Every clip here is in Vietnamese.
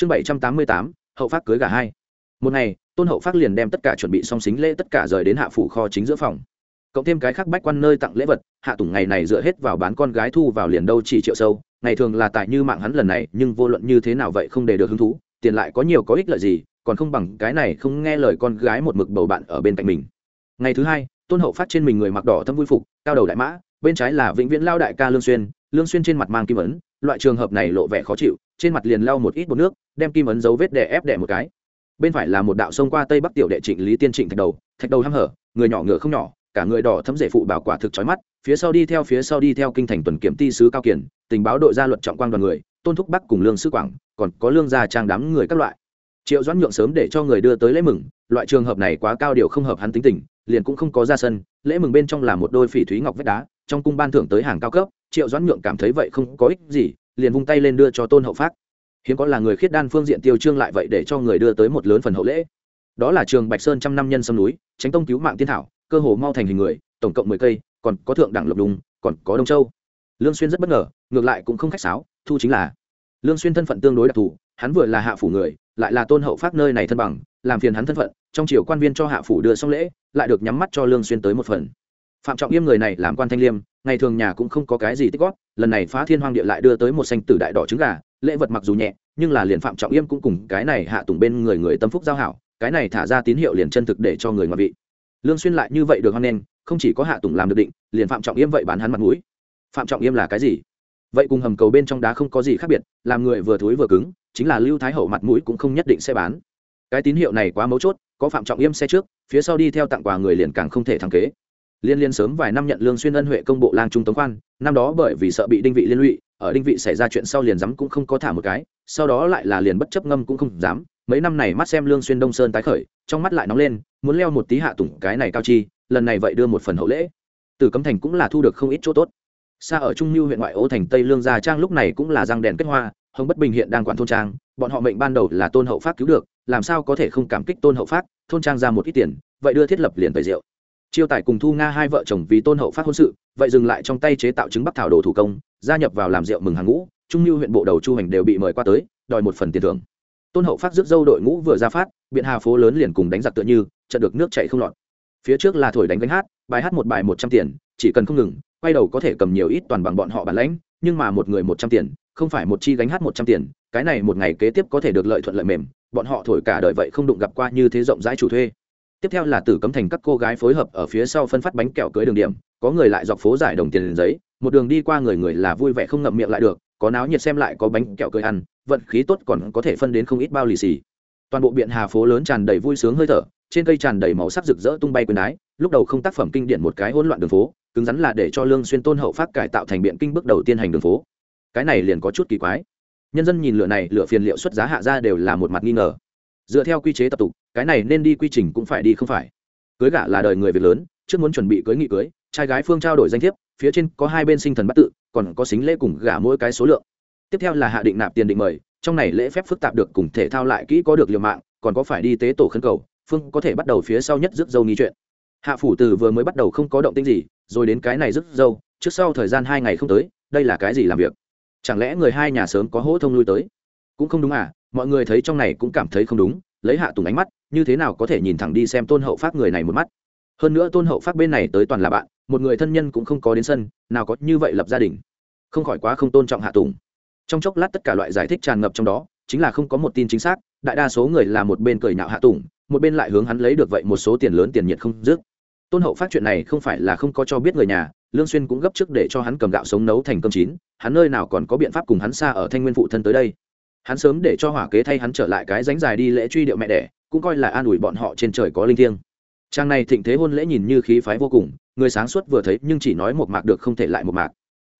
chương bảy trăm tám mươi tám, hậu phát cưới gà hai. Một ngày, tôn hậu phát liền đem tất cả chuẩn bị song xính lễ tất cả rời đến hạ phủ kho chính giữa phòng. Cộng thêm cái khác bách quan nơi tặng lễ vật, hạ tùng ngày này dựa hết vào bán con gái thu vào liền đâu chỉ triệu sâu. Ngày thường là tại như mạng hắn lần này, nhưng vô luận như thế nào vậy không để được hứng thú. Tiền lại có nhiều có ích lợi gì, còn không bằng cái này không nghe lời con gái một mực bầu bạn ở bên cạnh mình. Ngày thứ hai, tôn hậu phát trên mình người mặc đỏ thâm vui phục, cao đầu đại mã, bên trái là vĩnh viễn lao đại ca lương xuyên. Lương xuyên trên mặt mang kim ấn, loại trường hợp này lộ vẻ khó chịu trên mặt liền lau một ít bột nước, đem kim ấn dấu vết đè ép đè một cái. Bên phải là một đạo sông qua tây bắc tiểu đệ trịnh lý tiên trịnh thạch đầu thạch đầu hăm hở, người nhỏ ngựa không nhỏ, cả người đỏ thấm rể phụ bảo quả thực chói mắt, phía sau đi theo phía sau đi theo kinh thành tuần kiểm ti sứ cao kiển, tình báo đội gia luật trọng quang đoàn người, tôn thúc bắc cùng lương sứ quảng, còn có lương gia trang đám người các loại. Triệu doãn nhượng sớm để cho người đưa tới lễ mừng, loại trường hợp này quá cao điều không hợp hắn tính tình, liền cũng không có ra sân, lễ mừng bên trong là một đôi phỉ thúy ngọc vách đá, trong cung ban thưởng tới hàng cao cấp, triệu doãn nhượng cảm thấy vậy không có ích gì liền vung tay lên đưa cho tôn hậu phát hiếm có là người khiết đan phương diện tiêu trương lại vậy để cho người đưa tới một lớn phần hậu lễ. Đó là trường bạch sơn trăm năm nhân sâm núi, tránh tông cứu mạng tiên thảo, cơ hồ mau thành hình người, tổng cộng mười cây, còn có thượng đẳng lộc đùng, còn có đông châu. Lương xuyên rất bất ngờ, ngược lại cũng không khách sáo, thu chính là lương xuyên thân phận tương đối đặc thù, hắn vừa là hạ phủ người, lại là tôn hậu phát nơi này thân bằng, làm phiền hắn thân phận, trong triều quan viên cho hạ phủ đưa xong lễ, lại được nhắm mắt cho lương xuyên tới một phần. Phạm trọng yêm người này làm quan thanh liêm, ngày thường nhà cũng không có cái gì tích góp lần này phá thiên hoang địa lại đưa tới một xanh tử đại đỏ trứng gà, lễ vật mặc dù nhẹ, nhưng là liền phạm trọng yêm cũng cùng cái này hạ tùng bên người người tâm phúc giao hảo, cái này thả ra tín hiệu liền chân thực để cho người ngoại vị. Lương xuyên lại như vậy được hoan nghênh, không chỉ có hạ tùng làm được định, liền phạm trọng yêm vậy bán hắn mặt mũi. Phạm trọng yêm là cái gì? Vậy cùng hầm cầu bên trong đá không có gì khác biệt, làm người vừa thối vừa cứng, chính là lưu thái hậu mặt mũi cũng không nhất định sẽ bán. Cái tín hiệu này quá mấu chốt, có phạm trọng yêm xe trước, phía sau đi theo tặng quà người liền càng không thể thắng kế liên liên sớm vài năm nhận lương xuyên ân huệ công bộ lang trung tống khoan, năm đó bởi vì sợ bị đinh vị liên lụy, ở đinh vị xảy ra chuyện sau liền dám cũng không có thả một cái, sau đó lại là liền bất chấp ngâm cũng không dám, mấy năm này mắt xem lương xuyên đông sơn tái khởi, trong mắt lại nóng lên, muốn leo một tí hạ tùng cái này cao chi, lần này vậy đưa một phần hậu lễ. Từ cấm thành cũng là thu được không ít chỗ tốt. Xa ở trung lưu huyện ngoại ô thành tây lương gia trang lúc này cũng là răng đèn kết hoa, hồng bất bình hiện đang quản thôn trang, bọn họ mệnh ban đầu là tôn hậu pháp cứu được, làm sao có thể không cảm kích tôn hậu pháp, thôn trang ra một ít tiền, vậy đưa thiết lập liền tẩy rượu chiêu tài cùng thu nga hai vợ chồng vì tôn hậu phát hôn sự, vậy dừng lại trong tay chế tạo trứng bắc thảo đồ thủ công, gia nhập vào làm rượu mừng hàng ngũ, trung lưu huyện bộ đầu chu hành đều bị mời qua tới, đòi một phần tiền thưởng. Tôn hậu phát rước dâu đội ngũ vừa ra phát, biện hà phố lớn liền cùng đánh giặc tựa như trận được nước chạy không lọt. Phía trước là thổi đánh gánh hát, bài hát một bài một trăm tiền, chỉ cần không ngừng, quay đầu có thể cầm nhiều ít toàn bằng bọn họ bản lãnh, nhưng mà một người một trăm tiền, không phải một chi gánh hát một trăm tiền, cái này một ngày kế tiếp có thể được lợi thuận lợi mềm, bọn họ thổi cả đời vậy không đụng gặp qua như thế rộng rãi chủ thuê tiếp theo là tử cấm thành các cô gái phối hợp ở phía sau phân phát bánh kẹo cưới đường điểm, có người lại dọc phố giải đồng tiền giấy, một đường đi qua người người là vui vẻ không ngậm miệng lại được, có náo nhiệt xem lại có bánh kẹo cưới ăn, vận khí tốt còn có thể phân đến không ít bao lì xì. Toàn bộ biện hà phố lớn tràn đầy vui sướng hơi thở, trên cây tràn đầy màu sắc rực rỡ tung bay quyền ái, lúc đầu không tác phẩm kinh điển một cái hỗn loạn đường phố, cứng rắn là để cho lương xuyên tôn hậu phát cải tạo thành biện kinh bước đầu tiên hành đường phố. Cái này liền có chút kỳ quái. Nhân dân nhìn lửa này, lửa phiền liệu xuất giá hạ ra đều là một mặt nghi ngờ dựa theo quy chế tập tục, cái này nên đi quy trình cũng phải đi không phải. Cưới gả là đời người việc lớn, trước muốn chuẩn bị cưới nghị cưới, trai gái phương trao đổi danh thiếp, phía trên có hai bên sinh thần bắt tự, còn có xính lễ cùng gả mỗi cái số lượng. Tiếp theo là hạ định nạp tiền định mời, trong này lễ phép phức tạp được cùng thể thao lại kỹ có được liều mạng, còn có phải đi tế tổ khấn cầu, phương có thể bắt đầu phía sau nhất rước dâu nghi chuyện. Hạ phủ từ vừa mới bắt đầu không có động tĩnh gì, rồi đến cái này rước dâu, trước sau thời gian hai ngày không tới, đây là cái gì làm việc? Chẳng lẽ người hai nhà sớm có hỗ thông lui tới? Cũng không đúng à mọi người thấy trong này cũng cảm thấy không đúng, lấy hạ tùng ánh mắt, như thế nào có thể nhìn thẳng đi xem tôn hậu phát người này một mắt. Hơn nữa tôn hậu phát bên này tới toàn là bạn, một người thân nhân cũng không có đến sân, nào có như vậy lập gia đình. Không khỏi quá không tôn trọng hạ tùng. Trong chốc lát tất cả loại giải thích tràn ngập trong đó, chính là không có một tin chính xác, đại đa số người là một bên cười nhạo hạ tùng, một bên lại hướng hắn lấy được vậy một số tiền lớn tiền nhiệt không dứt. Tôn hậu phát chuyện này không phải là không có cho biết người nhà, lương xuyên cũng gấp trước để cho hắn cầm gạo sống nấu thành cơm chín, hắn nơi nào còn có biện pháp cùng hắn xa ở thanh nguyên phụ thân tới đây hắn sớm để cho hỏa kế thay hắn trở lại cái ránh dài đi lễ truy điệu mẹ đẻ, cũng coi là an ủi bọn họ trên trời có linh thiêng. Trang này thịnh thế hôn lễ nhìn như khí phái vô cùng, người sáng suốt vừa thấy nhưng chỉ nói một mạc được không thể lại một mạc.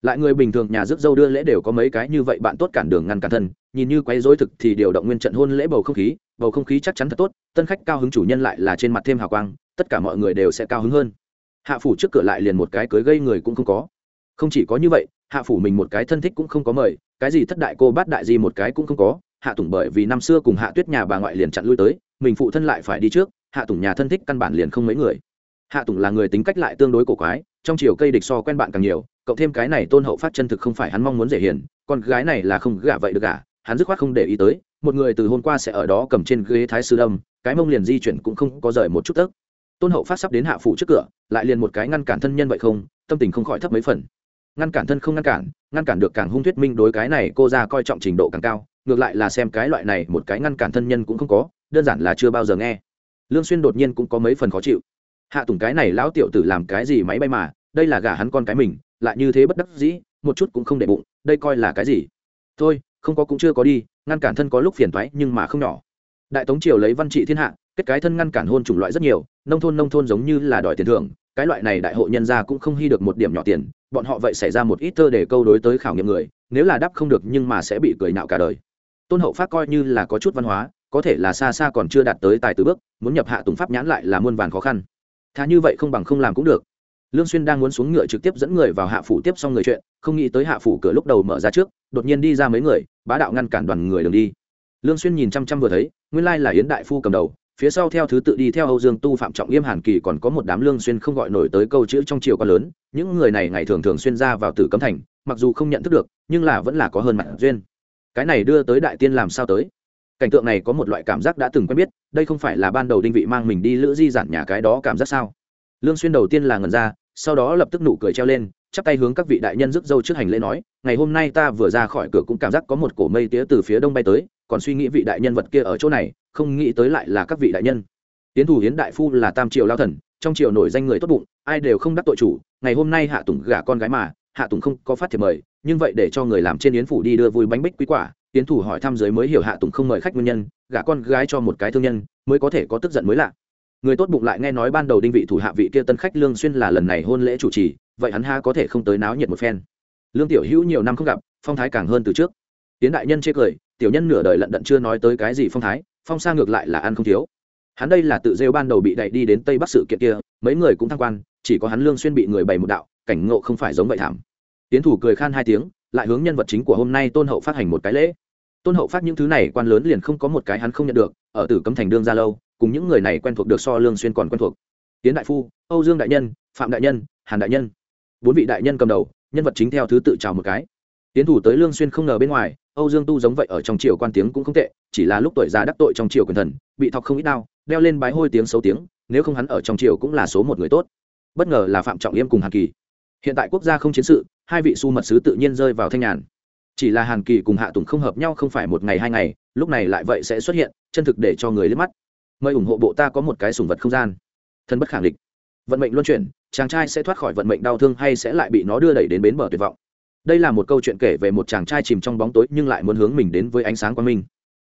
Lại người bình thường nhà rước dâu đưa lễ đều có mấy cái như vậy, bạn tốt cản đường ngăn cản thân, nhìn như quấy rối thực thì điều động nguyên trận hôn lễ bầu không khí, bầu không khí chắc chắn thật tốt, tân khách cao hứng chủ nhân lại là trên mặt thêm hào quang, tất cả mọi người đều sẽ cao hứng hơn. Hạ phủ trước cửa lại liền một cái cưới gây người cũng không có. Không chỉ có như vậy hạ phủ mình một cái thân thích cũng không có mời, cái gì thất đại cô bát đại gì một cái cũng không có, hạ tùng bởi vì năm xưa cùng hạ tuyết nhà bà ngoại liền chặn lui tới, mình phụ thân lại phải đi trước, hạ tùng nhà thân thích căn bản liền không mấy người. Hạ tùng là người tính cách lại tương đối cổ quái, trong chiều cây địch so quen bạn càng nhiều, cộng thêm cái này tôn hậu phát chân thực không phải hắn mong muốn dễ hiền, con gái này là không gả vậy được gả, hắn dứt khoát không để ý tới, một người từ hôm qua sẽ ở đó cầm trên ghế thái sư đâm cái mông liền di chuyển cũng không có rời một chút tấc. Tôn hậu phát sắp đến hạ phủ trước cửa, lại liền một cái ngăn cản thân nhân vậy không, tâm tình không khỏi thấp mấy phần ngăn cản thân không ngăn cản ngăn cản được càng hung thuyết minh đối cái này cô ra coi trọng trình độ càng cao, ngược lại là xem cái loại này một cái ngăn cản thân nhân cũng không có, đơn giản là chưa bao giờ nghe. Lương xuyên đột nhiên cũng có mấy phần khó chịu. Hạ tùng cái này lão tiểu tử làm cái gì máy bay mà, đây là gả hắn con cái mình, lại như thế bất đắc dĩ, một chút cũng không để bụng, đây coi là cái gì? Thôi, không có cũng chưa có đi, ngăn cản thân có lúc phiền toái nhưng mà không nhỏ. Đại tống triều lấy văn trị thiên hạ, kết cái thân ngăn cản hôn chủng loại rất nhiều, nông thôn nông thôn giống như là đòi tiền thưởng, cái loại này đại hội nhân gia cũng không hy được một điểm nhỏ tiền bọn họ vậy xảy ra một ít thơ để câu đối tới khảo nghiệm người, nếu là đáp không được nhưng mà sẽ bị cười nạo cả đời. Tôn hậu pháp coi như là có chút văn hóa, có thể là xa xa còn chưa đạt tới tài từ bước, muốn nhập hạ tùng pháp nhãn lại là muôn vàn khó khăn. Thà như vậy không bằng không làm cũng được. Lương xuyên đang muốn xuống ngựa trực tiếp dẫn người vào hạ phủ tiếp xong người chuyện, không nghĩ tới hạ phủ cửa lúc đầu mở ra trước, đột nhiên đi ra mấy người, bá đạo ngăn cản đoàn người đường đi. Lương xuyên nhìn chăm chăm vừa thấy, nguyên lai là yến đại phu cầm đầu phía sau theo thứ tự đi theo âu dương tu phạm trọng nghiêm hàn kỳ còn có một đám lương xuyên không gọi nổi tới câu chữ trong triều quá lớn. Những người này ngày thường thường xuyên ra vào tử cấm thành, mặc dù không nhận thức được, nhưng là vẫn là có hơn mặt duyên. Cái này đưa tới đại tiên làm sao tới? Cảnh tượng này có một loại cảm giác đã từng quen biết, đây không phải là ban đầu đinh vị mang mình đi lữ di giản nhà cái đó cảm giác sao? Lương xuyên đầu tiên là ngẩn ra, sau đó lập tức nụ cười treo lên, chắp tay hướng các vị đại nhân rước dâu trước hành lễ nói, ngày hôm nay ta vừa ra khỏi cửa cũng cảm giác có một cổ mây tía từ phía đông bay tới, còn suy nghĩ vị đại nhân vật kia ở chỗ này không nghĩ tới lại là các vị đại nhân. Tiến thủ hiến đại phu là tam triều lao thần, trong triều nổi danh người tốt bụng, ai đều không đắc tội chủ, ngày hôm nay hạ tùng gả con gái mà, hạ tùng không có phát thiệp mời, nhưng vậy để cho người làm trên yến phủ đi đưa vui bánh bích quý quả tiến thủ hỏi thăm giới mới hiểu hạ tùng không mời khách nguyên nhân, gả con gái cho một cái thương nhân, mới có thể có tức giận mới lạ. Người tốt bụng lại nghe nói ban đầu đinh vị thủ hạ vị kia tân khách lương xuyên là lần này hôn lễ chủ trì, vậy hắn ha có thể không tới náo nhiệt một phen. Lương tiểu hữu nhiều năm không gặp, phong thái càng hơn từ trước. Tiến đại nhân chê cười, tiểu nhân nửa đời lận đận chưa nói tới cái gì phong thái phong sa ngược lại là ăn không thiếu. Hắn đây là tự rêu ban đầu bị đẩy đi đến tây bắc sự kiện kia, mấy người cũng thăng quan, chỉ có hắn lương xuyên bị người bày một đạo, cảnh ngộ không phải giống vậy thảm. Tiến thủ cười khan hai tiếng, lại hướng nhân vật chính của hôm nay tôn hậu phát hành một cái lễ. Tôn hậu phát những thứ này quan lớn liền không có một cái hắn không nhận được, ở tử cấm thành đương ra lâu, cùng những người này quen thuộc được so lương xuyên còn quen thuộc. Tiến đại phu, âu dương đại nhân, phạm đại nhân, hàn đại nhân. Bốn vị đại nhân cầm đầu, nhân vật chính theo thứ tự chào một cái. Tiến thủ tới lương xuyên không ngờ bên ngoài âu dương tu giống vậy ở trong triều quan tiếng cũng không tệ, chỉ là lúc tuổi già đắc tội trong triều quyền thần, bị thọc không ít đau, đeo lên bái hôi tiếng xấu tiếng, nếu không hắn ở trong triều cũng là số một người tốt. Bất ngờ là phạm trọng yêm cùng hàn kỳ. Hiện tại quốc gia không chiến sự, hai vị su mật sứ tự nhiên rơi vào thanh nhàn. Chỉ là hàn kỳ cùng hạ tùng không hợp nhau không phải một ngày hai ngày, lúc này lại vậy sẽ xuất hiện, chân thực để cho người liếc mắt. Mời ủng hộ bộ ta có một cái sủng vật không gian. Thân bất khẳng định vận mệnh luân chuyển, chàng trai sẽ thoát khỏi vận mệnh đau thương hay sẽ lại bị nó đưa đẩy đến bến bờ tuyệt vọng đây là một câu chuyện kể về một chàng trai chìm trong bóng tối nhưng lại muốn hướng mình đến với ánh sáng quang minh.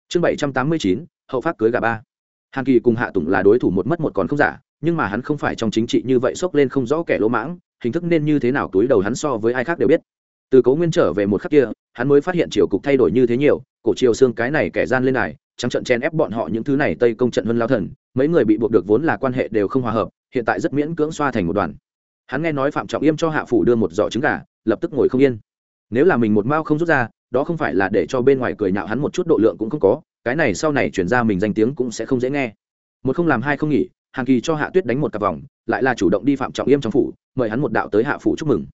Chương bảy trăm tám mươi chín, hậu phát cưới gà ba. Hàn kỳ cùng hạ tùng là đối thủ một mất một còn không giả, nhưng mà hắn không phải trong chính trị như vậy xốc lên không rõ kẻ lỗ mãng, hình thức nên như thế nào túi đầu hắn so với ai khác đều biết. Từ cố nguyên trở về một khắc kia, hắn mới phát hiện triều cục thay đổi như thế nhiều, cổ triều xương cái này kẻ gian lên này trắng trận chen ép bọn họ những thứ này tây công trận hơn lao thần, mấy người bị buộc được vốn là quan hệ đều không hòa hợp, hiện tại rất miễn cưỡng xoa thành một đoàn. Hắn nghe nói phạm trọng yêm cho hạ phủ đưa một giỏ trứng gà, lập tức ngồi không yên nếu là mình một mao không rút ra, đó không phải là để cho bên ngoài cười nhạo hắn một chút độ lượng cũng không có, cái này sau này chuyển ra mình danh tiếng cũng sẽ không dễ nghe. Một không làm hai không nghỉ, hàng kỳ cho hạ tuyết đánh một cặp vòng, lại là chủ động đi phạm trọng yêm trong phủ, mời hắn một đạo tới hạ phủ chúc mừng.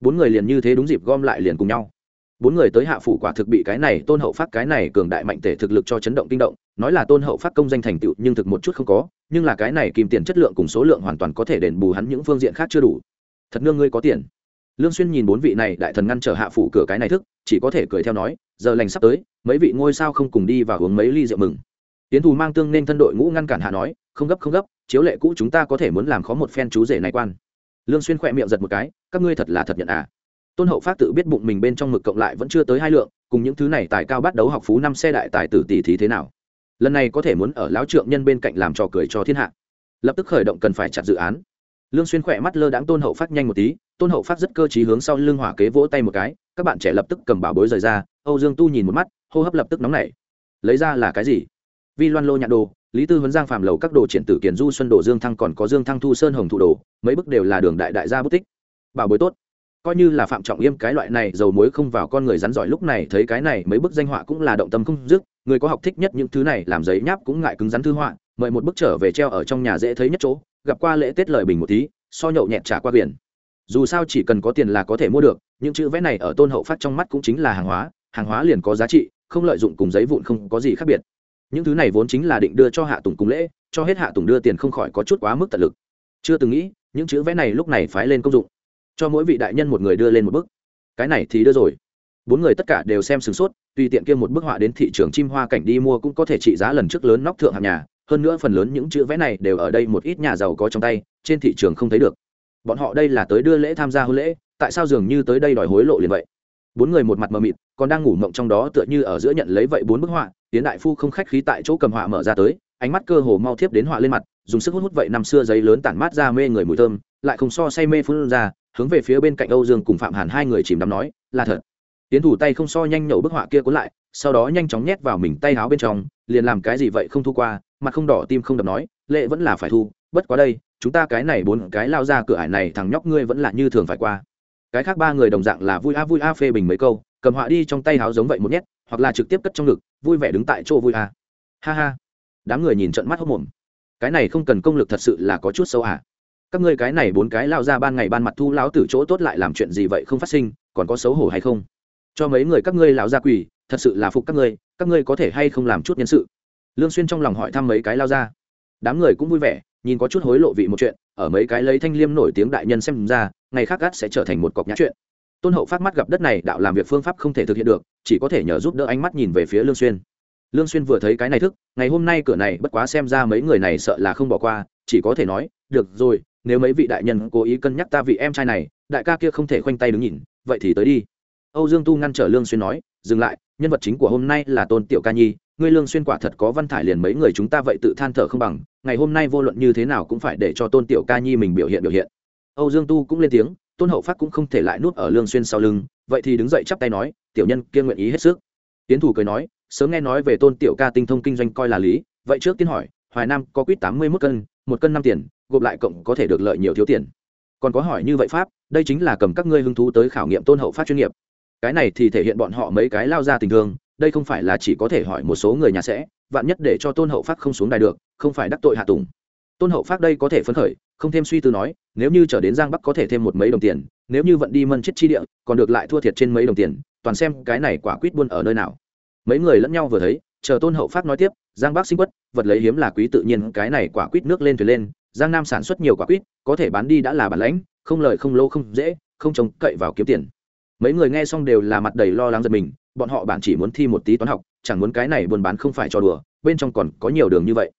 Bốn người liền như thế đúng dịp gom lại liền cùng nhau. Bốn người tới hạ phủ quả thực bị cái này tôn hậu phát cái này cường đại mạnh tể thực lực cho chấn động kinh động, nói là tôn hậu phát công danh thành tựu nhưng thực một chút không có, nhưng là cái này kìm tiền chất lượng cùng số lượng hoàn toàn có thể đền bù hắn những phương diện khác chưa đủ. Thật nương ngươi có tiền lương xuyên nhìn bốn vị này đại thần ngăn trở hạ phủ cửa cái này thức, chỉ có thể cười theo nói, giờ lành sắp tới, mấy vị ngôi sao không cùng đi và uống mấy ly rượu mừng. Tiến thù mang tương nên thân đội ngũ ngăn cản hạ nói, không gấp không gấp, chiếu lệ cũ chúng ta có thể muốn làm khó một phen chú rể này quan. Lương xuyên khoẹt miệng giật một cái, các ngươi thật là thật nhận à. Tôn hậu phát tự biết bụng mình bên trong mực cộng lại vẫn chưa tới hai lượng, cùng những thứ này tài cao bắt đấu học phú năm xe đại tài tử tỷ thí thế nào? Lần này có thể muốn ở lão trượng nhân bên cạnh làm trò cười cho thiên hạ. Lập tức khởi động cần phải chặt dự án lương xuyên khỏe mắt lơ đãng tôn hậu phát nhanh một tí, tôn hậu phát rất cơ trí hướng sau lưng hỏa kế vỗ tay một cái, các bạn trẻ lập tức cầm bảo bối rời ra, âu dương tu nhìn một mắt, hô hấp lập tức nóng nảy. Lấy ra là cái gì? Vi loan lô nhạn đồ, lý tư huấn giang phạm lầu các đồ triển tử kiền du xuân đồ dương thăng còn có dương thăng thu sơn hồng thụ đồ, mấy bức đều là đường đại đại gia bút tích. Bảo bối tốt. Coi như là phạm trọng yêm cái loại này, dầu muối không vào con người rắn giỏi lúc này, thấy cái này mấy bức danh họa cũng là động tâm không dứt, người có học thích nhất những thứ này làm giấy nháp cũng ngại cứng rắn thư họa mời một bức trở về treo ở trong nhà dễ thấy nhất chỗ, gặp qua lễ tết lời bình một tí, so nhậu nhẹt trả qua biển. Dù sao chỉ cần có tiền là có thể mua được, những chữ vẽ này ở tôn hậu phát trong mắt cũng chính là hàng hóa hàng hóa liền có giá trị, không lợi dụng cùng giấy vụn không có gì khác biệt. Những thứ này vốn chính là định đưa cho hạ tùng cùng lễ, cho hết hạ tùng đưa tiền không khỏi có chút quá mức tận lực. Chưa từng nghĩ, những chữ vẽ này lúc này phái lên công dụng. Cho mỗi vị đại nhân một người đưa lên một bức cái này thì đưa rồi. Bốn người tất cả đều xem sửng sốt, tùy tiện kia một bức họa đến thị trường chim hoa cảnh đi mua cũng có thể trị giá lần trước lớn nóc thượng hạng nhà hơn nữa phần lớn những chữ vẽ này đều ở đây một ít nhà giàu có trong tay, trên thị trường không thấy được. Bọn họ đây là tới đưa lễ tham gia hôn lễ, tại sao dường như tới đây đòi hối lộ liền vậy? Bốn người một mặt mờ mịt, còn đang ngủ mộng trong đó tựa như ở giữa nhận lấy vậy bốn bức họa tiến đại phu không khách khí tại chỗ cầm họa mở ra tới, ánh mắt cơ hồ mau thiếp đến họa lên mặt, dùng sức hút hút vậy năm xưa giấy lớn tản mát ra mê người mùi thơm, lại không so say mê phun ra, hướng về phía bên cạnh âu dương cùng phạm hàn hai người chìm đắm nói, là thật. Tiến thủ tay không so nhanh nhậu bức họa kia cuốn lại, sau đó nhanh chóng nhét vào mình tay áo bên trong, liền làm cái gì vậy không thu qua mặt không đỏ tim không đập nói, lệ vẫn là phải thu, bất quá đây, chúng ta cái này bốn cái lao ra cửa ải này thằng nhóc ngươi vẫn là như thường phải qua. Cái khác ba người đồng dạng là vui a vui a phê bình mấy câu, cầm họa đi trong tay háo giống vậy một nhét, hoặc là trực tiếp cất trong ngực, vui vẻ đứng tại chỗ vui a. Ha ha. Đám người nhìn trận mắt hốc mồm. Cái này không cần công lực thật sự là có chút sâu à. Các ngươi cái này bốn cái lao ra ban ngày ban mặt thu lão tử chỗ tốt lại làm chuyện gì vậy không phát sinh, còn có xấu hổ hay không? Cho mấy người các ngươi lão gia quỷ, thật sự là phục các ngươi các ngươi có thể hay không làm chút nhân sự? Lương xuyên trong lòng hỏi thăm mấy cái lao ra. Đám người cũng vui vẻ, nhìn có chút hối lộ vị một chuyện, ở mấy cái lấy thanh liêm nổi tiếng đại nhân xem ra, ngày khác gắt sẽ trở thành một cọc nhã chuyện. Tôn hậu phát mắt gặp đất này, đạo làm việc phương pháp không thể thực hiện được, chỉ có thể nhờ giúp đỡ ánh mắt nhìn về phía lương xuyên. Lương xuyên vừa thấy cái này thức, ngày hôm nay cửa này bất quá xem ra mấy người này sợ là không bỏ qua, chỉ có thể nói, được rồi, nếu mấy vị đại nhân cố ý cân nhắc ta vị em trai này, đại ca kia không thể khoanh tay đứng nhìn, vậy thì tới đi. Âu dương tu ngăn trở lương xuyên nói, dừng lại, nhân vật chính của hôm nay là tôn tiểu ca nhi ngươi lương xuyên quả thật có văn thải liền mấy người chúng ta vậy tự than thở không bằng, ngày hôm nay vô luận như thế nào cũng phải để cho tôn tiểu ca nhi mình biểu hiện biểu hiện. Âu dương tu cũng lên tiếng, tôn hậu phát cũng không thể lại nuốt ở lương xuyên sau lưng, vậy thì đứng dậy chắp tay nói, tiểu nhân kiên nguyện ý hết sức. Tiến thủ cười nói, sớm nghe nói về tôn tiểu ca tinh thông kinh doanh coi là lý, vậy trước tiên hỏi, hoài nam có quýt tám mươi mốt cân, một cân năm tiền, gộp lại cộng có thể được lợi nhiều thiếu tiền? Còn có hỏi như vậy pháp, đây chính là cầm các ngươi hứng thú tới khảo nghiệm tôn hậu phát chuyên nghiệp. Cái này thì thể hiện bọn họ mấy cái lao ra tình thương đây không phải là chỉ có thể hỏi một số người nhà sẽ, vạn nhất để cho tôn hậu phát không xuống đài được, không phải đắc tội hạ tùng. Tôn hậu phát đây có thể phấn khởi, không thêm suy tư nói, nếu như trở đến giang bắc có thể thêm một mấy đồng tiền, nếu như vận đi mân chết chi địa, còn được lại thua thiệt trên mấy đồng tiền, toàn xem cái này quả quýt buôn ở nơi nào. Mấy người lẫn nhau vừa thấy, chờ tôn hậu phát nói tiếp, giang bắc sinh quất, vật lấy hiếm là quý tự nhiên cái này quả quýt nước lên thuyền lên, giang nam sản xuất nhiều quả quýt, có thể bán đi đã là bản lãnh, không lời không lô không dễ, không trông cậy vào kiếm tiền. Mấy người nghe xong đều là mặt đầy lo lắng giật mình bọn họ bản chỉ muốn thi một tí toán học, chẳng muốn cái này buôn bán không phải cho đùa, bên trong còn có nhiều đường như vậy.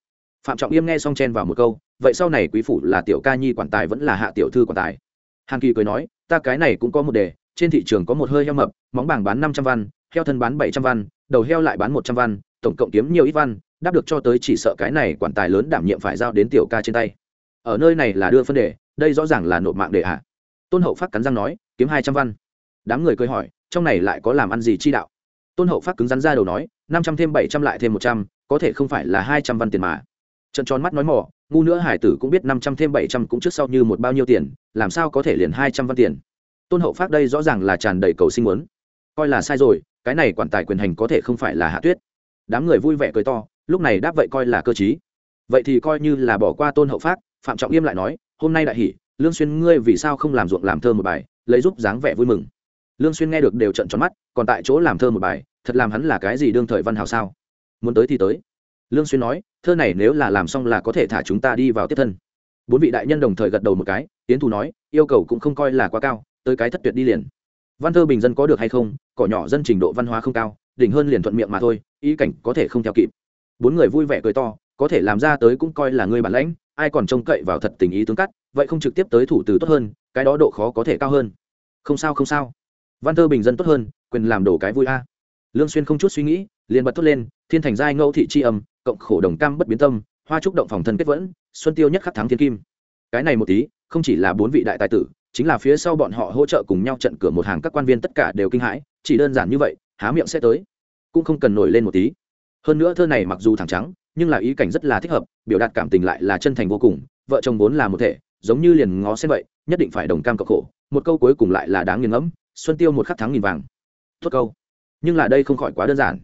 Phạm trọng yêm nghe xong chen vào một câu, vậy sau này quý phủ là tiểu ca nhi quản tài vẫn là hạ tiểu thư quản tài. Hàn kỳ cười nói, ta cái này cũng có một đề, trên thị trường có một hơi heo mập, móng bảng bán năm trăm văn, heo thân bán bảy trăm văn, đầu heo lại bán một trăm văn, tổng cộng kiếm nhiều ít văn, đáp được cho tới chỉ sợ cái này quản tài lớn đảm nhiệm phải giao đến tiểu ca trên tay. Ở nơi này là đưa phân đề, đây rõ ràng là nộp mạng đề à. tôn hậu phát cắn răng nói, kiếm hai trăm văn. Đám người cười hỏi trong này lại có làm ăn gì chi đạo? Tôn hậu phát cứng rắn ra đầu nói, năm trăm thêm bảy trăm lại thêm một trăm, có thể không phải là hai trăm văn tiền mà. Trận tròn mắt nói mỏ, ngu nữa hải tử cũng biết năm trăm thêm bảy trăm cũng trước sau như một bao nhiêu tiền, làm sao có thể liền hai trăm văn tiền? Tôn hậu phát đây rõ ràng là tràn đầy cầu sinh muốn. Coi là sai rồi, cái này quản tài quyền hành có thể không phải là hạ tuyết. Đám người vui vẻ cười to, lúc này đáp vậy coi là cơ chí vậy thì coi như là bỏ qua tôn hậu phát, phạm trọng yêm lại nói, hôm nay đại hỷ, lương xuyên ngươi vì sao không làm ruộng làm thơ một bài, lấy giúp dáng vẻ vui mừng lương xuyên nghe được đều trợn tròn mắt, còn tại chỗ làm thơ một bài, thật làm hắn là cái gì đương thời văn hào sao? Muốn tới thì tới. Lương xuyên nói, thơ này nếu là làm xong là có thể thả chúng ta đi vào tiếp thân. Bốn vị đại nhân đồng thời gật đầu một cái tiến thủ nói, yêu cầu cũng không coi là quá cao, tới cái thất tuyệt đi liền. Văn thơ bình dân có được hay không, cỏ nhỏ dân trình độ văn hóa không cao, đỉnh hơn liền thuận miệng mà thôi, ý cảnh có thể không theo kịp. Bốn người vui vẻ cười to, có thể làm ra tới cũng coi là người bản lãnh, ai còn trông cậy vào thật tình ý tướng cắt, vậy không trực tiếp tới thủ từ tốt hơn, cái đó độ khó có thể cao hơn. Không sao không sao văn thơ bình dân tốt hơn, quyền làm đổ cái vui a. Lương xuyên không chút suy nghĩ, liền bật thốt lên, thiên thành giai ngẫu thị chi âm, cộng khổ đồng cam bất biến tâm, hoa trúc động phòng thân kết vẫn, xuân tiêu nhất khắc thắng thiên kim. Cái này một tí, không chỉ là bốn vị đại tài tử, chính là phía sau bọn họ hỗ trợ cùng nhau trận cửa một hàng các quan viên tất cả đều kinh hãi, chỉ đơn giản như vậy, há miệng sẽ tới. Cũng không cần nổi lên một tí. Hơn nữa thơ này mặc dù thẳng trắng, nhưng là ý cảnh rất là thích hợp, biểu đạt cảm tình lại là chân thành vô cùng, vợ chồng vốn là một thể, giống như liền ngó xem vậy, nhất định phải đồng cam cộng khổ, một câu cuối cùng lại là đáng nghiền ngẫm xuân tiêu một khắc thắng nghìn vàng. Tốt câu. Nhưng là đây không khỏi quá đơn giản.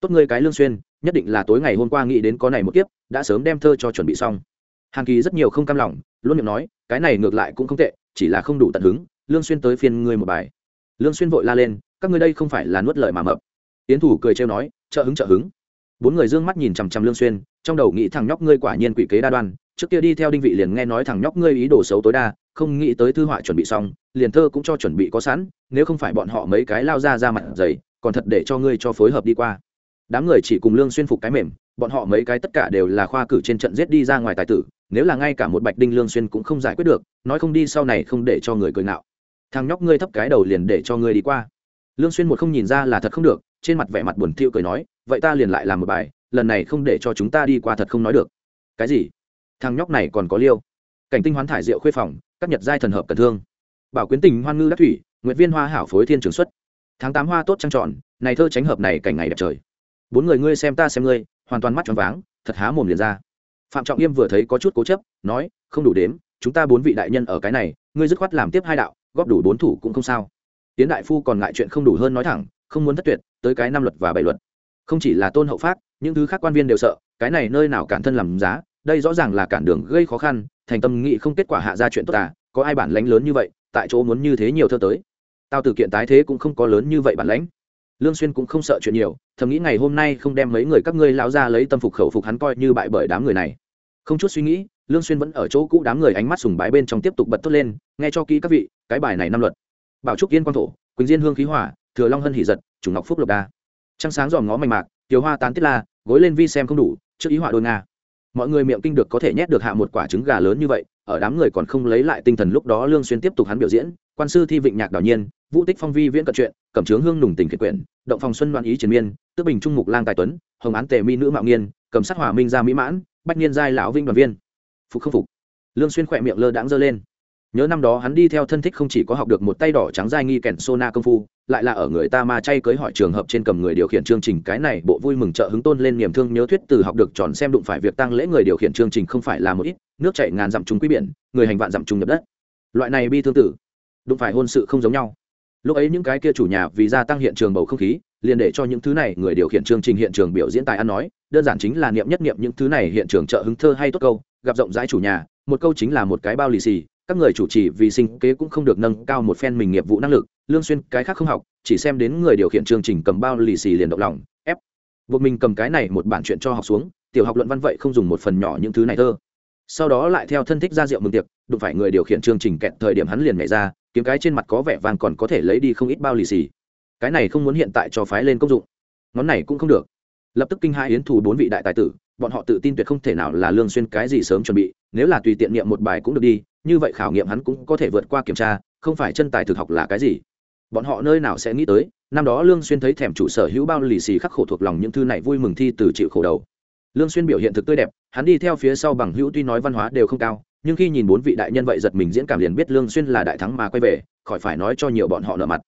Tốt ngươi cái lương xuyên, nhất định là tối ngày hôm qua nghĩ đến có này một kiếp, đã sớm đem thơ cho chuẩn bị xong. Hàng kỳ rất nhiều không cam lòng, luôn miệng nói, cái này ngược lại cũng không tệ, chỉ là không đủ tận hứng, lương xuyên tới phiên ngươi một bài. Lương xuyên vội la lên, các ngươi đây không phải là nuốt lời mà mập. Tiến thủ cười trêu nói, trợ hứng trợ hứng. Bốn người dương mắt nhìn chằm chằm lương xuyên, trong đầu nghĩ thằng nhóc ngươi quả nhiên quỷ kế đa đoan trước kia đi theo đinh vị liền nghe nói thằng nhóc ngươi ý đồ xấu tối đa, không nghĩ tới thư họa chuẩn bị xong, liền thơ cũng cho chuẩn bị có sẵn, nếu không phải bọn họ mấy cái lao ra ra mặt dày, còn thật để cho ngươi cho phối hợp đi qua. Đám người chỉ cùng lương xuyên phục cái mềm, bọn họ mấy cái tất cả đều là khoa cử trên trận giết đi ra ngoài tài tử, nếu là ngay cả một bạch đinh lương xuyên cũng không giải quyết được, nói không đi sau này không để cho người cười nạo thằng nhóc ngươi thấp cái đầu liền để cho ngươi đi qua. Lương xuyên một không nhìn ra là thật không được, trên mặt vẻ mặt buồn thiu cười nói, vậy ta liền lại làm một bài, lần này không để cho chúng ta đi qua thật không nói được. Cái gì? Thằng nhóc này còn có liêu. Cảnh tinh hoán thải rượu khuê phòng các nhật giai thần hợp cần thương. Bảo quyến tình hoan ngư đắc thủy, nguyệt viên hoa hảo phối thiên trường xuất. Tháng tám hoa tốt trăng tròn này thơ tránh hợp này cảnh ngày đẹp trời. Bốn người ngươi xem ta xem ngươi, hoàn toàn mắt tròn váng, thật há mồm liền ra. Phạm trọng yêm vừa thấy có chút cố chấp, nói, không đủ đếm, chúng ta bốn vị đại nhân ở cái này, ngươi dứt khoát làm tiếp hai đạo, góp đủ bốn thủ cũng không sao. Tiến đại phu còn ngại chuyện không đủ hơn nói thẳng, không muốn thất tuyệt, tới cái năm luật và bảy luật. Không chỉ là tôn hậu pháp, những thứ khác quan viên đều sợ, cái này nơi nào cản thân làm giá đây rõ ràng là cản đường gây khó khăn, thành tâm nghị không kết quả hạ ra chuyện tốt à có ai bản lãnh lớn như vậy, tại chỗ muốn như thế nhiều thơ tới. Tao từ kiện tái thế cũng không có lớn như vậy bản lãnh. Lương xuyên cũng không sợ chuyện nhiều, thầm nghĩ ngày hôm nay không đem mấy người các ngươi lão ra lấy tâm phục khẩu phục hắn coi như bại bởi đám người này. Không chút suy nghĩ, lương xuyên vẫn ở chỗ cũ đám người ánh mắt sùng bái bên trong tiếp tục bật tốt lên, nghe cho kỹ các vị, cái bài này năm luật. Bảo trúc yên quang thổ, quỳnh diên hương khí hỏa, thừa long hân hỉ giật, chủ ngọc phúc lộc đa. Trăng sáng giòm ngó mảnh mạc, tiểu hoa tán tiết la, gối lên vi xem không đủ, trước ý họa đôi nga mọi người miệng kinh được có thể nhét được hạ một quả trứng gà lớn như vậy, ở đám người còn không lấy lại tinh thần lúc đó lương xuyên tiếp tục hắn biểu diễn, quan sư thi vịnh nhạc đảo nhiên, vũ tích phong vi viễn cận truyện, cẩm trướng hương nùng tình kiệt quyển, động phòng xuân đoan ý triền miên, tước bình trung mục lang tài tuấn, hồng án tề mi nữ mạo nghiên, cầm sát hỏa minh gia mỹ mãn, bách niên giai lão vinh đoàn viên. Phục không phục. Lương xuyên khoẹt miệng lơ đãng dơ lên. Nhớ năm đó hắn đi theo thân thích không chỉ có học được một tay đỏ trắng giai nghi kèn sona công phu lại là ở người ta ma chay cưới hỏi trường hợp trên cầm người điều khiển chương trình, cái này bộ vui mừng trợ hứng tôn lên niềm thương nhớ thuyết từ học được tròn xem đụng phải việc tăng lễ người điều khiển chương trình không phải là một ít, nước chảy ngàn dặm trùng quý biển, người hành vạn dặm trùng nhập đất. Loại này bi thương tử, đụng phải hôn sự không giống nhau. Lúc ấy những cái kia chủ nhà vì gia tăng hiện trường bầu không khí, liền để cho những thứ này người điều khiển chương trình hiện trường biểu diễn tài ăn nói, đơn giản chính là niệm nhất niệm những thứ này hiện trường trợ hứng thơ hay tốt câu, gặp rộng rãi chủ nhà, một câu chính là một cái bao lì xì các người chủ trì vì sinh kế cũng không được nâng cao một phen mình nghiệp vụ năng lực, lương xuyên cái khác không học, chỉ xem đến người điều khiển chương trình cầm bao lì xì liền động lòng, ép. Buộc mình cầm cái này một bản chuyện cho học xuống, tiểu học luận văn vậy không dùng một phần nhỏ những thứ này thơ. Sau đó lại theo thân thích ra rượu mừng tiệc, đụng phải người điều khiển chương trình kẹt thời điểm hắn liền nhảy ra, kiếm cái trên mặt có vẻ vàng còn có thể lấy đi không ít bao lì xì. Cái này không muốn hiện tại cho phái lên công dụng. Ngón này cũng không được. Lập tức kinh hai yến thủ bốn vị đại tài tử, bọn họ tự tin tuyệt không thể nào là lương xuyên cái gì sớm chuẩn bị, nếu là tùy tiện niệm một bài cũng được đi như vậy khảo nghiệm hắn cũng có thể vượt qua kiểm tra, không phải chân tài thực học là cái gì. Bọn họ nơi nào sẽ nghĩ tới, năm đó lương xuyên thấy thèm chủ sở hữu bao lì xì khắc khổ thuộc lòng những thư này vui mừng thi từ chịu khổ đầu. Lương xuyên biểu hiện thực tươi đẹp, hắn đi theo phía sau bằng hữu tuy nói văn hóa đều không cao, nhưng khi nhìn bốn vị đại nhân vậy giật mình diễn cảm liền biết lương xuyên là đại thắng mà quay về, khỏi phải nói cho nhiều bọn họ nợ mặt.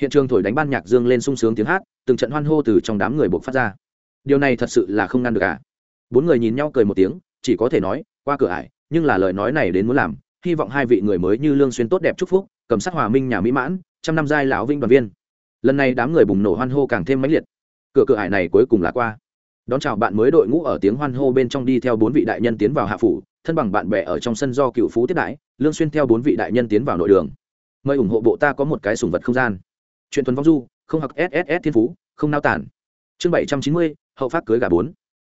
Hiện trường thổi đánh ban nhạc dương lên sung sướng tiếng hát, từng trận hoan hô từ trong đám người buộc phát ra. Điều này thật sự là không ngăn được cả à. bốn người nhìn nhau cười một tiếng, chỉ có thể nói, qua cửa ải, nhưng là lời nói này đến muốn làm hy vọng hai vị người mới như lương xuyên tốt đẹp chúc phúc, cầm sát hòa minh nhà mỹ mãn, trăm năm giai lão vinh đoàn viên. Lần này đám người bùng nổ hoan hô càng thêm mãnh liệt. Cửa cửa ải này cuối cùng là qua. Đón chào bạn mới đội ngũ ở tiếng hoan hô bên trong đi theo bốn vị đại nhân tiến vào hạ phủ, thân bằng bạn bè ở trong sân do cựu phú tiếp đãi, lương xuyên theo bốn vị đại nhân tiến vào nội đường. Mời ủng hộ bộ ta có một cái sủng vật không gian. Chuyện tuần vong du, không học sss thiên phú, không nao tản. Chương bảy trăm chín mươi, hậu phát cưới gà bốn.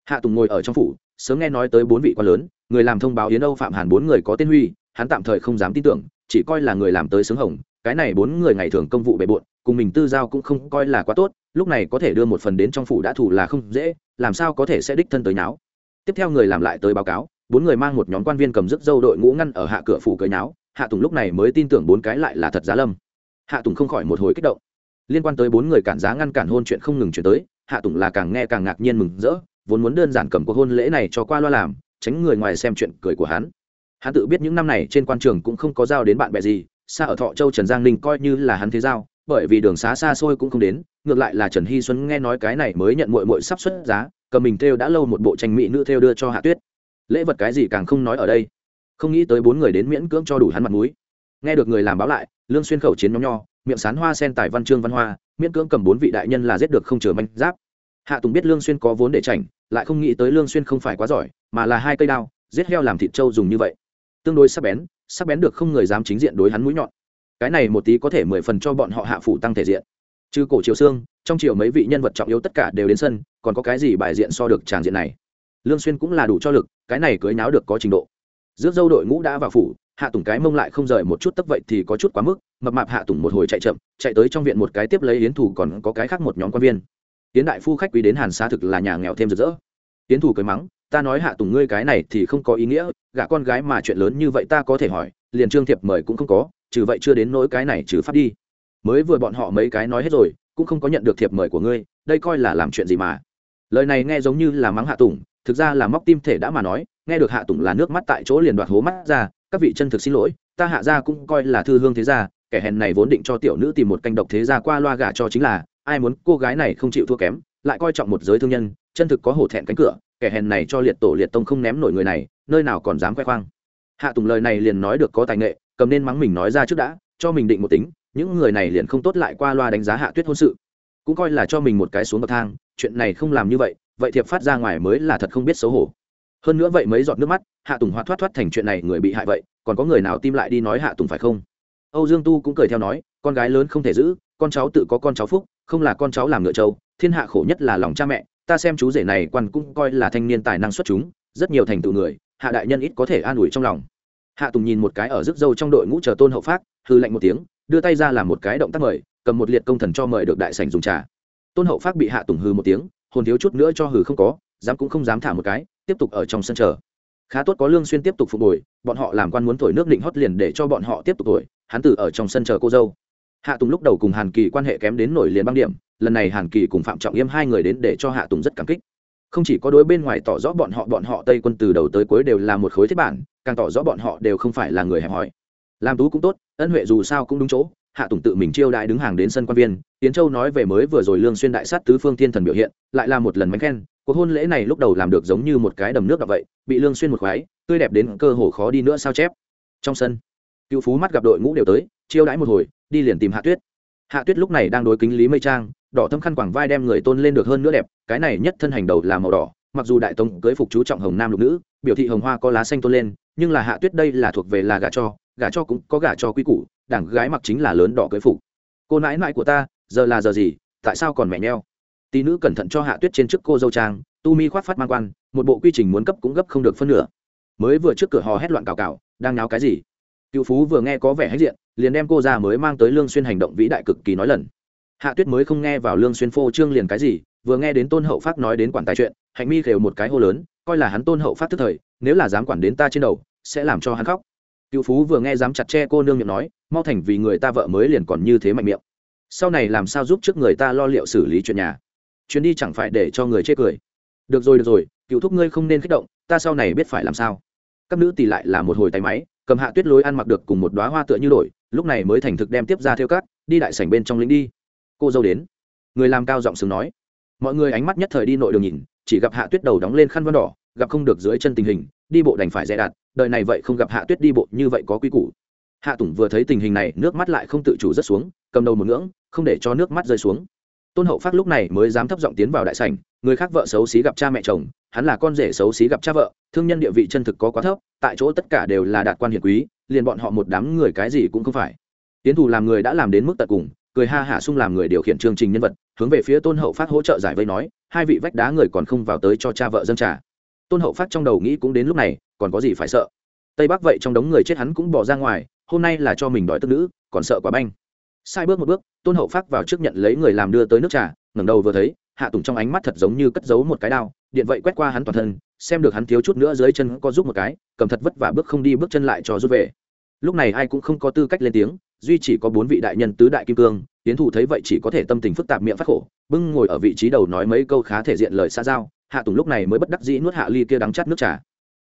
Hạ tùng ngồi ở trong phủ, sớm nghe nói tới bốn vị quan lớn, người làm thông báo yến âu phạm hàn bốn người có tên huy hắn tạm thời không dám tin tưởng, chỉ coi là người làm tới sướng hồng, cái này bốn người ngày thường công vụ bề bộn, cùng mình tư giao cũng không coi là quá tốt, lúc này có thể đưa một phần đến trong phủ đã thủ là không dễ, làm sao có thể sẽ đích thân tới nháo. Tiếp theo người làm lại tới báo cáo, bốn người mang một nhóm quan viên cầm rước dâu đội ngũ ngăn ở hạ cửa phủ cưới nháo, hạ tùng lúc này mới tin tưởng bốn cái lại là thật giá lâm. Hạ tùng không khỏi một hồi kích động. Liên quan tới bốn người cản giá ngăn cản hôn chuyện không ngừng chuyển tới, hạ tùng là càng nghe càng ngạc nhiên mừng rỡ, vốn muốn đơn giản cầm cuộc hôn lễ này cho qua loa làm, tránh người ngoài xem chuyện cười của hắn hắn tự biết những năm này trên quan trường cũng không có giao đến bạn bè gì, xa ở thọ châu trần giang ninh coi như là hắn thế giao, bởi vì đường xá xa xôi cũng không đến, ngược lại là trần hy xuân nghe nói cái này mới nhận mội mội sắp xuất giá, cầm mình theo đã lâu một bộ tranh mỹ nữ theo đưa cho hạ tuyết. Lễ vật cái gì càng không nói ở đây. Không nghĩ tới bốn người đến miễn cưỡng cho đủ hắn mặt mũi. Nghe được người làm báo lại, lương xuyên khẩu chiến nhóm nho, miệng sán hoa sen tài văn chương văn hoa, miễn cưỡng cầm bốn vị đại nhân là giết được không chừa manh giáp. Hạ tùng biết lương xuyên có vốn để chảnh, lại không nghĩ tới lương xuyên không phải quá giỏi, mà là hai cây đao, giết heo làm thịt trâu dùng như vậy tương đối sắc bén sắc bén được không người dám chính diện đối hắn mũi nhọn. Cái này một tí có thể mười phần cho bọn họ hạ phủ tăng thể diện. Trừ cổ triều xương, trong triều mấy vị nhân vật trọng yếu tất cả đều đến sân, còn có cái gì bài diện so được tràng diện này? Lương xuyên cũng là đủ cho lực, cái này cưới náo được có trình độ. Rước dâu đội ngũ đã vào phủ, hạ tùng cái mông lại không rời một chút tấp vậy thì có chút quá mức, mập mạp hạ tùng một hồi chạy chậm, chạy tới trong viện một cái tiếp lấy yến thủ còn có cái khác một nhóm quan viên. Yến đại phu khách quý đến hàn xá thực là nhà nghèo thêm rực rỡ. Yến thủ cười mắng ta nói hạ tùng ngươi cái này thì không có ý nghĩa, gả con gái mà chuyện lớn như vậy ta có thể hỏi, liền trương thiệp mời cũng không có, trừ vậy chưa đến nỗi cái này trừ pháp đi. Mới vừa bọn họ mấy cái nói hết rồi, cũng không có nhận được thiệp mời của ngươi, đây coi là làm chuyện gì mà. Lời này nghe giống như là mắng hạ tùng, thực ra là móc tim thể đã mà nói, nghe được hạ tùng là nước mắt tại chỗ liền đoạt hố mắt ra, các vị chân thực xin lỗi, ta hạ gia cũng coi là thư hương thế gia, kẻ hèn này vốn định cho tiểu nữ tìm một canh độc thế gia qua loa gả cho chính là, ai muốn cô gái này không chịu thua kém, lại coi trọng một giới thương nhân, chân thực có hổ thẹn cánh cửa kẻ hèn này cho liệt tổ liệt tông không ném nổi người này, nơi nào còn dám khoe khoang. Hạ tùng lời này liền nói được có tài nghệ, cầm nên mắng mình nói ra trước đã, cho mình định một tính, những người này liền không tốt lại qua loa đánh giá hạ tuyết hôn sự. Cũng coi là cho mình một cái xuống bậc thang, chuyện này không làm như vậy vậy thiệp phát ra ngoài mới là thật không biết xấu hổ. Hơn nữa vậy mấy giọt nước mắt, hạ tùng hoa thoát thoát thành chuyện này người bị hại vậy, còn có người nào tim lại đi nói hạ tùng phải không? Âu dương tu cũng cười theo nói, con gái lớn không thể giữ, con cháu tự có con cháu phúc, không là con cháu làm ngựa trâu, thiên hạ khổ nhất là lòng cha mẹ ta xem chú rể này quan cũng coi là thanh niên tài năng xuất chúng, rất nhiều thành tựu người, hạ đại nhân ít có thể an ủi trong lòng. Hạ tùng nhìn một cái ở rước dâu trong đội ngũ chờ tôn hậu phát, hư lạnh một tiếng, đưa tay ra làm một cái động tác mời, cầm một liệt công thần cho mời được đại sảnh dùng trà. Tôn hậu phát bị hạ tùng hư một tiếng, hồn thiếu chút nữa cho hừ không có, dám cũng không dám thả một cái, tiếp tục ở trong sân chờ. Khá tốt có lương xuyên tiếp tục phục hồi, bọn họ làm quan muốn thổi nước định hót liền để cho bọn họ tiếp tục thổi, hắn tử ở trong sân chờ cô dâu hạ tùng lúc đầu cùng hàn kỳ quan hệ kém đến nổi liền băng điểm, lần này hàn kỳ cùng phạm trọng yêm hai người đến để cho hạ tùng rất cảm kích. Không chỉ có đối bên ngoài tỏ rõ bọn họ bọn họ tây quân từ đầu tới cuối đều là một khối thiết bản, càng tỏ rõ bọn họ đều không phải là người hẹp hòi. Làm tú cũng tốt, ân huệ dù sao cũng đúng chỗ, hạ tùng tự mình chiêu đại đứng hàng đến sân quan viên tiến châu nói về mới vừa rồi lương xuyên đại sát tứ phương thiên thần biểu hiện, lại là một lần mánh khen, cuộc hôn lễ này lúc đầu làm được giống như một cái đầm nước đ vậy, bị lương xuyên một khoái, tươi đẹp đến cơ hồ khó đi nữa sao chép. Trong sân, cựu phú mắt gặp đội ngũ đều tới chiêu đãi một hồi, đi liền tìm hạ tuyết. Hạ tuyết lúc này đang đối kính lý mây trang, đỏ thâm khăn quàng vai đem người tôn lên được hơn nữa đẹp, cái này nhất thân hành đầu là màu đỏ, mặc dù đại tông cưới phục chú trọng hồng nam lục nữ, biểu thị hồng hoa có lá xanh tôn lên, nhưng là hạ tuyết đây là thuộc về là gả cho gả cho cũng có gả cho quý củ, đảng gái mặc chính là lớn đỏ cưới phục. Cô nãi nãi của ta, giờ là giờ gì, tại sao còn mẹ nheo? Tí nữ cẩn thận cho hạ tuyết trên trước cô dâu trang, tu mi khoát phát mang quan, một bộ quy trình muốn cấp cũng gấp không được phân nửa. Mới vừa trước cửa hò hét loạn cào cào, đang náo cái gì? Cựu phú vừa nghe có vẻ hãnh diện, liền đem cô ra mới mang tới lương xuyên hành động vĩ đại cực kỳ nói lần. Hạ tuyết mới không nghe vào lương xuyên phô trương liền cái gì, vừa nghe đến tôn hậu phát nói đến quản tài chuyện, hạnh mi khều một cái hô lớn, coi là hắn tôn hậu phát tức thời, nếu là dám quản đến ta trên đầu, sẽ làm cho hắn khóc. Cựu phú vừa nghe dám chặt che cô nương miệng nói, mau thành vì người ta vợ mới liền còn như thế mạnh miệng. Sau này làm sao giúp trước người ta lo liệu xử lý chuyện nhà? Chuyến đi chẳng phải để cho người chê cười. Được rồi được rồi, cựu thúc ngươi không nên kích động, ta sau này biết phải làm sao. Các nữ tỷ lại là một hồi tay máy cầm hạ tuyết lối ăn mặc được cùng một đoá hoa tựa như đổi, lúc này mới thành thực đem tiếp ra theo cắt đi đại sảnh bên trong lính đi. Cô dâu đến. Người làm cao giọng sừng nói. Mọi người ánh mắt nhất thời đi nội đường nhìn, chỉ gặp hạ tuyết đầu đóng lên khăn vân đỏ, gặp không được dưới chân tình hình, đi bộ đành phải dè đặt đời này vậy không gặp hạ tuyết đi bộ như vậy có quy củ. Hạ tùng vừa thấy tình hình này, nước mắt lại không tự chủ rất xuống, cầm đầu một ngưỡng, không để cho nước mắt rơi xuống tôn hậu phát lúc này mới dám thấp giọng tiến vào đại sảnh, người khác vợ xấu xí gặp cha mẹ chồng, hắn là con rể xấu xí gặp cha vợ, thương nhân địa vị chân thực có quá thấp, tại chỗ tất cả đều là đạt quan hiền quý, liền bọn họ một đám người cái gì cũng không phải. Tiến thủ làm người đã làm đến mức tận cùng, cười ha hả sung làm người điều khiển chương trình nhân vật, hướng về phía tôn hậu phát hỗ trợ giải vây nói, hai vị vách đá người còn không vào tới cho cha vợ dân trả tôn hậu phát trong đầu nghĩ cũng đến lúc này, còn có gì phải sợ? Tây bắc vậy trong đống người chết hắn cũng bỏ ra ngoài, hôm nay là cho mình đòi tức nữ, còn sợ quá banh sai bước một bước, tôn hậu phát vào trước nhận lấy người làm đưa tới nước trà, ngẩng đầu vừa thấy, hạ tùng trong ánh mắt thật giống như cất giấu một cái đao, điện vậy quét qua hắn toàn thân, xem được hắn thiếu chút nữa dưới chân có giúp một cái, cầm thật vất vả bước không đi bước chân lại cho rút về. Lúc này ai cũng không có tư cách lên tiếng, duy chỉ có bốn vị đại nhân tứ đại kim cương tiến thủ thấy vậy chỉ có thể tâm tình phức tạp miệng phát khổ, bưng ngồi ở vị trí đầu nói mấy câu khá thể diện lời xa giao, hạ tùng lúc này mới bất đắc dĩ nuốt hạ ly kia đắng chát nước trà.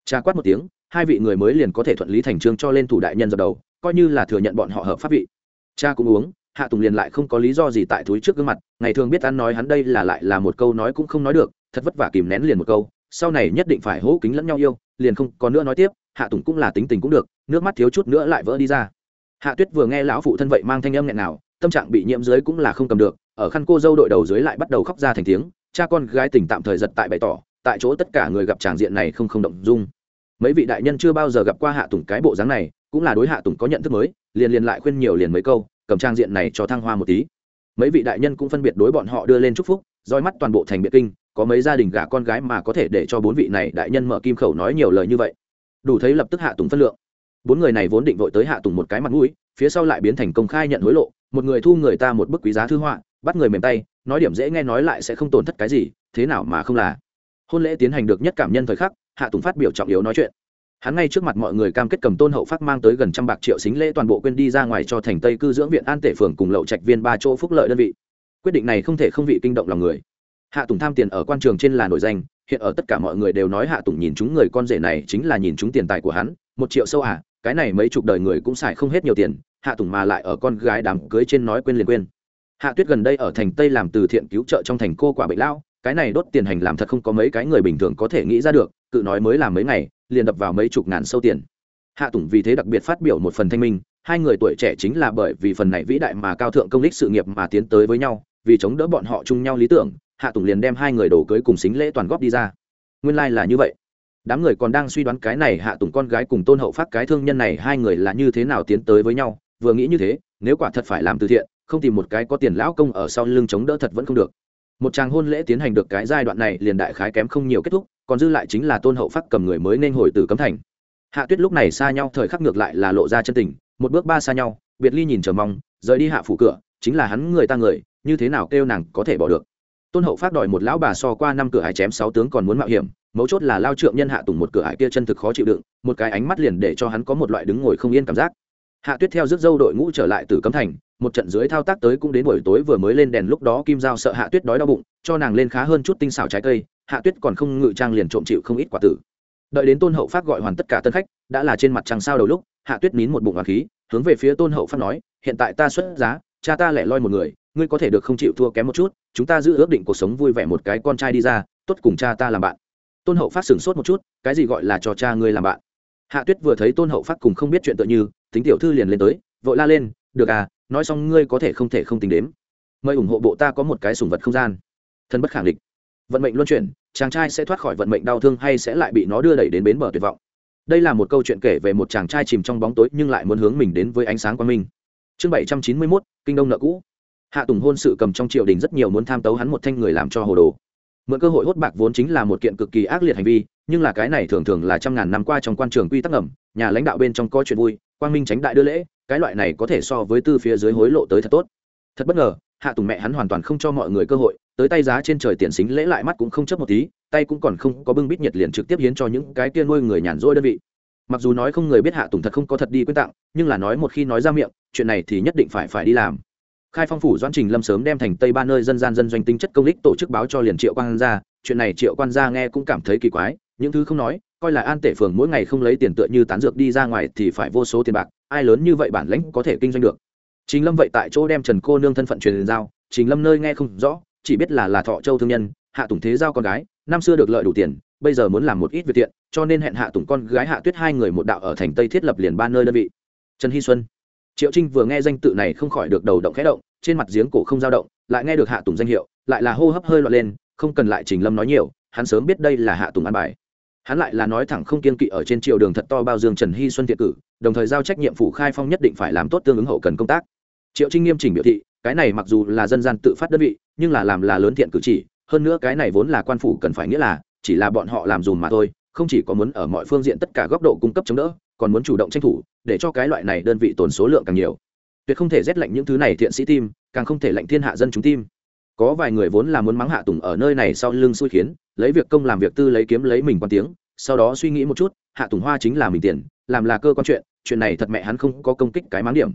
Trà quát một tiếng, hai vị người mới liền có thể thuận lý thành trương cho lên thủ đại nhân dập đầu, coi như là thừa nhận bọn họ hợp pháp vị cha cũng uống, hạ tùng liền lại không có lý do gì tại túi trước gương mặt, ngày thường biết ăn nói hắn đây là lại là một câu nói cũng không nói được, thật vất vả kìm nén liền một câu, sau này nhất định phải hỗ kính lẫn nhau yêu, liền không có nữa nói tiếp, hạ tùng cũng là tính tình cũng được, nước mắt thiếu chút nữa lại vỡ đi ra. Hạ tuyết vừa nghe lão phụ thân vậy mang thanh âm nghẹn nào, tâm trạng bị nhiễm dưới cũng là không cầm được, ở khăn cô dâu đội đầu dưới lại bắt đầu khóc ra thành tiếng, cha con gái tỉnh tạm thời giật tại bày tỏ, tại chỗ tất cả người gặp tràng diện này không không động dung. Mấy vị đại nhân chưa bao giờ gặp qua hạ tùng cái bộ dáng này cũng là đối hạ tùng có nhận thức mới, liền liền lại khuyên nhiều liền mấy câu, cầm trang diện này cho thăng hoa một tí. Mấy vị đại nhân cũng phân biệt đối bọn họ đưa lên chúc phúc, roi mắt toàn bộ thành biệt kinh, có mấy gia đình gả con gái mà có thể để cho bốn vị này đại nhân mở kim khẩu nói nhiều lời như vậy. Đủ thấy lập tức hạ tùng phân lượng. Bốn người này vốn định vội tới hạ tùng một cái mặt mũi, phía sau lại biến thành công khai nhận hối lộ, một người thu người ta một bức quý giá thư họa, bắt người mềm tay, nói điểm dễ nghe nói lại sẽ không tổn thất cái gì, thế nào mà không là. Hôn lễ tiến hành được nhất cảm nhân thời khắc, hạ tùng phát biểu trọng yếu nói chuyện hắn ngay trước mặt mọi người cam kết cầm tôn hậu phát mang tới gần trăm bạc triệu xính lễ toàn bộ quên đi ra ngoài cho thành tây cư dưỡng viện an tể phường cùng lậu trạch viên ba chỗ phúc lợi đơn vị. Quyết định này không thể không vị kinh động lòng người. Hạ tùng tham tiền ở quan trường trên là nổi danh, hiện ở tất cả mọi người đều nói hạ tùng nhìn chúng người con rể này chính là nhìn chúng tiền tài của hắn, một triệu sâu à cái này mấy chục đời người cũng xài không hết nhiều tiền, hạ tùng mà lại ở con gái đám cưới trên nói quên liền quên. Hạ tuyết gần đây ở thành tây làm từ thiện cứu trợ trong thành cô quả bệnh lao cái này đốt tiền hành làm thật không có mấy cái người bình thường có thể nghĩ ra được, cự nói mới làm mấy ngày liền đập vào mấy chục ngàn sâu tiền. Hạ tùng vì thế đặc biệt phát biểu một phần thanh minh, hai người tuổi trẻ chính là bởi vì phần này vĩ đại mà cao thượng công đích sự nghiệp mà tiến tới với nhau, vì chống đỡ bọn họ chung nhau lý tưởng, hạ tùng liền đem hai người đổ cưới cùng xính lễ toàn góp đi ra. Nguyên lai、like、là như vậy. Đám người còn đang suy đoán cái này hạ tùng con gái cùng tôn hậu phát cái thương nhân này hai người là như thế nào tiến tới với nhau, vừa nghĩ như thế, nếu quả thật phải làm từ thiện, không tìm một cái có tiền lão công ở sau lưng chống đỡ thật vẫn không được. Một tràng hôn lễ tiến hành được cái giai đoạn này liền đại khái kém không nhiều kết thúc còn dư lại chính là tôn hậu phát cầm người mới nên hồi từ cấm thành. Hạ tuyết lúc này xa nhau, thời khắc ngược lại là lộ ra chân tình, một bước ba xa nhau, biệt ly nhìn chờ mong, rời đi hạ phủ cửa, chính là hắn người ta người, như thế nào kêu nàng có thể bỏ được. Tôn hậu phát đòi một lão bà so qua năm cửa hải chém sáu tướng còn muốn mạo hiểm, mấu chốt là lao trượng nhân hạ tùng một cửa hải kia chân thực khó chịu đựng, một cái ánh mắt liền để cho hắn có một loại đứng ngồi không yên cảm giác hạ tuyết theo rước dâu đội ngũ trở lại từ cấm thành, một trận dưới thao tác tới cũng đến buổi tối vừa mới lên đèn lúc đó kim giao sợ hạ tuyết đói đau bụng, cho nàng lên khá hơn chút tinh xảo trái cây, hạ tuyết còn không ngự trang liền trộm chịu không ít quả tử. Đợi đến tôn hậu phát gọi hoàn tất cả tân khách, đã là trên mặt trăng sao đầu lúc, hạ tuyết nín một bụng hoàng khí, hướng về phía tôn hậu phát nói, hiện tại ta xuất giá, cha ta lẻ loi một người, ngươi có thể được không chịu thua kém một chút, chúng ta giữ ước định cuộc sống vui vẻ một cái con trai đi ra, tốt cùng cha ta làm bạn. Tôn hậu phát sửng sốt một chút, cái gì gọi là cho cha ngươi làm bạn? Hạ tuyết vừa thấy tôn hậu phát cùng không biết chuyện tựa như tính tiểu thư liền lên tới, vội la lên, được à nói xong ngươi có thể không thể không tính đếm. Mời ủng hộ bộ ta có một cái sùng vật không gian. Thân bất khẳng định vận mệnh luân chuyển, chàng trai sẽ thoát khỏi vận mệnh đau thương hay sẽ lại bị nó đưa đẩy đến bến bờ tuyệt vọng. Đây là một câu chuyện kể về một chàng trai chìm trong bóng tối nhưng lại muốn hướng mình đến với ánh sáng quang minh. Chương bảy trăm chín mươi mốt, kinh đông nợ cũ. Hạ tùng hôn sự cầm trong triều đình rất nhiều muốn tham tấu hắn một thanh người làm cho hồ đồ. Mượn cơ hội hốt bạc vốn chính là một kiện cực kỳ ác liệt hành vi nhưng là cái này thường thường là trăm ngàn năm qua trong quan trường quy tắc ngầm, nhà lãnh đạo bên trong coi chuyện vui, quang minh tránh đại đưa lễ, cái loại này có thể so với tư phía dưới hối lộ tới thật tốt. Thật bất ngờ, hạ tùng mẹ hắn hoàn toàn không cho mọi người cơ hội, tới tay giá trên trời tiền xính lễ lại mắt cũng không chấp một tí, tay cũng còn không có bưng bít nhiệt liền trực tiếp hiến cho những cái kia nuôi người nhàn rỗi đơn vị. Mặc dù nói không người biết hạ tùng thật không có thật đi quyên tặng, nhưng là nói một khi nói ra miệng, chuyện này thì nhất định phải phải đi làm. Khai phong phủ doãn trình lâm sớm đem thành tây ba nơi dân gian dân doanh tinh chất công lích tổ chức báo cho liền triệu quan gia, chuyện này triệu quan gia nghe cũng cảm thấy kỳ quái những thứ không nói, coi là an tể phường mỗi ngày không lấy tiền tựa như tán dược đi ra ngoài thì phải vô số tiền bạc, ai lớn như vậy bản lãnh có thể kinh doanh được. Trình lâm vậy tại chỗ đem trần cô nương thân phận truyền giao, trình lâm nơi nghe không rõ, chỉ biết là là thọ châu thương nhân, hạ tùng thế giao con gái, năm xưa được lợi đủ tiền, bây giờ muốn làm một ít việc tiện cho nên hẹn hạ tùng con gái hạ tuyết hai người một đạo ở thành tây thiết lập liền ba nơi đơn vị. Trần hy xuân. Triệu trinh vừa nghe danh tự này không khỏi được đầu động khẽ động, trên mặt giếng cổ không dao động, lại nghe được hạ tùng danh hiệu, lại là hô hấp hơi loạn lên, không cần lại trình lâm nói nhiều, hắn sớm biết đây là hạ tùng an bài hắn lại là nói thẳng không kiên kỵ ở trên triều đường thật to bao dương trần hy xuân thiện cử, đồng thời giao trách nhiệm phủ khai phong nhất định phải làm tốt tương ứng hậu cần công tác. Triệu trinh nghiêm chỉnh biểu thị, cái này mặc dù là dân gian tự phát đơn vị, nhưng là làm là lớn thiện cử chỉ, hơn nữa cái này vốn là quan phủ cần phải nghĩa là, chỉ là bọn họ làm dùm mà thôi, không chỉ có muốn ở mọi phương diện tất cả góc độ cung cấp chống đỡ, còn muốn chủ động tranh thủ, để cho cái loại này đơn vị tồn số lượng càng nhiều. Tuyệt không thể rét lạnh những thứ này thiện sĩ tim, càng không thể lạnh thiên hạ dân chúng tim. Có vài người vốn là muốn mắng hạ tùng ở nơi này sau lưng xui khiến lấy việc công làm việc tư lấy kiếm lấy mình quan tiếng, sau đó suy nghĩ một chút, hạ tùng hoa chính là mình tiền, làm là cơ quan chuyện chuyện này thật mẹ hắn không có công kích cái mắng điểm.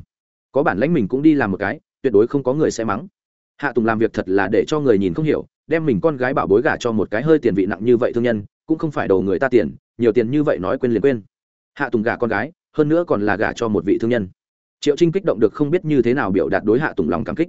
Có bản lãnh mình cũng đi làm một cái, tuyệt đối không có người sẽ mắng. Hạ tùng làm việc thật là để cho người nhìn không hiểu, đem mình con gái bảo bối gả cho một cái hơi tiền vị nặng như vậy thương nhân, cũng không phải đầu người ta tiền, nhiều tiền như vậy nói quên liền quên. Hạ tùng gả con gái, hơn nữa còn là gả cho một vị thương nhân. Triệu trinh kích động được không biết như thế nào biểu đạt đối hạ tùng lòng cảm kích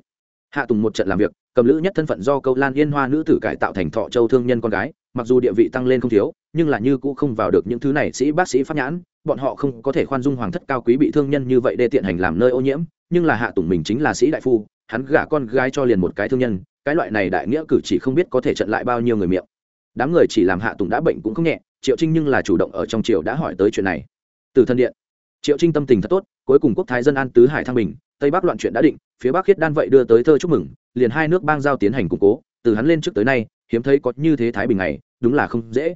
hạ tùng một trận làm việc, cầm lữ nhất thân phận do câu lan yên hoa nữ tử cải tạo thành thọ châu thương nhân con gái, mặc dù địa vị tăng lên không thiếu, nhưng là như cũng không vào được những thứ này sĩ bác sĩ pháp nhãn, bọn họ không có thể khoan dung hoàng thất cao quý bị thương nhân như vậy để tiện hành làm nơi ô nhiễm, nhưng là hạ tùng mình chính là sĩ đại phu, hắn gả con gái cho liền một cái thương nhân, cái loại này đại nghĩa cử chỉ không biết có thể trận lại bao nhiêu người miệng. Đám người chỉ làm hạ tùng đã bệnh cũng không nhẹ, triệu trinh nhưng là chủ động ở trong triều đã hỏi tới chuyện này. Từ thân điện, triệu trinh tâm tình thật tốt, cuối cùng quốc thái dân an tứ hải thăng bình tây bắc loạn chuyện đã định, phía bắc khiết đan vậy đưa tới thơ chúc mừng, liền hai nước bang giao tiến hành củng cố, từ hắn lên trước tới nay, hiếm thấy có như thế thái bình này đúng là không dễ.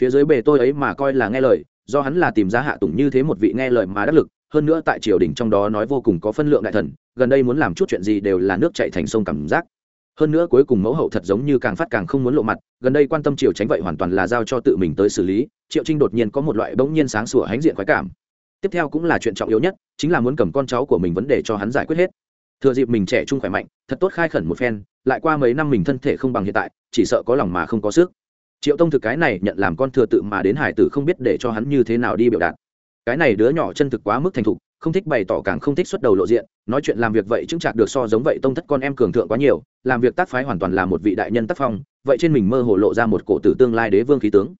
Phía dưới bề tôi ấy mà coi là nghe lời, do hắn là tìm ra hạ tùng như thế một vị nghe lời mà đắc lực, hơn nữa tại triều đình trong đó nói vô cùng có phân lượng đại thần, gần đây muốn làm chút chuyện gì đều là nước chạy thành sông cảm giác. Hơn nữa cuối cùng mẫu hậu thật giống như càng phát càng không muốn lộ mặt, gần đây quan tâm triều tránh vậy hoàn toàn là giao cho tự mình tới xử lý, triệu trinh đột nhiên có một loại bỗng nhiên sáng sủa hãnh diện khoái cảm tiếp theo cũng là chuyện trọng yếu nhất, chính là muốn cầm con cháu của mình vấn đề cho hắn giải quyết hết. Thừa dịp mình trẻ trung khỏe mạnh, thật tốt khai khẩn một phen, lại qua mấy năm mình thân thể không bằng hiện tại, chỉ sợ có lòng mà không có sức. Triệu tông thực cái này nhận làm con thừa tự mà đến hải tử không biết để cho hắn như thế nào đi biểu đạt. Cái này đứa nhỏ chân thực quá mức thành thục, không thích bày tỏ càng không thích xuất đầu lộ diện, nói chuyện làm việc vậy chứng chạc được so giống vậy tông thất con em cường thượng quá nhiều, làm việc tác phái hoàn toàn là một vị đại nhân tác phong, vậy trên mình mơ hồ lộ ra một cổ tử tương lai đế vương khí tướng.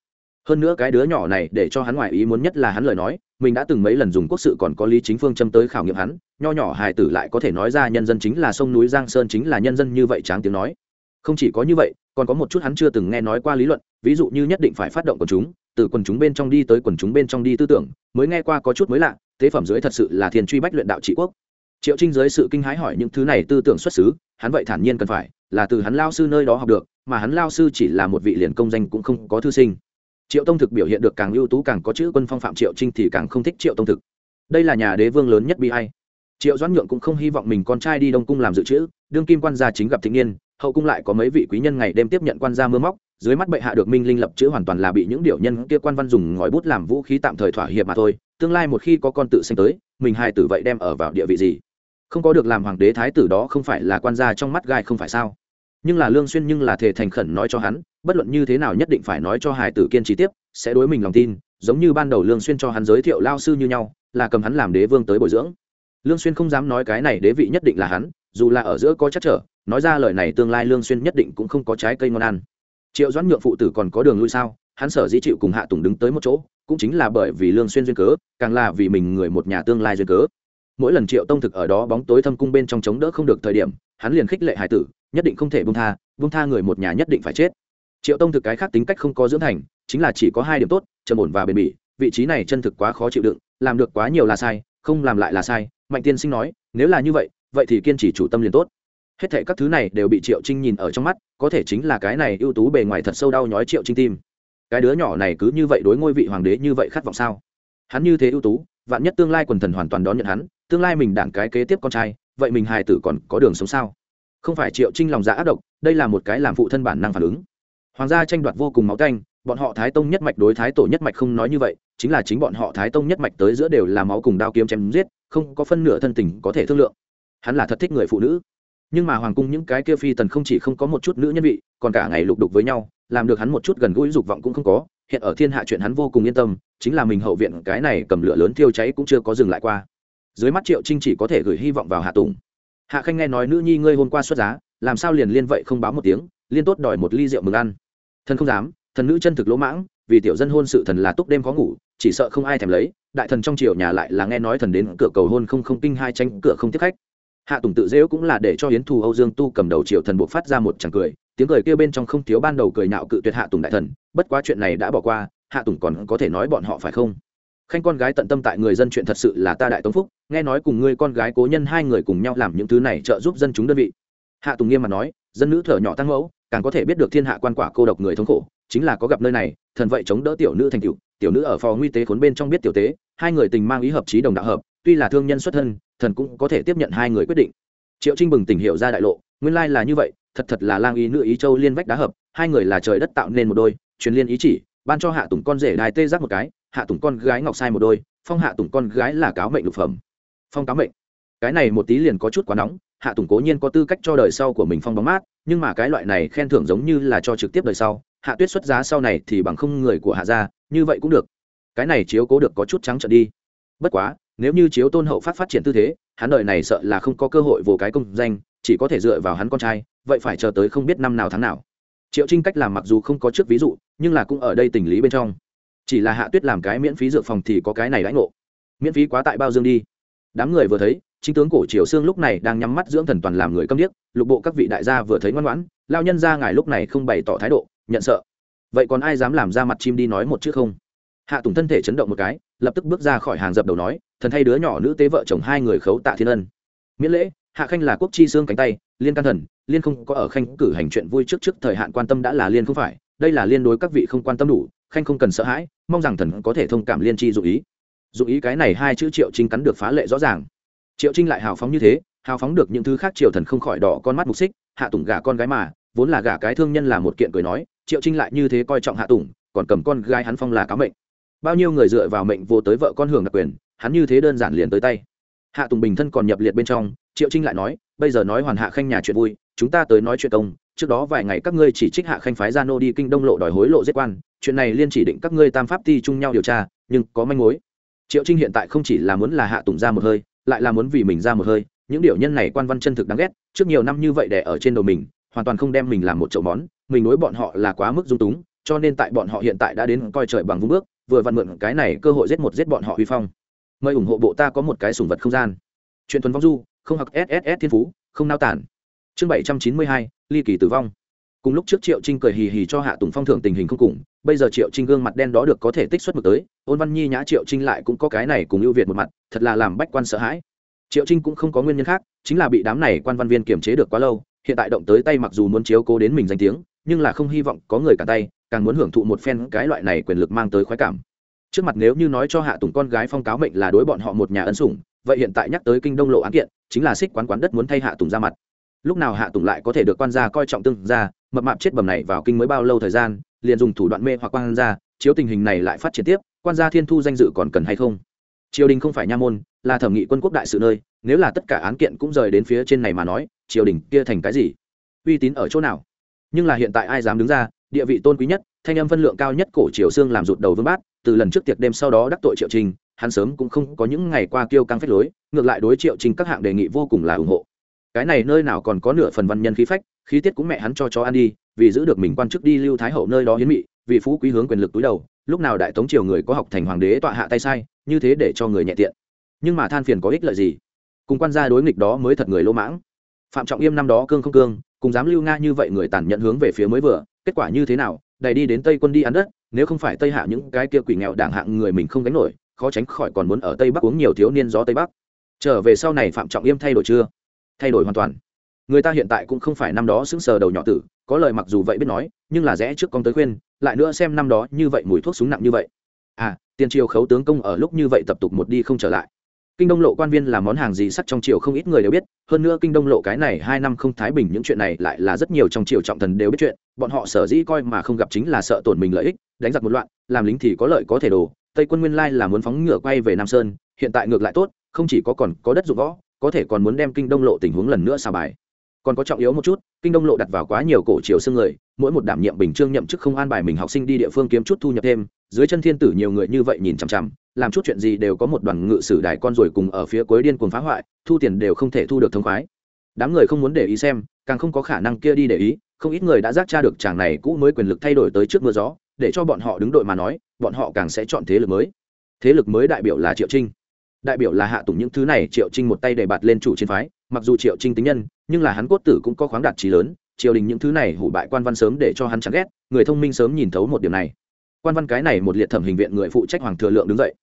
Hơn nữa cái đứa nhỏ này để cho hắn ngoại ý muốn nhất là hắn lời nói mình đã từng mấy lần dùng quốc sự còn có lý chính phương châm tới khảo nghiệm hắn, nho nhỏ hài tử lại có thể nói ra nhân dân chính là sông núi giang sơn chính là nhân dân như vậy tráng tiếng nói. Không chỉ có như vậy, còn có một chút hắn chưa từng nghe nói qua lý luận, ví dụ như nhất định phải phát động quần chúng, từ quần chúng bên trong đi tới quần chúng bên trong đi tư tưởng, mới nghe qua có chút mới lạ, thế phẩm dưới thật sự là thiên truy bách luyện đạo trị quốc. Triệu trinh dưới sự kinh hãi hỏi những thứ này tư tưởng xuất xứ, hắn vậy thản nhiên cần phải, là từ hắn lao sư nơi đó học được, mà hắn lao sư chỉ là một vị liền công danh cũng không có thư sinh triệu tông thực biểu hiện được càng ưu tú càng có chữ quân phong phạm triệu trinh thì càng không thích triệu tông thực. Đây là nhà đế vương lớn nhất bi hay triệu doãn nhượng cũng không hy vọng mình con trai đi đông cung làm dự trữ, đương kim quan gia chính gặp thịnh niên, hậu cung lại có mấy vị quý nhân ngày đêm tiếp nhận quan gia mưa móc, dưới mắt bệ hạ được minh linh lập chữ hoàn toàn là bị những điều nhân kia quan văn dùng ngòi bút làm vũ khí tạm thời thỏa hiệp mà thôi, tương lai một khi có con tự sinh tới, mình hai tử vậy đem ở vào địa vị gì? Không có được làm hoàng đế thái tử đó không phải là quan gia trong mắt gai không phải sao? Nhưng là lương xuyên nhưng là thể thành khẩn nói cho hắn, bất luận như thế nào nhất định phải nói cho hải tử kiên trì tiếp, sẽ đối mình lòng tin, giống như ban đầu lương xuyên cho hắn giới thiệu lao sư như nhau, là cầm hắn làm đế vương tới bồi dưỡng. Lương xuyên không dám nói cái này đế vị nhất định là hắn, dù là ở giữa có chắc trở, nói ra lời này tương lai lương xuyên nhất định cũng không có trái cây ngon ăn. Triệu doãn nhượng phụ tử còn có đường lui sao? Hắn sở dĩ chịu cùng hạ tùng đứng tới một chỗ, cũng chính là bởi vì lương xuyên duyên cớ, càng là vì mình người một nhà tương lai duyên cớ. Mỗi lần triệu tông thực ở đó bóng tối thâm cung bên trong chống đỡ không được thời điểm, hắn liền khích lệ hải tử nhất định không thể buông tha buông tha người một nhà nhất định phải chết. Triệu tông thực cái khác tính cách không có dưỡng thành, chính là chỉ có hai điểm tốt, trầm ổn và bền bỉ, vị trí này chân thực quá khó chịu đựng, làm được quá nhiều là sai, không làm lại là sai, mạnh tiên sinh nói, nếu là như vậy vậy thì kiên trì chủ tâm liền tốt. Hết thệ các thứ này đều bị triệu trinh nhìn ở trong mắt, có thể chính là cái này ưu tú bề ngoài thật sâu đau nhói triệu trinh tim. Cái đứa nhỏ này cứ như vậy đối ngôi vị hoàng đế như vậy khát vọng sao? Hắn như thế ưu tú, vạn nhất tương lai quần thần hoàn toàn đón nhận hắn, tương lai mình đảng cái kế tiếp con trai, vậy mình hài tử còn có đường sống sao? Không phải triệu trinh lòng dạ ác độc, đây là một cái làm phụ thân bản năng phản ứng. Hoàng gia tranh đoạt vô cùng máu canh bọn họ thái tông nhất mạch đối thái tổ nhất mạch không nói như vậy, chính là chính bọn họ thái tông nhất mạch tới giữa đều là máu cùng đao kiếm chém giết, không có phân nửa thân tình có thể thương lượng. Hắn là thật thích người phụ nữ. Nhưng mà hoàng cung những cái kia phi tần không chỉ không có một chút nữ nhân vị, còn cả ngày lục đục với nhau, làm được hắn một chút gần gũi dục vọng cũng không có, hiện ở thiên hạ chuyện hắn vô cùng yên tâm, chính là mình hậu viện cái này cầm lửa lớn thiêu cháy cũng chưa có dừng lại qua. Dưới mắt triệu trinh chỉ có thể gửi hy vọng vào hạ tùng hạ khanh nghe nói nữ nhi ngươi hôm qua xuất giá, làm sao liền liên vậy không báo một tiếng, liên tốt đòi một ly rượu mừng ăn. Thần không dám, thần nữ chân thực lỗ mãng, vì tiểu dân hôn sự thần là túc đêm khó ngủ, chỉ sợ không ai thèm lấy, đại thần trong triều nhà lại là nghe nói thần đến cửa cầu hôn không không kinh hai tranh cửa không tiếp khách. Hạ tùng tự dễu cũng là để cho hiến thù âu dương tu cầm đầu triều thần buộc phát ra một chàng cười, tiếng cười kia bên trong không thiếu ban đầu cười nạo cự tuyệt hạ tùng đại thần, bất quá chuyện này đã bỏ qua, hạ tùng còn có thể nói bọn họ phải không? Khanh con gái tận tâm tại người dân chuyện thật sự là ta đại tống phúc, nghe nói cùng ngươi con gái cố nhân hai người cùng nhau làm những thứ này trợ giúp dân chúng đơn vị. Hạ tùng nghiêm mặt nói, dân nữ thở nhỏ tăng mẫu, càng có thể biết được thiên hạ quan quả cô độc người thống khổ, chính là có gặp nơi này, thần vậy chống đỡ tiểu nữ thành cựu tiểu nữ ở phò nguy tế khốn bên trong biết tiểu tế, hai người tình mang ý hợp trí đồng đạo hợp, tuy là thương nhân xuất thân, thần cũng có thể tiếp nhận hai người quyết định. Triệu trinh bừng tỉnh hiệu ra đại lộ, nguyên lai là như vậy, thật thật là lang ý nữ ý châu liên vách đá hợp, hai người là trời đất tạo nên một đôi, truyền liên ý chỉ, ban cho hạ tùng con rể đài tê giác một cái hạ tùng con gái ngọc sai một đôi, phong hạ tùng con gái là cáo mệnh lục phẩm. Phong cáo mệnh. Cái này một tí liền có chút quá nóng, hạ tùng cố nhiên có tư cách cho đời sau của mình phong bóng mát, nhưng mà cái loại này khen thưởng giống như là cho trực tiếp đời sau, hạ tuyết xuất giá sau này thì bằng không người của hạ gia, như vậy cũng được. Cái này chiếu cố được có chút trắng trợn đi. Bất quá, nếu như chiếu tôn hậu phát phát triển tư thế, hắn đời này sợ là không có cơ hội vô cái công danh, chỉ có thể dựa vào hắn con trai, vậy phải chờ tới không biết năm nào tháng nào. Triệu trinh cách làm mặc dù không có trước ví dụ, nhưng là cũng ở đây tình lý bên trong chỉ là hạ tuyết làm cái miễn phí dược phòng thì có cái này lãnh ngộ. Miễn phí quá tại bao dương đi. Đám người vừa thấy, chính tướng cổ triều sương lúc này đang nhắm mắt dưỡng thần toàn làm người câm điếc, lục bộ các vị đại gia vừa thấy ngoan ngoãn, lao nhân ra ngài lúc này không bày tỏ thái độ, nhận sợ. Vậy còn ai dám làm ra mặt chim đi nói một chữ không? Hạ tùng thân thể chấn động một cái, lập tức bước ra khỏi hàng dập đầu nói, thần thay đứa nhỏ nữ tế vợ chồng hai người khấu tạ thiên ân. Miễn lễ, hạ khanh là quốc chi xương cánh tay, liên can thần, liên không có ở khanh cử hành chuyện vui trước trước thời hạn quan tâm đã là liên không phải, đây là liên đối các vị không quan tâm đủ khanh không cần sợ hãi, mong rằng thần có thể thông cảm liên tri dụ ý. Dụ ý cái này hai chữ triệu trinh cắn được phá lệ rõ ràng. Triệu trinh lại hào phóng như thế, hào phóng được những thứ khác triều thần không khỏi đỏ con mắt mục xích, hạ tùng gả con gái mà, vốn là gả cái thương nhân là một kiện cười nói, triệu trinh lại như thế coi trọng hạ tùng, còn cầm con gái hắn phong là cá mệnh. Bao nhiêu người dựa vào mệnh vô tới vợ con hưởng đặc quyền, hắn như thế đơn giản liền tới tay. Hạ tùng bình thân còn nhập liệt bên trong, triệu trinh lại nói, bây giờ nói hoàn hạ khanh nhà chuyện vui, chúng ta tới nói chuyện công trước đó vài ngày các ngươi chỉ trích hạ khanh phái gia nô đi kinh đông lộ đòi hối lộ giết quan, chuyện này liên chỉ định các ngươi tam pháp ti chung nhau điều tra, nhưng có manh mối. Triệu trinh hiện tại không chỉ là muốn là hạ tùng ra một hơi, lại là muốn vì mình ra một hơi, những điều nhân này quan văn chân thực đáng ghét, trước nhiều năm như vậy để ở trên đầu mình, hoàn toàn không đem mình làm một chậu món, mình nối bọn họ là quá mức dung túng, cho nên tại bọn họ hiện tại đã đến coi trời bằng vung bước vừa vặn mượn cái này cơ hội giết một giết bọn họ huy phong. Mời ủng hộ bộ ta có một cái sủng vật không gian. Chuyện tuần vong du, không học sss thiên phú, không nao tản chương bảy trăm chín mươi hai, ly kỳ tử vong. Cùng lúc trước triệu trinh cười hì hì cho hạ tùng phong thưởng tình hình không cùng, bây giờ triệu trinh gương mặt đen đó được có thể tích xuất một tới, ôn văn nhi nhã triệu trinh lại cũng có cái này cùng ưu việt một mặt, thật là làm bách quan sợ hãi. Triệu trinh cũng không có nguyên nhân khác, chính là bị đám này quan văn viên kiềm chế được quá lâu, hiện tại động tới tay mặc dù muốn chiếu cố đến mình danh tiếng, nhưng là không hy vọng có người cả tay, càng muốn hưởng thụ một phen cái loại này quyền lực mang tới khoái cảm. Trước mặt nếu như nói cho hạ tùng con gái phong cáo mệnh là đối bọn họ một nhà ân sủng, vậy hiện tại nhắc tới kinh đông lộ án kiện, chính là xích quán quán đất muốn thay hạ tùng ra mặt lúc nào hạ tùng lại có thể được quan gia coi trọng tương ra mập mạp chết bầm này vào kinh mới bao lâu thời gian, liền dùng thủ đoạn mê hoặc quan gia, chiếu tình hình này lại phát triển tiếp, quan gia thiên thu danh dự còn cần hay không? Triều đình không phải nha môn, là thẩm nghị quân quốc đại sự nơi, nếu là tất cả án kiện cũng rời đến phía trên này mà nói, triều đình kia thành cái gì? Uy tín ở chỗ nào? Nhưng là hiện tại ai dám đứng ra, địa vị tôn quý nhất, thanh âm phân lượng cao nhất cổ triều xương làm rụt đầu vương bát, từ lần trước tiệc đêm sau đó đắc tội triệu trình, hắn sớm cũng không có những ngày qua kêu căng phép lối, ngược lại đối triệu trình các hạng đề nghị vô cùng là ủng hộ cái này nơi nào còn có nửa phần văn nhân khí phách, khí tiết cũng mẹ hắn cho chó ăn đi, vì giữ được mình quan chức đi lưu thái hậu nơi đó hiến mị, vì phú quý hướng quyền lực túi đầu, lúc nào đại tống triều người có học thành hoàng đế tọa hạ tay sai, như thế để cho người nhẹ tiện. Nhưng mà than phiền có ích lợi gì? Cùng quan gia đối nghịch đó mới thật người lỗ mãng. Phạm trọng yêm năm đó cương không cương, cùng dám lưu nga như vậy người tàn nhận hướng về phía mới vừa, kết quả như thế nào? Đầy đi đến tây quân đi ăn đất, nếu không phải tây hạ những cái kia quỷ nghèo đảng hạng người mình không gánh nổi, khó tránh khỏi còn muốn ở tây bắc uống nhiều thiếu niên gió tây bắc. Trở về sau này phạm trọng yêm thay đổi chưa? Thay đổi hoàn toàn. Người ta hiện tại cũng không phải năm đó xứng sờ đầu nhỏ tử, có lời mặc dù vậy biết nói, nhưng là rẽ trước con tới khuyên, lại nữa xem năm đó như vậy mùi thuốc súng nặng như vậy. À tiền triều khấu tướng công ở lúc như vậy tập tục một đi không trở lại. Kinh đông lộ quan viên là món hàng gì sắc trong triều không ít người đều biết, hơn nữa kinh đông lộ cái này hai năm không thái bình những chuyện này lại là rất nhiều trong triều trọng thần đều biết chuyện, bọn họ sở dĩ coi mà không gặp chính là sợ tổn mình lợi ích, đánh giặc một loạn, làm lính thì có lợi có thể đồ tây quân nguyên lai là muốn phóng ngựa quay về nam sơn, hiện tại ngược lại tốt, không chỉ có còn có đất dụng võ có thể còn muốn đem kinh đông lộ tình huống lần nữa xà bài. Còn có trọng yếu một chút, kinh đông lộ đặt vào quá nhiều cổ triều xương người, mỗi một đảm nhiệm bình trương nhậm chức không an bài mình học sinh đi địa phương kiếm chút thu nhập thêm, dưới chân thiên tử nhiều người như vậy nhìn chằm chằm, làm chút chuyện gì đều có một đoàn ngự sử đài con rồi cùng ở phía cuối điên cuồng phá hoại, thu tiền đều không thể thu được thông khoái. Đám người không muốn để ý xem, càng không có khả năng kia đi để ý, không ít người đã giác tra được chàng này cũ mới quyền lực thay đổi tới trước mưa gió, để cho bọn họ đứng đội mà nói, bọn họ càng sẽ chọn thế lực mới. Thế lực mới đại biểu là triệu trinh đại biểu là hạ tùng những thứ này triệu trinh một tay để bạt lên chủ chiến phái mặc dù triệu trinh tính nhân nhưng là hắn cốt tử cũng có khoáng đạt trí lớn triều đình những thứ này hủ bại quan văn sớm để cho hắn chán ghét người thông minh sớm nhìn thấu một điểm này quan văn cái này một liệt thẩm hình viện người phụ trách hoàng thừa lượng đứng dậy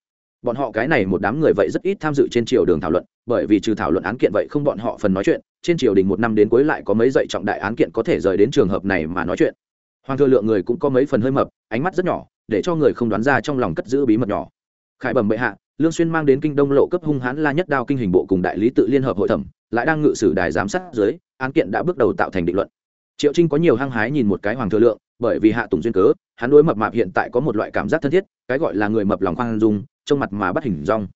bọn họ cái này một đám người vậy rất ít tham dự trên triều đường thảo luận bởi vì trừ thảo luận án kiện vậy không bọn họ phần nói chuyện trên triều đình một năm đến cuối lại có mấy dạy trọng đại án kiện có thể rời đến trường hợp này mà nói chuyện hoàng thừa lượng người cũng có mấy phần hơi mập ánh mắt rất nhỏ để cho người không đoán ra trong lòng cất giữ bí mật nhỏ khải bẩm bệ hạ lương xuyên mang đến kinh đông lộ cấp hung hãn la nhất đao kinh hình bộ cùng đại lý tự liên hợp hội thẩm, lại đang ngự sử đài giám sát dưới, án kiện đã bước đầu tạo thành định luận. Triệu trinh có nhiều hăng hái nhìn một cái hoàng thừa lượng, bởi vì hạ tùng duyên cớ, hắn đối mập mạp hiện tại có một loại cảm giác thân thiết, cái gọi là người mập lòng khoan dung trong mặt mà bắt hình rong.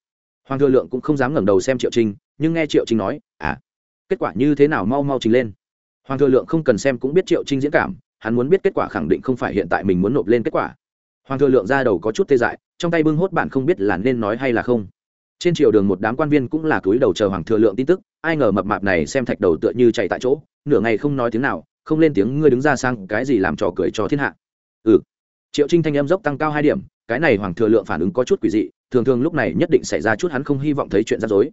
Hoàng thừa lượng cũng không dám ngẩng đầu xem triệu trinh, nhưng nghe triệu trinh nói à kết quả như thế nào mau mau trình lên? Hoàng thừa lượng không cần xem cũng biết triệu trinh diễn cảm, hắn muốn biết kết quả khẳng định không phải hiện tại mình muốn nộp lên kết quả. Hoàng thừa lượng ra đầu có chút tê dại trong tay bưng hốt bạn không biết là nên nói hay là không. Trên triều đường một đám quan viên cũng là túi đầu chờ hoàng thừa lượng tin tức, ai ngờ mập mạp này xem thạch đầu tựa như chạy tại chỗ, nửa ngày không nói tiếng nào, không lên tiếng ngươi đứng ra sang cái gì làm trò cười cho thiên hạ. Ừ. Triệu trinh thanh âm dốc tăng cao hai điểm, cái này hoàng thừa lượng phản ứng có chút quỷ dị, thường thường lúc này nhất định xảy ra chút hắn không hy vọng thấy chuyện rắc rối.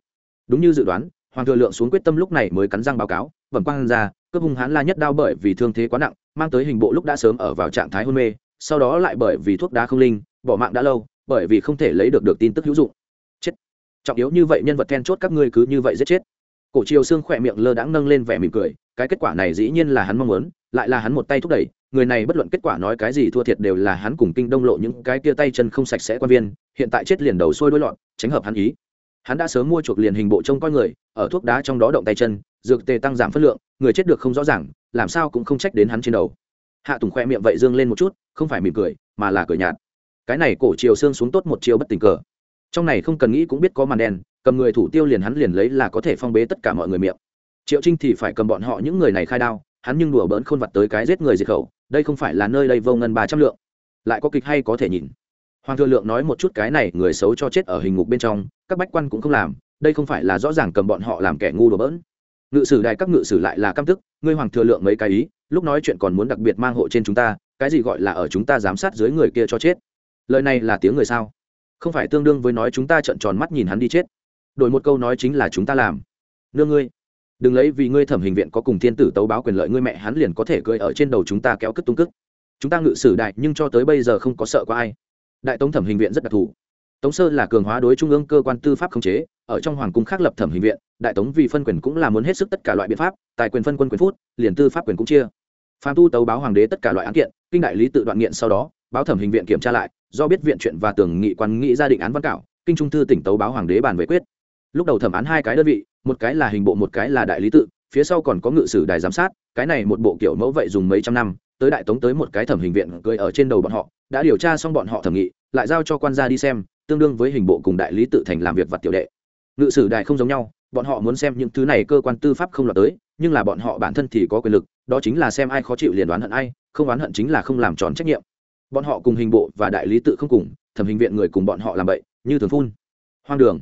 Đúng như dự đoán, hoàng thừa lượng xuống quyết tâm lúc này mới cắn răng báo cáo vẩn quang ra, cướp hung hãn la nhất đao bởi vì thương thế quá nặng, mang tới hình bộ lúc đã sớm ở vào trạng thái hôn mê, sau đó lại bởi vì thuốc đá không linh, bỏ mạng đã lâu bởi vì không thể lấy được được tin tức hữu dụng. Chết. Trọng yếu như vậy nhân vật then chốt các ngươi cứ như vậy giết chết. Cổ triều xương khỏe miệng lơ đãng nâng lên vẻ mỉm cười, cái kết quả này dĩ nhiên là hắn mong muốn, lại là hắn một tay thúc đẩy, người này bất luận kết quả nói cái gì thua thiệt đều là hắn cùng kinh đông lộ những cái tia tay chân không sạch sẽ quan viên, hiện tại chết liền đầu sôi đôi lọn, tránh hợp hắn ý. Hắn đã sớm mua chuộc liền hình bộ trông coi người, ở thuốc đá trong đó động tay chân, dược tề tăng giảm phân lượng, người chết được không rõ ràng, làm sao cũng không trách đến hắn trên đầu. Hạ tùng khoe miệng vậy dương lên một chút, không phải mỉm cười, mà là cười nhạt cái này cổ chiều xương xuống tốt một chiều bất tình cờ. Trong này không cần nghĩ cũng biết có màn đen, cầm người thủ tiêu liền hắn liền lấy là có thể phong bế tất cả mọi người miệng. Triệu trinh thì phải cầm bọn họ những người này khai đao, hắn nhưng đùa bỡn khôn vặt tới cái giết người diệt khẩu, đây không phải là nơi đây vô ngân ba trăm lượng. Lại có kịch hay có thể nhìn. Hoàng thừa lượng nói một chút cái này người xấu cho chết ở hình ngục bên trong, các bách quan cũng không làm, đây không phải là rõ ràng cầm bọn họ làm kẻ ngu đùa bỡn. Ngự sử đại các ngự sử lại là căm tức, ngươi hoàng thừa lượng mấy cái ý, lúc nói chuyện còn muốn đặc biệt mang hộ trên chúng ta, cái gì gọi là ở chúng ta giám sát dưới người kia cho chết lời này là tiếng người sao? Không phải tương đương với nói chúng ta trợn tròn mắt nhìn hắn đi chết. Đổi một câu nói chính là chúng ta làm. Nương ngươi, đừng lấy vì ngươi thẩm hình viện có cùng thiên tử tấu báo quyền lợi ngươi mẹ hắn liền có thể cười ở trên đầu chúng ta kéo cất tung cức. Chúng ta ngự sử đại, nhưng cho tới bây giờ không có sợ có ai. Đại tống thẩm hình viện rất đặc thù. Tống sơ là cường hóa đối trung ương cơ quan tư pháp khống chế, ở trong hoàng cung khác lập thẩm hình viện, đại tống vì phân quyền cũng là muốn hết sức tất cả loại biện pháp, tài quyền phân quân quyền phút, liền tư pháp quyền cũng chia. Phan tu tấu báo hoàng đế tất cả loại án kiện, kinh đại lý tự đoạn nghiện sau đó báo thẩm hình viện kiểm tra lại, do biết viện chuyện và tường nghị quan nghị ra định án văn cảo, kinh trung thư tỉnh tấu báo hoàng đế bàn về quyết. Lúc đầu thẩm án hai cái đơn vị, một cái là hình bộ, một cái là đại lý tự, phía sau còn có ngự sử đài giám sát, cái này một bộ kiểu mẫu vậy dùng mấy trăm năm, tới đại tống tới một cái thẩm hình viện cười ở trên đầu bọn họ, đã điều tra xong bọn họ thẩm nghị, lại giao cho quan gia đi xem, tương đương với hình bộ cùng đại lý tự thành làm việc vặt tiểu đệ. Ngự sử đài không giống nhau, bọn họ muốn xem những thứ này cơ quan tư pháp không lọt tới, nhưng là bọn họ bản thân thì có quyền lực, đó chính là xem ai khó chịu liền đoán hận ai, không đoán hận chính là không làm tròn trách nhiệm bọn họ cùng hình bộ và đại lý tự không cùng, thẩm hình viện người cùng bọn họ làm vậy như thường phun. Hoang đường.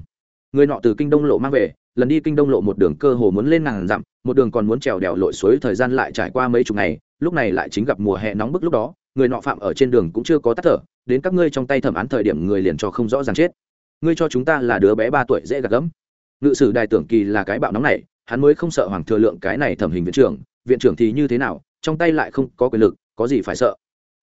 Người nọ từ kinh đông lộ mang về, lần đi kinh đông lộ một đường cơ hồ muốn lên ngàn dặm, một đường còn muốn trèo đèo lội suối thời gian lại trải qua mấy chục ngày, lúc này lại chính gặp mùa hè nóng bức lúc đó, người nọ phạm ở trên đường cũng chưa có tắt thở, đến các ngươi trong tay thẩm án thời điểm người liền cho không rõ ràng chết. Ngươi cho chúng ta là đứa bé ba tuổi dễ gạt gẫm. Ngự sử đài tưởng kỳ là cái bạo nóng này, hắn mới không sợ hoàng thừa lượng cái này thẩm hình viện trưởng viện trưởng thì như thế nào, trong tay lại không có quyền lực, có gì phải sợ?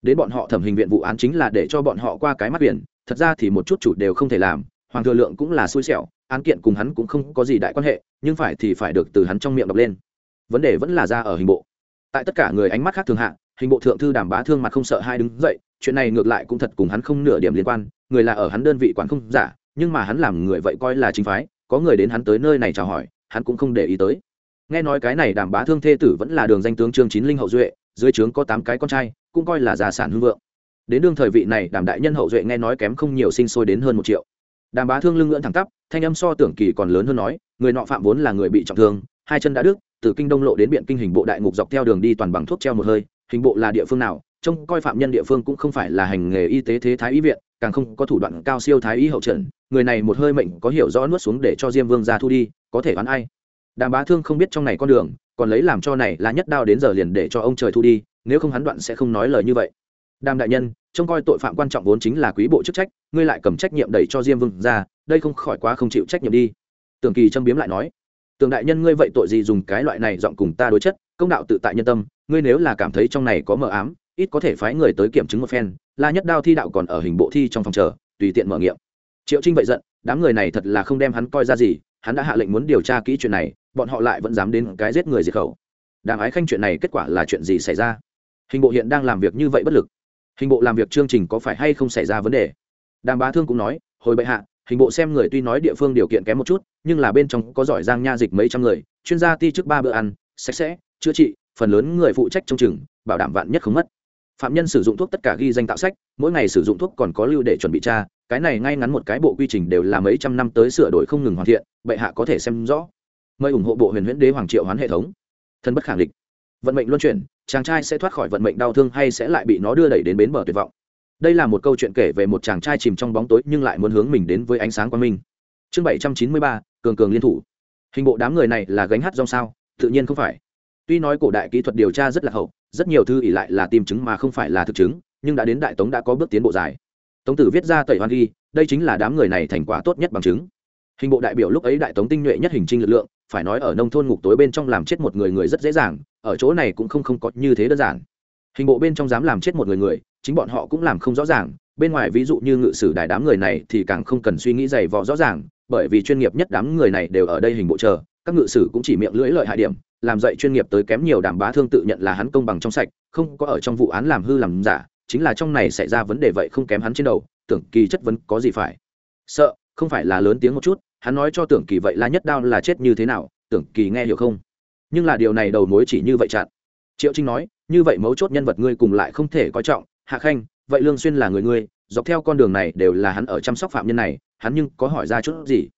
Đến bọn họ thẩm hình viện vụ án chính là để cho bọn họ qua cái mắt biển, thật ra thì một chút chủ đều không thể làm, hoàng thừa lượng cũng là xui xẻo, án kiện cùng hắn cũng không có gì đại quan hệ, nhưng phải thì phải được từ hắn trong miệng đọc lên. Vấn đề vẫn là ra ở hình bộ. Tại tất cả người ánh mắt khác thường hạ, hình bộ thượng thư đảm bá thương mặt không sợ hai đứng dậy, chuyện này ngược lại cũng thật cùng hắn không nửa điểm liên quan, người là ở hắn đơn vị quản không giả, nhưng mà hắn làm người vậy coi là chính phái, có người đến hắn tới nơi này chào hỏi, hắn cũng không để ý tới. Nghe nói cái này đảm bá thương thê tử vẫn là đường danh tướng trương chín linh hậu duệ dưới trướng có tám cái con trai, cũng coi là gia sản hưng vượng. Đến đương thời vị này, đàm đại nhân hậu duệ nghe nói kém không nhiều sinh sôi đến hơn một triệu. Đàm bá thương lưng ngưỡng thẳng tắp, thanh âm so tưởng kỳ còn lớn hơn nói, người nọ phạm vốn là người bị trọng thương, hai chân đã đứt, từ kinh đông lộ đến biện kinh hình bộ đại ngục dọc theo đường đi toàn bằng thuốc treo một hơi, hình bộ là địa phương nào, trông coi phạm nhân địa phương cũng không phải là hành nghề y tế thế thái y viện, càng không có thủ đoạn cao siêu thái y hậu trần, người này một hơi mệnh có hiểu rõ nuốt xuống để cho diêm vương ra thu đi, có thể đoán ai. Đàm bá thương không biết trong này con đường còn lấy làm cho này là nhất đao đến giờ liền để cho ông trời thu đi, nếu không hắn đoạn sẽ không nói lời như vậy. Đàm đại nhân, trông coi tội phạm quan trọng vốn chính là quý bộ chức trách, ngươi lại cầm trách nhiệm đẩy cho diêm vương ra, đây không khỏi quá không chịu trách nhiệm đi. Tường kỳ châm biếm lại nói tường đại nhân, ngươi vậy tội gì dùng cái loại này dọn cùng ta đối chất, công đạo tự tại nhân tâm, ngươi nếu là cảm thấy trong này có mờ ám, ít có thể phái người tới kiểm chứng một phen la nhất đao thi đạo còn ở hình bộ thi trong phòng chờ, tùy tiện mở nghiệm triệu trinh vậy giận, đám người này thật là không đem hắn coi ra gì hắn đã hạ lệnh muốn điều tra kỹ chuyện này, bọn họ lại vẫn dám đến cái giết người diệt khẩu. Đàm ái khanh chuyện này kết quả là chuyện gì xảy ra? Hình bộ hiện đang làm việc như vậy bất lực. Hình bộ làm việc chương trình có phải hay không xảy ra vấn đề? Đàm bá thương cũng nói, hồi bệ hạ, hình bộ xem người tuy nói địa phương điều kiện kém một chút, nhưng là bên trong có giỏi giang nha dịch mấy trăm người, chuyên gia ti trước ba bữa ăn, sạch sẽ, chữa trị, phần lớn người phụ trách trong chừng bảo đảm vạn nhất không mất phạm nhân sử dụng thuốc tất cả ghi danh tạo sách, mỗi ngày sử dụng thuốc còn có lưu để chuẩn bị tra, cái này ngay ngắn một cái bộ quy trình đều là mấy trăm năm tới sửa đổi không ngừng hoàn thiện, bệ hạ có thể xem rõ. Mời ủng hộ bộ huyền huyễn đế hoàng triệu hoán hệ thống. Thân bất khẳng định vận mệnh luân chuyển, chàng trai sẽ thoát khỏi vận mệnh đau thương hay sẽ lại bị nó đưa đẩy đến bến bờ tuyệt vọng. Đây là một câu chuyện kể về một chàng trai chìm trong bóng tối nhưng lại muốn hướng mình đến với ánh sáng quang minh. Chương bảy trăm chín mươi ba, cường cường liên thủ. Hình bộ đám người này là gánh hát rong sao? Tự nhiên không phải. Tuy nói cổ đại kỹ thuật điều tra rất là hậu rất nhiều thư ỷ lại là tìm chứng mà không phải là thực chứng, nhưng đã đến đại tống đã có bước tiến bộ dài. Tống tử viết ra tẩy hoan ghi, đây chính là đám người này thành quả tốt nhất bằng chứng. Hình bộ đại biểu lúc ấy đại tống tinh nhuệ nhất hình trinh lực lượng, phải nói ở nông thôn ngục tối bên trong làm chết một người người rất dễ dàng, ở chỗ này cũng không không có như thế đơn giản. Hình bộ bên trong dám làm chết một người người, chính bọn họ cũng làm không rõ ràng, bên ngoài ví dụ như ngự sử đại đám người này thì càng không cần suy nghĩ dày vò rõ ràng, bởi vì chuyên nghiệp nhất đám người này đều ở đây hình bộ chờ, các ngự sử cũng chỉ miệng lưỡi lợi hại điểm làm dạy chuyên nghiệp tới kém nhiều đảm bá thương tự nhận là hắn công bằng trong sạch, không có ở trong vụ án làm hư làm giả, chính là trong này xảy ra vấn đề vậy không kém hắn trên đầu, tưởng kỳ chất vấn có gì phải. Sợ, không phải là lớn tiếng một chút, hắn nói cho tưởng kỳ vậy là nhất đao là chết như thế nào, tưởng kỳ nghe hiểu không? Nhưng là điều này đầu mối chỉ như vậy chặn. Triệu trinh nói, như vậy mấu chốt nhân vật ngươi cùng lại không thể coi trọng, hạ khanh, vậy lương xuyên là người ngươi, dọc theo con đường này đều là hắn ở chăm sóc phạm nhân này, hắn nhưng có hỏi ra chút gì?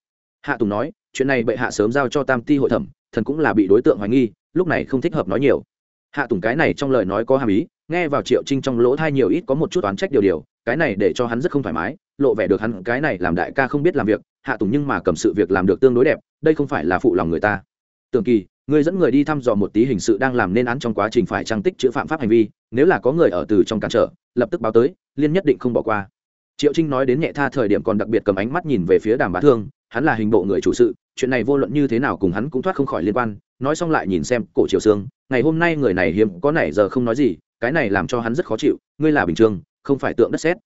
Hạ tùng nói, chuyện này bệ hạ sớm giao cho tam ti hội thẩm thần cũng là bị đối tượng hoài nghi, lúc này không thích hợp nói nhiều. Hạ tùng cái này trong lời nói có hàm ý, nghe vào triệu trinh trong lỗ thai nhiều ít có một chút oán trách điều điều, cái này để cho hắn rất không thoải mái, lộ vẻ được hắn cái này làm đại ca không biết làm việc, hạ tùng nhưng mà cầm sự việc làm được tương đối đẹp, đây không phải là phụ lòng người ta. Tường kỳ người dẫn người đi thăm dò một tí hình sự đang làm nên án trong quá trình phải trang tích chữ phạm pháp hành vi, nếu là có người ở từ trong cản trở, lập tức báo tới, liên nhất định không bỏ qua. Triệu trinh nói đến nhẹ tha thời điểm còn đặc biệt cầm ánh mắt nhìn về phía đàm bá thương hắn là hình bộ người chủ sự, chuyện này vô luận như thế nào cùng hắn cũng thoát không khỏi liên quan, nói xong lại nhìn xem cổ triều sương ngày hôm nay người này hiếm có nảy giờ không nói gì, cái này làm cho hắn rất khó chịu, ngươi là bình thường, không phải tượng đất xét.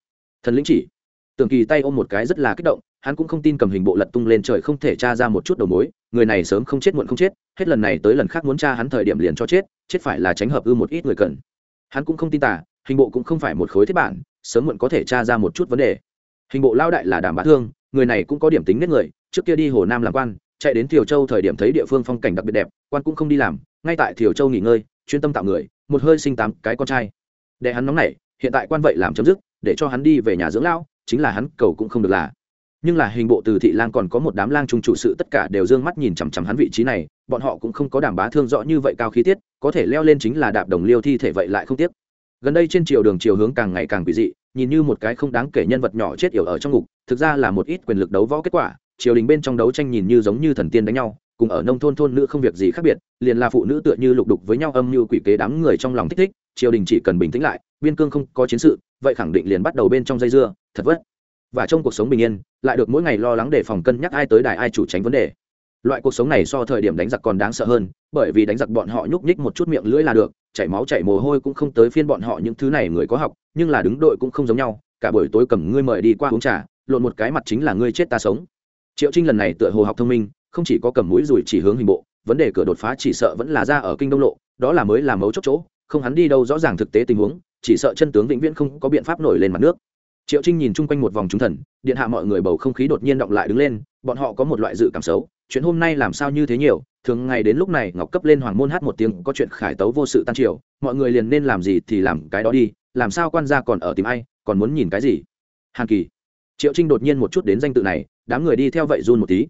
Thần lĩnh chỉ, tưởng kỳ tay ôm một cái rất là kích động, hắn cũng không tin cầm hình bộ lật tung lên trời không thể tra ra một chút đầu mối, người này sớm không chết muộn không chết, hết lần này tới lần khác muốn tra hắn thời điểm liền cho chết chết phải là tránh hợp ư một ít người cần. Hắn cũng không tin tả hình bộ cũng không phải một khối thiết bản, sớm muộn có thể tra ra một chút vấn đề. Hình bộ lao đại là đảm bá thương, người này cũng có điểm tính nết người trước kia đi hồ nam làm quan, chạy đến thiều châu thời điểm thấy địa phương phong cảnh đặc biệt đẹp, quan cũng không đi làm, ngay tại thiều châu nghỉ ngơi, chuyên tâm tạo người, một hơi sinh tám cái con trai. Để hắn nóng nảy, hiện tại quan vậy làm chấm dứt, để cho hắn đi về nhà dưỡng lão, chính là hắn, cầu cũng không được là. Nhưng là hình bộ từ thị lang còn có một đám lang trung chủ sự tất cả đều d ư ơ n g mắt nhìn chằm chằm hắn vị trí này, bọn họ cũng không có đảm bá thương rõ như vậy cao khí tiết, có thể leo lên chính là đạp đồng liêu thi thể vậy lại không tiếc. Gần đây trên chiều đường chiều hướng càng ngày càng quỷ dị, nhìn như một cái không đáng kể nhân vật nhỏ chết yểu ở trong ngục, thực ra là một ít quyền lực đấu võ kết quả triều đình bên trong đấu tranh nhìn như giống như thần tiên đánh nhau, cùng ở nông thôn thôn nữ không việc gì khác biệt, liền là phụ nữ tựa như lục đục với nhau âm như quỷ kế đám người trong lòng thích thích, triều đình chỉ cần bình tĩnh lại, biên cương không có chiến sự, vậy khẳng định liền bắt đầu bên trong dây dưa, thật vất. Và trong cuộc sống bình yên, lại được mỗi ngày lo lắng để phòng cân nhắc ai tới đài ai chủ tránh vấn đề. Loại cuộc sống này so thời điểm đánh giặc còn đáng sợ hơn, bởi vì đánh giặc bọn họ nhúc nhích một chút miệng lưỡi là được, chảy máu chảy mồ hôi cũng không tới phiên bọn họ những thứ này người có học, nhưng là đứng đội cũng không giống nhau, cả buổi tối cầm ngươi mời đi qua uống trà, lộn một cái mặt chính là ngươi chết ta sống triệu trinh lần này tựa hồ học thông minh, không chỉ có cầm mũi rùi chỉ hướng hình bộ, vấn đề cửa đột phá chỉ sợ vẫn là ra ở kinh đông lộ, đó là mới là mấu chốt chỗ, không hắn đi đâu rõ ràng thực tế tình huống, chỉ sợ chân tướng vĩnh viễn không có biện pháp nổi lên mặt nước. Triệu trinh nhìn chung quanh một vòng trúng thần, điện hạ mọi người bầu không khí đột nhiên động lại đứng lên, bọn họ có một loại dự cảm xấu, chuyện hôm nay làm sao như thế nhiều, thường ngày đến lúc này ngọc cấp lên hoàng môn hát một tiếng có chuyện khải tấu vô sự tan triều, mọi người liền nên làm gì thì làm cái đó đi, làm sao quan gia còn ở tìm ai, còn muốn nhìn cái gì? Hàn kỳ. Triệu trinh đột nhiên một chút đến danh tự này đám người đi theo vậy run một tí.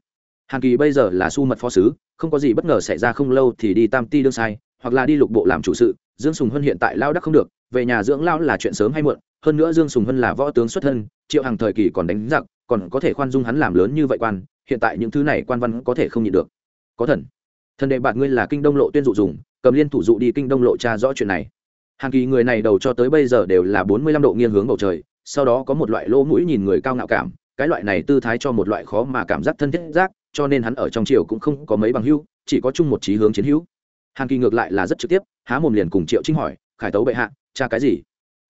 Hàn kỳ bây giờ là su mật phó sứ, không có gì bất ngờ xảy ra không lâu thì đi tam ti đương sai, hoặc là đi lục bộ làm chủ sự. Dương sùng Hân hiện tại lao đắc không được, về nhà dưỡng lao là chuyện sớm hay muộn. Hơn nữa dương sùng hân là võ tướng xuất thân, triệu hàng thời kỳ còn đánh giặc, còn có thể khoan dung hắn làm lớn như vậy quan, hiện tại những thứ này quan văn có thể không nhịn được. Có thần. Thần đệ bạn ngươi là kinh đông lộ tuyên dụ dùng, cầm liên thủ dụ đi kinh đông lộ tra rõ chuyện này. Hàng kỳ người này đầu cho tới bây giờ đều là bốn mươi lăm độ nghiêng hướng bầu trời, sau đó có một loại lỗ mũi nhìn người cao ngạo cảm cái loại này tư thái cho một loại khó mà cảm giác thân thiết giác, cho nên hắn ở trong triều cũng không có mấy bằng hữu, chỉ có chung một trí hướng chiến hữu. Hàn kỳ ngược lại là rất trực tiếp, há mồm liền cùng triệu trinh hỏi, khải tấu bệ hạ, cha cái gì?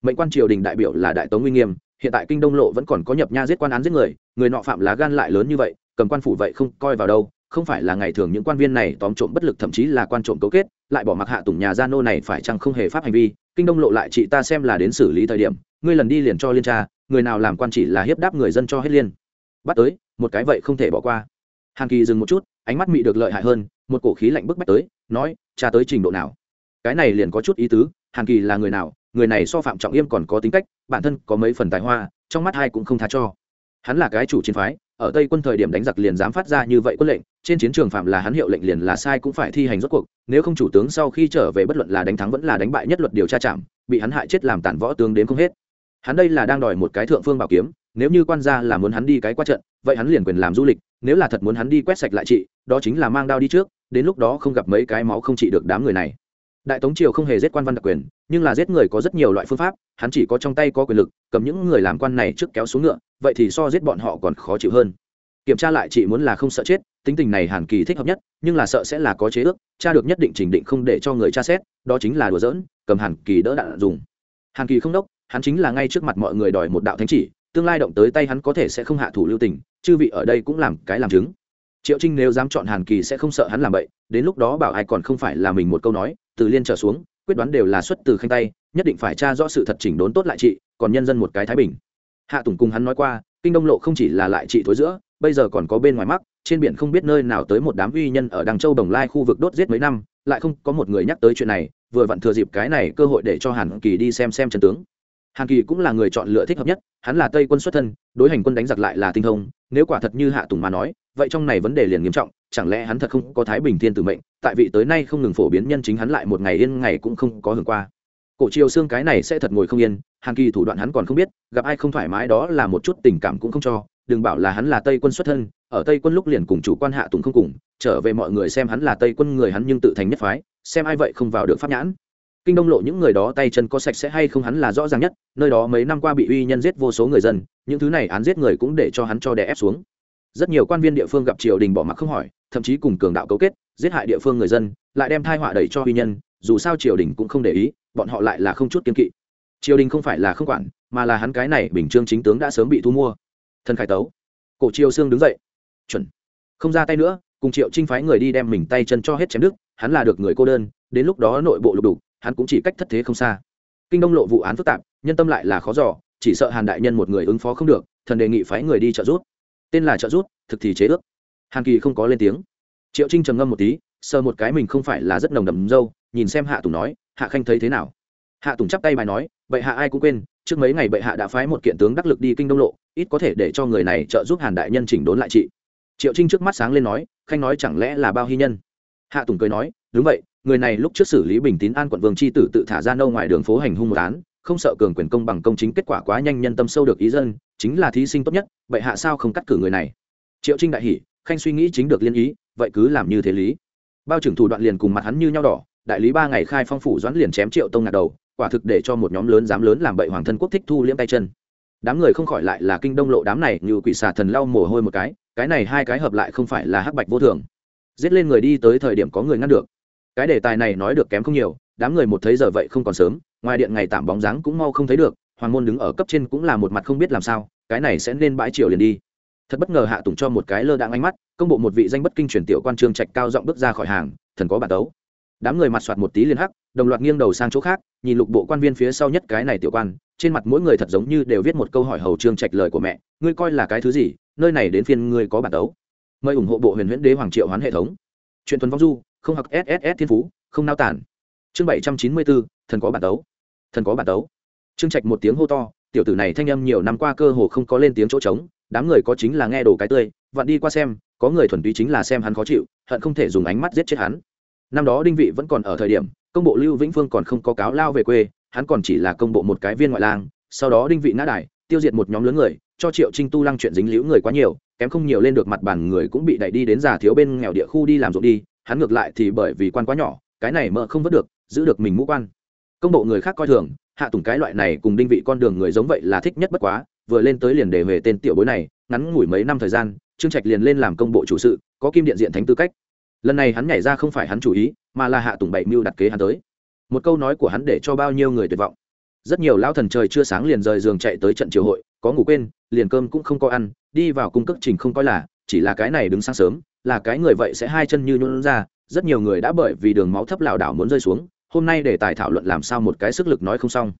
Mệnh quan triều đình đại biểu là đại tống uy nghiêm, hiện tại kinh đông lộ vẫn còn có nhập nha giết quan án giết người người nọ phạm lá gan lại lớn như vậy, cầm quan phủ vậy không coi vào đâu, không phải là ngày thường những quan viên này tóm trộm bất lực thậm chí là quan trộm cấu kết, lại bỏ mặc hạ tùng nhà gia nô này phải chăng không hề pháp hành vi, kinh đông lộ lại chị ta xem là đến xử lý thời điểm, ngươi lần đi liền cho liên tra người nào làm quan chỉ là hiếp đáp người dân cho hết liên. Bắt tới, một cái vậy không thể bỏ qua. Hàn kỳ dừng một chút, ánh mắt mị được lợi hại hơn, một cổ khí lạnh bức bách tới, nói, cha tới trình độ nào? Cái này liền có chút ý tứ, hàn kỳ là người nào, người này so phạm trọng yêm còn có tính cách, bản thân có mấy phần tài hoa, trong mắt hai cũng không tha cho. Hắn là cái chủ chiến phái, ở tây quân thời điểm đánh giặc liền dám phát ra như vậy quân lệnh, trên chiến trường phạm là hắn hiệu lệnh liền là sai cũng phải thi hành rốt cuộc, nếu không chủ tướng sau khi trở về bất luận là đánh thắng vẫn là đánh bại nhất luật điều tra chạm bị hắn hại chết làm tàn võ tướng đến không hết hắn đây là đang đòi một cái thượng phương bảo kiếm, nếu như quan gia là muốn hắn đi cái qua trận, vậy hắn liền quyền làm du lịch, nếu là thật muốn hắn đi quét sạch lại trị đó chính là mang đao đi trước, đến lúc đó không gặp mấy cái máu không trị được đám người này. Đại tống triều không hề giết quan văn đặc quyền, nhưng là giết người có rất nhiều loại phương pháp, hắn chỉ có trong tay có quyền lực, cầm những người làm quan này trước kéo xuống ngựa, vậy thì so giết bọn họ còn khó chịu hơn. Kiểm tra lại chị muốn là không sợ chết, tính tình này hàn kỳ thích hợp nhất, nhưng là sợ sẽ là có chế ước, cha được nhất định trình định không để cho người tra xét, đó chính là đùa giỡn, cầm hàn kỳ đỡ đạn dùng. Hàn kỳ không đốc hắn chính là ngay trước mặt mọi người đòi một đạo thánh chỉ, tương lai động tới tay hắn có thể sẽ không hạ thủ lưu tình, chư vị ở đây cũng làm cái làm chứng. Triệu trinh nếu dám chọn hàn kỳ sẽ không sợ hắn làm bậy, đến lúc đó bảo ai còn không phải là mình một câu nói, từ liên trở xuống, quyết đoán đều là xuất từ khanh tay, nhất định phải tra rõ sự thật chỉnh đốn tốt lại trị, còn nhân dân một cái thái bình. Hạ tùng cùng hắn nói qua, kinh đông lộ không chỉ là lại trị thối giữa, bây giờ còn có bên ngoài mắc trên biển không biết nơi nào tới một đám uy nhân ở đằng châu đồng lai khu vực đốt giết mấy năm, lại không có một người nhắc tới chuyện này, vừa vặn thừa dịp cái này cơ hội để cho hàn kỳ đi xem xem trận tướng hàn kỳ cũng là người chọn lựa thích hợp nhất, hắn là tây quân xuất thân, đối hành quân đánh giặc lại là tinh thông, nếu quả thật như hạ tùng mà nói, vậy trong này vấn đề liền nghiêm trọng, chẳng lẽ hắn thật không có thái bình thiên tử mệnh, tại vị tới nay không ngừng phổ biến nhân chính hắn lại một ngày yên ngày cũng không có hưởng qua. Cổ chiều xương cái này sẽ thật ngồi không yên, hàn kỳ thủ đoạn hắn còn không biết, gặp ai không thoải mái đó là một chút tình cảm cũng không cho, đừng bảo là hắn là tây quân xuất thân, ở tây quân lúc liền cùng chủ quan hạ tùng không cùng, trở về mọi người xem hắn là tây quân người hắn nhưng tự thành nhất phái, xem ai vậy không vào được pháp nhãn kinh đông lộ những người đó tay chân có sạch sẽ hay không hắn là rõ ràng nhất, nơi đó mấy năm qua bị uy nhân giết vô số người dân, những thứ này án giết người cũng để cho hắn cho đè ép xuống. Rất nhiều quan viên địa phương gặp triều đình bỏ mặc không hỏi, thậm chí cùng cường đạo cấu kết, giết hại địa phương người dân, lại đem thai họa đẩy cho uy nhân, dù sao triều đình cũng không để ý, bọn họ lại là không chút kiên kỵ. Triều đình không phải là không quản, mà là hắn cái này bình trương chính tướng đã sớm bị thu mua. Thân khải tấu, cổ triều sương đứng dậy. Chuẩn. Không ra tay nữa, cùng triệu trinh phái người đi đem mình tay chân cho hết chém đức hắn là được người cô đơn, đến lúc đó nội bộ lục đủ hắn cũng chỉ cách thất thế không xa. Kinh đông lộ vụ án phức tạp, nhân tâm lại là khó giỏ chỉ sợ hàn đại nhân một người ứng phó không được, thần đề nghị phái người đi trợ giúp. Tên là trợ giúp, thực thì chế ước. Hàn kỳ không có lên tiếng. Triệu trinh trầm ngâm một tí, sờ một cái mình không phải là rất nồng đầm dâu, nhìn xem hạ tùng nói, hạ khanh thấy thế nào? Hạ tùng chắp tay bài nói, bệ hạ ai cũng quên, trước mấy ngày bệ hạ đã phái một kiện tướng đắc lực đi kinh đông lộ, ít có thể để cho người này trợ giúp hàn đại nhân chỉnh đốn lại chị triệu trinh trước mắt sáng lên nói, khanh nói chẳng lẽ là bao hy nhân? Hạ tùng cười nói, đúng vậy người này lúc trước xử lý bình tín an quận vương c h i tử tự thả ra nâu ngoài đường phố hành hung một án, không sợ cường quyền công bằng công chính kết quả quá nhanh nhân tâm sâu được ý dân, chính là thí sinh tốt nhất, vậy hạ sao không cắt cử người này? Triệu trinh đại hỷ khanh suy nghĩ chính được liên ý, vậy cứ làm như thế lý. Bao trưởng thủ đoạn liền cùng mặt hắn như nhau đỏ, đại lý ba ngày khai phong phủ doãn liền chém triệu tông ngạt đầu, quả thực để cho một nhóm lớn dám lớn làm bậy hoàng thân quốc thích thu liễm tay chân. Đám người không khỏi lại là kinh đông lộ đám này, như quỷ xà thần lau mồ hôi một cái cái này hai cái hợp lại không phải là hắc bạch vô thường. Giết lên người đi tới thời điểm có người ngăn được cái đề tài này nói được kém không nhiều, đám người một thấy giờ vậy không còn sớm, ngoài điện ngày tạm bóng dáng cũng mau không thấy được, hoàng môn đứng ở cấp trên cũng là một mặt không biết làm sao, cái này sẽ nên bãi triều liền đi. Thật bất ngờ hạ tùng cho một cái lơ đạn ánh mắt, công bộ một vị danh bất kinh truyền tiểu quan trương trạch cao giọng bước ra khỏi hàng, thần có bản tấu. Đám người mặt soạt một tí liền hắc, đồng loạt nghiêng đầu sang chỗ khác, nhìn lục bộ quan viên phía sau nhất cái này tiểu quan, trên mặt mỗi người thật giống như đều viết một câu hỏi hầu trương trạch lời của mẹ, ngươi coi là cái thứ gì, nơi này đến phiên ngươi có bản tấu. Mời ủng hộ bộ huyền huyễn đế hoàng triệu hoán hệ thống. Chuyện tuần vong du không học sss thiên phú, không nao tản chương bảy trăm chín mươi bốn thần có bản tấu. Thần có bản tấu. Trương trạch một tiếng hô to, tiểu tử này thanh âm nhiều năm qua cơ hồ không có lên tiếng chỗ trống, đám người có chính là nghe đồ cái tươi, vặn đi qua xem, có người thuần túy chính là xem hắn khó chịu, hận không thể dùng ánh mắt giết chết hắn. Năm đó đinh vị vẫn còn ở thời điểm, công bộ lưu vĩnh phương còn không có cáo lao về quê, hắn còn chỉ là công bộ một cái viên ngoại lang, sau đó đinh vị ngã đài, tiêu diệt một nhóm lớn người, cho triệu trinh tu lăng chuyện dính liễu người quá nhiều, kém không nhiều lên được mặt bàn người cũng bị đẩy đi đến già thiếu bên nghèo địa khu đi làm ruộng đi hắn ngược lại thì bởi vì quan quá nhỏ, cái này mơ không vớt được, giữ được mình mũ quan. Công bộ người khác coi thường, hạ tùng cái loại này cùng đinh vị con đường người giống vậy là thích nhất bất quá, vừa lên tới liền để về tên tiểu bối này, ngắn ngủi mấy năm thời gian, trương trạch liền lên làm công bộ chủ sự, có kim điện diện thánh tư cách. Lần này hắn nhảy ra không phải hắn chủ ý, mà là hạ tùng bảy mưu đặt kế hắn tới. Một câu nói của hắn để cho bao nhiêu người tuyệt vọng. Rất nhiều lao thần trời chưa sáng liền rời giường chạy tới trận triều hội, có ngủ quên, liền cơm cũng không có ăn, đi vào cung cất trình không coi là, chỉ là cái này đứng sáng sớm là cái người vậy sẽ hai chân như nhún ra, rất nhiều người đã bởi vì đường máu thấp lảo đảo muốn rơi xuống, hôm nay để tài thảo luận làm sao một cái sức lực nói không xong.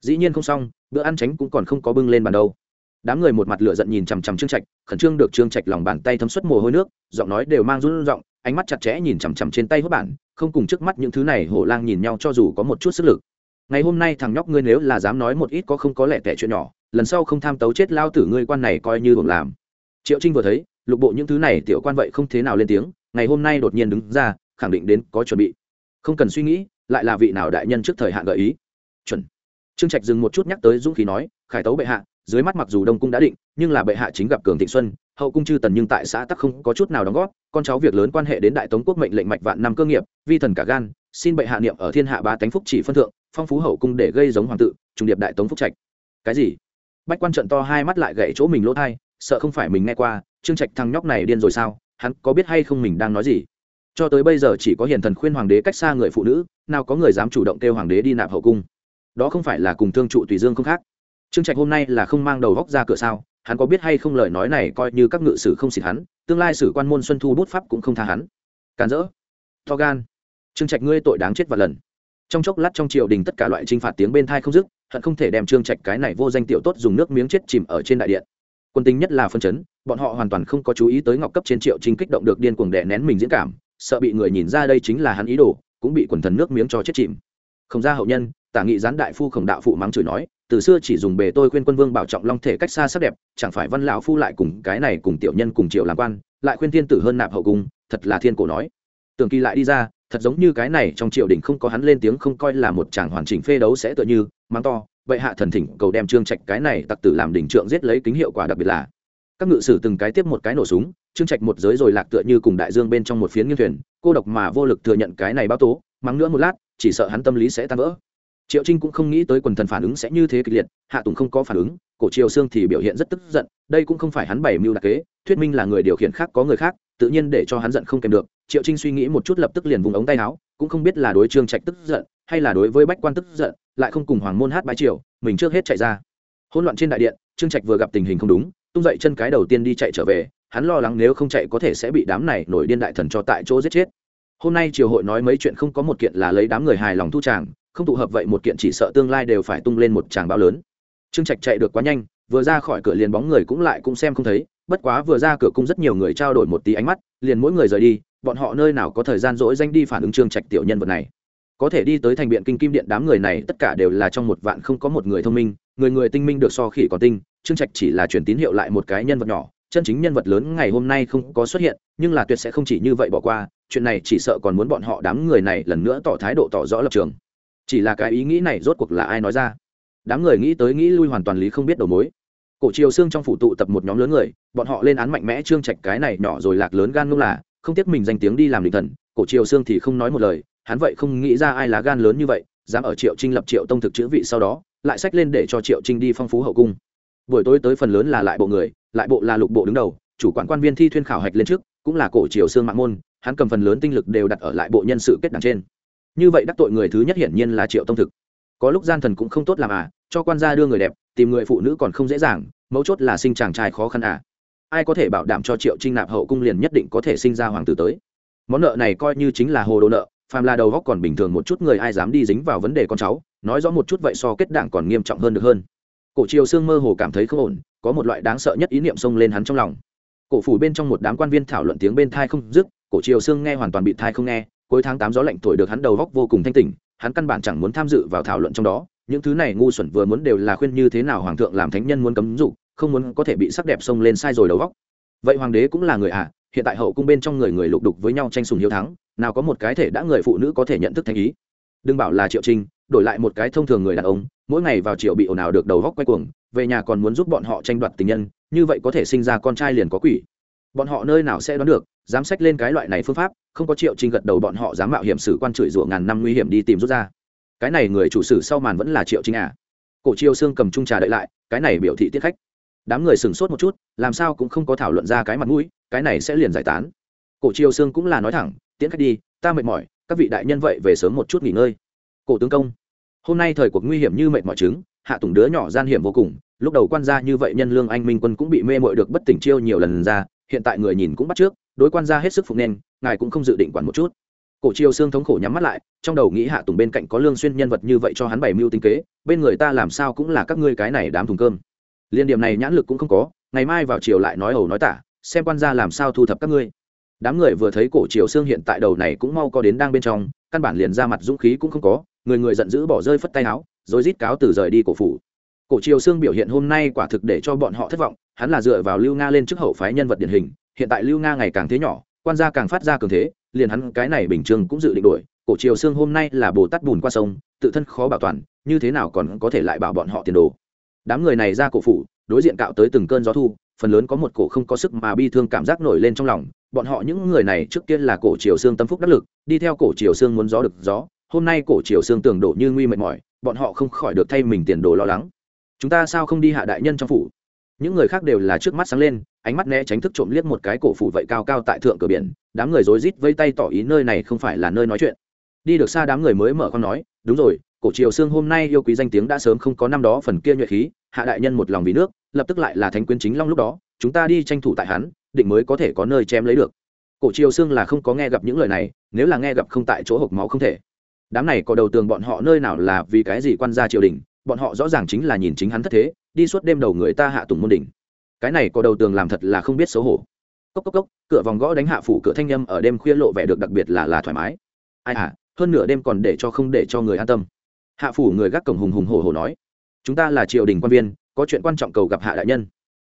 Dĩ nhiên không xong, bữa ăn tránh cũng còn không có bưng lên bàn đâu. Đám người một mặt lửa giận nhìn chằm chằm trương trạch, khẩn trương được trương trạch lòng bàn tay thấm suất mồ hôi nước, giọng nói đều mang run giọng, ánh mắt chặt chẽ nhìn chằm chằm trên tay hốt bản, không cùng trước mắt những thứ này hổ lang nhìn nhau cho dù có một chút sức lực. Ngày hôm nay thằng nhóc ngươi nếu là dám nói một ít có không có lẽ tẻ chuyện nhỏ, lần sau không tham tấu chết lao tử ngươi quan này coi như buồng làm. Triệu trinh vừa thấy lục bộ những thứ này tiểu quan vậy không thế nào lên tiếng, ngày hôm nay đột nhiên đứng ra, khẳng định đến có chuẩn bị. Không cần suy nghĩ, lại là vị nào đại nhân trước thời hạn gợi ý. Chuẩn. Trương trạch dừng một chút nhắc tới dũng khí nói, khải tấu bệ hạ, dưới mắt mặc dù đông cung đã định, nhưng là bệ hạ chính gặp cường thịnh xuân, hậu cung chư tần nhưng tại xã tắc không có chút nào đóng góp, con cháu việc lớn quan hệ đến đại tống quốc mệnh lệnh mạch vạn năm cơ nghiệp, vi thần cả gan, xin bệ hạ niệm ở thiên hạ ba tánh phúc chỉ phân thượng, phong phú hậu cung để gây giống hoàng tự, trùng điệp đại tống phúc trạch. Cái gì? Bách quan trận to hai mắt lại gậy chỗ mình lỗ thai sợ không phải mình nghe qua trương trạch thằng nhóc này điên rồi sao? Hắn có biết hay không mình đang nói gì? Cho tới bây giờ chỉ có hiền thần khuyên hoàng đế cách xa người phụ nữ, nào có người dám chủ động kêu hoàng đế đi nạp hậu cung. Đó không phải là cùng thương trụ tùy dương không khác. Trương trạch hôm nay là không mang đầu góc ra cửa sao? Hắn có biết hay không lời nói này coi như các ngự sử không xịt hắn, tương lai sử quan môn xuân thu bút pháp cũng không tha hắn. Càn rỡ. To gan. Trương trạch ngươi tội đáng chết và lần. Trong chốc lát trong triều đình tất cả loại t r i n h phạt tiếng bên thai không dứt, hận không thể đem trương trạch cái này vô danh tiểu tốt dùng nước miếng chết chìm ở trên đại điện quân tính nhất là phân chấn, bọn họ hoàn toàn không có chú ý tới ngọc cấp trên triệu trinh kích động được điên cuồng đè nén mình diễn cảm, sợ bị người nhìn ra đây chính là hắn ý đồ, cũng bị quần thần nước miếng cho chết chìm. Không ra hậu nhân, tả nghị gián đại phu khổng đạo phụ mắng chửi nói, từ xưa chỉ dùng bề tôi khuyên quân vương bảo trọng long thể cách xa sắc đẹp, chẳng phải văn lão phu lại cùng cái này cùng tiểu nhân cùng triệu làm quan, lại khuyên thiên tử hơn nạp hậu cung, thật là thiên cổ nói. Tưởng kỳ lại đi ra, thật giống như cái này trong triều đình không có hắn lên tiếng không coi là một chàng hoàn chỉnh phê đấu sẽ tựa như, mắng to vậy hạ thần thỉnh cầu đem trương trạch cái này tặc tử làm đỉnh trượng giết lấy kính hiệu quả đặc biệt là. Các ngự sử từng cái tiếp một cái nổ súng, trương trạch một giới rồi lạc tựa như cùng đại dương bên trong một phiến nghiêng thuyền, cô độc mà vô lực thừa nhận cái này báo tố, mắng nữa một lát, chỉ sợ hắn tâm lý sẽ tan vỡ. Triệu trinh cũng không nghĩ tới quần thần phản ứng sẽ như thế kịch liệt, hạ tùng không có phản ứng, cổ triều sương thì biểu hiện rất tức giận, đây cũng không phải hắn bảy mưu đặc kế, thuyết minh là người điều khiển khác có người khác, tự nhiên để cho hắn giận không kèm được. Triệu trinh suy nghĩ một chút lập tức liền vùng ống tay áo, cũng không biết là đối trương trạch tức giận, hay là đối với bách quan tức giận lại không cùng hoàng môn hát bái triều, mình trước hết chạy ra. Hỗn loạn trên đại điện, trương trạch vừa gặp tình hình không đúng, tung dậy chân cái đầu tiên đi chạy trở về, hắn lo lắng nếu không chạy có thể sẽ bị đám này nổi điên đại thần cho tại chỗ giết chết. Hôm nay triều hội nói mấy chuyện không có một kiện là lấy đám người hài lòng thu tràng, không tụ hợp vậy một kiện chỉ sợ tương lai đều phải tung lên một tràng bão lớn. Trương trạch chạy được quá nhanh, vừa ra khỏi cửa liền bóng người cũng lại cũng xem không thấy, bất quá vừa ra cửa cung rất nhiều người trao đổi một tí ánh mắt, liền mỗi người rời đi, bọn họ nơi nào có thời gian dỗi danh đi phản ứng trương trạch tiểu nhân vật này có thể đi tới thành biện kinh kim điện, đám người này tất cả đều là trong một vạn không có một người thông minh, người người tinh minh được so khỉ còn tinh, trương trạch chỉ là truyền tín hiệu lại một cái nhân vật nhỏ, chân chính nhân vật lớn ngày hôm nay không có xuất hiện, nhưng là tuyệt sẽ không chỉ như vậy bỏ qua, chuyện này chỉ sợ còn muốn bọn họ đám người này lần nữa tỏ thái độ tỏ rõ lập trường. Chỉ là cái ý nghĩ này rốt cuộc là ai nói ra? Đám người nghĩ tới nghĩ lui hoàn toàn lý không biết đầu mối. Cổ triều xương trong phủ tụ tập một nhóm lớn người, bọn họ lên án mạnh mẽ trương trạch cái này nhỏ rồi lạc lớn gan ngông là, không tiếc mình danh tiếng đi làm định thần, cổ triều xương thì không nói một lời hắn vậy không nghĩ ra ai lá gan lớn như vậy, dám ở triệu trinh lập triệu tông thực chữ vị sau đó, lại sách lên để cho triệu trinh đi phong phú hậu cung. Buổi tối tới phần lớn là lại bộ người, lại bộ là lục bộ đứng đầu, chủ quản quan viên thi thuyên khảo hạch lên trước, cũng là cổ triều xương mạng môn, hắn cầm phần lớn tinh lực đều đặt ở lại bộ nhân sự kết đảng trên. Như vậy đắc tội người thứ nhất hiển nhiên là triệu tông thực. Có lúc gian thần cũng không tốt làm à cho quan gia đưa người đẹp, tìm người phụ nữ còn không dễ dàng, mấu chốt là sinh chàng trai khó khăn à. Ai có thể bảo đảm cho triệu trinh nạp hậu cung liền nhất định có thể sinh ra hoàng tử tới. Món nợ này coi như chính là hồ đồ nợ phàm là đầu góc còn bình thường một chút người ai dám đi dính vào vấn đề con cháu nói rõ một chút vậy so kết đảng còn nghiêm trọng hơn được hơn. Cổ triều sương mơ hồ cảm thấy không ổn có một loại đáng sợ nhất ý niệm xông lên hắn trong lòng. Cổ phủ bên trong một đám quan viên thảo luận tiếng bên thai không dứt cổ triều sương nghe hoàn toàn bị thai không nghe cuối tháng tám gió lạnh thổi được hắn đầu góc vô cùng thanh tỉnh hắn căn bản chẳng muốn tham dự vào thảo luận trong đó những thứ này ngu xuẩn vừa muốn đều là khuyên như thế nào hoàng thượng làm thánh nhân muốn cấm dục không muốn có thể bị sắc đẹp xông lên sai rồi đầu góc. Vậy hoàng đế cũng là người ạ à, hiện tại hậu cung bên trong người người lục đục với nhau tranh sùng hiếu thắng, nào có một cái thể đã người phụ nữ có thể nhận thức thành ý. Đừng bảo là triệu trinh đổi lại một cái thông thường người đàn ông, mỗi ngày vào triệu bị ồn ào được đầu góc quay cuồng, về nhà còn muốn giúp bọn họ tranh đoạt tình nhân, như vậy có thể sinh ra con trai liền có quỷ. Bọn họ nơi nào sẽ đoán được, dám sách lên cái loại này phương pháp, không có triệu trinh gật đầu bọn họ dám mạo hiểm sử quan chửi rủa ngàn năm nguy hiểm đi tìm rút ra. Cái này người chủ sử sau màn vẫn là triệu trinh à? Cổ triều xương cầm trung trà đợi lại, cái này biểu thị tiết khách. Đám người sửng sốt một chút, làm sao cũng không có thảo luận ra cái mặt mũi cái này sẽ liền giải tán. Cổ triều xương cũng là nói thẳng, tiễn khách đi, ta mệt mỏi, các vị đại nhân vậy về sớm một chút nghỉ ngơi. Cổ tướng công, hôm nay thời cuộc nguy hiểm như mệt mỏi trứng, hạ tùng đứa nhỏ gian hiểm vô cùng, lúc đầu quan gia như vậy nhân lương anh minh quân cũng bị mê mội được bất tỉnh chiêu nhiều lần ra, hiện tại người nhìn cũng bắt trước, đối quan gia hết sức phục nên, ngài cũng không dự định quản một chút. Cổ triều xương thống khổ nhắm mắt lại, trong đầu nghĩ hạ tùng bên cạnh có lương xuyên nhân vật như vậy cho hắn bày mưu tinh kế, bên người ta làm sao cũng là các ngươi cái này đám thùng cơm. Liên điểm này nhãn lực cũng không có, ngày mai vào chiều lại nói ẩu nói tả xem quan gia làm sao thu thập các ngươi. Đám người vừa thấy cổ triều xương hiện tại đầu này cũng mau có đến đang bên trong, căn bản liền ra mặt dũng khí cũng không có, người người giận dữ bỏ rơi phất tay áo, rồi rít cáo từ rời đi cổ phủ. Cổ triều xương biểu hiện hôm nay quả thực để cho bọn họ thất vọng, hắn là dựa vào lưu nga lên trước hậu phái nhân vật điển hình, hiện tại lưu nga ngày càng thế nhỏ, quan gia càng phát ra cường thế, liền hắn cái này bình thường cũng dự định đổi cổ triều xương hôm nay là bồ tát bùn qua sông, tự thân khó bảo toàn, như thế nào còn có thể lại bảo bọn họ tiền đồ. Đám người này ra cổ phủ đối diện cạo tới từng cơn gió thu, phần lớn có một cổ không có sức mà bi thương cảm giác nổi lên trong lòng. Bọn họ những người này trước tiên là cổ triều xương tâm phúc đắc lực, đi theo cổ triều xương muốn gió được gió, hôm nay cổ triều xương tường đổ như nguy mệt mỏi, bọn họ không khỏi được thay mình tiền đồ lo lắng. Chúng ta sao không đi hạ đại nhân trong phủ? Những người khác đều là trước mắt sáng lên, ánh mắt né tránh thức trộm liếc một cái cổ phủ vậy cao cao tại thượng cửa biển, đám người rối rít vây tay tỏ ý nơi này không phải là nơi nói chuyện. Đi được xa đám người mới mở con nói, đúng rồi, cổ triều xương hôm nay yêu quý danh tiếng đã sớm không có năm đó phần kia nhuệ khí hạ đại nhân một lòng vì nước, lập tức lại là thánh quyến chính long lúc đó, chúng ta đi tranh thủ tại hắn, định mới có thể có nơi chém lấy được. Cổ triều xương là không có nghe gặp những lời này, nếu là nghe gặp không tại chỗ hộp máu không thể. Đám này có đầu tường bọn họ nơi nào là vì cái gì quan gia triều đình, bọn họ rõ ràng chính là nhìn chính hắn thất thế, đi suốt đêm đầu người ta hạ tùng môn đỉnh. Cái này có đầu tường làm thật là không biết xấu hổ. Cốc cốc cốc, cửa vòng gõ đánh hạ phủ cửa thanh â ở đêm khuya lộ vẻ được đặc biệt là là thoải mái. Ai à hơn nửa đêm còn để cho không để cho người an tâm. Hạ phủ người gác cổng hùng hùng hổ hổ nói chúng ta là triều đình quan viên, có chuyện quan trọng cầu gặp hạ đại nhân.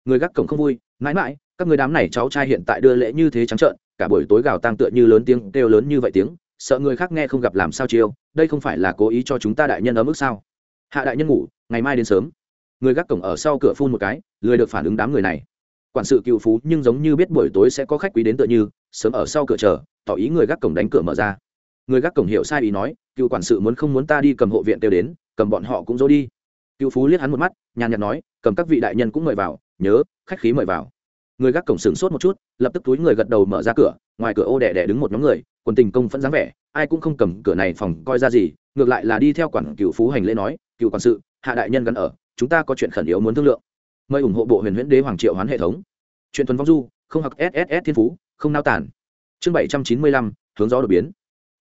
Người gác cổng không vui, mãi mãi, các người đám này cháu trai hiện tại đưa lễ như thế trắng trợn, cả buổi tối gào tang tựa như lớn tiếng, kêu lớn như vậy tiếng, sợ người khác nghe không gặp làm sao chiêu, đây không phải là cố ý cho chúng ta đại nhân ở mức sao? Hạ đại nhân ngủ, ngày mai đến sớm. Người gác cổng ở sau cửa phun một cái, lười được phản ứng đám người này. Quản sự cựu phú nhưng giống như biết buổi tối sẽ có khách quý đến tựa như, sớm ở sau cửa chờ, tỏ ý người gác cổng đánh cửa mở ra. Người gác cổng hiểu sai ý nói, cựu quản sự muốn không muốn ta đi cầm hộ viện kêu đến, cầm bọn họ cũng dỗ đi cựu phú liếc hắn một mắt, nhàn nhạt nói, cầm các vị đại nhân cũng mời vào, nhớ, khách khí mời vào. Người gác cổng sửng sốt một chút, lập tức túi người gật đầu mở ra cửa, ngoài cửa ô đẻ đẻ đứng một nhóm người, quần tình công phẫn dáng vẻ, ai cũng không cầm cửa này phòng coi ra gì, ngược lại là đi theo quản cựu phú hành lễ nói cựu quản sự, hạ đại nhân gắn ở, chúng ta có chuyện khẩn yếu muốn thương lượng. Mời ủng hộ bộ huyền huyễn đế hoàng triệu hoán hệ thống. Chuyện thuần vong du, không học sss thiên phú, không nao tản chương bảy trăm chín mươi lăm, hướng gió đột biến.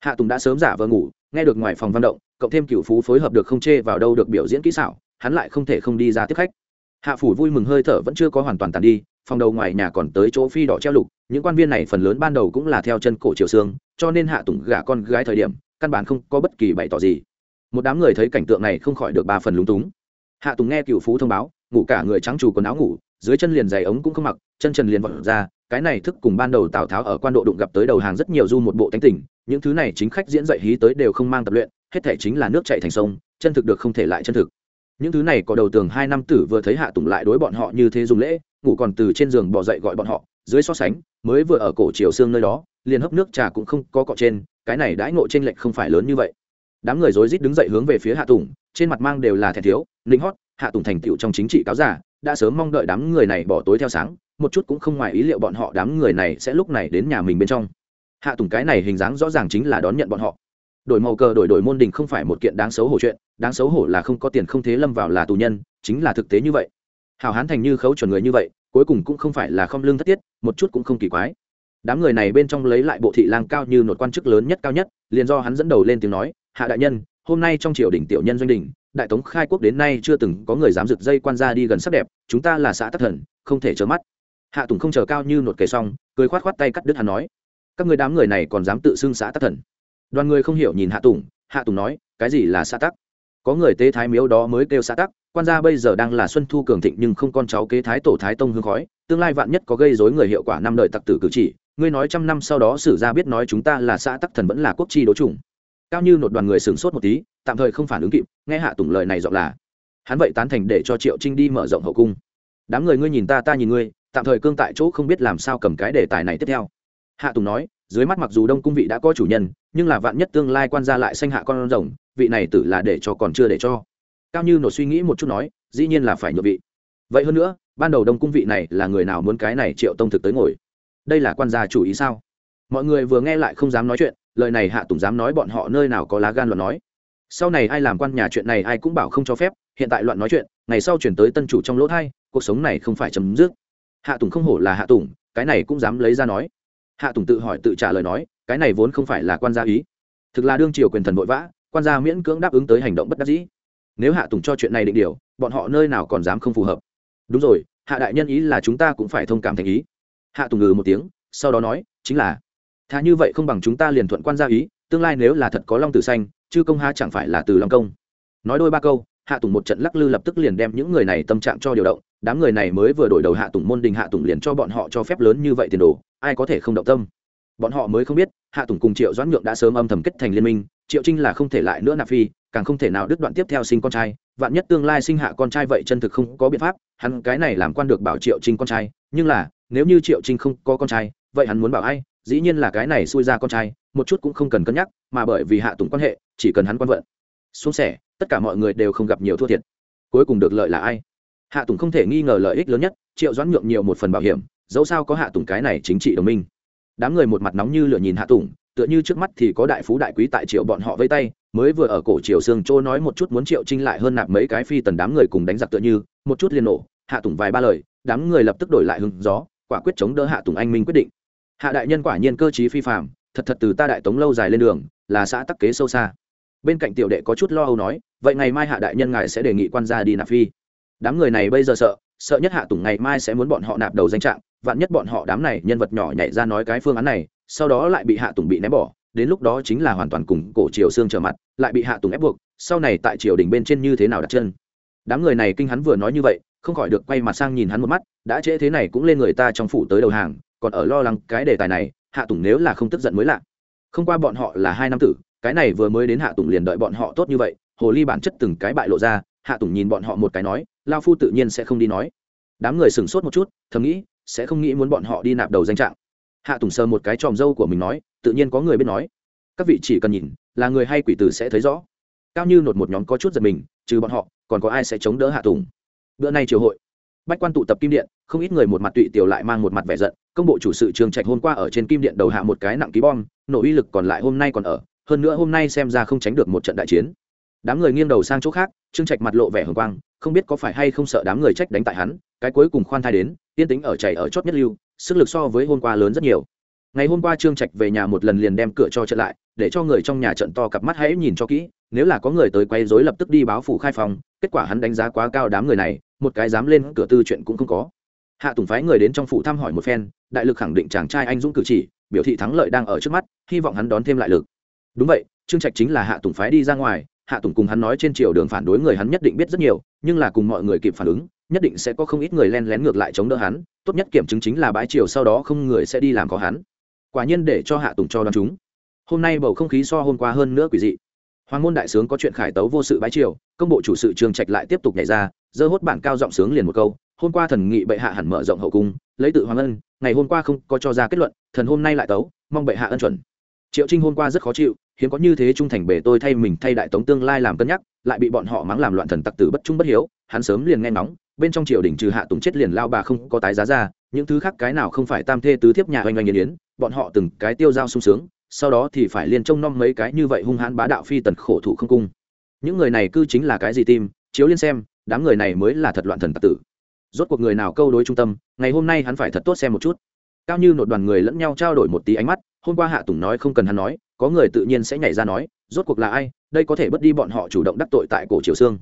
Hạ tùng đã sớm giả vờ ngủ, nghe được ngoài phòng văn động, cộng thêm cựu phú phối hợp được không chê vào đâu được biểu diễn kỹ xảo hắn lại không thể không đi ra tiếp khách. Hạ phủ vui mừng hơi thở vẫn chưa có hoàn toàn tàn đi, phòng đầu ngoài nhà còn tới chỗ phi đỏ treo lục, những quan viên này phần lớn ban đầu cũng là theo chân cổ triều xương, cho nên hạ tùng gả con gái thời điểm, căn bản không có bất kỳ bày tỏ gì. Một đám người thấy cảnh tượng này không khỏi được ba phần lúng túng. Hạ tùng nghe cựu phú thông báo, ngủ cả người trắng trù quần áo ngủ, dưới chân liền giày ống cũng không mặc, chân trần liền vọt ra, cái này thức cùng ban đầu tào tháo ở quan độ đụng gặp tới đầu hàng rất nhiều du một bộ tánh tình, những thứ này chính khách diễn dạy hí tới đều không mang tập luyện, hết thể chính là nước chạy thành sông, chân thực được không thể lại chân thực những thứ này có đầu tường hai năm tử vừa thấy hạ tùng lại đối bọn họ như thế dùng lễ, ngủ còn từ trên giường bỏ dậy gọi bọn họ, dưới so sánh, mới vừa ở cổ chiều xương nơi đó, liền hấp nước trà cũng không có cọ trên, cái này đãi ngộ trên lệch không phải lớn như vậy. Đám người rối rít đứng dậy hướng về phía hạ tùng, trên mặt mang đều là thẻ thiếu lính hót, hạ tùng thành tựu trong chính trị cáo giả đã sớm mong đợi đám người này bỏ tối theo sáng, một chút cũng không ngoài ý liệu bọn họ đám người này sẽ lúc này đến nhà mình bên trong. Hạ tùng cái này hình dáng rõ ràng chính là đón nhận bọn họ đổi màu cờ, đổi đổi môn đình không phải một kiện đáng xấu hổ chuyện, đáng xấu hổ là không có tiền không thế lâm vào là tù nhân, chính là thực tế như vậy. Hào hán thành như khấu chuẩn người như vậy, cuối cùng cũng không phải là không lương thất tiết, một chút cũng không kỳ quái. Đám người này bên trong lấy lại bộ thị lang cao như một quan chức lớn nhất cao nhất, liền do hắn dẫn đầu lên tiếng nói, hạ đại nhân, hôm nay trong triều đình tiểu nhân doanh đình đại tống khai quốc đến nay chưa từng có người dám rực dây quan gia đi gần sắc đẹp, chúng ta là xã tắc thần, không thể trơ mắt. Hạ tùng không chờ cao như nột kề xong, cười khoát khoát tay cắt đứt hắn nói, các người đám người này còn dám tự xưng xã tắc thần? Đoàn người không hiểu nhìn hạ tùng hạ tùng nói, cái gì là xã tắc? Có người tế thái miếu đó mới kêu xã tắc, quan gia bây giờ đang là xuân thu cường thịnh nhưng không con cháu kế thái tổ thái tông hương khói, tương lai vạn nhất có gây dối người hiệu quả năm đời tặc tử cử chỉ, ngươi nói trăm năm sau đó sử gia biết nói chúng ta là xã tắc thần vẫn là quốc chi đố chủng. Cao như nột đoàn người sửng sốt một tí, tạm thời không phản ứng kịp, nghe hạ tùng lời này dọn là, hắn vậy tán thành để cho triệu trinh đi mở rộng hậu cung. Đám người ngươi nhìn ta ta nhìn ngươi, tạm thời cương tại chỗ không biết làm sao cầm cái đề tài này tiếp theo. Hạ tùng nói, dưới mắt mặc dù đông cung vị đã có chủ nhân nhưng là vạn nhất tương lai quan gia lại sanh hạ con rồng, vị này tử là để cho còn chưa để cho. Cao như nội suy nghĩ một chút nói, dĩ nhiên là phải nhượng vị. Vậy hơn nữa, ban đầu đông cung vị này là người nào muốn cái này triệu tông thực tới ngồi? Đây là quan gia chủ ý sao? Mọi người vừa nghe lại không dám nói chuyện, lời này hạ tùng dám nói bọn họ nơi nào có lá gan luận nói. Sau này ai làm quan nhà chuyện này ai cũng bảo không cho phép, hiện tại loạn nói chuyện, ngày sau chuyển tới tân chủ trong lỗ thai, cuộc sống này không phải chấm dứt. Hạ tùng không hổ là hạ tùng, cái này cũng dám lấy ra nói. Hạ tùng tự hỏi tự trả lời nói cái này vốn không phải là quan gia ý. Thực là đương triều quyền thần vội vã, quan gia miễn cưỡng đáp ứng tới hành động bất đắc dĩ. Nếu hạ tùng cho chuyện này định điều, bọn họ nơi nào còn dám không phù hợp. Đúng rồi, hạ đại nhân ý là chúng ta cũng phải thông cảm thành ý. Hạ tùng ngừ một tiếng, sau đó nói, chính là, thà như vậy không bằng chúng ta liền thuận quan gia ý, tương lai nếu là thật có long tử xanh, chư công ha chẳng phải là từ long công? Nói đôi ba câu, hạ tùng một trận lắc lư lập tức liền đem những người này tâm trạng cho điều động. Đám người này mới vừa đổi đầu hạ tùng môn đình hạ tùng liền cho bọn họ cho phép lớn như vậy tiền đồ, ai có thể không động tâm? Bọn họ mới không biết, hạ tùng cùng triệu doãn nhượng đã sớm âm thầm kết thành liên minh, triệu trinh là không thể lại nữa nạp phi, càng không thể nào đứt đoạn tiếp theo sinh con trai. Vạn nhất tương lai sinh hạ con trai vậy chân thực không có biện pháp, hắn cái này làm quan được bảo triệu trinh con trai. Nhưng là, nếu như triệu trinh không có con trai, vậy hắn muốn bảo ai? Dĩ nhiên là cái này xui ra con trai, một chút cũng không cần cân nhắc, mà bởi vì hạ tùng quan hệ, chỉ cần hắn quan vận. Xuống sẻ, tất cả mọi người đều không gặp nhiều thua thiệt. Cuối cùng được lợi là ai? Hạ tùng không thể nghi ngờ lợi ích lớn nhất, triệu doãn nhượng nhiều một phần bảo hiểm, dẫu sao có hạ tùng cái này chính trị đồng minh đám người một mặt nóng như lửa nhìn hạ tùng, tựa như trước mắt thì có đại phú đại quý tại triệu bọn họ vây tay, mới vừa ở cổ triều sương châu nói một chút muốn triệu trinh lại hơn nạp mấy cái phi tần đám người cùng đánh giặc tựa như, một chút liền nổ, hạ tùng vài ba lời, đám người lập tức đổi lại hứng gió, quả quyết chống đỡ hạ tùng anh minh quyết định. Hạ đại nhân quả nhiên cơ chí phi phạm thật thật từ ta đại tống lâu dài lên đường, là xã tắc kế sâu xa. Bên cạnh tiểu đệ có chút lo âu nói, vậy ngày mai hạ đại nhân ngài sẽ đề nghị quan gia đi nạp phi. Đám người này bây giờ sợ sợ nhất hạ tùng ngày mai sẽ muốn bọn họ nạp đầu danh trạng vạn nhất bọn họ đám này nhân vật nhỏ nhảy ra nói cái phương án này, sau đó lại bị hạ tùng bị ném bỏ, đến lúc đó chính là hoàn toàn cùng cổ triều xương trở mặt, lại bị hạ tùng ép buộc, sau này tại triều đình bên trên như thế nào đặt chân? Đám người này kinh hắn vừa nói như vậy, không khỏi được quay mặt sang nhìn hắn một mắt, đã trễ thế này cũng lên người ta trong phủ tới đầu hàng, còn ở lo lắng cái đề tài này, hạ tùng nếu là không tức giận mới lạ. Không qua bọn họ là hai năm tử, cái này vừa mới đến hạ tùng liền đợi bọn họ tốt như vậy, hồ ly bản chất từng cái bại lộ ra, hạ tùng nhìn bọn họ một cái nói, lao phu tự nhiên sẽ không đi nói. Đám người sửng sốt một chút, thầm nghĩ sẽ không nghĩ muốn bọn họ đi nạp đầu danh trạng. Hạ tùng sờ một cái tròm dâu của mình nói, tự nhiên có người biết nói. Các vị chỉ cần nhìn, là người hay quỷ tử sẽ thấy rõ. Cao như nột một nhóm có chút giật mình, trừ bọn họ, còn có ai sẽ chống đỡ hạ tùng? Bữa nay triều hội, bách quan tụ tập kim điện, không ít người một mặt tụy tiểu lại mang một mặt vẻ giận, công bộ chủ sự trường trạch hôm qua ở trên kim điện đầu hạ một cái nặng ký bom nổ uy lực còn lại hôm nay còn ở, hơn nữa hôm nay xem ra không tránh được một trận đại chiến. Đám người nghiêng đầu sang chỗ khác, trương trạch mặt lộ vẻ hồng quang, không biết có phải hay không sợ đám người trách đánh tại hắn, cái cuối cùng khoan thai đến tiên tính ở chảy ở chót nhất lưu, sức lực so với hôm qua lớn rất nhiều. Ngày hôm qua trương trạch về nhà một lần liền đem cửa cho trận lại, để cho người trong nhà trận to cặp mắt hãy nhìn cho kỹ, nếu là có người tới quay dối lập tức đi báo phủ khai phòng, kết quả hắn đánh giá quá cao đám người này, một cái dám lên cửa tư chuyện cũng không có. Hạ tùng phái người đến trong phủ thăm hỏi một phen, đại lực khẳng định chàng trai anh dũng cử chỉ, biểu thị thắng lợi đang ở trước mắt, hy vọng hắn đón thêm lại lực. Đúng vậy, trương trạch chính là hạ tùng phái đi ra ngoài, hạ tùng cùng hắn nói trên triều đường phản đối người hắn nhất định biết rất nhiều, nhưng là cùng mọi người kịp phản ứng nhất định sẽ có không ít người len lén ngược lại chống đỡ hắn, tốt nhất kiểm chứng chính là bãi triều sau đó không người sẽ đi làm có hắn. Quả nhiên để cho hạ tùng cho đón chúng. Hôm nay bầu không khí so hôm qua hơn nữa quỷ dị. Hoàng môn đại sướng có chuyện khải tấu vô sự bãi triều, công bộ chủ sự trương trạch lại tiếp tục nhảy ra dơ hốt bản cao giọng sướng liền một câu, hôm qua thần nghị bệ hạ hẳn mở rộng hậu cung, lấy tự hoàng ân, ngày hôm qua không có cho ra kết luận, thần hôm nay lại tấu, mong bệ hạ ân chuẩn triệu trinh hôm qua rất khó chịu, hiếm có như thế trung thành bề tôi thay mình thay đại tống tương lai làm cân nhắc, lại bị bọn họ mắng làm loạn thần tặc tử bất trung bất hiếu, hắn sớm liền nghe nóng bên trong triều đình trừ hạ tùng chết liền lao bà không có tái giá ra, những thứ khác cái nào không phải tam thê tứ thiếp nhà oanh oanh yên yến bọn họ từng cái tiêu dao sung sướng, sau đó thì phải liền trông nom mấy cái như vậy hung hãn bá đạo phi tần khổ thủ không cung. Những người này cư chính là cái gì tim? Chiếu liên xem, đám người này mới là thật loạn thần tặc tử. Rốt cuộc người nào câu đối trung tâm, ngày hôm nay hắn phải thật tốt xem một chút. Cao như một đoàn người lẫn nhau trao đổi một tí ánh mắt hôm qua hạ tùng nói không cần hắn nói, có người tự nhiên sẽ nhảy ra nói, rốt cuộc là ai, đây có thể bớt đi bọn họ chủ động đắc tội tại cổ triều sương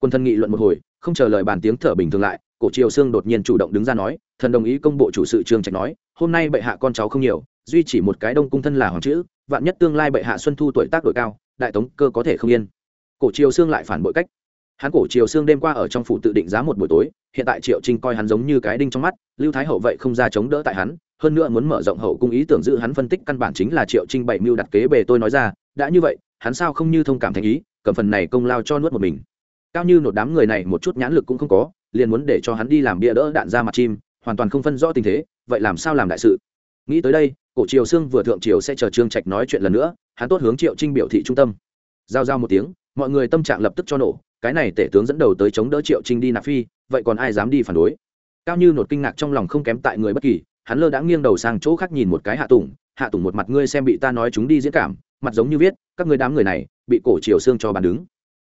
quân thân nghị luận một hồi, không chờ lời bàn tiếng thở bình thường lại, cổ triều sương đột nhiên chủ động đứng ra nói, thần đồng ý công bộ chủ sự trương trạch nói, hôm nay bệ hạ con cháu không nhiều, duy chỉ một cái đông cung thân là hoàng chữ, vạn nhất tương lai bệ hạ xuân thu tuổi tác đội cao, đại tống cơ có thể không yên. Cổ triều sương lại phản bội cách. Hắn cổ triều sương đêm qua ở trong phủ tự định giá một buổi tối, hiện tại triệu trinh coi hắn giống như cái đinh trong mắt, lưu thái hậu vậy không ra chống đỡ tại hắn hơn nữa muốn mở rộng hậu cung ý tưởng giữ hắn phân tích căn bản chính là triệu trinh bảy mưu đặt kế bề tôi nói ra, đã như vậy, hắn sao không như thông cảm thành ý, cầm phần này công lao cho nuốt một mình? Cao như nột đám người này một chút nhãn lực cũng không có, liền muốn để cho hắn đi làm bia đỡ đạn ra mặt chim, hoàn toàn không phân rõ tình thế, vậy làm sao làm đại sự? Nghĩ tới đây, cổ triều sương vừa thượng triều sẽ chờ trương trạch nói chuyện lần nữa, hắn tốt hướng triệu trinh biểu thị trung tâm. Giao giao một tiếng, mọi người tâm trạng lập tức cho nổ, cái này tể tướng dẫn đầu tới chống đỡ triệu trinh đi nạp phi, vậy còn ai dám đi phản đối? Cao như nột kinh ngạc trong lòng không kém tại người bất kỳ hắn lơ đã nghiêng đầu sang chỗ khác nhìn một cái hạ tùng hạ tùng một mặt ngươi xem bị ta nói chúng đi diễn cảm, mặt giống như viết, các người đám người này, bị cổ triều xương cho bàn đứng.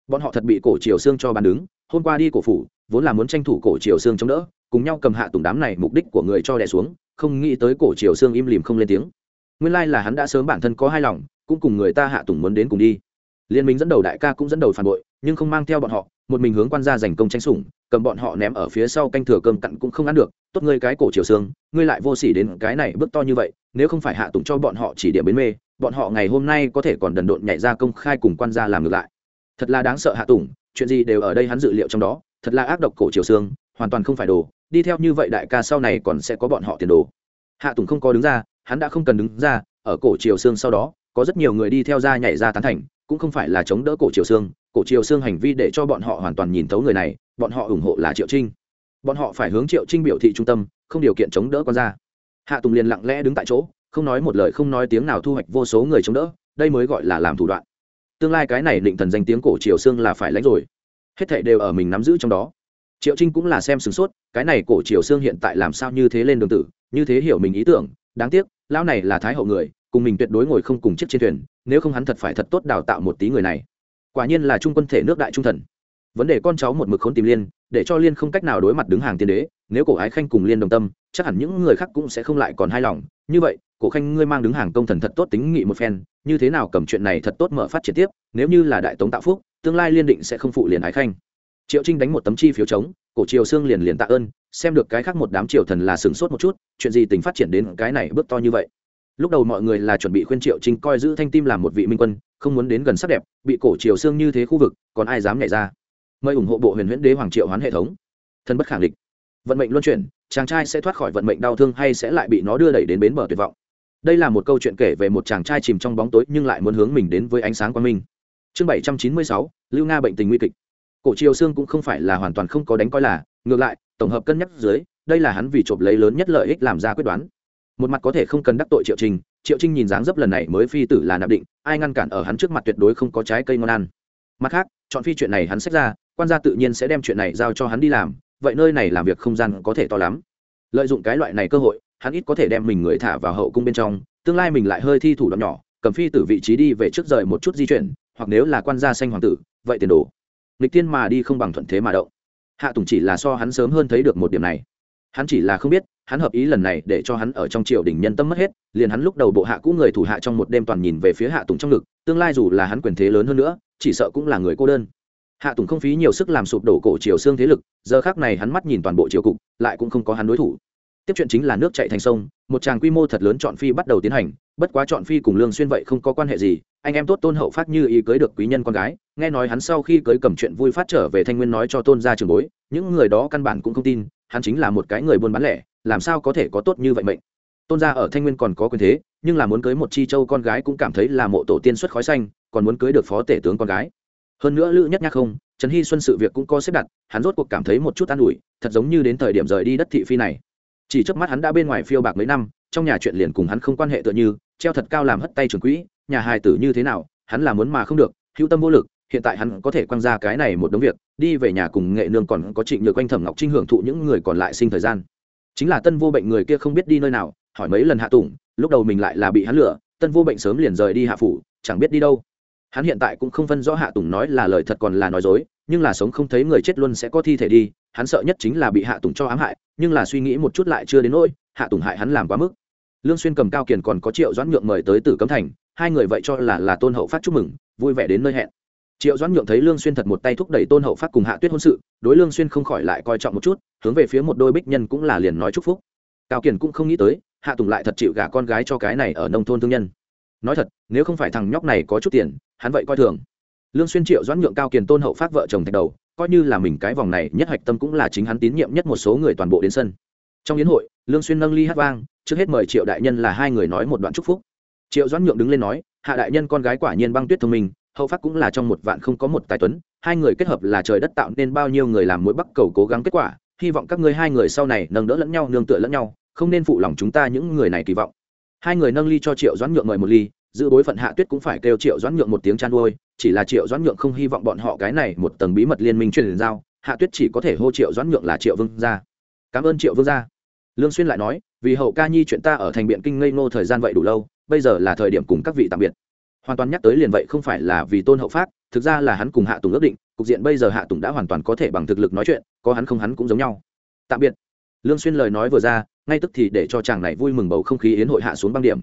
Bọn họ thật bị cổ triều xương cho bàn đứng, hôm qua đi cổ phủ, vốn là muốn tranh thủ cổ triều xương chống đỡ, cùng nhau cầm hạ tùng đám này mục đích của người cho đè xuống, không nghĩ tới cổ triều xương im lìm không lên tiếng. Nguyên lai là hắn đã sớm bản thân có hai lòng, cũng cùng người ta hạ tùng muốn đến cùng đi. Liên minh dẫn đầu đại ca cũng dẫn đầu phản bội, nhưng không mang theo bọn họ, một mình hướng quan gia giành công tranh sủng cầm bọn họ ném ở phía sau canh thừa cơm cặn cũng không ăn được, tốt ngươi cái cổ chiều xương, ngươi lại vô sỉ đến cái này bước to như vậy, nếu không phải hạ tùng cho bọn họ chỉ điểm bến mê, bọn họ ngày hôm nay có thể còn đần độn nhảy ra công khai cùng quan gia làm ngược lại. Thật là đáng sợ hạ tùng chuyện gì đều ở đây hắn dự liệu trong đó, thật là ác độc cổ chiều xương, hoàn toàn không phải đồ, đi theo như vậy đại ca sau này còn sẽ có bọn họ tiền đồ. Hạ tùng không có đứng ra, hắn đã không cần đứng ra, ở cổ chiều xương sau đó, có rất nhiều người đi theo ra nhảy ra tán thành, cũng không phải là chống đỡ cổ triều xương, cổ triều xương hành vi để cho bọn họ hoàn toàn nhìn thấu người này bọn họ ủng hộ là triệu trinh. Bọn họ phải hướng triệu trinh biểu thị trung tâm, không điều kiện chống đỡ con ra. Hạ tùng liền lặng lẽ đứng tại chỗ, không nói một lời, không nói tiếng nào thu hoạch vô số người chống đỡ, đây mới gọi là làm thủ đoạn. Tương lai cái này định thần danh tiếng cổ triều xương là phải lãnh rồi. Hết thảy đều ở mình nắm giữ trong đó. Triệu trinh cũng là xem sửng sốt, cái này cổ triều xương hiện tại làm sao như thế lên đường tử, như thế hiểu mình ý tưởng, đáng tiếc, lão này là thái hậu người, cùng mình tuyệt đối ngồi không cùng chiếc trên thuyền, nếu không hắn thật phải thật tốt đào tạo một tí người này. Quả nhiên là trung quân thể nước đại trung thần vấn đề con cháu một mực khốn tìm liên, để cho liên không cách nào đối mặt đứng hàng tiên đế, nếu cổ ái khanh cùng liên đồng tâm, chắc hẳn những người khác cũng sẽ không lại còn hài lòng. Như vậy, cổ khanh ngươi mang đứng hàng công thần thật tốt tính nghị một phen, như thế nào cầm chuyện này thật tốt mở phát triển tiếp, nếu như là đại tống tạo phúc, tương lai liên định sẽ không phụ liền ái khanh. Triệu trinh đánh một tấm chi phiếu chống, cổ triều xương liền liền tạ ơn, xem được cái khác một đám triều thần là sửng sốt một chút, chuyện gì tình phát triển đến cái này bước to như vậy. Lúc đầu mọi người là chuẩn bị khuyên triệu trinh coi giữ thanh tim làm một vị minh quân, không muốn đến gần sắc đẹp, bị cổ triều xương như thế khu vực, còn ai dám nhảy ra? Mời ủng hộ bộ huyền huyễn đế hoàng triệu hoán hệ thống. Thân bất khẳng định vận mệnh luân chuyển, chàng trai sẽ thoát khỏi vận mệnh đau thương hay sẽ lại bị nó đưa đẩy đến bến bờ tuyệt vọng. Đây là một câu chuyện kể về một chàng trai chìm trong bóng tối nhưng lại muốn hướng mình đến với ánh sáng quang minh. Chương bảy trăm chín mươi sáu, lưu nga bệnh tình nguy kịch. Cổ triều xương cũng không phải là hoàn toàn không có đánh coi là, ngược lại, tổng hợp cân nhắc dưới, đây là hắn vì trộm lấy lớn nhất lợi ích làm ra quyết đoán. Một mặt có thể không cần đắc tội triệu trình, triệu trinh nhìn dáng dấp lần này mới phi tử là nạp định, ai ngăn cản ở hắn trước mặt tuyệt đối không có trái cây ngon ăn. Mặt khác, chọn phi chuyện này hắn xét ra quan gia tự nhiên sẽ đem chuyện này giao cho hắn đi làm, vậy nơi này làm việc không gian có thể to lắm. Lợi dụng cái loại này cơ hội, hắn ít có thể đem mình người thả vào hậu cung bên trong, tương lai mình lại hơi thi thủ đoạn nhỏ, cầm phi tử vị trí đi về trước rời một chút di chuyển, hoặc nếu là quan gia xanh hoàng tử, vậy tiền đồ. Nghịch tiên mà đi không bằng thuận thế mà động. Hạ tùng chỉ là so hắn sớm hơn thấy được một điểm này. Hắn chỉ là không biết, hắn hợp ý lần này để cho hắn ở trong triều đình nhân tâm mất hết, liền hắn lúc đầu bộ hạ cũ người thủ hạ trong một đêm toàn nhìn về phía hạ tùng trong ngực, tương lai dù là hắn quyền thế lớn hơn nữa, chỉ sợ cũng là người cô đơn hạ tùng không phí nhiều sức làm sụp đổ cổ triều xương thế lực, giờ khác này hắn mắt nhìn toàn bộ triều cục, lại cũng không có hắn đối thủ. Tiếp chuyện chính là nước chạy thành sông, một tràng quy mô thật lớn chọn phi bắt đầu tiến hành, bất quá chọn phi cùng lương xuyên vậy không có quan hệ gì, anh em tốt tôn hậu phát như ý cưới được quý nhân con gái, nghe nói hắn sau khi cưới cầm chuyện vui phát trở về thanh nguyên nói cho tôn gia trường bối, những người đó căn bản cũng không tin, hắn chính là một cái người buôn bán lẻ, làm sao có thể có tốt như vậy mệnh. Tôn gia ở thanh nguyên còn có quyền thế, nhưng là muốn cưới một chi châu con gái cũng cảm thấy là mộ tổ tiên xuất khói xanh, còn muốn cưới được phó tể tướng con gái hơn nữa lữ nhất nhắc không, trần hy xuân sự việc cũng có xếp đặt, hắn rốt cuộc cảm thấy một chút an ủi, thật giống như đến thời điểm rời đi đất thị phi này. Chỉ trước mắt hắn đã bên ngoài phiêu bạc mấy năm, trong nhà chuyện liền cùng hắn không quan hệ tựa như, treo thật cao làm hất tay trường quỹ, nhà hài tử như thế nào, hắn là muốn mà không được, hữu tâm vô lực, hiện tại hắn có thể quăng ra cái này một đống việc, đi về nhà cùng nghệ nương còn có trịnh nhược quanh thẩm ngọc trinh hưởng thụ những người còn lại sinh thời gian. Chính là tân vô bệnh người kia không biết đi nơi nào, hỏi mấy lần hạ tùng, lúc đầu mình lại là bị hắn lừa, tân vô bệnh sớm liền rời đi hạ phủ, chẳng biết đi đâu hắn hiện tại cũng không phân rõ hạ tùng nói là lời thật còn là nói dối, nhưng là sống không thấy người chết luôn sẽ có thi thể đi, hắn sợ nhất chính là bị hạ tùng cho ám hại, nhưng là suy nghĩ một chút lại chưa đến nỗi, hạ tùng hại hắn làm quá mức. Lương xuyên cầm cao kiền còn có triệu doãn nhượng mời tới tử cấm thành, hai người vậy cho là là tôn hậu phát chúc mừng, vui vẻ đến nơi hẹn. Triệu doãn nhượng thấy lương xuyên thật một tay thúc đẩy tôn hậu phát cùng hạ tuyết hôn sự, đối lương xuyên không khỏi lại coi trọng một chút, hướng về phía một đôi bích nhân cũng là liền nói chúc phúc. Cao kiền cũng không nghĩ tới, hạ tùng lại thật chịu gả con gái cho cái này ở nông thôn thương nhân nói thật, nếu không phải thằng nhóc này có chút tiền, hắn vậy coi thường. Lương xuyên triệu doãn nhượng cao kiền tôn hậu phát vợ chồng thạch đầu, coi như là mình cái vòng này nhất hạch tâm cũng là chính hắn tín nhiệm nhất một số người toàn bộ đến sân. Trong yến hội, lương xuyên nâng ly hát vang, trước hết mời triệu đại nhân là hai người nói một đoạn chúc phúc. Triệu doãn nhượng đứng lên nói, hạ đại nhân con gái quả nhiên băng tuyết thông minh, hậu phát cũng là trong một vạn không có một tài tuấn, hai người kết hợp là trời đất tạo nên bao nhiêu người làm mỗi bắc cầu cố gắng kết quả, hy vọng các ngươi hai người sau này nâng đỡ lẫn nhau, nương tựa lẫn nhau, không nên phụ lòng chúng ta những người này kỳ vọng hai người nâng ly cho triệu doãn nhượng mời một ly, giữ bối phận hạ tuyết cũng phải kêu triệu doãn nhượng một tiếng chăn nuôi chỉ là triệu doãn nhượng không hy vọng bọn họ cái này một tầng bí mật liên minh truyền giao, hạ tuyết chỉ có thể hô triệu doãn nhượng là triệu vương gia. Cảm ơn triệu vương gia. Lương xuyên lại nói, vì hậu ca nhi chuyện ta ở thành biện kinh ngây ngô thời gian vậy đủ lâu, bây giờ là thời điểm cùng các vị tạm biệt. Hoàn toàn nhắc tới liền vậy không phải là vì tôn hậu pháp, thực ra là hắn cùng hạ tùng ước định, cục diện bây giờ hạ tùng đã hoàn toàn có thể bằng thực lực nói chuyện, có hắn không hắn cũng giống nhau. Tạm biệt. Lương xuyên lời nói vừa ra ngay tức thì để cho chàng này vui mừng bầu không khí yến hội hạ xuống băng điểm.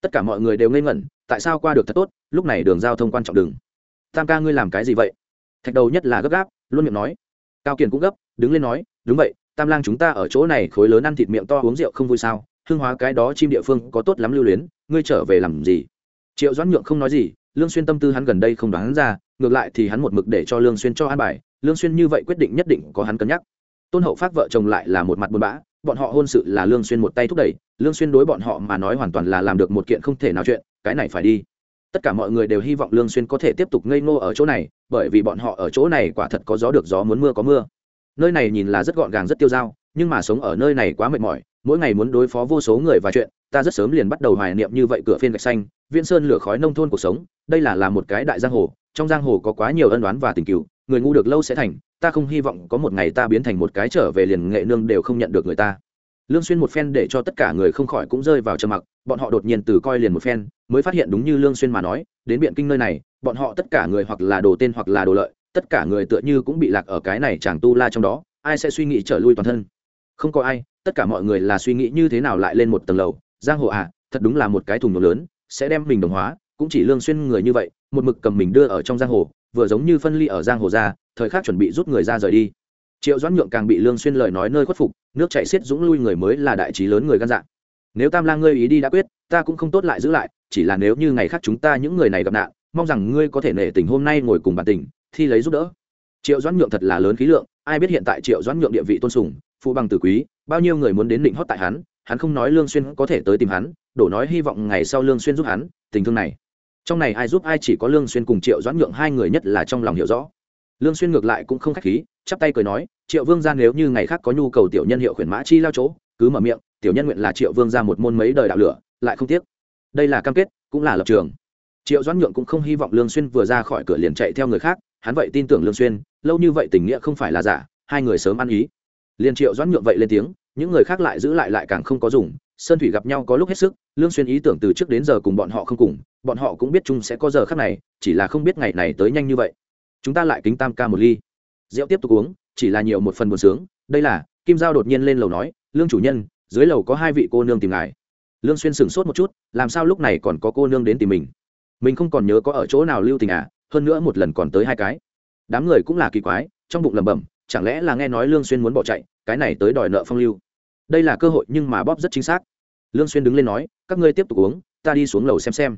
Tất cả mọi người đều ngây ngẩn, tại sao qua được thật tốt, lúc này đường giao thông quan trọng đường tam ca ngươi làm cái gì vậy? Thạch đầu nhất là gấp gáp, luôn miệng nói. Cao kiền cũng gấp, đứng lên nói, đúng vậy, tam lang chúng ta ở chỗ này khối lớn ăn thịt miệng to uống rượu không vui sao? Hương hóa cái đó chim địa phương có tốt lắm lưu luyến, ngươi trở về làm gì? Triệu doãn nhượng không nói gì, lương xuyên tâm tư hắn gần đây không đoán ra, ngược lại thì hắn một mực để cho lương xuyên cho an bài, lương xuyên như vậy quyết định nhất định có hắn cân nhắc tôn hậu phát vợ chồng lại là một mặt buồn bã, bọn họ hôn sự là lương xuyên một tay thúc đẩy, lương xuyên đối bọn họ mà nói hoàn toàn là làm được một kiện không thể nào chuyện, cái này phải đi. Tất cả mọi người đều hy vọng lương xuyên có thể tiếp tục ngây ngô ở chỗ này, bởi vì bọn họ ở chỗ này quả thật có gió được gió muốn mưa có mưa. Nơi này nhìn là rất gọn gàng rất tiêu dao, nhưng mà sống ở nơi này quá mệt mỏi, mỗi ngày muốn đối phó vô số người và chuyện, ta rất sớm liền bắt đầu hoài niệm như vậy cửa phiên gạch xanh, viễn sơn lửa khói nông thôn cuộc sống, đây là là một cái đại giang hồ, trong giang hồ có quá nhiều ân đoán và tình cựu người ngu được lâu sẽ thành, ta không hy vọng có một ngày ta biến thành một cái trở về liền nghệ nương đều không nhận được người ta. Lương xuyên một phen để cho tất cả người không khỏi cũng rơi vào trầm mặc, bọn họ đột nhiên từ coi liền một phen, mới phát hiện đúng như lương xuyên mà nói, đến biện kinh nơi này, bọn họ tất cả người hoặc là đồ tên hoặc là đồ lợi, tất cả người tựa như cũng bị lạc ở cái này chẳng tu la trong đó, ai sẽ suy nghĩ trở lui toàn thân? Không có ai, tất cả mọi người là suy nghĩ như thế nào lại lên một tầng lầu. Giang hồ à thật đúng là một cái thùng nhổ lớn, sẽ đem mình đồng hóa, cũng chỉ lương xuyên người như vậy, một mực cầm mình đưa ở trong giang hồ vừa giống như phân ly ở giang hồ ra, thời khắc chuẩn bị rút người ra rời đi. Triệu doãn nhượng càng bị lương xuyên lời nói nơi khuất phục, nước chảy xiết dũng lui người mới là đại trí lớn người gan dạ. Nếu tam lang ngươi ý đi đã quyết, ta cũng không tốt lại giữ lại, chỉ là nếu như ngày khác chúng ta những người này gặp nạn, mong rằng ngươi có thể nể tình hôm nay ngồi cùng bản tình, thi lấy giúp đỡ. Triệu doãn nhượng thật là lớn khí lượng, ai biết hiện tại triệu doãn nhượng địa vị tôn sùng, phụ bằng tử quý, bao nhiêu người muốn đến định hót tại hắn hắn không nói lương xuyên có thể tới tìm hắn, đổ nói hy vọng ngày sau lương xuyên giúp hắn, tình thương này trong này ai giúp ai chỉ có lương xuyên cùng triệu doãn nhượng hai người nhất là trong lòng hiểu rõ. Lương xuyên ngược lại cũng không khách khí, chắp tay cười nói, triệu vương gia nếu như ngày khác có nhu cầu tiểu nhân hiệu khuyển mã chi lao chỗ, cứ mở miệng, tiểu nhân nguyện là triệu vương gia một môn mấy đời đạo lửa, lại không tiếc. Đây là cam kết, cũng là lập trường. Triệu doãn nhượng cũng không hy vọng lương xuyên vừa ra khỏi cửa liền chạy theo người khác, hắn vậy tin tưởng lương xuyên, lâu như vậy tình nghĩa không phải là giả, hai người sớm ăn ý. Liền triệu doãn nhượng vậy lên tiếng, những người khác lại giữ lại lại càng không có dùng sơn thủy gặp nhau có lúc hết sức, lương xuyên ý tưởng từ trước đến giờ cùng bọn họ không cùng, bọn họ cũng biết chung sẽ có giờ khác này, chỉ là không biết ngày này tới nhanh như vậy. Chúng ta lại kính tam ca một ly. Rượu tiếp tục uống, chỉ là nhiều một phần buồn sướng, đây là, kim giao đột nhiên lên lầu nói, lương chủ nhân, dưới lầu có hai vị cô nương tìm ngài. Lương xuyên sừng sốt một chút, làm sao lúc này còn có cô nương đến tìm mình? Mình không còn nhớ có ở chỗ nào lưu tình à hơn nữa một lần còn tới hai cái. Đám người cũng là kỳ quái, trong bụng lẩm bẩm, chẳng lẽ là nghe nói lương xuyên muốn bỏ chạy, cái này tới đòi nợ phong lưu? Đây là cơ hội nhưng mà bóp rất chính xác. Lương xuyên đứng lên nói, các ngươi tiếp tục uống, ta đi xuống lầu xem xem.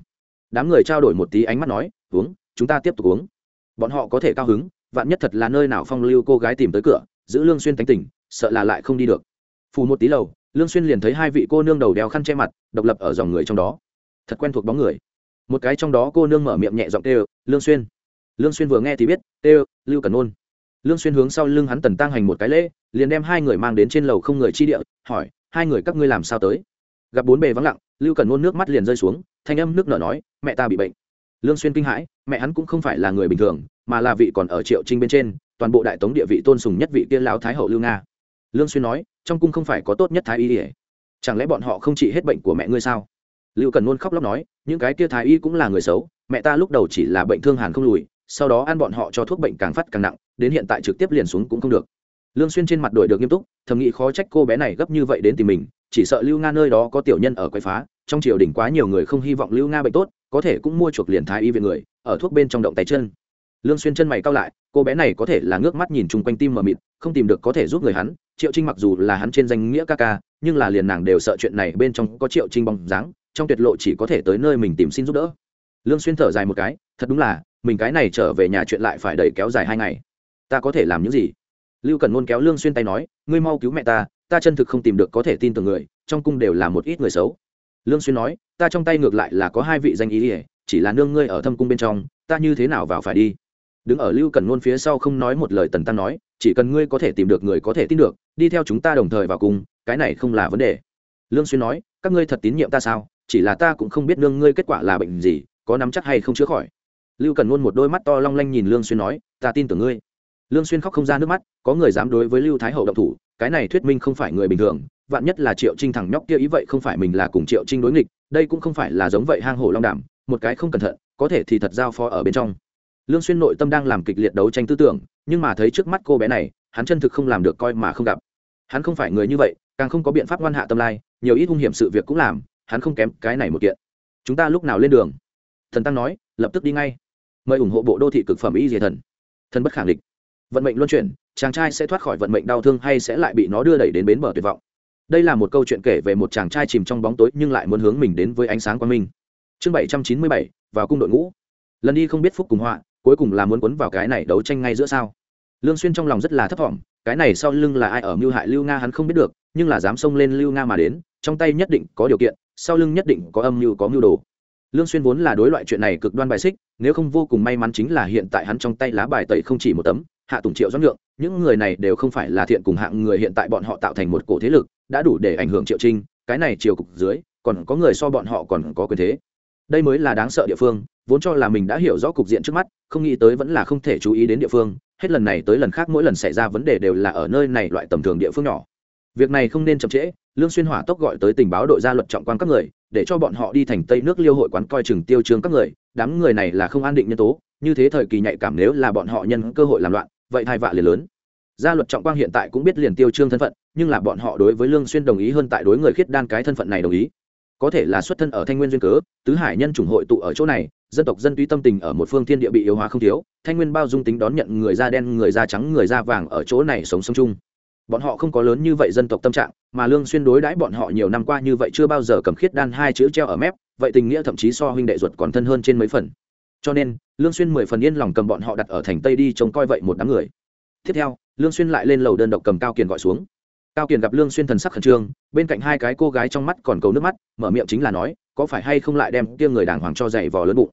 Đám người trao đổi một tí ánh mắt nói, uống, chúng ta tiếp tục uống. Bọn họ có thể cao hứng, vạn nhất thật là nơi nào phong lưu cô gái tìm tới cửa, giữ lương xuyên tánh tỉnh sợ là lại không đi được. Phù một tí lầu, lương xuyên liền thấy hai vị cô nương đầu đeo khăn che mặt, độc lập ở dòng người trong đó. Thật quen thuộc bóng người. Một cái trong đó cô nương mở miệng nhẹ giọng tê lương xuyên. Lương xuyên vừa nghe thì biết tê lưu cần ôn. Lương xuyên hướng sau lưng hắn tần tăng hành một cái lễ liền đem hai người mang đến trên lầu không người chi địa, hỏi, hai người các ngươi làm sao tới? Gặp bốn bề vắng lặng, lưu cần ôn nước mắt liền rơi xuống, thanh âm nước nở nói, mẹ ta bị bệnh. Lương xuyên kinh hãi, mẹ hắn cũng không phải là người bình thường, mà là vị còn ở triệu trinh bên trên, toàn bộ đại tống địa vị tôn sùng nhất vị tiên lão thái hậu lưu nga. Lương xuyên nói, trong cung không phải có tốt nhất thái y ỉa chẳng lẽ bọn họ không trị hết bệnh của mẹ ngươi sao? Lưu cần nôn khóc lóc nói, những cái kia thái y cũng là người xấu, mẹ ta lúc đầu chỉ là bệnh thương hàn không lùi, sau đó ăn bọn họ cho thuốc bệnh càng phát càng nặng, đến hiện tại trực tiếp liền xuống cũng không được lương xuyên trên mặt đổi được nghiêm túc, thầm nghĩ khó trách cô bé này gấp như vậy đến tìm mình, chỉ sợ lưu nga nơi đó có tiểu nhân ở quậy phá, trong triều đình quá nhiều người không hy vọng lưu nga bệnh tốt, có thể cũng mua chuộc liền thái y viện người, ở thuốc bên trong động tay chân. Lương xuyên chân mày cau lại, cô bé này có thể là ngước mắt nhìn chung quanh tim mờ mịt, không tìm được có thể giúp người hắn, triệu trinh mặc dù là hắn trên danh nghĩa ca ca, nhưng là liền nàng đều sợ chuyện này bên trong có triệu trinh bóng dáng, trong tuyệt lộ chỉ có thể tới nơi mình tìm xin giúp đỡ. Lương xuyên thở dài một cái, thật đúng là, mình cái này trở về nhà chuyện lại phải đẩy kéo dài hai ngày. Ta có thể làm những gì? Lưu cần nôn kéo lương xuyên tay nói, ngươi mau cứu mẹ ta ta chân thực không tìm được có thể tin tưởng người, trong cung đều là một ít người xấu. Lương xuyên nói, ta trong tay ngược lại là có hai vị danh ý ỉa chỉ là nương ngươi ở thâm cung bên trong, ta như thế nào vào phải đi? Đứng ở lưu cần nôn phía sau không nói một lời tần tăng nói, chỉ cần ngươi có thể tìm được người có thể tin được, đi theo chúng ta đồng thời vào cùng cái này không là vấn đề. Lương xuyên nói, các ngươi thật tín nhiệm ta sao? Chỉ là ta cũng không biết nương ngươi kết quả là bệnh gì, có nắm chắc hay không chữa khỏi? Lưu cần nôn một đôi mắt to long lanh nhìn lương xuyên nói, ta tin tưởng ngươi lương xuyên khóc không ra nước mắt, có người dám đối với lưu thái hậu động thủ, cái này thuyết minh không phải người bình thường, vạn nhất là triệu trinh thằng nhóc kia ý vậy không phải mình là cùng triệu trinh đối nghịch, đây cũng không phải là giống vậy hang hổ long đảm, một cái không cẩn thận, có thể thì thật giao phó ở bên trong. Lương xuyên nội tâm đang làm kịch liệt đấu tranh tư tưởng, nhưng mà thấy trước mắt cô bé này, hắn chân thực không làm được coi mà không gặp. Hắn không phải người như vậy, càng không có biện pháp ngoan hạ tâm lai, nhiều ít hung hiểm sự việc cũng làm, hắn không kém cái này một kiện. Chúng ta lúc nào lên đường? Thần tăng nói, lập tức đi ngay. Mời ủng hộ bộ đô thị cực phẩm y diệt thần. Thần bất khẳng định vận mệnh luân chuyển, chàng trai sẽ thoát khỏi vận mệnh đau thương hay sẽ lại bị nó đưa đẩy đến bến bờ tuyệt vọng. Đây là một câu chuyện kể về một chàng trai chìm trong bóng tối nhưng lại muốn hướng mình đến với ánh sáng quang minh. Chương bảy trăm chín mươi bảy, vào cung đội ngũ. Lần đi không biết phúc cùng họa, cuối cùng là muốn quấn vào cái này đấu tranh ngay giữa sao. Lương xuyên trong lòng rất là thấp vọng cái này sau lưng là ai ở mưu hại lưu nga hắn không biết được, nhưng là dám xông lên lưu nga mà đến, trong tay nhất định có điều kiện, sau lưng nhất định có âm mưu có mưu đồ. Lương xuyên vốn là đối loại chuyện này cực đoan bài xích, nếu không vô cùng may mắn chính là hiện tại hắn trong tay lá bài tẩy không chỉ một tấm hạ tùng triệu doãn lượng, những người này đều không phải là thiện cùng hạng người hiện tại bọn họ tạo thành một cổ thế lực, đã đủ để ảnh hưởng triệu trinh, cái này triều cục dưới, còn có người so bọn họ còn có quyền thế. Đây mới là đáng sợ địa phương, vốn cho là mình đã hiểu rõ cục diện trước mắt, không nghĩ tới vẫn là không thể chú ý đến địa phương, hết lần này tới lần khác mỗi lần xảy ra vấn đề đều là ở nơi này loại tầm thường địa phương nhỏ. Việc này không nên chậm trễ, lương xuyên hỏa tốc gọi tới tình báo đội gia luật trọng quan các người, để cho bọn họ đi thành tây nước liêu hội quán coi chừng tiêu trương các người, đám người này là không an định nhân tố, như thế thời kỳ nhạy cảm nếu là bọn họ nhân cơ hội làm loạn vậy thai vạ liền lớn. Gia luật trọng quang hiện tại cũng biết liền tiêu trương thân phận, nhưng là bọn họ đối với lương xuyên đồng ý hơn tại đối người khiết đan cái thân phận này đồng ý. Có thể là xuất thân ở thanh nguyên duyên cớ, tứ hải nhân chủng hội tụ ở chỗ này, dân tộc dân túy tâm tình ở một phương thiên địa bị yếu hóa không thiếu, thanh nguyên bao dung tính đón nhận người da đen, người da trắng, người da vàng ở chỗ này sống sống chung. Bọn họ không có lớn như vậy dân tộc tâm trạng, mà lương xuyên đối đãi bọn họ nhiều năm qua như vậy chưa bao giờ cầm khiết đan hai chữ treo ở mép, vậy tình nghĩa thậm chí so huynh đệ ruột còn thân hơn trên mấy phần cho nên, lương xuyên mười phần yên lòng cầm bọn họ đặt ở thành tây đi trông coi vậy một đám người. Tiếp theo, lương xuyên lại lên lầu đơn độc cầm cao kiền gọi xuống. Cao kiền gặp lương xuyên thần sắc khẩn trương, bên cạnh hai cái cô gái trong mắt còn cầu nước mắt, mở miệng chính là nói, có phải hay không lại đem kia người đàng hoàng cho dạy vò lớn bụng?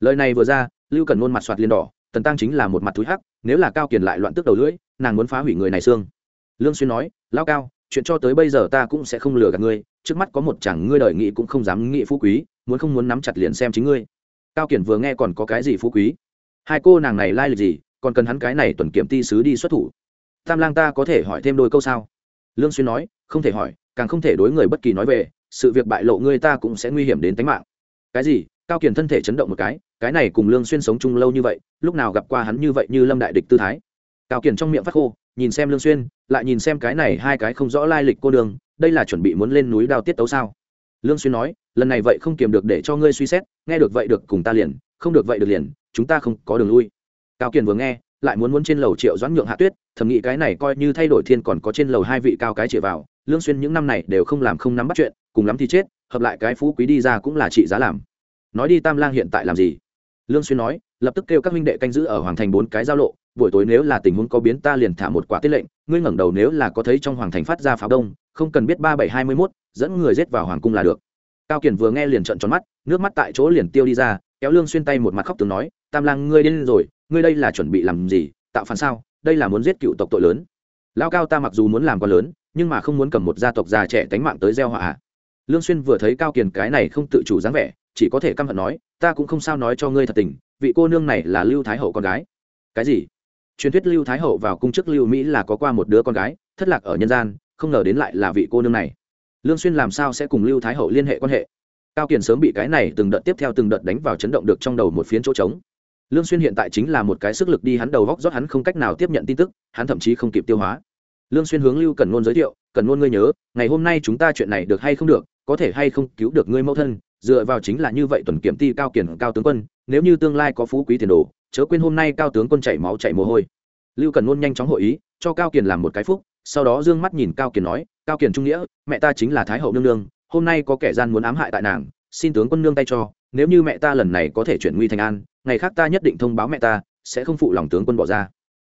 Lời này vừa ra, lưu cần nôn mặt xoát liên đỏ, tần tăng chính là một mặt thúi hắc, nếu là cao kiền lại loạn tức đầu lưỡi, nàng muốn phá hủy người này xương. Lương xuyên nói, lão cao, chuyện cho tới bây giờ ta cũng sẽ không lừa gạt ngươi, trước mắt có một chẳng ngươi đời nghị cũng không dám nghị phú quý, muốn không muốn nắm chặt liền xem chính ngươi cao kiển vừa nghe còn có cái gì phú quý? Hai cô nàng này lai lịch gì, còn cần hắn cái này tuần kiểm ti sứ đi xuất thủ? Tam lang ta có thể hỏi thêm đôi câu sao? Lương xuyên nói, không thể hỏi, càng không thể đối người bất kỳ nói về, sự việc bại lộ ngươi ta cũng sẽ nguy hiểm đến tính mạng. Cái gì? Cao kiển thân thể chấn động một cái cái này cùng lương xuyên sống chung lâu như vậy, lúc nào gặp qua hắn như vậy như lâm đại địch tư thái? Cao kiển trong miệng phát khô, nhìn xem lương xuyên, lại nhìn xem cái này hai cái không rõ lai lịch cô đường đây là chuẩn bị muốn lên núi đào tiết tấu sao? Lương xuyên nói lần này vậy không kiềm được để cho ngươi suy xét, nghe được vậy được cùng ta liền, không được vậy được liền, chúng ta không có đường lui. Cao kiền vừa nghe, lại muốn muốn trên lầu triệu doãn nhượng hạ tuyết, thầm nghĩ cái này coi như thay đổi thiên còn có trên lầu hai vị cao cái chĩa vào, lương xuyên những năm này đều không làm không nắm bắt chuyện, cùng lắm thì chết, hợp lại cái phú quý đi ra cũng là trị giá làm. Nói đi tam lang hiện tại làm gì? Lương xuyên nói, lập tức kêu các huynh đệ canh giữ ở hoàng thành bốn cái giao lộ, buổi tối nếu là tình huống có biến ta liền thả một quả tiết lệnh, ngươi ngẩng đầu nếu là có thấy trong hoàng thành phát ra pháo đông, không cần biết ba bảy hai mươi dẫn người giết vào hoàng cung là được cao kiển vừa nghe liền trợn tròn mắt, nước mắt tại chỗ liền tiêu đi ra, kéo lương xuyên tay một mặt khóc từng nói, tam lang, ngươi điên rồi, ngươi đây là chuẩn bị làm gì, tạo phản sao? Đây là muốn giết cựu tộc tội lớn. Lão cao ta mặc dù muốn làm quá lớn, nhưng mà không muốn cầm một gia tộc già trẻ tánh mạng tới gieo họa lương xuyên vừa thấy cao kiền cái này không tự chủ dáng vẻ, chỉ có thể căm hận nói, ta cũng không sao nói cho ngươi thật tình, vị cô nương này là lưu thái hậu con gái. Cái gì? Truyền thuyết lưu thái hậu vào cung chức lưu mỹ là có qua một đứa con gái, thất lạc ở nhân gian, không ngờ đến lại là vị cô nương này lương xuyên làm sao sẽ cùng lưu thái hậu liên hệ quan hệ cao kiền sớm bị cái này từng đợt tiếp theo từng đợt đánh vào chấn động được trong đầu một phiến chỗ trống lương xuyên hiện tại chính là một cái sức lực đi hắn đầu góc rót hắn không cách nào tiếp nhận tin tức hắn thậm chí không kịp tiêu hóa lương xuyên hướng lưu cần ngôn giới thiệu cần ngôn ngươi nhớ ngày hôm nay chúng ta chuyện này được hay không được có thể hay không cứu được ngươi mẫu thân dựa vào chính là như vậy tuần kiểm ti cao kiền cao tướng quân nếu như tương lai có phú quý tiền đồ chớ quên hôm nay cao tướng quân chảy máu chảy mồ hôi lưu cần ngôn nhanh chóng hội ý cho cao kiền làm một cái phúc sau đó dương mắt nhìn cao kiền nói, cao kiền trung nghĩa, mẹ ta chính là thái hậu nương nương, hôm nay có kẻ gian muốn ám hại tại nàng, xin tướng quân nương tay cho, nếu như mẹ ta lần này có thể chuyển nguy thành an, ngày khác ta nhất định thông báo mẹ ta, sẽ không phụ lòng tướng quân bỏ ra.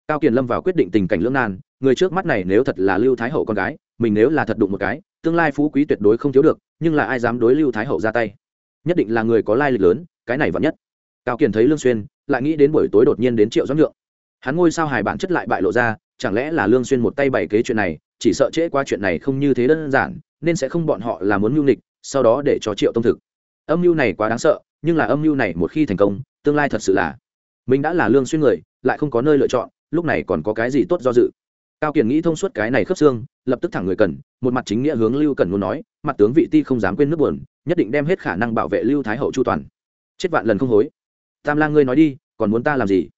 Cao kiền lâm vào quyết định tình cảnh lưỡng nan, người trước mắt này nếu thật là lưu thái hậu con gái, mình nếu là thật đụng một cái, tương lai phú quý tuyệt đối không thiếu được, nhưng là ai dám đối lưu thái hậu ra tay? Nhất định là người có lai lịch lớn, cái này vẫn nhất. Cao kiền thấy lương xuyên, lại nghĩ đến buổi tối đột nhiên đến triệu doãn nhượng. Hắn ngôi sao hài bản chất lại bại lộ ra chẳng lẽ là lương xuyên một tay bày kế chuyện này, chỉ sợ trễ qua chuyện này không như thế đơn giản, nên sẽ không bọn họ là muốn mưu nghịch, sau đó để cho triệu tông thực. Âm mưu này quá đáng sợ, nhưng là âm mưu này một khi thành công, tương lai thật sự là mình đã là lương xuyên người, lại không có nơi lựa chọn, lúc này còn có cái gì tốt do dự? Cao kiền nghĩ thông suốt cái này khớp xương, lập tức thẳng người cần, một mặt chính nghĩa hướng lưu cần muốn nói, mặt tướng vị ti không dám quên nước buồn, nhất định đem hết khả năng bảo vệ lưu thái hậu chu toàn. Chết vạn lần không hối. Tam lang ngươi nói đi, còn muốn ta làm gì?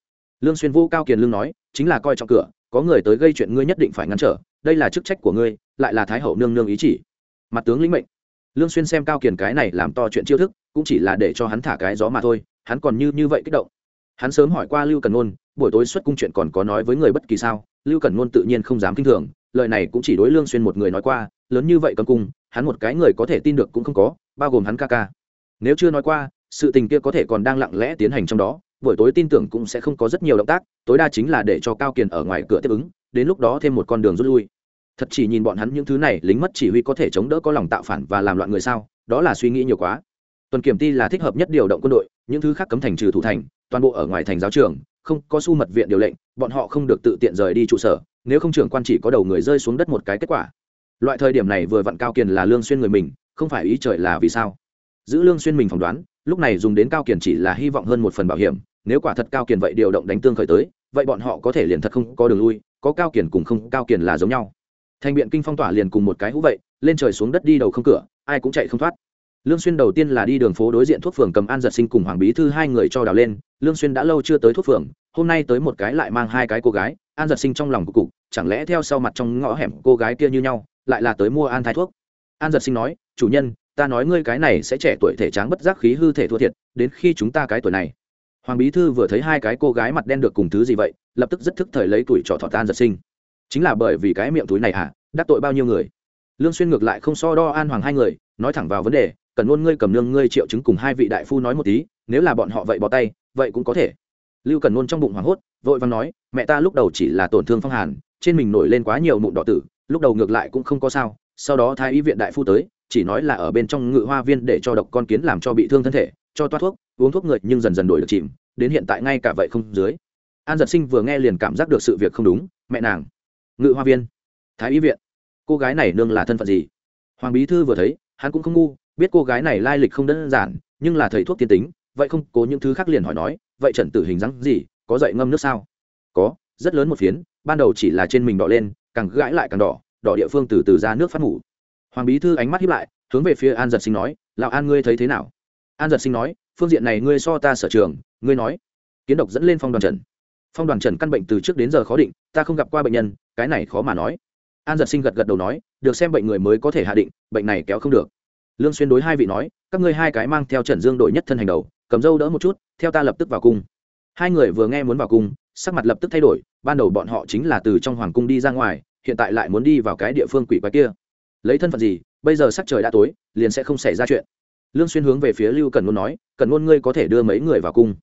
Lương xuyên vu cao kiền lương nói, chính là coi trọng cửa có người tới gây chuyện ngươi nhất định phải ngăn trở, đây là chức trách của ngươi, lại là thái hậu nương nương ý chỉ. Mặt tướng lĩnh mệnh. Lương xuyên xem cao kiền cái này làm to chuyện chiêu thức, cũng chỉ là để cho hắn thả cái gió mà thôi, hắn còn như như vậy kích động. Hắn sớm hỏi qua lưu cần ngôn buổi tối xuất cung chuyện còn có nói với người bất kỳ sao, lưu cần ngôn tự nhiên không dám kinh thường, lời này cũng chỉ đối lương xuyên một người nói qua, lớn như vậy cấm cung, hắn một cái người có thể tin được cũng không có, bao gồm hắn ca ca. Nếu chưa nói qua, sự tình kia có thể còn đang lặng lẽ tiến hành trong đó buổi tối tin tưởng cũng sẽ không có rất nhiều động tác, tối đa chính là để cho cao kiền ở ngoài cửa tiếp ứng, đến lúc đó thêm một con đường rút lui. Thật chỉ nhìn bọn hắn những thứ này, lính mất chỉ huy có thể chống đỡ có lòng tạo phản và làm loạn người sao, đó là suy nghĩ nhiều quá. Tuần kiểm ti là thích hợp nhất điều động quân đội, những thứ khác cấm thành trừ thủ thành, toàn bộ ở ngoài thành giáo trường, không có su mật viện điều lệnh, bọn họ không được tự tiện rời đi trụ sở, nếu không trưởng quan chỉ có đầu người rơi xuống đất một cái kết quả. Loại thời điểm này vừa vặn cao kiền là lương xuyên người mình, không phải ý trời là vì sao. Giữ lương xuyên mình phỏng đoán, lúc này dùng đến cao kiền chỉ là hy vọng hơn một phần bảo hiểm nếu quả thật cao kiền vậy điều động đánh tương khởi tới, vậy bọn họ có thể liền thật không có đường lui, có cao kiền cùng không, cao kiền là giống nhau. Thành biện kinh phong tỏa liền cùng một cái hũ vậy, lên trời xuống đất đi đầu không cửa, ai cũng chạy không thoát. Lương xuyên đầu tiên là đi đường phố đối diện thuốc phường cầm an giật sinh cùng hoàng bí thư hai người cho đào lên, lương xuyên đã lâu chưa tới thuốc phường, hôm nay tới một cái lại mang hai cái cô gái, an giật sinh trong lòng cục cục, chẳng lẽ theo sau mặt trong ngõ hẻm cô gái kia như nhau, lại là tới mua an thai thuốc. An giật sinh nói, chủ nhân, ta nói ngươi cái này sẽ trẻ tuổi thể tráng bất giác khí hư thể thua thiệt, đến khi chúng ta cái tuổi này hoàng bí thư vừa thấy hai cái cô gái mặt đen được cùng thứ gì vậy, lập tức rất thức thời lấy tuổi trọ thọ tan giật sinh. Chính là bởi vì cái miệng túi này à đắc tội bao nhiêu người? Lương xuyên ngược lại không so đo an hoàng hai người, nói thẳng vào vấn đề, cần luôn ngươi cầm nương ngươi triệu chứng cùng hai vị đại phu nói một tí, nếu là bọn họ vậy bỏ tay, vậy cũng có thể. Lưu cần luôn trong bụng hoảng hốt, vội vàng nói, mẹ ta lúc đầu chỉ là tổn thương phong hàn, trên mình nổi lên quá nhiều mụn đỏ tử, lúc đầu ngược lại cũng không có sao, sau đó thái y viện đại phu tới, chỉ nói là ở bên trong ngự hoa viên để cho độc con kiến làm cho bị thương thân thể, cho toát thuốc uống thuốc người nhưng dần dần đổi được chìm, đến hiện tại ngay cả vậy không dưới. An giật sinh vừa nghe liền cảm giác được sự việc không đúng, mẹ nàng. Ngự hoa viên. Thái y viện. Cô gái này nương là thân phận gì? Hoàng bí thư vừa thấy, hắn cũng không ngu, biết cô gái này lai lịch không đơn giản, nhưng là thầy thuốc tiên tính, vậy không, cố những thứ khác liền hỏi nói, vậy trần tử hình dáng gì, có dậy ngâm nước sao? Có, rất lớn một phiến, ban đầu chỉ là trên mình đỏ lên, càng gãi lại càng đỏ đỏ địa phương từ từ ra nước phát ngủ hoàng bí thư ánh mắt hiếp lại, hướng về phía an giật sinh nói, lão an ngươi thấy thế nào? An giật sinh nói phương diện này ngươi so ta sở trường, ngươi nói. Kiến độc dẫn lên phong đoàn trần. Phong đoàn trần căn bệnh từ trước đến giờ khó định, ta không gặp qua bệnh nhân, cái này khó mà nói. An giật sinh gật gật đầu nói, được xem bệnh người mới có thể hạ định, bệnh này kéo không được. Lương xuyên đối hai vị nói, các ngươi hai cái mang theo trần dương đội nhất thân hành đầu, cầm dâu đỡ một chút, theo ta lập tức vào cung. Hai người vừa nghe muốn vào cung, sắc mặt lập tức thay đổi, ban đầu bọn họ chính là từ trong hoàng cung đi ra ngoài, hiện tại lại muốn đi vào cái địa phương quỷ quái kia. Lấy thân phận gì, bây giờ sắc trời đã tối, liền sẽ không xảy ra chuyện lương xuyên hướng về phía lưu cần ngôn nói cần ngôn, ngươi có thể đưa mấy người vào cung?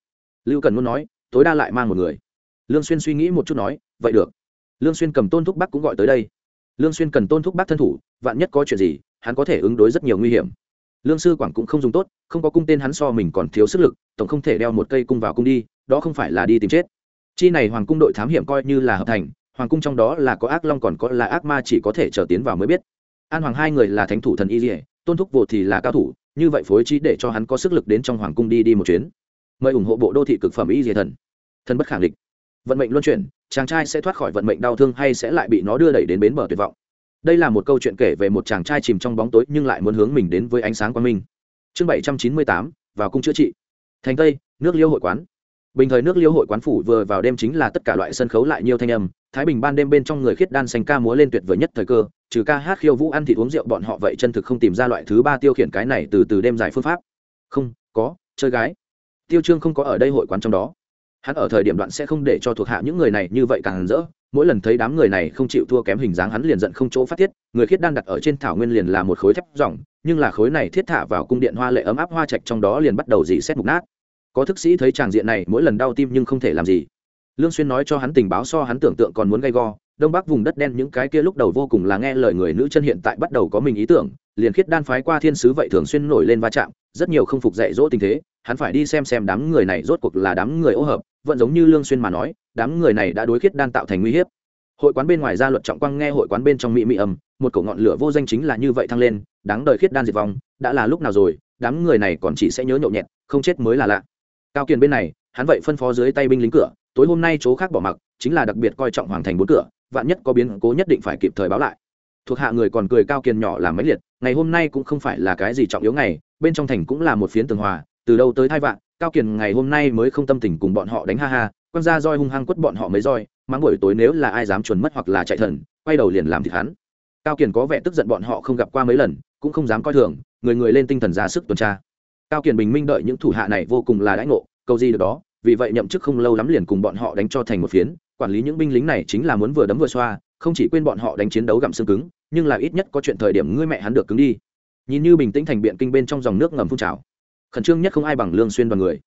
Lưu cần ngôn nói, tối đa lại mang một người. Lương xuyên suy nghĩ một chút nói, vậy được. Lương xuyên cầm tôn thúc bắc cũng gọi tới đây. Lương xuyên cần tôn thúc bắc thân thủ, vạn nhất có chuyện gì, hắn có thể ứng đối rất nhiều nguy hiểm. Lương sư quảng cũng không dùng tốt, không có cung tên hắn so mình còn thiếu sức lực, tổng không thể đeo một cây cung vào cung đi, đó không phải là đi tìm chết. Chi này hoàng cung đội thám hiểm coi như là hợp thành, hoàng cung trong đó là có ác long còn có là ác ma chỉ có thể trở tiến vào mới biết. An hoàng hai người là thánh thủ thần y dỉa tôn thúc vô thì là cao thủ như vậy phối trí để cho hắn có sức lực đến trong hoàng cung đi đi một chuyến. Mời ủng hộ bộ đô thị cực phẩm y dỉa thần. Thần bất khẳng định vận mệnh luân chuyển, chàng trai sẽ thoát khỏi vận mệnh đau thương hay sẽ lại bị nó đưa đẩy đến bến bờ tuyệt vọng. Đây là một câu chuyện kể về một chàng trai chìm trong bóng tối nhưng lại muốn hướng mình đến với ánh sáng quang minh. Chương bảy trăm chín mươi tám, vào cung chữa trị. Thành tây, nước liêu hội quán. Bình thời nước liêu hội quán phủ vừa vào đêm chính là tất cả loại sân khấu lại nhiều thanh âm. Thái bình ban đêm bên trong người khiết đan xanh ca múa lên tuyệt vời nhất thời cơ trừ ca hát khiêu vũ ăn thịt uống rượu, bọn họ vậy chân thực không tìm ra loại thứ ba tiêu khiển cái này từ từ đêm dài phương pháp. Không, có, chơi gái. Tiêu trương không có ở đây hội quán trong đó. Hắn ở thời điểm đoạn sẽ không để cho thuộc hạ những người này như vậy càng rỡ. Mỗi lần thấy đám người này không chịu thua kém hình dáng, hắn liền giận không chỗ phát tiết. Người khiết đan đặt ở trên thảo nguyên liền là một khối thép dòng nhưng là khối này thiết thả vào cung điện hoa lệ ấm áp hoa trạch trong đó liền bắt đầu dì xét mục nát. Có thức sĩ thấy tràng diện này, mỗi lần đau tim nhưng không thể làm gì lương xuyên nói cho hắn tình báo so hắn tưởng tượng còn muốn gay go, đông bắc vùng đất đen những cái kia lúc đầu vô cùng là nghe lời người nữ chân hiện tại bắt đầu có mình ý tưởng, liền khiết đan phái qua thiên sứ vậy thường xuyên nổi lên va chạm, rất nhiều không phục dạy dỗ tình thế, hắn phải đi xem xem đám người này rốt cuộc là đám người ô hợp, vẫn giống như lương xuyên mà nói, đám người này đã đối khiết đan tạo thành nguy hiểm hội quán bên ngoài ra luật trọng quang nghe hội quán bên trong mỹ mỹ âm, một cổ ngọn lửa vô danh chính là như vậy thăng lên, đáng đời khiết đan diệt vong, đã là lúc nào rồi, đám người này còn chỉ sẽ nhớ nhộn nhẹt, không chết mới là lạ. Cao kiền bên này, hắn vậy phân phó dưới tay binh lính cửa tối hôm nay chỗ khác bỏ mặc, chính là đặc biệt coi trọng hoàng thành bốn cửa, vạn nhất có biến cố nhất định phải kịp thời báo lại. Thuộc hạ người còn cười cao kiền nhỏ làm mấy liệt, ngày hôm nay cũng không phải là cái gì trọng yếu ngày, bên trong thành cũng là một phiến tường hòa, từ đâu tới thai vạn, cao kiền ngày hôm nay mới không tâm tình cùng bọn họ đánh ha ha, quan gia roi hung hăng quất bọn họ mấy roi, mắng buổi tối nếu là ai dám chuẩn mất hoặc là chạy thần, quay đầu liền làm thịt hắn. Cao kiền có vẻ tức giận bọn họ không gặp qua mấy lần, cũng không dám coi thường, người người lên tinh thần ra sức tuần tra. Cao kiền bình minh đợi những thủ hạ này vô cùng là đãi ngộ câu gì được đó vì vậy nhậm chức không lâu lắm liền cùng bọn họ đánh cho thành một phiến. Quản lý những binh lính này chính là muốn vừa đấm vừa xoa, không chỉ quên bọn họ đánh chiến đấu gặm xương cứng, nhưng là ít nhất có chuyện thời điểm ngươi mẹ hắn được cứng đi. Nhìn như bình tĩnh thành biện kinh bên trong dòng nước ngầm phun trào. Khẩn trương nhất không ai bằng lương xuyên đoàn người.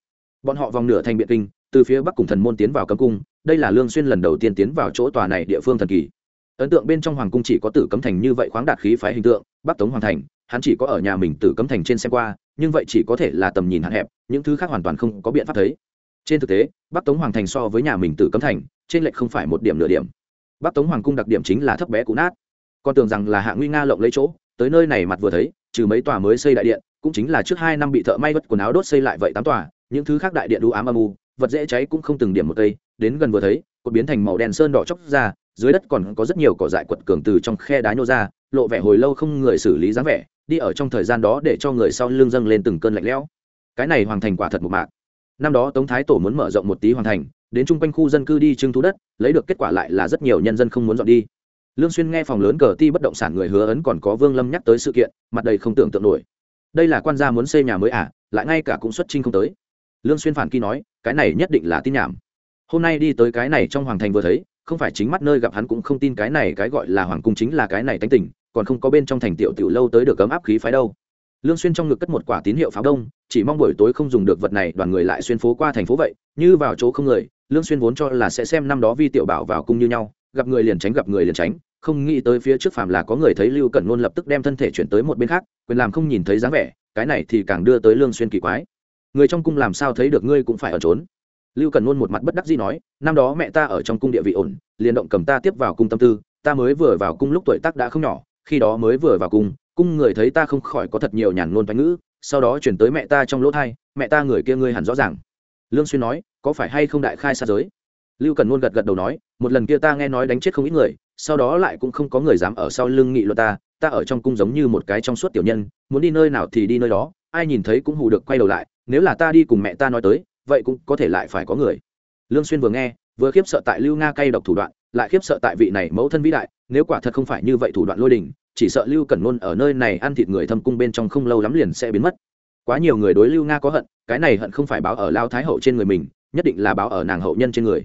Bọn họ vòng nửa thành biện kinh, từ phía bắc cùng thần môn tiến vào cấm cung, đây là lương xuyên lần đầu tiên tiến vào chỗ tòa này địa phương thần kỳ. Ấn tượng bên trong hoàng cung chỉ có tử cấm thành như vậy khoáng đạt khí phái hình tượng, bắc tống hoàng thành, hắn chỉ có ở nhà mình tử cấm thành trên xem qua, nhưng vậy chỉ có thể là tầm nhìn hạn hẹp, những thứ khác hoàn toàn không có biện pháp thấy trên thực tế, bắc tống hoàng thành so với nhà mình tử cấm thành, trên lệch không phải một điểm nửa điểm. Bắc tống hoàng cung đặc điểm chính là thấp bé cũ nát. Con tưởng rằng là hạ nguy nga lộng lấy chỗ, tới nơi này mặt vừa thấy, trừ mấy tòa mới xây đại điện, cũng chính là trước hai năm bị thợ may vất quần áo đốt xây lại vậy tám tòa, những thứ khác đại điện đu ám âm u, vật dễ cháy cũng không từng điểm một cây, đến gần vừa thấy, cột biến thành màu đen sơn đỏ chóc ra, dưới đất còn có rất nhiều cỏ dại quật cường từ trong khe đá nhô ra, lộ vẻ hồi lâu không người xử lý dáng vẻ, đi ở trong thời gian đó để cho người sau lưng dâng lên từng cơn lạnh lẽo. Cái này hoàng thành quả thật một mạc năm đó tống thái tổ muốn mở rộng một tí hoàng thành, đến chung quanh khu dân cư đi trưng thu đất, lấy được kết quả lại là rất nhiều nhân dân không muốn dọn đi. Lương xuyên nghe phòng lớn cờ ti bất động sản người hứa ấn còn có vương lâm nhắc tới sự kiện, mặt đầy không tưởng tượng nổi. Đây là quan gia muốn xây nhà mới à lại ngay cả cũng xuất trinh không tới. Lương xuyên phản kỳ nói, cái này nhất định là tin nhảm. Hôm nay đi tới cái này trong hoàng thành vừa thấy, không phải chính mắt nơi gặp hắn cũng không tin cái này cái gọi là hoàng cung chính là cái này tánh tình, còn không có bên trong thành tiểu tiểu lâu tới được cấm áp khí phái đâu lương xuyên trong ngực cất một quả tín hiệu pháo đông, chỉ mong buổi tối không dùng được vật này, đoàn người lại xuyên phố qua thành phố vậy, như vào chỗ không người, lương xuyên vốn cho là sẽ xem năm đó vi tiểu bảo vào cung như nhau, gặp người liền tránh, gặp người liền tránh, không nghĩ tới phía trước phàm là có người thấy lưu cẩn luôn lập tức đem thân thể chuyển tới một bên khác, quyền làm không nhìn thấy dáng vẻ, cái này thì càng đưa tới lương xuyên kỳ quái. Người trong cung làm sao thấy được ngươi cũng phải ở trốn. Lưu Cẩn luôn một mặt bất đắc dĩ nói, năm đó mẹ ta ở trong cung địa vị ổn, liền động cầm ta tiếp vào cung tâm tư, ta mới vừa vào cung lúc tuổi tác đã không nhỏ, khi đó mới vừa vào cung cung người thấy ta không khỏi có thật nhiều nhàn ngôn toán ngữ, sau đó chuyển tới mẹ ta trong lỗ thai, mẹ ta người kia ngươi hẳn rõ ràng. Lương xuyên nói, có phải hay không đại khai xa giới? Lưu cần luôn gật gật đầu nói, một lần kia ta nghe nói đánh chết không ít người, sau đó lại cũng không có người dám ở sau lưng nghị luận ta ta ở trong cung giống như một cái trong suốt tiểu nhân, muốn đi nơi nào thì đi nơi đó, ai nhìn thấy cũng hù được quay đầu lại, nếu là ta đi cùng mẹ ta nói tới, vậy cũng có thể lại phải có người. Lương xuyên vừa nghe, vừa khiếp sợ tại lưu nga cay độc thủ đoạn, lại khiếp sợ tại vị này mẫu thân vĩ đại, nếu quả thật không phải như vậy thủ đoạn lôi đình chỉ sợ lưu cẩn nôn ở nơi này ăn thịt người thâm cung bên trong không lâu lắm liền sẽ biến mất. Quá nhiều người đối lưu nga có hận, cái này hận không phải báo ở lao thái hậu trên người mình, nhất định là báo ở nàng hậu nhân trên người.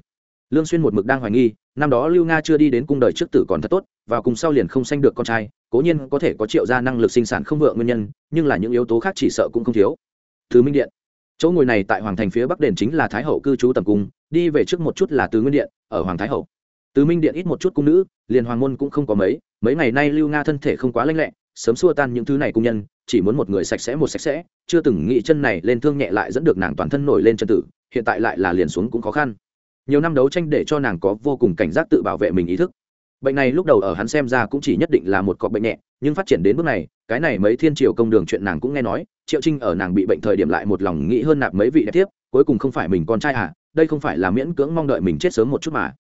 Lương xuyên một mực đang hoài nghi, năm đó lưu nga chưa đi đến cung đời trước tử còn thật tốt, vào cùng sau liền không sanh được con trai, cố nhiên có thể có triệu gia năng lực sinh sản không vượng nguyên nhân, nhưng là những yếu tố khác chỉ sợ cũng không thiếu. Thứ minh điện. Chỗ ngồi này tại hoàng thành phía bắc đền chính là thái hậu cư trú tầm cung, đi về trước một chút là tứ nguyên điện, ở hoàng thái hậu tứ minh điện ít một chút cung nữ, liền hoàng môn cũng không có mấy mấy ngày nay lưu nga thân thể không quá lanh lẹ, sớm xua tan những thứ này cung nhân, chỉ muốn một người sạch sẽ một sạch sẽ, chưa từng nghĩ chân này lên thương nhẹ lại dẫn được nàng toàn thân nổi lên chân tử, hiện tại lại là liền xuống cũng khó khăn. Nhiều năm đấu tranh để cho nàng có vô cùng cảnh giác tự bảo vệ mình ý thức. Bệnh này lúc đầu ở hắn xem ra cũng chỉ nhất định là một cọc bệnh nhẹ, nhưng phát triển đến bước này, cái này mấy thiên triều công đường chuyện nàng cũng nghe nói, triệu trinh ở nàng bị bệnh thời điểm lại một lòng nghĩ hơn nạp mấy vị đẹp tiếp cuối cùng không phải mình con trai à đây không phải là miễn cưỡng mong đợi mình chết sớm một chút mà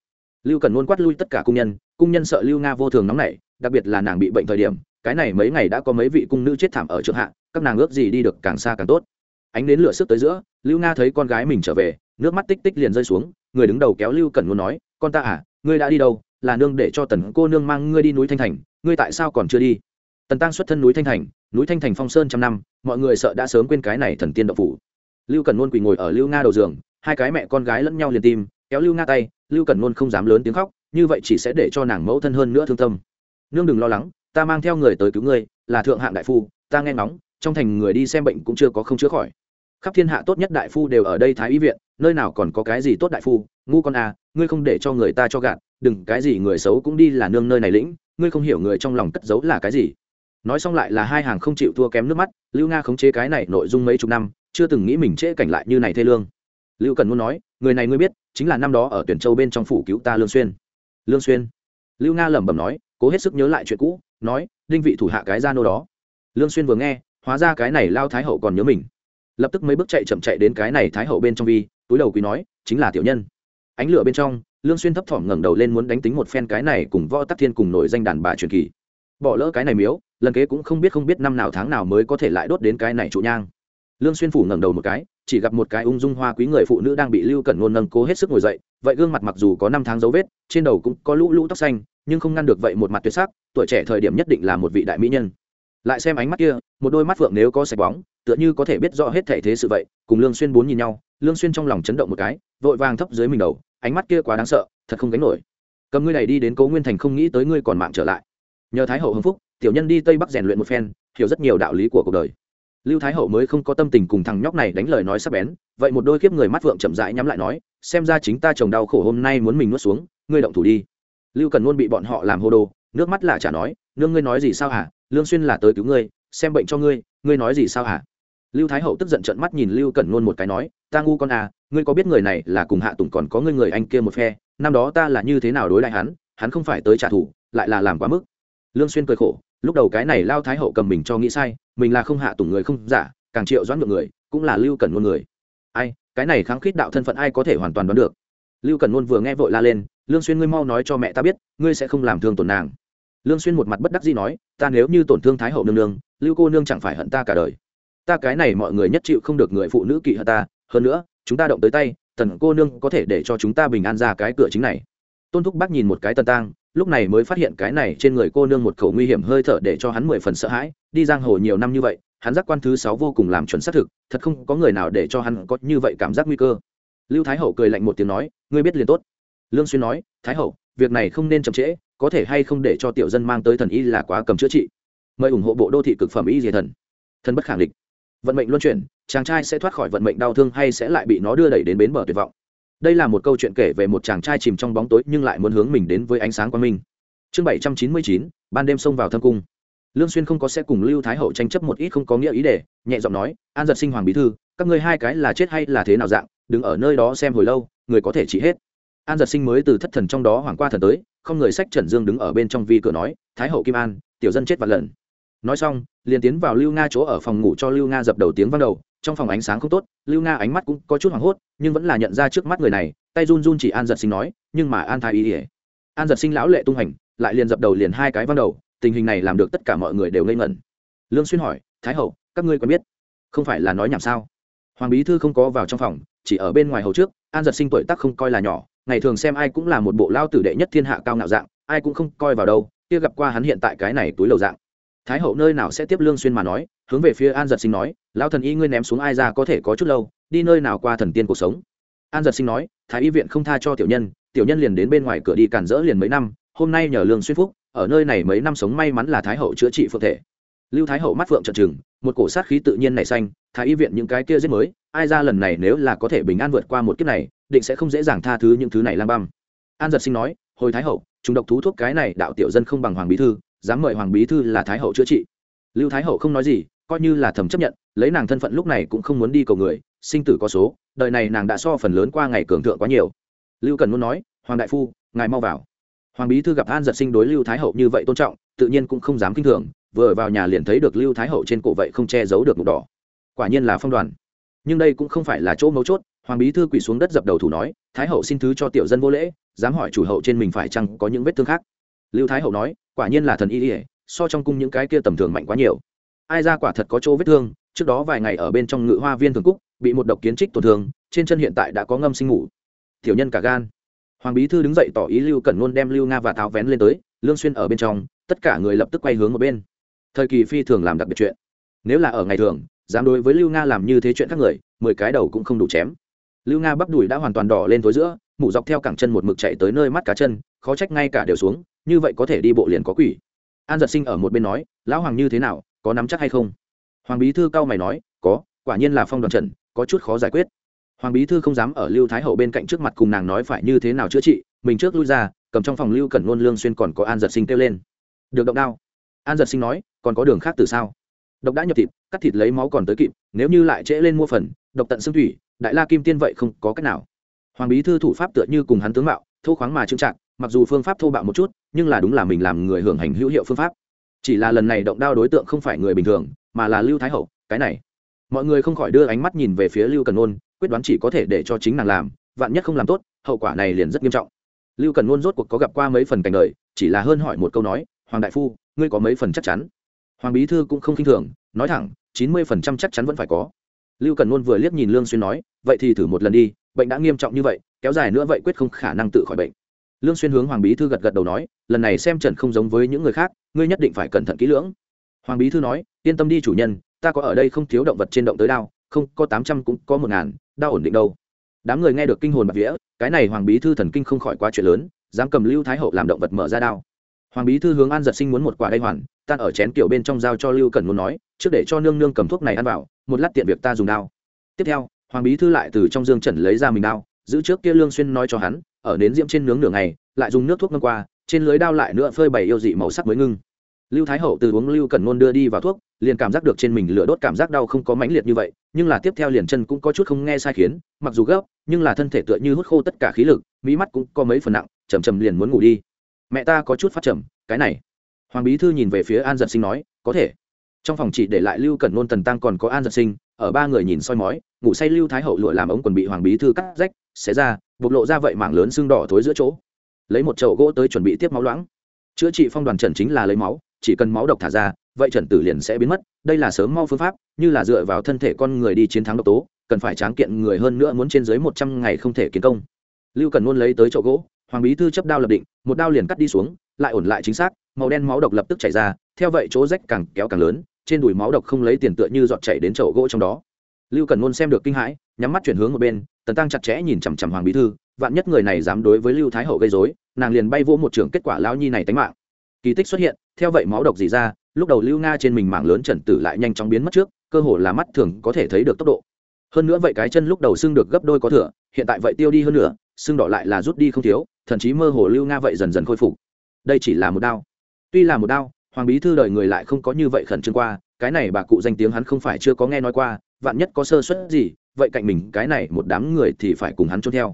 lưu cần luôn quát lui tất cả cung nhân cung nhân sợ lưu nga vô thường nóng nảy, đặc biệt là nàng bị bệnh thời điểm, cái này mấy ngày đã có mấy vị cung nữ chết thảm ở trường hạ, các nàng ước gì đi được càng xa càng tốt. Ánh đến lửa sức tới giữa, lưu nga thấy con gái mình trở về, nước mắt tích tích liền rơi xuống, người đứng đầu kéo lưu cần luôn nói, con ta à ngươi đã đi đâu? Là nương để cho tần cô nương mang ngươi đi núi thanh thành, ngươi tại sao còn chưa đi? Tần tăng xuất thân núi thanh thành, núi thanh thành phong sơn trăm năm, mọi người sợ đã sớm quên cái này thần tiên độc phủ. Lưu cần luôn quỳ ngồi ở lưu nga đầu giường, hai cái mẹ con gái lẫn nhau liền tim, kéo lưu nga tay lưu cần nôn không dám lớn tiếng khóc, như vậy chỉ sẽ để cho nàng mẫu thân hơn nữa thương tâm. Nương đừng lo lắng, ta mang theo người tới cứu ngươi, là thượng hạng đại phu, ta nghe ngóng, trong thành người đi xem bệnh cũng chưa có không chữa khỏi. Khắp thiên hạ tốt nhất đại phu đều ở đây thái y viện, nơi nào còn có cái gì tốt đại phu, ngu con à ngươi không để cho người ta cho gạt, đừng, cái gì người xấu cũng đi là nương nơi này lĩnh, ngươi không hiểu người trong lòng cất giấu là cái gì. Nói xong lại là hai hàng không chịu thua kém nước mắt, lưu nga khống chế cái này nội dung mấy chục năm, chưa từng nghĩ mình trễ cảnh lại như này thê lương. Lưu cần muốn nói người này ngươi biết, chính là năm đó ở tuyển châu bên trong phủ cứu ta lương xuyên. Lương xuyên. Lưu nga lẩm bẩm nói, cố hết sức nhớ lại chuyện cũ, nói, đinh vị thủ hạ cái gia nô đó. Lương xuyên vừa nghe, hóa ra cái này lao thái hậu còn nhớ mình. Lập tức mấy bước chạy chậm chạy đến cái này thái hậu bên trong vi túi đầu quý nói, chính là tiểu nhân. Ánh lửa bên trong, lương xuyên thấp thỏm ngẩng đầu lên muốn đánh tính một phen cái này cùng võ tắc thiên cùng nổi danh đàn bà truyền kỳ. Bỏ lỡ cái này miếu, lần kế cũng không biết không biết năm nào tháng nào mới có thể lại đốt đến cái này trụ nhang lương xuyên phủ ngẩng đầu một cái, chỉ gặp một cái ung dung hoa quý người phụ nữ đang bị lưu cẩn ngôn nâng cố hết sức ngồi dậy, vậy gương mặt mặc dù có năm tháng dấu vết, trên đầu cũng có lũ lũ tóc xanh, nhưng không ngăn được vậy một mặt tuyệt sắc, tuổi trẻ thời điểm nhất định là một vị đại mỹ nhân. Lại xem ánh mắt kia, một đôi mắt phượng nếu có sạch bóng, tựa như có thể biết rõ hết thể thế sự vậy, cùng lương xuyên bốn nhìn nhau, lương xuyên trong lòng chấn động một cái, vội vàng thấp dưới mình đầu, ánh mắt kia quá đáng sợ, thật không gánh nổi. Cầm ngươi này đi đến cố nguyên thành không nghĩ tới ngươi còn mạng trở lại. Nhờ thái hậu hưng phúc, tiểu nhân đi tây bắc rèn luyện một phen, hiểu rất nhiều đạo lý của cuộc đời lưu thái hậu mới không có tâm tình cùng thằng nhóc này đánh lời nói sắp bén, vậy một đôi kiếp người mắt vượng chậm rãi nhắm lại nói, xem ra chính ta chồng đau khổ hôm nay muốn mình nuốt xuống, ngươi động thủ đi. Lưu cần luôn bị bọn họ làm hô đồ nước mắt lạ chả nói, nương ngươi nói gì sao hả? Lương xuyên là tới cứu ngươi, xem bệnh cho ngươi ngươi nói gì sao hả? Lưu thái hậu tức giận trợn mắt nhìn lưu cần luôn một cái nói, ta ngu con à ngươi có biết người này là cùng hạ tùng còn có ngươi người anh kia một phe, năm đó ta là như thế nào đối lại hắn hắn không phải tới trả thù, lại là làm quá mức. Lương xuyên cười khổ lúc đầu cái này lao thái hậu cầm mình cho nghĩ sai, mình là không hạ tùng người không giả, càng triệu doãn ngược người, cũng là lưu cần ngôn người. Ai, cái này kháng khít đạo thân phận ai có thể hoàn toàn đoán được? Lưu cần ngôn vừa nghe vội la lên, lương xuyên ngươi mau nói cho mẹ ta biết, ngươi sẽ không làm thương tổn nàng. Lương xuyên một mặt bất đắc dĩ nói, ta nếu như tổn thương thái hậu nương nương, lưu cô nương chẳng phải hận ta cả đời. Ta cái này mọi người nhất chịu không được người phụ nữ kỵ hận ta, hơn nữa, chúng ta động tới tay tần cô nương có thể để cho chúng ta bình an ra cái cửa chính này tôn thúc bác nhìn một cái tần tang, lúc này mới phát hiện cái này trên người cô nương một khẩu nguy hiểm hơi thở để cho hắn mười phần sợ hãi, đi giang hồ nhiều năm như vậy, hắn giác quan thứ sáu vô cùng làm chuẩn xác thực, thật không có người nào để cho hắn có như vậy cảm giác nguy cơ. Lưu thái hậu cười lạnh một tiếng nói, ngươi biết liền tốt. Lương xuyên nói, thái hậu, việc này không nên chậm trễ, có thể hay không để cho tiểu dân mang tới thần y là quá cầm chữa trị. Mời ủng hộ bộ đô thị cực phẩm y diệt thần. Thần bất khẳng định vận mệnh luân chuyển, chàng trai sẽ thoát khỏi vận mệnh đau thương hay sẽ lại bị nó đưa đẩy đến bến bờ tuyệt vọng đây là một câu chuyện kể về một chàng trai chìm trong bóng tối nhưng lại muốn hướng mình đến với ánh sáng quang minh. Chương bảy trăm chín mươi chín, ban đêm xông vào thâm cung. Lương xuyên không có sẽ cùng lưu thái hậu tranh chấp một ít không có nghĩa ý để, nhẹ giọng nói, an giật sinh hoàng bí thư, các ngươi hai cái là chết hay là thế nào dạng, đứng ở nơi đó xem hồi lâu, người có thể trị hết. An giật sinh mới từ thất thần trong đó hoàng qua thần tới, không người sách trần dương đứng ở bên trong vi cửa nói, thái hậu kim an, tiểu dân chết vạn lần. Nói xong, liền tiến vào lưu nga chỗ ở phòng ngủ cho lưu nga dập đầu tiếng vang đầu trong phòng ánh sáng không tốt, lưu nga ánh mắt cũng có chút hoảng hốt, nhưng vẫn là nhận ra trước mắt người này, tay run run chỉ an giật sinh nói, nhưng mà an thái ý ỉa an giật sinh lão lệ tung hành, lại liền dập đầu liền hai cái văn đầu, tình hình này làm được tất cả mọi người đều ngây ngẩn. Lương xuyên hỏi, thái hậu, các ngươi có biết? Không phải là nói nhảm sao? Hoàng bí thư không có vào trong phòng, chỉ ở bên ngoài hầu trước, an giật sinh tuổi tác không coi là nhỏ, ngày thường xem ai cũng là một bộ lao tử đệ nhất thiên hạ cao ngạo dạng, ai cũng không coi vào đâu, kia gặp qua hắn hiện tại cái này túi lầu dạng. Thái hậu nơi nào sẽ tiếp lương xuyên mà nói hướng về phía an giật sinh nói, lão thần y ngươi ném xuống ai ra có thể có chút lâu, đi nơi nào qua thần tiên cuộc sống? An giật sinh nói, thái y viện không tha cho tiểu nhân tiểu nhân liền đến bên ngoài cửa đi cản rỡ liền mấy năm, hôm nay nhờ lương xuyên phúc, ở nơi này mấy năm sống may mắn là thái hậu chữa trị phượng thể. Lưu thái hậu mắt phượng trợn trừng, một cổ sát khí tự nhiên nảy xanh, thái y viện những cái kia giết mới, ai ra lần này nếu là có thể bình an vượt qua một kiếp này, định sẽ không dễ dàng tha thứ những thứ này lang băm an giật sinh nói, hồi thái hậu, chúng độc thú thuốc cái này đạo tiểu dân không bằng hoàng bí thư, dám mời hoàng bí thư là thái hậu chữa trị. Lưu thái hậu không nói gì coi như là thầm chấp nhận, lấy nàng thân phận lúc này cũng không muốn đi cầu người, sinh tử có số, đời này nàng đã so phần lớn qua ngày cường thượng quá nhiều. Lưu cần muốn nói, hoàng đại phu, ngài mau vào. Hoàng bí thư gặp an giật sinh đối lưu thái hậu như vậy tôn trọng, tự nhiên cũng không dám kinh thường, vừa vào nhà liền thấy được lưu thái hậu trên cổ vậy không che giấu được mục đỏ. Quả nhiên là phong đoàn. Nhưng đây cũng không phải là chỗ mấu chốt, hoàng bí thư quỳ xuống đất dập đầu thủ nói, thái hậu xin thứ cho tiểu dân vô lễ, dám hỏi chủ hậu trên mình phải chăng có những vết thương khác? Lưu thái hậu nói, quả nhiên là thần y ỉa so trong cung những cái kia tầm thường mạnh quá nhiều ai ra quả thật có chỗ vết thương, trước đó vài ngày ở bên trong ngự hoa viên thường cúc, bị một độc kiến trích tổn thương, trên chân hiện tại đã có ngâm sinh ngủ. Tiểu nhân cả gan. Hoàng bí thư đứng dậy tỏ ý lưu cẩn nôn đem lưu nga và tháo vén lên tới, lương xuyên ở bên trong, tất cả người lập tức quay hướng một bên. Thời kỳ phi thường làm đặc biệt chuyện. Nếu là ở ngày thường, dám đối với lưu nga làm như thế chuyện các người, mười cái đầu cũng không đủ chém. Lưu nga bắp đùi đã hoàn toàn đỏ lên tối giữa, mụ dọc theo cẳng chân một mực chạy tới nơi mắt cá chân, khó trách ngay cả đều xuống, như vậy có thể đi bộ liền có quỷ. An giật sinh ở một bên nói, lão hoàng như thế nào có nắm chắc hay không? Hoàng bí thư cao mày nói, có, quả nhiên là phong đoàn trần có chút khó giải quyết. Hoàng bí thư không dám ở lưu thái hậu bên cạnh trước mặt cùng nàng nói phải như thế nào chữa trị, mình trước lui ra, cầm trong phòng lưu cẩn ngôn lương xuyên còn có an giật sinh kêu lên. Được động đao. An giật sinh nói, còn có đường khác từ sao? Độc đã nhập thịt, cắt thịt lấy máu còn tới kịp, nếu như lại trễ lên mua phần, độc tận xương thủy, đại la kim tiên vậy không có cách nào. Hoàng bí thư thủ pháp tựa như cùng hắn tướng mạo, thô khoáng mà trưng trạng mặc dù phương pháp thô bạo một chút, nhưng là đúng là mình làm người hưởng hành hữu hiệu phương pháp chỉ là lần này động đao đối tượng không phải người bình thường, mà là lưu thái hậu, cái này. Mọi người không khỏi đưa ánh mắt nhìn về phía lưu cần ôn quyết đoán chỉ có thể để cho chính nàng làm, vạn nhất không làm tốt, hậu quả này liền rất nghiêm trọng. Lưu cần ôn rốt cuộc có gặp qua mấy phần cảnh đời, chỉ là hơn hỏi một câu nói, hoàng đại phu, ngươi có mấy phần chắc chắn? Hoàng bí thư cũng không khinh thường, nói thẳng, chín mươi phần trăm chắc chắn vẫn phải có. Lưu cần ôn vừa liếc nhìn lương xuyên nói, vậy thì thử một lần đi, bệnh đã nghiêm trọng như vậy, kéo dài nữa vậy quyết không khả năng tự khỏi bệnh. Lương xuyên hướng hoàng bí thư gật gật đầu nói, lần này xem trần không giống với những người khác ngươi nhất định phải cẩn thận kỹ lưỡng. Hoàng bí thư nói, yên tâm đi chủ nhân, ta có ở đây không thiếu động vật trên động tới đao, không, có tám trăm cũng có một ngàn, đao ổn định đâu. Đám người nghe được kinh hồn bạc vía, cái này hoàng bí thư thần kinh không khỏi quá chuyện lớn, dám cầm lưu thái hậu làm động vật mở ra đao. Hoàng bí thư hướng an giật sinh muốn một quả đây hoàn, tan ở chén kiểu bên trong giao cho lưu cần muốn nói, trước để cho nương nương cầm thuốc này ăn vào, một lát tiện việc ta dùng đao. Tiếp theo, hoàng bí thư lại từ trong dương trần lấy ra mình đao, giữ trước kia lương xuyên nói cho hắn, ở nến diễm trên nướng nửa ngày, lại dùng nước thuốc ngâm qua trên lưới đao lại nữa phơi bày yêu dị màu sắc mới ngưng. Lưu thái hậu từ uống lưu cần ngôn đưa đi vào thuốc, liền cảm giác được trên mình lửa đốt cảm giác đau không có mãnh liệt như vậy, nhưng là tiếp theo liền chân cũng có chút không nghe sai khiến, mặc dù gấp, nhưng là thân thể tựa như hút khô tất cả khí lực mỹ mắt cũng có mấy phần nặng chầm chầm liền muốn ngủ đi. Mẹ ta có chút phát trầm, cái này. Hoàng bí thư nhìn về phía an giật sinh nói, có thể. Trong phòng chỉ để lại lưu cần ngôn tần tăng còn có an giật sinh, ở ba người nhìn soi mói, ngủ say lưu thái hậu lụa làm ống quần bị hoàng bí thư cắt rách, xé ra, bộc lộ ra vậy mảng lớn xương đỏ thối giữa chỗ lấy một chậu gỗ tới chuẩn bị tiếp máu loãng. Chữa trị phong đoàn trần chính là lấy máu, chỉ cần máu độc thả ra, vậy trần tử liền sẽ biến mất. Đây là sớm mau phương pháp, như là dựa vào thân thể con người đi chiến thắng độc tố, cần phải tráng kiện người hơn nữa muốn trên dưới một trăm ngày không thể kiến công. Lưu cần luôn lấy tới chậu gỗ, hoàng bí thư chấp đao lập định, một đao liền cắt đi xuống, lại ổn lại chính xác, màu đen máu độc lập tức chảy ra, theo vậy chỗ rách càng kéo càng lớn, trên đùi máu độc không lấy tiền tựa như giọt chảy đến chậu gỗ trong đó. Lưu cần ngôn xem được kinh hãi, nhắm mắt chuyển hướng một bên tần tăng chặt chẽ nhìn chằm chằm hoàng bí thư, vạn nhất người này dám đối với lưu thái hậu gây dối nàng liền bay vỗ một trường kết quả lao nhi này tánh mạng. Kỳ tích xuất hiện, theo vậy máu độc gì ra, lúc đầu lưu nga trên mình mảng lớn trần tử lại nhanh chóng biến mất trước, cơ hồ là mắt thường có thể thấy được tốc độ. Hơn nữa vậy cái chân lúc đầu xương được gấp đôi có thừa, hiện tại vậy tiêu đi hơn nữa xương đỏ lại là rút đi không thiếu, thậm chí mơ hồ lưu nga vậy dần dần khôi phục. Đây chỉ là một đao. Tuy là một đao, hoàng bí thư đời người lại không có như vậy khẩn trương qua, cái này bà cụ danh tiếng hắn không phải chưa có nghe nói qua, vạn nhất có sơ suất gì vậy cạnh mình cái này một đám người thì phải cùng hắn trốn theo.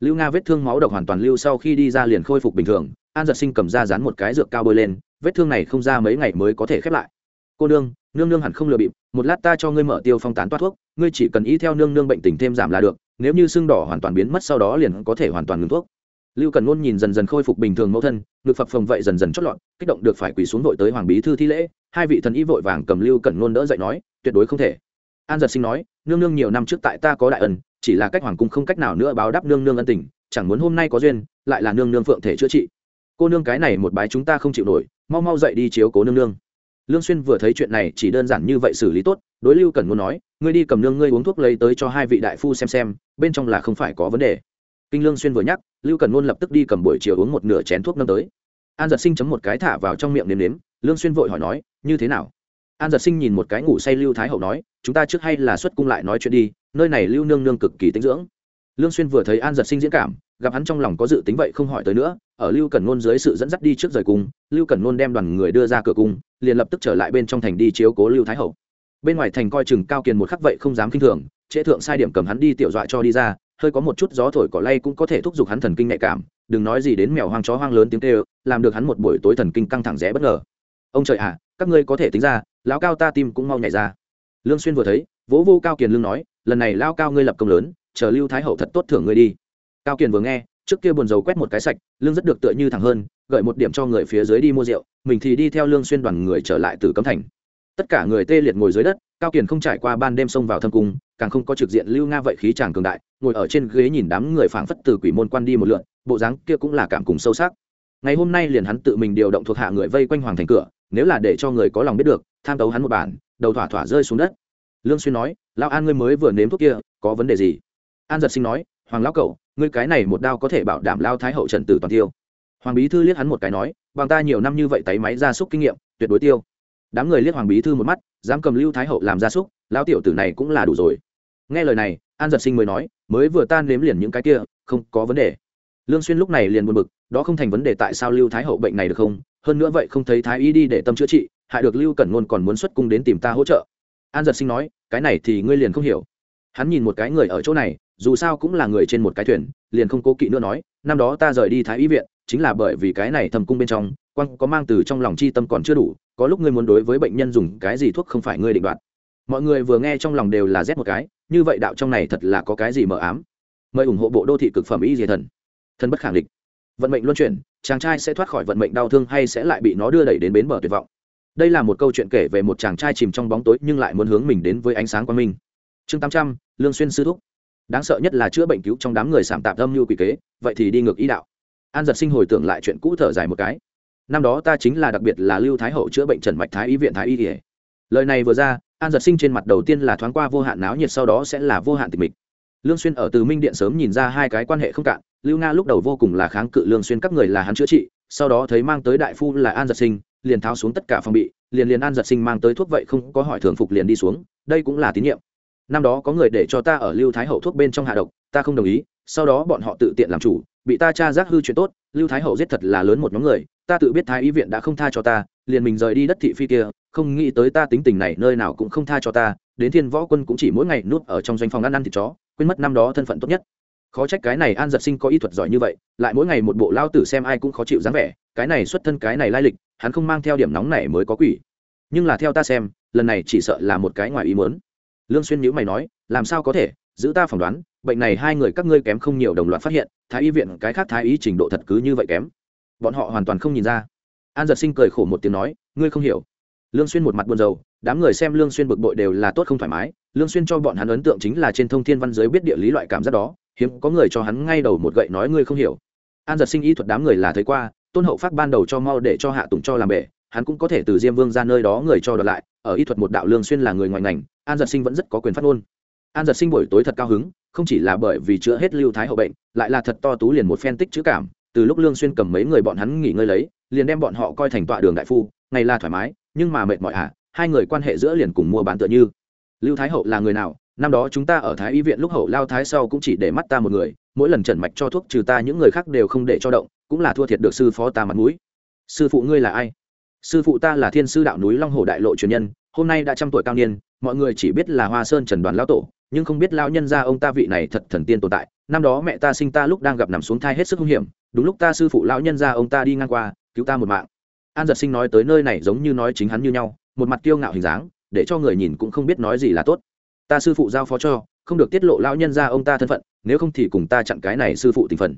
Lưu nga vết thương máu độc hoàn toàn lưu sau khi đi ra liền khôi phục bình thường, an giật sinh cầm ra dán một cái dược cao bôi lên, vết thương này không ra mấy ngày mới có thể khép lại. Cô nương nương nương hẳn không lừa bịp, một lát ta cho ngươi mở tiêu phong tán toát thuốc, ngươi chỉ cần ý theo nương nương bệnh tình thêm giảm là được, nếu như xương đỏ hoàn toàn biến mất sau đó liền có thể hoàn toàn ngừng thuốc. Lưu cần ngôn nhìn dần dần khôi phục bình thường mẫu thân, ngực phập phồng vậy dần dần chót lọt, kích động được phải quỳ xuống vội tới hoàng bí thư thi lễ, hai vị thần y vội vàng cầm lưu cần ngôn đỡ dậy nói, tuyệt đối không thể an giật sinh nói, nương nương nhiều năm trước tại ta có đại ân, chỉ là cách hoàng cung không cách nào nữa báo đáp nương nương ân tình, chẳng muốn hôm nay có duyên, lại là nương nương phượng thể chữa trị. Cô nương cái này một bái chúng ta không chịu nổi, mau mau dậy đi chiếu cố nương nương. Lương xuyên vừa thấy chuyện này chỉ đơn giản như vậy xử lý tốt, đối lưu cần muốn nói, ngươi đi cầm nương ngươi uống thuốc lấy tới cho hai vị đại phu xem xem, bên trong là không phải có vấn đề. Kinh lương xuyên vừa nhắc, lưu cần ngôn lập tức đi cầm buổi chiều uống một nửa chén thuốc nâng tới. An giật sinh chấm một cái thả vào trong miệng nếm nếm, lương xuyên vội hỏi nói, như thế nào? An giật sinh nhìn một cái ngủ say lưu thái hậu nói chúng ta trước hay là xuất cung lại nói chuyện đi nơi này lưu nương nương cực kỳ tinh dưỡng. Lương xuyên vừa thấy an giật sinh diễn cảm gặp hắn trong lòng có dự tính vậy không hỏi tới nữa ở lưu cẩn Nôn dưới sự dẫn dắt đi trước rời cung lưu cẩn Nôn đem đoàn người đưa ra cửa cung liền lập tức trở lại bên trong thành đi chiếu cố lưu thái hậu. Bên ngoài thành coi chừng cao kiền một khắc vậy không dám kinh thường trễ thượng sai điểm cầm hắn đi tiểu dọa cho đi ra hơi có một chút gió thổi cỏ lay cũng có thể thúc giục hắn thần kinh nhạy cảm đừng nói gì đến mèo hoang chó hoang lớn tiếng kêu làm được hắn một buổi tối thần kinh căng thẳng rẽ bất ngờ. Ông trời ạ à, các ngươi có thể tính ra lão cao ta tim cũng mau nhảy ra. Lương xuyên vừa thấy, vỗ vô cao kiền lương nói, lần này lao cao ngươi lập công lớn, chờ lưu thái hậu thật tốt thưởng ngươi đi. Cao kiền vừa nghe, trước kia buồn dầu quét một cái sạch, lương rất được tựa như thẳng hơn, gợi một điểm cho người phía dưới đi mua rượu, mình thì đi theo lương xuyên đoàn người trở lại từ cấm thành. Tất cả người tê liệt ngồi dưới đất, cao kiền không trải qua ban đêm xông vào thâm cung, càng không có trực diện lưu nga vậy khí chàng cường đại, ngồi ở trên ghế nhìn đám người phảng phất từ quỷ môn quan đi một lượn, bộ dáng kia cũng là cảm cùng sâu sắc. Ngày hôm nay liền hắn tự mình điều động thuộc hạ người vây quanh hoàng thành cửa, nếu là để cho người có lòng biết được tham tấu hắn một bản, đầu thỏa thỏa rơi xuống đất. Lương xuyên nói, lão an ngươi mới vừa nếm thuốc kia, có vấn đề gì? An giật sinh nói, hoàng lão cậu, ngươi cái này một đao có thể bảo đảm lao thái hậu trần tử toàn tiêu. Hoàng bí thư liếc hắn một cái nói, bằng ta nhiều năm như vậy tay máy gia súc kinh nghiệm, tuyệt đối tiêu. Đám người liếc hoàng bí thư một mắt, dám cầm lưu thái hậu làm gia súc, lão tiểu tử này cũng là đủ rồi. Nghe lời này, an giật sinh mới nói, mới vừa tan nếm liền những cái kia, không có vấn đề. Lương xuyên lúc này liền buồn bực, đó không thành vấn đề tại sao lưu thái hậu bệnh này được không? Hơn nữa vậy không thấy thái y đi để tâm chữa trị hại được lưu cẩn ngôn còn muốn xuất cung đến tìm ta hỗ trợ. An giật sinh nói, cái này thì ngươi liền không hiểu. Hắn nhìn một cái người ở chỗ này, dù sao cũng là người trên một cái thuyền, liền không cố kỵ nữa nói, năm đó ta rời đi thái y viện, chính là bởi vì cái này thầm cung bên trong quan có mang từ trong lòng chi tâm còn chưa đủ, có lúc ngươi muốn đối với bệnh nhân dùng cái gì thuốc không phải ngươi định đoạt. Mọi người vừa nghe trong lòng đều là rét một cái, như vậy đạo trong này thật là có cái gì mờ ám. Mời ủng hộ bộ đô thị cực phẩm y diệt thần. Thân bất khẳng định vận mệnh luân chuyển, chàng trai sẽ thoát khỏi vận mệnh đau thương hay sẽ lại bị nó đưa đẩy đến bến bờ tuyệt vọng đây là một câu chuyện kể về một chàng trai chìm trong bóng tối nhưng lại muốn hướng mình đến với ánh sáng quang minh. Chương tám trăm, lương xuyên sư thúc. Đáng sợ nhất là chữa bệnh cứu trong đám người sảm tạp âm như quỷ kế, vậy thì đi ngược ý đạo. An giật sinh hồi tưởng lại chuyện cũ thở dài một cái. Năm đó ta chính là đặc biệt là lưu thái hậu chữa bệnh trần mạch thái y viện thái y kể lời này vừa ra, an giật sinh trên mặt đầu tiên là thoáng qua vô hạn náo nhiệt sau đó sẽ là vô hạn tịch mịch. Lương xuyên ở từ minh điện sớm nhìn ra hai cái quan hệ không cạn, lưu nga lúc đầu vô cùng là kháng cự lương xuyên các người là hắn chữa trị, sau đó thấy mang tới đại phu là an giật sinh liền tháo xuống tất cả phòng bị, liền liền an giật sinh mang tới thuốc vậy không có hỏi thường phục liền đi xuống, đây cũng là tín nhiệm. Năm đó có người để cho ta ở lưu thái hậu thuốc bên trong hạ độc, ta không đồng ý, sau đó bọn họ tự tiện làm chủ, bị ta tra giác hư chuyện tốt, lưu thái hậu giết thật là lớn một nhóm người, ta tự biết thái y viện đã không tha cho ta, liền mình rời đi đất thị phi kia, không nghĩ tới ta tính tình này nơi nào cũng không tha cho ta, đến thiên võ quân cũng chỉ mỗi ngày nuốt ở trong doanh phòng ăn ăn thịt chó, quên mất năm đó thân phận tốt nhất khó trách cái này an giật sinh có y thuật giỏi như vậy, lại mỗi ngày một bộ lao tử xem ai cũng khó chịu dáng vẻ, cái này xuất thân, cái này lai lịch, hắn không mang theo điểm nóng này mới có quỷ. Nhưng là theo ta xem, lần này chỉ sợ là một cái ngoài ý muốn. Lương xuyên nhữ mày nói, làm sao có thể, giữ ta phỏng đoán, bệnh này hai người các ngươi kém không nhiều đồng loạt phát hiện, thái y viện cái khác thái y trình độ thật cứ như vậy kém. Bọn họ hoàn toàn không nhìn ra. An giật sinh cười khổ một tiếng nói, ngươi không hiểu. Lương xuyên một mặt buồn rầu, đám người xem lương xuyên bực bội đều là tốt không thoải mái. Lương xuyên cho bọn hắn ấn tượng chính là trên thông thiên văn giới biết địa lý loại cảm giác đó hiếm có người cho hắn ngay đầu một gậy nói ngươi không hiểu. An giật sinh y thuật đám người là thấy qua, tôn hậu phát ban đầu cho mau để cho hạ tùng cho làm bể, hắn cũng có thể từ diêm vương ra nơi đó người cho đợt lại, ở y thuật một đạo lương xuyên là người ngoài ngành, an giật sinh vẫn rất có quyền phát ngôn. An giật sinh buổi tối thật cao hứng, không chỉ là bởi vì chữa hết lưu thái hậu bệnh, lại là thật to tú liền một phen tích chữ cảm, từ lúc lương xuyên cầm mấy người bọn hắn nghỉ ngơi lấy, liền đem bọn họ coi thành tọa đường đại phu, ngày là thoải mái, nhưng mà mệt mỏi à hai người quan hệ giữa liền cùng mua bán tựa như. Lưu thái hậu là người nào năm đó chúng ta ở thái y viện lúc hậu lao thái sau cũng chỉ để mắt ta một người, mỗi lần trần mạch cho thuốc trừ ta, những người khác đều không để cho động, cũng là thua thiệt được sư phó ta mặt mũi. Sư phụ ngươi là ai? Sư phụ ta là thiên sư đạo núi long hồ đại lộ truyền nhân, hôm nay đã trăm tuổi cao niên, mọi người chỉ biết là hoa sơn trần đoàn lao tổ, nhưng không biết lao nhân ra ông ta vị này thật thần tiên tồn tại. Năm đó mẹ ta sinh ta lúc đang gặp nằm xuống thai hết sức hung hiểm, đúng lúc ta sư phụ lão nhân ra ông ta đi ngang qua, cứu ta một mạng. An giật sinh nói tới nơi này giống như nói chính hắn như nhau, một mặt kiêu ngạo hình dáng, để cho người nhìn cũng không biết nói gì là tốt ta sư phụ giao phó cho không được tiết lộ lão nhân ra ông ta thân phận nếu không thì cùng ta chặn cái này sư phụ tình phần.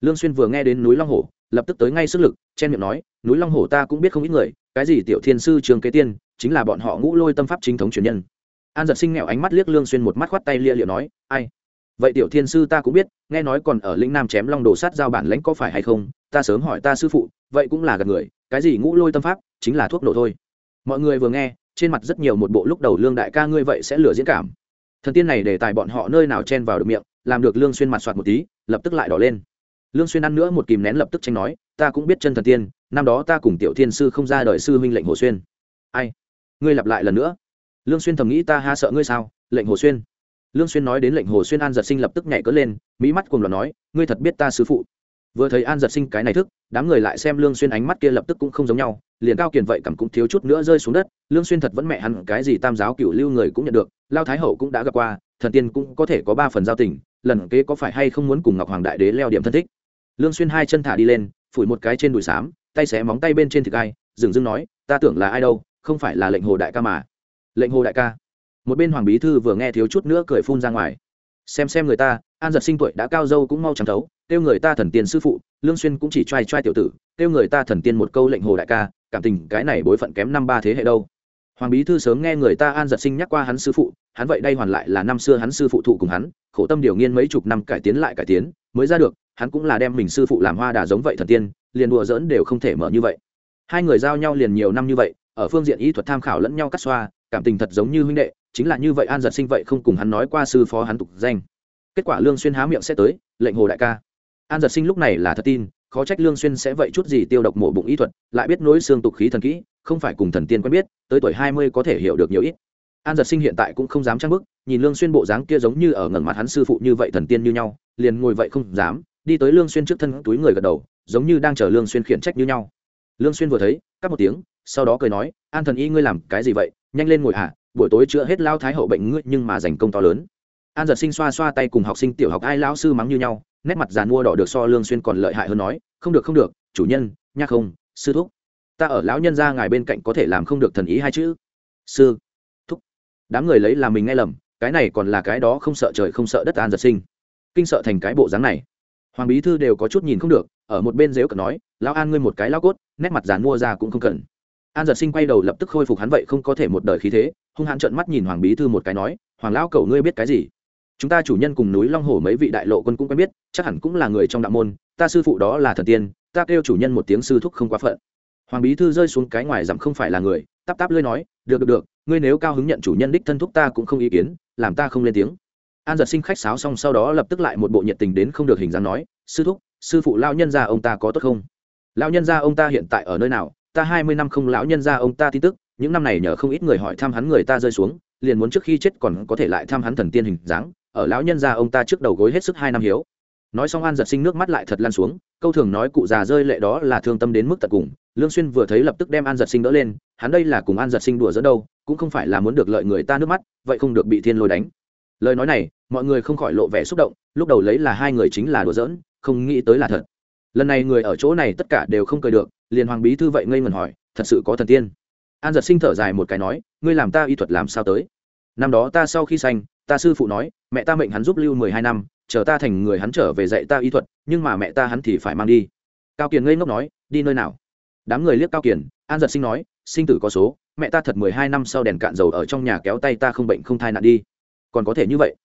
Lương xuyên vừa nghe đến núi long Hổ, lập tức tới ngay sức lực chen miệng nói núi long Hổ ta cũng biết không ít người cái gì tiểu thiên sư trường kế tiên chính là bọn họ ngũ lôi tâm pháp chính thống truyền nhân. An giật sinh nghèo ánh mắt liếc lương xuyên một mắt khoát tay lia liệu nói ai? Vậy tiểu thiên sư ta cũng biết nghe nói còn ở lĩnh nam chém long đồ sát giao bản lãnh có phải hay không? Ta sớm hỏi ta sư phụ vậy cũng là gạt người cái gì ngũ lôi tâm pháp chính là thuốc nổ thôi. Mọi người vừa nghe trên mặt rất nhiều một bộ lúc đầu lương đại ca ngươi vậy sẽ lừa diễn cảm. Thần tiên này để tài bọn họ nơi nào chen vào được miệng, làm được lương xuyên mặt soạt một tí, lập tức lại đỏ lên. Lương xuyên ăn nữa một kìm nén lập tức tranh nói, ta cũng biết chân thần tiên, năm đó ta cùng tiểu thiên sư không ra đời sư huynh lệnh hồ xuyên. Ai? Ngươi lặp lại lần nữa. Lương xuyên thầm nghĩ ta ha sợ ngươi sao? Lệnh hồ xuyên. Lương xuyên nói đến lệnh hồ xuyên an giật sinh lập tức nhảy cỡ lên mỹ mắt cuồng loạn nói, ngươi thật biết ta sư phụ vừa thấy an giật sinh cái này thức, đám người lại xem lương xuyên ánh mắt kia lập tức cũng không giống nhau, liền cao kiền vậy cảm cũng thiếu chút nữa rơi xuống đất, lương xuyên thật vẫn mẹ hắn cái gì tam giáo cửu lưu người cũng nhận được, lao thái hậu cũng đã gặp qua, thần tiên cũng có thể có ba phần giao tình, lần kế có phải hay không muốn cùng ngọc hoàng đại đế leo điểm thân thích. Lương xuyên hai chân thả đi lên, phủi một cái trên đùi sám tay xé móng tay bên trên thịt gai, dừng dưng nói, ta tưởng là ai đâu, không phải là lệnh hồ đại ca mà. Lệnh hồ đại ca? Một bên hoàng bí thư vừa nghe thiếu chút nữa cười phun ra ngoài. Xem xem người ta, an giật sinh tuổi đã cao dâu cũng mau chẳng thấu kêu người ta thần tiên sư phụ, lương xuyên cũng chỉ trai trai tiểu tử, kêu người ta thần tiên một câu lệnh hồ đại ca, cảm tình cái này bối phận kém năm ba thế hệ đâu. Hoàng bí thư sớm nghe người ta an giật sinh nhắc qua hắn sư phụ, hắn vậy đây hoàn lại là năm xưa hắn sư phụ thụ cùng hắn, khổ tâm điều nghiên mấy chục năm cải tiến lại cải tiến, mới ra được, hắn cũng là đem mình sư phụ làm hoa đà giống vậy thần tiên, liền đùa giỡn đều không thể mở như vậy. Hai người giao nhau liền nhiều năm như vậy, ở phương diện y thuật tham khảo lẫn nhau cắt xoa, cảm tình thật giống như huynh đệ, chính là như vậy an giật sinh vậy không cùng hắn nói qua sư phó hắn tục danh. Kết quả lương xuyên há miệng sẽ tới, lệnh hồ đại ca an giật sinh lúc này là thật tin, khó trách lương xuyên sẽ vậy chút gì tiêu độc mổ bụng y thuật, lại biết nối xương tục khí thần kỹ, không phải cùng thần tiên quen biết, tới tuổi hai mươi có thể hiểu được nhiều ít. An giật sinh hiện tại cũng không dám trang bức nhìn lương xuyên bộ dáng kia giống như ở ngẩng mặt hắn sư phụ như vậy thần tiên như nhau, liền ngồi vậy không dám, đi tới lương xuyên trước thân túi người gật đầu, giống như đang chờ lương xuyên khiển trách như nhau. Lương xuyên vừa thấy, cắt một tiếng, sau đó cười nói, an thần y ngươi làm cái gì vậy? Nhanh lên ngồi hả? Buổi tối chữa hết lao thái hậu bệnh ngươi nhưng mà giành công to lớn. An giật sinh xoa xoa tay cùng học sinh tiểu học ai lão sư mắng như nhau nét mặt giàn mua đỏ được so lương xuyên còn lợi hại hơn nói, không được không được, chủ nhân, nha không, sư thúc, ta ở lão nhân gia ngài bên cạnh có thể làm không được thần ý hai chữ. Sư thúc. Đám người lấy làm mình nghe lầm, cái này còn là cái đó không sợ trời không sợ đất an giật sinh. Kinh sợ thành cái bộ dáng này. Hoàng bí thư đều có chút nhìn không được, ở một bên dếu cận nói, lão an ngươi một cái lão cốt, nét mặt giàn mua ra cũng không cần. An giật sinh quay đầu lập tức khôi phục hắn vậy không có thể một đời khí thế, hung hãn trợn mắt nhìn hoàng bí thư một cái nói, hoàng lão cầu ngươi biết cái gì? Chúng ta chủ nhân cùng núi long hồ mấy vị đại lộ quân cũng quen biết, chắc hẳn cũng là người trong đạo môn, ta sư phụ đó là thần tiên, ta kêu chủ nhân một tiếng sư thúc không quá phận. Hoàng bí thư rơi xuống cái ngoài dặm không phải là người tắp tắp lơi nói, được được được, ngươi nếu cao hứng nhận chủ nhân đích thân thúc ta cũng không ý kiến, làm ta không lên tiếng. An giật sinh khách sáo xong sau đó lập tức lại một bộ nhiệt tình đến không được hình dáng nói, sư thúc, sư phụ lao nhân gia ông ta có tốt không? Lao nhân gia ông ta hiện tại ở nơi nào? Ta hai mươi năm không lão nhân gia ông ta tin tức, những năm này nhờ không ít người hỏi thăm hắn người ta rơi xuống, liền muốn trước khi chết còn có thể lại thăm hắn thần tiên hình dáng ở lão nhân gia ông ta trước đầu gối hết sức hai năm hiếu. Nói xong an giật sinh nước mắt lại thật lan xuống, câu thường nói cụ già rơi lệ đó là thương tâm đến mức tận cùng. Lương xuyên vừa thấy lập tức đem an giật sinh đỡ lên, hắn đây là cùng an giật sinh đùa dẫn đâu, cũng không phải là muốn được lợi người ta nước mắt, vậy không được bị thiên lôi đánh. Lời nói này, mọi người không khỏi lộ vẻ xúc động, lúc đầu lấy là hai người chính là đùa giỡn, không nghĩ tới là thật. Lần này người ở chỗ này tất cả đều không cười được, liền hoàng bí thư vậy ngây ngẩn hỏi, thật sự có thần tiên? An giật sinh thở dài một cái nói, ngươi làm ta y thuật làm sao tới? Năm đó ta sau khi sanh, ta sư phụ nói, mẹ ta mệnh hắn giúp lưu mười hai năm, chờ ta thành người hắn trở về dạy ta y thuật, nhưng mà mẹ ta hắn thì phải mang đi. Cao kiền ngây ngốc nói, đi nơi nào? Đám người liếc cao kiền, an giật sinh nói, sinh tử có số, mẹ ta thật mười hai năm sau đèn cạn dầu ở trong nhà kéo tay ta không bệnh không thai nạn đi. Còn có thể như vậy?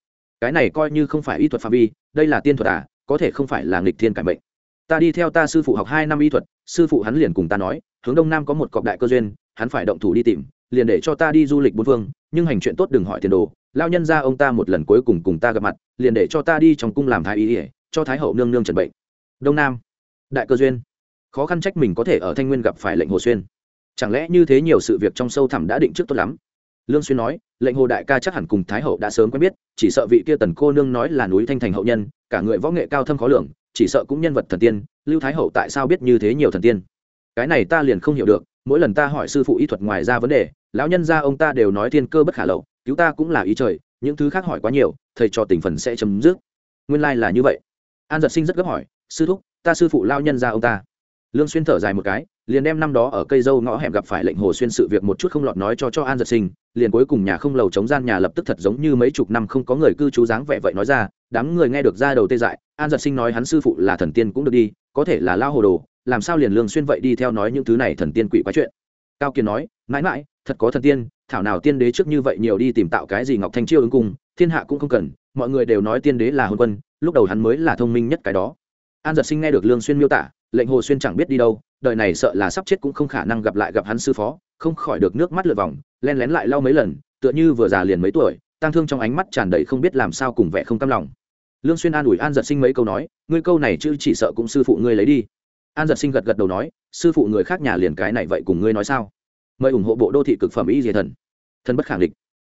Cái này coi như không phải y thuật phạm vi, đây là tiên thuật à có thể không phải là nghịch thiên cải bệnh. Ta đi theo ta sư phụ học hai năm y thuật, sư phụ hắn liền cùng ta nói, hướng đông nam có một cọc đại cơ duyên, hắn phải động thủ đi tìm liền để cho ta đi du lịch bốn phương, nhưng hành chuyện tốt đừng hỏi tiền đồ. Lao nhân ra ông ta một lần cuối cùng cùng ta gặp mặt, liền để cho ta đi trong cung làm thái y ỉa cho thái hậu nương nương trần bệnh. Đông nam, đại cơ duyên. Khó khăn trách mình có thể ở thanh nguyên gặp phải lệnh hồ xuyên. Chẳng lẽ như thế nhiều sự việc trong sâu thẳm đã định trước tốt lắm? Lương xuyên nói, lệnh hồ đại ca chắc hẳn cùng thái hậu đã sớm quen biết, chỉ sợ vị kia tần cô nương nói là núi thanh thành hậu nhân, cả người võ nghệ cao thâm khó lường, chỉ sợ cũng nhân vật thần tiên, lưu thái hậu tại sao biết như thế nhiều thần tiên? Cái này ta liền không hiểu được, mỗi lần ta hỏi sư phụ y thuật ngoài ra vấn đề lão nhân gia ông ta đều nói thiên cơ bất khả lậu, cứu ta cũng là ý trời, những thứ khác hỏi quá nhiều, thầy cho tình phần sẽ chấm dứt. Nguyên lai là như vậy. An giật sinh rất gấp hỏi, sư thúc, ta sư phụ lao nhân gia ông ta. Lương xuyên thở dài một cái, liền đem năm đó ở cây dâu ngõ hẻm gặp phải lệnh hồ xuyên sự việc một chút không lọt nói cho cho an giật sinh, liền cuối cùng nhà không lầu chống gian nhà lập tức thật giống như mấy chục năm không có người cư trú dáng vẻ vậy nói ra, đám người nghe được ra đầu tê dại, an giật sinh nói hắn sư phụ là thần tiên cũng được đi, có thể là lao hồ đồ, làm sao liền lương xuyên vậy đi theo nói những thứ này thần tiên quỷ quá chuyện. Cao kiên nói, mãi mãi thật có thần tiên, thảo nào tiên đế trước như vậy nhiều đi tìm tạo cái gì ngọc thanh chiêu ứng cung thiên hạ cũng không cần, mọi người đều nói tiên đế là hôn quân, lúc đầu hắn mới là thông minh nhất cái đó. An giật sinh nghe được lương xuyên miêu tả, lệnh hồ xuyên chẳng biết đi đâu, đời này sợ là sắp chết cũng không khả năng gặp lại gặp hắn sư phó, không khỏi được nước mắt lượt vòng len lén lại lau mấy lần, tựa như vừa già liền mấy tuổi, tang thương trong ánh mắt tràn đầy không biết làm sao cùng vẻ không cam lòng. Lương xuyên an ủi an giật sinh mấy câu nói, ngươi câu này chứ chỉ sợ cũng sư phụ ngươi lấy đi. An giật sinh gật gật đầu nói, sư phụ người khác nhà liền cái này vậy cùng ngươi nói sao? Mời ủng hộ bộ đô thị cực phẩm y diệt thần. Thân bất khẳng định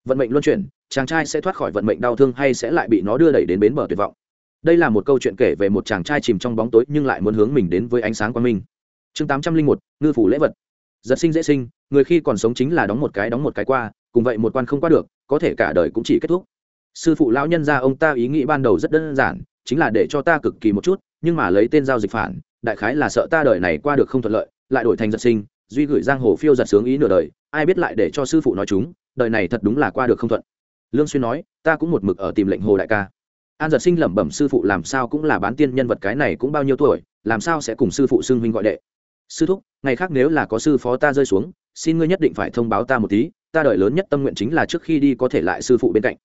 vận mệnh luân chuyển, chàng trai sẽ thoát khỏi vận mệnh đau thương hay sẽ lại bị nó đưa đẩy đến bến bờ tuyệt vọng. Đây là một câu chuyện kể về một chàng trai chìm trong bóng tối nhưng lại muốn hướng mình đến với ánh sáng quang minh. Chương tám trăm linh một, ngư phủ lễ vật. Giật sinh dễ sinh, người khi còn sống chính là đóng một cái đóng một cái qua, cùng vậy một quan không qua được, có thể cả đời cũng chỉ kết thúc. Sư phụ lão nhân ra ông ta ý nghĩ ban đầu rất đơn giản, chính là để cho ta cực kỳ một chút, nhưng mà lấy tên giao dịch phản, đại khái là sợ ta đời này qua được không thuận lợi, lại đổi thành giật sinh duy gửi giang hồ phiêu giật sướng ý nửa đời, ai biết lại để cho sư phụ nói chúng, đời này thật đúng là qua được không thuận. Lương xuyên nói, ta cũng một mực ở tìm lệnh hồ đại ca. An giật sinh lẩm bẩm sư phụ làm sao cũng là bán tiên nhân vật cái này cũng bao nhiêu tuổi, làm sao sẽ cùng sư phụ xưng huynh gọi đệ. Sư thúc, ngày khác nếu là có sư phó ta rơi xuống, xin ngươi nhất định phải thông báo ta một tí, ta đợi lớn nhất tâm nguyện chính là trước khi đi có thể lại sư phụ bên cạnh.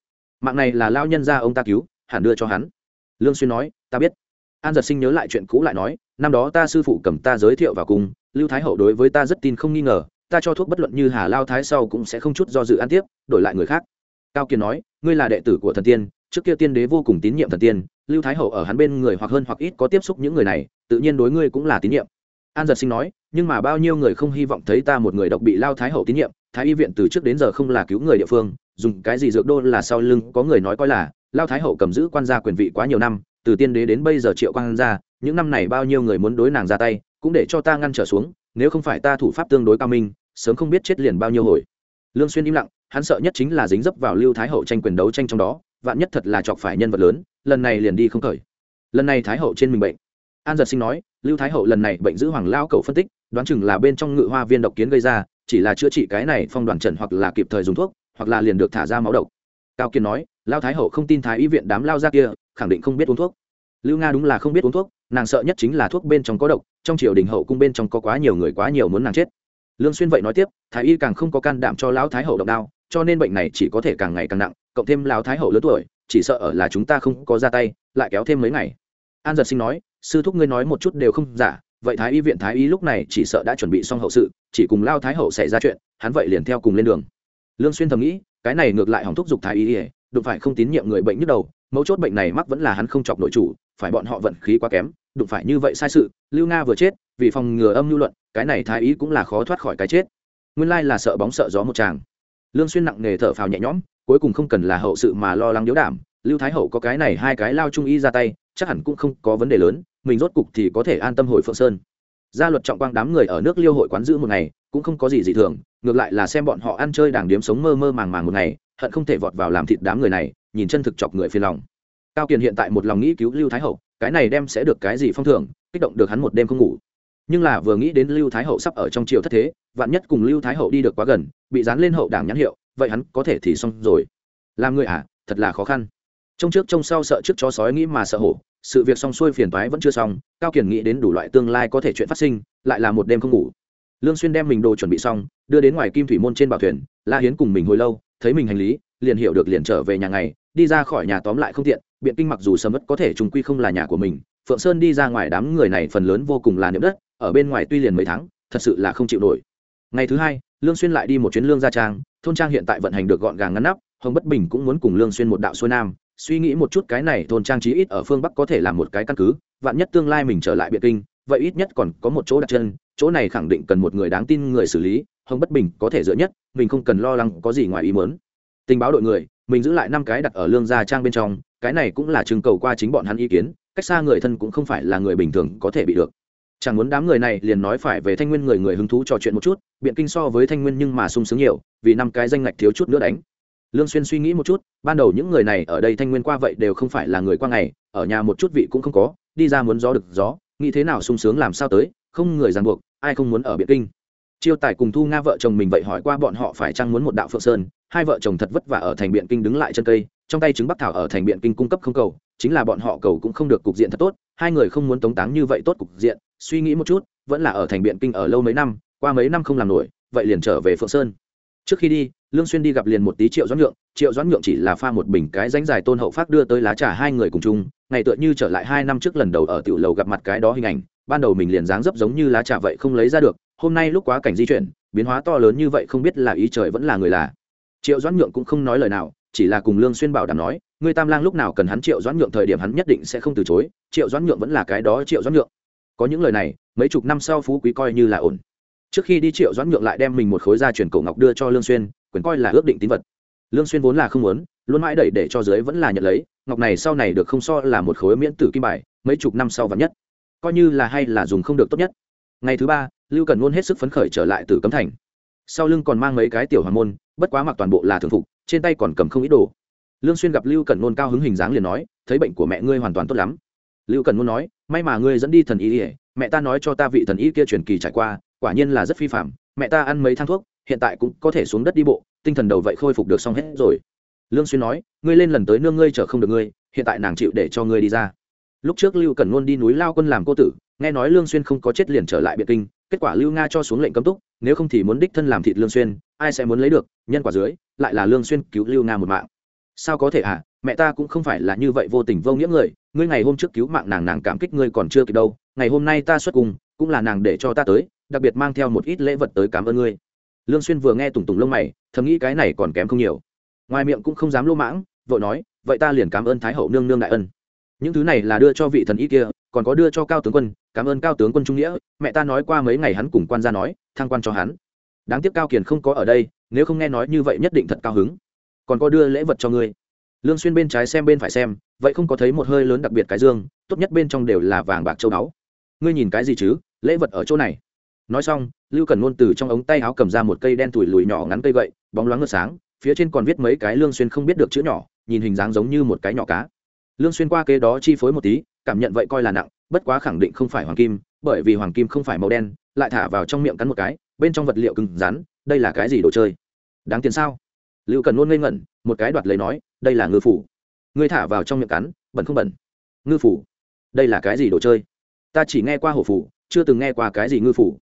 Mạng này là lao nhân gia ông ta cứu, hẳn đưa cho hắn. Lương xuyên nói, ta biết. An giật sinh nhớ lại chuyện cũ lại nói, năm đó ta sư phụ cầm ta giới thiệu vào cùng lưu thái hậu đối với ta rất tin không nghi ngờ, ta cho thuốc bất luận như hà lao thái sau cũng sẽ không chút do dự ăn tiếp, đổi lại người khác. Cao kiên nói, ngươi là đệ tử của thần tiên, trước kia tiên đế vô cùng tín nhiệm thần tiên, lưu thái hậu ở hắn bên người hoặc hơn hoặc ít có tiếp xúc những người này, tự nhiên đối ngươi cũng là tín nhiệm. An giật sinh nói, nhưng mà bao nhiêu người không hy vọng thấy ta một người độc bị lao thái hậu tín nhiệm, thái y viện từ trước đến giờ không là cứu người địa phương, dùng cái gì dược đô là sau lưng có người nói coi là, lao thái hậu cầm giữ quan gia quyền vị quá nhiều năm, từ tiên đế đến bây giờ triệu quan gia, những năm này bao nhiêu người muốn đối nàng ra tay cũng để cho ta ngăn trở xuống, nếu không phải ta thủ pháp tương đối cao minh, sớm không biết chết liền bao nhiêu hồi. Lương xuyên im lặng, hắn sợ nhất chính là dính dấp vào lưu thái hậu tranh quyền đấu tranh trong đó, vạn nhất thật là chọc phải nhân vật lớn, lần này liền đi không khởi. Lần này thái hậu trên mình bệnh. An giật sinh nói, lưu thái hậu lần này bệnh giữ hoàng lao cầu phân tích, đoán chừng là bên trong ngự hoa viên độc kiến gây ra, chỉ là chữa trị cái này phong đoàn trần hoặc là kịp thời dùng thuốc, hoặc là liền được thả ra máu độc. Cao kiên nói, lao thái hậu không tin thái y viện đám lao ra kia, khẳng định không biết uống thuốc. Lưu nga đúng là không biết uống thuốc nàng sợ nhất chính là thuốc bên trong có độc, trong triều đình hậu cung bên trong có quá nhiều người quá nhiều muốn nàng chết. Lương xuyên vậy nói tiếp, thái y càng không có can đảm cho lão thái hậu động đao, cho nên bệnh này chỉ có thể càng ngày càng nặng, cộng thêm lão thái hậu lớn tuổi, chỉ sợ ở là chúng ta không có ra tay, lại kéo thêm mấy ngày. An giật sinh nói, sư thúc ngươi nói một chút đều không giả, vậy thái y viện thái y lúc này chỉ sợ đã chuẩn bị xong hậu sự, chỉ cùng lao thái hậu xảy ra chuyện, hắn vậy liền theo cùng lên đường. Lương xuyên thầm nghĩ, cái này ngược lại hỏng thúc giục thái y ỉa đụng phải không tín nhiệm người bệnh nhức đầu, mấu chốt bệnh này mắc vẫn là hắn không chọc nội chủ, phải bọn họ vận khí quá kém đụng phải như vậy sai sự, lưu nga vừa chết, vì phòng ngừa âm lưu luận, cái này thái Ý cũng là khó thoát khỏi cái chết. Nguyên lai là sợ bóng sợ gió một chàng lương xuyên nặng nề thở phào nhẹ nhõm, cuối cùng không cần là hậu sự mà lo lắng điếu đảm lưu thái hậu có cái này hai cái lao trung y ra tay, chắc hẳn cũng không có vấn đề lớn, mình rốt cục thì có thể an tâm hồi phượng sơn. Gia luật trọng quang đám người ở nước liêu hội quán giữ một ngày, cũng không có gì dị thường, ngược lại là xem bọn họ ăn chơi đảng điếm sống mơ mơ màng màng một ngày, hận không thể vọt vào làm thịt đám người này, nhìn chân thực chọc người phiền lòng cao kiền hiện tại một lòng nghĩ cứu lưu thái hậu, cái này đem sẽ được cái gì phong thưởng, kích động được hắn một đêm không ngủ. Nhưng là vừa nghĩ đến lưu thái hậu sắp ở trong triều thất thế, vạn nhất cùng lưu thái hậu đi được quá gần, bị dán lên hậu đảng nhãn hiệu, vậy hắn có thể thì xong rồi. Làm người à thật là khó khăn. Trông trước trông sau sợ trước chó sói nghĩ mà sợ hổ, sự việc xong xuôi phiền toái vẫn chưa xong, cao kiền nghĩ đến đủ loại tương lai có thể chuyện phát sinh, lại là một đêm không ngủ. Lương xuyên đem mình đồ chuẩn bị xong, đưa đến ngoài kim thủy môn trên bảo thuyền, la hiến cùng mình hồi lâu, thấy mình hành lý, liền hiểu được liền trở về nhà ngày, đi ra khỏi nhà tóm lại không tiện biện kinh mặc dù sầm mất có thể trùng quy không là nhà của mình, phượng sơn đi ra ngoài đám người này phần lớn vô cùng là niệm đất, ở bên ngoài tuy liền mấy tháng, thật sự là không chịu nổi. Ngày thứ hai, lương xuyên lại đi một chuyến lương gia trang, thôn trang hiện tại vận hành được gọn gàng ngăn nắp, hồng bất bình cũng muốn cùng lương xuyên một đạo xuôi nam, suy nghĩ một chút cái này thôn trang trí ít ở phương bắc có thể làm một cái căn cứ, vạn nhất tương lai mình trở lại biện kinh, vậy ít nhất còn có một chỗ đặt chân, chỗ này khẳng định cần một người đáng tin người xử lý, hồng bất bình có thể dựa nhất, mình không cần lo lắng có gì ngoài ý muốn. Tình báo đội người, mình giữ lại năm cái đặt ở lương gia trang bên trong cái này cũng là trưng cầu qua chính bọn hắn ý kiến, cách xa người thân cũng không phải là người bình thường có thể bị được. Chẳng muốn đám người này liền nói phải về thanh nguyên người người hứng thú trò chuyện một chút, biện kinh so với thanh nguyên nhưng mà sung sướng nhiều, vì năm cái danh ngạch thiếu chút nữa đánh. Lương xuyên suy nghĩ một chút, ban đầu những người này ở đây thanh nguyên qua vậy đều không phải là người qua ngày, ở nhà một chút vị cũng không có, đi ra muốn gió được gió, nghĩ thế nào sung sướng làm sao tới, không người ràng buộc, ai không muốn ở biện kinh. Chiêu tài cùng thu nga vợ chồng mình vậy hỏi qua bọn họ phải chăng muốn một đạo phượng sơn, hai vợ chồng thật vất vả ở thành biện kinh đứng lại chân cây trong tay trứng bắc thảo ở thành biện kinh cung cấp không cầu, chính là bọn họ cầu cũng không được cục diện thật tốt, hai người không muốn tống táng như vậy tốt cục diện, suy nghĩ một chút, vẫn là ở thành biện kinh ở lâu mấy năm, qua mấy năm không làm nổi, vậy liền trở về phượng sơn. Trước khi đi, lương xuyên đi gặp liền một tí triệu doãn nhượng, triệu doãn nhượng chỉ là pha một bình cái ránh dài tôn hậu phát đưa tới lá trà hai người cùng chung, ngày tựa như trở lại hai năm trước lần đầu ở tiểu lầu gặp mặt cái đó hình ảnh, ban đầu mình liền dáng dấp giống như lá trà vậy không lấy ra được, hôm nay lúc quá cảnh di chuyển, biến hóa to lớn như vậy không biết là ý trời vẫn là người là. Triệu doãn nhượng cũng không nói lời nào chỉ là cùng lương xuyên bảo đảm nói người tam lang lúc nào cần hắn triệu doãn nhượng thời điểm hắn nhất định sẽ không từ chối, triệu doãn nhượng vẫn là cái đó triệu doãn nhượng. Có những lời này, mấy chục năm sau phú quý coi như là ổn. Trước khi đi triệu doãn nhượng lại đem mình một khối gia truyền cổ ngọc đưa cho lương xuyên, quyền coi là ước định tín vật. Lương xuyên vốn là không muốn, luôn mãi đẩy để cho dưới vẫn là nhận lấy, ngọc này sau này được không so là một khối miễn tử kim bài, mấy chục năm sau vắn nhất. Coi như là hay là dùng không được tốt nhất. Ngày thứ ba, lưu cần luôn hết sức phấn khởi trở lại từ cấm thành. Sau lưng còn mang mấy cái tiểu hoàng môn, bất quá mặc toàn bộ là thường phục trên tay còn cầm không ít đồ. Lương xuyên gặp lưu cần nôn cao hứng hình dáng liền nói, thấy bệnh của mẹ ngươi hoàn toàn tốt lắm. Lưu cần nôn nói, may mà ngươi dẫn đi thần y ỉa mẹ ta nói cho ta vị thần y kia truyền kỳ trải qua, quả nhiên là rất phi phạm mẹ ta ăn mấy thang thuốc, hiện tại cũng có thể xuống đất đi bộ, tinh thần đầu vậy khôi phục được xong hết rồi. Lương xuyên nói, ngươi lên lần tới nương ngươi chở không được ngươi, hiện tại nàng chịu để cho ngươi đi ra. Lúc trước lưu cần nôn đi núi lao quân làm cô tử, nghe nói lương xuyên không có chết liền trở lại biệt kinh kết quả lưu nga cho xuống lệnh cấm túc, nếu không thì muốn đích thân làm thịt lương xuyên, ai sẽ muốn lấy được, nhân quả dưới, lại là lương xuyên cứu lưu nga một mạng. Sao có thể à mẹ ta cũng không phải là như vậy vô tình vô nghĩa người, ngươi ngày hôm trước cứu mạng nàng nàng cảm kích ngươi còn chưa kịp đâu, ngày hôm nay ta xuất cùng, cũng là nàng để cho ta tới, đặc biệt mang theo một ít lễ vật tới cảm ơn ngươi. Lương xuyên vừa nghe tùng tùng lông mày, thầm nghĩ cái này còn kém không nhiều. Ngoài miệng cũng không dám lô mãng, vội nói, vậy ta liền cảm ơn thái hậu nương nương đại ân. Những thứ này là đưa cho vị thần y kia, còn có đưa cho cao tướng quân cảm ơn cao tướng quân trung nghĩa, mẹ ta nói qua mấy ngày hắn cùng quan gia nói, thăng quan cho hắn. Đáng tiếc cao kiền không có ở đây, nếu không nghe nói như vậy nhất định thật cao hứng. Còn có đưa lễ vật cho ngươi. Lương xuyên bên trái xem bên phải xem, vậy không có thấy một hơi lớn đặc biệt cái dương, tốt nhất bên trong đều là vàng bạc châu đáo ngươi nhìn cái gì chứ? Lễ vật ở chỗ này. Nói xong, lưu cần ngôn từ trong ống tay áo cầm ra một cây đen tủi lùi nhỏ ngắn cây gậy, bóng loáng ngơ sáng, phía trên còn viết mấy cái lương xuyên không biết được chữ nhỏ, nhìn hình dáng giống như một cái nhỏ cá. Lương xuyên qua kế đó chi phối một tí, cảm nhận vậy coi là nặng bất quá khẳng định không phải hoàng kim, bởi vì hoàng kim không phải màu đen, lại thả vào trong miệng cắn một cái, bên trong vật liệu cứng rắn, đây là cái gì đồ chơi? Đáng tiền sao? Lưu cần luôn ngây ngẩn, một cái đoạt lấy nói, đây là ngư phủ. Ngươi thả vào trong miệng cắn, bẩn không bẩn? Ngư phủ. Đây là cái gì đồ chơi? Ta chỉ nghe qua hổ phủ, chưa từng nghe qua cái gì ngư phủ.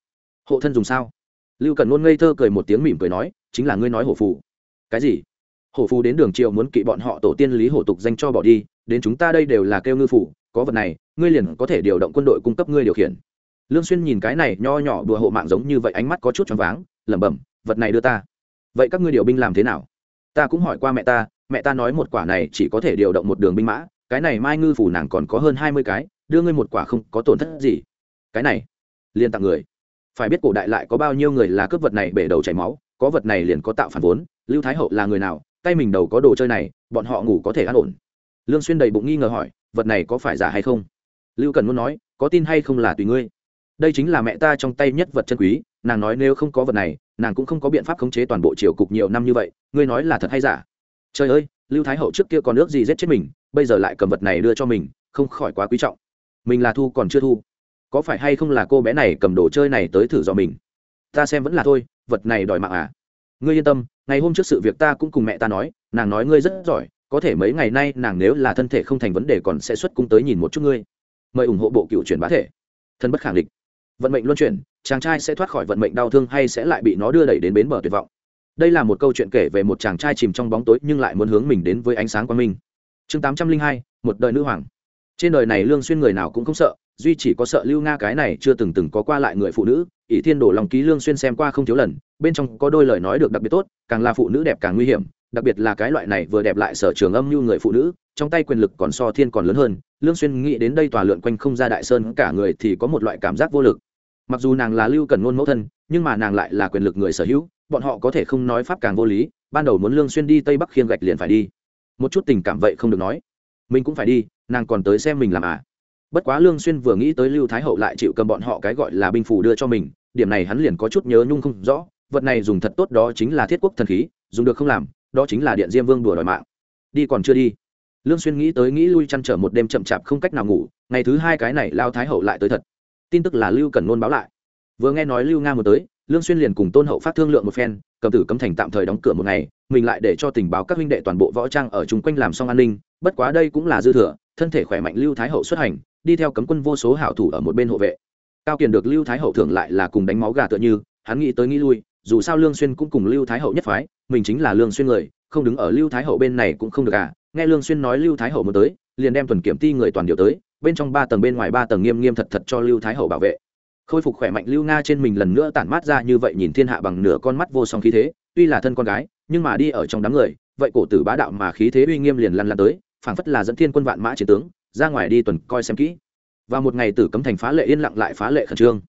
Hộ thân dùng sao? Lưu cần luôn ngây thơ cười một tiếng mỉm cười nói, chính là ngươi nói hổ phủ. Cái gì? Hổ phù đến đường triều muốn kỵ bọn họ tổ tiên lý hổ tục danh cho bỏ đi, đến chúng ta đây đều là kêu ngư phủ, có vật này ngươi liền có thể điều động quân đội cung cấp ngươi điều khiển. Lương xuyên nhìn cái này nho nhỏ đùa hộ mạng giống như vậy, ánh mắt có chút choáng váng, lẩm bẩm, vật này đưa ta. Vậy các ngươi điều binh làm thế nào? Ta cũng hỏi qua mẹ ta mẹ ta nói một quả này chỉ có thể điều động một đường binh mã, cái này mai ngư phủ nàng còn có hơn hai mươi cái, đưa ngươi một quả không có tổn thất gì. Cái này, liền tặng người. Phải biết cổ đại lại có bao nhiêu người là cướp vật này bể đầu chảy máu, có vật này liền có tạo phản vốn, lưu thái hậu là người nào, tay mình đầu có đồ chơi này, bọn họ ngủ có thể an ổn. Lương xuyên đầy bụng nghi ngờ hỏi, vật này có phải giả hay không? Lưu cần muốn nói, có tin hay không là tùy ngươi. Đây chính là mẹ ta trong tay nhất vật chân quý, nàng nói nếu không có vật này, nàng cũng không có biện pháp khống chế toàn bộ triều cục nhiều năm như vậy, ngươi nói là thật hay giả? Trời ơi, lưu thái hậu trước kia còn ước gì giết chết mình, bây giờ lại cầm vật này đưa cho mình, không khỏi quá quý trọng. Mình là thu còn chưa thu. Có phải hay không là cô bé này cầm đồ chơi này tới thử dò mình? Ta xem vẫn là thôi, vật này đòi mạng à? Ngươi yên tâm, ngày hôm trước sự việc ta cũng cùng mẹ ta nói, nàng nói ngươi rất giỏi, có thể mấy ngày nay nàng nếu là thân thể không thành vấn đề còn sẽ xuất cung tới nhìn một chút ngươi mời ủng hộ bộ cựu chuyển bá thể. Thân bất khẳng định vận mệnh luân chuyển, chàng trai sẽ thoát khỏi vận mệnh đau thương hay sẽ lại bị nó đưa đẩy đến bến bờ tuyệt vọng. Đây là một câu chuyện kể về một chàng trai chìm trong bóng tối nhưng lại muốn hướng mình đến với ánh sáng quang minh. Chương tám trăm linh hai, một đời nữ hoàng. Trên đời này lương xuyên người nào cũng không sợ, duy chỉ có sợ lưu nga cái này chưa từng từng có qua lại người phụ nữ, ỷ thiên đổ lòng ký lương xuyên xem qua không thiếu lần, bên trong có đôi lời nói được đặc biệt tốt, càng là phụ nữ đẹp càng nguy hiểm đặc biệt là cái loại này vừa đẹp lại sở trường âm như người phụ nữ, trong tay quyền lực còn so thiên còn lớn hơn, lương xuyên nghĩ đến đây tòa lượn quanh không ra đại sơn, cả người thì có một loại cảm giác vô lực. Mặc dù nàng là lưu cần ngôn mẫu thân, nhưng mà nàng lại là quyền lực người sở hữu, bọn họ có thể không nói pháp càng vô lý, ban đầu muốn lương xuyên đi tây bắc khiêng gạch liền phải đi. Một chút tình cảm vậy không được nói. Mình cũng phải đi, nàng còn tới xem mình làm à. Bất quá lương xuyên vừa nghĩ tới lưu thái hậu lại chịu cầm bọn họ cái gọi là binh phù đưa cho mình, điểm này hắn liền có chút nhớ nhung không rõ, vật này dùng thật tốt đó chính là thiết quốc thần khí, dùng được không làm đó chính là điện diêm vương đùa đòi mạng. Đi còn chưa đi. Lương xuyên nghĩ tới nghĩ lui chăn trở một đêm chậm chạp không cách nào ngủ, ngày thứ hai cái này lao thái hậu lại tới thật. Tin tức là lưu cần nôn báo lại. Vừa nghe nói lưu nga một tới, lương xuyên liền cùng tôn hậu phát thương lượng một phen, cầm tử cấm thành tạm thời đóng cửa một ngày, mình lại để cho tình báo các huynh đệ toàn bộ võ trang ở chung quanh làm xong an ninh, bất quá đây cũng là dư thừa, thân thể khỏe mạnh lưu thái hậu xuất hành, đi theo cấm quân vô số hảo thủ ở một bên hộ vệ. Cao kiền được lưu thái hậu thưởng lại là cùng đánh máu gà tựa như, hắn nghĩ tới nghĩ lui, dù sao lương xuyên cũng cùng lưu thái hậu nhất phái mình chính là lương xuyên người, không đứng ở lưu thái hậu bên này cũng không được à? Nghe lương xuyên nói lưu thái hậu muốn tới, liền đem tuần kiểm ti người toàn điều tới, bên trong ba tầng bên ngoài ba tầng nghiêm nghiêm thật thật cho lưu thái hậu bảo vệ. Khôi phục khỏe mạnh lưu nga trên mình lần nữa tản mát ra như vậy nhìn thiên hạ bằng nửa con mắt vô song khí thế, tuy là thân con gái, nhưng mà đi ở trong đám người, vậy cổ tử bá đạo mà khí thế uy nghiêm liền lăn lăn tới, phảng phất là dẫn thiên quân vạn mã chiến tướng, ra ngoài đi tuần coi xem kỹ. Và một ngày tử cấm thành phá lệ yên lặng lại phá lệ khẩn trương.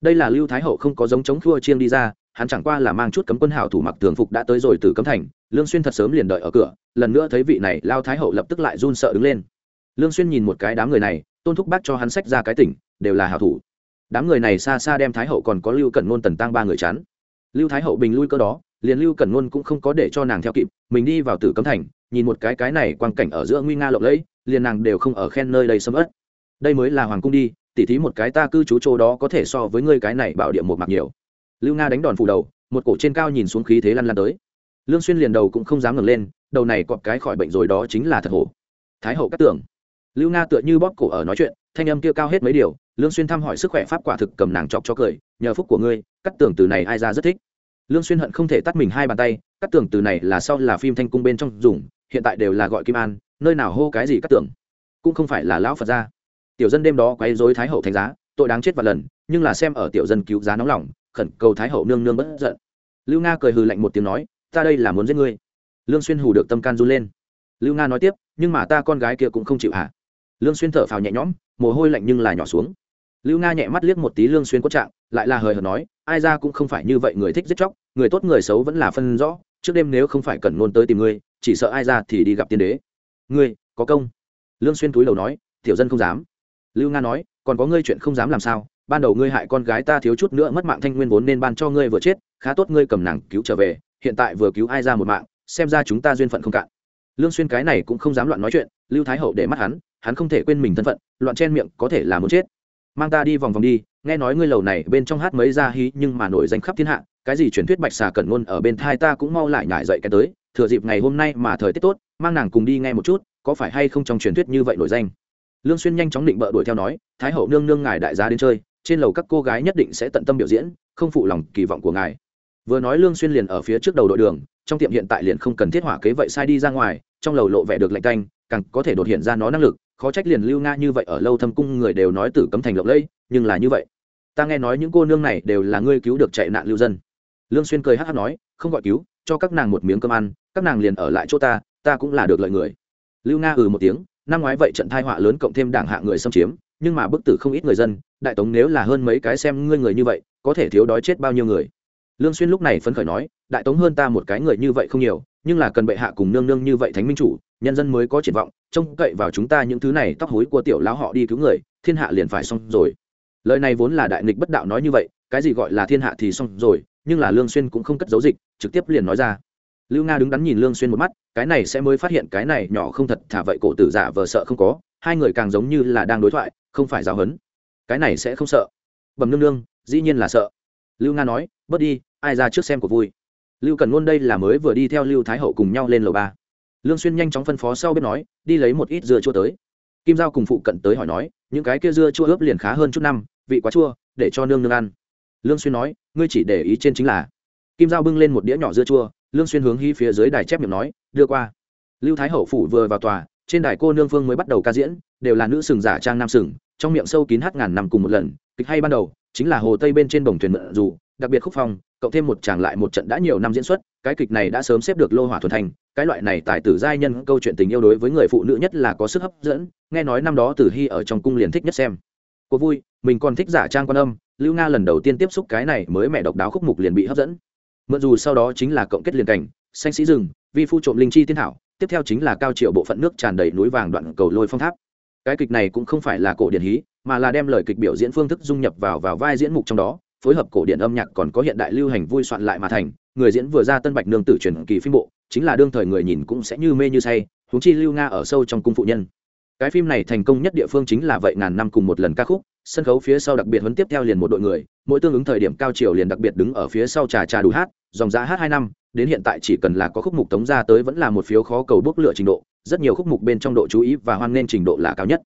Đây là lưu thái hậu không có giống chống khua chiêng đi ra hắn chẳng qua là mang chút cấm quân hảo thủ mặc thường phục đã tới rồi từ cấm thành, lương xuyên thật sớm liền đợi ở cửa, lần nữa thấy vị này lao thái hậu lập tức lại run sợ đứng lên. Lương xuyên nhìn một cái đám người này, tôn thúc bác cho hắn sách ra cái tỉnh, đều là hảo thủ. Đám người này xa xa đem thái hậu còn có lưu cẩn ngôn tần tăng ba người chán lưu thái hậu bình lui cơ đó, liền lưu cẩn ngôn cũng không có để cho nàng theo kịp, mình đi vào tử cấm thành, nhìn một cái cái này quang cảnh ở giữa nguy nga lộng lẫy, liền nàng đều không ở khen nơi đây sầm ớt. Đây mới là hoàng cung đi, tỉ thí một cái ta cư trú chỗ đó có thể so với ngươi cái này bảo địa một mặc nhiều lưu nga đánh đòn phủ đầu, một cổ trên cao nhìn xuống khí thế lăn lăn tới. Lương xuyên liền đầu cũng không dám ngẩng lên, đầu này cọp cái khỏi bệnh rồi đó chính là thật hổ. Thái hậu cắt tưởng. Lưu nga tựa như bóp cổ ở nói chuyện, thanh âm kia cao hết mấy điều, lương xuyên thăm hỏi sức khỏe pháp quả thực cầm nàng chọc cho cười, nhờ phúc của ngươi cắt tưởng từ này ai ra rất thích. Lương xuyên hận không thể tắt mình hai bàn tay cắt tưởng từ này là sau là phim thanh cung bên trong dùng, hiện tại đều là gọi kim an, nơi nào hô cái gì cắt tưởng. Cũng không phải là lão phật gia. Tiểu dân đêm đó quấy rối thái hậu thánh giá, tội đáng chết vạn lần, nhưng là xem ở tiểu dân cứu giá nóng lòng khẩn cầu thái hậu nương nương bất giận. Lưu nga cười hừ lạnh một tiếng nói, ta đây là muốn giết ngươi. Lương xuyên hù được tâm can run lên. Lưu nga nói tiếp, nhưng mà ta con gái kia cũng không chịu hả? Lương xuyên thở phào nhẹ nhõm, mồ hôi lạnh nhưng là nhỏ xuống. Lưu nga nhẹ mắt liếc một tí lương xuyên có trạng, lại là hời hợt nói, ai ra cũng không phải như vậy người thích giết chóc, người tốt người xấu vẫn là phân rõ, trước đêm nếu không phải cần ngôn tới tìm ngươi, chỉ sợ ai ra thì đi gặp tiên đế. Ngươi, có công. Lương xuyên túi đầu nói, tiểu dân không dám. Lưu nga nói, còn có ngươi chuyện không dám làm sao ban đầu ngươi hại con gái ta thiếu chút nữa mất mạng thanh nguyên vốn nên ban cho ngươi vừa chết, khá tốt ngươi cầm nàng cứu trở về, hiện tại vừa cứu ai ra một mạng, xem ra chúng ta duyên phận không cạn. Lương xuyên cái này cũng không dám loạn nói chuyện, lưu thái hậu để mắt hắn hắn không thể quên mình thân phận, loạn chen miệng, có thể là muốn chết. Mang ta đi vòng vòng đi, nghe nói ngươi lầu này bên trong hát mấy ra hí nhưng mà nổi danh khắp thiên hạ, cái gì truyền thuyết bạch xà cẩn ngôn ở bên thai ta cũng mau lại nhảy dậy cái tới, thừa dịp ngày hôm nay mà thời tiết tốt, mang nàng cùng đi nghe một chút, có phải hay không trong truyền thuyết như vậy nổi danh? Lương xuyên nhanh chóng định bợ đuổi theo nói, thái hậu nương nương ngài đại gia đến chơi trên lầu các cô gái nhất định sẽ tận tâm biểu diễn, không phụ lòng kỳ vọng của ngài. Vừa nói lương xuyên liền ở phía trước đầu đội đường, trong tiệm hiện tại liền không cần thiết hỏa kế vậy sai đi ra ngoài, trong lầu lộ vẻ được lạnh canh, càng có thể đột hiện ra nó năng lực, khó trách liền lưu nga như vậy ở lâu thâm cung người đều nói tử cấm thành lộng lẫy, nhưng là như vậy. Ta nghe nói những cô nương này đều là ngươi cứu được chạy nạn lưu dân. Lương xuyên cười hắt hắt nói, không gọi cứu, cho các nàng một miếng cơm ăn, các nàng liền ở lại chỗ ta ta cũng là được lợi người. Lưu nga ừ một tiếng năm ngoái vậy trận tai họa lớn cộng thêm đảng hạ người xâm chiếm, nhưng mà bức tử không ít người dân, đại tống nếu là hơn mấy cái xem ngươi người như vậy, có thể thiếu đói chết bao nhiêu người? Lương xuyên lúc này phấn khởi nói, đại tống hơn ta một cái người như vậy không nhiều, nhưng là cần bệ hạ cùng nương nương như vậy thánh minh chủ, nhân dân mới có triển vọng, trông cậy vào chúng ta những thứ này tóc hối của tiểu lão họ đi cứu người, thiên hạ liền phải xong rồi. Lời này vốn là đại nghịch bất đạo nói như vậy, cái gì gọi là thiên hạ thì xong rồi, nhưng là lương xuyên cũng không cất giấu dịch, trực tiếp liền nói ra lưu nga đứng đắn nhìn lương xuyên một mắt, cái này sẽ mới phát hiện cái này nhỏ không thật, thả vậy cổ tử giả vờ sợ không có, hai người càng giống như là đang đối thoại, không phải giáo huấn. Cái này sẽ không sợ. Bẩm nương nương, dĩ nhiên là sợ. Lưu nga nói, bớt đi, ai ra trước xem của vui. Lưu cần ngôn đây là mới vừa đi theo lưu thái hậu cùng nhau lên lầu ba. Lương xuyên nhanh chóng phân phó sau bếp nói, đi lấy một ít dưa chua tới. Kim giao cùng phụ cận tới hỏi nói, những cái kia dưa chua ướp liền khá hơn chút năm, vị quá chua, để cho nương nương ăn. Lương xuyên nói, ngươi chỉ để ý trên chính là. Kim giao bưng lên một đĩa nhỏ dưa chua lương xuyên hướng hí phía dưới đài chép miệng nói, đưa qua. Lưu thái hậu phủ vừa vào tòa, trên đài cô nương phương mới bắt đầu ca diễn, đều là nữ sừng giả trang nam sừng, trong miệng sâu kín hát ngàn năm cùng một lần, kịch hay ban đầu, chính là hồ tây bên trên bồng thuyền mượn dù, đặc biệt khúc phong, cộng thêm một chàng lại một trận đã nhiều năm diễn xuất, cái kịch này đã sớm xếp được lô hỏa thuần thành, cái loại này tài tử giai nhân câu chuyện tình yêu đối với người phụ nữ nhất là có sức hấp dẫn, nghe nói năm đó tử hy ở trong cung liền thích nhất xem. Cô vui, mình còn thích giả trang quan âm, lưu nga lần đầu tiên tiếp xúc cái này mới mẹ độc đáo khúc mục liền bị hấp dẫn mượn dù sau đó chính là cộng kết liền cảnh, xanh sĩ rừng, vi phu trộm linh chi tiên thảo, tiếp theo chính là cao triệu bộ phận nước tràn đầy núi vàng đoạn cầu lôi phong tháp. Cái kịch này cũng không phải là cổ điển hí, mà là đem lời kịch biểu diễn phương thức dung nhập vào vào vai diễn mục trong đó, phối hợp cổ điển âm nhạc còn có hiện đại lưu hành vui soạn lại mà thành. Người diễn vừa ra tân bạch nương tử truyền kỳ phim bộ, chính là đương thời người nhìn cũng sẽ như mê như say, huống chi lưu nga ở sâu trong cung phụ nhân. Cái phim này thành công nhất địa phương chính là vậy ngàn năm cùng một lần ca khúc, sân khấu phía sau đặc biệt huấn tiếp theo liền một đội người, mỗi tương ứng thời điểm cao triều liền đặc biệt đứng ở phía sau trà trà đủ hát dòng giá hát hai năm, đến hiện tại chỉ cần là có khúc mục tống ra tới vẫn là một phiếu khó cầu bốc lựa trình độ, rất nhiều khúc mục bên trong độ chú ý và hoan nghênh trình độ là cao nhất.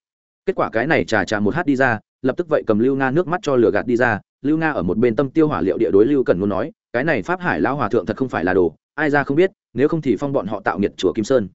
Kết quả cái này trà trà một hát đi ra, lập tức vậy cầm lưu nga nước mắt cho lửa gạt đi ra, lưu nga ở một bên tâm tiêu hỏa liệu địa đối lưu cần muốn nói, cái này pháp hải lão hòa thượng thật không phải là đồ, ai ra không biết, nếu không thì phong bọn họ tạo nghiệt chùa kim sơn.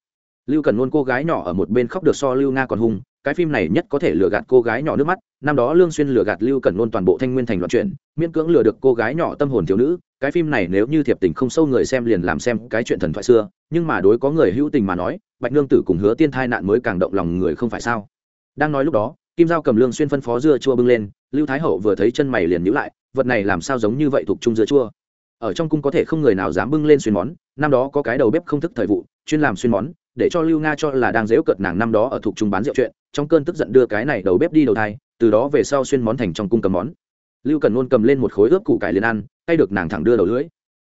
Lưu cần luôn cô gái nhỏ ở một bên khóc được so lưu nga còn hung cái phim này nhất có thể lừa gạt cô gái nhỏ nước mắt, năm đó lương xuyên lừa gạt lưu cần luôn toàn bộ thanh nguyên thành loạn chuyện miễn cưỡng lừa được cô gái nhỏ tâm hồn thiếu nữ. Cái phim này nếu như thiệp tình không sâu người xem liền làm xem cái chuyện thần thoại xưa, nhưng mà đối có người hữu tình mà nói, bạch nương tử cùng hứa tiên thai nạn mới càng động lòng người không phải sao? Đang nói lúc đó, kim giao cầm lương xuyên phân phó dưa chua bưng lên, lưu thái hậu vừa thấy chân mày liền nhíu lại, vật này làm sao giống như vậy thuộc trung dưa chua? Ở trong cung có thể không người nào dám bưng lên xuyên món, năm đó có cái đầu bếp không thức thời vụ, chuyên làm xuyên món để cho lưu nga cho là đang dễu cợt nàng năm đó ở thuộc trung bán rượu chuyện, trong cơn tức giận đưa cái này đầu bếp đi đầu thai, từ đó về sau xuyên món thành trong cung cầm món. Lưu cần luôn cầm lên một khối ướp củ cải liền ăn, cay được nàng thẳng đưa đầu lưỡi.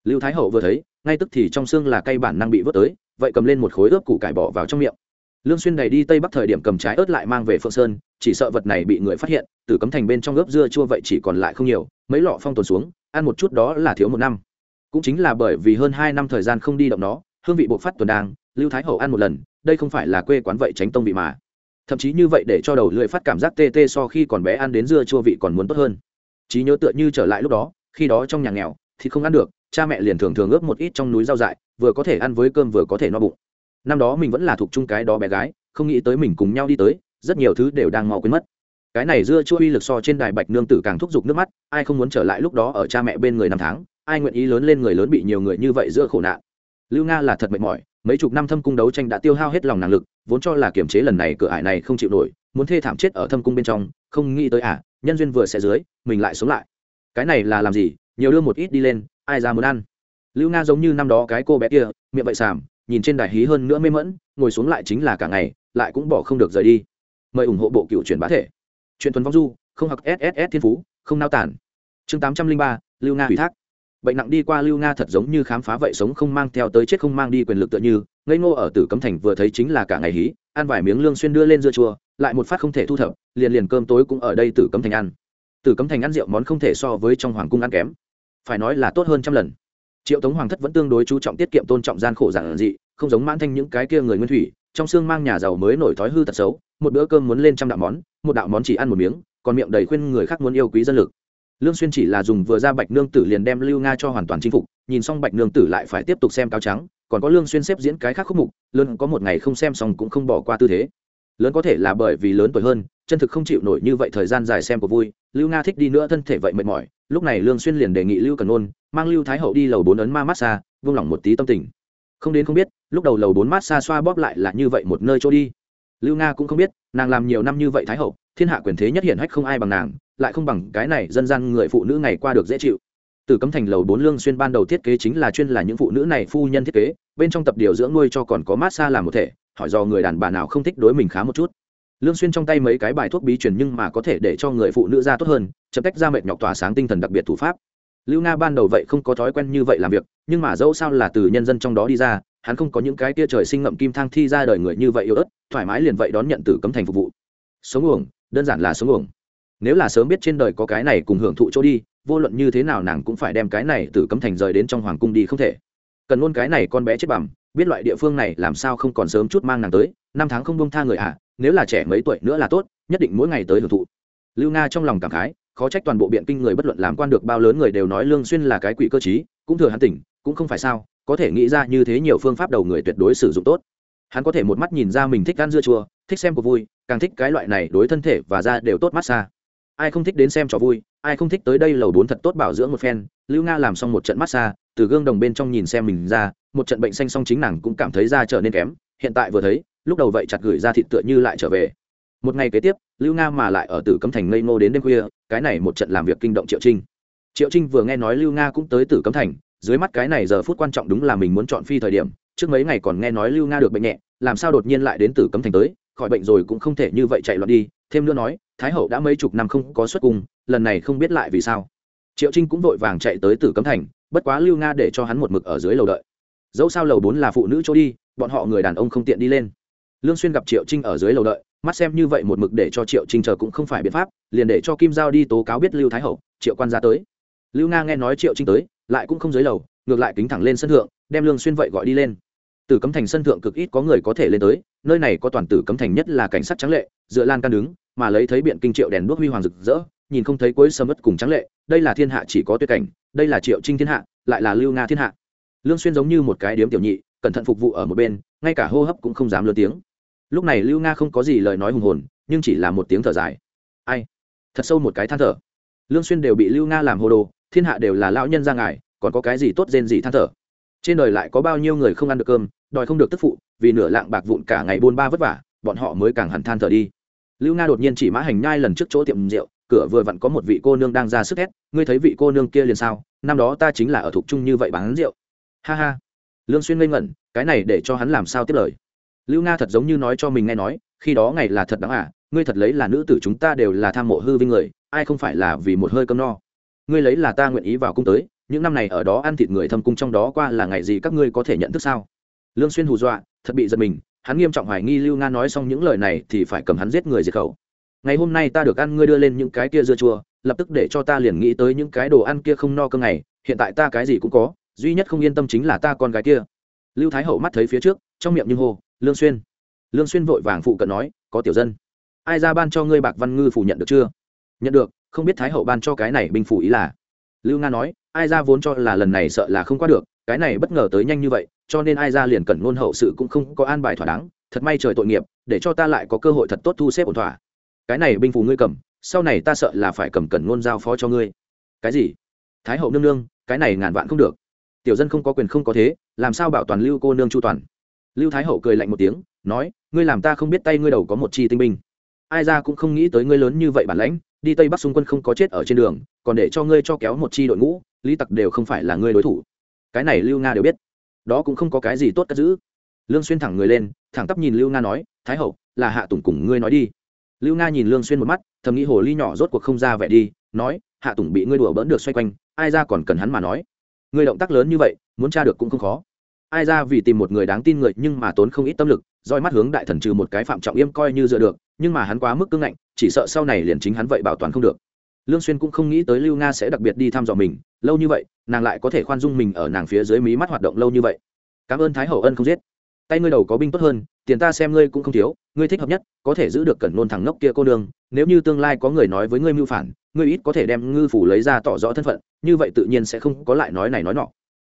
Lưu thái hậu vừa thấy, ngay tức thì trong xương là cây bản năng bị vớt tới, vậy cầm lên một khối ướp củ cải bỏ vào trong miệng. Lương xuyên đầy đi tây bắc thời điểm cầm trái ớt lại mang về phượng sơn, chỉ sợ vật này bị người phát hiện, từ cấm thành bên trong ướp dưa chua vậy chỉ còn lại không nhiều, mấy lọ phong tồn xuống, ăn một chút đó là thiếu một năm. Cũng chính là bởi vì hơn hai năm thời gian không đi động nó, hương vị bộc phát tuần đang lưu thái hậu ăn một lần, đây không phải là quê quán vậy tránh tông vị mà. Thậm chí như vậy để cho đầu lưỡi phát cảm giác tê tê so khi còn bé ăn đến dưa chua vị còn muốn tốt hơn. Trí nhớ tựa như trở lại lúc đó, khi đó trong nhà nghèo, thì không ăn được, cha mẹ liền thường thường ướp một ít trong núi rau dại, vừa có thể ăn với cơm vừa có thể no bụng. Năm đó mình vẫn là thuộc chung cái đó bé gái, không nghĩ tới mình cùng nhau đi tới, rất nhiều thứ đều đang mau quên mất. Cái này dưa chua uy lực so trên đài bạch nương tử càng thúc giục nước mắt, ai không muốn trở lại lúc đó ở cha mẹ bên người năm tháng, ai nguyện ý lớn lên người lớn bị nhiều người như vậy giữa khổ nạn. Lưu nga là thật mệt mỏi mấy chục năm thâm cung đấu tranh đã tiêu hao hết lòng năng lực, vốn cho là kiểm chế lần này cửa ải này không chịu nổi, muốn thê thảm chết ở thâm cung bên trong, không nghĩ tới à nhân duyên vừa sẽ dưới, mình lại sống lại. Cái này là làm gì? Nhiều đưa một ít đi lên, ai ra muốn ăn? Lưu nga giống như năm đó cái cô bé kia, miệng vậy sàm, nhìn trên đài hí hơn nữa mê mẫn ngồi xuống lại chính là cả ngày, lại cũng bỏ không được rời đi. Mời ủng hộ bộ cựu truyền bá thể. Chuyện tuần vong du, không học sss thiên phú, không nao tản. Chương tám trăm linh ba, lưu nga ủy thác bệnh nặng đi qua lưu nga thật giống như khám phá vậy sống không mang theo tới chết không mang đi quyền lực tựa như, ngây ngô ở tử cấm thành vừa thấy chính là cả ngày hí, ăn vài miếng lương xuyên đưa lên dưa chua, lại một phát không thể thu thập, liền liền cơm tối cũng ở đây tử cấm thành ăn. Tử cấm thành ăn rượu món không thể so với trong hoàng cung ăn kém. Phải nói là tốt hơn trăm lần. Triệu tống hoàng thất vẫn tương đối chú trọng tiết kiệm tôn trọng gian khổ giản dị, không giống mãn thanh những cái kia người nguyên thủy, trong xương mang nhà giàu mới nổi thói hư tật xấu, một bữa cơm muốn lên trăm đạo món, một đạo món chỉ ăn một miếng, còn miệng đầy khuyên người khác muốn yêu quý dân lực lương xuyên chỉ là dùng vừa ra bạch nương tử liền đem lưu nga cho hoàn toàn chinh phục, nhìn xong bạch nương tử lại phải tiếp tục xem cáo trắng, còn có lương xuyên xếp diễn cái khác khúc mục, lớn có một ngày không xem xong cũng không bỏ qua tư thế. Lớn có thể là bởi vì lớn tuổi hơn, chân thực không chịu nổi như vậy thời gian dài xem của vui, lưu nga thích đi nữa thân thể vậy mệt mỏi, lúc này lương xuyên liền đề nghị lưu cần ôn mang lưu thái hậu đi lầu bốn ấn ma massage vương lòng một tí tâm tình. Không đến không biết, lúc đầu lầu bốn massage xoa bóp lại là như vậy một nơi chỗ đi. Lưu nga cũng không biết, nàng làm nhiều năm như vậy thái hậu, thiên hạ quyền thế nhất hiển hách không ai bằng nàng lại không bằng cái này dân gian người phụ nữ ngày qua được dễ chịu. Từ cấm thành lầu bốn lương xuyên ban đầu thiết kế chính là chuyên là những phụ nữ này phu nhân thiết kế, bên trong tập điều dưỡng nuôi cho còn có massage làm một thể, hỏi do người đàn bà nào không thích đối mình khá một chút. Lương xuyên trong tay mấy cái bài thuốc bí truyền nhưng mà có thể để cho người phụ nữ ra tốt hơn, chậm cách ra mệt nhọc tỏa sáng tinh thần đặc biệt thủ pháp. Lưu nga ban đầu vậy không có thói quen như vậy làm việc, nhưng mà dẫu sao là từ nhân dân trong đó đi ra, hắn không có những cái tia trời sinh ngậm kim thang thi ra đời người như vậy yếu ớt, thoải mái liền vậy đón nhận từ cấm thành phục vụ. Sống uổng, đơn giản là sống uổng nếu là sớm biết trên đời có cái này cùng hưởng thụ chỗ đi vô luận như thế nào nàng cũng phải đem cái này từ cấm thành rời đến trong hoàng cung đi không thể. Cần luôn cái này con bé chết bẩm biết loại địa phương này làm sao không còn sớm chút mang nàng tới năm tháng không bông tha người ạ à, nếu là trẻ mấy tuổi nữa là tốt nhất định mỗi ngày tới hưởng thụ. Lưu nga trong lòng cảm khái khó trách toàn bộ biện kinh người bất luận làm quan được bao lớn người đều nói lương xuyên là cái quỷ cơ trí cũng thừa hắn tỉnh cũng không phải sao có thể nghĩ ra như thế nhiều phương pháp đầu người tuyệt đối sử dụng tốt. Hắn có thể một mắt nhìn ra mình thích ăn dưa chua thích xem cuộc vui càng thích cái loại này đối thân thể và da đều tốt massage ai không thích đến xem trò vui, ai không thích tới đây lầu bốn thật tốt bảo dưỡng một phen. Lưu nga làm xong một trận massage từ gương đồng bên trong nhìn xem mình ra, một trận bệnh xanh xong chính nàng cũng cảm thấy da trở nên kém. Hiện tại vừa thấy, lúc đầu vậy chặt gửi ra thịt tựa như lại trở về. Một ngày kế tiếp, lưu nga mà lại ở tử cấm thành ngây ngô đến đêm khuya, cái này một trận làm việc kinh động triệu trinh. Triệu trinh vừa nghe nói lưu nga cũng tới tử cấm thành, dưới mắt cái này giờ phút quan trọng đúng là mình muốn chọn phi thời điểm, trước mấy ngày còn nghe nói lưu nga được bệnh nhẹ, làm sao đột nhiên lại đến tử cấm thành tới, khỏi bệnh rồi cũng không thể như vậy chạy loạn đi thêm nữa nói, thái hậu đã mấy chục năm không có xuất cung, lần này không biết lại vì sao. Triệu trinh cũng vội vàng chạy tới tử cấm thành, bất quá lưu nga để cho hắn một mực ở dưới lầu đợi. Dẫu sao lầu bốn là phụ nữ chỗ đi, bọn họ người đàn ông không tiện đi lên. Lương xuyên gặp triệu trinh ở dưới lầu đợi, mắt xem như vậy một mực để cho triệu trinh chờ cũng không phải biện pháp, liền để cho kim giao đi tố cáo biết lưu thái hậu, triệu quan ra tới. Lưu nga nghe nói triệu trinh tới, lại cũng không dưới lầu, ngược lại kính thẳng lên sân thượng, đem lương xuyên vậy gọi đi lên tử cấm thành sân thượng cực ít có người có thể lên tới, nơi này có toàn tử cấm thành nhất là cảnh sát trắng lệ, dựa lan can đứng, mà lấy thấy biện kinh triệu đèn đuốc huy hoàng rực rỡ, nhìn không thấy cuối sầm mất cùng trắng lệ, đây là thiên hạ chỉ có tuyệt cảnh, đây là triệu trinh thiên hạ, lại là lưu nga thiên hạ. Lương xuyên giống như một cái điếm tiểu nhị, cẩn thận phục vụ ở một bên, ngay cả hô hấp cũng không dám lớn tiếng. Lúc này lưu nga không có gì lời nói hùng hồn, nhưng chỉ là một tiếng thở dài. Ai? Thật sâu một cái than thở. Lương xuyên đều bị lưu nga làm hồ đồ, thiên hạ đều là lão nhân ra ngài, còn có cái gì tốt rên gì than thở? Trên đời lại có bao nhiêu người không ăn được cơm, đòi không được tức phụ, vì nửa lạng bạc vụn cả ngày buôn ba vất vả, bọn họ mới càng hẳn than thở đi. Lưu nga đột nhiên chỉ mã hành nhai lần trước chỗ tiệm rượu, cửa vừa vặn có một vị cô nương đang ra sức hét, ngươi thấy vị cô nương kia liền sao? Năm đó ta chính là ở thuộc trung như vậy bán rượu. Ha ha. Lương xuyên ngây ngẩn, cái này để cho hắn làm sao tiếp lời? Lưu nga thật giống như nói cho mình nghe nói, khi đó ngày là thật đáng à ngươi thật lấy là nữ tử chúng ta đều là tham mộ hư vinh người, ai không phải là vì một hơi cơm no? Ngươi lấy là ta nguyện ý vào cung tới những năm này ở đó ăn thịt người thâm cung trong đó qua là ngày gì các ngươi có thể nhận thức sao? Lương xuyên hù dọa, thật bị giật mình, hắn nghiêm trọng hoài nghi lưu nga nói xong những lời này thì phải cầm hắn giết người diệt khẩu. Ngày hôm nay ta được ăn ngươi đưa lên những cái kia dưa chua, lập tức để cho ta liền nghĩ tới những cái đồ ăn kia không no cơ ngày, hiện tại ta cái gì cũng có, duy nhất không yên tâm chính là ta con gái kia. Lưu thái hậu mắt thấy phía trước, trong miệng như hô, lương xuyên. Lương xuyên vội vàng phụ cận nói, có tiểu dân, ai ra ban cho ngươi bạc văn ngư phủ nhận được chưa? Nhận được, không biết thái hậu ban cho cái này binh phủ ý là? Lưu nga nói ai ra vốn cho là lần này sợ là không qua được, cái này bất ngờ tới nhanh như vậy, cho nên ai ra liền cẩn ngôn hậu sự cũng không có an bài thỏa đáng, thật may trời tội nghiệp, để cho ta lại có cơ hội thật tốt thu xếp ổn thỏa. Cái này binh phù ngươi cầm, sau này ta sợ là phải cầm cẩn ngôn giao phó cho ngươi. Cái gì? Thái hậu nương nương, cái này ngàn vạn không được. Tiểu dân không có quyền không có thế, làm sao bảo toàn lưu cô nương chu toàn? Lưu thái hậu cười lạnh một tiếng, nói, ngươi làm ta không biết tay ngươi đầu có một chi tinh binh. Ai ra cũng không nghĩ tới ngươi lớn như vậy bản lãnh, đi tây bắc xung quân không có chết ở trên đường, còn để cho ngươi cho kéo một chi đội ngũ lý tặc đều không phải là ngươi đối thủ. Cái này lưu nga đều biết. Đó cũng không có cái gì tốt cất giữ. Lương xuyên thẳng người lên, thẳng tắp nhìn lưu nga nói, thái hậu, là hạ tùng cùng ngươi nói đi. Lưu nga nhìn lương xuyên một mắt, thầm nghĩ hồ ly nhỏ rốt cuộc không ra vẻ đi, nói, hạ tùng bị ngươi đùa bỡn được xoay quanh, ai ra còn cần hắn mà nói. Ngươi động tác lớn như vậy, muốn tra được cũng không khó. Ai ra vì tìm một người đáng tin người nhưng mà tốn không ít tâm lực, roi mắt hướng đại thần trừ một cái phạm trọng yêm coi như dựa được, nhưng mà hắn quá mức cứng ngạnh, chỉ sợ sau này liền chính hắn vậy bảo toàn không được lương xuyên cũng không nghĩ tới lưu nga sẽ đặc biệt đi thăm dò mình, lâu như vậy, nàng lại có thể khoan dung mình ở nàng phía dưới mí mắt hoạt động lâu như vậy cảm ơn thái hậu ân không giết tay ngươi đầu có binh tốt hơn, tiền ta xem ngươi cũng không thiếu, ngươi thích hợp nhất, có thể giữ được cẩn nôn thằng ngốc kia cô đường. nếu như tương lai có người nói với ngươi mưu phản, ngươi ít có thể đem ngư phủ lấy ra tỏ rõ thân phận, như vậy tự nhiên sẽ không có lại nói này nói nọ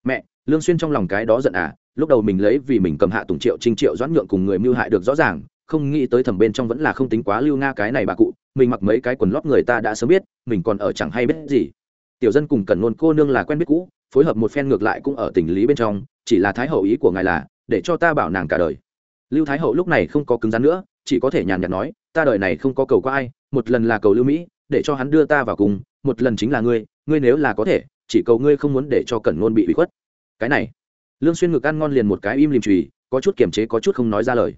mẹ, lương xuyên trong lòng cái đó giận à lúc đầu mình lấy vì mình cầm hạ tùng triệu trinh triệu doãn nhượng cùng người mưu hại được rõ ràng, không nghĩ tới thầm bên trong vẫn là không tính quá lưu nga cái này bà cụ mình mặc mấy cái quần lót người ta đã sớm biết, mình còn ở chẳng hay biết gì. Tiểu dân cùng cần nôn cô nương là quen biết cũ, phối hợp một phen ngược lại cũng ở tình lý bên trong, chỉ là thái hậu ý của ngài là, để cho ta bảo nàng cả đời. Lưu thái hậu lúc này không có cứng rắn nữa, chỉ có thể nhàn nhạt nói, ta đời này không có cầu qua ai, một lần là cầu lưu mỹ, để cho hắn đưa ta vào cùng, một lần chính là ngươi ngươi nếu là có thể, chỉ cầu ngươi không muốn để cho cẩn ngôn bị bị khuất. Cái này, lương xuyên ngược ăn ngon liền một cái im lìm chùy, có chút kiềm chế có chút không nói ra lời.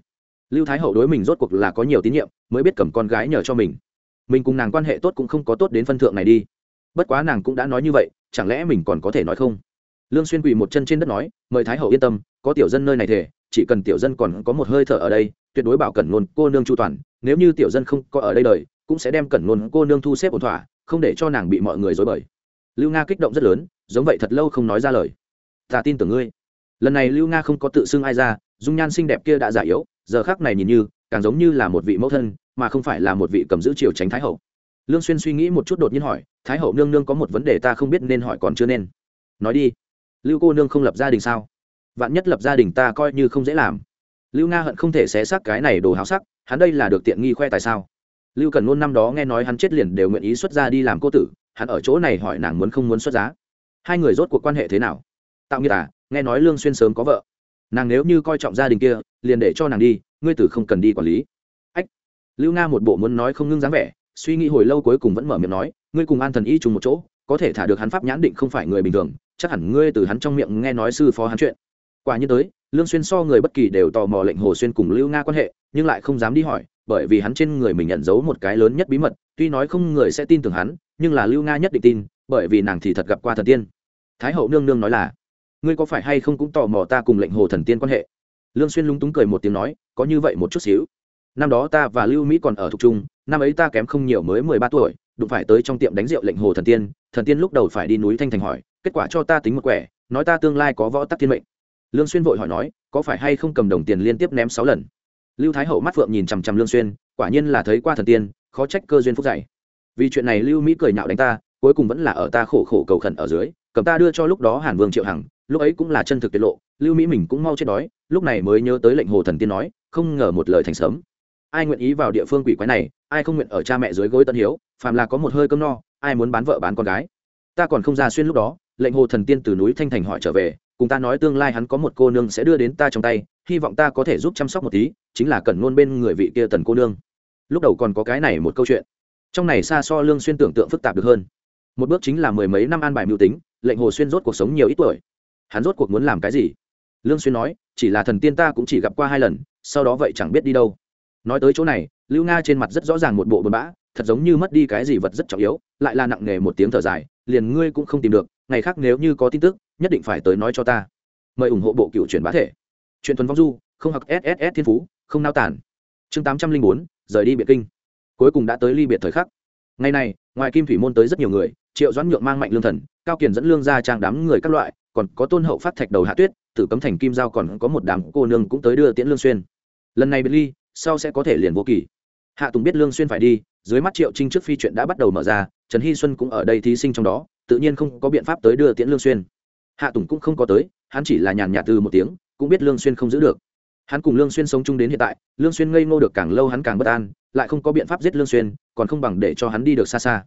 Lưu thái hậu đối mình rốt cuộc là có nhiều tín nhiệm, mới biết cầm con gái nhờ cho mình mình cùng nàng quan hệ tốt cũng không có tốt đến phân thượng này đi. Bất quá nàng cũng đã nói như vậy, chẳng lẽ mình còn có thể nói không? Lương xuyên quỳ một chân trên đất nói, mời thái hậu yên tâm, có tiểu dân nơi này thể chỉ cần tiểu dân còn có một hơi thở ở đây, tuyệt đối bảo cẩn luôn cô nương chu toàn, nếu như tiểu dân không có ở đây đời, cũng sẽ đem cẩn luôn cô nương thu xếp ổn thỏa, không để cho nàng bị mọi người dối bời. Lưu nga kích động rất lớn, giống vậy thật lâu không nói ra lời. Ta tin tưởng ngươi. Lần này lưu nga không có tự xưng ai ra, dung nhan xinh đẹp kia đã giả yếu, giờ khác này nhìn như càng giống như là một vị mẫu thân, mà không phải là một vị cầm giữ triều tránh thái hậu. Lương xuyên suy nghĩ một chút đột nhiên hỏi, thái hậu nương nương có một vấn đề ta không biết nên hỏi còn chưa nên. Nói đi. Lưu cô nương không lập gia đình sao? Vạn nhất lập gia đình ta coi như không dễ làm. Lưu nga hận không thể xé xác cái này đồ háo sắc, hắn đây là được tiện nghi khoe tại sao? Lưu cần ngôn năm đó nghe nói hắn chết liền đều nguyện ý xuất gia đi làm cô tử, hắn ở chỗ này hỏi nàng muốn không muốn xuất giá. Hai người rốt cuộc quan hệ thế nào? Tạo nghiệt à nghe nói lương xuyên sớm có vợ nàng nếu như coi trọng gia đình kia, liền để cho nàng đi, ngươi tử không cần đi quản lý. Ách, lưu nga một bộ muốn nói không ngưng dáng vẻ, suy nghĩ hồi lâu cuối cùng vẫn mở miệng nói, ngươi cùng an thần y trùng một chỗ, có thể thả được hắn pháp nhãn định không phải người bình thường, chắc hẳn ngươi từ hắn trong miệng nghe nói sư phó hắn chuyện. Quả như tới, lương xuyên so người bất kỳ đều tò mò lệnh hồ xuyên cùng lưu nga quan hệ, nhưng lại không dám đi hỏi, bởi vì hắn trên người mình nhận giấu một cái lớn nhất bí mật, tuy nói không người sẽ tin tưởng hắn, nhưng là lưu nga nhất định tin, bởi vì nàng thì thật gặp qua thần tiên. Thái hậu nương nương nói là ngươi có phải hay không cũng tò mò ta cùng lệnh hồ thần tiên quan hệ? Lương xuyên lúng túng cười một tiếng nói, có như vậy một chút xíu. Năm đó ta và lưu mỹ còn ở thuộc trung năm ấy ta kém không nhiều mới mười ba tuổi, đụng phải tới trong tiệm đánh rượu lệnh hồ thần tiên thần tiên lúc đầu phải đi núi thanh thành hỏi, kết quả cho ta tính một quẻ, nói ta tương lai có võ tắc thiên mệnh. Lương xuyên vội hỏi nói, có phải hay không cầm đồng tiền liên tiếp ném sáu lần? Lưu thái hậu mắt phượng nhìn chằm chằm lương xuyên, quả nhiên là thấy qua thần tiên, khó trách cơ duyên phúc dạy. Vì chuyện này lưu mỹ cười nhạo đánh ta, cuối cùng vẫn là ở ta khổ khổ cầu khẩn ở dưới, cầm ta đưa cho lúc đó hàn vương triệu hằng lúc ấy cũng là chân thực tiết lộ, lưu mỹ mình cũng mau chết đói, lúc này mới nhớ tới lệnh hồ thần tiên nói, không ngờ một lời thành sớm. Ai nguyện ý vào địa phương quỷ quái này, ai không nguyện ở cha mẹ dưới gối tân hiếu, phàm là có một hơi cơm no, ai muốn bán vợ bán con gái. Ta còn không ra xuyên lúc đó, lệnh hồ thần tiên từ núi thanh thành hỏi trở về, cùng ta nói tương lai hắn có một cô nương sẽ đưa đến ta trong tay, hy vọng ta có thể giúp chăm sóc một tí, chính là cần ngôn bên người vị kia tần cô nương. Lúc đầu còn có cái này một câu chuyện. Trong này xa so lương xuyên tưởng tượng phức tạp được hơn. Một bước chính là mười mấy năm an bài mưu tính, lệnh hồ xuyên rốt cuộc sống nhiều ít tuổi hắn rốt cuộc muốn làm cái gì? Lương xuyên nói, chỉ là thần tiên ta cũng chỉ gặp qua hai lần, sau đó vậy chẳng biết đi đâu. Nói tới chỗ này, lưu nga trên mặt rất rõ ràng một bộ buồn bã, thật giống như mất đi cái gì vật rất trọng yếu, lại là nặng nề một tiếng thở dài, liền ngươi cũng không tìm được, ngày khác nếu như có tin tức, nhất định phải tới nói cho ta. Mời ủng hộ bộ cựu truyền bá thể. Truyền thuần vong du, không học sss thiên phú, không nao tản chương tám trăm linh bốn, rời đi biệt kinh. Cuối cùng đã tới ly biệt thời khắc. Ngày này, ngoài kim thủy môn tới rất nhiều người, triệu doãn nhượng mang mạnh lương thần, cao kiền dẫn lương ra trang đám người các loại còn có tôn hậu phát thạch đầu hạ tuyết, tử cấm thành kim giao còn có một đám cô nương cũng tới đưa tiễn lương xuyên. Lần này biệt ly, sau sẽ có thể liền vô kỳ. Hạ tùng biết lương xuyên phải đi, dưới mắt triệu trinh trước phi chuyện đã bắt đầu mở ra, trần hy xuân cũng ở đây thí sinh trong đó, tự nhiên không có biện pháp tới đưa tiễn lương xuyên. Hạ tùng cũng không có tới, hắn chỉ là nhàn nhạt từ một tiếng, cũng biết lương xuyên không giữ được. Hắn cùng lương xuyên sống chung đến hiện tại, lương xuyên ngây ngô được càng lâu hắn càng bất an, lại không có biện pháp giết lương xuyên, còn không bằng để cho hắn đi được xa xa.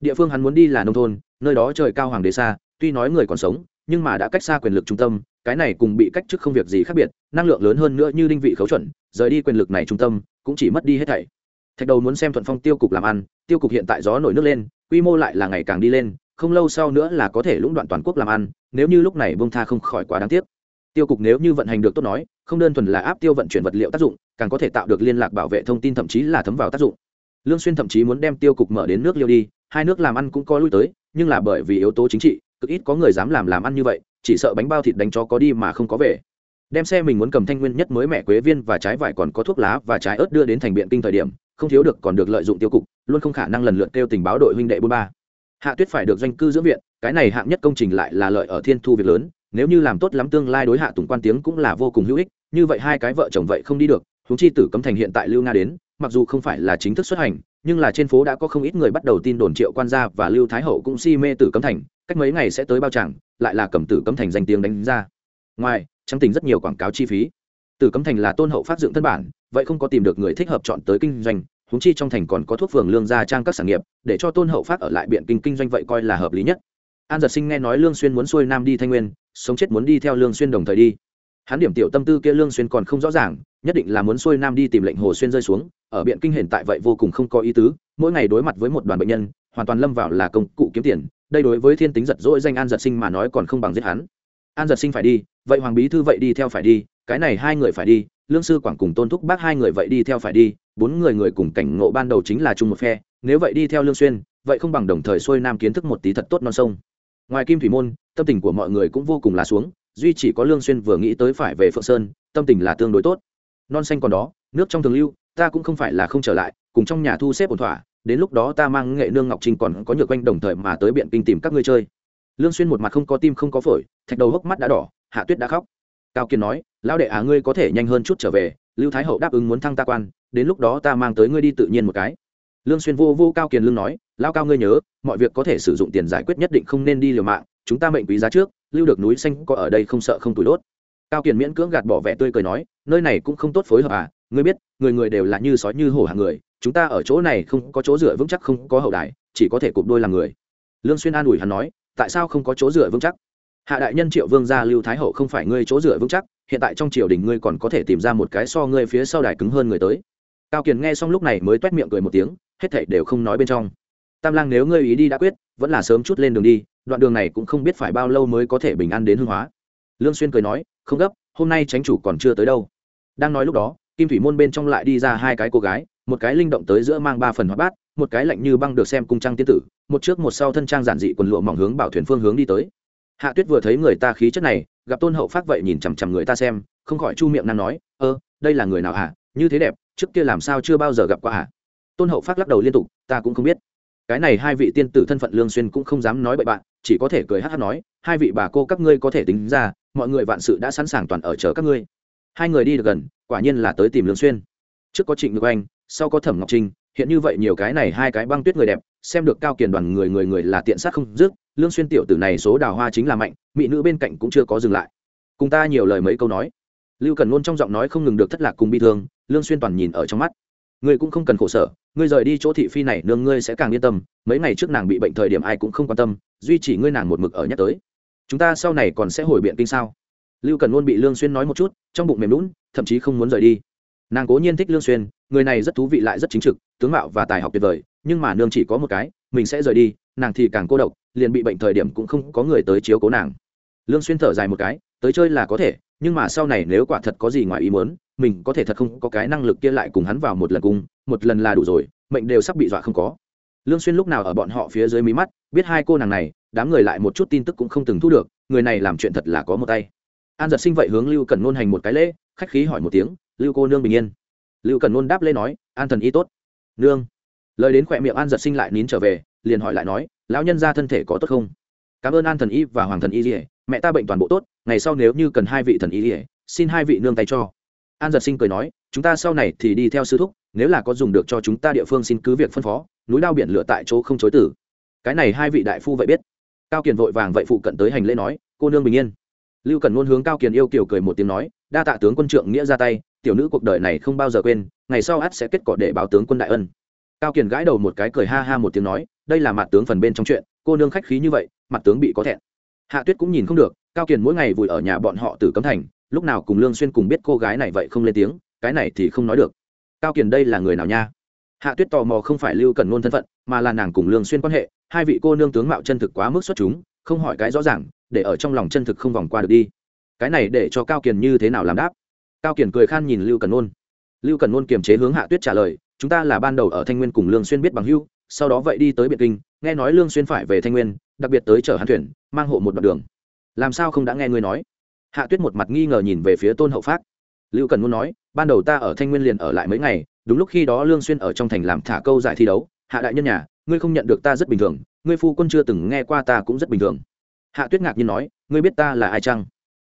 Địa phương hắn muốn đi là nông thôn, nơi đó trời cao hoàng đế xa, tuy nói người còn sống nhưng mà đã cách xa quyền lực trung tâm, cái này cùng bị cách chức không việc gì khác biệt, năng lượng lớn hơn nữa như đinh vị khấu chuẩn, rời đi quyền lực này trung tâm, cũng chỉ mất đi hết thảy. Thạch đầu muốn xem thuận phong tiêu cục làm ăn, tiêu cục hiện tại gió nổi nước lên, quy mô lại là ngày càng đi lên, không lâu sau nữa là có thể lũng đoạn toàn quốc làm ăn, nếu như lúc này bông tha không khỏi quá đáng tiếc. Tiêu cục nếu như vận hành được tốt nói, không đơn thuần là áp tiêu vận chuyển vật liệu tác dụng, càng có thể tạo được liên lạc bảo vệ thông tin thậm chí là thấm vào tác dụng. Lương xuyên thậm chí muốn đem tiêu cục mở đến nước liêu đi, hai nước làm ăn cũng có lui tới, nhưng là bởi vì yếu tố chính trị cực ít có người dám làm làm ăn như vậy, chỉ sợ bánh bao thịt đánh chó có đi mà không có về. Đem xe mình muốn cầm thanh nguyên nhất mới mẹ quế viên và trái vải còn có thuốc lá và trái ớt đưa đến thành biện kinh thời điểm, không thiếu được còn được lợi dụng tiêu cục, luôn không khả năng lần lượt kêu tình báo đội huynh đệ bốn ba. Hạ tuyết phải được doanh cư dưỡng viện, cái này hạng nhất công trình lại là lợi ở thiên thu việc lớn, nếu như làm tốt lắm tương lai đối hạ tùng quan tiếng cũng là vô cùng hữu ích, như vậy hai cái vợ chồng vậy không đi được, huống chi tử cấm thành hiện tại lưu nga đến, mặc dù không phải là chính thức xuất hành, nhưng là trên phố đã có không ít người bắt đầu tin đồn triệu quan gia và lưu thái hậu cũng si mê tử cấm thành cách mấy ngày sẽ tới bao tràng, lại là cầm tử cấm thành danh tiếng đánh ra. Ngoài trắng tình rất nhiều quảng cáo chi phí. Tử cấm thành là tôn hậu phát dựng thân bản, vậy không có tìm được người thích hợp chọn tới kinh doanh, huống chi trong thành còn có thuốc phường lương gia trang các sản nghiệp, để cho tôn hậu phát ở lại biện kinh kinh doanh vậy coi là hợp lý nhất. An giật sinh nghe nói lương xuyên muốn xuôi nam đi thanh nguyên, sống chết muốn đi theo lương xuyên đồng thời đi. Hắn điểm tiểu tâm tư kia lương xuyên còn không rõ ràng, nhất định là muốn xuôi nam đi tìm lệnh hồ xuyên rơi xuống, ở biện kinh hiện tại vậy vô cùng không có ý tứ, mỗi ngày đối mặt với một đoàn bệnh nhân, hoàn toàn lâm vào là công cụ kiếm tiền đây đối với thiên tính giật dỗi danh an giật sinh mà nói còn không bằng giết hắn. An giật sinh phải đi, vậy hoàng bí thư vậy đi theo phải đi, cái này hai người phải đi, lương sư quảng cùng tôn thúc bác hai người vậy đi theo phải đi, bốn người người cùng cảnh ngộ ban đầu chính là chung một phe, nếu vậy đi theo lương xuyên, vậy không bằng đồng thời xuôi nam kiến thức một tí thật tốt non sông. Ngoài kim thủy môn, tâm tình của mọi người cũng vô cùng là xuống, duy chỉ có lương xuyên vừa nghĩ tới phải về phượng sơn, tâm tình là tương đối tốt. Non xanh còn đó, nước trong thường lưu, ta cũng không phải là không trở lại, cùng trong nhà thu xếp ổn thỏa đến lúc đó ta mang nghệ nương ngọc trinh còn có nhược quanh đồng thời mà tới biện kinh tìm các ngươi chơi. Lương xuyên một mặt không có tim không có phổi, thạch đầu hốc mắt đã đỏ, hạ tuyết đã khóc. Cao kiên nói, lão đệ à ngươi có thể nhanh hơn chút trở về, lưu thái hậu đáp ứng muốn thăng ta quan, đến lúc đó ta mang tới ngươi đi tự nhiên một cái. Lương xuyên vô vô cao kiền lương nói, lão cao ngươi nhớ, mọi việc có thể sử dụng tiền giải quyết nhất định không nên đi liều mạng, chúng ta mệnh quý giá trước, lưu được núi xanh có ở đây không sợ không tuổi đốt. Cao kiền miễn cưỡng gạt bỏ vẻ tươi cười nói, nơi này cũng không tốt phối hợp à ngươi biết, người người đều là như sói như hổ hạng người, chúng ta ở chỗ này không có chỗ dựa vững chắc, không có hậu đại chỉ có thể cụp đôi làm người. Lương xuyên an ủi hắn nói, tại sao không có chỗ dựa vững chắc? Hạ đại nhân triệu vương gia lưu thái hậu không phải ngươi chỗ dựa vững chắc, hiện tại trong triều đình ngươi còn có thể tìm ra một cái so ngươi phía sau đài cứng hơn người tới. Cao kiền nghe xong lúc này mới toét miệng cười một tiếng, hết thảy đều không nói bên trong. Tam lang nếu ngươi ý đi đã quyết, vẫn là sớm chút lên đường đi, đoạn đường này cũng không biết phải bao lâu mới có thể bình an đến hương hóa. Lương xuyên cười nói, không gấp, hôm nay tránh chủ còn chưa tới đâu. Đang nói lúc đó kim thủy môn bên trong lại đi ra hai cái cô gái, một cái linh động tới giữa mang ba phần hóa bát, một cái lạnh như băng được xem cung trang tiên tử, một trước một sau thân trang giản dị quần lụa mỏng hướng bảo thuyền phương hướng đi tới. Hạ tuyết vừa thấy người ta khí chất này, gặp tôn hậu phát vậy nhìn chằm chằm người ta xem, không khỏi chu miệng nan nói, ơ, đây là người nào hả? Như thế đẹp, trước kia làm sao chưa bao giờ gặp qua hả? Tôn hậu phát lắc đầu liên tục, ta cũng không biết. Cái này hai vị tiên tử thân phận lương xuyên cũng không dám nói bậy bạn, chỉ có thể cười hát hát nói, hai vị bà cô các ngươi có thể tính ra, mọi người vạn sự đã sẵn sàng toàn ở chờ các ngươi. Hai người đi được gần quả nhiên là tới tìm lương xuyên. Trước có trịnh ngọc anh, sau có thẩm ngọc trinh, hiện như vậy nhiều cái này hai cái băng tuyết người đẹp, xem được cao kiền đoàn người người người là tiện sát không dứt, lương xuyên tiểu tử này số đào hoa chính là mạnh, mỹ nữ bên cạnh cũng chưa có dừng lại. Cùng ta nhiều lời mấy câu nói. Lưu cần luôn trong giọng nói không ngừng được thất lạc cùng bi thương, lương xuyên toàn nhìn ở trong mắt. Ngươi cũng không cần khổ sở, ngươi rời đi chỗ thị phi này nương ngươi sẽ càng yên tâm, mấy ngày trước nàng bị bệnh thời điểm ai cũng không quan tâm, duy chỉ ngươi nàng một mực ở nhắc tới. Chúng ta sau này còn sẽ hồi biện kinh sao? Lưu cần luôn bị lương xuyên nói một chút, trong bụng mềm lún thậm chí không muốn rời đi. Nàng cố nhiên thích lương xuyên, người này rất thú vị lại rất chính trực, tướng mạo và tài học tuyệt vời, nhưng mà nương chỉ có một cái, mình sẽ rời đi, nàng thì càng cô độc, liền bị bệnh thời điểm cũng không có người tới chiếu cố nàng. Lương xuyên thở dài một cái, tới chơi là có thể, nhưng mà sau này nếu quả thật có gì ngoài ý muốn, mình có thể thật không có cái năng lực kia lại cùng hắn vào một lần cùng, một lần là đủ rồi, mệnh đều sắp bị dọa không có. Lương xuyên lúc nào ở bọn họ phía dưới mí mắt, biết hai cô nàng này, đám người lại một chút tin tức cũng không từng thu được, người này làm chuyện thật là có một tay an giật sinh vậy hướng lưu cần nôn hành một cái lễ, khách khí hỏi một tiếng, lưu cô nương bình yên. Lưu cần nôn đáp lễ nói, an thần y tốt. Nương. Lời đến khỏe miệng an giật sinh lại nín trở về, liền hỏi lại nói, lão nhân gia thân thể có tốt không? Cảm ơn an thần y và hoàng thần y lìa mẹ ta bệnh toàn bộ tốt, ngày sau nếu như cần hai vị thần y lìa xin hai vị nương tay cho. An giật sinh cười nói, chúng ta sau này thì đi theo sư thúc, nếu là có dùng được cho chúng ta địa phương xin cứ việc phân phó, núi đao biển lửa tại chỗ không chối tử. Cái này hai vị đại phu vậy biết. Cao kiền vội vàng vậy phụ cận tới hành lễ nói, cô nương bình yên lưu cần luôn hướng cao kiền yêu kiều cười một tiếng nói, đa tạ tướng quân trượng nghĩa ra tay, tiểu nữ cuộc đời này không bao giờ quên, ngày sau ắt sẽ kết cỏ để báo tướng quân đại ân. Cao kiền gãi đầu một cái cười ha ha một tiếng nói, đây là mặt tướng phần bên trong chuyện, cô nương khách khí như vậy, mặt tướng bị có thẹn. Hạ tuyết cũng nhìn không được, cao kiền mỗi ngày vùi ở nhà bọn họ từ cấm thành, lúc nào cùng lương xuyên cùng biết cô gái này vậy không lên tiếng, cái này thì không nói được. Cao kiền đây là người nào nha? Hạ tuyết tò mò không phải lưu cần ngôn thân phận, mà là nàng cùng lương xuyên quan hệ, hai vị cô nương tướng mạo chân thực quá mức xuất chúng, không hỏi cái rõ ràng để ở trong lòng chân thực không vòng qua được đi. Cái này để cho cao kiền như thế nào làm đáp? Cao kiền cười khan nhìn lưu cần Nôn. lưu cần Nôn kiềm chế hướng hạ tuyết trả lời, chúng ta là ban đầu ở thanh nguyên cùng lương xuyên biết bằng hưu sau đó vậy đi tới biệt kinh, nghe nói lương xuyên phải về thanh nguyên, đặc biệt tới chở hắn thuyền, mang hộ một đoạn đường. Làm sao không đã nghe ngươi nói? Hạ tuyết một mặt nghi ngờ nhìn về phía tôn hậu phát. Lưu cần muốn nói, ban đầu ta ở thanh nguyên liền ở lại mấy ngày, đúng lúc khi đó lương xuyên ở trong thành làm thả câu giải thi đấu. Hạ đại nhân nhà, ngươi không nhận được ta rất bình thường, ngươi phu quân chưa từng nghe qua ta cũng rất bình thường hạ tuyết ngạc nhiên nói, ngươi biết ta là ai chăng?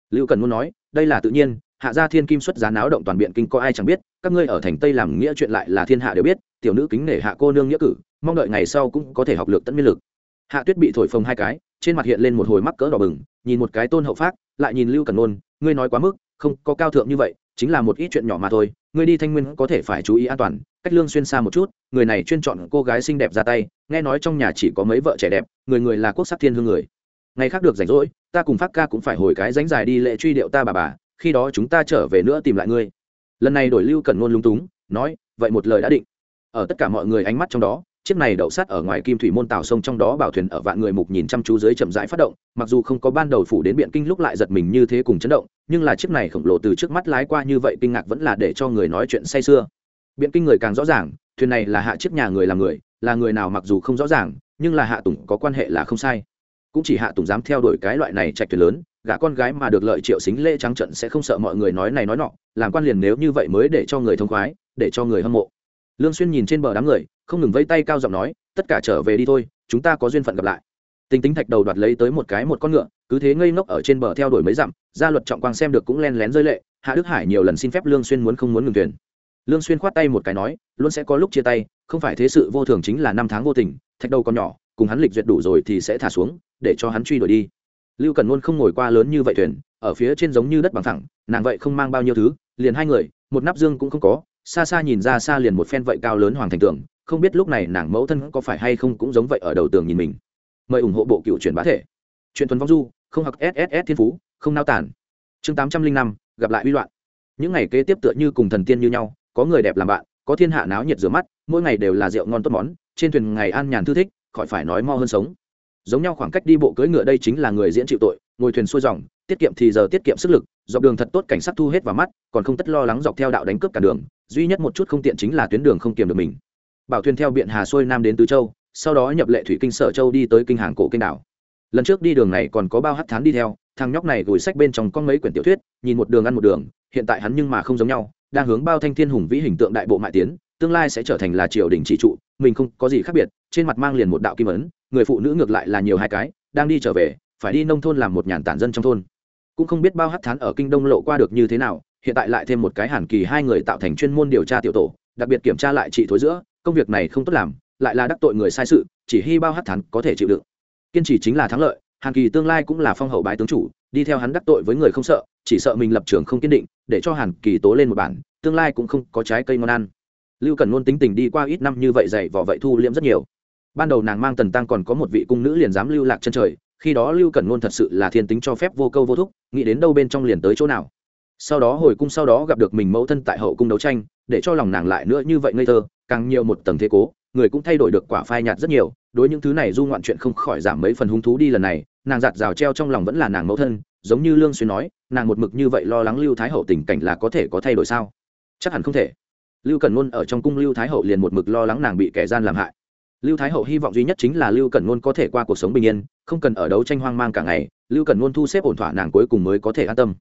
Lưu cần muốn nói, đây là tự nhiên, hạ gia thiên kim xuất giá náo động toàn biện kinh có ai chẳng biết, các ngươi ở thành tây làm nghĩa chuyện lại là thiên hạ đều biết, tiểu nữ kính nể hạ cô nương nghĩa cử, mong đợi ngày sau cũng có thể học lược tận miên lực. Hạ tuyết bị thổi phồng hai cái, trên mặt hiện lên một hồi mắc cỡ đỏ bừng, nhìn một cái tôn hậu phát lại nhìn lưu cần nôn ngươi nói quá mức, không có cao thượng như vậy, chính là một ít chuyện nhỏ mà thôi, ngươi đi thanh nguyên có thể phải chú ý an toàn, cách lương xuyên xa một chút, người này chuyên chọn cô gái xinh đẹp ra tay, nghe nói trong nhà chỉ có mấy vợ trẻ đẹp, người người là quốc sắc thiên hương người ngày khác được rảnh rỗi, ta cùng phát ca cũng phải hồi cái ránh dài đi lễ truy điệu ta bà bà, khi đó chúng ta trở về nữa tìm lại ngươi. Lần này đổi lưu cần ngôn lung túng, nói, vậy một lời đã định. Ở tất cả mọi người ánh mắt trong đó, chiếc này đậu sắt ở ngoài kim thủy môn tàu sông trong đó bảo thuyền ở vạn người mục nhìn chăm chú dưới chậm rãi phát động, mặc dù không có ban đầu phủ đến biện kinh lúc lại giật mình như thế cùng chấn động, nhưng là chiếc này khổng lồ từ trước mắt lái qua như vậy kinh ngạc vẫn là để cho người nói chuyện say sưa. Biện kinh người càng rõ ràng, thuyền này là hạ chiếc nhà người làm người, là người nào mặc dù không rõ ràng, nhưng là hạ tùng có quan hệ là không sai cũng chỉ hạ tùng dám theo đuổi cái loại này trạch thuyền lớn, gả con gái mà được lợi triệu xính lễ trắng trận sẽ không sợ mọi người nói này nói nọ, làm quan liền nếu như vậy mới để cho người thông khoái, để cho người hâm mộ. Lương xuyên nhìn trên bờ đám người, không ngừng vẫy tay cao giọng nói, tất cả trở về đi thôi, chúng ta có duyên phận gặp lại. Tình tính thạch đầu đoạt lấy tới một cái một con ngựa, cứ thế ngây ngốc ở trên bờ theo đuổi mấy dặm gia luật trọng quang xem được cũng len lén rơi lệ, hạ đức hải nhiều lần xin phép lương xuyên muốn không muốn ngừng thuyền. Lương xuyên khoát tay một cái nói, luôn sẽ có lúc chia tay, không phải thế sự vô thường chính là năm tháng vô tình, thạch đầu còn nhỏ cùng hắn lịch duyệt đủ rồi thì sẽ thả xuống, để cho hắn truy đuổi đi. Lưu cần luôn không ngồi qua lớn như vậy thuyền, ở phía trên giống như đất bằng thẳng nàng vậy không mang bao nhiêu thứ, liền hai người, một nắp dương cũng không có, xa xa nhìn ra xa liền một phen vậy cao lớn hoàng thành tường, không biết lúc này nàng mẫu thân có phải hay không cũng giống vậy ở đầu tường nhìn mình. Mời ủng hộ bộ cựu truyền bá thể. Truyền tuần vong du, không học sss thiên phú, không nao tản. Chương tám trăm linh năm, gặp lại uy loạn. Những ngày kế tiếp tựa như cùng thần tiên như nhau, có người đẹp làm bạn, có thiên hạ náo nhiệt rửa mắt, mỗi ngày đều là rượu ngon tốt món, trên thuyền ngày an nhàn thư thích khỏi phải nói mo hơn sống. Giống nhau khoảng cách đi bộ cưỡi ngựa đây chính là người diễn chịu tội, ngồi thuyền xuôi dòng, tiết kiệm thì giờ tiết kiệm sức lực, dọc đường thật tốt cảnh sát thu hết vào mắt, còn không tất lo lắng dọc theo đạo đánh cướp cả đường, duy nhất một chút không tiện chính là tuyến đường không kiềm được mình. Bảo thuyền theo biện hà xuôi nam đến tứ châu, sau đó nhập lệ thủy kinh sở châu đi tới kinh hàng cổ kinh đảo. Lần trước đi đường này còn có bao hát thán đi theo, thằng nhóc này gửi sách bên trong có mấy quyển tiểu thuyết, nhìn một đường ăn một đường, hiện tại hắn nhưng mà không giống nhau, đang hướng bao thanh thiên hùng vĩ hình tượng đại bộ mại tiến, tương lai sẽ trở thành là triều đình chỉ trụ mình không có gì khác biệt, trên mặt mang liền một đạo kim ấn, người phụ nữ ngược lại là nhiều hai cái, đang đi trở về, phải đi nông thôn làm một nhàn tản dân trong thôn. Cũng không biết bao hát thán ở kinh đông lộ qua được như thế nào, hiện tại lại thêm một cái hàn kỳ hai người tạo thành chuyên môn điều tra tiểu tổ, đặc biệt kiểm tra lại trị thối giữa, công việc này không tốt làm, lại là đắc tội người sai sự, chỉ hy bao hát thán có thể chịu đựng. Kiên trì chính là thắng lợi, hàn kỳ tương lai cũng là phong hậu bái tướng chủ, đi theo hắn đắc tội với người không sợ, chỉ sợ mình lập trường không kiên định, để cho hàn kỳ tố lên một bản, tương lai cũng không có trái cây ngon ăn lưu cần luôn tính tình đi qua ít năm như vậy dày vỏ vậy thu liễm rất nhiều. Ban đầu nàng mang tần tăng còn có một vị cung nữ liền dám lưu lạc chân trời, khi đó lưu cần luôn thật sự là thiên tính cho phép vô câu vô thúc, nghĩ đến đâu bên trong liền tới chỗ nào. Sau đó hồi cung sau đó gặp được mình mẫu thân tại hậu cung đấu tranh, để cho lòng nàng lại nữa như vậy ngây thơ, càng nhiều một tầng thế cố, người cũng thay đổi được quả phai nhạt rất nhiều, đối những thứ này du ngoạn chuyện không khỏi giảm mấy phần hứng thú đi lần này, nàng giạt rào treo trong lòng vẫn là nàng mẫu thân, giống như lương xuyên nói, nàng một mực như vậy lo lắng lưu thái hậu tình cảnh là có thể có thay đổi sao? Chắc hẳn không thể lưu cần ngôn ở trong cung lưu thái hậu liền một mực lo lắng nàng bị kẻ gian làm hại. Lưu thái hậu hy vọng duy nhất chính là lưu cần ngôn có thể qua cuộc sống bình yên, không cần ở đấu tranh hoang mang cả ngày, lưu cần ngôn thu xếp ổn thỏa nàng cuối cùng mới có thể an tâm.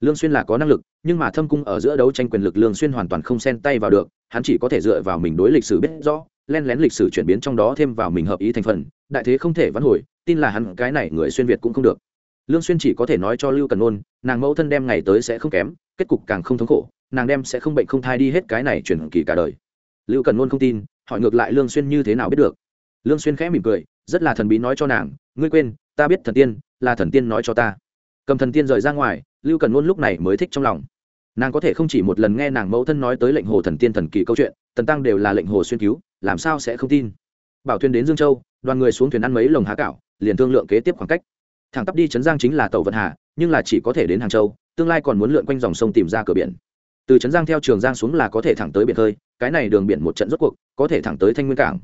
Lương xuyên là có năng lực, nhưng mà thâm cung ở giữa đấu tranh quyền lực lương xuyên hoàn toàn không xen tay vào được, hắn chỉ có thể dựa vào mình đối lịch sử biết rõ, len lén lịch sử chuyển biến trong đó thêm vào mình hợp ý thành phần, đại thế không thể vãn hồi, tin là hắn cái này người xuyên việt cũng không được. Lương xuyên chỉ có thể nói cho lưu cần ôn nàng mẫu thân đem ngày tới sẽ không kém, kết cục càng không thống khổ nàng đem sẽ không bệnh không thai đi hết cái này chuyển kỳ cả đời. Lưu cần luôn không tin, hỏi ngược lại lương xuyên như thế nào biết được. Lương xuyên khẽ mỉm cười, rất là thần bí nói cho nàng, ngươi quên, ta biết thần tiên, là thần tiên nói cho ta. Cầm thần tiên rời ra ngoài, lưu cần luôn lúc này mới thích trong lòng. Nàng có thể không chỉ một lần nghe nàng mẫu thân nói tới lệnh hồ thần tiên thần kỳ câu chuyện, tần tăng đều là lệnh hồ xuyên cứu, làm sao sẽ không tin? Bảo thuyền đến dương châu, đoàn người xuống thuyền ăn mấy lồng há cảo, liền thương lượng kế tiếp khoảng cách. Thẳng tắp đi trấn giang chính là tàu vận hà, nhưng là chỉ có thể đến hàng châu, tương lai còn muốn lượn quanh dòng sông tìm ra cửa biển từ trấn giang theo trường giang xuống là có thể thẳng tới biển khơi, cái này đường biển một trận rốt cuộc, có thể thẳng tới thanh nguyên cảng.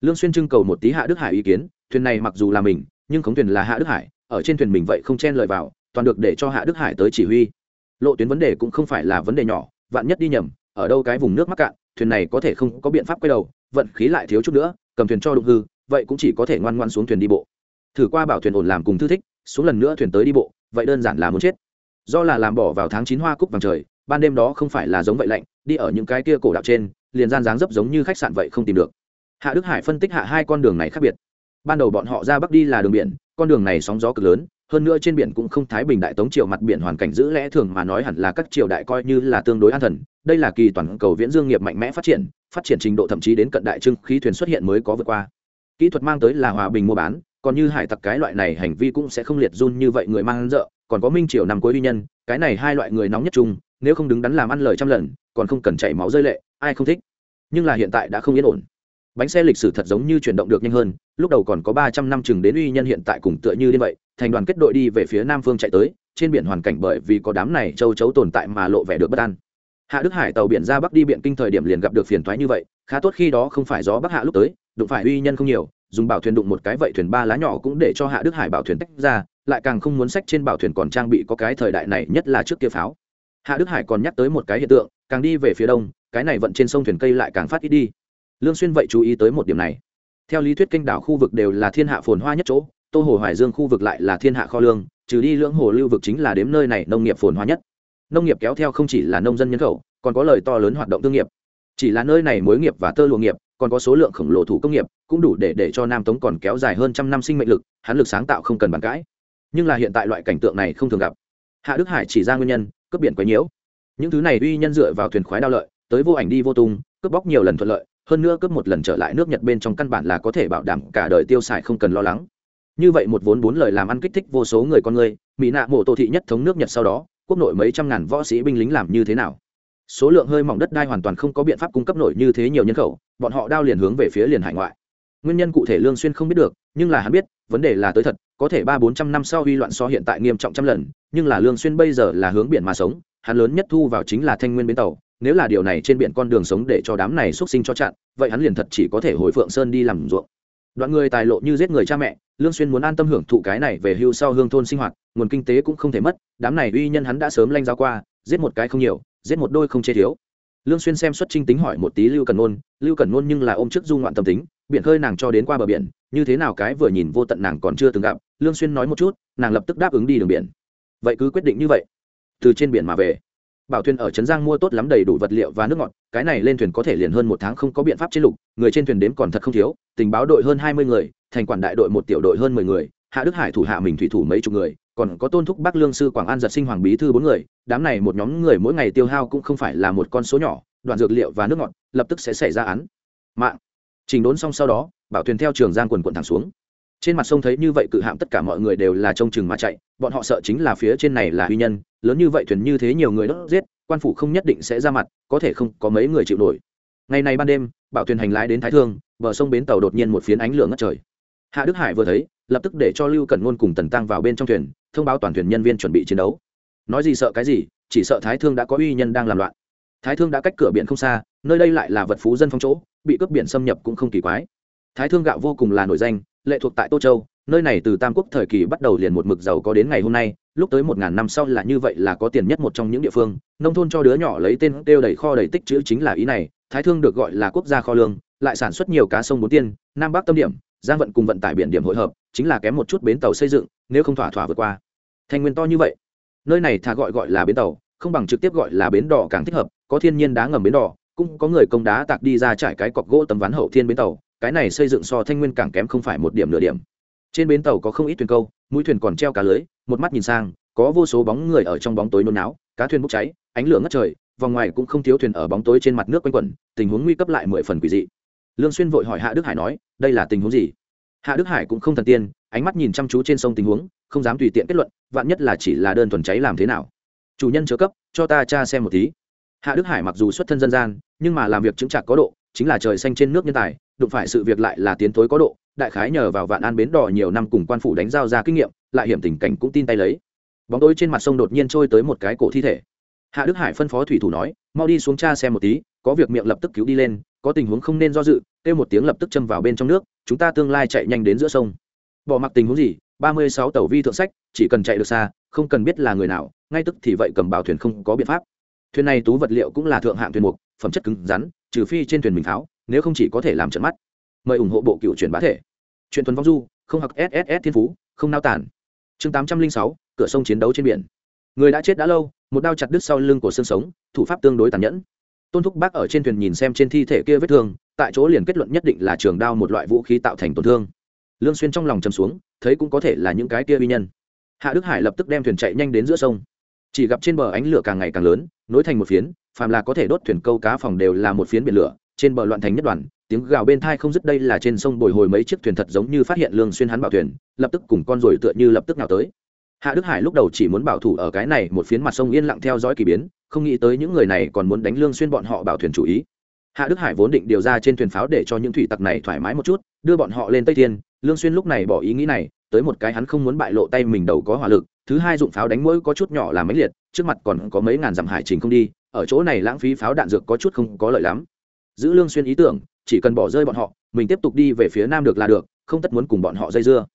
Lương xuyên trưng cầu một tí hạ đức hải ý kiến, thuyền này mặc dù là mình, nhưng khống thuyền là hạ đức hải, ở trên thuyền mình vậy không chen lời vào, toàn được để cho hạ đức hải tới chỉ huy. Lộ tuyến vấn đề cũng không phải là vấn đề nhỏ, vạn nhất đi nhầm, ở đâu cái vùng nước mắc cạn, thuyền này có thể không có biện pháp quay đầu, vận khí lại thiếu chút nữa, cầm thuyền cho đụng hư, vậy cũng chỉ có thể ngoan ngoan xuống thuyền đi bộ. Thử qua bảo thuyền ổn làm cùng thư thích, xuống lần nữa thuyền tới đi bộ, vậy đơn giản là muốn chết. Do là làm bỏ vào tháng chín hoa cúc vàng trời ban đêm đó không phải là giống vậy lạnh, đi ở những cái kia cổ đạo trên, liền gian dáng dấp giống như khách sạn vậy không tìm được. Hạ đức hải phân tích hạ hai con đường này khác biệt. Ban đầu bọn họ ra bắc đi là đường biển, con đường này sóng gió cực lớn, hơn nữa trên biển cũng không thái bình đại tống triều mặt biển hoàn cảnh giữ lẽ thường mà nói hẳn là các triều đại coi như là tương đối an thần, đây là kỳ toàn cầu viễn dương nghiệp mạnh mẽ phát triển phát triển trình độ thậm chí đến cận đại trưng khí thuyền xuất hiện mới có vượt qua. Kỹ thuật mang tới là hòa bình mua bán, còn như hải tặc cái loại này hành vi cũng sẽ không liệt run như vậy người mang dợ còn có minh triều nằm cuối uy nhân, cái này hai loại người nóng nhất chung nếu không đứng đắn làm ăn lời trăm lần, còn không cần chảy máu rơi lệ, ai không thích. Nhưng là hiện tại đã không yên ổn. Bánh xe lịch sử thật giống như chuyển động được nhanh hơn, lúc đầu còn có ba trăm năm chừng đến uy nhân hiện tại cùng tựa như như vậy, thành đoàn kết đội đi về phía nam phương chạy tới, trên biển hoàn cảnh bởi vì có đám này châu chấu tồn tại mà lộ vẻ được bất an. Hạ đức hải tàu biển ra bắc đi biện kinh thời điểm liền gặp được phiền thoái như vậy, khá tốt khi đó không phải gió bắc hạ lúc tới, đụng phải uy nhân không nhiều, dùng bảo thuyền đụng một cái vậy thuyền ba lá nhỏ cũng để cho hạ đức hải bảo thuyền tách ra, lại càng không muốn sách trên bảo thuyền còn trang bị có cái thời đại này, nhất là trước kia pháo hạ đức hải còn nhắc tới một cái hiện tượng, càng đi về phía đông, cái này vận trên sông thuyền cây lại càng phát ít đi. Lương xuyên vậy chú ý tới một điểm này. Theo lý thuyết kênh đảo khu vực đều là thiên hạ phồn hoa nhất chỗ, tô hồ hoài dương khu vực lại là thiên hạ kho lương, trừ đi lưỡng hồ lưu vực chính là đếm nơi này nông nghiệp phồn hoa nhất. Nông nghiệp kéo theo không chỉ là nông dân nhân khẩu, còn có lời to lớn hoạt động thương nghiệp. Chỉ là nơi này mối nghiệp và tơ lụa nghiệp, còn có số lượng khổng lồ thủ công nghiệp, cũng đủ để để cho nam tống còn kéo dài hơn trăm năm sinh mệnh lực, hắn lực sáng tạo không cần bàn cãi. Nhưng là hiện tại loại cảnh tượng này không thường gặp. Hạ đức hải chỉ ra nguyên nhân cướp biển quấy nhiễu. Những thứ này uy nhân dựa vào thuyền khoái đao lợi, tới vô ảnh đi vô tung, cướp bóc nhiều lần thuận lợi, hơn nữa cướp một lần trở lại nước nhật bên trong căn bản là có thể bảo đảm cả đời tiêu xài không cần lo lắng. Như vậy một vốn bốn lời làm ăn kích thích vô số người con người, mỹ nạ mộ tô thị nhất thống nước nhật sau đó, quốc nội mấy trăm ngàn võ sĩ binh lính làm như thế nào? Số lượng hơi mỏng đất đai hoàn toàn không có biện pháp cung cấp nổi như thế nhiều nhân khẩu, bọn họ đao liền hướng về phía liền hải ngoại. Nguyên nhân cụ thể lương xuyên không biết được, nhưng là hắn biết, vấn đề là tới thật, có thể ba bốn trăm năm sau huy loạn so hiện tại nghiêm trọng trăm lần nhưng là lương xuyên bây giờ là hướng biển mà sống, hắn lớn nhất thu vào chính là thanh nguyên bến tàu, nếu là điều này trên biển con đường sống để cho đám này xuất sinh cho chặn, vậy hắn liền thật chỉ có thể hồi phượng sơn đi làm ruộng. Đoạn người tài lộ như giết người cha mẹ, lương xuyên muốn an tâm hưởng thụ cái này về hưu sau hương thôn sinh hoạt, nguồn kinh tế cũng không thể mất, đám này uy nhân hắn đã sớm lanh giao qua, giết một cái không nhiều, giết một đôi không chê thiếu. Lương xuyên xem xuất trinh tính hỏi một tí lưu cần nôn, lưu cần nôn nhưng là ôm trước du ngoạn tâm tính, biển khơi nàng cho đến qua bờ biển, như thế nào cái vừa nhìn vô tận nàng còn chưa từng gặp, lương xuyên nói một chút, nàng lập tức đáp ứng đi đường biển vậy cứ quyết định như vậy. Từ trên biển mà về. Bảo thuyền ở trấn giang mua tốt lắm đầy đủ vật liệu và nước ngọt, cái này lên thuyền có thể liền hơn một tháng không có biện pháp trên lục, người trên thuyền đếm còn thật không thiếu, tình báo đội hơn hai mươi người, thành quản đại đội một tiểu đội hơn mười người, hạ đức hải thủ hạ mình thủy thủ mấy chục người, còn có tôn thúc bắc lương sư quảng an giật sinh hoàng bí thư bốn người, đám này một nhóm người mỗi ngày tiêu hao cũng không phải là một con số nhỏ, đoạn dược liệu và nước ngọt lập tức sẽ xảy ra án. Mạng. Trình đốn xong sau đó, bảo thuyền theo trường giang quần quận thẳng xuống trên mặt sông thấy như vậy cự hạm tất cả mọi người đều là trông chừng mà chạy, bọn họ sợ chính là phía trên này là uy nhân, lớn như vậy thuyền như thế nhiều người đốt giết, quan phủ không nhất định sẽ ra mặt, có thể không có mấy người chịu nổi. Ngày này ban đêm bảo thuyền hành lái đến thái thương, bờ sông bến tàu đột nhiên một phiến ánh lửa ngất trời. Hạ đức hải vừa thấy, lập tức để cho lưu cẩn ngôn cùng tần tăng vào bên trong thuyền, thông báo toàn thuyền nhân viên chuẩn bị chiến đấu. Nói gì sợ cái gì, chỉ sợ thái thương đã có uy nhân đang làm loạn. Thái thương đã cách cửa biển không xa, nơi đây lại là vật phú dân phong chỗ, bị cướp biển xâm nhập cũng không kỳ quái. Thái thương gạo vô cùng là nổi danh lệ thuộc tại tô châu, nơi này từ tam quốc thời kỳ bắt đầu liền một mực giàu có đến ngày hôm nay, lúc tới một ngàn năm sau là như vậy là có tiền nhất một trong những địa phương, nông thôn cho đứa nhỏ lấy tên kêu đầy kho đầy tích chữ chính là ý này, thái thương được gọi là quốc gia kho lương, lại sản xuất nhiều cá sông bốn tiên, nam bắc tâm điểm, giang vận cùng vận tải biển điểm hội hợp, chính là kém một chút bến tàu xây dựng, nếu không thỏa thỏa vượt qua. Thành nguyên to như vậy, nơi này thà gọi gọi là bến tàu, không bằng trực tiếp gọi là bến đỏ càng thích hợp, có thiên nhiên đá ngầm bến đỏ cũng có người công đá tạc đi ra trải cái cọc gỗ tấm ván hậu thiên bến tàu cái này xây dựng so thanh nguyên cảng kém không phải một điểm nửa điểm. Trên bến tàu có không ít thuyền câu, mũi thuyền còn treo cá lưới, một mắt nhìn sang, có vô số bóng người ở trong bóng tối nôn náo, cá thuyền bốc cháy, ánh lửa ngất trời, vòng ngoài cũng không thiếu thuyền ở bóng tối trên mặt nước quanh quẩn, tình huống nguy cấp lại mười phần quỷ dị. Lương xuyên vội hỏi hạ đức hải nói, đây là tình huống gì? Hạ đức hải cũng không thần tiên, ánh mắt nhìn chăm chú trên sông tình huống, không dám tùy tiện kết luận, vạn nhất là chỉ là đơn thuần cháy làm thế nào. Chủ nhân chớ cấp, cho ta tra xem một tí. Hạ đức hải mặc dù xuất thân dân gian, nhưng mà làm việc chứng trạc có độ, chính là trời xanh trên nước nhân tài đụng phải sự việc lại là tiến tối có độ, đại khái nhờ vào vạn an bến đỏ nhiều năm cùng quan phủ đánh giao ra kinh nghiệm, lại hiểm tình cảnh cũng tin tay lấy. Bóng tối trên mặt sông đột nhiên trôi tới một cái cổ thi thể. Hạ đức hải phân phó thủy thủ nói, mau đi xuống cha xem một tí, có việc miệng lập tức cứu đi lên, có tình huống không nên do dự, kêu một tiếng lập tức châm vào bên trong nước, chúng ta tương lai chạy nhanh đến giữa sông. Bỏ mặc tình huống gì? Ba mươi sáu tàu vi thượng sách, chỉ cần chạy được xa, không cần biết là người nào, ngay tức thì vậy cầm bảo thuyền không có biện pháp. Thuyền này tú vật liệu cũng là thượng hạng thuyền mục, phẩm chất cứng rắn, trừ phi trên thuyền mình pháo nếu không chỉ có thể làm trận mắt. Mời ủng hộ bộ cựu truyền bá thể. Truyền thuần vong du, không học sss thiên phú, không nao tản chương tám trăm linh sáu, cửa sông chiến đấu trên biển. Người đã chết đã lâu, một đao chặt đứt sau lưng của xương sống, thủ pháp tương đối tàn nhẫn. Tôn thúc bác ở trên thuyền nhìn xem trên thi thể kia vết thương, tại chỗ liền kết luận nhất định là trường đao một loại vũ khí tạo thành tổn thương. Lương xuyên trong lòng chầm xuống, thấy cũng có thể là những cái kia uy nhân. Hạ đức hải lập tức đem thuyền chạy nhanh đến giữa sông. Chỉ gặp trên bờ ánh lửa càng ngày càng lớn, nối thành một phiến, phàm là có thể đốt thuyền câu cá phòng đều là một phiến biển lửa trên bờ loạn thành nhất đoàn, tiếng gào bên thai không dứt đây là trên sông bồi hồi mấy chiếc thuyền thật giống như phát hiện lương xuyên hắn bảo thuyền, lập tức cùng con rồi tựa như lập tức nào tới. Hạ đức hải lúc đầu chỉ muốn bảo thủ ở cái này một phiến mặt sông yên lặng theo dõi kỳ biến, không nghĩ tới những người này còn muốn đánh lương xuyên bọn họ bảo thuyền chủ ý. Hạ đức hải vốn định điều ra trên thuyền pháo để cho những thủy tặc này thoải mái một chút, đưa bọn họ lên tây thiên, lương xuyên lúc này bỏ ý nghĩ này, tới một cái hắn không muốn bại lộ tay mình đầu có hỏa lực, thứ hai dụng pháo đánh mũi có chút nhỏ là mấy liệt, trước mặt còn có mấy ngàn dặm hải trình không đi, ở chỗ này lãng phí pháo đạn dược có chút không có lợi lắm giữ lương xuyên ý tưởng, chỉ cần bỏ rơi bọn họ, mình tiếp tục đi về phía nam được là được, không tất muốn cùng bọn họ dây dưa.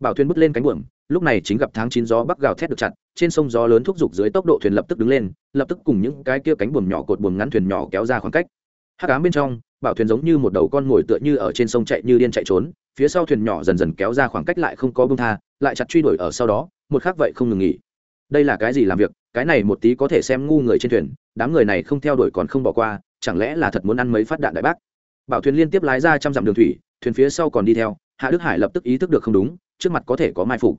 Bảo thuyền bứt lên cánh buồm, lúc này chính gặp tháng chín gió bắc gào thét được chặt trên sông gió lớn thúc giục dưới tốc độ thuyền lập tức đứng lên, lập tức cùng những cái kia cánh buồm nhỏ cột buồm ngắn thuyền nhỏ kéo ra khoảng cách. Hắc ám bên trong, bảo thuyền giống như một đầu con ngồi tựa như ở trên sông chạy như điên chạy trốn, phía sau thuyền nhỏ dần dần kéo ra khoảng cách lại không có bông tha, lại chặt truy đuổi ở sau đó, một khác vậy không ngừng nghỉ. Đây là cái gì làm việc? Cái này một tí có thể xem ngu người trên thuyền, đám người này không theo đuổi còn không bỏ qua chẳng lẽ là thật muốn ăn mấy phát đạn đại bác? Bảo thuyền liên tiếp lái ra trăm dặm đường thủy, thuyền phía sau còn đi theo, hạ đức hải lập tức ý thức được không đúng, trước mặt có thể có mai phục.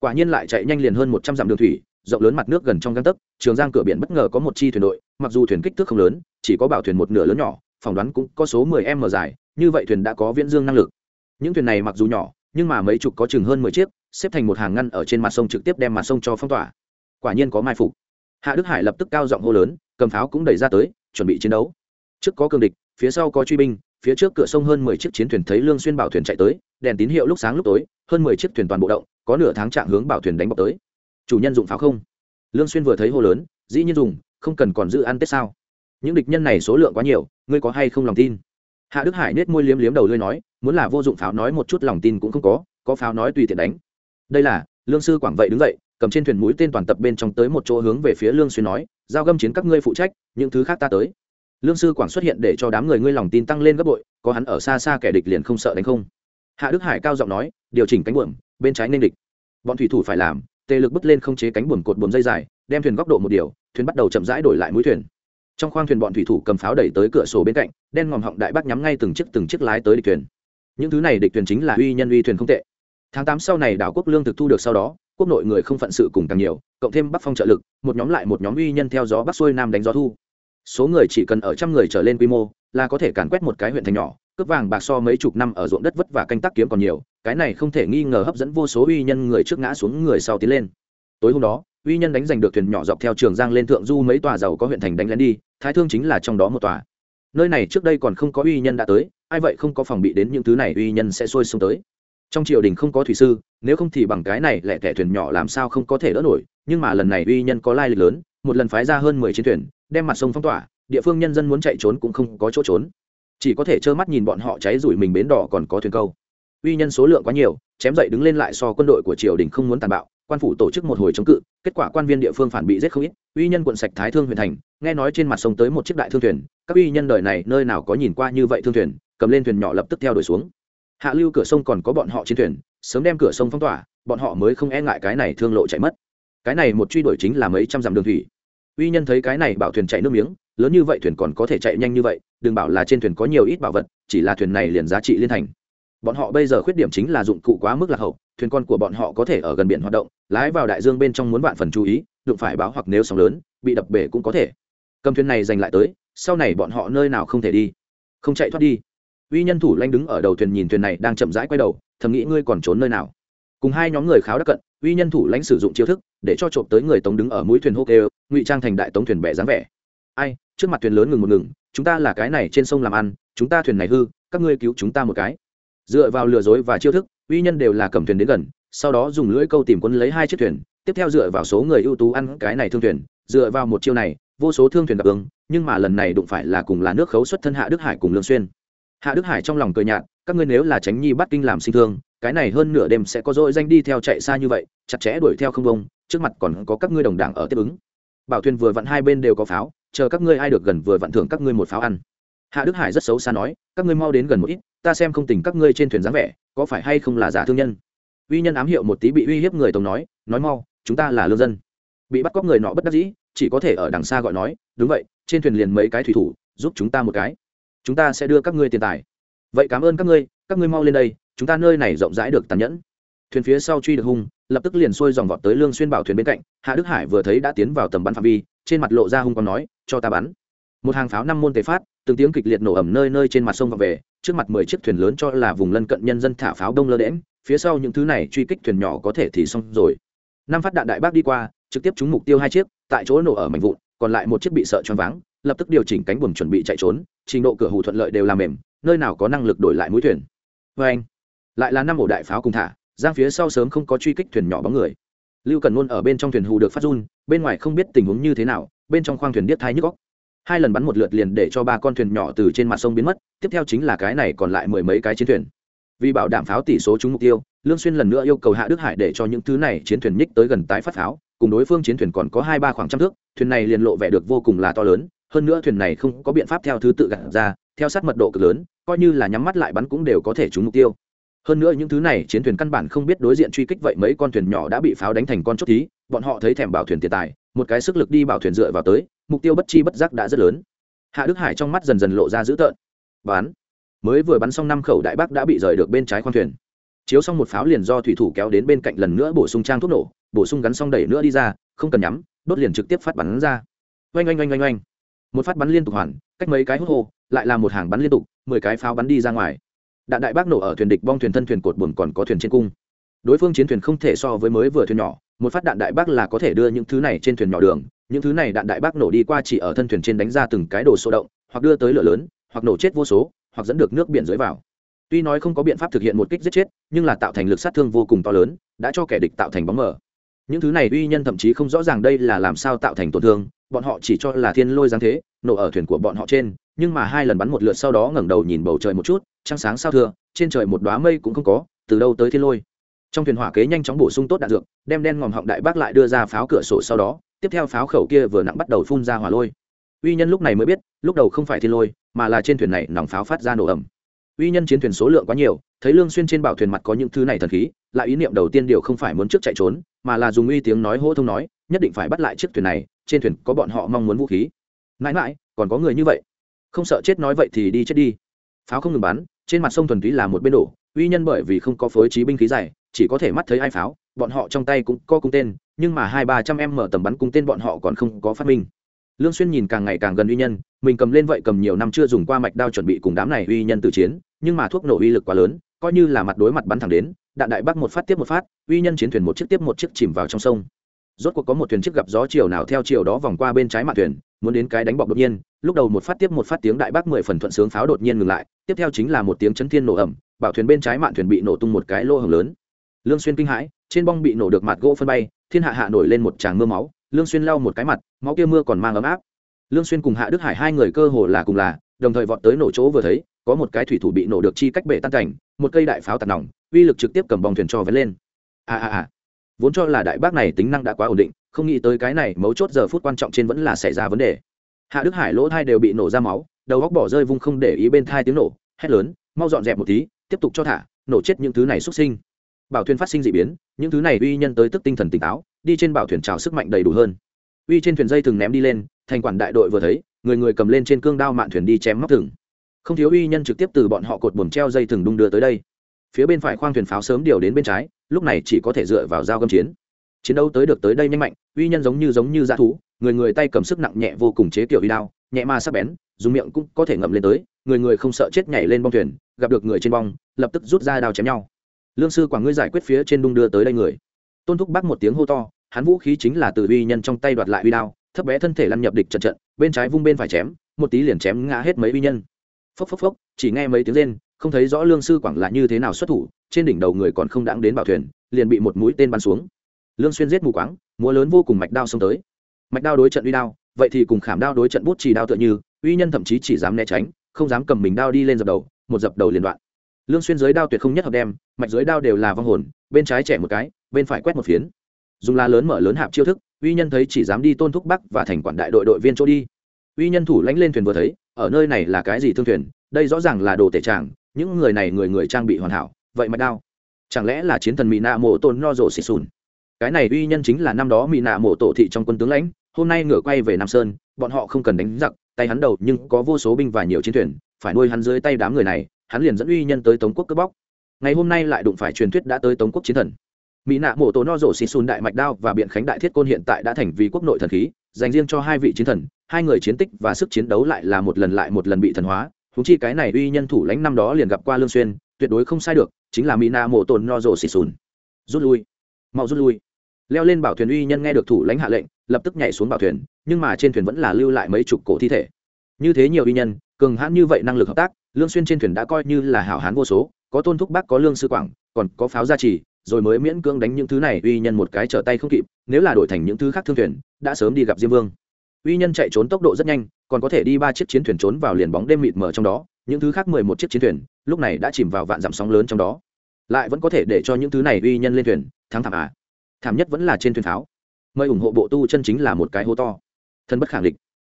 Quả nhiên lại chạy nhanh liền hơn một trăm dặm đường thủy, rộng lớn mặt nước gần trong găng tấc, trường giang cửa biển bất ngờ có một chi thuyền đội, mặc dù thuyền kích thước không lớn, chỉ có bảo thuyền một nửa lớn nhỏ, phỏng đoán cũng có số 10 m dài, như vậy thuyền đã có viễn dương năng lực. Những thuyền này mặc dù nhỏ, nhưng mà mấy chục có chừng hơn 10 chiếc, xếp thành một hàng ngăn ở trên mặt sông trực tiếp đem mặt sông cho phong tỏa. Quả nhiên có mai phục. Hạ đức hải lập tức cao giọng hô lớn, cầm pháo cũng đẩy ra tới, chuẩn bị chiến đấu trước có cường địch, phía sau có truy binh, phía trước cửa sông hơn mười chiếc chiến thuyền thấy lương xuyên bảo thuyền chạy tới, đèn tín hiệu lúc sáng lúc tối, hơn mười chiếc thuyền toàn bộ động, có nửa tháng trạng hướng bảo thuyền đánh bọc tới. Chủ nhân dụng pháo không? Lương xuyên vừa thấy hô lớn, dĩ nhiên dùng, không cần còn giữ ăn tết sao? Những địch nhân này số lượng quá nhiều, ngươi có hay không lòng tin? Hạ đức hải nết môi liếm liếm đầu lưỡi nói, muốn là vô dụng pháo nói một chút lòng tin cũng không có có pháo nói tùy tiện đánh. Đây là, lương sư quảng vậy đứng dậy, cầm trên thuyền mũi tên toàn tập bên trong tới một chỗ hướng về phía lương xuyên nói, giao gâm chiến các ngươi phụ trách, những thứ khác ta tới lương sư quảng xuất hiện để cho đám người ngươi lòng tin tăng lên gấp bội, có hắn ở xa xa kẻ địch liền không sợ đánh không. Hạ đức hải cao giọng nói, điều chỉnh cánh buồm, bên trái nên địch. Bọn thủy thủ phải làm, tê lực bứt lên không chế cánh buồm cột buồm dây dài, đem thuyền góc độ một điều, thuyền bắt đầu chậm rãi đổi lại mũi thuyền. Trong khoang thuyền bọn thủy thủ cầm pháo đẩy tới cửa sổ bên cạnh, đen ngòm họng đại bác nhắm ngay từng chiếc từng chiếc lái tới địch thuyền. Những thứ này địch thuyền chính là uy nhân uy thuyền không tệ. Tháng tám sau này đảo quốc lương thực thu được sau đó, quốc nội người không phận sự cùng càng nhiều, cộng thêm bắc phong trợ lực, một nhóm lại một nhóm uy nhân theo gió bắc xuôi nam đánh gió thu số người chỉ cần ở trăm người trở lên quy mô, là có thể càn quét một cái huyện thành nhỏ, cướp vàng bạc so mấy chục năm ở ruộng đất vất và canh tác kiếm còn nhiều, cái này không thể nghi ngờ hấp dẫn vô số uy nhân người trước ngã xuống người sau tiến lên. Tối hôm đó, uy nhân đánh giành được thuyền nhỏ dọc theo trường giang lên thượng du mấy tòa giàu có huyện thành đánh lén đi, thái thương chính là trong đó một tòa. Nơi này trước đây còn không có uy nhân đã tới, ai vậy không có phòng bị đến những thứ này uy nhân sẽ sôi xuống tới. Trong triều đình không có thủy sư, nếu không thì bằng cái này lẻ tẻ thuyền nhỏ làm sao không có thể đỡ nổi, nhưng mà lần này uy nhân có lai lịch lớn, một lần phái ra hơn mười chiến thuyền đem mặt sông phong tỏa, địa phương nhân dân muốn chạy trốn cũng không có chỗ trốn. Chỉ có thể trơ mắt nhìn bọn họ cháy rủi mình bến đỏ còn có thuyền câu. Uy nhân số lượng quá nhiều, chém dậy đứng lên lại so quân đội của triều đình không muốn tàn bạo, quan phủ tổ chức một hồi chống cự, kết quả quan viên địa phương phản bị giết không ít. Uy nhân quận sạch thái thương huyền thành, nghe nói trên mặt sông tới một chiếc đại thương thuyền, các uy nhân đời này nơi nào có nhìn qua như vậy thương thuyền, cầm lên thuyền nhỏ lập tức theo đuổi xuống. Hạ lưu cửa sông còn có bọn họ trên thuyền, sớm đem cửa sông phong tỏa, bọn họ mới không e ngại cái này thương lộ chạy mất. Cái này một truy đuổi chính là mấy trăm dặm đường thủy uy nhân thấy cái này bảo thuyền chạy nước miếng, lớn như vậy thuyền còn có thể chạy nhanh như vậy, đừng bảo là trên thuyền có nhiều ít bảo vật, chỉ là thuyền này liền giá trị liên thành. Bọn họ bây giờ khuyết điểm chính là dụng cụ quá mức lạc hậu, thuyền con của bọn họ có thể ở gần biển hoạt động, lái vào đại dương bên trong muốn bạn phần chú ý, đụng phải báo hoặc nếu sóng lớn, bị đập bể cũng có thể. Cầm thuyền này giành lại tới, sau này bọn họ nơi nào không thể đi? Không chạy thoát đi. Uy nhân thủ lanh đứng ở đầu thuyền nhìn thuyền này đang chậm rãi quay đầu, thầm nghĩ ngươi còn trốn nơi nào? Cùng hai nhóm người kháo đắc cận, uy nhân thủ lãnh sử dụng chiêu thức để cho trộm tới người tống đứng ở mũi thuyền hô kêu, ngụy trang thành đại tống thuyền bè dáng vẻ. Ai, trước mặt thuyền lớn ngừng một ngừng, chúng ta là cái này trên sông làm ăn, chúng ta thuyền này hư, các ngươi cứu chúng ta một cái. Dựa vào lừa dối và chiêu thức, uy nhân đều là cầm thuyền đến gần, sau đó dùng lưỡi câu tìm quân lấy hai chiếc thuyền, tiếp theo dựa vào số người ưu tú ăn cái này thương thuyền, dựa vào một chiêu này, vô số thương thuyền gặp ứng nhưng mà lần này đụng phải là cùng là nước khấu xuất thân hạ đức hải cùng lương xuyên. Hạ đức hải trong lòng cười nhạt, các ngươi nếu là tránh nhi bắt kinh làm sinh thương cái này hơn nửa đêm sẽ có dội danh đi theo chạy xa như vậy, chặt chẽ đuổi theo không bông, trước mặt còn có các ngươi đồng đảng ở tiếp ứng. Bảo thuyền vừa vặn hai bên đều có pháo, chờ các ngươi ai được gần vừa vặn thưởng các ngươi một pháo ăn. Hạ đức hải rất xấu xa nói, các ngươi mau đến gần một ít, ta xem không tình các ngươi trên thuyền dáng vẻ, có phải hay không là giả thương nhân? Uy nhân ám hiệu một tí bị uy hiếp người tổng nói nói mau, chúng ta là lương dân. Bị bắt cóc người nọ bất đắc dĩ, chỉ có thể ở đằng xa gọi nói, đúng vậy, trên thuyền liền mấy cái thủy thủ, giúp chúng ta một cái. Chúng ta sẽ đưa các ngươi tiền tài. Vậy cảm ơn các ngươi các ngươi mau lên đây chúng ta nơi này rộng rãi được tàn nhẫn. Thuyền phía sau truy được hung, lập tức liền xuôi dòng vọt tới lương xuyên bảo thuyền bên cạnh, hạ đức hải vừa thấy đã tiến vào tầm bắn phạm vi, trên mặt lộ ra hung còn nói, cho ta bắn. Một hàng pháo năm môn tề phát, từng tiếng kịch liệt nổ ầm nơi nơi trên mặt sông và về, trước mặt mười chiếc thuyền lớn cho là vùng lân cận nhân dân thả pháo đông lơ đễm phía sau những thứ này truy kích thuyền nhỏ có thể thì xong rồi. Năm phát đạn đại bác đi qua, trực tiếp trúng mục tiêu hai chiếc, tại chỗ nổ ở mảnh vụn, còn lại một chiếc bị sợ choáng váng, lập tức điều chỉnh cánh buồm chuẩn bị chạy trốn, trình độ cửa hù thuận lợi đều làm mềm, nơi nào có năng lực đổi lại mũi thuyền. Vê anh lại là năm ổ đại pháo cùng thả, giang phía sau sớm không có truy kích thuyền nhỏ bóng người. Lưu cần luôn ở bên trong thuyền hù được phát run, bên ngoài không biết tình huống như thế nào, bên trong khoang thuyền điếc thai nhức góc hai lần bắn một lượt liền để cho ba con thuyền nhỏ từ trên mặt sông biến mất, tiếp theo chính là cái này còn lại mười mấy cái chiến thuyền. Vì bảo đảm pháo tỷ số trúng mục tiêu, lương xuyên lần nữa yêu cầu hạ đức hải để cho những thứ này chiến thuyền nhích tới gần tái phát pháo, cùng đối phương chiến thuyền còn có hai ba khoảng trăm thước, thuyền này liền lộ vẻ được vô cùng là to lớn, hơn nữa thuyền này không có biện pháp theo thứ tự gạt ra, theo sát mật độ cực lớn, coi như là nhắm mắt lại bắn cũng đều có thể trúng mục tiêu hơn nữa những thứ này, chiến thuyền căn bản không biết đối diện truy kích vậy mấy con thuyền nhỏ đã bị pháo đánh thành con chốt thí, bọn họ thấy thèm bảo thuyền tiền tài, một cái sức lực đi bảo thuyền dựa vào tới, mục tiêu bất chi bất giác đã rất lớn. Hạ đức hải trong mắt dần dần lộ ra dữ tợn. Bắn mới vừa bắn xong năm khẩu đại bác đã bị rời được bên trái khoang thuyền. Chiếu xong một pháo liền do thủy thủ kéo đến bên cạnh lần nữa bổ sung trang thuốc nổ, bổ sung gắn xong đẩy nữa đi ra, không cần nhắm, đốt liền trực tiếp phát bắn ra. Oanh oanh oanh oanh oanh. Một phát bắn liên tục hoàn, cách mấy cái hút hô, lại là một hàng bắn liên tục, mười cái pháo bắn đi ra ngoài đạn đại bác nổ ở thuyền địch bong thuyền thân thuyền cột buồn còn có thuyền trên cung. Đối phương chiến thuyền không thể so với mới vừa thuyền nhỏ, một phát đạn đại bác là có thể đưa những thứ này trên thuyền nhỏ đường, những thứ này đạn đại bác nổ đi qua chỉ ở thân thuyền trên đánh ra từng cái đồ sô động, hoặc đưa tới lửa lớn, hoặc nổ chết vô số, hoặc dẫn được nước biển dưới vào. Tuy nói không có biện pháp thực hiện một kích giết chết, nhưng là tạo thành lực sát thương vô cùng to lớn, đã cho kẻ địch tạo thành bóng mờ. Những thứ này uy nhân thậm chí không rõ ràng đây là làm sao tạo thành tổn thương bọn họ chỉ cho là thiên lôi giáng thế, nổ ở thuyền của bọn họ trên, nhưng mà hai lần bắn một lượt sau đó ngẩng đầu nhìn bầu trời một chút, trăng sáng sao thưa trên trời một đoá mây cũng không có, từ đâu tới thiên lôi. Trong thuyền hỏa kế nhanh chóng bổ sung tốt đạn dược, đem đen ngòm họng đại bác lại đưa ra pháo cửa sổ sau đó, tiếp theo pháo khẩu kia vừa nặng bắt đầu phun ra hỏa lôi. Uy nhân lúc này mới biết, lúc đầu không phải thiên lôi, mà là trên thuyền này nòng pháo phát ra nổ ẩm uy nhân chiến thuyền số lượng quá nhiều, thấy lương xuyên trên bảo thuyền mặt có những thứ này thần khí, lại ý niệm đầu tiên điều không phải muốn trước chạy trốn, mà là dùng uy tiếng nói hô thông nói nhất định phải bắt lại chiếc thuyền này, trên thuyền có bọn họ mong muốn vũ khí. Mãi mãi, còn có người như vậy. Không sợ chết nói vậy thì đi chết đi. Pháo không ngừng bắn, trên mặt sông thuần túy là một bên đổ, uy nhân bởi vì không có phối trí binh khí dài, chỉ có thể mắt thấy hai pháo, bọn họ trong tay cũng có cung tên, nhưng mà hai ba trăm em mở tầm bắn cung tên bọn họ còn không có phát minh. Lương xuyên nhìn càng ngày càng gần uy nhân, mình cầm lên vậy cầm nhiều năm chưa dùng qua mạch đao chuẩn bị cùng đám này uy nhân tử chiến, nhưng mà thuốc nổ uy lực quá lớn, coi như là mặt đối mặt bắn thẳng đến, đạn đại bác một phát tiếp một phát, uy nhân chiến thuyền một chiếc tiếp một chiếc chìm vào trong sông rốt cuộc có một thuyền chiếc gặp gió chiều nào theo chiều đó vòng qua bên trái mạn thuyền, muốn đến cái đánh bọc đột nhiên, lúc đầu một phát tiếp một phát tiếng đại bác mười phần thuận sướng pháo đột nhiên ngừng lại, tiếp theo chính là một tiếng chấn thiên nổ ẩm, bảo thuyền bên trái mạn thuyền bị nổ tung một cái lô hồng lớn. Lương xuyên kinh hãi, trên bong bị nổ được mặt gỗ phân bay, thiên hạ hạ nổi lên một tràng mưa máu, lương xuyên lau một cái mặt, máu kia mưa còn mang ấm áp. Lương xuyên cùng hạ đức hải hai người cơ hồ là cùng là, đồng thời vọt tới nổ chỗ vừa thấy, có một cái thủy thủ bị nổ được chi cách bể tan cảnh, một cây đại pháo tạt nòng, uy lực trực tiếp cầm bong thuyền cho vén lên. A a a vốn cho là đại bác này tính năng đã quá ổn định, không nghĩ tới cái này mấu chốt giờ phút quan trọng trên vẫn là xảy ra vấn đề. Hạ đức hải lỗ thai đều bị nổ ra máu, đầu góc bỏ rơi vung không để ý bên thai tiếng nổ, hét lớn, mau dọn dẹp một tí, tiếp tục cho thả, nổ chết những thứ này xuất sinh. Bảo thuyền phát sinh d ị biến, những thứ này uy nhân tới tức tinh thần tỉnh táo, đi trên bảo thuyền trào sức mạnh đầy đủ hơn. Uy trên thuyền dây thừng ném đi lên, thành quản đại đội vừa thấy, người người cầm lên trên cương đao mạn thuyền đi chém móc thừng. Không thiếu uy nhân trực tiếp từ bọn họ cột buồm treo dây thừng đung đưa tới đây phía bên phải khoang thuyền pháo sớm điều đến bên trái, lúc này chỉ có thể dựa vào dao găm chiến. Chiến đấu tới được tới đây nhanh mạnh, uy nhân giống như giống như dã thú, người người tay cầm sức nặng nhẹ vô cùng chế kiểu uy đao, nhẹ ma sắc bén, dùng miệng cũng có thể ngậm lên tới, người người không sợ chết nhảy lên bong thuyền, gặp được người trên bong, lập tức rút ra đao chém nhau. Lương sư quảng ngươi giải quyết phía trên đung đưa tới đây người. Tôn thúc bắc một tiếng hô to, hắn vũ khí chính là từ uy nhân trong tay đoạt lại uy đao, thấp bé thân thể lăn nhập địch trận trận, bên trái vung bên phải chém, một tí liền chém ngã hết mấy uy nhân. Phốc phốc phốc, chỉ nghe mấy tiếng rên không thấy rõ lương sư quảng là như thế nào xuất thủ, trên đỉnh đầu người còn không đáng đến bảo thuyền, liền bị một mũi tên bắn xuống. Lương xuyên giết mù quáng, múa lớn vô cùng mạch đao xông tới. Mạch đao đối trận uy đao, vậy thì cùng khảm đao đối trận bút chỉ đao tựa như, uy nhân thậm chí chỉ dám né tránh, không dám cầm mình đao đi lên dập đầu, một dập đầu liền đoạn. Lương xuyên dưới đao tuyệt không nhất hợp đem, mạch dưới đao đều là vong hồn, bên trái trẻ một cái, bên phải quét một phiến. Dùng la lớn mở lớn hạp chiêu thức, uy nhân thấy chỉ dám đi tôn thúc bắc và thành quản đại đội đội viên chỗ đi. Uy nhân thủ lãnh lên thuyền vừa thấy, ở nơi này là cái gì thương thuyền, đây rõ ràng là đồ tể tràng những người này người người trang bị hoàn hảo, vậy mạch đao chẳng lẽ là chiến thần mỹ nạ mộ tôn no rộ xịt sùn? Cái này uy nhân chính là năm đó mỹ nạ mộ tổ thị trong quân tướng lãnh, hôm nay ngửa quay về nam sơn, bọn họ không cần đánh giặc, tay hắn đầu nhưng có vô số binh và nhiều chiến thuyền, phải nuôi hắn dưới tay đám người này, hắn liền dẫn uy nhân tới tống quốc cướp bóc. Ngày hôm nay lại đụng phải truyền thuyết đã tới tống quốc chiến thần. Mỹ nạ mộ tổ no rổ xịt xùn đại mạch đao và biện khánh đại thiết côn hiện tại đã thành vì quốc nội thần khí, dành riêng cho hai vị chiến thần, hai người chiến tích và sức chiến đấu lại là một lần lại một lần bị thần hóa húng chi cái này uy nhân thủ lãnh năm đó liền gặp qua lương xuyên, tuyệt đối không sai được, chính là mina mộ tồn no rổ xì xùn rút lui. Mau rút lui. Leo lên bảo thuyền uy nhân nghe được thủ lãnh hạ lệnh, lập tức nhảy xuống bảo thuyền, nhưng mà trên thuyền vẫn là lưu lại mấy chục cổ thi thể. Như thế nhiều uy nhân, cường hãn như vậy năng lực hợp tác, lương xuyên trên thuyền đã coi như là hảo hán vô số, có tôn thúc bác, có lương sư quảng, còn có pháo gia trì, rồi mới miễn cưỡng đánh những thứ này uy nhân một cái trở tay không kịp, nếu là đổi thành những thứ khác thương thuyền, đã sớm đi gặp diêm vương uy nhân chạy trốn tốc độ rất nhanh, còn có thể đi ba chiếc chiến thuyền trốn vào liền bóng đêm mịt mờ trong đó, những thứ khác mười một chiếc chiến thuyền, lúc này đã chìm vào vạn dặm sóng lớn trong đó. Lại vẫn có thể để cho những thứ này uy nhân lên thuyền, thắng thảm à? Thảm nhất vẫn là trên thuyền pháo mời ủng hộ bộ tu chân chính là một cái hố to. Thân bất khẳng định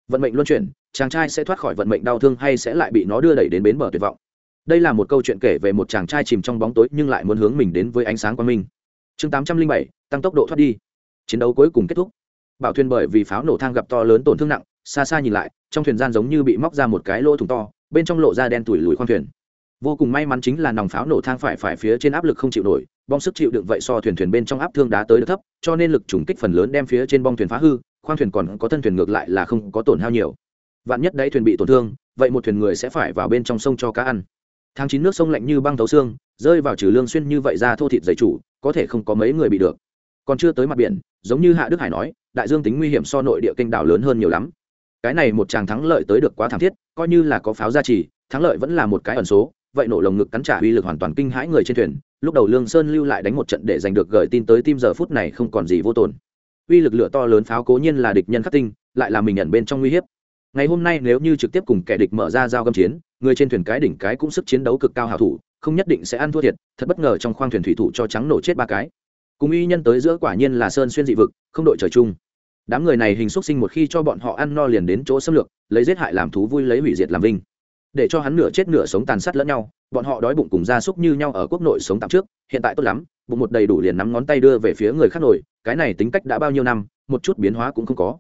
vận mệnh luân chuyển, chàng trai sẽ thoát khỏi vận mệnh đau thương hay sẽ lại bị nó đưa đẩy đến bến bờ tuyệt vọng? Đây là một câu chuyện kể về một chàng trai chìm trong bóng tối nhưng lại muốn hướng mình đến với ánh sáng quang minh. Chương tám trăm linh bảy, tăng tốc độ thoát đi. Chiến đấu cuối cùng kết thúc bảo thuyền bởi vì pháo nổ thang gặp to lớn tổn thương nặng, xa xa nhìn lại, trong thuyền gian giống như bị móc ra một cái lỗ thùng to, bên trong lộ ra đen tủi lùi khoang thuyền. Vô cùng may mắn chính là nòng pháo nổ thang phải phải phía trên áp lực không chịu nổi bong sức chịu đựng vậy so thuyền thuyền bên trong áp thương đá tới được thấp, cho nên lực trùng kích phần lớn đem phía trên bong thuyền phá hư, khoang thuyền còn có thân thuyền ngược lại là không có tổn hao nhiều. Vạn nhất đấy thuyền bị tổn thương, vậy một thuyền người sẽ phải vào bên trong sông cho cá ăn. Tháng chín nước sông lạnh như băng thấu xương, rơi vào trừ lương xuyên như vậy ra thô thịt dày chủ, có thể không có mấy người bị được. Còn chưa tới mặt biển, giống như hạ đức hải nói đại dương tính nguy hiểm so nội địa kênh đảo lớn hơn nhiều lắm. Cái này một chàng thắng lợi tới được quá thảm thiết, coi như là có pháo gia trì, thắng lợi vẫn là một cái ẩn số, vậy nổ lồng ngực cắn trả uy lực hoàn toàn kinh hãi người trên thuyền, lúc đầu lương sơn lưu lại đánh một trận để giành được gửi tin tới tim giờ phút này không còn gì vô tồn. Uy lực lửa to lớn pháo cố nhiên là địch nhân khắc tinh, lại là mình nhận bên trong nguy hiếp. Ngày hôm nay nếu như trực tiếp cùng kẻ địch mở ra giao găm chiến, người trên thuyền cái đỉnh cái cũng sức chiến đấu cực cao hảo thủ, không nhất định sẽ ăn thua thiệt, thật bất ngờ trong khoang thuyền thủy thủ cho trắng nổ chết ba cái cùng y nhân tới giữa quả nhiên là sơn xuyên dị vực, không đội trời chung. Đám người này hình xúc sinh một khi cho bọn họ ăn no liền đến chỗ xâm lược, lấy giết hại làm thú vui lấy hủy diệt làm vinh. Để cho hắn nửa chết nửa sống tàn sát lẫn nhau, bọn họ đói bụng cùng gia súc như nhau ở quốc nội sống tạm trước, hiện tại tốt lắm, bụng một đầy đủ liền nắm ngón tay đưa về phía người khác nổi, cái này tính cách đã bao nhiêu năm, một chút biến hóa cũng không có.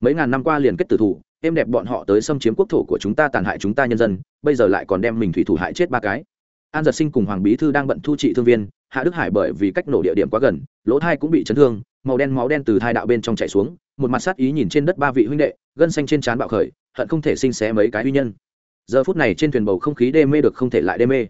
Mấy ngàn năm qua liền kết tử thủ, êm đẹp bọn họ tới xâm chiếm quốc thổ của chúng ta tàn hại chúng ta nhân dân, bây giờ lại còn đem mình thủy thủ hại chết ba cái an giật sinh cùng hoàng bí thư đang bận thu trị thương viên, hạ đức hải bởi vì cách nổ địa điểm quá gần, lỗ thai cũng bị chấn thương, màu đen máu đen từ thai đạo bên trong chạy xuống, một mặt sát ý nhìn trên đất ba vị huynh đệ, gân xanh trên trán bạo khởi, hận không thể sinh xé mấy cái uy nhân. Giờ phút này trên thuyền bầu không khí đê mê được không thể lại đê mê.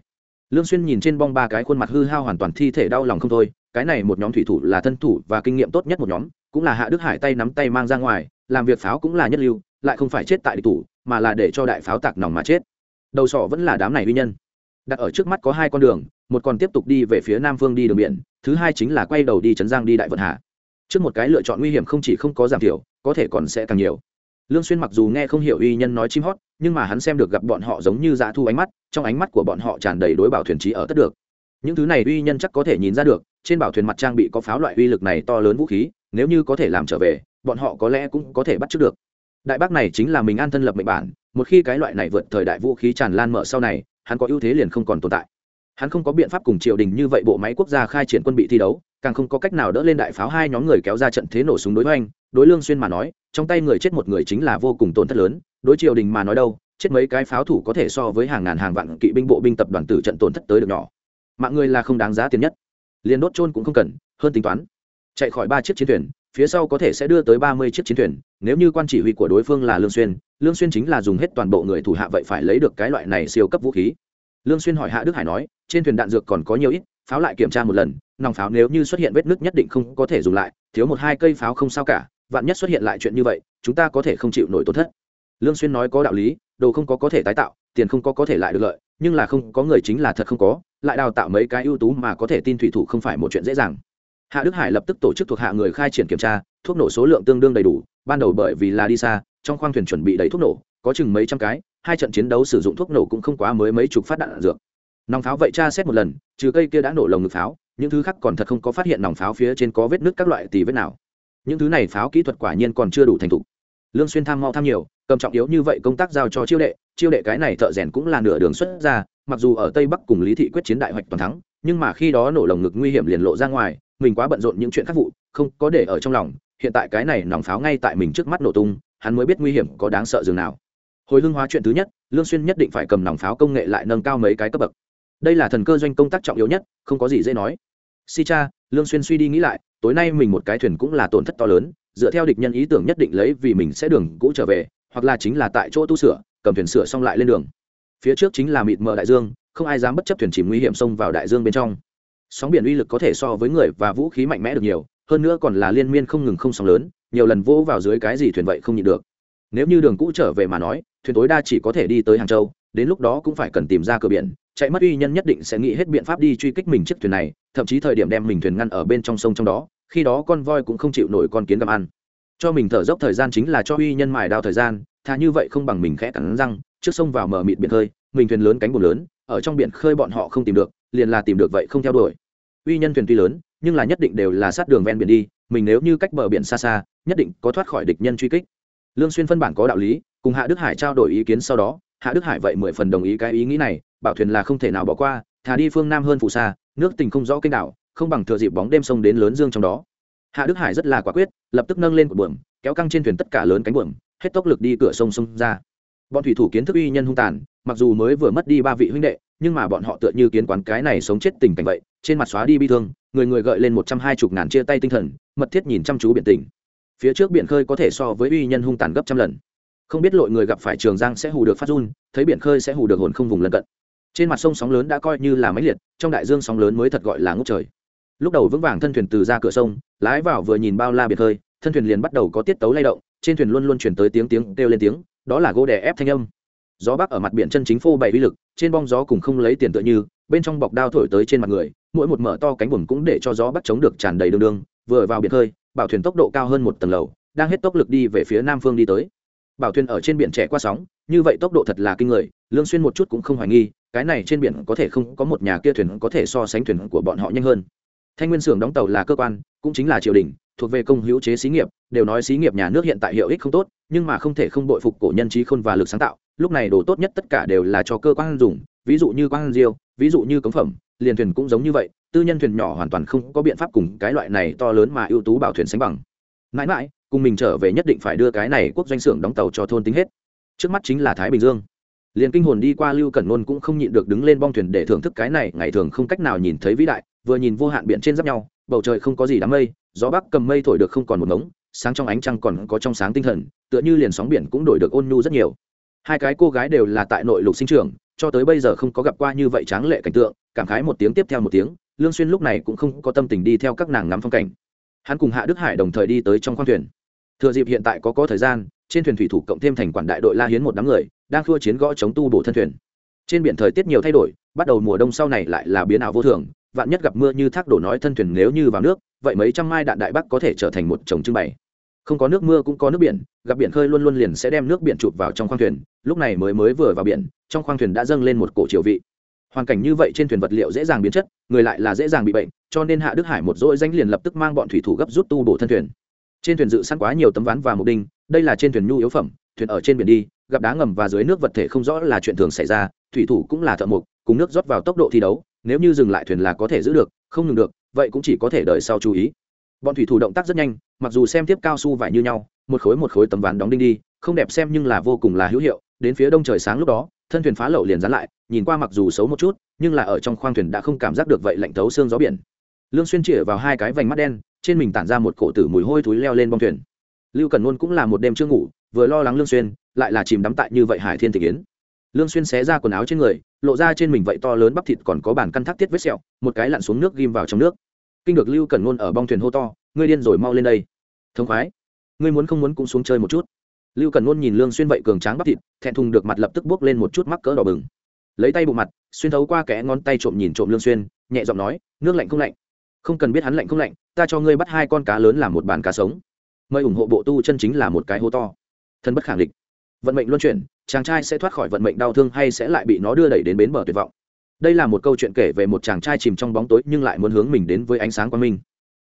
Lương xuyên nhìn trên bong ba cái khuôn mặt hư hao hoàn toàn thi thể đau lòng không thôi, cái này một nhóm thủy thủ là thân thủ và kinh nghiệm tốt nhất một nhóm, cũng là hạ đức hải tay nắm tay mang ra ngoài, làm việc pháo cũng là nhất lưu, lại không phải chết tại địch thủ, mà là để cho đại pháo tạc nòng mà chết. Đầu sọ vẫn là đám này uy nhân đặt ở trước mắt có hai con đường, một còn tiếp tục đi về phía nam phương đi đường biển, thứ hai chính là quay đầu đi trấn giang đi đại vận hà. Trước một cái lựa chọn nguy hiểm không chỉ không có giảm thiểu, có thể còn sẽ càng nhiều. Lương xuyên mặc dù nghe không hiểu uy nhân nói chim hót, nhưng mà hắn xem được gặp bọn họ giống như dã thu ánh mắt, trong ánh mắt của bọn họ tràn đầy đối bảo thuyền trí ở tất được. Những thứ này uy nhân chắc có thể nhìn ra được, trên bảo thuyền mặt trang bị có pháo loại uy lực này to lớn vũ khí, nếu như có thể làm trở về, bọn họ có lẽ cũng có thể bắt trước được. Đại bác này chính là mình an thân lập mệnh bản, một khi cái loại này vượt thời đại vũ khí tràn lan mở sau này hắn có ưu thế liền không còn tồn tại. Hắn không có biện pháp cùng triều đình như vậy bộ máy quốc gia khai triển quân bị thi đấu, càng không có cách nào đỡ lên đại pháo hai nhóm người kéo ra trận thế nổ súng đối hoành đối lương xuyên mà nói, trong tay người chết một người chính là vô cùng tổn thất lớn, đối triều đình mà nói đâu, chết mấy cái pháo thủ có thể so với hàng ngàn hàng vạn kỵ binh bộ binh tập đoàn tử trận tổn thất tới được nhỏ. Mạng người là không đáng giá tiền nhất. Liền đốt trôn cũng không cần, hơn tính toán. Chạy khỏi ba chiếc chiến thuyền phía sau có thể sẽ đưa tới ba mươi chiếc chiến thuyền, nếu như quan chỉ huy của đối phương là lương xuyên lương xuyên chính là dùng hết toàn bộ người thủ hạ vậy phải lấy được cái loại này siêu cấp vũ khí. Lương xuyên hỏi hạ đức hải nói, trên thuyền đạn dược còn có nhiều ít, pháo lại kiểm tra một lần, nòng pháo nếu như xuất hiện vết nứt nhất định không có thể dùng lại, thiếu một hai cây pháo không sao cả, vạn nhất xuất hiện lại chuyện như vậy, chúng ta có thể không chịu nổi tổn thất. Lương xuyên nói có đạo lý, đồ không có có thể tái tạo, tiền không có có thể lại được lợi, nhưng là không, có người chính là thật không có, lại đào tạo mấy cái ưu tú mà có thể tin thủy thủ không phải một chuyện dễ dàng hạ đức hải lập tức tổ chức thuộc hạ người khai triển kiểm tra thuốc nổ số lượng tương đương đầy đủ ban đầu bởi vì là đi xa trong khoang thuyền chuẩn bị đầy thuốc nổ có chừng mấy trăm cái hai trận chiến đấu sử dụng thuốc nổ cũng không quá mới mấy chục phát đạn, đạn dược. Nòng pháo vậy tra xét một lần trừ cây kia đã nổ lồng ngực pháo những thứ khác còn thật không có phát hiện nòng pháo phía trên có vết nứt các loại tì vết nào. Những thứ này pháo kỹ thuật quả nhiên còn chưa đủ thành thục. Lương xuyên tham mau tham nhiều cầm trọng yếu như vậy công tác giao cho chiêu đệ chiêu đệ cái này thợ rèn cũng là nửa đường xuất ra mặc dù ở tây bắc cùng lý thị quyết chiến đại hoạch toàn thắng nhưng mà khi đó nổ lồng ngực nguy hiểm liền lộ ra ngoài mình quá bận rộn những chuyện khác vụ, không có để ở trong lòng, hiện tại cái này nòng pháo ngay tại mình trước mắt nổ tung, hắn mới biết nguy hiểm có đáng sợ dường nào. Hồi hương hóa chuyện thứ nhất, lương xuyên nhất định phải cầm nòng pháo công nghệ lại nâng cao mấy cái cấp bậc. Đây là thần cơ doanh công tác trọng yếu nhất, không có gì dễ nói. Si cha, lương xuyên suy đi nghĩ lại, tối nay mình một cái thuyền cũng là tổn thất to lớn, dựa theo địch nhân ý tưởng nhất định lấy vì mình sẽ đường cũ trở về, hoặc là chính là tại chỗ tu sửa, cầm thuyền sửa xong lại lên đường. Phía trước chính là mịt mờ đại dương, không ai dám bất chấp thuyền chìm nguy hiểm xông vào đại dương bên trong sóng biển uy lực có thể so với người và vũ khí mạnh mẽ được nhiều, hơn nữa còn là liên miên không ngừng không sóng lớn, nhiều lần vỗ vào dưới cái gì thuyền vậy không nhịn được. Nếu như đường cũ trở về mà nói, thuyền tối đa chỉ có thể đi tới hàng châu, đến lúc đó cũng phải cần tìm ra cửa biển, chạy mất uy nhân nhất định sẽ nghĩ hết biện pháp đi truy kích mình chiếc thuyền này, thậm chí thời điểm đem mình thuyền ngăn ở bên trong sông trong đó, khi đó con voi cũng không chịu nổi con kiến gặm ăn. Cho mình thở dốc thời gian chính là cho uy nhân mài đao thời gian, thà như vậy không bằng mình khẽ cắn răng, trước sông vào mở mịt biển khơi, mình thuyền lớn cánh buồm lớn, ở trong biển khơi bọn họ không tìm được, liền là tìm được vậy không theo đuổi uy nhân thuyền tuy lớn, nhưng là nhất định đều là sát đường ven biển đi, mình nếu như cách bờ biển xa xa, nhất định có thoát khỏi địch nhân truy kích. Lương xuyên phân bản có đạo lý, cùng hạ đức hải trao đổi ý kiến sau đó, hạ đức hải vậy mười phần đồng ý cái ý nghĩ này, bảo thuyền là không thể nào bỏ qua, thà đi phương nam hơn phù xa nước tình không rõ kênh đảo, không bằng thừa dịp bóng đêm sông đến lớn dương trong đó. Hạ đức hải rất là quả quyết, lập tức nâng lên cột buồng kéo căng trên thuyền tất cả lớn cánh buồng hết tốc lực đi cửa sông sông ra. Bọn thủy thủ kiến thức uy nhân hung tàn, mặc dù mới vừa mất đi ba vị huynh đệ nhưng mà bọn họ tựa như kiến quán cái này sống chết tình cảnh vậy, trên mặt xóa đi bi thương, người người gợi lên một trăm hai chục ngàn chia tay tinh thần, mật thiết nhìn chăm chú biển tình phía trước biển khơi có thể so với uy nhân hung tàn gấp trăm lần. Không biết lội người gặp phải trường giang sẽ hù được phát run, thấy biển khơi sẽ hù được hồn không vùng lân cận. Trên mặt sông sóng lớn đã coi như là máy liệt, trong đại dương sóng lớn mới thật gọi là ngốc trời. Lúc đầu vững vàng thân thuyền từ ra cửa sông, lái vào vừa nhìn bao la biệt khơi, thân thuyền liền bắt đầu có tiết tấu lay động, trên thuyền luôn luôn chuyển tới tiếng tiếng kêu lên tiếng, đó là gỗ đè ép thanh âm gió bắc ở mặt biển chân chính phô bày uy lực trên bong gió cùng không lấy tiền tựa như bên trong bọc đao thổi tới trên mặt người mỗi một mở to cánh buồm cũng để cho gió bắc chống được tràn đầy đường đường vừa vào biển hơi, bảo thuyền tốc độ cao hơn một tầng lầu đang hết tốc lực đi về phía nam phương đi tới. Bảo thuyền ở trên biển trẻ qua sóng như vậy tốc độ thật là kinh người lương xuyên một chút cũng không hoài nghi cái này trên biển có thể không có một nhà kia thuyền có thể so sánh thuyền của bọn họ nhanh hơn. Thanh nguyên xưởng đóng tàu là cơ quan cũng chính là triều đình thuộc về công hữu chế xí nghiệp đều nói xí nghiệp nhà nước hiện tại hiệu ích không tốt nhưng mà không thể không bội phục cổ nhân trí khôn và lực sáng tạo lúc này đồ tốt nhất tất cả đều là cho cơ quan dùng, ví dụ như quan diêu, ví dụ như cống phẩm, liền thuyền cũng giống như vậy, tư nhân thuyền nhỏ hoàn toàn không có biện pháp cùng cái loại này to lớn mà ưu tú bảo thuyền sánh bằng. Mãi mãi, cùng mình trở về nhất định phải đưa cái này quốc doanh xưởng đóng tàu cho thôn tính hết. Trước mắt chính là thái bình dương. Liền kinh hồn đi qua lưu cẩn nôn cũng không nhịn được đứng lên bong thuyền để thưởng thức cái này, ngày thường không cách nào nhìn thấy vĩ đại, vừa nhìn vô hạn biển trên giáp nhau, bầu trời không có gì đám mây, gió bắc cầm mây thổi được không còn một ngống, sáng trong ánh trăng còn có trong sáng tinh thần, tựa như liền sóng biển cũng đổi được ôn nhu rất nhiều hai cái cô gái đều là tại nội lục sinh trường cho tới bây giờ không có gặp qua như vậy tráng lệ cảnh tượng, cảm khái một tiếng tiếp theo một tiếng, lương xuyên lúc này cũng không có tâm tình đi theo các nàng ngắm phong cảnh. Hắn cùng hạ đức hải đồng thời đi tới trong khoang thuyền. Thừa dịp hiện tại có có thời gian, trên thuyền thủy thủ cộng thêm thành quản đại đội la hiến một đám người, đang thua chiến gõ chống tu bổ thân thuyền. Trên biển thời tiết nhiều thay đổi, bắt đầu mùa đông sau này lại là biến ảo vô thường, vạn nhất gặp mưa như thác đổ nói thân thuyền nếu như vào nước, vậy mấy trăm mai đạn đại bắc có thể trở thành một chồng trưng bày không có nước mưa cũng có nước biển, gặp biển khơi luôn luôn liền sẽ đem nước biển chụp vào trong khoang thuyền, lúc này mới mới vừa vào biển, trong khoang thuyền đã dâng lên một cổ chiều vị. Hoàn cảnh như vậy trên thuyền vật liệu dễ dàng biến chất, người lại là dễ dàng bị bệnh, cho nên hạ đức hải một dỗi danh liền lập tức mang bọn thủy thủ gấp rút tu bổ thân thuyền. Trên thuyền dự sẵn quá nhiều tấm ván và mục đinh, đây là trên thuyền nhu yếu phẩm, thuyền ở trên biển đi, gặp đá ngầm và dưới nước vật thể không rõ là chuyện thường xảy ra, thủy thủ cũng là thợ mộc, cùng nước rót vào tốc độ thi đấu, nếu như dừng lại thuyền là có thể giữ được, không ngừng được, vậy cũng chỉ có thể đợi sau chú ý. Bọn thủy thủ động tác rất nhanh mặc dù xem tiếp cao su vải như nhau, một khối một khối tấm ván đóng đinh đi, không đẹp xem nhưng là vô cùng là hữu hiệu, đến phía đông trời sáng lúc đó, thân thuyền phá lậu liền dán lại, nhìn qua mặc dù xấu một chút, nhưng là ở trong khoang thuyền đã không cảm giác được vậy lạnh thấu xương gió biển. Lương xuyên chĩa vào hai cái vành mắt đen, trên mình tản ra một cổ tử mùi hôi thối leo lên bong thuyền. Lưu cần luôn cũng là một đêm chưa ngủ, vừa lo lắng lương xuyên, lại là chìm đắm tại như vậy hải thiên thị kiến lương xuyên xé ra quần áo trên người, lộ ra trên mình vậy to lớn bắp thịt còn có bản căn thác tiết vết sẹo, một cái lặn xuống nước ghim vào trong nước. Kinh được lưu cần luôn ở bong thuyền hô to, ngươi điên rồi, mau lên đây thống khoái. Ngươi muốn không muốn cũng xuống chơi một chút. Lưu cần luôn nhìn lương xuyên vậy cường tráng bắp thịt, thẹn thùng được mặt lập tức bước lên một chút mắc cỡ đỏ bừng. Lấy tay bụng mặt, xuyên thấu qua kẽ ngón tay trộm nhìn trộm lương xuyên, nhẹ giọng nói, nước lạnh không lạnh. Không cần biết hắn lạnh không lạnh, ta cho ngươi bắt hai con cá lớn làm một bàn cá sống. Mời ủng hộ bộ tu chân chính là một cái hố to. Thân bất khẳng định vận mệnh luân chuyển, chàng trai sẽ thoát khỏi vận mệnh đau thương hay sẽ lại bị nó đưa đẩy đến bến bờ tuyệt vọng. Đây là một câu chuyện kể về một chàng trai chìm trong bóng tối nhưng lại muốn hướng mình đến với ánh sáng quang minh.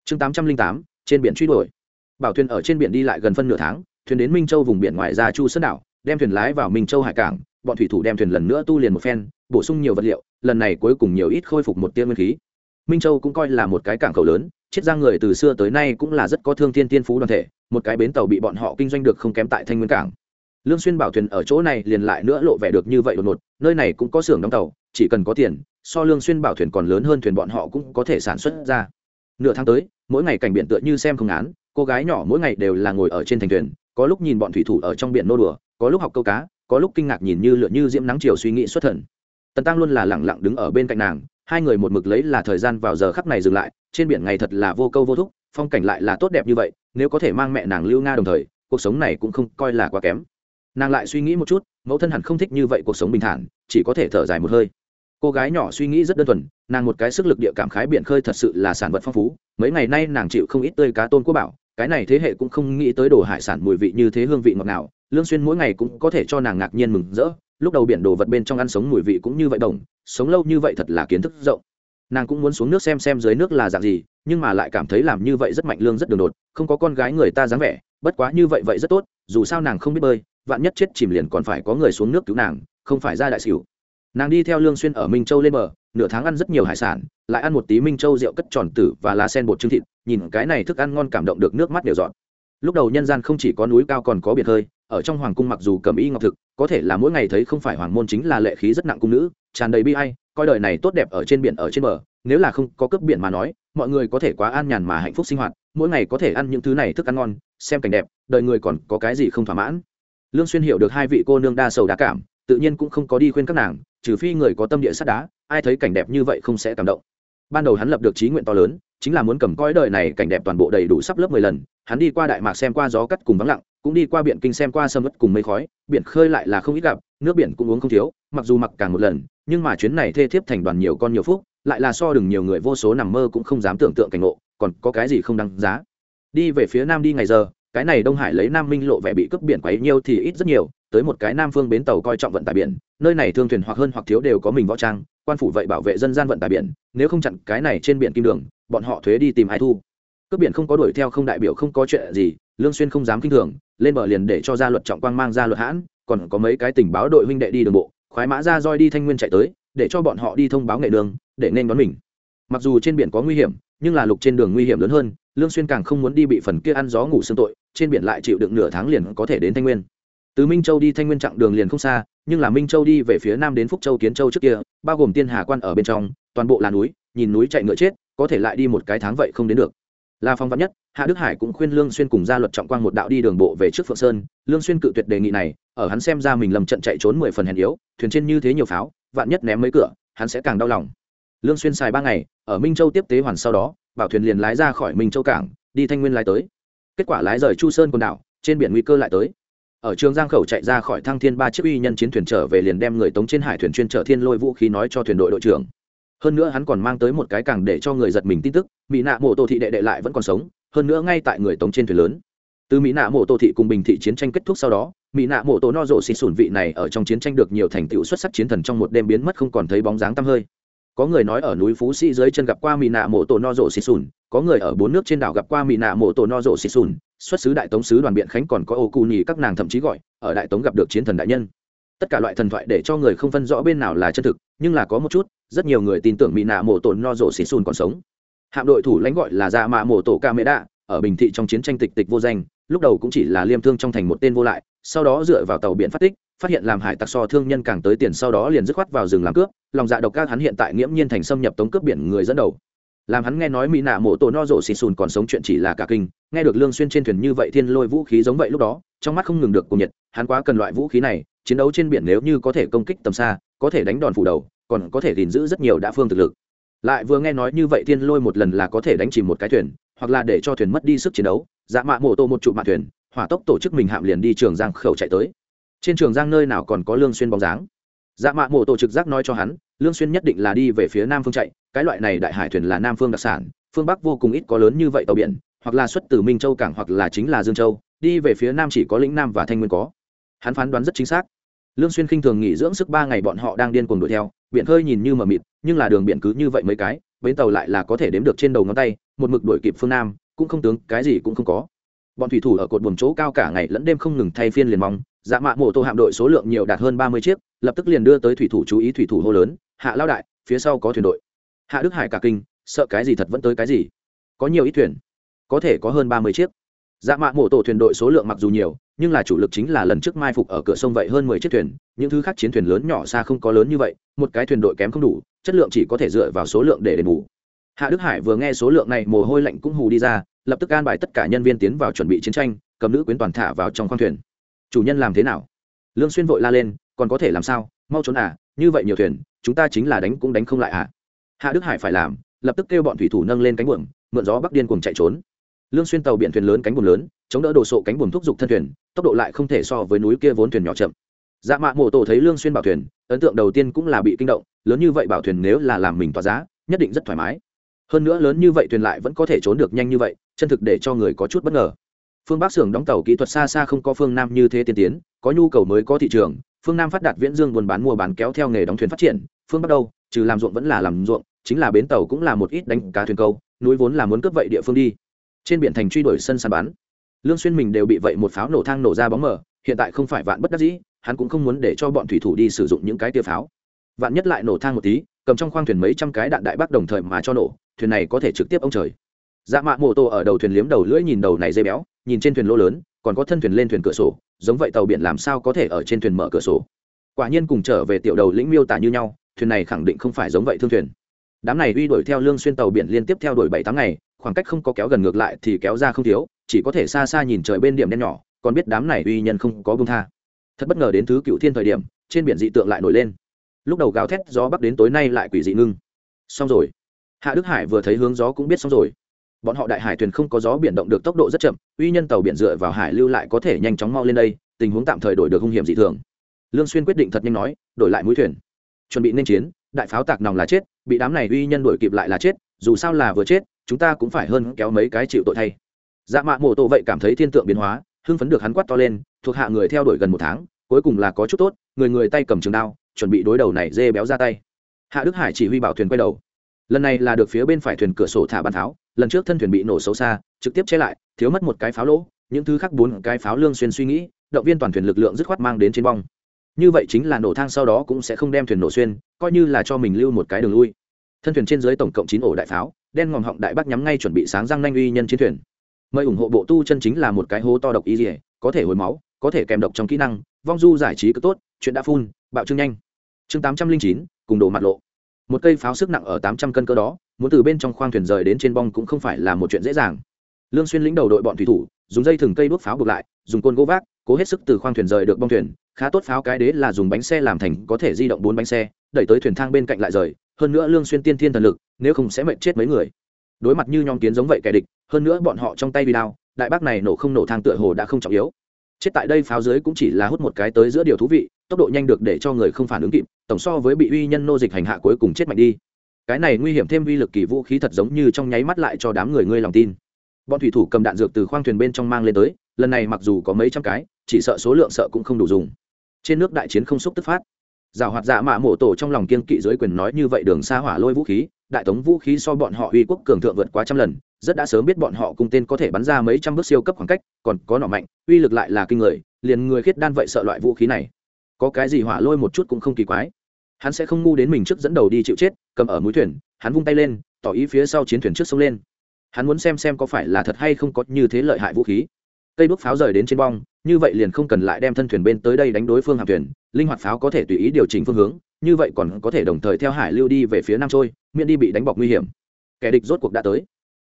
Chương tám trăm linh tám, trên biển truy đuổi bảo thuyền ở trên biển đi lại gần phân nửa tháng, thuyền đến minh châu vùng biển ngoài ra chu sơn đảo, đem thuyền lái vào minh châu hải cảng, bọn thủy thủ đem thuyền lần nữa tu liền một phen, bổ sung nhiều vật liệu, lần này cuối cùng nhiều ít khôi phục một tiên nguyên khí. Minh châu cũng coi là một cái cảng khẩu lớn chiết giang người từ xưa tới nay cũng là rất có thương thiên tiên phú đoàn thể, một cái bến tàu bị bọn họ kinh doanh được không kém tại thanh nguyên cảng. Lương xuyên bảo thuyền ở chỗ này liền lại nữa lộ vẻ được như vậy đột ngột, nơi này cũng có xưởng đóng tàu, chỉ cần có tiền, so lương xuyên bảo thuyền còn lớn hơn thuyền bọn họ cũng có thể sản xuất ra. Nửa tháng tới, mỗi ngày cảnh biển tựa như xem không án cô gái nhỏ mỗi ngày đều là ngồi ở trên thành thuyền, có lúc nhìn bọn thủy thủ ở trong biển nô đùa, có lúc học câu cá, có lúc kinh ngạc nhìn như lượn như diễm nắng chiều suy nghĩ xuất thần. Tần tăng luôn là lẳng lặng đứng ở bên cạnh nàng, hai người một mực lấy là thời gian vào giờ khắc này dừng lại, trên biển ngày thật là vô câu vô thúc, phong cảnh lại là tốt đẹp như vậy, nếu có thể mang mẹ nàng lưu nga đồng thời, cuộc sống này cũng không coi là quá kém. Nàng lại suy nghĩ một chút, mẫu thân hẳn không thích như vậy cuộc sống bình thản, chỉ có thể thở dài một hơi. Cô gái nhỏ suy nghĩ rất đơn thuần, nàng một cái sức lực địa cảm khái biển khơi thật sự là sản vật phong phú, mấy ngày nay nàng chịu không ít tươi cá tôn quốc bảo cái này thế hệ cũng không nghĩ tới đồ hải sản mùi vị như thế hương vị ngọt ngào, lương xuyên mỗi ngày cũng có thể cho nàng ngạc nhiên mừng rỡ, lúc đầu biển đồ vật bên trong ăn sống mùi vị cũng như vậy đồng, sống lâu như vậy thật là kiến thức rộng. Nàng cũng muốn xuống nước xem xem dưới nước là dạng gì, nhưng mà lại cảm thấy làm như vậy rất mạnh lương rất đường đột, không có con gái người ta dáng vẻ, bất quá như vậy vậy rất tốt, dù sao nàng không biết bơi, vạn nhất chết chìm liền còn phải có người xuống nước cứu nàng, không phải ra đại xỉu. Nàng đi theo lương xuyên ở minh châu lên bờ nửa tháng ăn rất nhiều hải sản, lại ăn một tí minh châu rượu cất tròn tử và lá sen bột trứng thịt, nhìn cái này thức ăn ngon cảm động được nước mắt đều dọn. Lúc đầu nhân gian không chỉ có núi cao còn có biển hơi, ở trong hoàng cung mặc dù cầm y ngọc thực, có thể là mỗi ngày thấy không phải hoàng môn chính là lệ khí rất nặng cung nữ, tràn đầy bi ai, coi đời này tốt đẹp ở trên biển ở trên bờ, nếu là không có cướp biển mà nói, mọi người có thể quá an nhàn mà hạnh phúc sinh hoạt, mỗi ngày có thể ăn những thứ này thức ăn ngon, xem cảnh đẹp, đời người còn có cái gì không thỏa mãn. Lương xuyên hiểu được hai vị cô nương đa sầu đa cảm, tự nhiên cũng không có đi khuyên các nàng trừ phi người có tâm địa sắt đá, ai thấy cảnh đẹp như vậy không sẽ cảm động. Ban đầu hắn lập được trí nguyện to lớn, chính là muốn cầm coi đời này cảnh đẹp toàn bộ đầy đủ sắp lớp mười lần. Hắn đi qua đại mạc xem qua gió cắt cùng vắng lặng, cũng đi qua biển kinh xem qua sâm ớt cùng mây khói, biển khơi lại là không ít gặp, nước biển cũng uống không thiếu, mặc dù mặc càng một lần, nhưng mà chuyến này thê thiếp thành đoàn nhiều con nhiều phúc, lại là so đừng nhiều người vô số nằm mơ cũng không dám tưởng tượng cảnh ngộ, còn có cái gì không đáng giá. Đi về phía nam đi ngày giờ, cái này đông hải lấy nam minh lộ vẻ bị cướp biển quấy nhiêu thì ít rất nhiều tới một cái nam phương bến tàu coi trọng vận tải biển, nơi này thương thuyền hoặc hơn hoặc thiếu đều có mình võ trang, quan phủ vậy bảo vệ dân gian vận tải biển, nếu không chặn cái này trên biển kim đường, bọn họ thuế đi tìm ai thu. Cướp biển không có đuổi theo không đại biểu không có chuyện gì, lương xuyên không dám kinh thường, lên bờ liền để cho gia luật trọng quang mang ra luật hãn, còn có mấy cái tình báo đội huynh đệ đi đường bộ, khoái mã ra roi đi thanh nguyên chạy tới, để cho bọn họ đi thông báo nghệ đường, để nên đón mình. Mặc dù trên biển có nguy hiểm, nhưng là lục trên đường nguy hiểm lớn hơn, lương xuyên càng không muốn đi bị phần kia ăn gió ngủ sương tội, trên biển lại chịu đựng nửa tháng liền có thể đến thanh nguyên từ minh châu đi thanh nguyên chặng đường liền không xa, nhưng là minh châu đi về phía nam đến phúc châu, kiến châu trước kia, bao gồm tiên hà quan ở bên trong, toàn bộ là núi, nhìn núi chạy ngựa chết, có thể lại đi một cái tháng vậy không đến được. Là phong vắn nhất, hạ đức hải cũng khuyên lương xuyên cùng gia luật trọng quang một đạo đi đường bộ về trước phượng sơn. Lương xuyên cự tuyệt đề nghị này, ở hắn xem ra mình lầm trận chạy trốn mười phần hèn yếu, thuyền trên như thế nhiều pháo, vạn nhất ném mấy cửa, hắn sẽ càng đau lòng. Lương xuyên xài ba ngày, ở minh châu tiếp tế hoàn sau đó, bảo thuyền liền lái ra khỏi minh châu cảng, đi thanh nguyên lái tới. Kết quả lái rời chu sơn quần đảo, trên biển nguy cơ lại tới ở trường giang khẩu chạy ra khỏi thăng thiên ba chiếc uy nhân chiến thuyền trở về liền đem người tống trên hải thuyền chuyên chở thiên lôi vũ khí nói cho thuyền đội đội trưởng. Hơn nữa hắn còn mang tới một cái càng để cho người giật mình tin tức, mỹ nạ mộ tô thị đệ đệ lại vẫn còn sống, hơn nữa ngay tại người tống trên thuyền lớn. Từ mỹ nạ mộ tô thị cùng bình thị chiến tranh kết thúc sau đó, mỹ nạ mộ tô no rộ xịt sủn vị này ở trong chiến tranh được nhiều thành tựu xuất sắc chiến thần trong một đêm biến mất không còn thấy bóng dáng tăm hơi có người nói ở núi phú sĩ dưới chân gặp qua mỹ nạ mộ tổ no rộ xịt sùn, có người ở bốn nước trên đảo gặp qua mỹ nạ mộ tổ no rộ xịt sùn, xuất xứ đại tống sứ đoàn biện khánh còn có ô cù nhì các nàng thậm chí gọi, ở đại tống gặp được chiến thần đại nhân. Tất cả loại thần thoại để cho người không phân rõ bên nào là chân thực, nhưng là có một chút, rất nhiều người tin tưởng mỹ nạ mộ tổ no rộ xịt sùn còn sống. Hạm đội thủ lãnh gọi là dạ mạ mộ tổ ca mễ đạ, ở bình thị trong chiến tranh tịch tịch vô danh, lúc đầu cũng chỉ là liêm thương trong thành một tên vô lại, sau đó dựa vào tàu biển phát tích phát hiện làm hải tặc so thương nhân càng tới tiền sau đó liền dứt khoát vào rừng làm cướp, lòng dạ độc các hắn hiện tại nghiễm nhiên thành xâm nhập tống cướp biển người dẫn đầu. Làm hắn nghe nói mỹ nạ mộ tổ no rộ xì xùn còn sống chuyện chỉ là cả kinh, nghe được lương xuyên trên thuyền như vậy thiên lôi vũ khí giống vậy lúc đó, trong mắt không ngừng được cùng nhiệt, hắn quá cần loại vũ khí này, chiến đấu trên biển nếu như có thể công kích tầm xa, có thể đánh đòn phủ đầu, còn có thể gìn giữ rất nhiều đa phương thực lực. Lại vừa nghe nói như vậy thiên lôi một lần là có thể đánh chìm một cái thuyền, hoặc là để cho thuyền mất đi sức chiến đấu dạ mạ mộ tổ một trụ mạ thuyền, hỏa tốc tổ chức mình hạm liền đi trường giang khẩu chạy tới trên trường giang nơi nào còn có lương xuyên bóng dáng? Dạ mạ mộ tổ trực giác nói cho hắn, lương xuyên nhất định là đi về phía nam phương chạy, cái loại này đại hải thuyền là nam phương đặc sản, phương bắc vô cùng ít có lớn như vậy tàu biển, hoặc là xuất từ minh châu cảng hoặc là chính là dương châu, đi về phía nam chỉ có lĩnh nam và thanh nguyên có. Hắn phán đoán rất chính xác. Lương xuyên khinh thường nghỉ dưỡng sức ba ngày bọn họ đang điên cuồng đuổi theo, biển hơi nhìn như mờ mịt, nhưng là đường biển cứ như vậy mấy cái, bến tàu lại là có thể đếm được trên đầu ngón tay, một mực đuổi kịp phương nam, cũng không tướng, cái gì cũng không có. Bọn thủy thủ ở cột buồm chỗ cao cả ngày lẫn đêm không ngừng thay phiên liền mong dạ mạ mộ tô hạm đội số lượng nhiều đạt hơn ba mươi chiếc, lập tức liền đưa tới thủy thủ chú ý thủy thủ hô lớn, hạ lao đại, phía sau có thuyền đội. Hạ đức hải cả kinh, sợ cái gì thật vẫn tới cái gì. Có nhiều ít thuyền, có thể có hơn ba mươi chiếc. Dạ mạ mổ tổ thuyền đội số lượng mặc dù nhiều, nhưng là chủ lực chính là lần trước mai phục ở cửa sông vậy hơn mười chiếc thuyền, những thứ khác chiến thuyền lớn nhỏ xa không có lớn như vậy, một cái thuyền đội kém không đủ, chất lượng chỉ có thể dựa vào số lượng để đền bù. Hạ đức hải vừa nghe số lượng này, mồ hôi lạnh cũng hù đi ra, lập tức an bài tất cả nhân viên tiến vào chuẩn bị chiến tranh, cầm nữ quyến toàn thả vào trong khoang thuyền chủ nhân làm thế nào? Lương xuyên vội la lên, còn có thể làm sao? Mau trốn à như vậy nhiều thuyền, chúng ta chính là đánh cũng đánh không lại à? Hạ đức hải phải làm, lập tức kêu bọn thủy thủ nâng lên cánh buồm, mượn gió bắc điên cuồng chạy trốn. Lương xuyên tàu biển thuyền lớn cánh buồm lớn, chống đỡ đồ sộ cánh buồm thúc giục thân thuyền, tốc độ lại không thể so với núi kia vốn thuyền nhỏ chậm. Dạ mạ mộ tổ thấy lương xuyên bảo thuyền, ấn tượng đầu tiên cũng là bị kinh động, lớn như vậy bảo thuyền nếu là làm mình tỏa giá, nhất định rất thoải mái. Hơn nữa lớn như vậy thuyền lại vẫn có thể trốn được nhanh như vậy, chân thực để cho người có chút bất ngờ phương bắc xưởng đóng tàu kỹ thuật xa xa không có phương nam như thế tiên tiến, có nhu cầu mới có thị trường, phương nam phát đạt viễn dương buôn bán mua bán kéo theo nghề đóng thuyền phát triển, phương bắc đâu, trừ làm ruộng vẫn là làm ruộng, chính là bến tàu cũng là một ít đánh cá thuyền câu, núi vốn là muốn cướp vậy địa phương đi. Trên biển thành truy đuổi sân sàn bán lương xuyên mình đều bị vậy một pháo nổ thang nổ ra bóng mờ, hiện tại không phải vạn bất đắc dĩ, hắn cũng không muốn để cho bọn thủy thủ đi sử dụng những cái tia pháo. Vạn nhất lại nổ thang một tí, cầm trong khoang thuyền mấy trăm cái đạn đại bác đồng thời mà cho nổ, thuyền này có thể trực tiếp ông trời. Dạ mạ mô tô ở đầu thuyền liếm đầu lưỡi nhìn đầu này dây béo nhìn trên thuyền lỗ lớn, còn có thân thuyền lên thuyền cửa sổ, giống vậy tàu biển làm sao có thể ở trên thuyền mở cửa sổ? Quả nhiên cùng trở về tiểu đầu lĩnh miêu tả như nhau, thuyền này khẳng định không phải giống vậy thương thuyền. Đám này uy đuổi theo lương xuyên tàu biển liên tiếp theo đuổi bảy tháng ngày, khoảng cách không có kéo gần ngược lại thì kéo ra không thiếu, chỉ có thể xa xa nhìn trời bên điểm đen nhỏ, còn biết đám này uy nhân không có buông tha. Thật bất ngờ đến thứ cựu thiên thời điểm, trên biển dị tượng lại nổi lên. Lúc đầu gào thét, gió bắc đến tối nay lại quỷ dị ngưng. Xong rồi. Hạ đức hải vừa thấy hướng gió cũng biết xong rồi bọn họ đại hải thuyền không có gió biển động được tốc độ rất chậm, uy nhân tàu biển dựa vào hải lưu lại có thể nhanh chóng mau lên đây, tình huống tạm thời đổi được hung hiểm dị thường. Lương xuyên quyết định thật nhanh nói, đổi lại mũi thuyền. Chuẩn bị nên chiến, đại pháo tạc nòng là chết, bị đám này uy nhân đuổi kịp lại là chết, dù sao là vừa chết, chúng ta cũng phải hơn kéo mấy cái chịu tội thay. Dạ mạ mổ tổ vậy cảm thấy thiên tượng biến hóa, hưng phấn được hắn quát to lên, thuộc hạ người theo đuổi gần một tháng, cuối cùng là có chút tốt, người người tay cầm trường đao, chuẩn bị đối đầu này dê béo ra tay. Hạ đức hải chỉ huy bảo thuyền quay đầu lần này là được phía bên phải thuyền cửa sổ thả bàn tháo lần trước thân thuyền bị nổ xấu xa, trực tiếp che lại, thiếu mất một cái pháo lỗ, những thứ khác bốn cái pháo lương xuyên suy nghĩ, động viên toàn thuyền lực lượng dứt khoát mang đến trên bong. Như vậy chính là nổ thang sau đó cũng sẽ không đem thuyền nổ xuyên, coi như là cho mình lưu một cái đường lui. Thân thuyền trên dưới tổng cộng chín ổ đại pháo, đen ngòm họng đại bác nhắm ngay chuẩn bị sáng răng nanh uy nhân chiến thuyền. Mời ủng hộ bộ tu chân chính là một cái hố to độc y dỉa có thể hồi máu, có thể kèm độc trong kỹ năng, vong du giải trí cứ tốt, chuyện đã phun, bạo trương nhanh. Chương tám trăm linh chín, cùng đồ mặt lộ một cây pháo sức nặng ở tám trăm cân cơ đó, muốn từ bên trong khoang thuyền rời đến trên bong cũng không phải là một chuyện dễ dàng. Lương xuyên lĩnh đầu đội bọn thủy thủ, dùng dây thừng cây đuốc pháo buộc lại, dùng côn gỗ vác, cố hết sức từ khoang thuyền rời được bong thuyền. Khá tốt pháo cái đế là dùng bánh xe làm thành, có thể di động bốn bánh xe, đẩy tới thuyền thang bên cạnh lại rời. Hơn nữa lương xuyên tiên thiên thần lực, nếu không sẽ mệt chết mấy người. Đối mặt như nhom kiến giống vậy kẻ địch, hơn nữa bọn họ trong tay bị đao, đại bác này nổ không nổ thang tựa hồ đã không trọng yếu. Chết tại đây pháo dưới cũng chỉ là hút một cái tới giữa điều thú vị tốc độ nhanh được để cho người không phản ứng kịp, tổng so với bị uy nhân nô dịch hành hạ cuối cùng chết mạnh đi. Cái này nguy hiểm thêm uy lực kỳ vũ khí thật giống như trong nháy mắt lại cho đám người ngươi lòng tin. Bọn thủy thủ cầm đạn dược từ khoang thuyền bên trong mang lên tới, lần này mặc dù có mấy trăm cái, chỉ sợ số lượng sợ cũng không đủ dùng. Trên nước đại chiến không xúc tức phát. Giảo hoạt dạ mạ mổ tổ trong lòng kiên kỵ dưới quyền nói như vậy đường xa hỏa lôi vũ khí, đại tống vũ khí so bọn họ uy quốc cường thượng vượt quá trăm lần, rất đã sớm biết bọn họ cung tên có thể bắn ra mấy trăm bước siêu cấp khoảng cách, còn có nọ mạnh, uy lực lại là kinh người, liền người khiết đan vậy sợ loại vũ khí này có cái gì hỏa lôi một chút cũng không kỳ quái. Hắn sẽ không ngu đến mình trước dẫn đầu đi chịu chết, cầm ở mũi thuyền, hắn vung tay lên, tỏ ý phía sau chiến thuyền trước sông lên. Hắn muốn xem xem có phải là thật hay không có như thế lợi hại vũ khí. Cây đuốc pháo rời đến trên bong, như vậy liền không cần lại đem thân thuyền bên tới đây đánh đối phương hạm thuyền, linh hoạt pháo có thể tùy ý điều chỉnh phương hướng, như vậy còn có thể đồng thời theo hải lưu đi về phía nam trôi, miễn đi bị đánh bọc nguy hiểm. Kẻ địch rốt cuộc đã tới.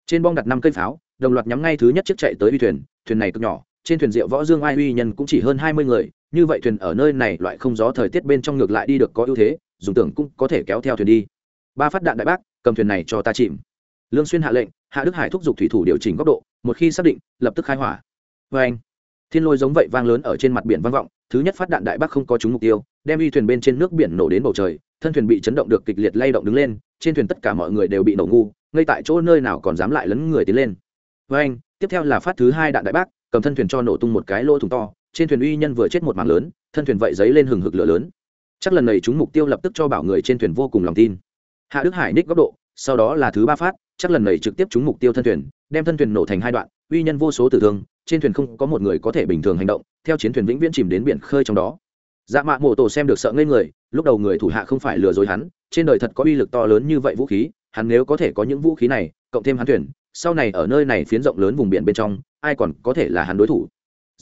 Trên bong đặt năm cây pháo, đồng loạt nhắm ngay thứ nhất chiếc chạy tới uy thuyền thuyền này cực nhỏ, trên thuyền rượu võ dương ai uy nhân cũng chỉ hơn hai mươi người như vậy thuyền ở nơi này loại không gió thời tiết bên trong ngược lại đi được có ưu thế, dùng tưởng cũng có thể kéo theo thuyền đi. Ba phát đạn đại bác, cầm thuyền này cho ta chìm. Lương xuyên hạ lệnh, hạ đức hải thúc giục thủy thủ điều chỉnh góc độ, một khi xác định, lập tức khai hỏa. Với anh, thiên lôi giống vậy vang lớn ở trên mặt biển vang vọng, thứ nhất phát đạn đại bác không có trúng mục tiêu, đem uy thuyền bên trên nước biển nổ đến bầu trời, thân thuyền bị chấn động được kịch liệt lay động đứng lên, trên thuyền tất cả mọi người đều bị nổ ngu, ngay tại chỗ nơi nào còn dám lại lấn người tiến lên. Với anh, tiếp theo là phát thứ hai đạn đại bác, cầm thân thuyền cho nổ tung một cái lỗ thùng to trên thuyền uy nhân vừa chết một mảng lớn, thân thuyền vậy giấy lên hừng hực lửa lớn. Chắc lần này chúng mục tiêu lập tức cho bảo người trên thuyền vô cùng lòng tin. Hạ đức hải ních góc độ, sau đó là thứ ba phát, chắc lần này trực tiếp chúng mục tiêu thân thuyền, đem thân thuyền nổ thành hai đoạn, uy nhân vô số tử thương, trên thuyền không có một người có thể bình thường hành động, theo chiến thuyền vĩnh viễn chìm đến biển khơi trong đó. Dạ mạ mộ tổ xem được sợ ngây người, lúc đầu người thủ hạ không phải lừa dối hắn, trên đời thật có uy lực to lớn như vậy vũ khí, hắn nếu có thể có những vũ khí này, cộng thêm hắn thuyền, sau này ở nơi này phiến rộng lớn vùng biển bên trong, ai còn có thể là hắn đối thủ?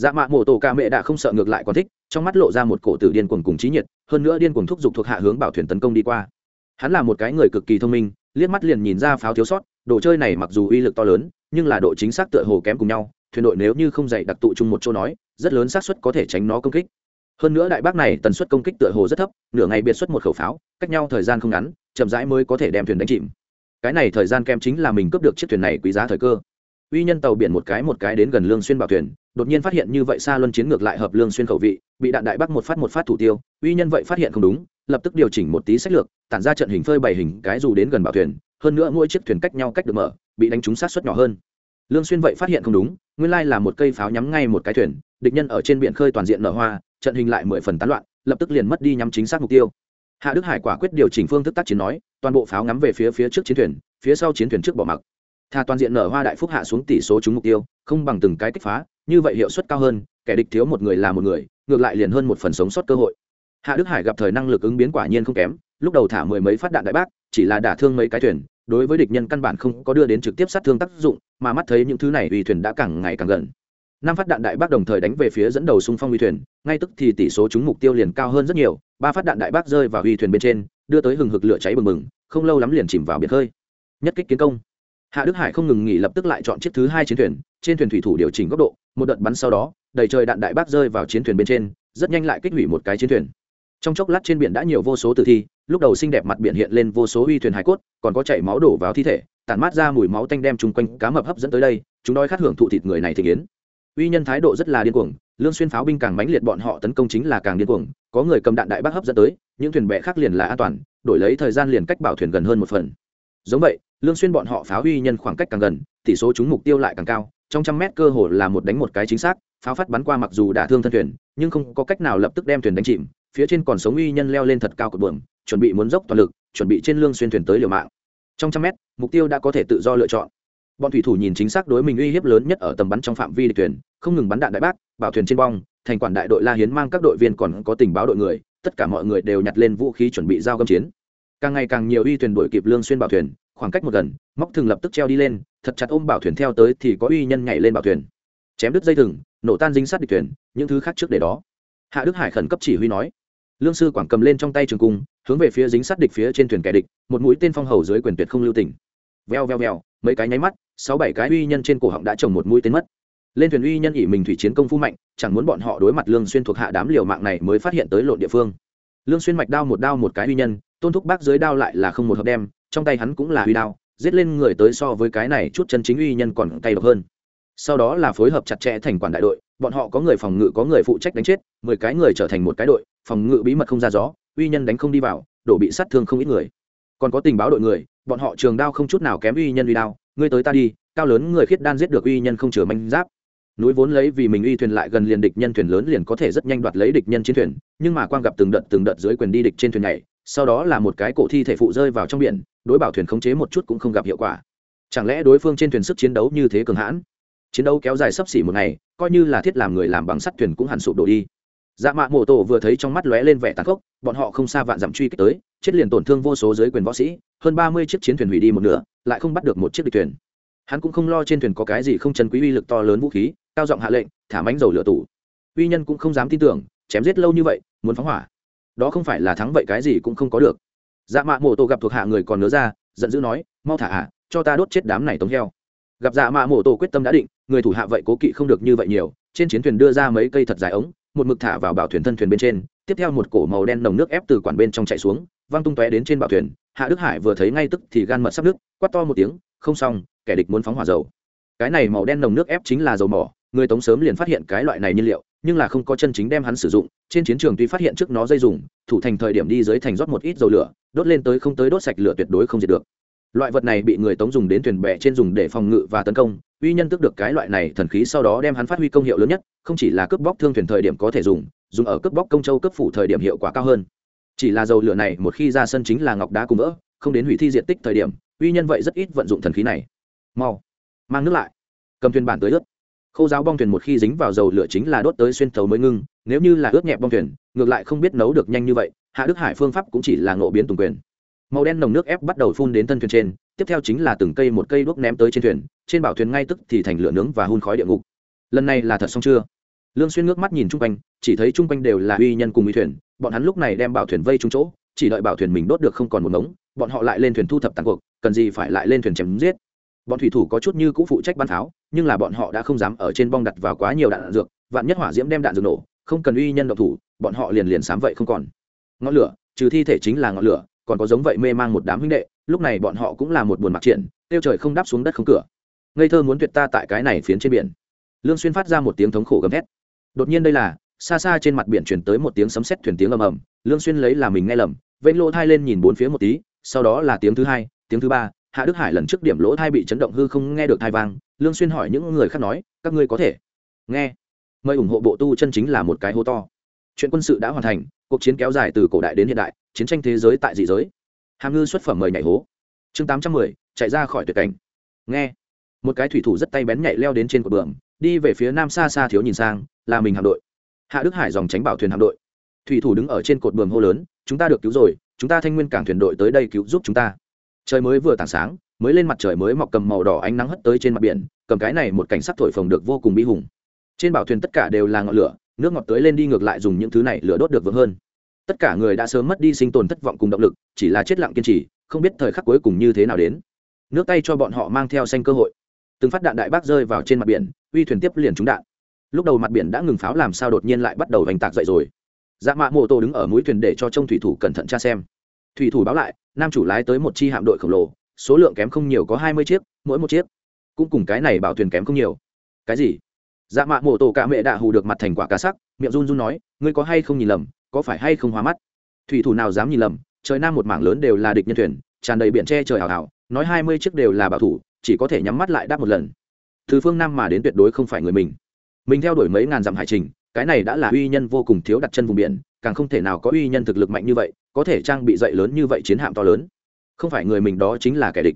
Dạ mạ mộ tổ ca mẹ đã không sợ ngược lại còn thích, trong mắt lộ ra một cổ tử điên cuồng cùng trí nhiệt, hơn nữa điên cuồng thúc giục thuộc hạ hướng bảo thuyền tấn công đi qua. Hắn là một cái người cực kỳ thông minh, liếc mắt liền nhìn ra pháo thiếu sót, đồ chơi này mặc dù uy lực to lớn, nhưng là độ chính xác tựa hồ kém cùng nhau, thuyền đội nếu như không dạy đặc tụ chung một chỗ nói, rất lớn xác suất có thể tránh nó công kích. Hơn nữa đại bác này tần suất công kích tựa hồ rất thấp, nửa ngày biệt xuất một khẩu pháo, cách nhau thời gian không ngắn, chậm rãi mới có thể đem thuyền đánh chìm. Cái này thời gian kem chính là mình cướp được chiếc thuyền này quý giá thời cơ uy nhân tàu biển một cái một cái đến gần lương xuyên bảo thuyền, đột nhiên phát hiện như vậy xa luân chiến ngược lại hợp lương xuyên khẩu vị, bị đạn đại bắc một phát một phát thủ tiêu. Uy nhân vậy phát hiện không đúng, lập tức điều chỉnh một tí sách lược, tản ra trận hình phơi bày hình cái dù đến gần bảo thuyền, hơn nữa mỗi chiếc thuyền cách nhau cách được mở, bị đánh trúng sát suất nhỏ hơn. Lương xuyên vậy phát hiện không đúng, nguyên lai là một cây pháo nhắm ngay một cái thuyền, địch nhân ở trên biển khơi toàn diện nở hoa, trận hình lại mười phần tán loạn, lập tức liền mất đi nhắm chính xác mục tiêu. Hạ đức hải quả quyết điều chỉnh phương thức tác chiến nói, toàn bộ pháo ngắm về phía phía trước chiến thuyền, phía sau chiến thuyền trước bỏ mặc tha toàn diện nở hoa đại phúc hạ xuống tỷ số trúng mục tiêu, không bằng từng cái kích phá, như vậy hiệu suất cao hơn, kẻ địch thiếu một người là một người, ngược lại liền hơn một phần sống sót cơ hội. Hạ đức hải gặp thời năng lực ứng biến quả nhiên không kém, lúc đầu thả mười mấy phát đạn đại bác, chỉ là đả thương mấy cái thuyền, đối với địch nhân căn bản không có đưa đến trực tiếp sát thương tác dụng, mà mắt thấy những thứ này uy thuyền đã càng ngày càng gần. Năm phát đạn đại bác đồng thời đánh về phía dẫn đầu xung phong uy thuyền, ngay tức thì tỷ số trúng mục tiêu liền cao hơn rất nhiều, ba phát đạn đại bác rơi vào uy thuyền bên trên, đưa tới hừng hực lửa cháy bừng bừng, không lâu lắm liền chìm vào biển khơi. Nhất kích kiến công hạ đức hải không ngừng nghỉ lập tức lại chọn chiếc thứ hai chiến thuyền, trên thuyền thủy thủ điều chỉnh góc độ, một đợt bắn sau đó, đầy trời đạn đại bác rơi vào chiến thuyền bên trên, rất nhanh lại kích hủy một cái chiến thuyền. Trong chốc lát trên biển đã nhiều vô số tử thi, lúc đầu xinh đẹp mặt biển hiện lên vô số uy thuyền hải cốt, còn có chảy máu đổ vào thi thể, tản mát ra mùi máu tanh đem chung quanh cá mập hấp dẫn tới đây, chúng đói khát hưởng thụ thịt người này thị kiến uy nhân thái độ rất là điên cuồng, lương xuyên pháo binh càng mãnh liệt bọn họ tấn công chính là càng điên cuồng, có người cầm đạn đại bác hấp dẫn tới, những thuyền bè khác liền là an toàn, đổi lấy thời gian liền cách bảo thuyền gần hơn một phần. Giống vậy lương xuyên bọn họ pháo huy nhân khoảng cách càng gần, tỷ số chúng mục tiêu lại càng cao, trong trăm mét cơ hồ là một đánh một cái chính xác pháo phát bắn qua mặc dù đã thương thân thuyền, nhưng không có cách nào lập tức đem thuyền đánh chìm, phía trên còn sống uy nhân leo lên thật cao cột buồm, chuẩn bị muốn dốc toàn lực, chuẩn bị trên lương xuyên thuyền tới liều mạng. Trong trăm mét, mục tiêu đã có thể tự do lựa chọn. Bọn thủy thủ nhìn chính xác đối mình uy hiếp lớn nhất ở tầm bắn trong phạm vi địch thuyền, không ngừng bắn đạn đại bác, bảo thuyền trên bong, thành quản đại đội la hiến mang các đội viên còn có tình báo đội người, tất cả mọi người đều nhặt lên vũ khí chuẩn bị giao găm chiến. Càng ngày càng nhiều uy thuyền đội kịp lương xuyên bảo thuyền khoảng cách một gần, móc thường lập tức treo đi lên, thật chặt ôm bảo thuyền theo tới thì có uy nhân nhảy lên bảo thuyền. Chém đứt dây thừng, nổ tan dính sát địch thuyền, những thứ khác trước để đó. Hạ đức hải khẩn cấp chỉ huy nói. Lương sư quảng cầm lên trong tay trường cung, hướng về phía dính sát địch phía trên thuyền kẻ địch, một mũi tên phong hầu dưới quyền tuyệt không lưu tình. Veo veo veo mấy cái nháy mắt, sáu bảy cái uy nhân trên cổ họng đã trồng một mũi tên mất. Lên thuyền uy nhân ỉ mình thủy chiến công phu mạnh, chẳng muốn bọn họ đối mặt lương xuyên thuộc hạ đám liều mạng này mới phát hiện tới lộn địa phương. Lương xuyên mạch đao một đao một cái uy nhân, tôn thúc bác dưới đao lại là không một hợp đem trong tay hắn cũng là huy đao, giết lên người tới so với cái này chút chân chính uy nhân còn cay độc hơn. Sau đó là phối hợp chặt chẽ thành quản đại đội, bọn họ có người phòng ngự, có người phụ trách đánh chết, mười cái người trở thành một cái đội, phòng ngự bí mật không ra gió, uy nhân đánh không đi vào, đổ bị sát thương không ít người. Còn có tình báo đội người, bọn họ trường đao không chút nào kém uy nhân uy đao, ngươi tới ta đi, cao lớn người khiết đan giết được uy nhân không chừa manh giáp. Núi vốn lấy vì mình uy thuyền lại gần liền địch nhân thuyền lớn liền có thể rất nhanh đoạt lấy địch nhân chiến thuyền, nhưng mà quang gặp từng đợt từng đợt dưới quyền đi địch trên thuyền này sau đó là một cái cổ thi thể phụ rơi vào trong biển đối bảo thuyền khống chế một chút cũng không gặp hiệu quả. Chẳng lẽ đối phương trên thuyền sức chiến đấu như thế cường hãn? Chiến đấu kéo dài sấp xỉ một ngày, coi như là thiết làm người làm bằng sắt thuyền cũng hẳn sụp đổ đi. Dạ mạ mộ tổ vừa thấy trong mắt lóe lên vẻ tàn khốc, bọn họ không xa vạn dặm truy kích tới, chết liền tổn thương vô số dưới quyền võ sĩ, hơn ba mươi chiếc chiến thuyền hủy đi một nửa, lại không bắt được một chiếc địch thuyền. Hắn cũng không lo trên thuyền có cái gì không chân quý uy lực to lớn vũ khí, cao giọng hạ lệnh, thả mánh dầu lửa tủ. Uy nhân cũng không dám tin tưởng, chém giết lâu như vậy, muốn phóng hỏa. Đó không phải là thắng vậy cái gì cũng không có được dạ mạ mổ tổ gặp thuộc hạ người còn nhớ ra, giận dữ nói, mau thả hạ cho ta đốt chết đám này tống heo. Gặp dạ mạ mổ tổ quyết tâm đã định, người thủ hạ vậy cố kỵ không được như vậy nhiều, trên chiến thuyền đưa ra mấy cây thật dài ống, một mực thả vào bảo thuyền thân thuyền bên trên, tiếp theo một cổ màu đen nồng nước ép từ quản bên trong chạy xuống, văng tung tóe đến trên bảo thuyền, hạ đức hải vừa thấy ngay tức thì gan mật sắp nước quát to một tiếng, không xong, kẻ địch muốn phóng hỏa dầu. Cái này màu đen nồng nước ép chính là dầu mỏ, người tống sớm liền phát hiện cái loại này nhiên liệu nhưng là không có chân chính đem hắn sử dụng, trên chiến trường tuy phát hiện trước nó dây dùng, thủ thành thời điểm đi dưới thành rót một ít dầu lửa, đốt lên tới không tới đốt sạch lửa tuyệt đối không diệt được. Loại vật này bị người tống dùng đến thuyền bè trên dùng để phòng ngự và tấn công, uy nhân tức được cái loại này thần khí sau đó đem hắn phát huy công hiệu lớn nhất, không chỉ là cướp bóc thương thuyền thời điểm có thể dùng dùng ở cướp bóc công châu cướp phủ thời điểm hiệu quả cao hơn. Chỉ là dầu lửa này một khi ra sân chính là ngọc đá cùng vỡ, không đến hủy thi diện tích thời điểm, uy nhân vậy rất ít vận dụng thần khí này. Mau, mang nước lại. Cầm thuyền bản tới ướt khô giáo bong thuyền một khi dính vào dầu lửa chính là đốt tới xuyên thấu mới ngưng, nếu như là ướt nhẹ bong thuyền, ngược lại không biết nấu được nhanh như vậy, hạ đức hải phương pháp cũng chỉ là ngộ biến tùng quyền. Màu đen nồng nước ép bắt đầu phun đến thân thuyền trên, tiếp theo chính là từng cây một cây đuốc ném tới trên thuyền, trên bảo thuyền ngay tức thì thành lửa nướng và hun khói địa ngục. Lần này là thật xong chưa? Lương xuyên ngước mắt nhìn chung quanh, chỉ thấy chung quanh đều là uy nhân cùng uy thuyền, bọn hắn lúc này đem bảo thuyền vây trúng chỗ, chỉ đợi bảo thuyền mình đốt được không còn một ngống, bọn họ lại lên thuyền thu thập tàn cuộc, cần gì phải lại lên thuyền chém giết? Bọn thủy thủ có chút như cũng phụ trách bắn tháo nhưng là bọn họ đã không dám ở trên bong đặt vào quá nhiều đạn dược, vạn nhất hỏa diễm đem đạn dược nổ, không cần uy nhân độc thủ, bọn họ liền liền sám vậy không còn. Ngọn lửa, trừ thi thể chính là ngọn lửa, còn có giống vậy mê mang một đám huynh đệ, lúc này bọn họ cũng là một buồn mặc triển, tiêu trời không đáp xuống đất không cửa. Ngây thơ muốn tuyệt ta tại cái này phiến trên biển. Lương xuyên phát ra một tiếng thống khổ gầm thét. Đột nhiên đây là, xa xa trên mặt biển truyền tới một tiếng sấm sét thuyền tiếng ầm ầm, lương xuyên lấy là mình nghe lầm vẫy lỗ thai lên nhìn bốn phía một tí, sau đó là tiếng thứ hai, tiếng thứ ba hạ đức hải lần trước điểm lỗ thai bị chấn động hư không nghe được thai vang, lương xuyên hỏi những người khác nói, các ngươi có thể nghe. Mời ủng hộ bộ tu chân chính là một cái hố to. Chuyện quân sự đã hoàn thành, cuộc chiến kéo dài từ cổ đại đến hiện đại, chiến tranh thế giới tại dị giới. Hàm ngư xuất phẩm mời nhảy hố. Chương tám trăm mười, chạy ra khỏi tuyệt cảnh. Nghe. Một cái thủy thủ rất tay bén nhảy leo đến trên cột bường đi về phía nam xa xa thiếu nhìn sang, là mình hạm đội. Hạ đức hải dòng tránh bảo thuyền hạm đội. Thủy thủ đứng ở trên cột bường hô lớn, chúng ta được cứu rồi, chúng ta thanh nguyên cảng thuyền đội tới đây cứu giúp chúng ta trời mới vừa tảng sáng, mới lên mặt trời mới mọc cầm màu đỏ ánh nắng hất tới trên mặt biển, cầm cái này một cảnh sắc thổi phồng được vô cùng bi hùng. Trên bảo thuyền tất cả đều là ngọn lửa, nước ngọt tới lên đi ngược lại dùng những thứ này lửa đốt được vững hơn. Tất cả người đã sớm mất đi sinh tồn thất vọng cùng động lực, chỉ là chết lặng kiên trì, không biết thời khắc cuối cùng như thế nào đến. Nước tay cho bọn họ mang theo xanh cơ hội. Từng phát đạn đại bác rơi vào trên mặt biển, uy thuyền tiếp liền trúng đạn. Lúc đầu mặt biển đã ngừng pháo làm sao đột nhiên lại bắt đầu vành tạc dậy rồi. Dạ mạ mô tô đứng ở mũi thuyền để cho trông thủy thủ cẩn thận tra xem thủy thủ báo lại, nam chủ lái tới một chi hạm đội khổng lồ, số lượng kém không nhiều có hai mươi chiếc, mỗi một chiếc. Cũng cùng cái này bảo thuyền kém không nhiều. Cái gì? Dạ mạ mổ tổ cả mẹ đạ hù được mặt thành quả cá sắc, miệng run run nói, ngươi có hay không nhìn lầm, có phải hay không hóa mắt? Thủy thủ nào dám nhìn lầm, trời nam một mảng lớn đều là địch nhân thuyền, tràn đầy biển che trời hào hào nói hai mươi chiếc đều là bảo thủ, chỉ có thể nhắm mắt lại đáp một lần. Từ phương nam mà đến tuyệt đối không phải người mình. Mình theo đuổi mấy ngàn dặm hải trình, cái này đã là uy nhân vô cùng thiếu đặt chân vùng biển, càng không thể nào có uy nhân thực lực mạnh như vậy có thể trang bị dậy lớn như vậy chiến hạm to lớn. Không phải người mình đó chính là kẻ địch.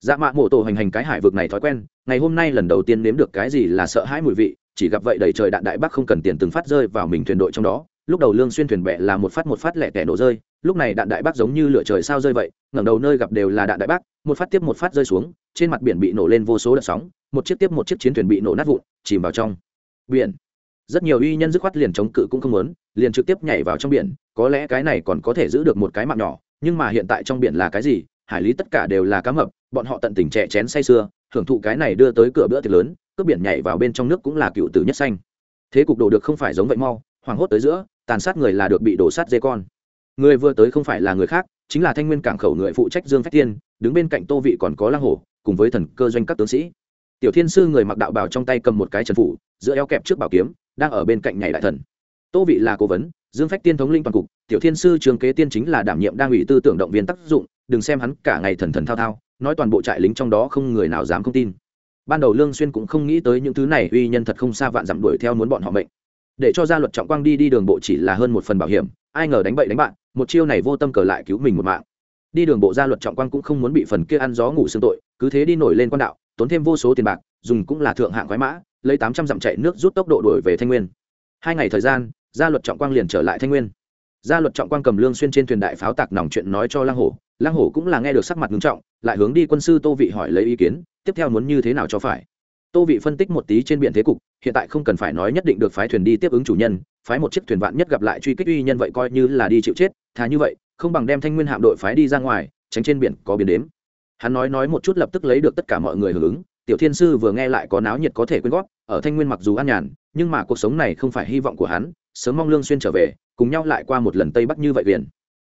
Dạ mạ mộ tổ hành hành cái hải vực này thói quen, ngày hôm nay lần đầu tiên nếm được cái gì là sợ hãi mùi vị, chỉ gặp vậy đầy trời đạn đại bắc không cần tiền từng phát rơi vào mình thuyền đội trong đó, lúc đầu lương xuyên thuyền bè là một phát một phát lẻ tẻ nổ rơi, lúc này đạn đại bác giống như lửa trời sao rơi vậy, ngẩng đầu nơi gặp đều là đạn đại bác, một phát tiếp một phát rơi xuống, trên mặt biển bị nổ lên vô số đợt sóng, một chiếc tiếp một chiếc chiến thuyền bị nổ nát vụn, chìm vào trong biển rất nhiều uy nhân dứt khoát liền chống cự cũng không muốn, liền trực tiếp nhảy vào trong biển. Có lẽ cái này còn có thể giữ được một cái mạng nhỏ, nhưng mà hiện tại trong biển là cái gì? Hải lý tất cả đều là cá mập, bọn họ tận tình trẻ chén say sưa, hưởng thụ cái này đưa tới cửa bữa tiệc lớn, cướp biển nhảy vào bên trong nước cũng là cựu tử nhất xanh thế cục đổ được không phải giống vậy mau, hoảng hốt tới giữa, tàn sát người là được bị đổ sát dê con. Người vừa tới không phải là người khác, chính là thanh nguyên cảng khẩu người phụ trách dương phách tiên, đứng bên cạnh tô vị còn có lang hổ, cùng với thần cơ doanh các tướng sĩ tiểu thiên sư người mặc đạo bào trong tay cầm một cái trần phủ, giữa eo kẹp trước bảo kiếm, đang ở bên cạnh nhảy đại thần. Tô vị là cố vấn, dương phách tiên thống linh toàn cục, tiểu thiên sư trường kế tiên chính là đảm nhiệm đang ủy tư tưởng động viên tác dụng, đừng xem hắn cả ngày thần thần thao thao, nói toàn bộ trại lính trong đó không người nào dám không tin. Ban đầu lương xuyên cũng không nghĩ tới những thứ này, uy nhân thật không xa vạn dặm đuổi theo muốn bọn họ mệnh. Để cho gia luật trọng quang đi đi đường bộ chỉ là hơn một phần bảo hiểm, ai ngờ đánh bậy đánh bạn, một chiêu này vô tâm cờ lại cứu mình một mạng. Đi đường bộ gia luật trọng quang cũng không muốn bị phần kia ăn gió ngủ xương tội, cứ thế đi nổi lên quan đạo tốn thêm vô số tiền bạc, dùng cũng là thượng hạng khoái mã, lấy tám trăm dặm chạy nước rút tốc độ đuổi về thanh nguyên. Hai ngày thời gian, gia luật trọng quang liền trở lại thanh nguyên. Gia luật trọng quang cầm lương xuyên trên thuyền đại pháo tạc nòng chuyện nói cho lang hổ. Lang hổ cũng là nghe được sắc mặt nghiêm trọng, lại hướng đi quân sư tô vị hỏi lấy ý kiến, tiếp theo muốn như thế nào cho phải. Tô vị phân tích một tí trên biển thế cục, hiện tại không cần phải nói nhất định được phái thuyền đi tiếp ứng chủ nhân, phái một chiếc thuyền vạn nhất gặp lại truy kích uy nhân vậy coi như là đi chịu chết, thà như vậy, không bằng đem thanh nguyên hạm đội phái đi ra ngoài, tránh trên biển có biển đếm hắn nói nói một chút lập tức lấy được tất cả mọi người hưởng ứng. Tiểu thiên sư vừa nghe lại có náo nhiệt có thể quyên góp, ở thanh nguyên mặc dù an nhàn, nhưng mà cuộc sống này không phải hy vọng của hắn, sớm mong lương xuyên trở về, cùng nhau lại qua một lần tây bắc như vậy viện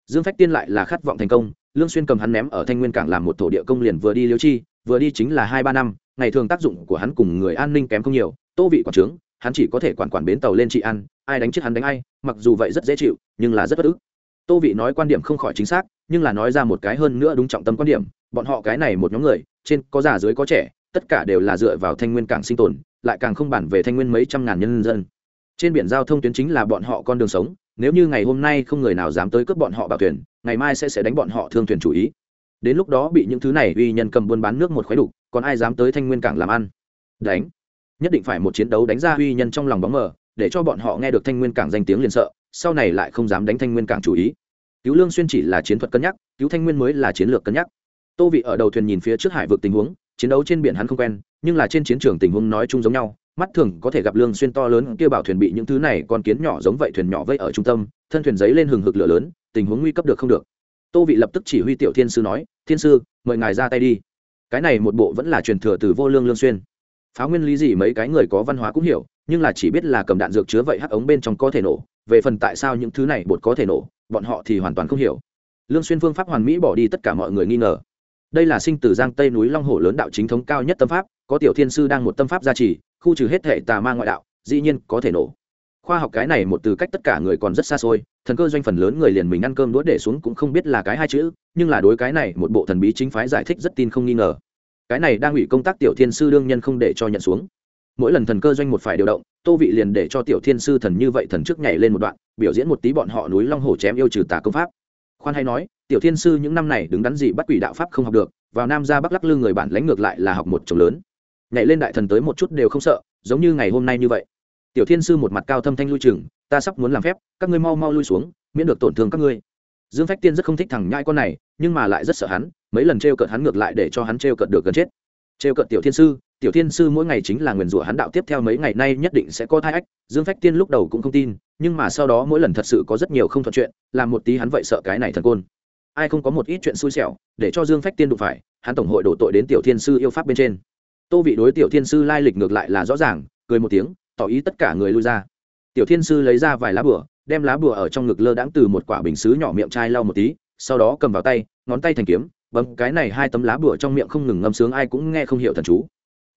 dương phách tiên lại là khát vọng thành công, lương xuyên cầm hắn ném ở thanh nguyên cảng làm một thổ địa công liền vừa đi liêu chi, vừa đi chính là hai ba năm, ngày thường tác dụng của hắn cùng người an ninh kém không nhiều, tô vị quản trướng, hắn chỉ có thể quản quản bến tàu lên trị ăn ai đánh chết hắn đánh ai, mặc dù vậy rất dễ chịu, nhưng là rất bất ức. Tô vị nói quan điểm không khỏi chính xác, nhưng là nói ra một cái hơn nữa đúng trọng tâm quan điểm bọn họ cái này một nhóm người, trên có già dưới có trẻ, tất cả đều là dựa vào thanh nguyên cảng sinh tồn, lại càng không bản về thanh nguyên mấy trăm ngàn nhân dân. Trên biển giao thông tuyến chính là bọn họ con đường sống, nếu như ngày hôm nay không người nào dám tới cướp bọn họ bảo thuyền, ngày mai sẽ sẽ đánh bọn họ thương thuyền chủ ý. Đến lúc đó bị những thứ này uy nhân cầm buôn bán nước một khoái đủ còn ai dám tới thanh nguyên cảng làm ăn? Đánh. Nhất định phải một chiến đấu đánh ra uy nhân trong lòng bóng mờ, để cho bọn họ nghe được thanh nguyên cảng danh tiếng liền sợ, sau này lại không dám đánh thanh nguyên cảng chủ ý. Cứu lương xuyên chỉ là chiến thuật cân nhắc, cứu thanh nguyên mới là chiến lược cân nhắc tô vị ở đầu thuyền nhìn phía trước hải vực tình huống, chiến đấu trên biển hắn không quen, nhưng là trên chiến trường tình huống nói chung giống nhau, mắt thường có thể gặp lương xuyên to lớn kia bảo thuyền bị những thứ này con kiến nhỏ giống vậy thuyền nhỏ vây ở trung tâm, thân thuyền giấy lên hừng hực lửa lớn, tình huống nguy cấp được không được. Tô vị lập tức chỉ huy tiểu thiên sư nói, thiên sư, mời ngài ra tay đi. Cái này một bộ vẫn là truyền thừa từ vô lương lương xuyên. Pháo nguyên lý gì mấy cái người có văn hóa cũng hiểu, nhưng là chỉ biết là cầm đạn dược chứa vậy hắc ống bên trong có thể nổ, về phần tại sao những thứ này bột có thể nổ, bọn họ thì hoàn toàn không hiểu. Lương xuyên phương pháp hoàn mỹ bỏ đi tất cả mọi người nghi ngờ đây là sinh từ giang tây núi long hồ lớn đạo chính thống cao nhất tâm pháp, có tiểu thiên sư đang một tâm pháp gia trì, khu trừ hết hệ tà ma ngoại đạo, dĩ nhiên có thể nổ. Khoa học cái này một từ cách tất cả người còn rất xa xôi, thần cơ doanh phần lớn người liền mình ăn cơm đũa để xuống cũng không biết là cái hai chữ, nhưng là đối cái này một bộ thần bí chính phái giải thích rất tin không nghi ngờ. Cái này đang ủy công tác tiểu thiên sư đương nhân không để cho nhận xuống. Mỗi lần thần cơ doanh một phải điều động, tô vị liền để cho tiểu thiên sư thần như vậy thần trước nhảy lên một đoạn, biểu diễn một tí bọn họ núi long hồ chém yêu trừ tà công pháp khoan hay nói, tiểu thiên sư những năm này đứng đắn gì bắt quỷ đạo pháp không học được, vào nam ra bắc lắc lư người bản lãnh ngược lại là học một chồng lớn. Nhảy lên đại thần tới một chút đều không sợ, giống như ngày hôm nay như vậy. Tiểu thiên sư một mặt cao thâm thanh lui chừng ta sắp muốn làm phép, các ngươi mau mau lui xuống, miễn được tổn thương các ngươi. Dương phách tiên rất không thích thằng nhãi con này, nhưng mà lại rất sợ hắn, mấy lần t r e o cợt hắn ngược lại để cho hắn t r e o cợt được gần chết. T r e o cợt tiểu thiên sư tiểu thiên sư mỗi ngày chính là nguyền rủa hắn đạo tiếp theo mấy ngày nay nhất định sẽ có thai ách, dương phách tiên lúc đầu cũng không tin, nhưng mà sau đó mỗi lần thật sự có rất nhiều không thuận chuyện, làm một tí hắn vậy sợ cái này thần côn. Ai không có một ít chuyện xui xẻo, để cho dương phách tiên đụng phải, hắn tổng hội đổ tội đến tiểu thiên sư yêu pháp bên trên. Tô vị đối tiểu thiên sư lai lịch ngược lại là rõ ràng, cười một tiếng, tỏ ý tất cả người lui ra. Tiểu thiên sư lấy ra vài lá bửa đem lá bùa ở trong ngực lơ đãng từ một quả bình xứ nhỏ miệng chai lau một tí, sau đó cầm vào tay, ngón tay thành kiếm, bấm, cái này hai tấm lá bùa trong miệng không ngừng ngâm sướng, ai cũng nghe không hiểu thần chú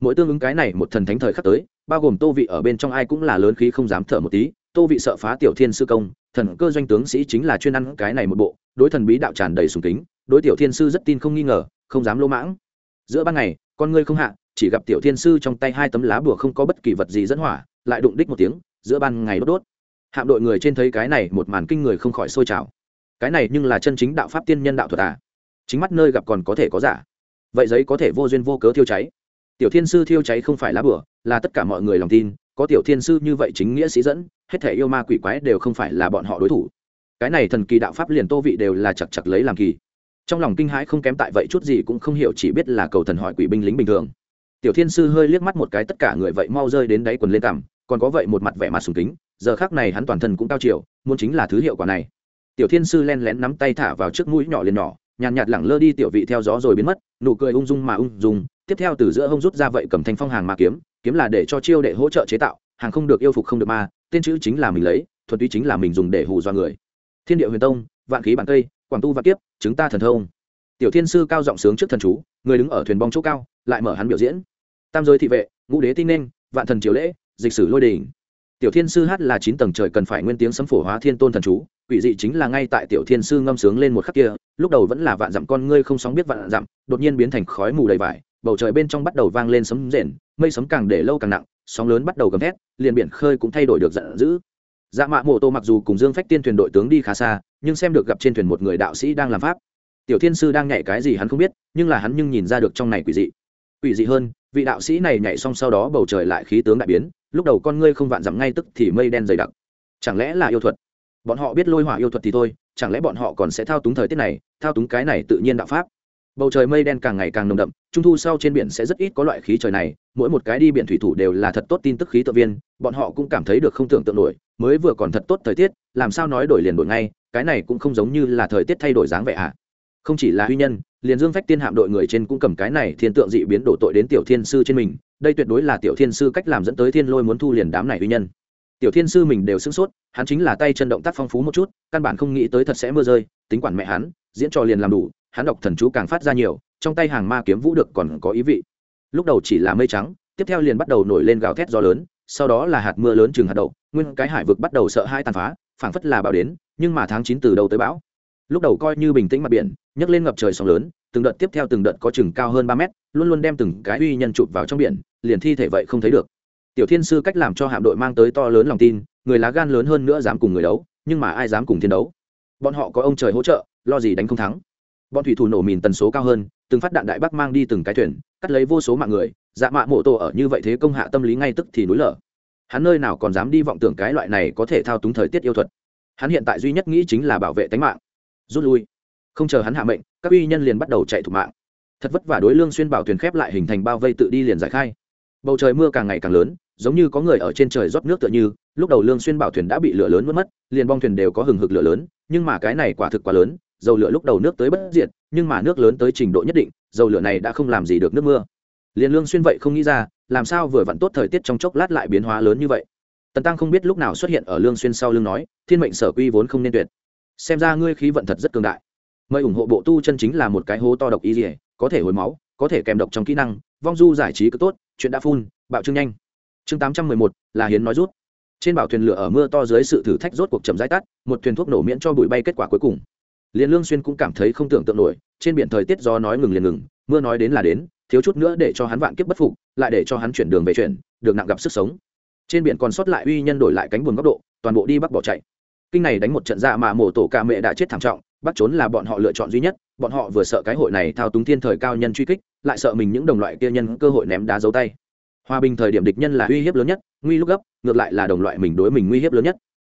mỗi tương ứng cái này một thần thánh thời khắc tới, bao gồm tô vị ở bên trong ai cũng là lớn khí không dám thở một tí. Tô vị sợ phá tiểu thiên sư công, thần cơ doanh tướng sĩ chính là chuyên ăn cái này một bộ, đối thần bí đạo tràn đầy sùng kính, đối tiểu thiên sư rất tin không nghi ngờ, không dám lỗ mãng. Giữa ban ngày, con ngươi không hạ, chỉ gặp tiểu thiên sư trong tay hai tấm lá bùa không có bất kỳ vật gì dẫn hỏa, lại đụng đích một tiếng, giữa ban ngày đốt đốt. Hạm đội người trên thấy cái này, một màn kinh người không khỏi sôi trào. Cái này nhưng là chân chính đạo pháp tiên nhân đạo thuật à? Chính mắt nơi gặp còn có thể có giả. Vậy giấy có thể vô duyên vô cớ thiêu cháy tiểu thiên sư thiêu cháy không phải lá bửa là tất cả mọi người lòng tin, có tiểu thiên sư như vậy chính nghĩa sĩ dẫn, hết thể yêu ma quỷ quái đều không phải là bọn họ đối thủ. Cái này thần kỳ đạo pháp liền tô vị đều là chặt chặt lấy làm kỳ. Trong lòng kinh hãi không kém tại vậy chút gì cũng không hiểu chỉ biết là cầu thần hỏi quỷ binh lính bình thường. Tiểu thiên sư hơi liếc mắt một cái tất cả người vậy mau rơi đến đáy quần lên cằm, còn có vậy một mặt vẻ mặt sùng kính, giờ khác này hắn toàn thân cũng cao chiều, muốn chính là thứ hiệu quả này. Tiểu thiên sư len lén nắm tay thả vào trước mũi nhỏ liền nhỏ, nhàn nhạt lẳng lơ đi tiểu vị theo gió rồi biến mất, nụ cười ung dung mà ung dung tiếp theo từ giữa hông rút ra vậy cầm thanh phong hàng ma kiếm kiếm là để cho chiêu đệ hỗ trợ chế tạo, hàng không được yêu phục không được ma, tên chữ chính là mình lấy, thuần túy chính là mình dùng để hù do người. Thiên địa huyền tông, vạn khí bản cây quảng tu vạn kiếp chúng ta thần thông. Tiểu thiên sư cao giọng sướng trước thần chú, người đứng ở thuyền bong chỗ cao, lại mở hắn biểu diễn. Tam giới thị vệ, ngũ đế tinh nên, vạn thần triều lễ, dịch sử lôi đình. Tiểu thiên sư hát là chín tầng trời cần phải nguyên tiếng sấm phổ hóa thiên tôn thần chú, quỷ dị chính là ngay tại tiểu thiên sư ngâm sướng lên một khắc kia, lúc đầu vẫn là vạn dặm con ngươi không sóng biết vạn dặm, đột nhiên biến thành khói mù đầy vải bầu trời bên trong bắt đầu vang lên sấm rền, mây sấm càng để lâu càng nặng, sóng lớn bắt đầu gầm thét, liền biển khơi cũng thay đổi được giận dữ. Dạ mạ mộ tô mặc dù cùng dương phách tiên thuyền đội tướng đi khá xa, nhưng xem được gặp trên thuyền một người đạo sĩ đang làm pháp. Tiểu thiên sư đang nhảy cái gì hắn không biết, nhưng là hắn nhưng nhìn ra được trong này quỷ dị. Quỷ dị hơn, vị đạo sĩ này nhảy xong sau đó bầu trời lại khí tướng đại biến, lúc đầu con ngươi không vạn dặm ngay tức thì mây đen dày đặc. Chẳng lẽ là yêu thuật? Bọn họ biết lôi hỏa yêu thuật thì thôi, chẳng lẽ bọn họ còn sẽ thao túng thời tiết này, thao túng cái này tự nhiên đạo pháp? Bầu trời mây đen càng ngày càng nồng đậm, trung thu sau trên biển sẽ rất ít có loại khí trời này, mỗi một cái đi biển thủy thủ đều là thật tốt tin tức khí tự viên, bọn họ cũng cảm thấy được không tưởng tượng nổi, mới vừa còn thật tốt thời tiết, làm sao nói đổi liền đổi ngay, cái này cũng không giống như là thời tiết thay đổi dáng vẻ ạ à. không chỉ là huy nhân, liền dương phách tiên hạm đội người trên cũng cầm cái này thiên tượng dị biến đổ tội đến tiểu thiên sư trên mình, đây tuyệt đối là tiểu thiên sư cách làm dẫn tới thiên lôi muốn thu liền đám này huy nhân tiểu thiên sư mình đều sửng sốt, hắn chính là tay chân động tác phong phú một chút, căn bản không nghĩ tới thật sẽ mưa rơi, tính quản mẹ hắn, diễn trò liền làm đủ hắn đọc thần chú càng phát ra nhiều, trong tay hàng ma kiếm vũ được còn có ý vị. Lúc đầu chỉ là mây trắng, tiếp theo liền bắt đầu nổi lên gào thét gió lớn, sau đó là hạt mưa lớn chừng hạt đậu, nguyên cái hải vực bắt đầu sợ hai tàn phá, phảng phất là bão đến, nhưng mà tháng chín từ đầu tới bão. Lúc đầu coi như bình tĩnh mặt biển, nhấc lên ngập trời sóng lớn, từng đợt tiếp theo từng đợt có chừng cao hơn ba mét, luôn luôn đem từng cái uy nhân chụp vào trong biển, liền thi thể vậy không thấy được. Tiểu thiên sư cách làm cho hạm đội mang tới to lớn lòng tin, người lá gan lớn hơn nữa dám cùng người đấu, nhưng mà ai dám cùng thiên đấu? Bọn họ có ông trời hỗ trợ, lo gì đánh không thắng? Bọn thủy thủ nổ mìn tần số cao hơn, từng phát đạn đại bắc mang đi từng cái thuyền, cắt lấy vô số mạng người dạ mạ mộ tổ ở như vậy thế công hạ tâm lý ngay tức thì núi lở. Hắn nơi nào còn dám đi vọng tưởng cái loại này có thể thao túng thời tiết yêu thuật. Hắn hiện tại duy nhất nghĩ chính là bảo vệ tính mạng. Rút lui. Không chờ hắn hạ mệnh, các uy nhân liền bắt đầu chạy thủ mạng. Thật vất vả đối lương xuyên bảo thuyền khép lại hình thành bao vây tự đi liền giải khai. Bầu trời mưa càng ngày càng lớn, giống như có người ở trên trời rót nước tựa như, lúc đầu lương xuyên bảo thuyền đã bị lửa lớn mất mất, liền bong thuyền đều có hừng hực lửa lớn, nhưng mà cái này quả thực quá lớn dầu lửa lúc đầu nước tới bất diệt, nhưng mà nước lớn tới trình độ nhất định, dầu lửa này đã không làm gì được nước mưa. Liền lương xuyên vậy không nghĩ ra, làm sao vừa vặn tốt thời tiết trong chốc lát lại biến hóa lớn như vậy. Tần tăng không biết lúc nào xuất hiện ở lương xuyên sau lưng nói, thiên mệnh sở quy vốn không nên tuyệt. Xem ra ngươi khí vận thật rất cường đại. Mời ủng hộ bộ tu chân chính là một cái hố to độc y dỉa có thể hồi máu, có thể kèm độc trong kỹ năng, vong du giải trí cứ tốt, chuyện đã phun, bạo trương nhanh. Chương tám trăm mười một, là hiến nói rút. Trên bảo thuyền lửa ở mưa to dưới sự thử thách rốt cuộc chậm rãi tắt, một thuyền thuốc nổ miễn cho bụi bay kết quả cuối cùng liền lương xuyên cũng cảm thấy không tưởng tượng nổi, trên biển thời tiết do nói ngừng liền ngừng, mưa nói đến là đến, thiếu chút nữa để cho hắn vạn kiếp bất phục, lại để cho hắn chuyển đường về chuyển, được nặng gặp sức sống. Trên biển còn sót lại uy nhân đổi lại cánh buồm góc độ, toàn bộ đi bắc bỏ chạy. Kinh này đánh một trận dạ mà mổ tổ ca mẹ đã chết thảm trọng bắt trốn là bọn họ lựa chọn duy nhất, bọn họ vừa sợ cái hội này thao túng thiên thời cao nhân truy kích, lại sợ mình những đồng loại kia nhân cơ hội ném đá dấu tay. Hòa bình thời điểm địch nhân là uy hiếp lớn nhất, nguy lúc gấp, ngược lại là đồng loại mình đối mình nguy hiếp lớn nhất.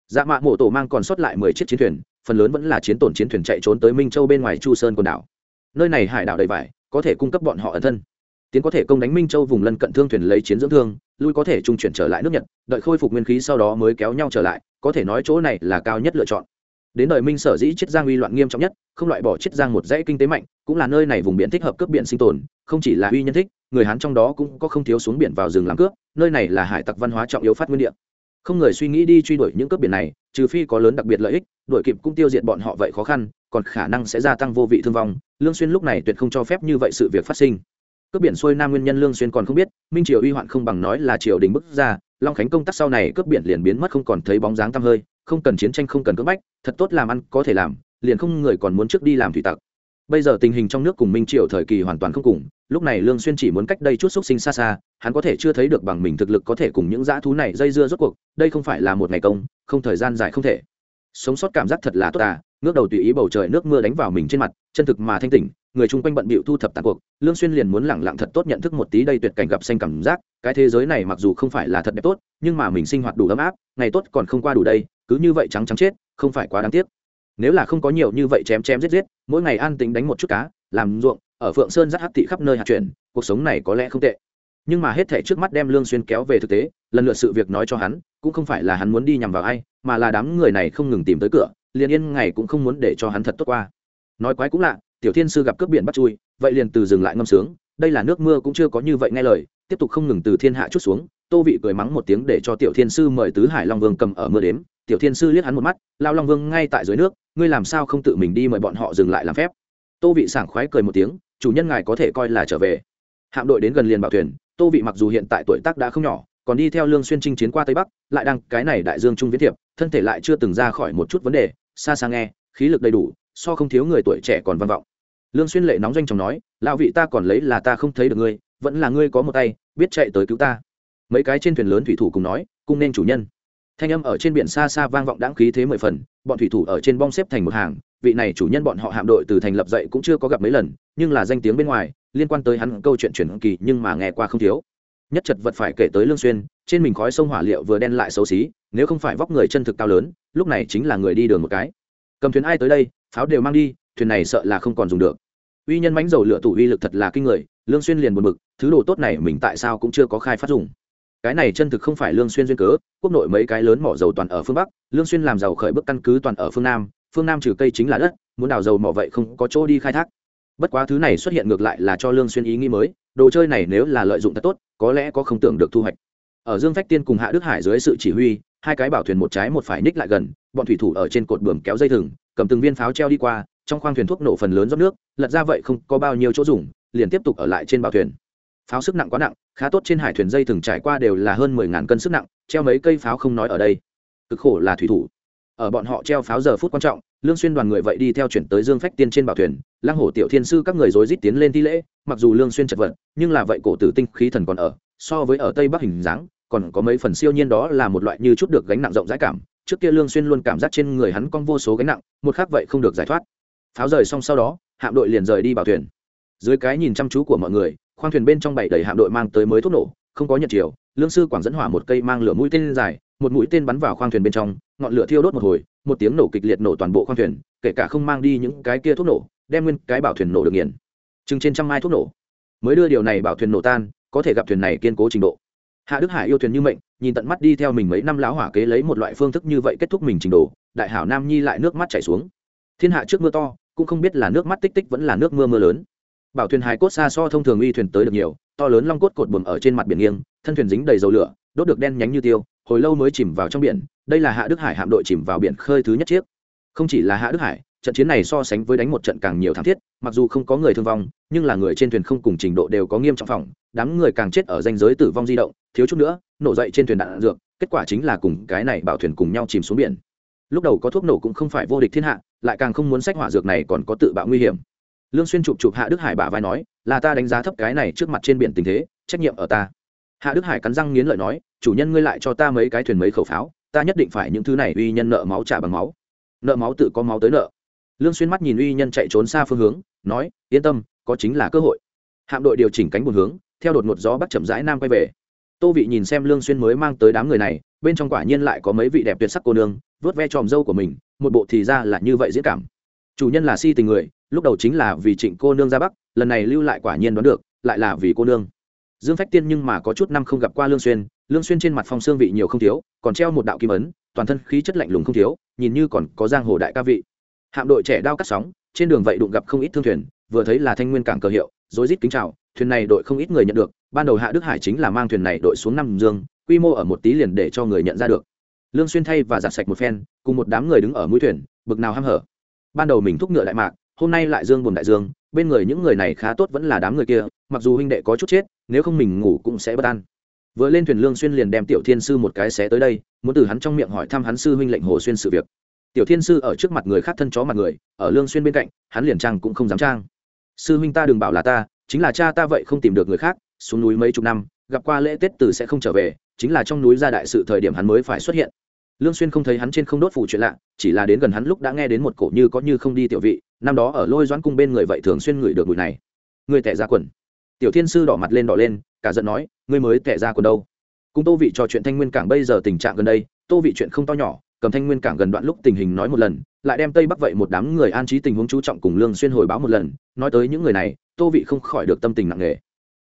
Dạ mạ mổ tổ mang còn sót lại mười chiếc chiến thuyền phần lớn vẫn là chiến tổn chiến thuyền chạy trốn tới minh châu bên ngoài chu sơn quần đảo. Nơi này hải đảo đầy vải, có thể cung cấp bọn họ ẩn thân. Tiến có thể công đánh minh châu vùng lân cận thương thuyền lấy chiến dưỡng thương, lui có thể trung chuyển trở lại nước nhật, đợi khôi phục nguyên khí sau đó mới kéo nhau trở lại, có thể nói chỗ này là cao nhất lựa chọn. Đến đời minh sở dĩ chiết giang uy loạn nghiêm trọng nhất, không loại bỏ chiết giang một dãy kinh tế mạnh, cũng là nơi này vùng biển thích hợp cướp biển sinh tồn, không chỉ là uy nhân thích, người hán trong đó cũng có không thiếu xuống biển vào rừng làm cướp, nơi này là hải tặc văn hóa trọng yếu phát nguyên địa. Không người suy nghĩ đi truy đuổi những cướp biển này trừ phi có lớn đặc biệt lợi ích, đuổi kịp cũng tiêu diệt bọn họ vậy khó khăn, còn khả năng sẽ gia tăng vô vị thương vong. Lương xuyên lúc này tuyệt không cho phép như vậy sự việc phát sinh. Cướp biển xuôi nam nguyên nhân lương xuyên còn không biết, minh triều uy hoạn không bằng nói là triều đình bức ra, long khánh công tác sau này cướp biển liền biến mất không còn thấy bóng dáng tăm hơi, không cần chiến tranh không cần cưỡng bách, thật tốt làm ăn có thể làm, liền không người còn muốn trước đi làm thủy tặc bây giờ tình hình trong nước cùng minh triều thời kỳ hoàn toàn không cùng, lúc này lương xuyên chỉ muốn cách đây chút xúc sinh xa xa, hắn có thể chưa thấy được bằng mình thực lực có thể cùng những dã thú này dây dưa rốt cuộc, đây không phải là một ngày công, không thời gian dài không thể. Sống sót cảm giác thật là tốt à ngước đầu tùy ý bầu trời nước mưa đánh vào mình trên mặt, chân thực mà thanh tỉnh, người chung quanh bận bịu thu thập tàn cuộc, lương xuyên liền muốn lẳng lặng thật tốt nhận thức một tí đây tuyệt cảnh gặp xanh cảm giác, cái thế giới này mặc dù không phải là thật đẹp tốt, nhưng mà mình sinh hoạt đủ ấm áp, ngày tốt còn không qua đủ đây, cứ như vậy trắng trắng chết, không phải quá đáng tiếc nếu là không có nhiều như vậy chém chém giết giết, mỗi ngày an tính đánh một chút cá, làm ruộng, ở phượng sơn dắt hắc thị khắp nơi hạt chuyển, cuộc sống này có lẽ không tệ. Nhưng mà hết thể trước mắt đem lương xuyên kéo về thực tế, lần lượt sự việc nói cho hắn, cũng không phải là hắn muốn đi nhằm vào ai, mà là đám người này không ngừng tìm tới cửa, liền yên ngày cũng không muốn để cho hắn thật tốt qua. Nói quái cũng lạ, tiểu thiên sư gặp cướp biển bắt chui, vậy liền từ dừng lại ngâm sướng, đây là nước mưa cũng chưa có như vậy nghe lời, tiếp tục không ngừng từ thiên hạ chút xuống, tô vị cười mắng một tiếng để cho tiểu thiên sư mời tứ hải long vương cầm ở mưa đếm, tiểu thiên sư liếc hắn một mắt, lao long vương ngay tại dưới nước ngươi làm sao không tự mình đi mời bọn họ dừng lại làm phép? Tô vị sảng khoái cười một tiếng, chủ nhân ngài có thể coi là trở về. Hạm đội đến gần liền bảo thuyền, tô vị mặc dù hiện tại tuổi tác đã không nhỏ, còn đi theo lương xuyên chinh chiến qua tây bắc, lại đang cái này đại dương trung viễn thiệp, thân thể lại chưa từng ra khỏi một chút vấn đề, xa xa nghe, khí lực đầy đủ, so không thiếu người tuổi trẻ còn văn vọng. Lương xuyên lệ nóng doanh chồng nói, lão vị ta còn lấy là ta không thấy được ngươi, vẫn là ngươi có một tay, biết chạy tới cứu ta. Mấy cái trên thuyền lớn thủy thủ cùng nói, cung nên chủ nhân thanh âm ở trên biển xa xa vang vọng đáng khí thế mười phần, bọn thủy thủ ở trên bong xếp thành một hàng, vị này chủ nhân bọn họ hạm đội từ thành lập dậy cũng chưa có gặp mấy lần, nhưng là danh tiếng bên ngoài, liên quan tới hắn câu chuyện truyền kỳ nhưng mà nghe qua không thiếu. Nhất chật vật phải kể tới lương xuyên, trên mình khói sông hỏa liệu vừa đen lại xấu xí, nếu không phải vóc người chân thực cao lớn, lúc này chính là người đi đường một cái. Cầm thuyền ai tới đây, pháo đều mang đi, thuyền này sợ là không còn dùng được. Uy nhân bánh dầu lửa tủ uy lực thật là kinh người, lương xuyên liền buồn bực, thứ đồ tốt này mình tại sao cũng chưa có khai phát dùng cái này chân thực không phải lương xuyên duyên cớ, quốc nội mấy cái lớn mỏ dầu toàn ở phương bắc, lương xuyên làm giàu khởi bước căn cứ toàn ở phương nam phương nam trừ cây chính là đất, muốn đào dầu mỏ vậy không có chỗ đi khai thác. Bất quá thứ này xuất hiện ngược lại là cho lương xuyên ý nghĩ mới, đồ chơi này nếu là lợi dụng thật tốt, có lẽ có không tưởng được thu hoạch. Ở dương phách tiên cùng hạ đức hải dưới sự chỉ huy, hai cái bảo thuyền một trái một phải ních lại gần, bọn thủy thủ ở trên cột bướm kéo dây thừng, cầm từng viên pháo treo đi qua, trong khoang thuyền thuốc nổ phần lớn rót nước, lật ra vậy không có bao nhiêu chỗ dùng, liền tiếp tục ở lại trên bảo thuyền pháo sức nặng quá nặng, khá tốt trên hải thuyền dây thường trải qua đều là hơn mười ngàn cân sức nặng, treo mấy cây pháo không nói ở đây. Cực khổ là thủy thủ. Ở bọn họ treo pháo giờ phút quan trọng, lương xuyên đoàn người vậy đi theo chuyển tới dương phách tiên trên bảo thuyền lang hổ tiểu thiên sư các người rối rít tiến lên thi lễ, mặc dù lương xuyên chật vật, nhưng là vậy cổ tử tinh khí thần còn ở, so với ở tây bắc hình dáng, còn có mấy phần siêu nhiên đó là một loại như chút được gánh nặng rộng rãi cảm. Trước kia lương xuyên luôn cảm giác trên người hắn con vô số gánh nặng, một khác vậy không được giải thoát. Pháo rời xong sau đó, hạm đội liền rời đi bảo thuyền. Dưới cái nhìn chăm chú của mọi người khoang thuyền bên trong bảy đầy hạm đội mang tới mới thuốc nổ, không có nhận chiều, lương sư quảng dẫn hỏa một cây mang lửa mũi tên dài, một mũi tên bắn vào khoang thuyền bên trong, ngọn lửa thiêu đốt một hồi, một tiếng nổ kịch liệt nổ toàn bộ khoang thuyền, kể cả không mang đi những cái kia thuốc nổ, đem nguyên cái bảo thuyền nổ được nghiền. Chừng trên trăm mai thuốc nổ. Mới đưa điều này bảo thuyền nổ tan, có thể gặp thuyền này kiên cố trình độ. Hạ đức hải yêu thuyền như mệnh, nhìn tận mắt đi theo mình mấy năm láo hỏa kế lấy một loại phương thức như vậy kết thúc mình trình độ, đại hảo nam nhi lại nước mắt chảy xuống. Thiên hạ trước mưa to, cũng không biết là nước mắt tích tích vẫn là nước mưa mưa lớn bảo thuyền hài cốt xa so thông thường uy thuyền tới được nhiều, to lớn long cốt cột buồm ở trên mặt biển nghiêng, thân thuyền dính đầy dầu lửa, đốt được đen nhánh như tiêu, hồi lâu mới chìm vào trong biển, đây là hạ đức hải hạm đội chìm vào biển khơi thứ nhất chiếc. Không chỉ là hạ đức hải, trận chiến này so sánh với đánh một trận càng nhiều thảm thiết, mặc dù không có người thương vong, nhưng là người trên thuyền không cùng trình độ đều có nghiêm trọng phòng, đám người càng chết ở danh giới tử vong di động, thiếu chút nữa, nổ dậy trên thuyền đạn dược, kết quả chính là cùng cái này bảo thuyền cùng nhau chìm xuống biển. Lúc đầu có thuốc nổ cũng không phải vô địch thiên hạ, lại càng không muốn sách hỏa dược này còn có tự bạo nguy hiểm lương xuyên chụp chụp hạ đức hải bả vai nói, là ta đánh giá thấp cái này trước mặt trên biển tình thế, trách nhiệm ở ta. Hạ đức hải cắn răng nghiến lợi nói, chủ nhân ngươi lại cho ta mấy cái thuyền mấy khẩu pháo, ta nhất định phải những thứ này uy nhân nợ máu trả bằng máu. Nợ máu tự có máu tới nợ. Lương xuyên mắt nhìn uy nhân chạy trốn xa phương hướng, nói, yên tâm, có chính là cơ hội. Hạm đội điều chỉnh cánh buồn hướng, theo đột ngột gió bắc chậm rãi nam quay về. Tô vị nhìn xem lương xuyên mới mang tới đám người này, bên trong quả nhiên lại có mấy vị đẹp tuyệt sắc cô nương, vớt ve tròm dâu của mình, một bộ thì ra là như vậy diễn cảm chủ nhân là si tình người, lúc đầu chính là vì trịnh cô nương ra bắc, lần này lưu lại quả nhiên đoán được, lại là vì cô nương. Dương phách tiên nhưng mà có chút năm không gặp qua lương xuyên lương xuyên trên mặt phong xương vị nhiều không thiếu, còn treo một đạo kim ấn, toàn thân khí chất lạnh lùng không thiếu, nhìn như còn có giang hồ đại ca vị. Hạm đội trẻ đao cắt sóng, trên đường vậy đụng gặp không ít thương thuyền, vừa thấy là thanh nguyên cảng cờ hiệu, rối rít kính chào, thuyền này đội không ít người nhận được, ban đầu hạ đức hải chính là mang thuyền này đội xuống năm dương, quy mô ở một tí liền để cho người nhận ra được. Lương xuyên thay và giặt sạch một phen, cùng một đám người đứng ở mũi thuyền, bực nào ham hở ban đầu mình thúc ngựa đại mạc, hôm nay lại dương buồn đại dương, bên người những người này khá tốt vẫn là đám người kia, mặc dù huynh đệ có chút chết, nếu không mình ngủ cũng sẽ bất an. Vừa lên thuyền lương xuyên liền đem tiểu thiên sư một cái xé tới đây, muốn từ hắn trong miệng hỏi thăm hắn sư huynh lệnh hồ xuyên sự việc. Tiểu thiên sư ở trước mặt người khác thân chó mặt người, ở lương xuyên bên cạnh, hắn liền trang cũng không dám trang. Sư huynh ta đừng bảo là ta, chính là cha ta vậy không tìm được người khác, xuống núi mấy chục năm, gặp qua lễ tết từ sẽ không trở về, chính là trong núi ra đại sự thời điểm hắn mới phải xuất hiện lương xuyên không thấy hắn trên không đốt phủ chuyện lạ, chỉ là đến gần hắn lúc đã nghe đến một cổ như có như không đi tiểu vị, năm đó ở lôi doãn cung bên người vậy thường xuyên ngửi được mùi này. Người tẻ ra quần. Tiểu thiên sư đỏ mặt lên đỏ lên, cả giận nói, ngươi mới tẻ ra quần đâu? Cùng tô vị trò chuyện thanh nguyên cảng bây giờ tình trạng gần đây, tô vị chuyện không to nhỏ, cầm thanh nguyên cảng gần đoạn lúc tình hình nói một lần, lại đem tây bắc vậy một đám người an trí tình huống chú trọng cùng lương xuyên hồi báo một lần, nói tới những người này, tô vị không khỏi được tâm tình nặng nề.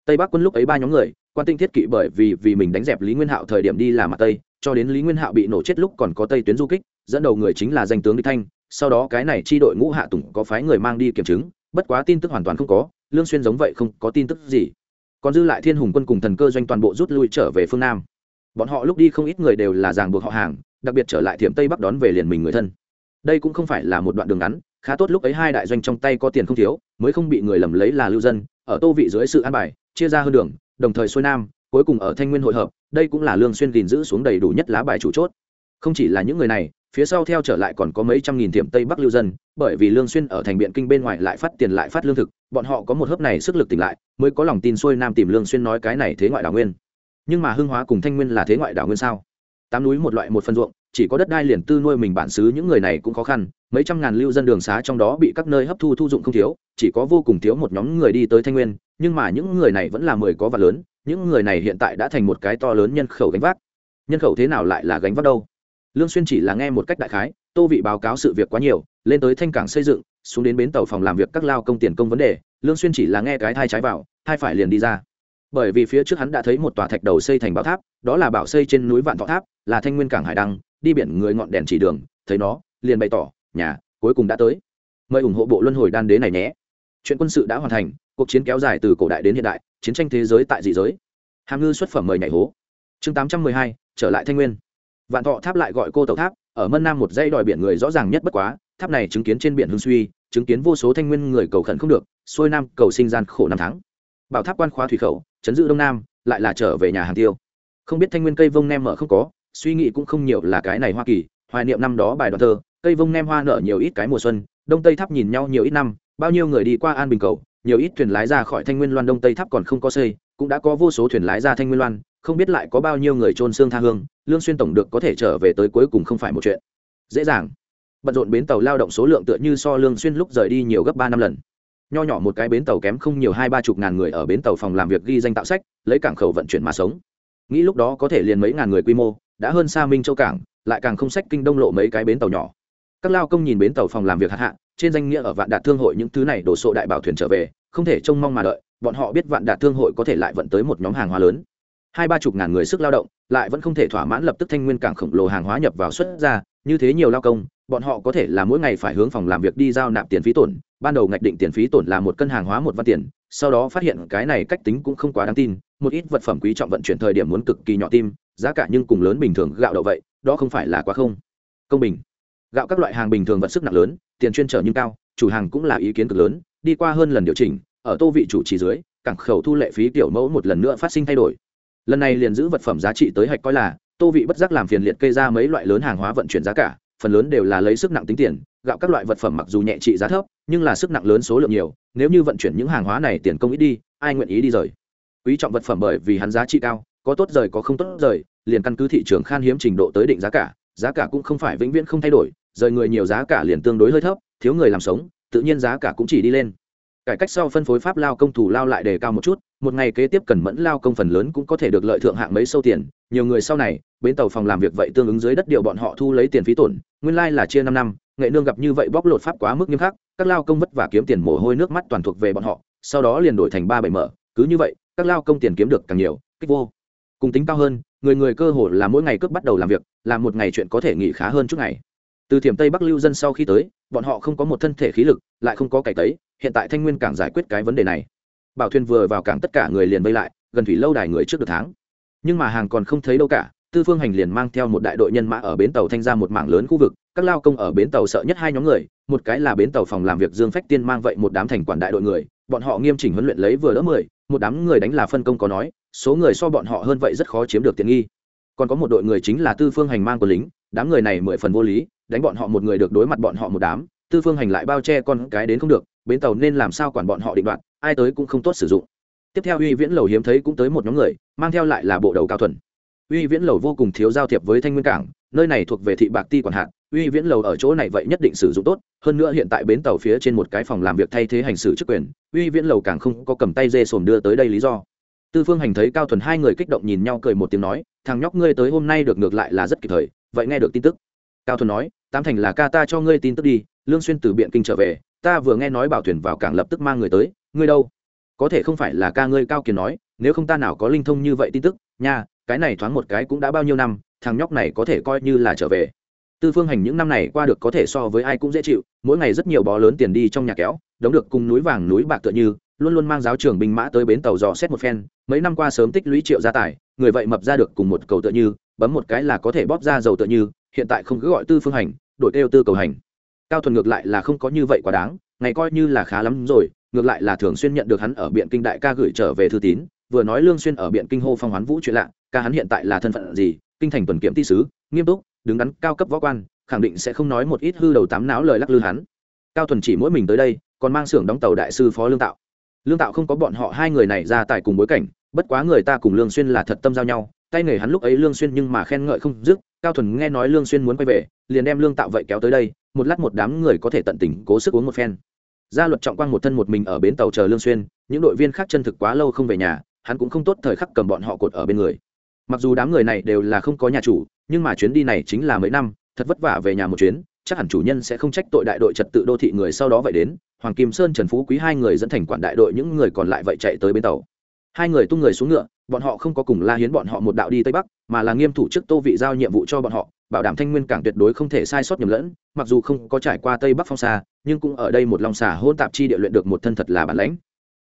Tây bắc quân lúc ấy ba nhóm người quan tinh thiết kỵ bởi vì vì mình đánh dẹp lý nguyên hạo thời điểm đi làm mặt tây, cho đến lý nguyên hạo bị nổ chết lúc còn có tây tuyến du kích, dẫn đầu người chính là danh tướng đi thanh. Sau đó cái này chi đội ngũ hạ tùng có phái người mang đi kiểm chứng, bất quá tin tức hoàn toàn không có, lương xuyên giống vậy không có tin tức gì. Còn dư lại thiên hùng quân cùng thần cơ doanh toàn bộ rút lui trở về phương nam. Bọn họ lúc đi không ít người đều là ràng buộc họ hàng, đặc biệt trở lại thiểm tây bắc đón về liền mình người thân. Đây cũng không phải là một đoạn đường ngắn, khá tốt lúc ấy hai đại doanh trong tay có tiền không thiếu, mới không bị người lầm lấy là lưu dân, ở tô vị dưới sự an bài, chia ra hơn đường đồng thời xuôi nam, cuối cùng ở thanh nguyên hội hợp, đây cũng là lương xuyên gìn giữ xuống đầy đủ nhất lá bài chủ chốt. Không chỉ là những người này, phía sau theo trở lại còn có mấy trăm nghìn tiệm tây bắc lưu dân, bởi vì lương xuyên ở thành biện kinh bên ngoài lại phát tiền lại phát lương thực, bọn họ có một hớp này sức lực tỉnh lại, mới có lòng tin xuôi nam tìm lương xuyên nói cái này thế ngoại đảo nguyên. Nhưng mà hưng hóa cùng thanh nguyên là thế ngoại đảo nguyên sao? Tám núi một loại một phần ruộng chỉ có đất đai liền tư nuôi mình bản xứ, những người này cũng khó khăn, mấy trăm ngàn lưu dân đường xá trong đó bị các nơi hấp thu thu dụng không thiếu, chỉ có vô cùng thiếu một nhóm người đi tới thanh nguyên, nhưng mà những người này vẫn là mười có và lớn, những người này hiện tại đã thành một cái to lớn nhân khẩu gánh vác. Nhân khẩu thế nào lại là gánh vác đâu? Lương xuyên chỉ là nghe một cách đại khái, tô vị báo cáo sự việc quá nhiều, lên tới thanh cảng xây dựng, xuống đến bến tàu phòng làm việc các lao công tiền công vấn đề, lương xuyên chỉ là nghe cái thai trái vào thai phải liền đi ra. Bởi vì phía trước hắn đã thấy một tòa thạch đầu xây thành bảo tháp, đó là bảo xây trên núi vạn thọ tháp, là thanh nguyên cảng hải đăng đi biển người ngọn đèn chỉ đường, thấy nó, liền bày tỏ, nhà, cuối cùng đã tới. Mời ủng hộ bộ luân hồi đan đế này nhé. Chuyện quân sự đã hoàn thành, cuộc chiến kéo dài từ cổ đại đến hiện đại, chiến tranh thế giới tại dị giới. Hàm ngư xuất phẩm mời nhảy hố. Chương tám trăm mười hai, trở lại thanh nguyên. Vạn thọ tháp lại gọi cô tàu tháp, ở mân nam một dây đòi biển người rõ ràng nhất bất quá, tháp này chứng kiến trên biển hương suy, chứng kiến vô số thanh nguyên người cầu khẩn không được, xuôi nam cầu sinh gian khổ năm tháng. Bảo tháp quan khóa thủy khẩu, chấn giữ đông nam, lại là trở về nhà hàng tiêu. Không biết thanh nguyên cây vông nem mở không có suy nghĩ cũng không nhiều là cái này hoa kỳ, hoài niệm năm đó bài đoạn thơ, cây vông nem hoa nở nhiều ít cái mùa xuân, đông tây tháp nhìn nhau nhiều ít năm, bao nhiêu người đi qua an bình cầu, nhiều ít thuyền lái ra khỏi thanh nguyên loan đông tây tháp còn không có xây, cũng đã có vô số thuyền lái ra thanh nguyên loan, không biết lại có bao nhiêu người trôn xương tha hương, lương xuyên tổng được có thể trở về tới cuối cùng không phải một chuyện. Dễ dàng. Bận rộn bến tàu lao động số lượng tựa như so lương xuyên lúc rời đi nhiều gấp ba năm lần. Nho nhỏ một cái bến tàu kém không nhiều hai ba chục ngàn người ở bến tàu phòng làm việc ghi danh tạo sách, lấy cảng khẩu vận chuyển mà sống. Nghĩ lúc đó có thể liền mấy ngàn người quy mô đã hơn xa minh châu cảng, lại càng không sách kinh đông lộ mấy cái bến tàu nhỏ. Các lao công nhìn bến tàu phòng làm việc hạ hạ, trên danh nghĩa ở vạn đạt thương hội những thứ này đổ sộ đại bảo thuyền trở về, không thể trông mong mà đợi, bọn họ biết vạn đạt thương hội có thể lại vận tới một nhóm hàng hóa lớn. Hai ba chục ngàn người sức lao động, lại vẫn không thể thỏa mãn lập tức thanh nguyên cảng khổng lồ hàng hóa nhập vào xuất ra, như thế nhiều lao công, bọn họ có thể là mỗi ngày phải hướng phòng làm việc đi giao nạp tiền phí tổn, ban đầu ngạch định tiền phí tổn là một cân hàng hóa một văn tiền, sau đó phát hiện cái này cách tính cũng không quá đáng tin, một ít vật phẩm quý trọng vận chuyển thời điểm muốn cực kỳ nhỏ tim giá cả nhưng cùng lớn bình thường gạo đậu vậy, đó không phải là quá không. Công bình. Gạo các loại hàng bình thường vật sức nặng lớn, tiền chuyên trở nhưng cao, chủ hàng cũng là ý kiến cực lớn, đi qua hơn lần điều chỉnh, ở tô vị chủ trì dưới, cảng khẩu thu lệ phí tiểu mẫu một lần nữa phát sinh thay đổi. Lần này liền giữ vật phẩm giá trị tới hạch coi là, tô vị bất giác làm phiền liệt kê ra mấy loại lớn hàng hóa vận chuyển giá cả, phần lớn đều là lấy sức nặng tính tiền, gạo các loại vật phẩm mặc dù nhẹ trị giá thấp, nhưng là sức nặng lớn số lượng nhiều, nếu như vận chuyển những hàng hóa này tiền công ít đi, ai nguyện ý đi rời? Quý trọng vật phẩm bởi vì hắn giá trị cao có tốt rời có không tốt rời, liền căn cứ thị trường khan hiếm trình độ tới định giá cả giá cả cũng không phải vĩnh viễn không thay đổi, rời người nhiều giá cả liền tương đối hơi thấp, thiếu người làm sống, tự nhiên giá cả cũng chỉ đi lên. Cải cách sau phân phối pháp lao công thủ lao lại đề cao một chút, một ngày kế tiếp cần mẫn lao công phần lớn cũng có thể được lợi thượng hạng mấy sâu tiền, nhiều người sau này, bến tàu phòng làm việc vậy tương ứng dưới đất điều bọn họ thu lấy tiền phí tổn, nguyên lai là chia năm năm, nghệ nương gặp như vậy bóc lột pháp quá mức nghiêm khắc, các lao công vất vả kiếm tiền mồ hôi nước mắt toàn thuộc về bọn họ, sau đó liền đổi thành ba bảy mở, cứ như vậy, các lao công tiền kiếm được càng nhiều, kích vô cùng tính cao hơn, người người cơ hồ là mỗi ngày cướp bắt đầu làm việc làm một ngày chuyện có thể nghỉ khá hơn chút ngày. Từ thiểm tây bắc lưu dân sau khi tới, bọn họ không có một thân thể khí lực, lại không có cải tấy, hiện tại thanh nguyên cảng giải quyết cái vấn đề này. Bảo thuyền vừa vào cảng tất cả người liền vây lại, gần thủy lâu đài người trước được tháng. Nhưng mà hàng còn không thấy đâu cả, tư phương hành liền mang theo một đại đội nhân mã ở bến tàu thanh ra một mảng lớn khu vực, các lao công ở bến tàu sợ nhất hai nhóm người, một cái là bến tàu phòng làm việc dương phách tiên mang vậy một đám thành quản đại đội người, bọn họ nghiêm chỉnh huấn luyện lấy vừa đỡ mười một đám người đánh là phân công có nói, số người so bọn họ hơn vậy rất khó chiếm được tiện nghi. Còn có một đội người chính là tư phương hành mang của lính, đám người này mười phần vô lý, đánh bọn họ một người được đối mặt bọn họ một đám, tư phương hành lại bao che con cái đến không được, bến tàu nên làm sao quản bọn họ định đoạt, ai tới cũng không tốt sử dụng. Tiếp theo uy viễn lầu hiếm thấy cũng tới một nhóm người, mang theo lại là bộ đầu cao thuần. Uy viễn lầu vô cùng thiếu giao thiệp với thanh nguyên cảng, nơi này thuộc về thị bạc ti quản hạt uy viễn lầu ở chỗ này vậy nhất định sử dụng tốt, hơn nữa hiện tại bến tàu phía trên một cái phòng làm việc thay thế hành xử chức quyền, uy viễn lầu càng không có cầm tay dê sồn đưa tới đây lý do. Tư phương hành thấy cao thuần hai người kích động nhìn nhau cười một tiếng nói, thằng nhóc ngươi tới hôm nay được ngược lại là rất kịp thời, vậy nghe được tin tức. Cao thuần nói tam thành là ca ta cho ngươi tin tức đi, lương xuyên từ biện kinh trở về, ta vừa nghe nói bảo thuyền vào cảng lập tức mang người tới, ngươi đâu? Có thể không phải là ca ngươi cao kiền nói, nếu không ta nào có linh thông như vậy tin tức, nha, cái này thoáng một cái cũng đã bao nhiêu năm, thằng nhóc này có thể coi như là trở về tư phương hành những năm này qua được có thể so với ai cũng dễ chịu, mỗi ngày rất nhiều bó lớn tiền đi trong nhà kéo đóng được cùng núi vàng núi bạc tựa như, luôn luôn mang giáo trưởng binh mã tới bến tàu dò xét một phen, mấy năm qua sớm tích lũy triệu gia tài, người vậy mập ra được cùng một cầu tựa như, bấm một cái là có thể bóp ra dầu tựa như, hiện tại không cứ gọi tư phương hành, đổi kêu tư cầu hành. Cao thuần ngược lại là không có như vậy quá đáng, ngày coi như là khá lắm rồi, ngược lại là thường xuyên nhận được hắn ở biện kinh đại ca gửi trở về thư tín, vừa nói lương xuyên ở biện kinh hô phong hoán vũ chuyện lạ, ca hắn hiện tại là thân phận gì, kinh thành tuần kiểm ti sứ, nghiêm túc đứng đắn cao cấp võ quan, khẳng định sẽ không nói một ít hư đầu tám não lời lắc lư hắn. Cao thuần chỉ mỗi mình tới đây, còn mang xưởng đóng tàu đại sư phó lương tạo. Lương tạo không có bọn họ hai người này ra tại cùng bối cảnh, bất quá người ta cùng lương xuyên là thật tâm giao nhau, tay nghề hắn lúc ấy lương xuyên nhưng mà khen ngợi không dứt, cao thuần nghe nói lương xuyên muốn quay về, liền đem lương tạo vậy kéo tới đây, một lát một đám người có thể tận tình cố sức uống một phen. Gia luật trọng quang một thân một mình ở bến tàu chờ lương xuyên, những đội viên khác chân thực quá lâu không về nhà, hắn cũng không tốt thời khắc cầm bọn họ cột ở bên người mặc dù đám người này đều là không có nhà chủ, nhưng mà chuyến đi này chính là mấy năm, thật vất vả về nhà một chuyến, chắc hẳn chủ nhân sẽ không trách tội đại đội trật tự đô thị người sau đó vậy đến, hoàng kim sơn, trần phú quý hai người dẫn thành quản đại đội những người còn lại vậy chạy tới bến tàu. Hai người tung người xuống ngựa, bọn họ không có cùng la hiến bọn họ một đạo đi tây bắc, mà là nghiêm thủ chức tô vị giao nhiệm vụ cho bọn họ, bảo đảm thanh nguyên cảng tuyệt đối không thể sai sót nhầm lẫn, mặc dù không có trải qua tây bắc phong xa nhưng cũng ở đây một lòng xả hôn tạp chi địa luyện được một thân thật là bản lãnh.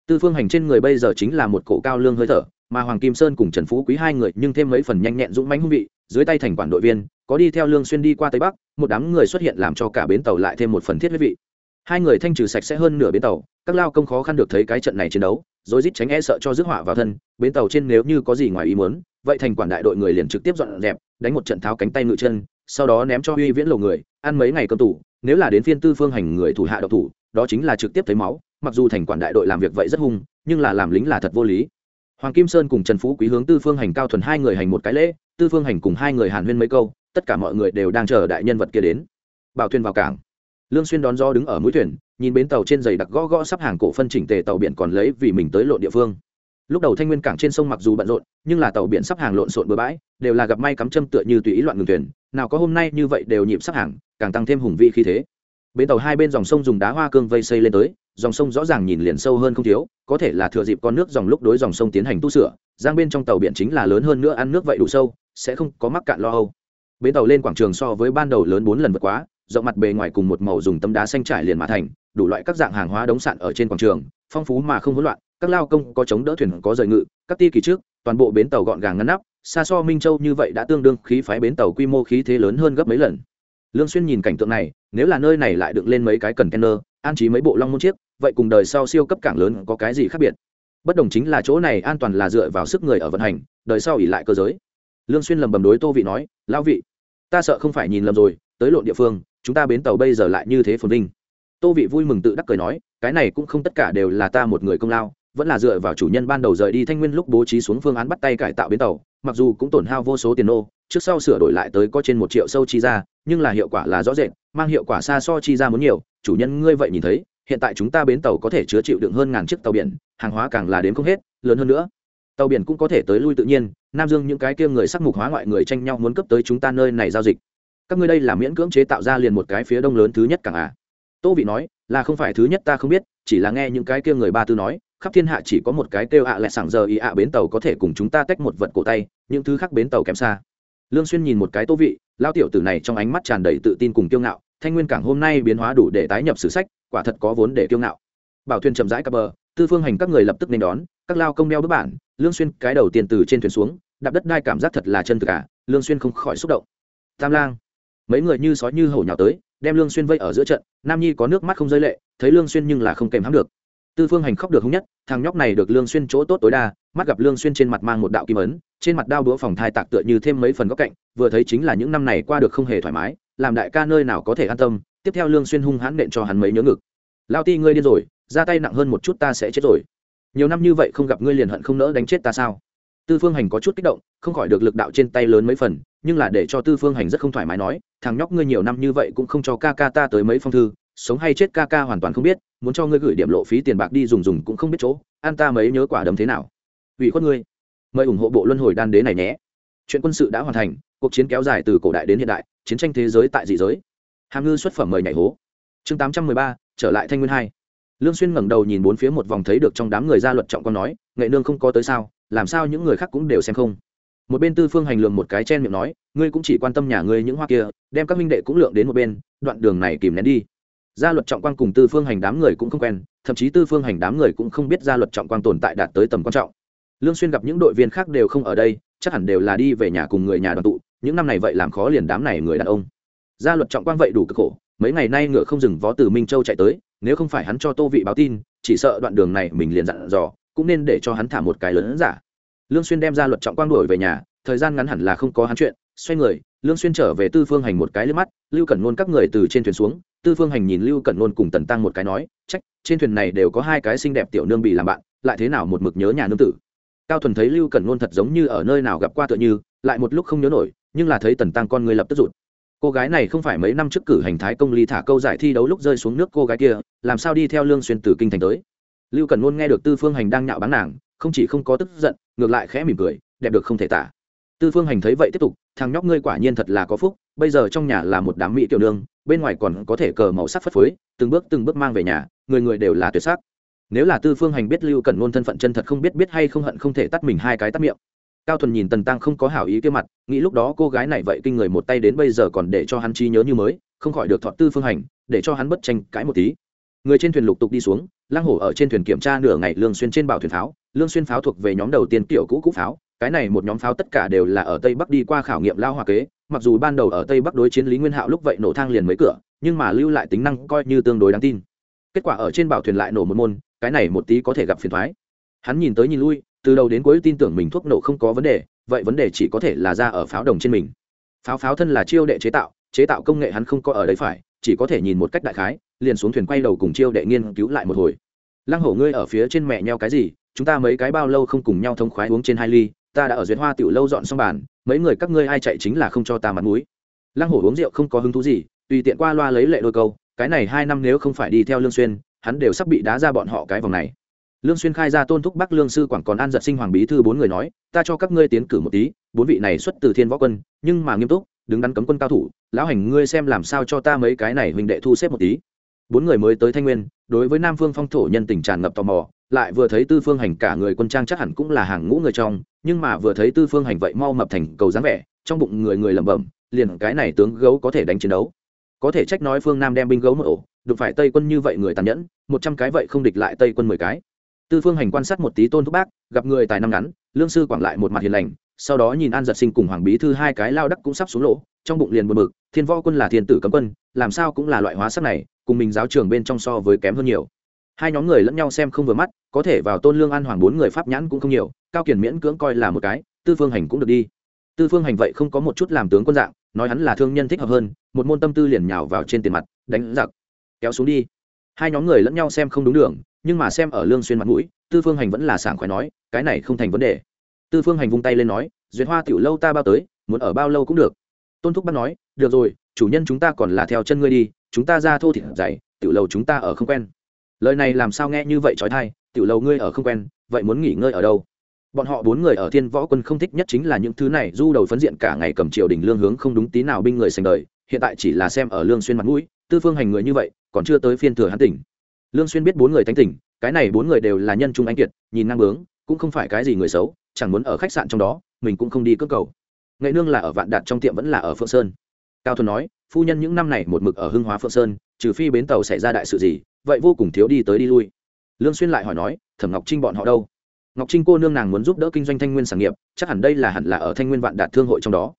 Tư phương hành trên người bây giờ chính là một cổ cao lương hơi thở mà hoàng kim sơn cùng trần phú quý hai người nhưng thêm mấy phần nhanh nhẹn dũng mãnh hung vị, dưới tay thành quản đội viên, có đi theo lương xuyên đi qua tây bắc, một đám người xuất hiện làm cho cả bến tàu lại thêm một phần thiết huyết vị. Hai người thanh trừ sạch sẽ hơn nửa bến tàu, các lao công khó khăn được thấy cái trận này chiến đấu rồi rít tránh e sợ cho rước họa vào thân, bến tàu trên nếu như có gì ngoài ý muốn, vậy thành quản đại đội người liền trực tiếp dọn dẹp, đánh một trận tháo cánh tay ngự chân, sau đó ném cho uy viễn lầu người, ăn mấy ngày cơm tủ, nếu là đến phiên tư phương hành người thủ hạ độc thủ, đó chính là trực tiếp thấy máu, mặc dù thành quản đại đội làm việc vậy rất hung, nhưng là làm lính là thật vô lý hoàng kim sơn cùng trần phú quý hướng tư phương hành cao thuần hai người hành một cái lễ, tư phương hành cùng hai người hàn huyên mấy câu, tất cả mọi người đều đang chờ đại nhân vật kia đến. Bảo thuyền vào cảng. Lương xuyên đón do đứng ở mũi thuyền, nhìn bến tàu trên giày đặc gõ gõ sắp hàng cổ phân chỉnh tề tàu biển còn lấy vì mình tới lộn địa phương. Lúc đầu thanh nguyên cảng trên sông mặc dù bận rộn, nhưng là tàu biển sắp hàng lộn xộn bừa bãi, đều là gặp may cắm châm tựa như tùy ý loạn ngừng thuyền, nào có hôm nay như vậy đều nhịp sắp hàng, càng tăng thêm hùng vị khí thế. Bến tàu hai bên dòng sông dùng đá hoa cương vây xây lên tới dòng sông rõ ràng nhìn liền sâu hơn không thiếu, có thể là thừa dịp con nước dòng lúc đối dòng sông tiến hành tu sửa, giang bên trong tàu biển chính là lớn hơn nữa ăn nước vậy đủ sâu, sẽ không có mắc cạn lo âu. Bến tàu lên quảng trường so với ban đầu lớn bốn lần vượt quá, rộng mặt bề ngoài cùng một màu dùng tấm đá xanh trải liền mã thành, đủ loại các dạng hàng hóa đóng sạn ở trên quảng trường, phong phú mà không hỗn loạn, các lao công có chống đỡ thuyền có rời ngự, các ti kỳ trước, toàn bộ bến tàu gọn gàng ngăn nắp, xa so minh châu như vậy đã tương đương khí phái bến tàu quy mô khí thế lớn hơn gấp mấy lần. Lương xuyên nhìn cảnh tượng này, nếu là nơi này lại đựng lên mấy cái cần kenner an trí mấy bộ long môn chiếc vậy cùng đời sau siêu cấp cảng lớn có cái gì khác biệt? Bất đồng chính là chỗ này an toàn là dựa vào sức người ở vận hành, đời sau ỉ lại cơ giới. Lương xuyên lầm bầm đối tô vị nói, lão vị, ta sợ không phải nhìn lầm rồi, tới lộn địa phương, chúng ta bến tàu bây giờ lại như thế phồn vinh. Tô vị vui mừng tự đắc cười nói, cái này cũng không tất cả đều là ta một người công lao, vẫn là dựa vào chủ nhân ban đầu rời đi thanh nguyên lúc bố trí xuống phương án bắt tay cải tạo bến tàu, mặc dù cũng tổn hao vô số tiền nô, trước sau sửa đổi lại tới có trên một triệu sâu chi ra, nhưng là hiệu quả là rõ rệt, mang hiệu quả xa so chi ra muốn nhiều, chủ nhân ngươi vậy nhìn thấy hiện tại chúng ta bến tàu có thể chứa chịu đựng hơn ngàn chiếc tàu biển, hàng hóa càng là đến không hết, lớn hơn nữa. Tàu biển cũng có thể tới lui tự nhiên, nam dương những cái kia người sắc mục hóa ngoại người tranh nhau muốn cấp tới chúng ta nơi này giao dịch. Các ngươi đây là miễn cưỡng chế tạo ra liền một cái phía đông lớn thứ nhất càng à? Tô vị nói, là không phải thứ nhất ta không biết, chỉ là nghe những cái kia người ba tư nói, khắp thiên hạ chỉ có một cái kêu ạ à lại sảng giờ ý ạ bến tàu có thể cùng chúng ta tách một vật cổ tay, những thứ khác bến tàu kém xa. Lương xuyên nhìn một cái tô vị lao tiểu tử này trong ánh mắt tràn đầy tự tin cùng kiêu ngạo, thanh nguyên cảng hôm nay biến hóa đủ để tái nhập sử sách quả thật có vốn để kiêu ngạo. Bảo thuyền chậm rãi cập bờ tư phương hành các người lập tức nên đón các lao công đeo bức bản lương xuyên cái đầu tiên từ trên thuyền xuống đạp đất đai cảm giác thật là chân thực cả à, lương xuyên không khỏi xúc động. Tam lang mấy người như sói như hổ nhào tới đem lương xuyên vây ở giữa trận nam nhi có nước mắt không rơi lệ thấy lương xuyên nhưng là không kèm hãm được. Tư phương hành khóc được hung nhất thằng nhóc này được lương xuyên chỗ tốt tối đa mắt gặp lương xuyên trên mặt mang một đạo kim ấn trên mặt đao đũa phòng thai tạc tựa như thêm mấy phần góc cạnh vừa thấy chính là những năm này qua được không hề thoải mái làm đại ca nơi nào có thể an tâm tiếp theo lương xuyên hung hãn nện cho hắn mấy nhớ ngực. Lao ti ngươi điên rồi, ra tay nặng hơn một chút ta sẽ chết rồi. Nhiều năm như vậy không gặp ngươi liền hận không nỡ đánh chết ta sao? Tư phương hành có chút kích động, không khỏi được lực đạo trên tay lớn mấy phần, nhưng là để cho tư phương hành rất không thoải mái nói, thằng nhóc ngươi nhiều năm như vậy cũng không cho ca ca ta tới mấy phong thư, sống hay chết ca ca hoàn toàn không biết, muốn cho ngươi gửi điểm lộ phí tiền bạc đi dùng dùng cũng không biết chỗ an ta mấy nhớ quả đấm thế nào. Ủy khuất ngươi, mời ủng hộ bộ luân hồi đan đế này nhé. Chuyện quân sự đã hoàn thành, cuộc chiến kéo dài từ cổ đại đến hiện đại, chiến tranh thế giới tại dị giới hàm ngư xuất phẩm mời nhảy hố. Chương tám trăm mười ba, trở lại thanh nguyên hai. Lương xuyên ngẩng đầu nhìn bốn phía một vòng thấy được trong đám người gia luật trọng con nói, nghệ nương không có tới sao, làm sao những người khác cũng đều xem không? Một bên tư phương hành lường một cái chen miệng nói, ngươi cũng chỉ quan tâm nhà ngươi những hoa kia, đem các minh đệ cũng lượng đến một bên, đoạn đường này kìm nén đi. Gia luật trọng quang cùng tư phương hành đám người cũng không quen, thậm chí tư phương hành đám người cũng không biết gia luật trọng quang tồn tại đạt tới tầm quan trọng. Lương xuyên gặp những đội viên khác đều không ở đây, chắc hẳn đều là đi về nhà cùng người nhà đoàn tụ, những năm này vậy làm khó liền đám này người đàn ông gia luật trọng quang vậy đủ cực khổ, mấy ngày nay ngựa không dừng vó từ minh châu chạy tới, nếu không phải hắn cho tô vị báo tin, chỉ sợ đoạn đường này mình liền dặn dò, cũng nên để cho hắn thả một cái lớn giả. Lương xuyên đem ra luật trọng quang đuổi về nhà, thời gian ngắn hẳn là không có hắn chuyện, xoay người, lương xuyên trở về tư phương hành một cái lướt mắt, lưu cẩn nôn các người từ trên thuyền xuống, tư phương hành nhìn lưu cẩn nôn cùng tần tăng một cái nói trách trên thuyền này đều có hai cái xinh đẹp tiểu nương bị làm bạn, lại thế nào một mực nhớ nhà nương tử? Cao thuần thấy lưu cẩn nôn thật giống như ở nơi nào gặp qua tựa như, lại một lúc không nhớ nổi, nhưng là thấy tần tăng con người lập tức rụt cô gái này không phải mấy năm trước cử hành thái công ly thả câu giải thi đấu lúc rơi xuống nước cô gái kia, làm sao đi theo lương xuyên từ kinh thành tới? Lưu cần luôn nghe được tư phương hành đang nhạo báng nàng, không chỉ không có tức giận, ngược lại khẽ mỉm cười, đẹp được không thể tả. Tư phương hành thấy vậy tiếp tục, thằng nhóc ngươi quả nhiên thật là có phúc, bây giờ trong nhà là một đám mỹ tiểu nương, bên ngoài còn có thể cờ màu sắc phất phới, từng bước từng bước mang về nhà, người người đều là tuyệt sắc. Nếu là tư phương hành biết lưu cần luôn thân phận chân thật không biết biết hay không hận không thể tắt mình hai cái tắt miệng cao thuần nhìn tần tăng không có hảo ý kia mặt, nghĩ lúc đó cô gái này vậy kinh người một tay đến bây giờ còn để cho hắn trí nhớ như mới, không khỏi được thọt tư phương hành, để cho hắn bất tranh cãi một tí. Người trên thuyền lục tục đi xuống lang hổ ở trên thuyền kiểm tra nửa ngày lương xuyên trên bảo thuyền pháo, lương xuyên pháo thuộc về nhóm đầu tiên kiểu cũ cũ pháo, cái này một nhóm pháo tất cả đều là ở tây bắc đi qua khảo nghiệm lao hòa kế, mặc dù ban đầu ở tây bắc đối chiến lý nguyên hạo lúc vậy nổ thang liền mấy cửa, nhưng mà lưu lại tính năng coi như tương đối đáng tin. Kết quả ở trên bảo thuyền lại nổ một môn, cái này một tí có thể gặp phiền toái hắn nhìn tới nhìn lui từ đầu đến cuối tin tưởng mình thuốc nổ không có vấn đề, vậy vấn đề chỉ có thể là ra ở pháo đồng trên mình. Pháo pháo thân là chiêu đệ chế tạo chế tạo công nghệ hắn không có ở đấy phải, chỉ có thể nhìn một cách đại khái, liền xuống thuyền quay đầu cùng chiêu đệ nghiên cứu lại một hồi. Lăng hổ ngươi ở phía trên mẹ nheo cái gì, chúng ta mấy cái bao lâu không cùng nhau thông khoái uống trên hai ly, ta đã ở duyệt hoa tiểu lâu dọn xong bàn, mấy người các ngươi ai chạy chính là không cho ta mặt mũi. Lăng hổ uống rượu không có hứng thú gì, tùy tiện qua loa lấy lệ đôi câu, cái này hai năm nếu không phải đi theo lương xuyên, hắn đều sắp bị đá ra bọn họ cái vòng này lương xuyên khai ra tôn thúc bắc lương sư quảng còn an giật sinh hoàng bí thư bốn người nói, ta cho các ngươi tiến cử một tí, bốn vị này xuất từ thiên võ quân, nhưng mà nghiêm túc, đứng đắn cấm quân cao thủ, lão hành ngươi xem làm sao cho ta mấy cái này huynh đệ thu xếp một tí. Bốn người mới tới thanh nguyên, đối với nam phương phong thổ nhân tình tràn ngập tò mò, lại vừa thấy tư phương hành cả người quân trang chắc hẳn cũng là hàng ngũ người trong, nhưng mà vừa thấy tư phương hành vậy mau mập thành cầu dáng vẻ, trong bụng người người lẩm bẩm, liền cái này tướng gấu có thể đánh chiến đấu. Có thể trách nói phương nam đem binh gấu một ổ, đụng phải tây quân như vậy người tàn nhẫn, một trăm cái vậy không địch lại tây quân mười cái tư phương hành quan sát một tí tôn thúc bác, gặp người tài năm ngắn, lương sư quảng lại một mặt hiền lành, sau đó nhìn an giật sinh cùng hoàng bí thư hai cái lao đắc cũng sắp xuống lỗ, trong bụng liền buồn bực, thiên võ quân là thiên tử cấm quân, làm sao cũng là loại hóa sắc này, cùng mình giáo trường bên trong so với kém hơn nhiều. Hai nhóm người lẫn nhau xem không vừa mắt, có thể vào tôn lương an hoàng bốn người pháp nhãn cũng không nhiều, cao kiển miễn cưỡng coi là một cái, tư phương hành cũng được đi. Tư phương hành vậy không có một chút làm tướng quân dạng, nói hắn là thương nhân thích hợp hơn, một môn tâm tư liền nhào vào trên tiền mặt, đánh giặc, kéo xuống đi. Hai nhóm người lẫn nhau xem không đúng đường nhưng mà xem ở lương xuyên mặt mũi, tư phương hành vẫn là sảng khoái nói, cái này không thành vấn đề. Tư phương hành vung tay lên nói, duyệt hoa tiểu lâu ta bao tới, muốn ở bao lâu cũng được. Tôn thúc bắt nói, được rồi, chủ nhân chúng ta còn là theo chân ngươi đi, chúng ta ra thô thịt dày, tiểu lâu chúng ta ở không quen. Lời này làm sao nghe như vậy trói thai, tiểu lâu ngươi ở không quen, vậy muốn nghỉ ngơi ở đâu? Bọn họ bốn người ở thiên võ quân không thích nhất chính là những thứ này, du đầu phấn diện cả ngày cầm triều đình lương hướng không đúng tí nào binh người sành đời, hiện tại chỉ là xem ở lương xuyên mặt mũi, tư phương hành người như vậy, còn chưa tới phiên thừa hắn tỉnh lương xuyên biết bốn người tánh tỉnh cái này bốn người đều là nhân trung anh kiệt, nhìn năng bướng, cũng không phải cái gì người xấu, chẳng muốn ở khách sạn trong đó, mình cũng không đi cướp cầu. Nghệ nương là ở vạn đạt trong tiệm vẫn là ở phượng sơn. Cao thuần nói, phu nhân những năm này một mực ở hưng hóa phượng sơn, trừ phi bến tàu xảy ra đại sự gì, vậy vô cùng thiếu đi tới đi lui. Lương xuyên lại hỏi nói, thẩm ngọc trinh bọn họ đâu? Ngọc trinh cô nương nàng muốn giúp đỡ kinh doanh thanh nguyên sản nghiệp, chắc hẳn đây là hẳn là ở thanh nguyên vạn đạt thương hội trong đó.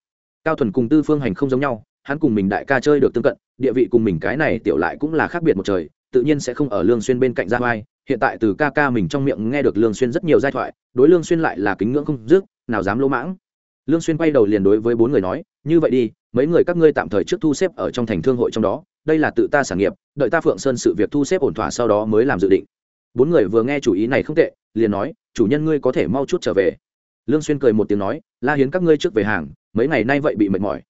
Cao thuần cùng tư phương hành không giống nhau, hắn cùng mình đại ca chơi được tương cận, địa vị cùng mình cái này tiểu lại cũng là khác biệt một trời tự nhiên sẽ không ở lương xuyên bên cạnh Ra vai. Hiện tại từ ca ca mình trong miệng nghe được lương xuyên rất nhiều giai thoại, đối lương xuyên lại là kính ngưỡng không dứt, nào dám lỗ mãng. Lương xuyên quay đầu liền đối với bốn người nói, như vậy đi, mấy người các ngươi tạm thời trước thu xếp ở trong thành thương hội trong đó, đây là tự ta sản nghiệp, đợi ta phượng sơn sự việc thu xếp ổn thỏa sau đó mới làm dự định. Bốn người vừa nghe chủ ý này không tệ, liền nói, chủ nhân ngươi có thể mau chút trở về. Lương xuyên cười một tiếng nói, la hiến các ngươi trước về hàng, mấy ngày nay vậy bị mệt mỏi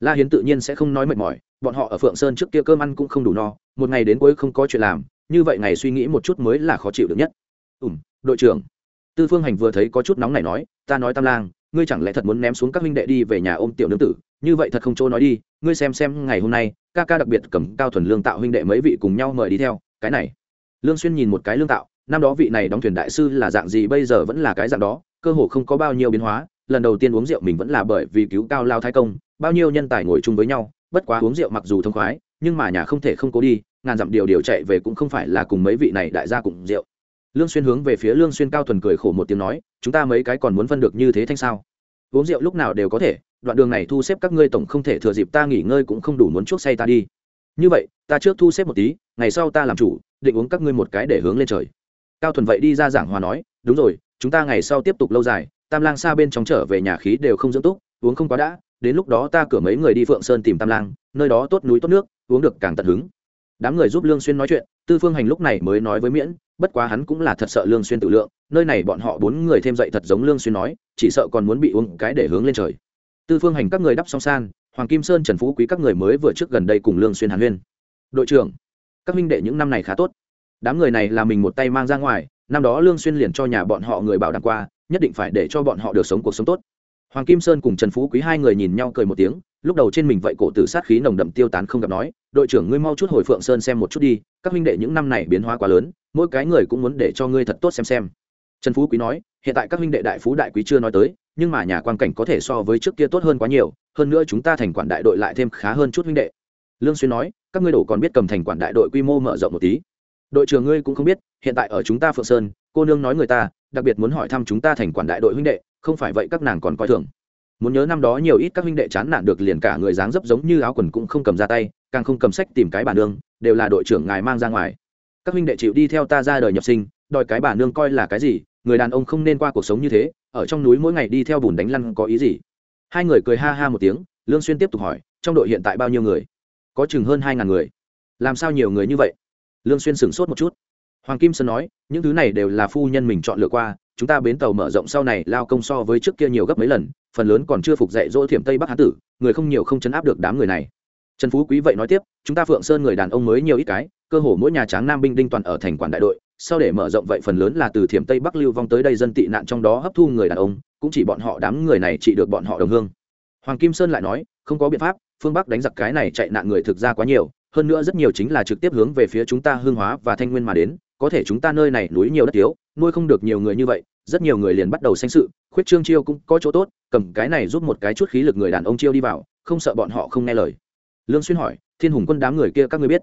la hiến tự nhiên sẽ không nói mệt mỏi, bọn họ ở phượng sơn trước kia cơm ăn cũng không đủ no, một ngày đến cuối không có chuyện làm, như vậy ngày suy nghĩ một chút mới là khó chịu được nhất. Ủm đội trưởng. Tư phương hành vừa thấy có chút nóng này nói, ta nói tam lang, ngươi chẳng lẽ thật muốn ném xuống các huynh đệ đi về nhà ôm tiểu nương tử? Như vậy thật không chỗ nói đi, ngươi xem xem ngày hôm nay, ca ca đặc biệt cầm cao thuần lương tạo huynh đệ mấy vị cùng nhau mời đi theo, cái này. Lương xuyên nhìn một cái lương tạo, năm đó vị này đóng thuyền đại sư là dạng gì bây giờ vẫn là cái dạng đó, cơ hồ không có bao nhiêu biến hóa, lần đầu tiên uống rượu mình vẫn là bởi vì cứu cao lao thái công bao nhiêu nhân tài ngồi chung với nhau, bất quá uống rượu mặc dù thông khoái, nhưng mà nhà không thể không cố đi, ngàn dặm điều điều chạy về cũng không phải là cùng mấy vị này đại gia cùng rượu. Lương xuyên hướng về phía lương xuyên cao thuần cười khổ một tiếng nói, chúng ta mấy cái còn muốn phân được như thế thanh sao? Uống rượu lúc nào đều có thể, đoạn đường này thu xếp các ngươi tổng không thể thừa dịp ta nghỉ ngơi cũng không đủ muốn chuốc say ta đi. Như vậy, ta trước thu xếp một tí, ngày sau ta làm chủ, định uống các ngươi một cái để hướng lên trời. Cao thuần vậy đi ra giảng hòa nói, đúng rồi, chúng ta ngày sau tiếp tục lâu dài, tam lang xa bên trong trở về nhà khí đều không dưỡng túc, uống không quá đã đến lúc đó ta cửa mấy người đi phượng sơn tìm tam lang, nơi đó tốt núi tốt nước, uống được càng tận hứng. Đám người giúp lương xuyên nói chuyện, tư phương hành lúc này mới nói với miễn, bất quá hắn cũng là thật sợ lương xuyên tự lượng, nơi này bọn họ bốn người thêm dậy thật giống lương xuyên nói, chỉ sợ còn muốn bị uống cái để hướng lên trời. Tư phương hành các người đắp song san, hoàng kim sơn, trần phú quý các người mới vừa trước gần đây cùng lương xuyên hàn huyên. Đội trưởng, các huynh đệ những năm này khá tốt. Đám người này là mình một tay mang ra ngoài, năm đó lương xuyên liền cho nhà bọn họ người bảo đảm qua, nhất định phải để cho bọn họ được sống cuộc sống tốt hoàng kim sơn cùng trần phú quý hai người nhìn nhau cười một tiếng, lúc đầu trên mình vậy cổ tử sát khí nồng đậm tiêu tán không gặp nói, đội trưởng ngươi mau chút hồi phượng sơn xem một chút đi, các huynh đệ những năm này biến hóa quá lớn, mỗi cái người cũng muốn để cho ngươi thật tốt xem xem. Trần phú quý nói, hiện tại các huynh đệ đại phú đại quý chưa nói tới, nhưng mà nhà quan cảnh có thể so với trước kia tốt hơn quá nhiều, hơn nữa chúng ta thành quản đại đội lại thêm khá hơn chút huynh đệ. Lương xuyên nói, các ngươi đổ còn biết cầm thành quản đại đội quy mô mở rộng một tí. Đội trưởng ngươi cũng không biết, hiện tại ở chúng ta phượng sơn, cô nương nói người ta, đặc biệt muốn hỏi thăm chúng ta thành quản đại đội huynh đệ không phải vậy các nàng còn coi thường. Muốn nhớ năm đó nhiều ít các huynh đệ chán nản được liền cả người dáng dấp giống như áo quần cũng không cầm ra tay, càng không cầm sách tìm cái bà nương, đều là đội trưởng ngài mang ra ngoài. Các huynh đệ chịu đi theo ta ra đời nhập sinh, đòi cái bà nương coi là cái gì, người đàn ông không nên qua cuộc sống như thế, ở trong núi mỗi ngày đi theo bùn đánh lăn có ý gì? Hai người cười ha ha một tiếng, lương xuyên tiếp tục hỏi, trong đội hiện tại bao nhiêu người? Có chừng hơn hai ngàn người. Làm sao nhiều người như vậy? Lương xuyên sửng sốt một chút. Hoàng kim sơn nói, những thứ này đều là phu nhân mình chọn lựa qua chúng ta bến tàu mở rộng sau này lao công so với trước kia nhiều gấp mấy lần, phần lớn còn chưa phục dạy dỗ thiểm tây bắc hán tử, người không nhiều không chấn áp được đám người này. Trần phú quý vậy nói tiếp, chúng ta phượng sơn người đàn ông mới nhiều ít cái, cơ hồ mỗi nhà tráng nam binh đinh toàn ở thành quản đại đội, sau để mở rộng vậy phần lớn là từ thiểm tây bắc lưu vong tới đây dân tị nạn trong đó hấp thu người đàn ông, cũng chỉ bọn họ đám người này trị được bọn họ đồng hương. Hoàng kim sơn lại nói, không có biện pháp, phương bắc đánh giặc cái này chạy nạn người thực ra quá nhiều, hơn nữa rất nhiều chính là trực tiếp hướng về phía chúng ta hương hóa và thanh nguyên mà đến có thể chúng ta nơi này núi nhiều đất yếu nuôi không được nhiều người như vậy, rất nhiều người liền bắt đầu sanh sự, khuyết trương chiêu cũng có chỗ tốt, cầm cái này giúp một cái chút khí lực người đàn ông chiêu đi vào, không sợ bọn họ không nghe lời. Lương xuyên hỏi, thiên hùng quân đám người kia các ngươi biết?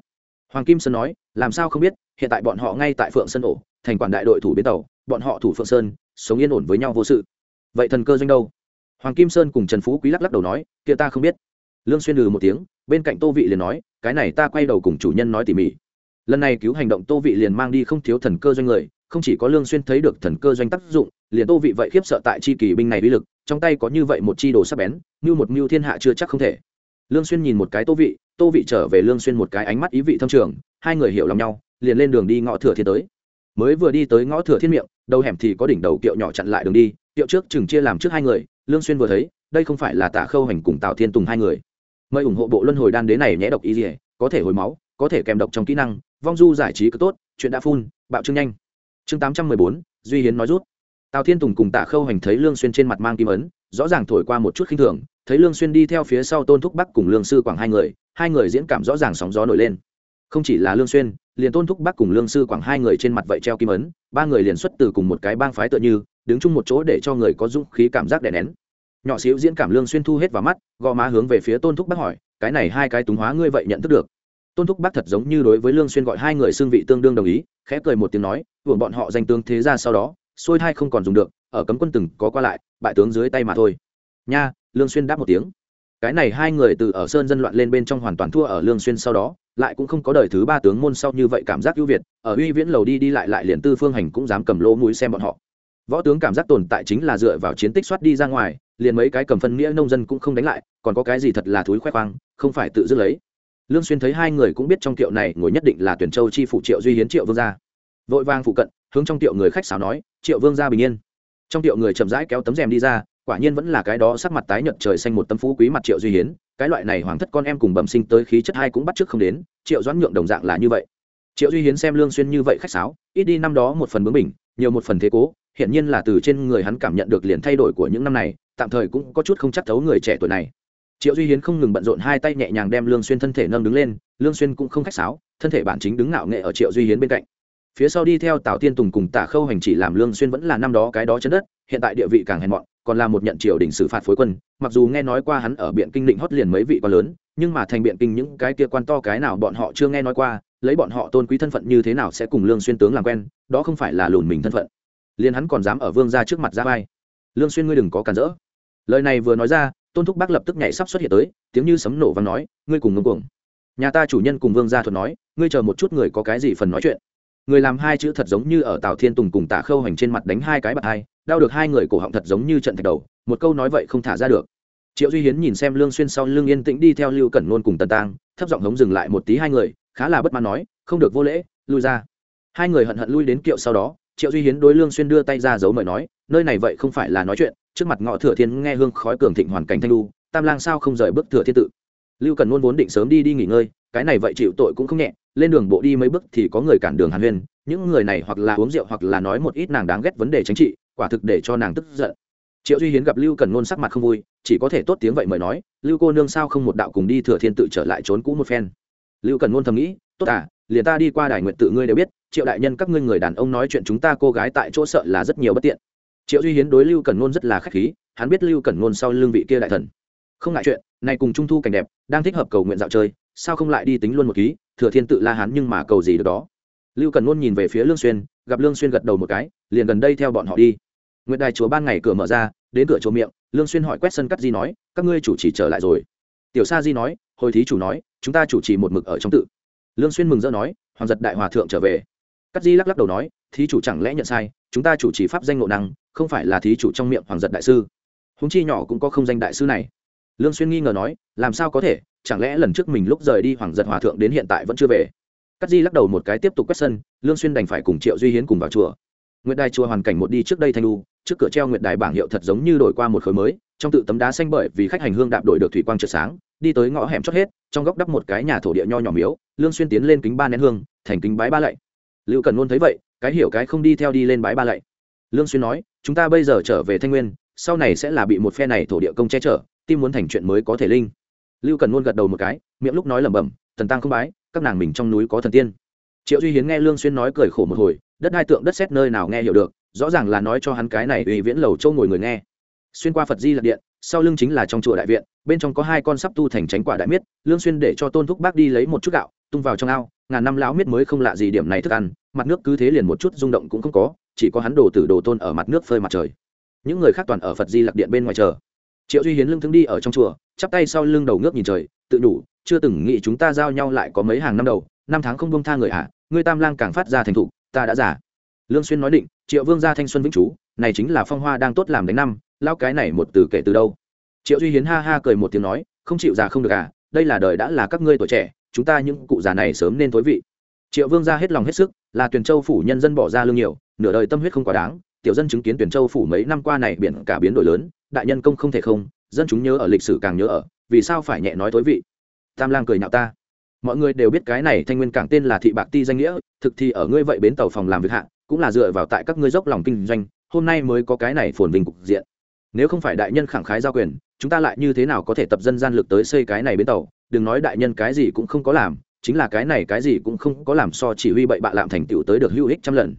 Hoàng kim sơn nói, làm sao không biết, hiện tại bọn họ ngay tại phượng sơn ổ, thành quản đại đội thủ biến tàu, bọn họ thủ phượng sơn, sống yên ổn với nhau vô sự. Vậy thần cơ doanh đâu? Hoàng kim sơn cùng trần phú quý lắc lắc đầu nói, kia ta không biết. Lương xuyên lừ một tiếng, bên cạnh tô vị liền nói, cái này ta quay đầu cùng chủ nhân nói tỉ mỉ lần này cứu hành động tô vị liền mang đi không thiếu thần cơ doanh người, không chỉ có lương xuyên thấy được thần cơ doanh tác dụng, liền tô vị vậy khiếp sợ tại chi kỳ binh này uy lực, trong tay có như vậy một chi đồ sắc bén, như một mưu thiên hạ chưa chắc không thể. Lương xuyên nhìn một cái tô vị tô vị trở về lương xuyên một cái ánh mắt ý vị thâm trường, hai người hiểu lòng nhau, liền lên đường đi ngõ thừa thiên tới. Mới vừa đi tới ngõ thừa thiên miệng, đầu hẻm thì có đỉnh đầu kiệu nhỏ chặn lại đường đi, kiệu trước chừng chia làm trước hai người, lương xuyên vừa thấy, đây không phải là tả khâu hành cùng tào thiên tùng hai người. Mời ủng hộ bộ luân hồi đan đế này nhé, độc ý gì có thể hồi máu, có thể kèm độc trong kỹ năng vong du giải trí cứ tốt, chuyện đã phun bạo trương nhanh. Chương tám trăm mười bốn, duy hiến nói rút. Tào thiên tùng cùng tạ khâu hành thấy lương xuyên trên mặt mang kim ấn, rõ ràng thổi qua một chút khinh thường, thấy lương xuyên đi theo phía sau tôn thúc bắc cùng lương sư quảng hai người hai người diễn cảm rõ ràng sóng gió nổi lên. Không chỉ là lương xuyên, liền tôn thúc bắc cùng lương sư quảng hai người trên mặt vậy treo kim ấn, ba người liền xuất từ cùng một cái bang phái tựa như, đứng chung một chỗ để cho người có dũng khí cảm giác đè nén. Nhỏ xíu diễn cảm lương xuyên thu hết vào mắt, gò má hướng về phía tôn thúc bắc hỏi, cái này hai cái túng hóa ngươi vậy nhận thức được? Tôn thúc bác thật giống như đối với lương xuyên gọi hai người xương vị tương đương đồng ý, khẽ cười một tiếng nói, hưởng bọn họ danh tướng thế ra sau đó, xuôi thai không còn dùng được, ở cấm quân từng có qua lại, bại tướng dưới tay mà thôi. Nha, lương xuyên đáp một tiếng. Cái này hai người từ ở sơn dân loạn lên bên trong hoàn toàn thua ở lương xuyên sau đó, lại cũng không có đời thứ ba tướng môn sau như vậy cảm giác ưu việt, ở uy viễn lầu đi đi lại lại liền tư phương hành cũng dám cầm lỗ mũi xem bọn họ. Võ tướng cảm giác tồn tại chính là dựa vào chiến tích soát đi ra ngoài, liền mấy cái cầm phân nghĩa nông dân cũng không đánh lại, còn có cái gì thật là thúi khoe khoang, không phải tự dứt lấy lương xuyên thấy hai người cũng biết trong tiệu này ngồi nhất định là tuyển châu chi phủ triệu duy hiến, triệu vương gia. Vội vang phụ cận, hướng trong tiệu người khách sáo nói, triệu vương gia bình yên. Trong tiệu người chậm rãi kéo tấm rèm đi ra, quả nhiên vẫn là cái đó sắc mặt tái nhợt trời xanh một tấm phú quý mặt triệu duy hiến. Cái loại này hoàng thất con em cùng bẩm sinh tới khí chất hai cũng bắt trước không đến, triệu doãn nhượng đồng dạng là như vậy. Triệu duy hiến xem lương xuyên như vậy khách sáo, ít đi năm đó một phần bướng bỉnh, nhiều một phần thế cố hiện nhiên là từ trên người hắn cảm nhận được liền thay đổi của những năm này, tạm thời cũng có chút không chắc thấu người trẻ tuổi này triệu duy hiến không ngừng bận rộn hai tay nhẹ nhàng đem lương xuyên thân thể nâng đứng lên, lương xuyên cũng không khách sáo, thân thể bản chính đứng ngạo nghệ ở triệu duy hiến bên cạnh. Phía sau đi theo tào tiên tùng cùng tả khâu hành chỉ làm lương xuyên vẫn là năm đó cái đó chân đất, hiện tại địa vị càng hèn mọn, còn là một nhận triều đình xử phạt phối quân. Mặc dù nghe nói qua hắn ở biện kinh định hót liền mấy vị quan lớn, nhưng mà thành biện kinh những cái kia quan to cái nào bọn họ chưa nghe nói qua, lấy bọn họ tôn quý thân phận như thế nào sẽ cùng lương xuyên tướng làm quen, đó không phải là lùn mình thân phận. Liền hắn còn dám ở vương gia trước mặt ra vai. Lương xuyên ngươi đừng có cản rỡ. Lời này vừa nói ra tôn thúc bác lập tức nhảy sắp xuất hiện tới, tiếng như sấm nổ và nói, ngươi cùng ngưng cuồng. Nhà ta chủ nhân cùng vương gia thuật nói, ngươi chờ một chút người có cái gì phần nói chuyện. Người làm hai chữ thật giống như ở tào thiên tùng cùng tả khâu hành trên mặt đánh hai cái bạc hai, đau được hai người cổ họng thật giống như trận thạch đầu, một câu nói vậy không thả ra được. Triệu duy hiến nhìn xem lương xuyên sau lương yên tĩnh đi theo lưu cẩn nôn cùng tần tang, thấp giọng hống dừng lại một tí hai người, khá là bất mãn nói, không được vô lễ, lui ra. Hai người hận hận lui đến kiệu sau đó triệu duy hiến đối lương xuyên đưa tay ra giấu mời nói nơi này vậy không phải là nói chuyện trước mặt ngọ thừa thiên nghe hương khói cường thịnh hoàn cảnh thanh lưu, tam lang sao không rời bước thừa thiên tự? Lưu cần luôn vốn định sớm đi đi nghỉ ngơi cái này vậy chịu tội cũng không nhẹ lên đường bộ đi mấy bước thì có người cản đường hàn huyên những người này hoặc là uống rượu hoặc là nói một ít nàng đáng ghét vấn đề chính trị quả thực để cho nàng tức giận. Triệu duy hiến gặp lưu cần ngôn sắc mặt không vui chỉ có thể tốt tiếng vậy mời nói lưu cô nương sao không một đạo cùng đi thừa thiên tự trở lại trốn cũ một phen? Lưu cần ngôn thầm nghĩ tốt à liền ta đi qua đài nguyện tự ngươi đều biết, triệu đại nhân các ngươi người đàn ông nói chuyện chúng ta cô gái tại chỗ sợ là rất nhiều bất tiện. Triệu duy hiến đối lưu cần ngôn rất là k h á c h khí, hắn biết lưu cần ngôn sau lương vị kia đại thần. Không ngại chuyện, này cùng trung thu cảnh đẹp, đang thích hợp cầu nguyện dạo chơi, sao không lại đi tính luôn một ký, thừa thiên tự la hắn nhưng mà cầu gì được đó. Lưu cần ngôn nhìn về phía lương xuyên, gặp lương xuyên gật đầu một cái, liền gần đây theo bọn họ đi. Nguyện đài chúa ban ngày cửa mở ra, đến cửa chỗ miệng, lương xuyên hỏi quét sân cắt di nói, các ngươi chủ trì trở lại rồi. Tiểu sa di nói, hồi thí chủ nói, chúng ta chủ trì một mực ở trong tự lương xuyên mừng rỡ nói, hoàng giật đại hòa thượng trở về. Cắt di lắc lắc đầu nói, thí chủ chẳng lẽ nhận sai, chúng ta chủ trì pháp danh ngộ năng, không phải là thí chủ trong miệng hoàng giật đại sư? Huống chi nhỏ cũng có không danh đại sư này. Lương xuyên nghi ngờ nói, làm sao có thể? Chẳng lẽ lần trước mình lúc rời đi hoàng giật hòa thượng đến hiện tại vẫn chưa về? Cắt di lắc đầu một cái tiếp tục quét sân, lương xuyên đành phải cùng triệu duy hiến cùng vào chùa. Nguyệt đài chùa hoàn cảnh một đi trước đây thanh lu trước cửa treo nguyệt đài bảng hiệu thật giống như đổi qua một khối mới, trong tự tấm đá xanh bởi vì khách hành hương đạp đổi được thủy quang trợ sáng đi tới ngõ hẻm chót hết, trong góc đắp một cái nhà thổ địa nho nhỏ miếu, lương xuyên tiến lên kính ba nén hương, thành kính bái ba lạy. Lưu cần luôn thấy vậy, cái hiểu cái không đi theo đi lên bái ba lạy. Lương xuyên nói, chúng ta bây giờ trở về thanh nguyên, sau này sẽ là bị một phe này thổ địa công che chở, tim muốn thành chuyện mới có thể linh. Lưu cần luôn gật đầu một cái, miệng lúc nói lẩm bẩm thần tăng không bái, các nàng mình trong núi có thần tiên. Triệu duy hiến nghe lương xuyên nói cười khổ một hồi, đất hai tượng đất xét nơi nào nghe hiểu được, rõ ràng là nói cho hắn cái này uy viễn lầu châu ngồi người nghe. Xuyên qua phật di lạc điện, sau lưng chính là trong chùa đại viện bên trong có hai con sắp tu thành tránh quả đại miết, lương xuyên để cho tôn thúc bác đi lấy một chút gạo, tung vào trong ao, ngàn năm lão miết mới không lạ gì điểm này thức ăn, mặt nước cứ thế liền một chút rung động cũng không có, chỉ có hắn đồ tử đồ tôn ở mặt nước phơi mặt trời. Những người khác toàn ở phật di lạc điện bên ngoài chờ. Triệu duy hiến lưng thương đi ở trong chùa, chắp tay sau lưng đầu ngước nhìn trời, tự đủ, chưa từng nghĩ chúng ta giao nhau lại có mấy hàng năm đầu, năm tháng không buông tha người ạ ngươi tam lang càng phát ra thành thụ ta đã giả lương xuyên nói định, triệu vương gia thanh xuân vĩnh chú, này chính là phong hoa đang tốt làm đánh năm lao cái này một từ kể từ đâu? Triệu duy hiến ha ha cười một tiếng nói, không chịu già không được à đây là đời đã là các ngươi tuổi trẻ, chúng ta những cụ già này sớm nên thối vị. Triệu vương ra hết lòng hết sức, là tuyển châu phủ nhân dân bỏ ra lương nhiều, nửa đời tâm huyết không quá đáng, tiểu dân chứng kiến tuyển châu phủ mấy năm qua này biển cả biến đổi lớn, đại nhân công không thể không, dân chúng nhớ ở lịch sử càng nhớ ở, vì sao phải nhẹ nói thối vị? Tam lang cười nhạo ta, mọi người đều biết cái này thanh nguyên cảng tên là thị bạc ti danh nghĩa, thực thì ở ngươi vậy bến tàu phòng làm việc hạ, cũng là dựa vào tại các ngươi dốc lòng kinh doanh, hôm nay mới có cái này phồn vinh cục diện. Nếu không phải đại nhân khẳng khái giao quyền chúng ta lại như thế nào có thể tập dân gian lực tới xây cái này bến tàu? Đừng nói đại nhân cái gì cũng không có làm, chính là cái này cái gì cũng không có làm so chỉ huy bậy bạ làm thành tựu tới được hữu ích trăm lần.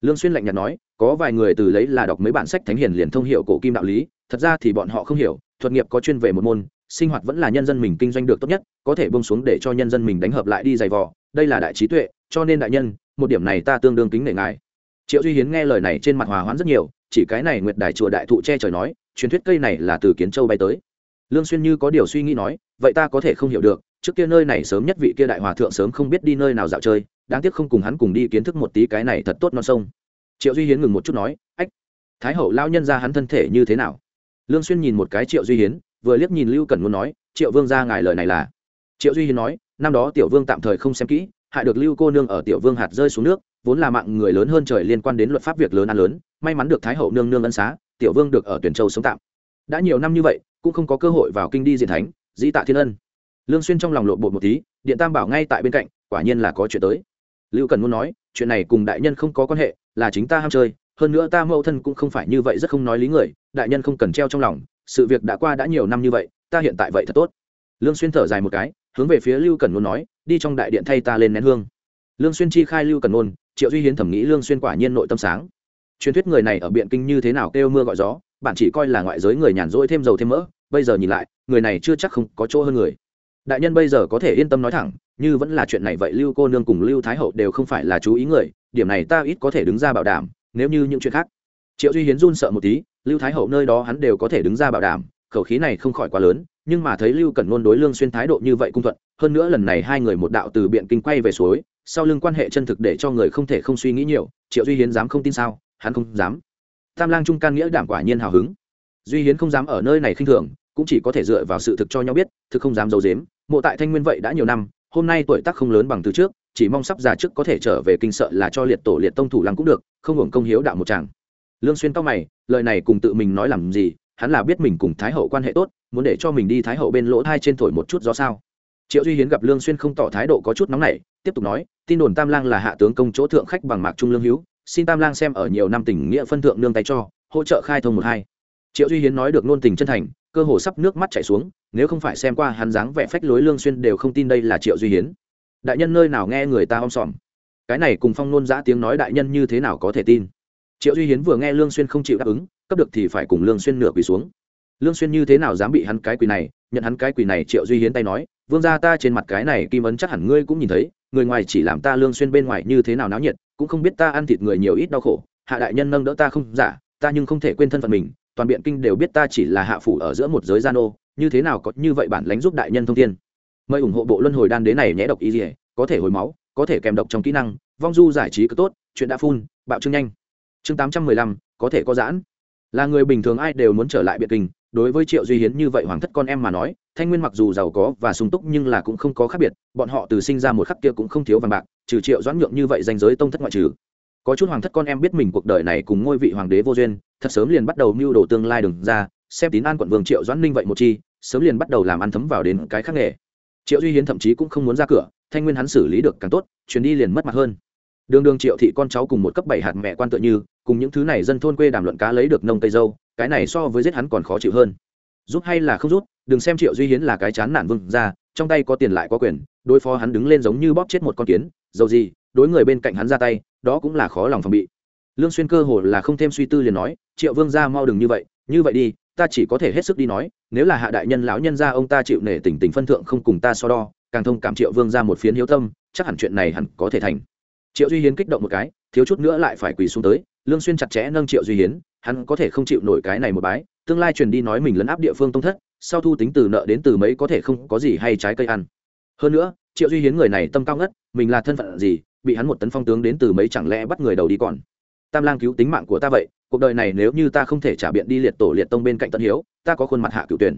Lương xuyên lạnh nhạt nói, có vài người từ lấy là đọc mấy bản sách thánh hiền liền thông hiểu cổ kim đạo lý, thật ra thì bọn họ không hiểu, thuật nghiệp có chuyên về một môn, sinh hoạt vẫn là nhân dân mình kinh doanh được tốt nhất, có thể bông xuống để cho nhân dân mình đánh hợp lại đi giày vò, đây là đại trí tuệ, cho nên đại nhân, một điểm này ta tương đương kính nể ngài. Triệu duy hiến nghe lời này trên mặt hòa hoãn rất nhiều, chỉ cái này nguyệt đài chùa đại thụ che trời nói truyền thuyết cây này là từ kiến châu bay tới. Lương xuyên như có điều suy nghĩ nói, vậy ta có thể không hiểu được, trước kia nơi này sớm nhất vị kia đại hòa thượng sớm không biết đi nơi nào dạo chơi, đáng tiếc không cùng hắn cùng đi kiến thức một tí cái này thật tốt non sông. Triệu duy hiến ngừng một chút nói, ách, thái hậu lao nhân ra hắn thân thể như thế nào? Lương xuyên nhìn một cái triệu duy hiến, vừa liếc nhìn lưu cẩn muốn nói, triệu vương ra ngài lời này là? Triệu duy hiến nói, năm đó tiểu vương tạm thời không xem kỹ, hại được lưu cô nương ở tiểu vương hạt rơi xuống nước, vốn là mạng người lớn hơn trời liên quan đến luật pháp việc lớn ăn lớn, may mắn được thái hậu nương nương ân xá tiểu vương được ở tuyển châu sống tạm. Đã nhiều năm như vậy, cũng không có cơ hội vào kinh đi diện thánh, dĩ tạ thiên ân. Lương xuyên trong lòng lộn bột một tí, điện tam bảo ngay tại bên cạnh, quả nhiên là có chuyện tới. Lưu cần muốn nói, chuyện này cùng đại nhân không có quan hệ, là chính ta ham chơi, hơn nữa ta mẫu thân cũng không phải như vậy rất không nói lý người, đại nhân không cần treo trong lòng, sự việc đã qua đã nhiều năm như vậy, ta hiện tại vậy thật tốt. Lương xuyên thở dài một cái, hướng về phía lưu cần muốn nói, đi trong đại điện thay ta lên nén hương. Lương xuyên chi khai lưu cần nôn triệu duy hiến thẩm nghĩ lương xuyên quả nhiên nội tâm sáng truyền thuyết người này ở biện kinh như thế nào kêu mưa gọi gió, bạn chỉ coi là ngoại giới người nhàn rỗi thêm dầu thêm mỡ, bây giờ nhìn lại, người này chưa chắc không có chỗ hơn người. Đại nhân bây giờ có thể yên tâm nói thẳng, như vẫn là chuyện này vậy lưu cô nương cùng lưu thái hậu đều không phải là chú ý người, điểm này ta ít có thể đứng ra bảo đảm, nếu như những chuyện khác. Triệu duy hiến run sợ một tí, lưu thái hậu nơi đó hắn đều có thể đứng ra bảo đảm, khẩu khí này không khỏi quá lớn, nhưng mà thấy lưu cẩn ngôn đối lương xuyên thái độ như vậy cung thuận, hơn nữa lần này hai người một đạo từ biện kinh quay về suối, sau lưng quan hệ chân thực để cho người không thể không suy nghĩ nhiều, triệu duy hiến dám không tin sao? Hắn không dám. Tam lang trung can nghĩa đảm quả nhiên hào hứng. Duy hiến không dám ở nơi này khinh thường, cũng chỉ có thể dựa vào sự thực cho nhau biết, thực không dám giấu dếm mộ tại thanh nguyên vậy đã nhiều năm, hôm nay tuổi tác không lớn bằng từ trước, chỉ mong sắp già trước có thể trở về kinh sợ là cho liệt tổ liệt tông thủ lăng cũng được, không hưởng công hiếu đạo một chàng. Lương xuyên cao mày, lời này cùng tự mình nói làm gì, hắn là biết mình cùng thái hậu quan hệ tốt, muốn để cho mình đi thái hậu bên lỗ thai trên thổi một chút do sao. Triệu duy hiến gặp lương xuyên không tỏ thái độ có chút nóng nảy, tiếp tục nói, tin đồn tam lang là hạ tướng công chỗ thượng khách bằng mạc trung lương hiếu xin tam lang xem ở nhiều năm tình nghĩa phân thượng nương tay cho, hỗ trợ khai thông một hai. Triệu duy hiến nói được nôn tình chân thành, cơ hồ sắp nước mắt chảy xuống, nếu không phải xem qua hắn dáng vẻ phách lối lương xuyên đều không tin đây là triệu duy hiến. Đại nhân nơi nào nghe người ta om sòm. Cái này cùng phong nôn giã tiếng nói đại nhân như thế nào có thể tin. Triệu duy hiến vừa nghe lương xuyên không chịu đáp ứng, cấp được thì phải cùng lương xuyên nửa quỳ xuống. Lương xuyên như thế nào dám bị hắn cái quỳ này, nhận hắn cái quỳ này, triệu duy hiến tay nói, vương gia ta trên mặt cái này kim ấn chắc hẳn ngươi cũng nhìn thấy, người ngoài chỉ làm ta lương xuyên bên ngoài như thế nào náo nhiệt cũng không biết ta ăn thịt người nhiều ít đau khổ, hạ đại nhân nâng đỡ ta không giả, ta nhưng không thể quên thân phận mình, toàn biện kinh đều biết ta chỉ là hạ phủ ở giữa một giới gian ô như thế nào có như vậy bản lãnh giúp đại nhân thông thiên. Mời ủng hộ bộ luân hồi đan đế này nhé độc ý gì có thể hồi máu, có thể kèm độc trong kỹ năng, vong du giải trí cứ tốt, chuyện đã phun, bạo trương nhanh. Chương tám trăm mười lăm, có thể có giãn. Là người bình thường ai đều muốn trở lại biện kinh, đối với triệu duy hiến như vậy hoàng thất con em mà nói thanh nguyên mặc dù giàu có và sung túc nhưng là cũng không có khác biệt, bọn họ từ sinh ra một khắc kia cũng không thiếu vàng bạc, trừ triệu doãn nhượng như vậy danh giới tông thất ngoại trừ. Có chút hoàng thất con em biết mình cuộc đời này cùng ngôi vị hoàng đế vô duyên, thật sớm liền bắt đầu mưu đồ tương lai đừng ra, xem tín an quận vương triệu doãn ninh vậy một chi, sớm liền bắt đầu làm ăn thấm vào đến cái khác nghề. Triệu duy hiến thậm chí cũng không muốn ra cửa, thanh nguyên hắn xử lý được càng tốt, chuyến đi liền mất mặt hơn. Đường đường triệu thị con cháu cùng một cấp bảy hạt mẹ quan tựa như, cùng những thứ này dân thôn quê đàm luận cá lấy được nông tây dâu, cái này so với giết hắn còn khó chịu hơn. Rút hay là không rút đừng xem triệu duy hiến là cái chán nản vương ra trong tay có tiền lại có quyền, đối phó hắn đứng lên giống như bóp chết một con kiến, dầu gì, đối người bên cạnh hắn ra tay, đó cũng là khó lòng phòng bị. Lương xuyên cơ hồ là không thêm suy tư liền nói, triệu vương gia mau đừng như vậy như vậy đi, ta chỉ có thể hết sức đi nói, nếu là hạ đại nhân lão nhân gia ông ta chịu nể tình tình phân thượng không cùng ta so đo, càng thông cảm triệu vương gia một phiến hiếu tâm, chắc hẳn chuyện này hẳn có thể thành. Triệu duy hiến kích động một cái, thiếu chút nữa lại phải quỳ xuống tới, lương xuyên chặt chẽ nâng triệu duy hiến hắn có thể không chịu nổi cái này một bái, tương lai truyền đi nói mình lấn áp địa phương tông thất, sau thu tính từ nợ đến từ mấy có thể không có gì hay trái cây ăn. Hơn nữa, triệu duy hiến người này tâm cao ngất, mình là thân phận gì, bị hắn một tấn phong tướng đến từ mấy chẳng lẽ bắt người đầu đi còn? Tam lang cứu tính mạng của ta vậy, cuộc đời này nếu như ta không thể trả biện đi liệt tổ liệt tông bên cạnh tân hiếu, ta có khuôn mặt hạ cựu tuyển.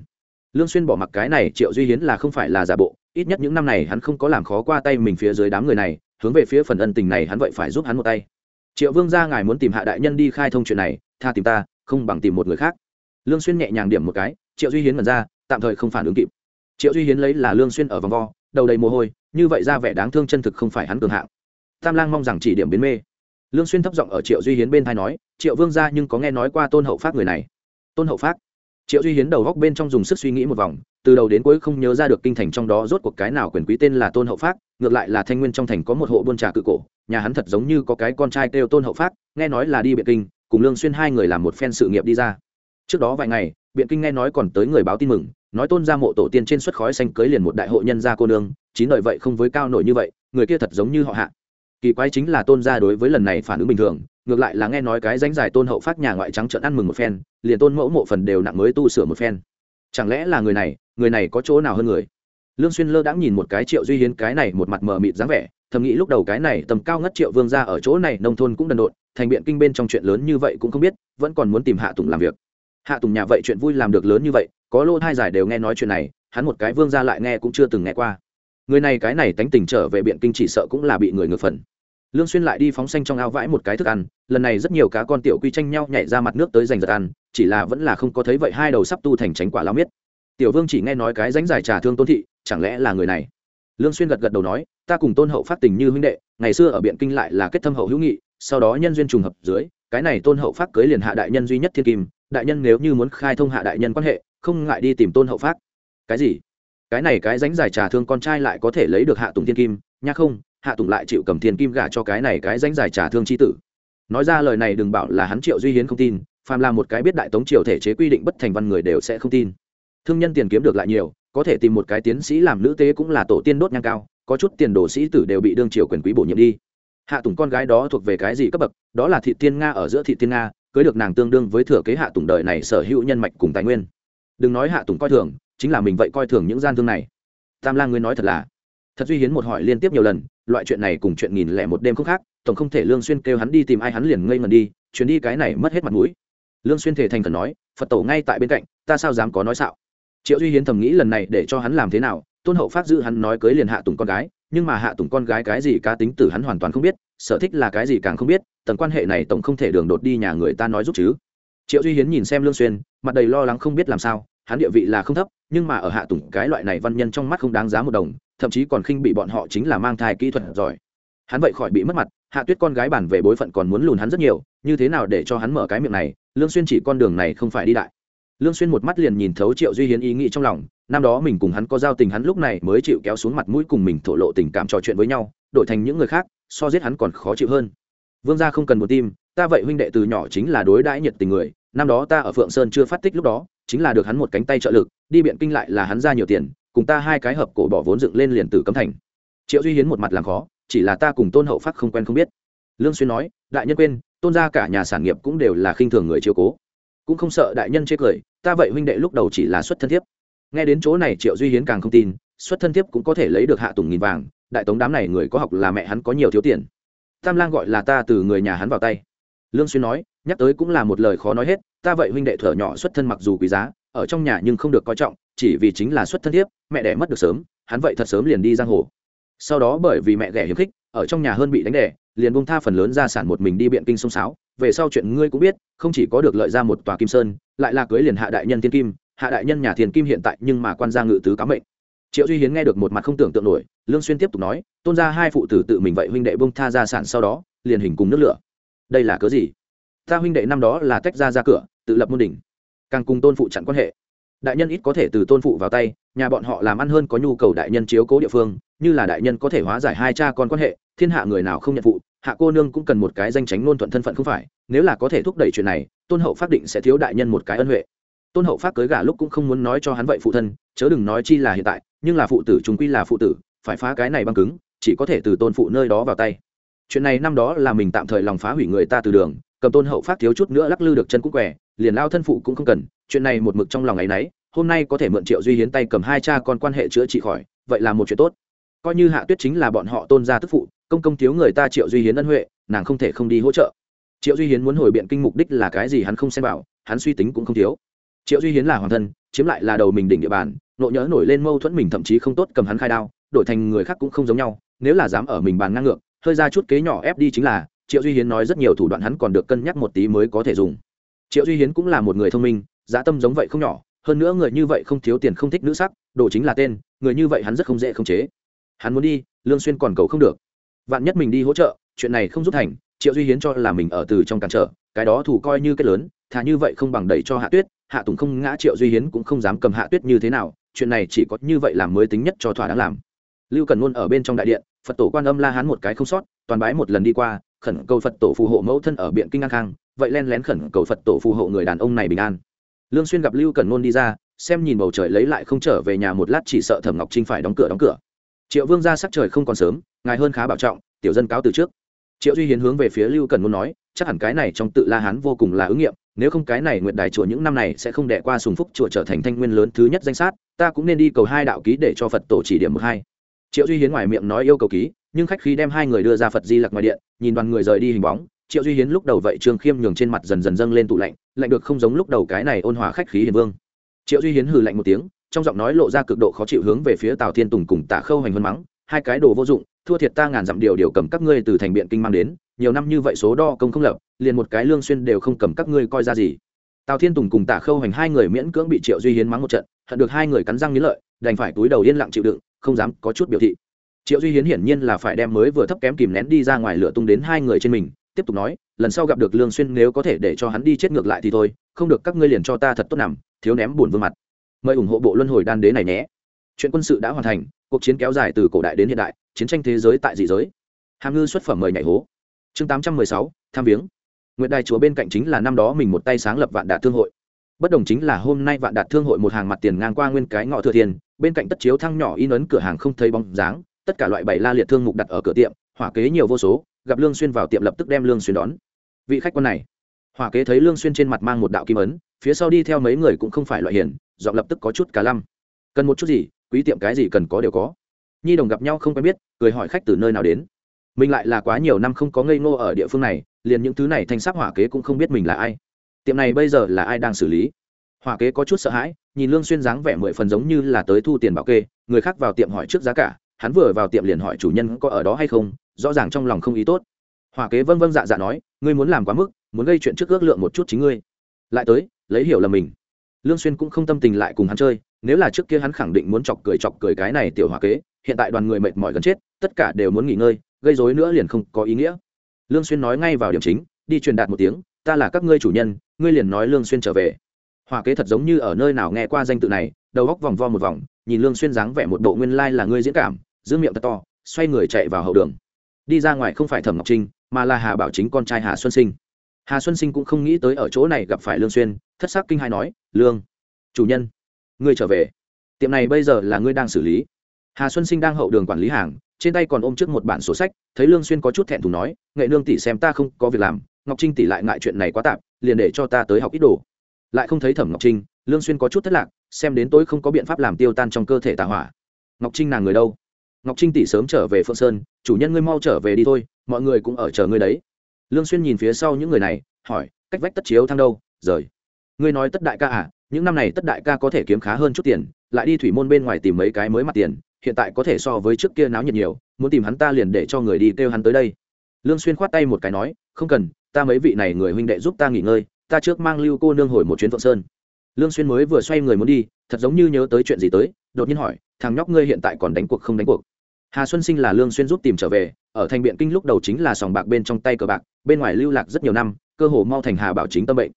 Lương xuyên bỏ mặc cái này triệu duy hiến là không phải là giả bộ, ít nhất những năm này hắn không có làm khó qua tay mình phía dưới đám người này, hướng về phía phần ân tình này hắn vậy phải giúp hắn một tay. Triệu vương gia ngài muốn tìm hạ đại nhân đi khai thông chuyện này tha tìm ta, không bằng tìm một người khác. Lương xuyên nhẹ nhàng điểm một cái, triệu duy hiến mật ra, tạm thời không phản ứng kịp. Triệu duy hiến lấy là lương xuyên ở vòng vo, đầu đầy mồ hôi, như vậy ra vẻ đáng thương chân thực không phải hắn cường hạng. Tam lang mong rằng chỉ điểm biến mê. Lương xuyên thấp giọng ở triệu duy hiến bên thay nói, triệu vương gia nhưng có nghe nói qua tôn hậu phát người này. Tôn hậu phát triệu duy hiến đầu góc bên trong dùng sức suy nghĩ một vòng, từ đầu đến cuối không nhớ ra được kinh thành trong đó rốt cuộc cái nào quyền quý tên là tôn hậu phát ngược lại là thanh nguyên trong thành có một hộ buôn trà cự cổ, nhà hắn thật giống như có cái con trai kêu tôn hậu phát nghe nói là đi biệt kinh cùng lương xuyên hai người làm một phen sự nghiệp đi ra. Trước đó vài ngày, biện kinh nghe nói còn tới người báo tin mừng, nói tôn gia mộ tổ tiên trên suất khói xanh cưới liền một đại hội nhân gia cô nương, chín đời vậy không với cao nổi như vậy, người kia thật giống như họ hạ. Kỳ quái chính là tôn gia đối với lần này phản ứng bình thường, ngược lại là nghe nói cái danh dài tôn hậu phát nhà ngoại trắng trợn ăn mừng một phen, liền tôn mẫu mộ phần đều nặng mới tu sửa một phen. Chẳng lẽ là người này người này có chỗ nào hơn người? Lương xuyên lơ đãng nhìn một cái triệu duy hiến cái này một mặt mờ mịt dáng vẻ, thầm nghĩ lúc đầu cái này tầm cao ngất triệu vương gia ở chỗ này nông thôn cũng đần độn thành biện kinh bên trong chuyện lớn như vậy cũng không biết, vẫn còn muốn tìm hạ tùng làm việc. Hạ tùng nhà vậy chuyện vui làm được lớn như vậy, có lô hai giải đều nghe nói chuyện này, hắn một cái vương gia lại nghe cũng chưa từng nghe qua. Người này cái này tánh tình trở về biện kinh chỉ sợ cũng là bị người ngược phần. Lương xuyên lại đi phóng xanh trong ao vãi một cái thức ăn, lần này rất nhiều cá con tiểu quy tranh nhau nhảy ra mặt nước tới giành giật ăn, chỉ là vẫn là không có thấy vậy hai đầu sắp tu thành tránh quả lao miết. Tiểu vương chỉ nghe nói cái ránh giải trà thương tôn thị, chẳng lẽ là người này? Lương xuyên gật gật đầu nói, ta cùng tôn hậu phát tình như huynh đệ, ngày xưa ở biện kinh lại là kết thâm hậu hữu nghị sau đó nhân duyên trùng hợp dưới, cái này tôn hậu phát cưới liền hạ đại nhân duy nhất thiên kim, đại nhân nếu như muốn khai thông hạ đại nhân quan hệ, không ngại đi tìm tôn hậu phát cái gì? Cái này cái ránh giải trà thương con trai lại có thể lấy được hạ tùng thiên kim, nha không, hạ tùng lại chịu cầm thiên kim gả cho cái này cái ránh giải trà thương chi tử. Nói ra lời này đừng bảo là hắn triệu duy hiến không tin, phàm là một cái biết đại tống triều thể chế quy định bất thành văn người đều sẽ không tin. Thương nhân tiền kiếm được lại nhiều, có thể tìm một cái tiến sĩ làm nữ tế cũng là tổ tiên đốt nhang cao, có chút tiền đồ sĩ tử đều bị đương triều quyền quý bổ nhiệm đi hạ tùng con gái đó thuộc về cái gì cấp bậc? Đó là thị tiên nga ở giữa thị tiên nga, cưới được nàng tương đương với thừa kế hạ tùng đời này sở hữu nhân mạch cùng tài nguyên. Đừng nói hạ tùng coi thường, chính là mình vậy coi thường những gian thương này. Tam lang ngươi nói thật là, thật duy hiến một hỏi liên tiếp nhiều lần, loại chuyện này cùng chuyện nghìn lẻ một đêm không khác, tổng không thể lương xuyên kêu hắn đi tìm ai hắn liền ngây ngần đi, chuyến đi cái này mất hết mặt mũi. Lương xuyên thể thành khẩn nói, phật tổ ngay tại bên cạnh, ta sao dám có nói xạo? Triệu duy hiến thầm nghĩ lần này để cho hắn làm thế nào, tôn hậu phát giữ hắn nói cưới liền hạ tùng con gái nhưng mà hạ tùng con gái cái gì cá tính tử hắn hoàn toàn không biết, sở thích là cái gì càng không biết, tầng quan hệ này tổng không thể đường đột đi nhà người ta nói giúp chứ. Triệu duy hiến nhìn xem lương xuyên, mặt đầy lo lắng không biết làm sao, hắn địa vị là không thấp, nhưng mà ở hạ tùng cái loại này văn nhân trong mắt không đáng giá một đồng, thậm chí còn khinh bị bọn họ chính là mang thai kỹ thuật giỏi. Hắn vậy khỏi bị mất mặt, hạ tuyết con gái bản về bối phận còn muốn lùn hắn rất nhiều, như thế nào để cho hắn mở cái miệng này, lương xuyên chỉ con đường này không phải đi đại lương xuyên một mắt liền nhìn thấu triệu duy hiến ý nghĩ trong lòng, năm đó mình cùng hắn có giao tình hắn lúc này mới chịu kéo xuống mặt mũi cùng mình thổ lộ tình cảm trò chuyện với nhau, đổi thành những người khác, so giết hắn còn khó chịu hơn. Vương gia không cần một tim, ta vậy huynh đệ từ nhỏ chính là đối đãi nhiệt tình người, năm đó ta ở phượng sơn chưa phát tích lúc đó, chính là được hắn một cánh tay trợ lực, đi biện kinh lại là hắn ra nhiều tiền, cùng ta hai cái hợp cổ bỏ vốn dựng lên liền tử cấm thành. Triệu duy hiến một mặt làm khó, chỉ là ta cùng tôn hậu phát không quen không biết. Lương xuyên nói, đại nhân quên, tôn gia cả nhà sản nghiệp cũng đều là khinh thường người chiếu cố cũng không sợ đại nhân chê cười, ta vậy huynh đệ lúc đầu chỉ là xuất thân thiếp. Nghe đến chỗ này triệu duy hiến càng không tin, xuất thân thiếp cũng có thể lấy được hạ tùng nghìn vàng, đại tống đám này người có học là mẹ hắn có nhiều thiếu tiền. Tam lang gọi là ta từ người nhà hắn vào tay. Lương xuyên nói, nhắc tới cũng là một lời khó nói hết, ta vậy huynh đệ thở nhỏ xuất thân mặc dù quý giá, ở trong nhà nhưng không được coi trọng, chỉ vì chính là xuất thân thiếp, mẹ đẻ mất được sớm, hắn vậy thật sớm liền đi giang hồ. Sau đó bởi vì mẹ ghẻ hiếm khích, ở trong nhà hơn bị đánh đẻ, liền bông tha phần lớn gia sản một mình đi biện kinh sông sáo về sau chuyện ngươi cũng biết, không chỉ có được lợi ra một tòa kim sơn, lại là cưới liền hạ đại nhân thiên kim, hạ đại nhân nhà thiền kim hiện tại nhưng mà quan gia ngự tứ cám mệnh. Triệu duy hiến nghe được một mặt không tưởng tượng nổi, lương xuyên tiếp tục nói, tôn gia hai phụ tử tự mình vậy huynh đệ bông tha gia sản sau đó, liền hình cùng nước lửa. Đây là cớ gì? Ta huynh đệ năm đó là tách ra ra cửa, tự lập môn đỉnh, càng cùng tôn phụ chặn quan hệ. Đại nhân ít có thể từ tôn phụ vào tay, nhà bọn họ làm ăn hơn có nhu cầu đại nhân chiếu cố địa phương, như là đại nhân có thể hóa giải hai cha con quan hệ, thiên hạ người nào không nhận phụ hạ cô nương cũng cần một cái danh tránh nôn thuận thân phận không phải, nếu là có thể thúc đẩy chuyện này, tôn hậu phát định sẽ thiếu đại nhân một cái ân huệ. Tôn hậu phát cưới gả lúc cũng không muốn nói cho hắn vậy phụ thân, chớ đừng nói chi là hiện tại, nhưng là phụ tử chúng quy là phụ tử, phải phá cái này băng cứng, chỉ có thể từ tôn phụ nơi đó vào tay. Chuyện này năm đó là mình tạm thời lòng phá hủy người ta từ đường, cầm tôn hậu phát thiếu chút nữa lắc lư được chân cũng què, liền lao thân phụ cũng không cần, chuyện này một mực trong lòng ấ y n ấ y hôm nay có thể mượn triệu duy hiến tay cầm hai cha con quan hệ chữa trị khỏi, vậy là một chuyện tốt coi như hạ tuyết chính là bọn họ tôn gia tức phụ, công công thiếu người ta triệu duy hiến ân huệ, nàng không thể không đi hỗ trợ. Triệu duy hiến muốn hồi biện kinh mục đích là cái gì hắn không xem bảo hắn suy tính cũng không thiếu. Triệu duy hiến là hoàng thân, chiếm lại là đầu mình đỉnh địa bàn, nộ nhớ nổi lên mâu thuẫn mình thậm chí không tốt cầm hắn khai đao, đổi thành người khác cũng không giống nhau, nếu là dám ở mình bàn ngang ngược, hơi ra chút kế nhỏ ép đi chính là, triệu duy hiến nói rất nhiều thủ đoạn hắn còn được cân nhắc một tí mới có thể dùng. Triệu duy hiến cũng là một người thông minh, giá tâm giống vậy không nhỏ, hơn nữa người như vậy không thiếu tiền không thích nữ sắc, đồ chính là tên, người như vậy hắn rất không dễ khống chế hắn muốn đi, lương xuyên còn cầu không được. Vạn nhất mình đi hỗ trợ, chuyện này không giúp thành, triệu duy hiến cho là mình ở từ trong cản trở, cái đó thủ coi như cái lớn, thà như vậy không bằng đẩy cho hạ tuyết, hạ tùng không ngã triệu duy hiến cũng không dám cầm hạ tuyết như thế nào, chuyện này chỉ có như vậy làm mới tính nhất cho thỏa đáng làm. Lưu cần luôn ở bên trong đại điện, phật tổ quan âm la hán một cái không sót, toàn bái một lần đi qua, khẩn cầu phật tổ phù hộ mẫu thân ở biện kinh an khang, vậy len lén khẩn cầu phật tổ phù hộ người đàn ông này bình an. Lương xuyên gặp lưu cần ngôn đi ra, xem nhìn bầu trời lấy lại không trở về nhà một lát chỉ sợ thẩm ngọc trinh phải đóng cửa đóng cửa triệu vương ra sắc trời không còn sớm, ngài hơn khá bảo trọng, tiểu dân cáo từ trước. Triệu duy hiến hướng về phía lưu cần muốn nói, chắc hẳn cái này trong tự la hán vô cùng là ứng nghiệm, nếu không cái này nguyện đài chùa những năm này sẽ không đẻ qua sùng phúc chùa trở thành thanh nguyên lớn thứ nhất danh sát, ta cũng nên đi cầu hai đạo ký để cho phật tổ chỉ điểm một hai. Triệu duy hiến ngoài miệng nói yêu cầu ký, nhưng khách khí đem hai người đưa ra phật di lặc ngoài điện, nhìn đoàn người rời đi hình bóng, triệu duy hiến lúc đầu vậy trương khiêm nhường trên mặt dần dần dâng lên tụ lạnh lạnh được không giống lúc đầu cái này ôn hòa khách khí hiền vương. Triệu duy hiến hừ lạnh một tiếng trong giọng nói lộ ra cực độ khó chịu hướng về phía tào thiên tùng cùng tả khâu hành hơn mắng, hai cái đồ vô dụng, thua thiệt ta ngàn dặm điều điều cầm các ngươi từ thành biện kinh mang đến, nhiều năm như vậy số đo công không lập, liền một cái lương xuyên đều không cầm các ngươi coi ra gì. Tào thiên tùng cùng tả khâu hành hai người miễn cưỡng bị triệu duy hiến mắng một trận, hận được hai người cắn răng nghiến lợi, đành phải túi đầu yên lặng chịu đựng, không dám có chút biểu thị. Triệu duy hiến hiển nhiên là phải đem mới vừa thấp kém kìm nén đi ra ngoài lửa tung đến hai người trên mình, tiếp tục nói, lần sau gặp được lương xuyên nếu có thể để cho hắn đi chết ngược lại thì thôi, không được các ngươi liền cho ta thật tốt nằm, thiếu ném buồn vương mặt mời ủng hộ bộ luân hồi đan đế này nhé. Chuyện quân sự đã hoàn thành cuộc chiến kéo dài từ cổ đại đến hiện đại chiến tranh thế giới tại dị giới. Hàm ngư xuất phẩm mời nhảy hố. Chương 816, tham viếng. Nguyệt đài chùa bên cạnh chính là năm đó mình một tay sáng lập vạn đạt thương hội. Bất đồng chính là hôm nay vạn đạt thương hội một hàng mặt tiền ngang qua nguyên cái ngõ thừa tiền, bên cạnh tất chiếu thăng nhỏ in ấn cửa hàng không thấy bóng dáng tất cả loại bảy la liệt thương mục đặt ở cửa tiệm hỏa kế nhiều vô số gặp lương xuyên vào tiệm lập tức đem lương xuyên đón. Vị khách quan này hỏa kế thấy lương xuyên trên mặt mang một đạo kim ấn, phía sau đi theo mấy người cũng không phải loại hiền dọn lập tức có chút cả lăm. Cần một chút gì, quý tiệm cái gì cần có đều có. Nhi đồng gặp nhau không quen biết, cười hỏi khách từ nơi nào đến. Mình lại là quá nhiều năm không có ngây ngô ở địa phương này, liền những thứ này thanh sắc hỏa kế cũng không biết mình là ai. Tiệm này bây giờ là ai đang xử lý? Hỏa kế có chút sợ hãi, nhìn lương xuyên dáng vẻ mười phần giống như là tới thu tiền bảo kê, người khác vào tiệm hỏi trước giá cả, hắn vừa vào tiệm liền hỏi chủ nhân có ở đó hay không, rõ ràng trong lòng không ý tốt. Hỏa kế vâng vâng dạ dạ nói, ngươi muốn làm quá mức muốn gây chuyện trước ước lượng một chút chính ngươi. Lại tới, lấy hiểu là mình. Lương xuyên cũng không tâm tình lại cùng hắn chơi, nếu là trước kia hắn khẳng định muốn chọc cười chọc cười cái này tiểu hỏa kế, hiện tại đoàn người mệt mỏi gần chết, tất cả đều muốn nghỉ ngơi, gây rối nữa liền không có ý nghĩa. Lương xuyên nói ngay vào điểm chính, đi truyền đạt một tiếng, ta là các ngươi chủ nhân, ngươi liền nói lương xuyên trở về. Hỏa kế thật giống như ở nơi nào nghe qua danh tự này, đầu góc vòng vo một vòng, nhìn lương xuyên dáng vẻ một bộ nguyên lai like là ngươi diễn cảm, giữ miệng thật to, xoay người chạy vào hậu đường. Đi ra ngoài không phải thẩm ngọc trinh, mà là hà bảo chính con trai hà xuân sinh hà xuân sinh cũng không nghĩ tới ở chỗ này gặp phải lương xuyên, thất sắc kinh hai nói, lương, chủ nhân, ngươi trở về. Tiệm này bây giờ là ngươi đang xử lý. Hà xuân sinh đang hậu đường quản lý hàng, trên tay còn ôm trước một bản sổ sách, thấy lương xuyên có chút thẹn thùng nói, nghệ nương tỷ xem ta không có việc làm, ngọc trinh tỷ lại ngại chuyện này quá tạm liền để cho ta tới học ít đồ. Lại không thấy thẩm ngọc trinh, lương xuyên có chút thất lạc, xem đến tối không có biện pháp làm tiêu tan trong cơ thể tà hỏa. Ngọc trinh nàng người đâu? Ngọc trinh tỷ sớm trở về phượng sơn, chủ nhân ngươi mau trở về đi thôi, mọi người cũng ở chờ ngươi đấy lương xuyên nhìn phía sau những người này, hỏi, cách vách tất chiếu thang đâu? Rời. Ngươi nói tất đại ca à những năm này tất đại ca có thể kiếm khá hơn chút tiền, lại đi thủy môn bên ngoài tìm mấy cái mới mặt tiền, hiện tại có thể so với trước kia náo nhiệt nhiều, muốn tìm hắn ta liền để cho người đi kêu hắn tới đây. Lương xuyên khoát tay một cái nói, không cần, ta mấy vị này người huynh đệ giúp ta nghỉ ngơi, ta trước mang lưu cô nương hồi một chuyến phượng sơn. Lương xuyên mới vừa xoay người muốn đi, thật giống như nhớ tới chuyện gì tới, đột nhiên hỏi, thằng nhóc ngươi hiện tại còn đánh cuộc không đánh cuộc? Hà xuân sinh là lương xuyên giúp tìm trở về, ở thành biện kinh lúc đầu chính là sòng bạc bên trong tay cờ bạc, bên ngoài lưu lạc rất nhiều năm, cơ hồ mau thành hà bảo chính tâm bệnh.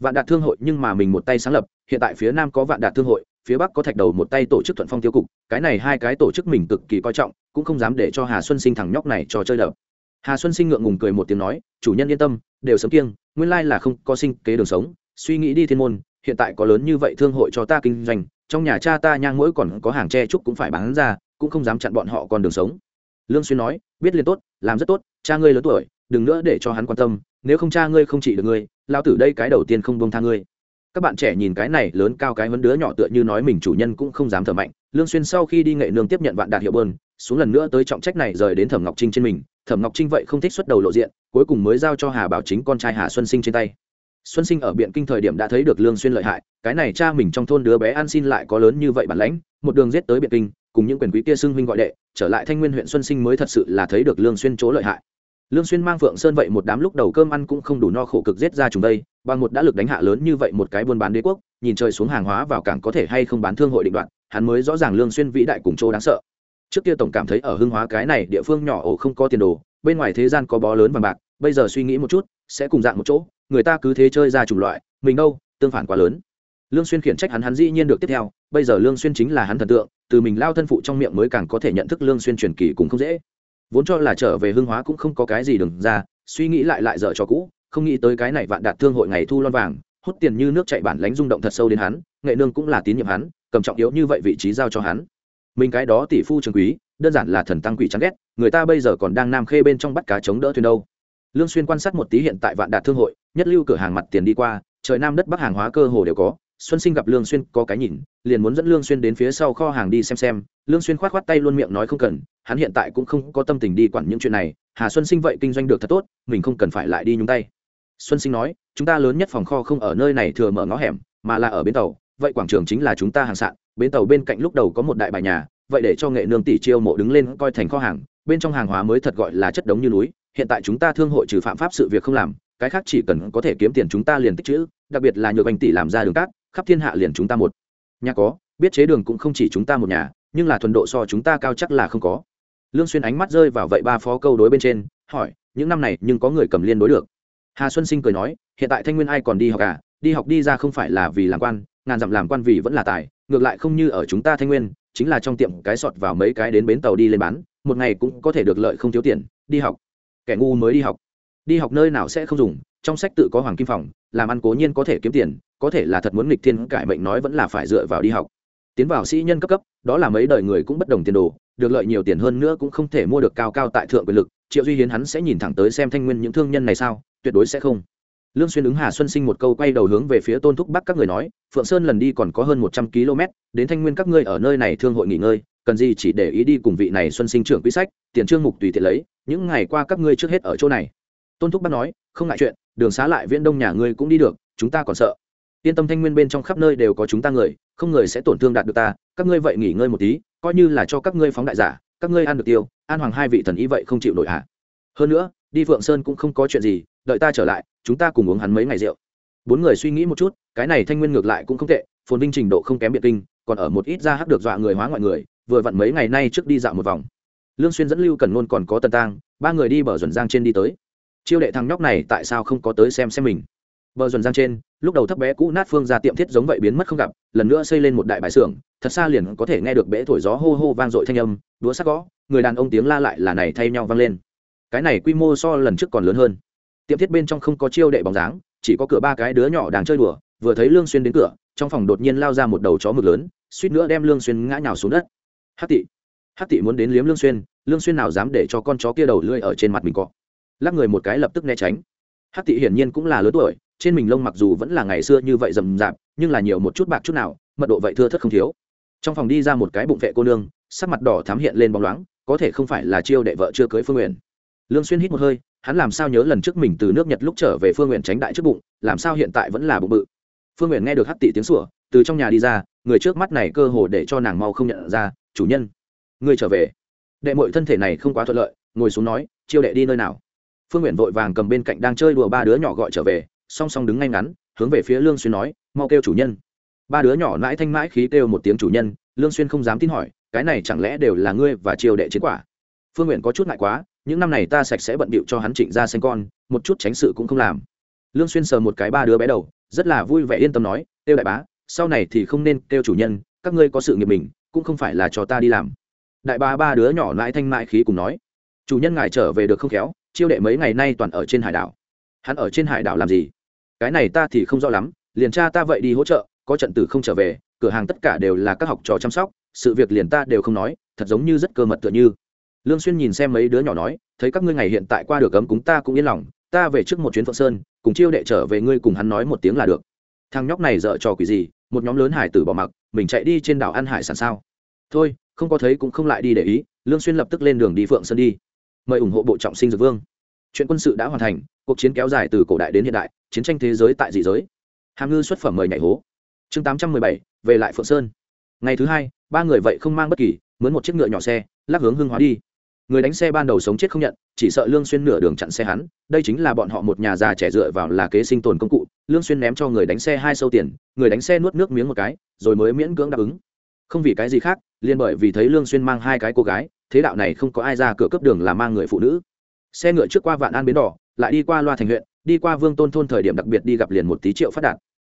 Vạn đạt thương hội nhưng mà mình một tay sáng lập, hiện tại phía nam có vạn đạt thương hội, phía bắc có thạch đầu một tay tổ chức thuận phong tiêu cục, cái này hai cái tổ chức mình cực kỳ coi trọng, cũng không dám để cho hà xuân sinh thằng nhóc này cho chơi đập. Hà xuân sinh ngượng ngùng cười một tiếng nói, chủ nhân yên tâm, đều sớm kiêng, nguyên lai là không có sinh kế đường sống, suy nghĩ đi thiên môn, hiện tại có lớn như vậy thương hội cho ta kinh doanh, trong nhà cha ta nhang mỗi còn có hàng tre trúc cũng phải bán ra cũng không dám chặn bọn họ còn đường sống. Lương xuyên nói, biết liền tốt, làm rất tốt, cha ngươi lớn tuổi, đừng nữa để cho hắn quan tâm, nếu không cha ngươi không trị được ngươi lao tử đây cái đầu tiên không buông tha ngươi. Các bạn trẻ nhìn cái này lớn cao cái vấn đứa nhỏ tựa như nói mình chủ nhân cũng không dám thở mạnh. Lương xuyên sau khi đi nghệ nương tiếp nhận vạn đạt hiệu bơn, xuống lần nữa tới trọng trách này rời đến thẩm ngọc trinh trên mình. Thẩm ngọc trinh vậy không thích xuất đầu lộ diện, cuối cùng mới giao cho hà bảo chính con trai hà xuân sinh trên tay. Xuân sinh ở biện kinh thời điểm đã thấy được lương xuyên lợi hại, cái này cha mình trong thôn đứa bé ăn xin lại có lớn như vậy bản lãnh, một đường giết tới biện kinh cùng những quyền quý kia xưng huynh gọi đệ, trở lại thanh nguyên huyện xuân sinh mới thật sự là thấy được lương xuyên chỗ lợi hại. Lương xuyên mang phượng sơn vậy một đám lúc đầu cơm ăn cũng không đủ no khổ cực giết ra chúng đây, bằng một đã lực đánh hạ lớn như vậy một cái buôn bán đế quốc, nhìn trời xuống hàng hóa vào cảng có thể hay không bán thương hội định đoạn hắn mới rõ ràng lương xuyên vĩ đại cùng chỗ đáng sợ. Trước kia tổng cảm thấy ở hưng hóa cái này địa phương nhỏ ổ không có tiền đồ, bên ngoài thế gian có bó lớn vàng bạc, bây giờ suy nghĩ một chút, sẽ cùng dạng một chỗ, người ta cứ thế chơi ra chủng loại, mình đâu, tương phản quá lớn. Lương xuyên khiển trách hắn hắn dĩ nhiên được tiếp theo bây giờ lương xuyên chính là hắn thần tượng, từ mình lao thân phụ trong miệng mới càng có thể nhận thức lương xuyên truyền kỳ cũng không dễ. Vốn cho là trở về hương hóa cũng không có cái gì đừng ra, suy nghĩ lại lại dở cho cũ, không nghĩ tới cái này vạn đạt thương hội ngày thu lon vàng, hút tiền như nước chảy bản lánh rung động thật sâu đến hắn, nghệ nương cũng là tín nhiệm hắn, cầm trọng yếu như vậy vị trí giao cho hắn. Mình cái đó tỷ phu trường quý, đơn giản là thần tăng quỷ chán ghét, người ta bây giờ còn đang nam khê bên trong bắt cá chống đỡ thuyền đâu. Lương xuyên quan sát một tí hiện tại vạn đạt thương hội, nhất lưu cửa hàng mặt tiền đi qua, trời nam đất bắc hàng hóa cơ hồ đều có xuân sinh gặp lương xuyên có cái nhìn, liền muốn dẫn lương xuyên đến phía sau kho hàng đi xem xem. Lương xuyên khoát khoát tay luôn miệng nói không cần, hắn hiện tại cũng không có tâm tình đi quản những chuyện này. Hà xuân sinh vậy kinh doanh được thật tốt, mình không cần phải lại đi nhúng tay. Xuân sinh nói, chúng ta lớn nhất phòng kho không ở nơi này thừa mở ngõ hẻm, mà là ở bến tàu. Vậy quảng trường chính là chúng ta hàng sạn. Bến tàu bên cạnh lúc đầu có một đại bài nhà, vậy để cho nghệ nương tỷ chiêu mộ đứng lên coi thành kho hàng. Bên trong hàng hóa mới thật gọi là chất đống như núi, hiện tại chúng ta thương hội trừ phạm pháp sự việc không làm, cái khác chỉ cần có thể kiếm tiền chúng ta liền tích chữ đặc biệt là nhược anh tỷ làm ra đường cát khắp thiên hạ liền chúng ta một nhà có, biết chế đường cũng không chỉ chúng ta một nhà, nhưng là thuần độ so chúng ta cao chắc là không có. Lương xuyên ánh mắt rơi vào vậy ba phó câu đối bên trên, hỏi, những năm này nhưng có người cầm liên đối được? Hà xuân sinh cười nói, hiện tại thanh nguyên ai còn đi học à? Đi học đi ra không phải là vì làm quan, ngàn dặm làm quan vì vẫn là tài, ngược lại không như ở chúng ta thanh nguyên, chính là trong tiệm cái sọt vào mấy cái đến bến tàu đi lên bán, một ngày cũng có thể được lợi không thiếu tiền, đi học. Kẻ ngu mới đi học. Đi học nơi nào sẽ không dùng trong sách tự có hoàng kim phòng, làm ăn cố nhiên có thể kiếm tiền, có thể là thật muốn nghịch thiên cải mệnh nói vẫn là phải dựa vào đi học. Tiến vào sĩ nhân cấp cấp, đó là mấy đời người cũng bất đồng tiền đồ, được lợi nhiều tiền hơn nữa cũng không thể mua được cao cao tại thượng quyền lực, triệu duy hiến hắn sẽ nhìn thẳng tới xem thanh nguyên những thương nhân này sao, tuyệt đối sẽ không. Lương xuyên ứng hà xuân sinh một câu quay đầu hướng về phía tôn thúc bắc các người nói, phượng sơn lần đi còn có hơn một trăm km, đến thanh nguyên các ngươi ở nơi này thương hội nghỉ ngơi, cần gì chỉ để ý đi cùng vị này xuân sinh trưởng quý sách, tiền trương mục tùy tiện lấy, những ngày qua các ngươi trước hết ở chỗ này. Tôn thúc bắc nói, không ngại chuyện đường xá lại viễn đông nhà ngươi cũng đi được, chúng ta còn sợ. Yên tâm thanh nguyên bên trong khắp nơi đều có chúng ta người, không người sẽ tổn thương đạt được ta, các ngươi vậy nghỉ ngơi một tí, coi như là cho các ngươi phóng đại giả, các ngươi ăn được tiêu, an hoàng hai vị thần ý vậy không chịu nổi hạ hơn nữa, đi phượng sơn cũng không có chuyện gì, đợi ta trở lại, chúng ta cùng uống hắn mấy ngày rượu. Bốn người suy nghĩ một chút, cái này thanh nguyên ngược lại cũng không tệ, phồn vinh trình độ không kém biệt kinh, còn ở một ít ra hắc được dọa người hóa ngoại người, vừa vặn mấy ngày nay trước đi dạo một vòng. Lương xuyên dẫn lưu cần luôn còn có tần tang, ba người đi bờ dần giang trên đi tới chiêu đệ thằng nhóc này tại sao không có tới xem xem mình? Bờ dần giang trên, lúc đầu thấp bé cũ nát phương ra tiệm thiết giống vậy biến mất không gặp, lần nữa xây lên một đại bài xưởng, thật xa liền có thể nghe được bể thổi gió hô hô vang dội thanh âm đúa sắc gõ, người đàn ông tiếng la lại là này thay nhau vang lên. Cái này quy mô so lần trước còn lớn hơn. Tiệm thiết bên trong không có chiêu đệ bóng dáng, chỉ có cửa ba cái đứa nhỏ đang chơi đùa, vừa thấy lương xuyên đến cửa, trong phòng đột nhiên lao ra một đầu chó mực lớn, suýt nữa đem lương xuyên ngã nhào xuống đất. Hắc tị hắc tị muốn đến liếm lương xuyên lương xuyên nào dám để cho con chó kia đầu lưỡi ở trên mặt mình cọ lắc người một cái lập tức né tránh. Hắc tị hiển nhiên cũng là lớn tuổi, trên mình lông mặc dù vẫn là ngày xưa như vậy rầm rạp, nhưng là nhiều một chút bạc chút nào, mật độ vậy thưa thất không thiếu. Trong phòng đi ra một cái bụng vệ cô nương, sắc mặt đỏ thắm hiện lên bóng loáng, có thể không phải là chiêu đệ vợ chưa cưới phương nguyện lương xuyên hít một hơi, hắn làm sao nhớ lần trước mình từ nước nhật lúc trở về phương nguyện tránh đại trước bụng, làm sao hiện tại vẫn là bụng bự. Phương nguyện nghe được hắc tỷ tiếng sủa, từ trong nhà đi ra, người trước mắt này cơ hồ để cho nàng mau không nhận ra, chủ nhân người trở về. Đệ muội thân thể này không quá thuận lợi, ngồi xuống nói, chiêu đệ đi nơi nào? Phương nguyện vội vàng cầm bên cạnh đang chơi đùa ba đứa nhỏ gọi trở về, song song đứng ngay ngắn, hướng về phía lương xuyên nói, mau kêu chủ nhân. Ba đứa nhỏ mãi thanh mãi khí kêu một tiếng chủ nhân, lương xuyên không dám tin hỏi, cái này chẳng lẽ đều là ngươi và triều đệ chiến quả? Phương nguyện có chút ngại quá, những năm này ta sạch sẽ bận bịu cho hắn trịnh ra sinh con, một chút tránh sự cũng không làm. Lương xuyên sờ một cái ba đứa bé đầu, rất là vui vẻ yên tâm nói, kêu đại bá, sau này thì không nên kêu chủ nhân, các ngươi có sự nghiệp mình, cũng không phải là cho ta đi làm. Đại bá ba đứa nhỏ mãi thanh mãi khí cùng nói, chủ nhân ngài trở về được không khéo? Chiêu đệ mấy ngày nay toàn ở trên hải đảo. Hắn ở trên hải đảo làm gì? Cái này ta thì không rõ lắm, liền cha ta vậy đi hỗ trợ, có trận tử không trở về, cửa hàng tất cả đều là các học trò chăm sóc, sự việc liền ta đều không nói, thật giống như rất cơ mật tựa như. Lương xuyên nhìn xem mấy đứa nhỏ nói, thấy các ngươi ngày hiện tại qua được cấm cúng ta cũng yên lòng, ta về trước một chuyến phượng sơn, cùng chiêu đệ trở về ngươi cùng hắn nói một tiếng là được. Thằng nhóc này dở trò quỷ gì, một nhóm lớn hải tử bỏ mặc, mình chạy đi trên đảo ăn hải sản sao? Thôi, không có thấy cũng không lại đi để ý, lương xuyên lập tức lên đường đi phượng sơn đi mời ủng hộ bộ trọng sinh dược vương. Chuyện quân sự đã hoàn thành, cuộc chiến kéo dài từ cổ đại đến hiện đại, chiến tranh thế giới tại dị giới. Hàm ngư xuất phẩm mời nhảy hố. Chương tám trăm mười bảy, về lại phượng sơn. Ngày thứ hai, ba người vậy không mang bất kỳ, mướn một chiếc ngựa nhỏ xe, lắc hướng hưng hóa đi. Người đánh xe ban đầu sống chết không nhận, chỉ sợ lương xuyên nửa đường chặn xe hắn, đây chính là bọn họ một nhà già trẻ dựa vào là kế sinh tồn công cụ, lương xuyên ném cho người đánh xe hai sâu tiền, người đánh xe nuốt nước miếng một cái, rồi mới miễn cưỡng đáp ứng. Không vì cái gì khác liên bởi vì thấy lương xuyên mang hai cái cô gái thế đạo này không có ai ra cửa cấp đường là mang người phụ nữ. Xe ngựa trước qua vạn an bến đỏ, lại đi qua loa thành huyện, đi qua vương tôn thôn thời điểm đặc biệt đi gặp liền một tí triệu phát đạt.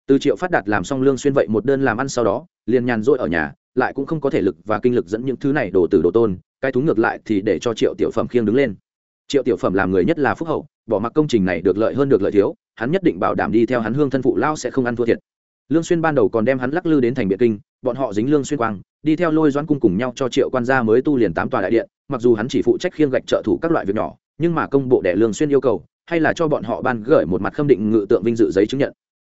Từ triệu phát đạt làm xong lương xuyên vậy một đơn làm ăn sau đó, liền nhàn rỗi ở nhà, lại cũng không có thể lực và kinh lực dẫn những thứ này đổ từ đồ tôn, cái thúng ngược lại thì để cho triệu tiểu phẩm khiêng đứng lên. Triệu tiểu phẩm làm người nhất là phúc hậu, bỏ mặc công trình này được lợi hơn được lợi thiếu, hắn nhất định bảo đảm đi theo hắn hương thân phụ lao sẽ không ăn thua thiệt lương xuyên ban đầu còn đem hắn lắc lư đến thành biệt kinh, bọn họ dính lương xuyên quang, đi theo lôi doãn cung cùng nhau cho triệu quan gia mới tu liền tám tòa đại điện, mặc dù hắn chỉ phụ trách khiêng gạch trợ thủ các loại việc nhỏ, nhưng mà công bộ đệ lương xuyên yêu cầu, hay là cho bọn họ ban gửi một mặt khâm định ngự tượng vinh dự giấy chứng nhận.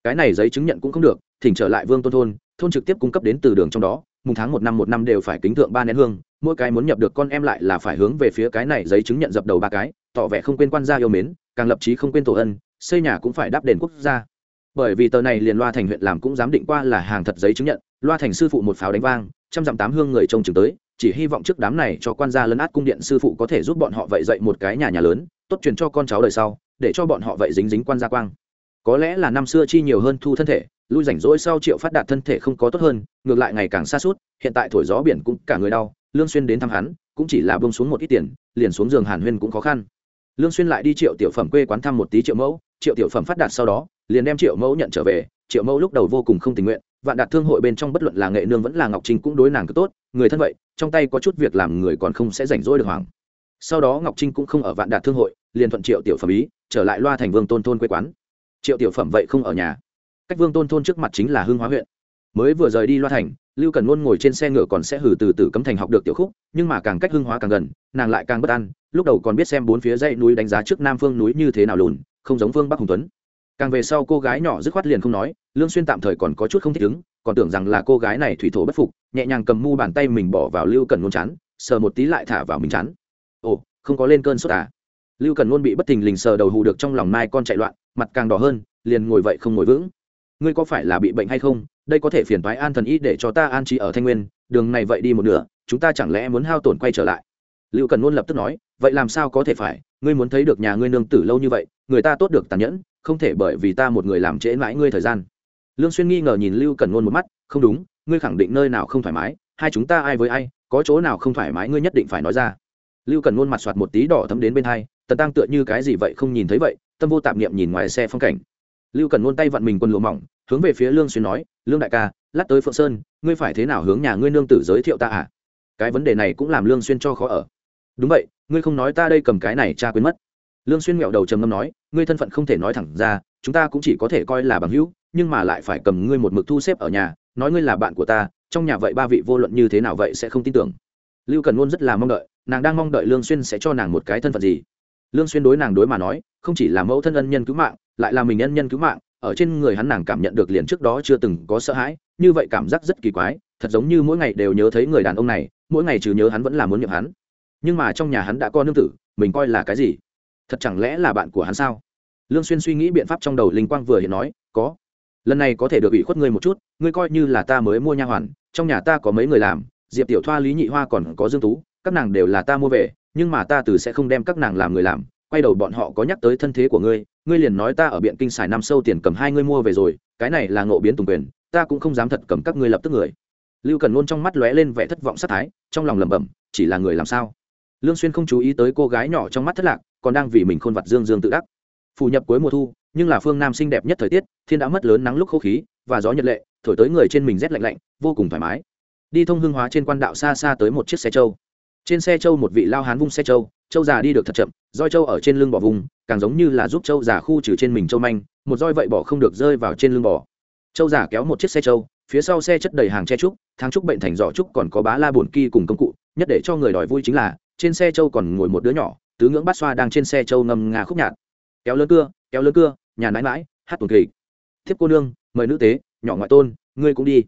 Cái này giấy chứng nhận cũng không được, thỉnh trở lại vương tôn thôn thôn trực tiếp cung cấp đến từ đường trong đó, mùng tháng một năm một năm đều phải kính tượng ba nén hương, mỗi cái muốn nhập được con em lại là phải hướng về phía cái này giấy chứng nhận dập đầu ba cái, tỏ vẻ không quên quan gia yêu mến, càng lập chí không quên tổ ân, xây nhà cũng phải đáp đền quốc gia bởi vì tờ này liền loa thành huyện làm cũng dám định qua là hàng thật giấy chứng nhận, loa thành sư phụ một pháo đánh vang, trăm dặm tám hương người trông chừng tới, chỉ hy vọng trước đám này cho quan gia lấn át cung điện sư phụ có thể giúp bọn họ vậy dậy một cái nhà nhà lớn, tốt truyền cho con cháu đời sau, để cho bọn họ vậy dính dính quan gia quang. Có lẽ là năm xưa chi nhiều hơn thu thân thể, lui rảnh rỗi sau triệu phát đạt thân thể không có tốt hơn, ngược lại ngày càng xa suốt, hiện tại thổi gió biển cũng cả người đau, lương xuyên đến thăm hắn, cũng chỉ là bông xuống một ít tiền, liền xuống giường hàn huyên cũng khó khăn lương xuyên lại đi triệu tiểu phẩm quê quán thăm một tí triệu mẫu, triệu tiểu phẩm phát đạt sau đó, liền đem triệu mẫu nhận trở về. Triệu mẫu lúc đầu vô cùng không tình nguyện, vạn đạt thương hội bên trong bất luận là nghệ nương vẫn là ngọc trinh cũng đối nàng cứ tốt, người thân vậy, trong tay có chút việc làm người còn không sẽ rảnh rỗi được hoàng sau đó ngọc trinh cũng không ở vạn đạt thương hội, liền thuận triệu tiểu phẩm ý, trở lại loa thành vương tôn thôn quê quán. Triệu tiểu phẩm vậy không ở nhà. Cách vương tôn thôn trước mặt chính là hương hóa huyện. Mới vừa rời đi loa thành, lưu cần luôn ngồi trên xe ngựa còn sẽ hử từ từ cấm thành học được tiểu khúc, nhưng mà càng cách hương hóa càng gần, nàng lại càng bất an lúc đầu còn biết xem bốn phía dãy núi đánh giá trước nam phương núi như thế nào lùn, không giống phương bắc hùng tuấn. Càng về sau cô gái nhỏ dứt khoát liền không nói, lương xuyên tạm thời còn có chút không thích ứng, còn tưởng rằng là cô gái này thủy thổ bất phục, nhẹ nhàng cầm mu bàn tay mình bỏ vào lưu cần nôn chán, sờ một tí lại thả vào mình chán. Ồ, không có lên cơn sốt à? Lưu cần nôn bị bất thình lình sờ đầu hù được trong lòng mai con chạy loạn, mặt càng đỏ hơn, liền ngồi vậy không ngồi vững. Ngươi có phải là bị bệnh hay không? Đây có thể phiền toái an thần y để cho ta an trí ở thanh nguyên, đường này vậy đi một nửa, chúng ta chẳng lẽ muốn hao tổn quay trở lại? Lưu cần luôn lập tức nói, vậy làm sao có thể phải? Ngươi muốn thấy được nhà ngươi nương tử lâu như vậy, người ta tốt được tàn nhẫn, không thể bởi vì ta một người làm trễ mãi ngươi thời gian. Lương xuyên nghi ngờ nhìn lưu cần luôn một mắt, không đúng, ngươi khẳng định nơi nào không thoải mái, hai chúng ta ai với ai, có chỗ nào không thoải mái ngươi nhất định phải nói ra. Lưu cần luôn mặt soạt một tí đỏ thấm đến bên hai, tần tăng tựa như cái gì vậy không nhìn thấy vậy, tâm vô tạm niệm nhìn ngoài xe phong cảnh. Lưu cần luôn tay vặn mình quân lụa mỏng, hướng về phía lương xuyên nói, lương đại ca, lát tới phượng sơn, ngươi phải thế nào hướng nhà ngươi nương tử giới thiệu ta à? Cái vấn đề này cũng làm lương xuyên cho khó ở đúng vậy, ngươi không nói ta đây cầm cái này cha quên mất. Lương xuyên ngẹo đầu trầm ngâm nói, ngươi thân phận không thể nói thẳng ra, chúng ta cũng chỉ có thể coi là bằng hữu, nhưng mà lại phải cầm ngươi một mực thu xếp ở nhà, nói ngươi là bạn của ta, trong nhà vậy ba vị vô luận như thế nào vậy sẽ không tin tưởng. Lưu cần luôn rất là mong đợi, nàng đang mong đợi lương xuyên sẽ cho nàng một cái thân phận gì. Lương xuyên đối nàng đối mà nói, không chỉ là mẫu thân ân nhân cứu mạng, lại là mình ân nhân cứu mạng, ở trên người hắn nàng cảm nhận được liền trước đó chưa từng có sợ hãi, như vậy cảm giác rất kỳ quái, thật giống như mỗi ngày đều nhớ thấy người đàn ông này, mỗi ngày trừ nhớ hắn vẫn là muốn nhậm hắn nhưng mà trong nhà hắn đã có nương tử, mình coi là cái gì? Thật chẳng lẽ là bạn của hắn sao? Lương xuyên suy nghĩ biện pháp trong đầu linh quang vừa hiện nói, có. Lần này có thể được ủy khuất ngươi một chút, ngươi coi như là ta mới mua nha hoàn, trong nhà ta có mấy người làm, diệp tiểu thoa, lý nhị hoa còn có dương tú, các nàng đều là ta mua về, nhưng mà ta từ sẽ không đem các nàng làm người làm, quay đầu bọn họ có nhắc tới thân thế của ngươi ngươi liền nói ta ở biện kinh xài năm sâu tiền cầm hai ngươi mua về rồi, cái này là ngộ biến tùng quyền, ta cũng không dám thật cầm các ngươi lập tức người. Lưu cần luôn trong mắt lóe lên vẻ thất vọng sát thái, trong lòng lẩm bẩm, chỉ là người làm sao? Lương xuyên không chú ý tới cô gái nhỏ trong mắt thất lạc, còn đang vì mình khôn vặt dương dương tự đắc. Phủ nhập cuối mùa thu, nhưng là phương nam xinh đẹp nhất thời tiết, thiên đã mất lớn nắng lúc khô khí, và gió nhật lệ, thổi tới người trên mình rét lạnh lạnh, vô cùng thoải mái. Đi thông hương hóa trên quan đạo xa xa tới một chiếc xe trâu. Trên xe trâu một vị lao hán vung xe trâu trâu già đi được thật chậm, roi trâu ở trên lưng bò vùng, càng giống như là giúp trâu già khu trừ trên mình trâu manh, một roi vậy bỏ không được rơi vào trên lưng bò. Trâu già kéo một chiếc xe trâu, phía sau xe chất đầy hàng che trúc, tháng trúc bệnh thành giỏ trúc còn có bá la bồn kỳ cùng công cụ, nhất để cho người đòi vui chính là trên xe trâu còn ngồi một đứa nhỏ, tứ ngưỡng bát xoa đang trên xe trâu ngâm ngà khúc nhạt kéo lớn cưa, kéo lớn cưa, nhà nãi mãi hát tuần kỳ thiếp cô nương, mời nữ tế, nhỏ ngoại tôn, ngươi cũng đi.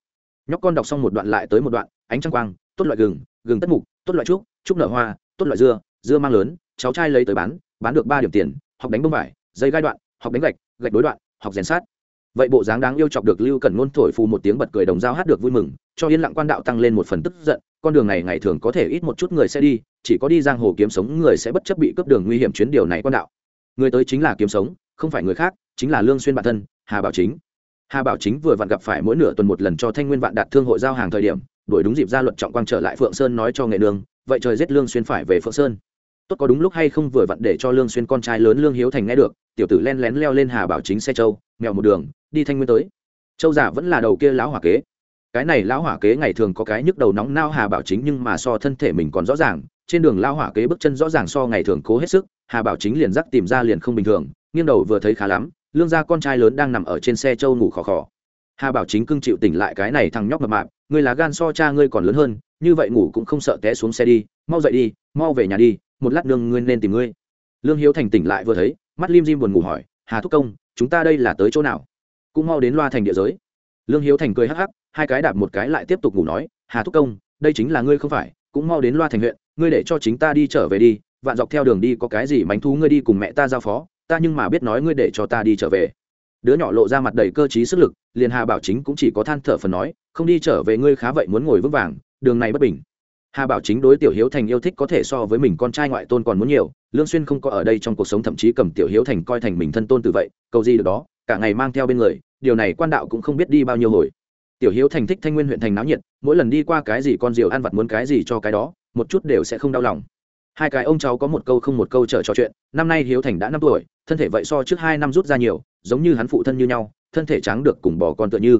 Nhóc con đọc xong một đoạn lại tới một đoạn, ánh trăng quang, tốt loại gừng gừng tất mục, tốt loại trúc trúc nở hoa, tốt loại dưa dưa mang lớn, cháu trai lấy tới bán bán được ba điểm tiền, học đánh bông vải, dây gai đoạn, học đánh gạch gạch đối đoạn, học rèn sát vậy bộ dáng đáng yêu chọc được lưu cần ngôn thổi phù một tiếng bật cười đồng dao hát được vui mừng, cho yên lặng quan đạo tăng lên một phần tức giận, con đường này ngày thường có thể ít một chút người sẽ đi, chỉ có đi giang hồ kiếm sống người sẽ bất chấp bị cướp đường nguy hiểm chuyến điều này quan đạo. Người tới chính là kiếm sống, không phải người khác, chính là lương xuyên bản thân, hà bảo chính. Hà bảo chính vừa vặn gặp phải mỗi nửa tuần một lần cho thanh nguyên vạn đạt thương hội giao hàng thời điểm, đuổi đúng dịp ra luận trọng quang trở lại phượng sơn nói cho nghệ nương, vậy trời giết lương xuyên phải về phượng sơn. Tốt có đúng lúc hay không? vừa vặn để cho lương xuyên con trai lớn lương hiếu thành nghe được, tiểu tử len lén leo lên hà bảo chính xe châu, mèo một đường đi thanh nguyên tới. Châu giả vẫn là đầu kia lão hỏa kế. Cái này lão hỏa kế ngày thường có cái nhức đầu nóng nao hà bảo chính nhưng mà so thân thể mình còn rõ ràng, trên đường lão hỏa kế bước chân rõ ràng so ngày thường cố hết sức, hà bảo chính liền dắt tìm ra liền không bình thường, nghiêng đầu vừa thấy khá lắm, lương gia con trai lớn đang nằm ở trên xe châu ngủ khò khò. Hà bảo chính cưng chịu tỉnh lại cái này thằng nhóc mập mạp, ngươi là gan so cha ngươi còn lớn hơn, như vậy ngủ cũng không sợ té xuống xe đi, mau dậy đi, mau về nhà đi, một lát nương ngươi nên tìm ngươi. Lương hiếu thành tỉnh lại vừa thấy, mắt lim dim buồn ngủ hỏi, hà thúc công, chúng ta đây là tới chỗ nào? Cũng mau đến loa thành địa giới. Lương hiếu thành cười hắc hắc, hai cái đạp một cái lại tiếp tục ngủ nói, hà thúc công, đây chính là ngươi không phải, cũng mau đến loa thành huyện, ngươi để cho chính ta đi trở về đi, vạn dọc theo đường đi có cái gì mánh thú ngươi đi cùng mẹ ta giao phó, ta nhưng mà biết nói ngươi để cho ta đi trở về. Đứa nhỏ lộ ra mặt đầy cơ t sức lực, liền hà bảo chính cũng chỉ có than thở phần nói, không đi trở về ngươi khá vậy muốn ngồi vững vàng, đường này bất bình. Hà bảo chính đối tiểu hiếu thành yêu thích có thể so với mình con trai ngoại tôn còn muốn nhiều, lương xuyên không có ở đây trong cuộc sống, thậm chí cầm tiểu hiếu thành coi thành mình thân tôn từ vậy, cầu gì được đó cả ngày mang theo bên người điều này quan đạo cũng không biết đi bao nhiêu hồi. Tiểu hiếu thành thích thanh nguyên huyện thành náo nhiệt mỗi lần đi qua cái gì con diều ăn vặt muốn cái gì cho cái đó một chút đều sẽ không đau lòng. Hai cái ông cháu có một câu không một câu chờ trò chuyện năm nay hiếu thành đã năm tuổi thân thể vậy so trước hai năm rút ra nhiều giống như hắn phụ thân như nhau thân thể trắng được cùng bỏ con tựa như.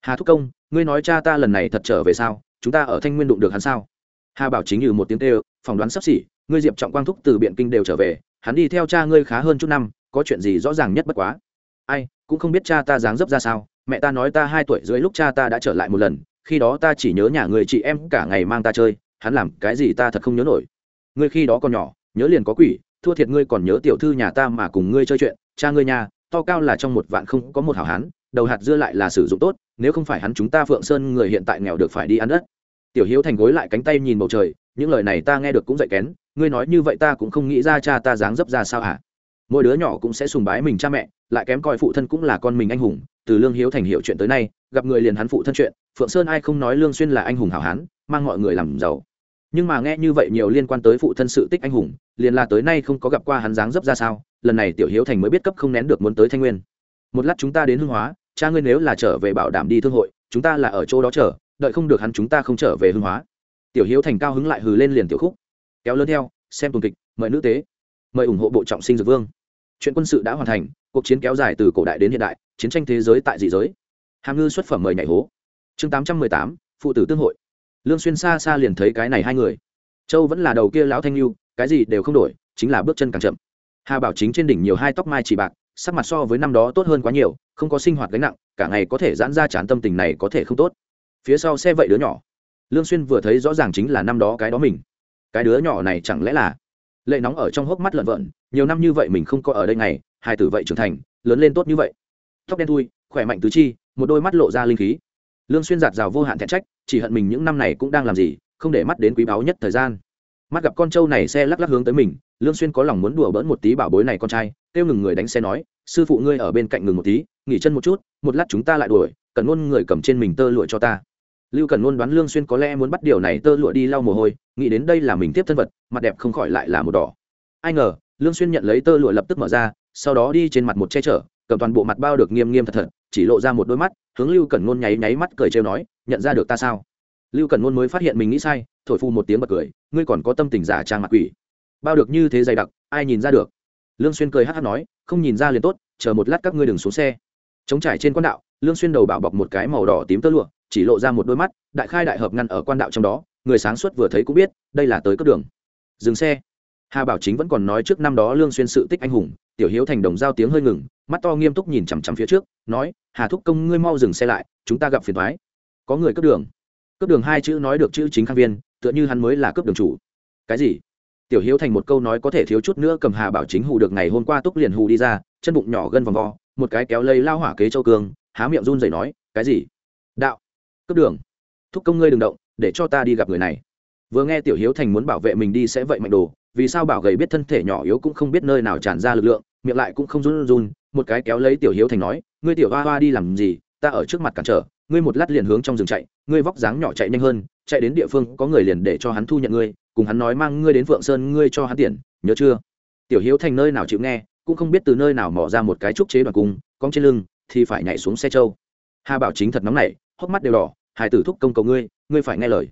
Hà thúc công ngươi nói cha ta lần này thật trở về sao chúng ta ở thanh nguyên đụng được hắn sao? Hà bảo chính như một tiếng tê, phỏng đoán sắp xỉ ngươi diệp trọng quang thúc từ biện kinh đều trở về hắn đi theo cha ngươi khá hơn chút năm có chuyện gì rõ ràng nhất bất quá ai, cũng không biết cha ta dáng dấp ra sao, mẹ ta nói ta hai tuổi dưới lúc cha ta đã trở lại một lần, khi đó ta chỉ nhớ nhà người chị em cả ngày mang ta chơi, hắn làm cái gì ta thật không nhớ nổi. Ngươi khi đó còn nhỏ, nhớ liền có quỷ, thua thiệt ngươi còn nhớ tiểu thư nhà ta mà cùng ngươi chơi chuyện, cha ngươi nhà, to cao là trong một vạn không có một hảo hán, đầu hạt dưa lại là sử dụng tốt, nếu không phải hắn chúng ta phượng sơn người hiện tại nghèo được phải đi ăn đất. Tiểu hiếu thành gối lại cánh tay nhìn bầu trời, những lời này ta nghe được cũng dậy kén, ngươi nói như vậy ta cũng không nghĩ ra cha ta dáng dấp ra sao hả? Mỗi đứa nhỏ cũng sẽ sùng bái mình cha mẹ lại kém coi phụ thân cũng là con mình anh hùng, từ lương hiếu thành hiệu chuyện tới nay, gặp người liền hắn phụ thân chuyện, phượng sơn ai không nói lương xuyên là anh hùng hảo hán, mang mọi người làm giàu. Nhưng mà nghe như vậy nhiều liên quan tới phụ thân sự tích anh hùng, liền là tới nay không có gặp qua hắn dáng dấp ra sao, lần này tiểu hiếu thành mới biết cấp không nén được muốn tới thanh nguyên. Một lát chúng ta đến hương hóa, cha ngươi nếu là trở về bảo đảm đi thương hội, chúng ta là ở chỗ đó chờ, đợi không được hắn chúng ta không trở về hương hóa. Tiểu hiếu thành cao hứng lại hừ lên liền tiểu khúc. Kéo lớn theo, xem tuần kịch, mời nữ tế. Mời ủng hộ bộ trọng sinh dược vương chuyện quân sự đã hoàn thành, cuộc chiến kéo dài từ cổ đại đến hiện đại, chiến tranh thế giới tại dị giới. Hàm ngư xuất phẩm mời nhảy hố. Chương tám trăm mười tám, phụ tử tương hội. Lương xuyên xa xa liền thấy cái này hai người. Châu vẫn là đầu kia lão thanh lưu, cái gì đều không đổi, chính là bước chân càng chậm. Hà bảo chính trên đỉnh nhiều hai tóc mai chỉ bạc, sắc mặt so với năm đó tốt hơn quá nhiều, không có sinh hoạt gánh nặng, cả ngày có thể giãn ra chán tâm tình này có thể không tốt. Phía sau xe vậy đứa nhỏ. Lương xuyên vừa thấy rõ ràng chính là năm đó cái đó mình. Cái đứa nhỏ này chẳng lẽ là lệ nóng ở trong hốc mắt lợn vợn, nhiều năm như vậy mình không có ở đây ngày hai tử vậy trưởng thành, lớn lên tốt như vậy. Tóc đen thui, khỏe mạnh tứ chi, một đôi mắt lộ ra linh khí. Lương xuyên giạt rào vô hạn thẹn trách, chỉ hận mình những năm này cũng đang làm gì, không để mắt đến quý báu nhất thời gian. Mắt gặp con trâu này xe lắc lắc hướng tới mình, lương xuyên có lòng muốn đùa bỡn một tí bảo bối này con trai, kêu ngừng người đánh xe nói, sư phụ ngươi ở bên cạnh ngừng một tí, nghỉ chân một chút, một lát chúng ta lại đuổi, cần luôn người cầm trên mình tơ lụa cho ta lưu cần luôn đoán lương xuyên có lẽ muốn bắt điều này tơ lụa đi lau mồ hôi, nghĩ đến đây là mình tiếp thân vật, mặt đẹp không khỏi lại là một đỏ. Ai ngờ, lương xuyên nhận lấy tơ lụa lập tức mở ra, sau đó đi trên mặt một che chở, cầm toàn bộ mặt bao được nghiêm nghiêm thật thật, chỉ lộ ra một đôi mắt, hướng lưu cẩn luôn nháy nháy mắt cười trêu nói, nhận ra được ta sao? Lưu cẩn luôn mới phát hiện mình nghĩ sai, thổi phu một tiếng bật cười, ngươi còn có tâm tình giả trang mặt quỷ. Bao được như thế dày đặc, ai nhìn ra được? Lương xuyên cười hắt hắt nói, không nhìn ra liền tốt, chờ một lát các ngươi đừng xuống xe. Chống trải trên quan đạo, lương xuyên đầu bảo bọc một cái màu đỏ tím tơ lụa chỉ lộ ra một đôi mắt, đại khai đại hợp ngăn ở quan đạo trong đó, người sáng suốt vừa thấy cũng biết, đây là tới cấp đường. Dừng xe. Hà bảo chính vẫn còn nói trước năm đó lương xuyên sự tích anh hùng, tiểu hiếu thành đồng giao tiếng hơi ngừng, mắt to nghiêm túc nhìn chằm chằm phía trước, nói, hà thúc công, ngươi mau dừng xe lại, chúng ta gặp phiền toái. Có người cấp đường. Cấp đường hai chữ nói được chữ chính khang viên, tựa như hắn mới là cấp đường chủ. Cái gì? Tiểu hiếu thành một câu nói có thể thiếu chút nữa cầm hà bảo chính hù được ngày hôm qua túc liền hù đi ra, chân bụng nhỏ gân vòng vo, một cái kéo lây lao hỏa kế châu cương, há miệng run rẩy nói, cái gì? Đạo cấp đường. Thúc công ngươi đừng động, để cho ta đi gặp người này. Vừa nghe tiểu hiếu thành muốn bảo vệ mình đi sẽ vậy mạnh đồ, vì sao bảo gầy biết thân thể nhỏ yếu cũng không biết nơi nào tràn ra lực lượng, miệng lại cũng không run run, một cái kéo lấy tiểu hiếu thành nói, ngươi tiểu hoa hoa đi làm gì, ta ở trước mặt cản trở, ngươi một lát liền hướng trong rừng chạy, ngươi vóc dáng nhỏ chạy nhanh hơn, chạy đến địa phương có người liền để cho hắn thu nhận ngươi, cùng hắn nói mang ngươi đến phượng sơn ngươi cho hắn tiền, nhớ chưa? Tiểu hiếu thành nơi nào chịu nghe, cũng không biết từ nơi nào mỏ ra một cái trúc chế đoàn cung, cong trên lưng thì phải nhảy xuống xe trâu hà bảo chính thật nóng nảy, hốc mắt đều đỏ hải tử thúc công cầu ngươi ngươi phải nghe lời.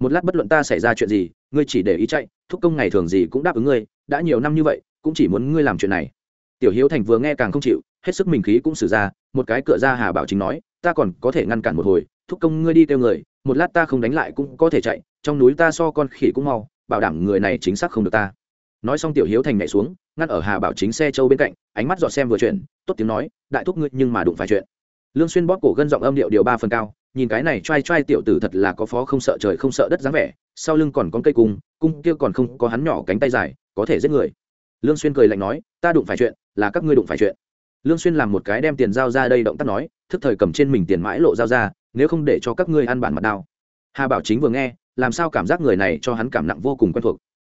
Một lát bất luận ta xảy ra chuyện gì, ngươi chỉ để ý chạy, thúc công ngày thường gì cũng đáp ứng ngươi, đã nhiều năm như vậy, cũng chỉ muốn ngươi làm chuyện này. Tiểu hiếu thành vừa nghe càng không chịu, hết sức mình khí cũng xử ra, một cái cửa ra hà bảo chính nói, ta còn có thể ngăn cản một hồi, thúc công ngươi đi kêu người, một lát ta không đánh lại cũng có thể chạy, trong núi ta so con khỉ cũng mau, bảo đảm người này chính xác không được ta. Nói xong tiểu hiếu thành nhảy xuống, ngăn ở hà bảo chính xe châu bên cạnh, ánh mắt dọn xem vừa chuyện tốt tiếng nói, đại thúc ngươi nhưng mà đụng phải chuyện. Lương xuyên bóp cổ gân giọng âm điệu điều ba phần cao nhìn cái này trai trai tiểu tử thật là có phó không sợ trời không sợ đất dáng vẻ, sau lưng còn con cây cung cung kia còn không có hắn nhỏ cánh tay dài, có thể giết người. Lương xuyên cười lạnh nói, ta đụng phải chuyện, là các ngươi đụng phải chuyện. Lương xuyên làm một cái đem tiền giao ra đây động tác nói, thức thời cầm trên mình tiền mãi lộ giao ra, nếu không để cho các ngươi ăn bản mặt đao. Hà bảo chính vừa nghe, làm sao cảm giác người này cho hắn cảm nặng vô cùng quen thuộc.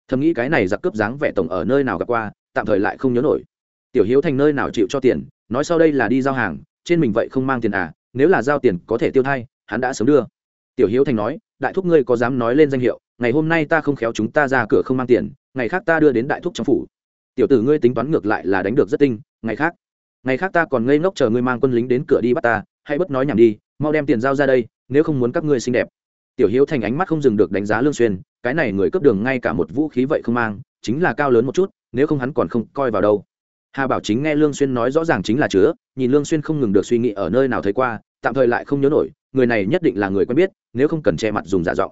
Thầm nghĩ cái này giặc cướp dáng vẻ tổng ở nơi nào gặp qua, tạm thời lại không nhớ nổi. Tiểu hiếu thành nơi nào chịu cho tiền, nói sau đây là đi giao hàng, trên mình vậy không mang tiền à nếu là giao tiền có thể tiêu thay hắn đã sớm đưa. Tiểu hiếu thành nói, đại thúc ngươi có dám nói lên danh hiệu, ngày hôm nay ta không khéo chúng ta ra cửa không mang tiền, ngày khác ta đưa đến đại thúc trong phủ. Tiểu tử ngươi tính toán ngược lại là đánh được rất tinh, ngày khác ngày khác ta còn ngây ngốc chờ ngươi mang quân lính đến cửa đi bắt ta, hãy bất nói nhảm đi, mau đem tiền giao ra đây, nếu không muốn các ngươi xinh đẹp. Tiểu hiếu thành ánh mắt không dừng được đánh giá lương xuyên, cái này người cướp đường ngay cả một vũ khí vậy không mang, chính là cao lớn một chút, nếu không hắn còn không coi vào đâu hà bảo chính nghe lương xuyên nói rõ ràng chính là chứa, nhìn lương xuyên không ngừng được suy nghĩ ở nơi nào thấy qua, tạm thời lại không nhớ nổi, người này nhất định là người quen biết, nếu không cần che mặt dùng giả giọng.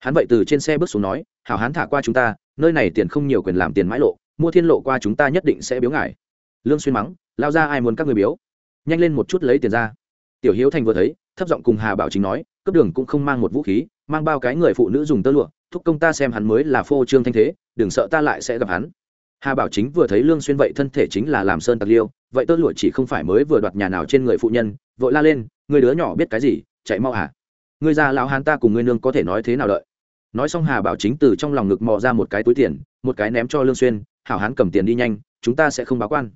Hắn vậy từ trên xe bước xuống nói, hảo hán thả qua chúng ta, nơi này tiền không nhiều quyền làm tiền mãi lộ, mua thiên lộ qua chúng ta nhất định sẽ biếu ngài. Lương xuyên mắng, lao ra ai muốn các người biếu? Nhanh lên một chút lấy tiền ra. Tiểu hiếu thành vừa thấy, thấp giọng cùng hà bảo chính nói cấp đường cũng không mang một vũ khí, mang bao cái người phụ nữ dùng tơ lụa, thúc công ta xem hắn mới là phô trương thanh thế, đừng sợ ta lại sẽ gặp hắn hà bảo chính vừa thấy lương xuyên vậy thân thể chính là làm sơn tặc liêu, vậy tơ lụa chỉ không phải mới vừa đoạt nhà nào trên người phụ nhân, vội la lên, người đứa nhỏ biết cái gì, chạy mau à người già lão hán ta cùng người nương có thể nói thế nào đợi? Nói xong hà bảo chính từ trong lòng ngực mò ra một cái túi tiền, một cái ném cho lương xuyên, hảo hán cầm tiền đi nhanh, chúng ta sẽ không báo quan.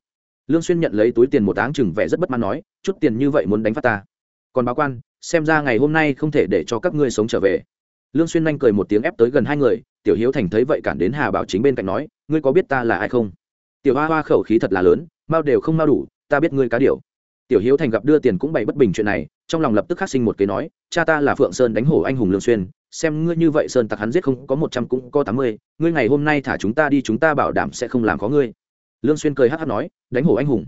Lương xuyên nhận lấy túi tiền một áng chừng vẻ rất bất mãn nói, chút tiền như vậy muốn đánh phát ta? Còn báo quan, xem ra ngày hôm nay không thể để cho các ngươi sống trở về. Lương xuyên nhanh cười một tiếng ép tới gần hai người tiểu hiếu thành thấy vậy cản đến hà bảo chính bên cạnh nói, ngươi có biết ta là ai không? Tiểu hoa hoa khẩu khí thật là lớn mau đều không mau đủ, ta biết ngươi cá điều tiểu hiếu thành gặp đưa tiền cũng bày bất bình chuyện này, trong lòng lập tức khắc sinh một cái nói, cha ta là phượng sơn đánh hổ anh hùng lương xuyên, xem ngươi như vậy sơn tặc hắn giết không có một trăm cũng có tám mươi, ngươi ngày hôm nay thả chúng ta đi chúng ta bảo đảm sẽ không làm có ngươi. Lương xuyên cười hắc hắc nói, đánh hổ anh hùng?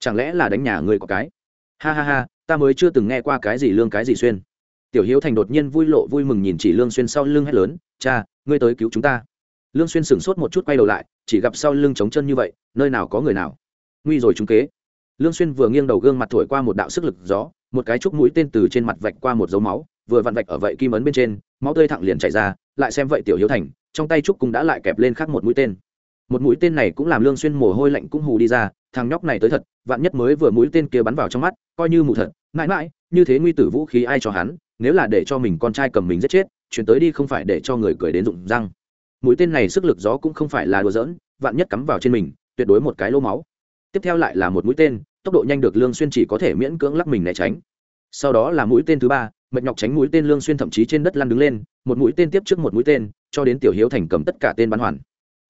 Chẳng lẽ là đánh nhà ngươi có cái? Ha ha ha, ta mới chưa từng nghe qua cái gì lương cái gì xuyên. Tiểu hiếu thành đột nhiên vui lộ vui mừng nhìn chỉ lương xuyên sau lưng hét lớn, cha ngươi tới cứu chúng ta. Lương xuyên sửng sốt một chút quay đầu lại, chỉ gặp sau lưng trống chân như vậy, nơi nào có người nào. Nguy rồi chúng kế. Lương xuyên vừa nghiêng đầu gương mặt thổi qua một đạo sức lực gió, một cái chúc mũi tên từ trên mặt vạch qua một dấu máu, vừa vặn vạch ở vậy kim ấn bên trên, máu tươi thẳng liền chảy ra, lại xem vậy tiểu hiếu thành, trong tay trúc cũng đã lại kẹp lên khác một mũi tên. Một mũi tên này cũng làm lương xuyên mồ hôi lạnh cũng hù đi ra, thằng nhóc này tới thật, vạn nhất mới vừa mũi tên kia bắn vào trong mắt, coi như mù thật. Mãi mãi, như thế nguy tử vũ khí ai cho hắn, nếu là để cho mình con trai cầm mình giết chết chuyển tới đi không phải để cho người cười đến rụng răng. Mũi tên này sức lực gió cũng không phải là đùa giỡn, vạn nhất cắm vào trên mình, tuyệt đối một cái lô máu. Tiếp theo lại là một mũi tên, tốc độ nhanh được lương xuyên chỉ có thể miễn cưỡng lắc mình né tránh. Sau đó là mũi tên thứ ba, mệt nhọc tránh mũi tên lương xuyên thậm chí trên đất lăn đứng lên, một mũi tên tiếp trước một mũi tên, cho đến tiểu hiếu thành cầm tất cả tên bắn hoàn.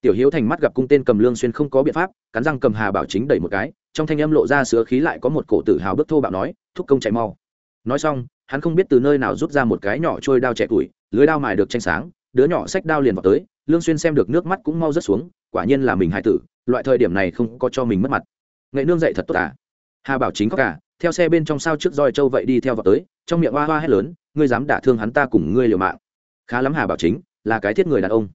Tiểu hiếu thành mắt gặp cung tên cầm lương xuyên không có biện pháp, cắn răng cầm hà bảo chính đẩy một cái, trong thanh âm lộ ra sứa khí lại có một cổ tử hào bước thô bạo nói, thúc công chạy mau. Nói xong, hắn không biết từ nơi nào rút ra một cái nhỏ trôi đao trẻ tuổi lưới đao mài được tranh sáng, đứa nhỏ xách đao liền vào tới, lương xuyên xem được nước mắt cũng mau rớt xuống, quả nhiên là mình hại tử, loại thời điểm này không có cho mình mất mặt. Nghệ nương dậy thật tốt à? Hà bảo chính có cả à, theo xe bên trong sao trước roi châu vậy đi theo vào tới, trong miệng hoa hoa hét lớn, ngươi dám đả thương hắn ta cùng ngươi liều mạng. Khá lắm hà bảo chính, là cái thiết người đàn ông.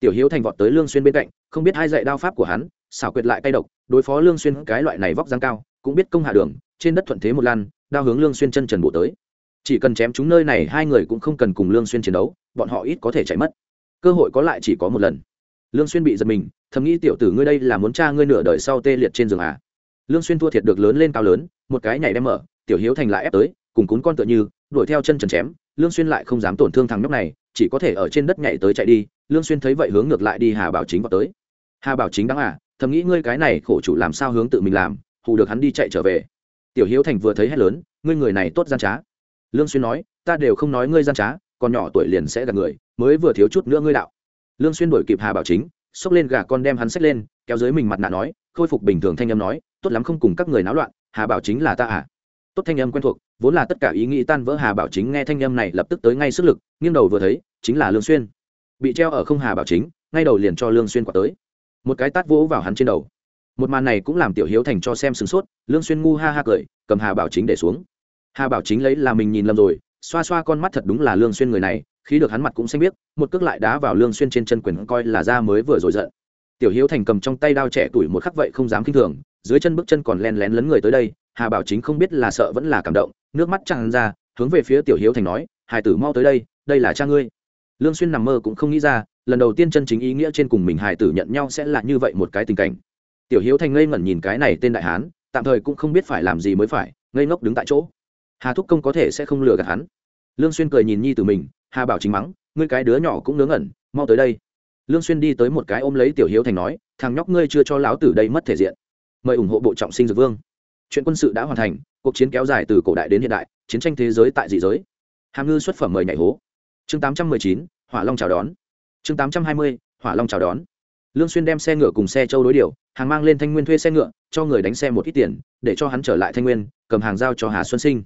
Tiểu hiếu thành vọt tới lương xuyên bên cạnh, không biết hai dạy đao pháp của hắn, xảo quyệt lại cay độc, đối phó lương xuyên cái loại này vóc dáng cao, cũng biết công hạ đường, trên đất thuận thế một lan đao hướng lương xuyên chân trần bộ tới chỉ cần chém chúng nơi này, hai người cũng không cần cùng lương xuyên chiến đấu, bọn họ ít có thể chạy mất. Cơ hội có lại chỉ có một lần. Lương xuyên bị giật mình, thầm nghĩ tiểu tử ngươi đây là muốn cha ngươi nửa đời sau tê liệt trên giường à? Lương xuyên thua thiệt được lớn lên cao lớn, một cái nhảy đem mở, tiểu hiếu thành lại ép tới, cùng cún con tựa như, đuổi theo chân trần chém, lương xuyên lại không dám tổn thương thằng nhóc này, chỉ có thể ở trên đất nhảy tới chạy đi, lương xuyên thấy vậy hướng ngược lại đi hà bảo chính vào tới. Hà bảo chính đáng à thầm nghĩ ngươi cái này khổ chủ làm sao hướng tự mình làm, hù được hắn đi chạy trở về. Tiểu hiếu thành vừa thấy hét lớn, ngươi người này tốt gian trá lương xuyên nói, ta đều không nói ngươi gian trá, còn nhỏ tuổi liền sẽ gạt người, mới vừa thiếu chút nữa ngươi đạo. Lương xuyên đuổi kịp hà bảo chính, xốc lên gà con đem hắn xách lên, kéo dưới mình mặt nạ nói, khôi phục bình thường thanh âm nói, tốt lắm không cùng các người náo loạn, hà bảo chính là ta à. Tốt thanh âm quen thuộc, vốn là tất cả ý nghĩ tan vỡ, hà bảo chính nghe thanh âm này lập tức tới ngay sức lực, nghiêng đầu vừa thấy, chính là lương xuyên. Bị treo ở không hà bảo chính, ngay đầu liền cho lương xuyên quả tới. Một cái tát vỗ vào hắn trên đầu. Một màn này cũng làm tiểu hiếu thành cho xem sửng sốt, lương xuyên ngu ha ha cười, cầm hà bảo chính để xuống hà bảo chính lấy là mình nhìn lầm rồi, xoa xoa con mắt thật đúng là lương xuyên người này, khi được hắn mặt cũng xanh biết một cước lại đá vào lương xuyên trên chân quyền coi là ra mới vừa rồi giận. Tiểu hiếu thành cầm trong tay đao trẻ tuổi một khắc vậy không dám kinh thường, dưới chân bước chân còn len lén lấn người tới đây, hà bảo chính không biết là sợ vẫn là cảm động, nước mắt tràn ra, hướng về phía tiểu hiếu thành nói, hải tử mau tới đây đây là cha ngươi. Lương xuyên nằm mơ cũng không nghĩ ra, lần đầu tiên chân chính ý nghĩa trên cùng mình hải tử nhận nhau sẽ là như vậy một cái tình cảnh. Tiểu hiếu thành ngây ngẩn nhìn cái này tên đại hán, tạm thời cũng không biết phải làm gì mới phải, ngây ngốc đứng tại chỗ hà thúc công có thể sẽ không lừa gạt hắn lương xuyên cười nhìn nhi tử mình hà bảo chính mắng ngươi cái đứa nhỏ cũng ngớ ngẩn mau tới đây lương xuyên đi tới một cái ôm lấy tiểu hiếu thành nói thằng nhóc ngươi chưa cho lão tử đây mất thể diện mời ủng hộ bộ trọng sinh dược vương chuyện quân sự đã hoàn thành cuộc chiến kéo dài từ cổ đại đến hiện đại chiến tranh thế giới tại dị giới hàm ngư xuất phẩm mời nhảy hố chương 819, hỏa long chào đón chương 820, hỏa long chào đón lương xuyên đem xe ngựa cùng xe châu đối điều hàng mang lên thanh nguyên thuê xe ngựa cho người đánh xe một ít tiền để cho hắn trở lại thanh nguyên cầm hàng giao cho hà xuân sinh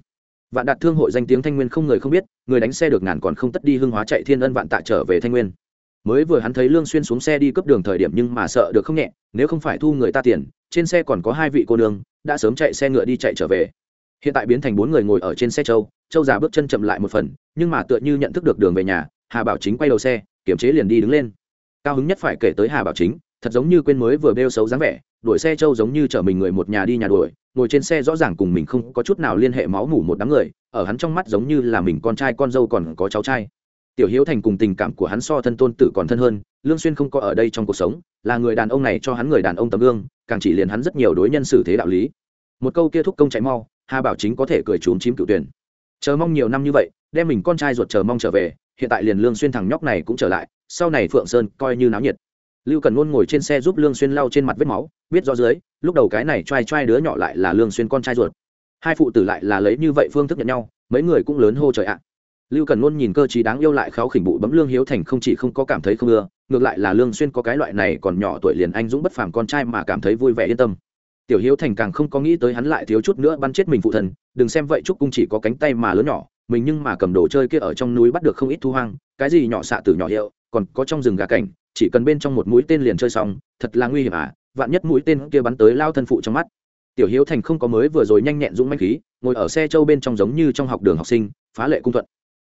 vạn đạt thương hội danh tiếng thanh nguyên không người không biết, người đánh xe được ngàn còn không tất đi hưng hóa chạy thiên ân vạn tạ trở về thanh nguyên. Mới vừa hắn thấy lương xuyên xuống xe đi cướp đường thời điểm nhưng mà sợ được không nhẹ, nếu không phải thu người ta tiền, trên xe còn có hai vị cô nương, đã sớm chạy xe ngựa đi chạy trở về. Hiện tại biến thành bốn người ngồi ở trên xe châu châu già bước chân chậm lại một phần, nhưng mà tựa như nhận thức được đường về nhà, hà bảo chính quay đầu xe kiểm chế liền đi đứng lên. Cao hứng nhất phải kể tới hà bảo chính thật giống như quên mới vừa bêu xấu dáng vẻ, đuổi xe châu giống như chở mình người một nhà đi nhà đuổi, ngồi trên xe rõ ràng cùng mình không có chút nào liên hệ máu mủ một đám người, ở hắn trong mắt giống như là mình con trai con dâu còn có cháu trai. Tiểu hiếu thành cùng tình cảm của hắn so thân tôn tử còn thân hơn, lương xuyên không có ở đây trong cuộc sống, là người đàn ông này cho hắn người đàn ông tấm gương, càng chỉ liền hắn rất nhiều đối nhân xử thế đạo lý. Một câu kia thúc công chạy mau, hà bảo chính có thể cười trốn chím cựu tuyển. Chờ mong nhiều năm như vậy, đem mình con trai ruột chờ mong trở về, hiện tại liền lương xuyên thằng nhóc này cũng trở lại, sau này phượng sơn coi như náo nhiệt lưu cần luôn ngồi trên xe giúp lương xuyên lau trên mặt vết máu, biết rõ dưới, lúc đầu cái này trai trai đứa nhỏ lại là lương xuyên con trai ruột. Hai phụ tử lại là lấy như vậy phương thức nhận nhau, mấy người cũng lớn hô trời ạ. Lưu cần luôn nhìn cơ trí đáng yêu lại kháo khỉnh bụ bấm lương hiếu thành không chỉ không có cảm thấy không ưa, ngược lại là lương xuyên có cái loại này còn nhỏ tuổi liền anh dũng bất phàm con trai mà cảm thấy vui vẻ yên tâm. Tiểu hiếu thành càng không có nghĩ tới hắn lại thiếu chút nữa bắn chết mình phụ thần, đừng xem vậy trúc cung chỉ có cánh tay mà lớn nhỏ, mình nhưng mà cầm đồ chơi kia ở trong núi bắt được không ít thu hoang, cái gì nhỏ xạ tử nhỏ hiệu, còn có trong rừng gà cảnh chỉ cần bên trong một mũi tên liền chơi xong, thật là nguy hiểm à vạn nhất mũi tên kia bắn tới lao thân phụ trong mắt. Tiểu hiếu thành không có mới vừa rồi nhanh nhẹn dũng manh khí, ngồi ở xe châu bên trong giống như trong học đường học sinh, phá lệ cung thuận.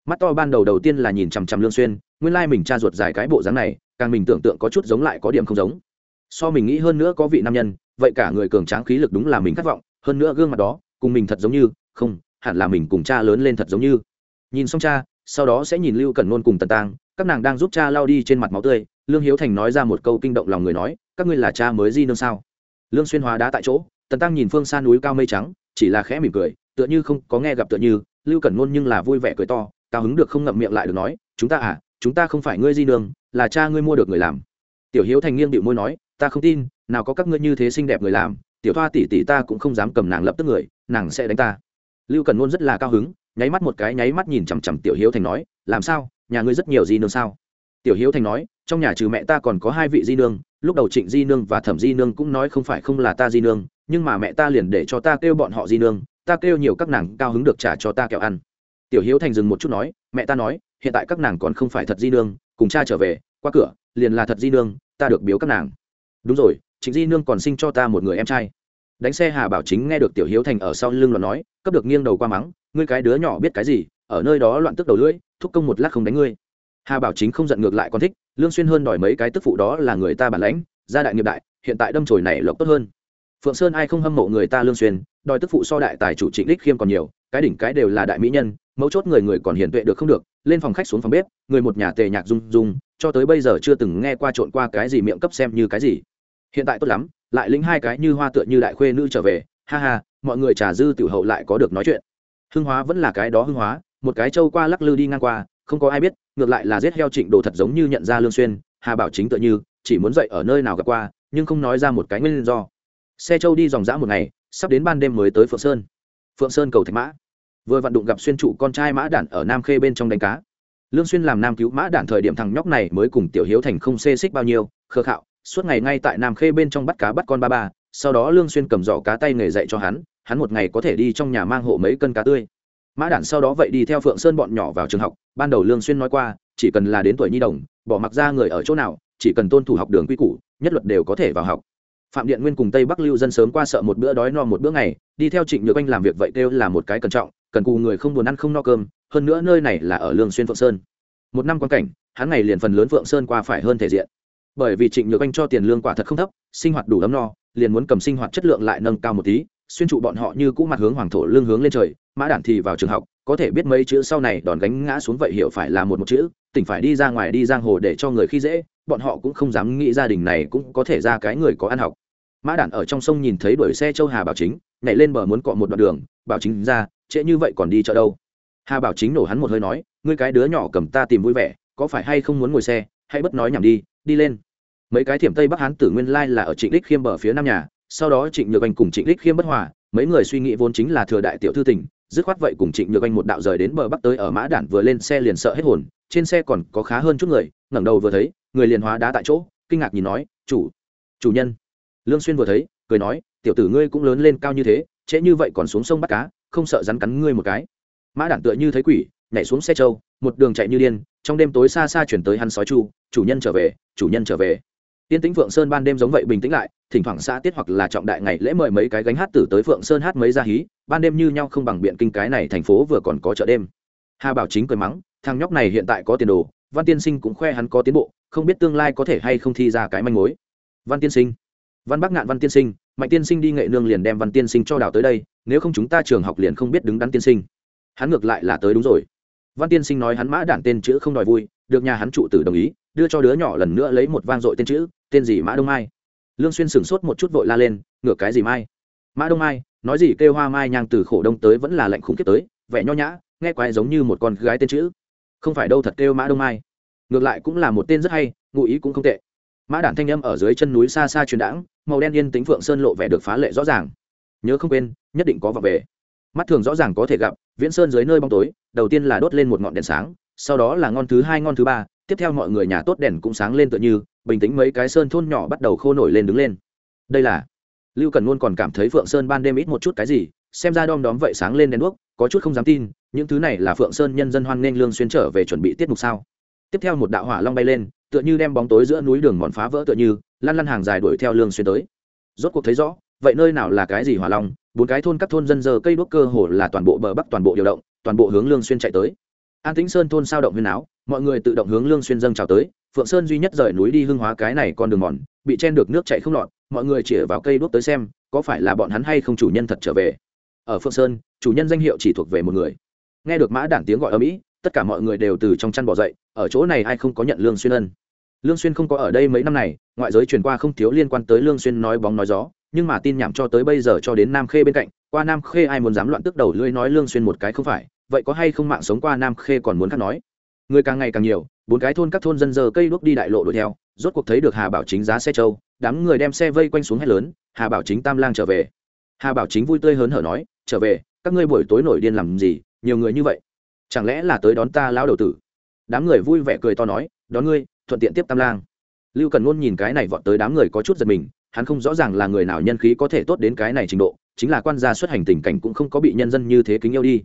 Mắt to ban đầu đầu tiên là nhìn chằm chằm lương xuyên, nguyên lai mình cha ruột dài cái bộ dáng này, càng mình tưởng tượng có chút giống lại có điểm không giống. So mình nghĩ hơn nữa có vị nam nhân, vậy cả người cường tráng khí lực đúng là mình khát vọng, hơn nữa gương mặt đó, cùng mình thật giống như, không, hẳn là mình cùng cha lớn lên thật giống như. Nhìn xong cha, sau đó sẽ nhìn lưu cẩn nôn cùng tần tang các nàng đang giúp cha lao đi trên mặt máu tươi, lương hiếu thành nói ra một câu kinh động lòng người nói, các ngươi là cha mới di nương sao? Lương xuyên hóa đá tại chỗ, tần tăng nhìn phương xa núi cao mây trắng, chỉ là khẽ mỉm cười, tựa như không có nghe gặp tựa như, lưu cẩn ngôn nhưng là vui vẻ cười to, cao hứng được không ngậm miệng lại được nói, chúng ta à chúng ta không phải ngươi di nương, là cha ngươi mua được người làm. Tiểu hiếu thành nghiêng điệu môi nói, ta không tin, nào có các ngươi như thế xinh đẹp người làm, tiểu thoa tỷ tỷ ta cũng không dám cầm nàng lập tức người, nàng sẽ đánh ta. Lưu cẩn ngôn rất là cao hứng, nháy mắt một cái, nháy mắt nhìn chằm chằm tiểu hiếu thành nói, làm sao nhà ngươi rất nhiều di nương sao? Tiểu hiếu thành nói, trong nhà trừ mẹ ta còn có hai vị di nương, lúc đầu trịnh di nương và thẩm di nương cũng nói không phải không là ta di nương, nhưng mà mẹ ta liền để cho ta kêu bọn họ di nương, ta kêu nhiều các nàng cao hứng được trả cho ta kẹo ăn. Tiểu hiếu thành dừng một chút nói, mẹ ta nói, hiện tại các nàng còn không phải thật di nương, cùng cha trở về, qua cửa, liền là thật di nương, ta được biếu các nàng. Đúng rồi, trịnh di nương còn sinh cho ta một người em trai. Đánh xe hà bảo chính nghe được tiểu hiếu thành ở sau lưng loạn nói, cấp được nghiêng đầu qua mắng, ngươi cái đứa nhỏ biết cái gì, ở nơi đó loạn tức đầu lưỡi thúc công một lát không đánh ngươi. Hà bảo chính không giận ngược lại còn thích, lương xuyên hơn đòi mấy cái tức phụ đó là người ta bản lãnh, gia đại nghiệp đại, hiện tại đâm chồi này lộc tốt hơn. Phượng sơn ai không hâm mộ người ta lương xuyên, đòi tức phụ so đại tài chủ trịnh đích khiêm còn nhiều, cái đỉnh cái đều là đại mỹ nhân, mấu chốt người người còn hiền tuệ được không được, lên phòng khách xuống phòng bếp, người một nhà tề nhạc rung rung, cho tới bây giờ chưa từng nghe qua trộn qua cái gì miệng cấp xem như cái gì. Hiện tại tốt lắm, lại lĩnh hai cái như hoa tựa như đại khuê nữ trở về, ha ha, mọi người trà dư tiểu hậu lại có được nói chuyện. Hưng hóa vẫn là cái đó hưng hóa một cái châu qua lắc lư đi ngang qua, không có ai biết, ngược lại là giết heo trịnh đồ thật giống như nhận ra lương xuyên, hà bảo chính tựa như, chỉ muốn dậy ở nơi nào gặp qua, nhưng không nói ra một cái nguyên do. Xe châu đi dòng dã một ngày, sắp đến ban đêm mới tới phượng sơn. Phượng sơn cầu thạch mã. Vừa vận đụng gặp xuyên trụ con trai mã đản ở nam khê bên trong đánh cá. Lương xuyên làm nam cứu mã đản thời điểm thằng nhóc này mới cùng tiểu hiếu thành không xê xích bao nhiêu, khờ khạo, suốt ngày ngay tại nam khê bên trong bắt cá bắt con ba ba, sau đó lương xuyên cầm giỏ cá tay nghề dạy cho hắn hắn một ngày có thể đi trong nhà mang hộ mấy cân cá tươi mã đản sau đó vậy đi theo phượng sơn bọn nhỏ vào trường học, ban đầu lương xuyên nói qua, chỉ cần là đến tuổi nhi đồng, bỏ mặc ra người ở chỗ nào, chỉ cần tôn thủ học đường quy củ, nhất luật đều có thể vào học. Phạm điện nguyên cùng tây bắc lưu dân sớm qua sợ một bữa đói no một bữa ngày, đi theo trịnh nhược anh làm việc vậy kêu là một cái cẩn trọng, cần cù người không buồn ăn không no cơm, hơn nữa nơi này là ở lương xuyên phượng sơn. Một năm quan cảnh, hắn ngày liền phần lớn phượng sơn qua phải hơn thể diện. Bởi vì trịnh nhược anh cho tiền lương quả thật không thấp, sinh hoạt đủ ấm no, liền muốn cầm sinh hoạt chất lượng lại nâng cao một tí, xuyên trụ bọn họ như cũ mặt hướng hoàng thổ lương hướng lên trời mã đản thì vào trường học, có thể biết mấy chữ sau này đòn gánh ngã xuống vậy hiểu phải là một một chữ, tỉnh phải đi ra ngoài đi giang hồ để cho người khi dễ, bọn họ cũng không dám nghĩ gia đình này cũng có thể ra cái người có ăn học. Mã đản ở trong sông nhìn thấy đuổi xe châu hà bảo chính, nhảy lên bờ muốn cọ một đoạn đường, bảo chính ra, trễ như vậy còn đi chợ đâu? Hà bảo chính nổ hắn một hơi nói, ngươi cái đứa nhỏ cầm ta tìm vui vẻ, có phải hay không muốn ngồi xe, hãy bất nói nhảm đi đi lên. Mấy cái thiểm tây bắc hán tử nguyên lai là ở trịnh đích khiêm bờ phía nam nhà, sau đó trịnh nhược anh cùng trịnh đích khiêm bất hòa, mấy người suy nghĩ vốn chính là thừa đại tiểu thư tỉnh dứt khoát vậy cùng trịnh nhược anh một đạo rời đến bờ bắc tới ở mã đản vừa lên xe liền sợ hết hồn, trên xe còn có khá hơn chút người, ngẩng đầu vừa thấy, người liền hóa đá tại chỗ, kinh ngạc nhìn nói, chủ chủ nhân. Lương xuyên vừa thấy, cười nói, tiểu tử ngươi cũng lớn lên cao như thế, trễ như vậy còn xuống sông bắt cá, không sợ rắn cắn ngươi một cái. Mã đản tựa như thấy quỷ, nhảy xuống xe trâu, một đường chạy như điên, trong đêm tối xa xa chuyển tới hắn sói chu, chủ nhân trở về, chủ nhân trở về. Tiên tĩnh vượng sơn ban đêm giống vậy bình tĩnh lại thỉnh thoảng xã tiết hoặc là trọng đại ngày lễ mời mấy cái gánh hát tử tới phượng sơn hát mấy gia hí, ban đêm như nhau không bằng biện kinh cái này thành phố vừa còn có chợ đêm. Hà bảo chính cười mắng, thằng nhóc này hiện tại có tiền đồ, văn tiên sinh cũng khoe hắn có tiến bộ, không biết tương lai có thể hay không thi ra cái manh mối. Văn tiên sinh. Văn bắc ngạn văn tiên sinh, mạnh tiên sinh đi nghệ nương liền đem văn tiên sinh cho đào tới đây, nếu không chúng ta trường học liền không biết đứng đắn tiên sinh. Hắn ngược lại là tới đúng rồi. Văn tiên sinh nói hắn mã đản tên chữ không đòi vui, được nhà hắn trụ tử đồng ý, đưa cho đứa nhỏ lần nữa lấy một vang dội tên chữ, tên gì mã đông mai? Lương xuyên sửng sốt một chút vội la lên ngược cái gì mai? Mã đông mai, nói gì kêu hoa mai nhang từ khổ đông tới vẫn là lạnh khủng khiếp tới, vẻ nho nhã, nghe quái giống như một con gái tên chữ. Không phải đâu thật kêu mã đông mai. Ngược lại cũng là một tên rất hay, ngụ ý cũng không tệ. Mã đản thanh âm ở dưới chân núi xa xa truyền đãng, màu đen yên tính phượng sơn lộ vẻ được phá lệ rõ ràng. Nhớ không quên, nhất định có vào về. Mắt thường rõ ràng có thể gặp, viễn sơn dưới nơi bóng tối, đầu tiên là đốt lên một ngọn đèn sáng, sau đó là ngon thứ hai, ngon thứ ba, tiếp theo mọi người nhà tốt đèn cũng sáng lên tựa như bình tĩnh mấy cái sơn thôn nhỏ bắt đầu khô nổi lên đứng lên. Đây là lưu cần luôn còn cảm thấy phượng sơn ban đêm ít một chút cái gì, xem ra đom đóm vậy sáng lên đèn đuốc, có chút không dám tin, những thứ này là phượng sơn nhân dân hoan nghênh lương xuyên trở về chuẩn bị tiết mục sao. Tiếp theo một đạo hỏa long bay lên, tựa như đem bóng tối giữa núi đường mòn phá vỡ tựa như, lăn lăn hàng dài đuổi theo lương xuyên tới. Rốt cuộc thấy rõ, vậy nơi nào là cái gì hỏa long, bốn cái thôn các thôn dân giờ cây đuốc cơ hồ là toàn bộ bờ bắc toàn bộ điều động, toàn bộ hướng lương xuyên chạy tới. An tĩnh sơn thôn sao động huyên áo, mọi người tự động hướng lương xuyên dâng chào tới phượng sơn duy nhất rời núi đi hưng hóa cái này con đường mòn, bị chen được nước chảy không lọt, mọi người chỉ vào cây đuốc tới xem, có phải là bọn hắn hay không chủ nhân thật trở về. Ở phượng sơn, chủ nhân danh hiệu chỉ thuộc về một người. Nghe được mã đản tiếng gọi ở mỹ, tất cả mọi người đều từ trong chăn bỏ dậy, ở chỗ này ai không có nhận lương xuyên ân. Lương xuyên không có ở đây mấy năm này, ngoại giới truyền qua không thiếu liên quan tới lương xuyên nói bóng nói gió, nhưng mà tin nhảm cho tới bây giờ cho đến nam khê bên cạnh, qua nam khê ai muốn dám loạn tức đầu lưỡi nói lương xuyên một cái không phải, vậy có hay không mạng sống qua nam khê còn muốn khác nói người càng ngày càng nhiều bốn cái thôn các thôn dân giờ cây đuốc đi đại lộ đuổi theo rốt cuộc thấy được hà bảo chính giá xe trâu, đám người đem xe vây quanh xuống hết lớn hà bảo chính tam lang trở về. Hà bảo chính vui tươi hớn hở nói trở về các ngươi buổi tối nổi điên làm gì nhiều người như vậy? Chẳng lẽ là tới đón ta lão đầu tử? Đám người vui vẻ cười to nói đón ngươi thuận tiện tiếp tam lang. Lưu cần ngôn nhìn cái này vọt tới đám người có chút giật mình hắn không rõ ràng là người nào nhân khí có thể tốt đến cái này trình độ chính là quan gia xuất hành tình cảnh cũng không có bị nhân dân như thế kính yêu đi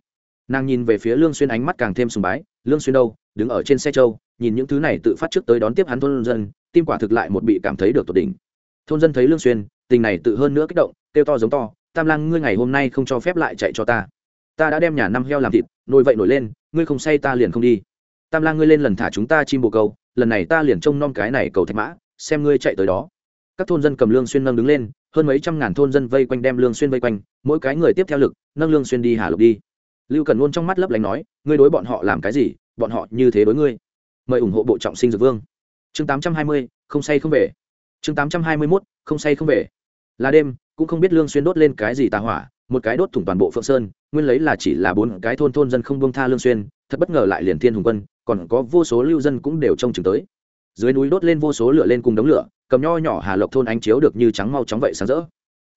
nàng nhìn về phía lương xuyên ánh mắt càng thêm sùng bái, lương xuyên đâu, đứng ở trên xe châu, nhìn những thứ này tự phát trước tới đón tiếp hắn thôn dân, tim quả thực lại một bị cảm thấy được tột đỉnh. Thôn dân thấy lương xuyên, tình này tự hơn nữa kích động, kêu to giống to, tam lang, ngươi ngày hôm nay không cho phép lại chạy cho ta. Ta đã đem nhà năm heo làm thịt, nồi vậy nổi lên, ngươi không say ta liền không đi. Tam lang, ngươi lên lần thả chúng ta chim bồ câu, lần này ta liền trông nom cái này cầu thạch mã, xem ngươi chạy tới đó. Các thôn dân cầm lương xuyên nâng đứng lên, hơn mấy trăm ngàn thôn dân vây quanh đem lương xuyên vây quanh, mỗi cái người tiếp theo lực, nâng lương xuyên đi hà lục đi lưu cần luôn trong mắt lấp lánh nói ngươi đối bọn họ làm cái gì? Bọn họ như thế đối ngươi. Mời ủng hộ bộ trọng sinh dược vương. Chương 820, không say không về. Chương 821, không say không về. Là đêm cũng không biết lương xuyên đốt lên cái gì tà hỏa một cái đốt thủng toàn bộ phượng sơn nguyên lấy là chỉ là bốn cái thôn thôn dân không buông tha lương xuyên thật bất ngờ lại liền thiên hùng quân còn có vô số lưu dân cũng đều trông chừng tới. Dưới núi đốt lên vô số lửa lên cùng đống lửa cầm nho nhỏ hà lộc thôn ánh chiếu được như trắng mau chóng vậy sáng rỡ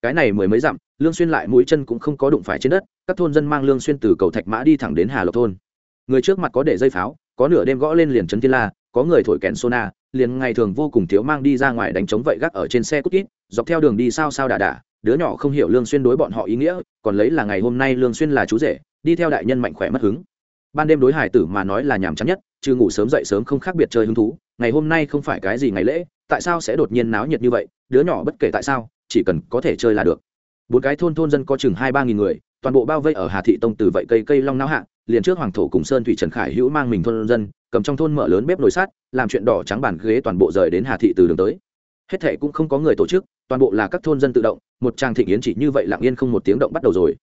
cái này mười mấy dặm, lương xuyên lại mũi chân cũng không có đụng phải trên đất, các thôn dân mang lương xuyên từ cầu thạch mã đi thẳng đến hà lộc thôn. Người trước mặt có để dây pháo, có nửa đêm gõ lên liền chấn thiên la, có người thổi kèn sona, liền ngày thường vô cùng thiếu mang đi ra ngoài đánh chống vậy gác ở trên xe cút kít, dọc theo đường đi sao sao đà đà, đứa nhỏ không hiểu lương xuyên đối bọn họ ý nghĩa, còn lấy là ngày hôm nay lương xuyên là chú rể, đi theo đại nhân mạnh khỏe mất hứng. Ban đêm đối hải tử mà nói là nhàm chán nhất, trừ ngủ sớm dậy sớm không khác biệt chơi hứng thú, ngày hôm nay không phải cái gì ngày lễ, tại sao sẽ đột nhiên náo nhiệt như vậy, đứa nhỏ bất kể tại sao chỉ cần có thể chơi là được. Bốn cái thôn thôn dân có chừng hai ba nghìn người, toàn bộ bao vây ở hà thị tông từ vậy cây cây long não hạ, liền trước hoàng thổ cùng sơn thủy trần khải hữu mang mình thôn dân, cầm trong thôn mở lớn bếp nồi sát làm chuyện đỏ trắng bàn ghế toàn bộ rời đến hà thị từ đường tới. Hết thệ cũng không có người tổ chức, toàn bộ là các thôn dân tự động, một trang thịnh yến chỉ như vậy lặng yên không một tiếng động bắt đầu rồi.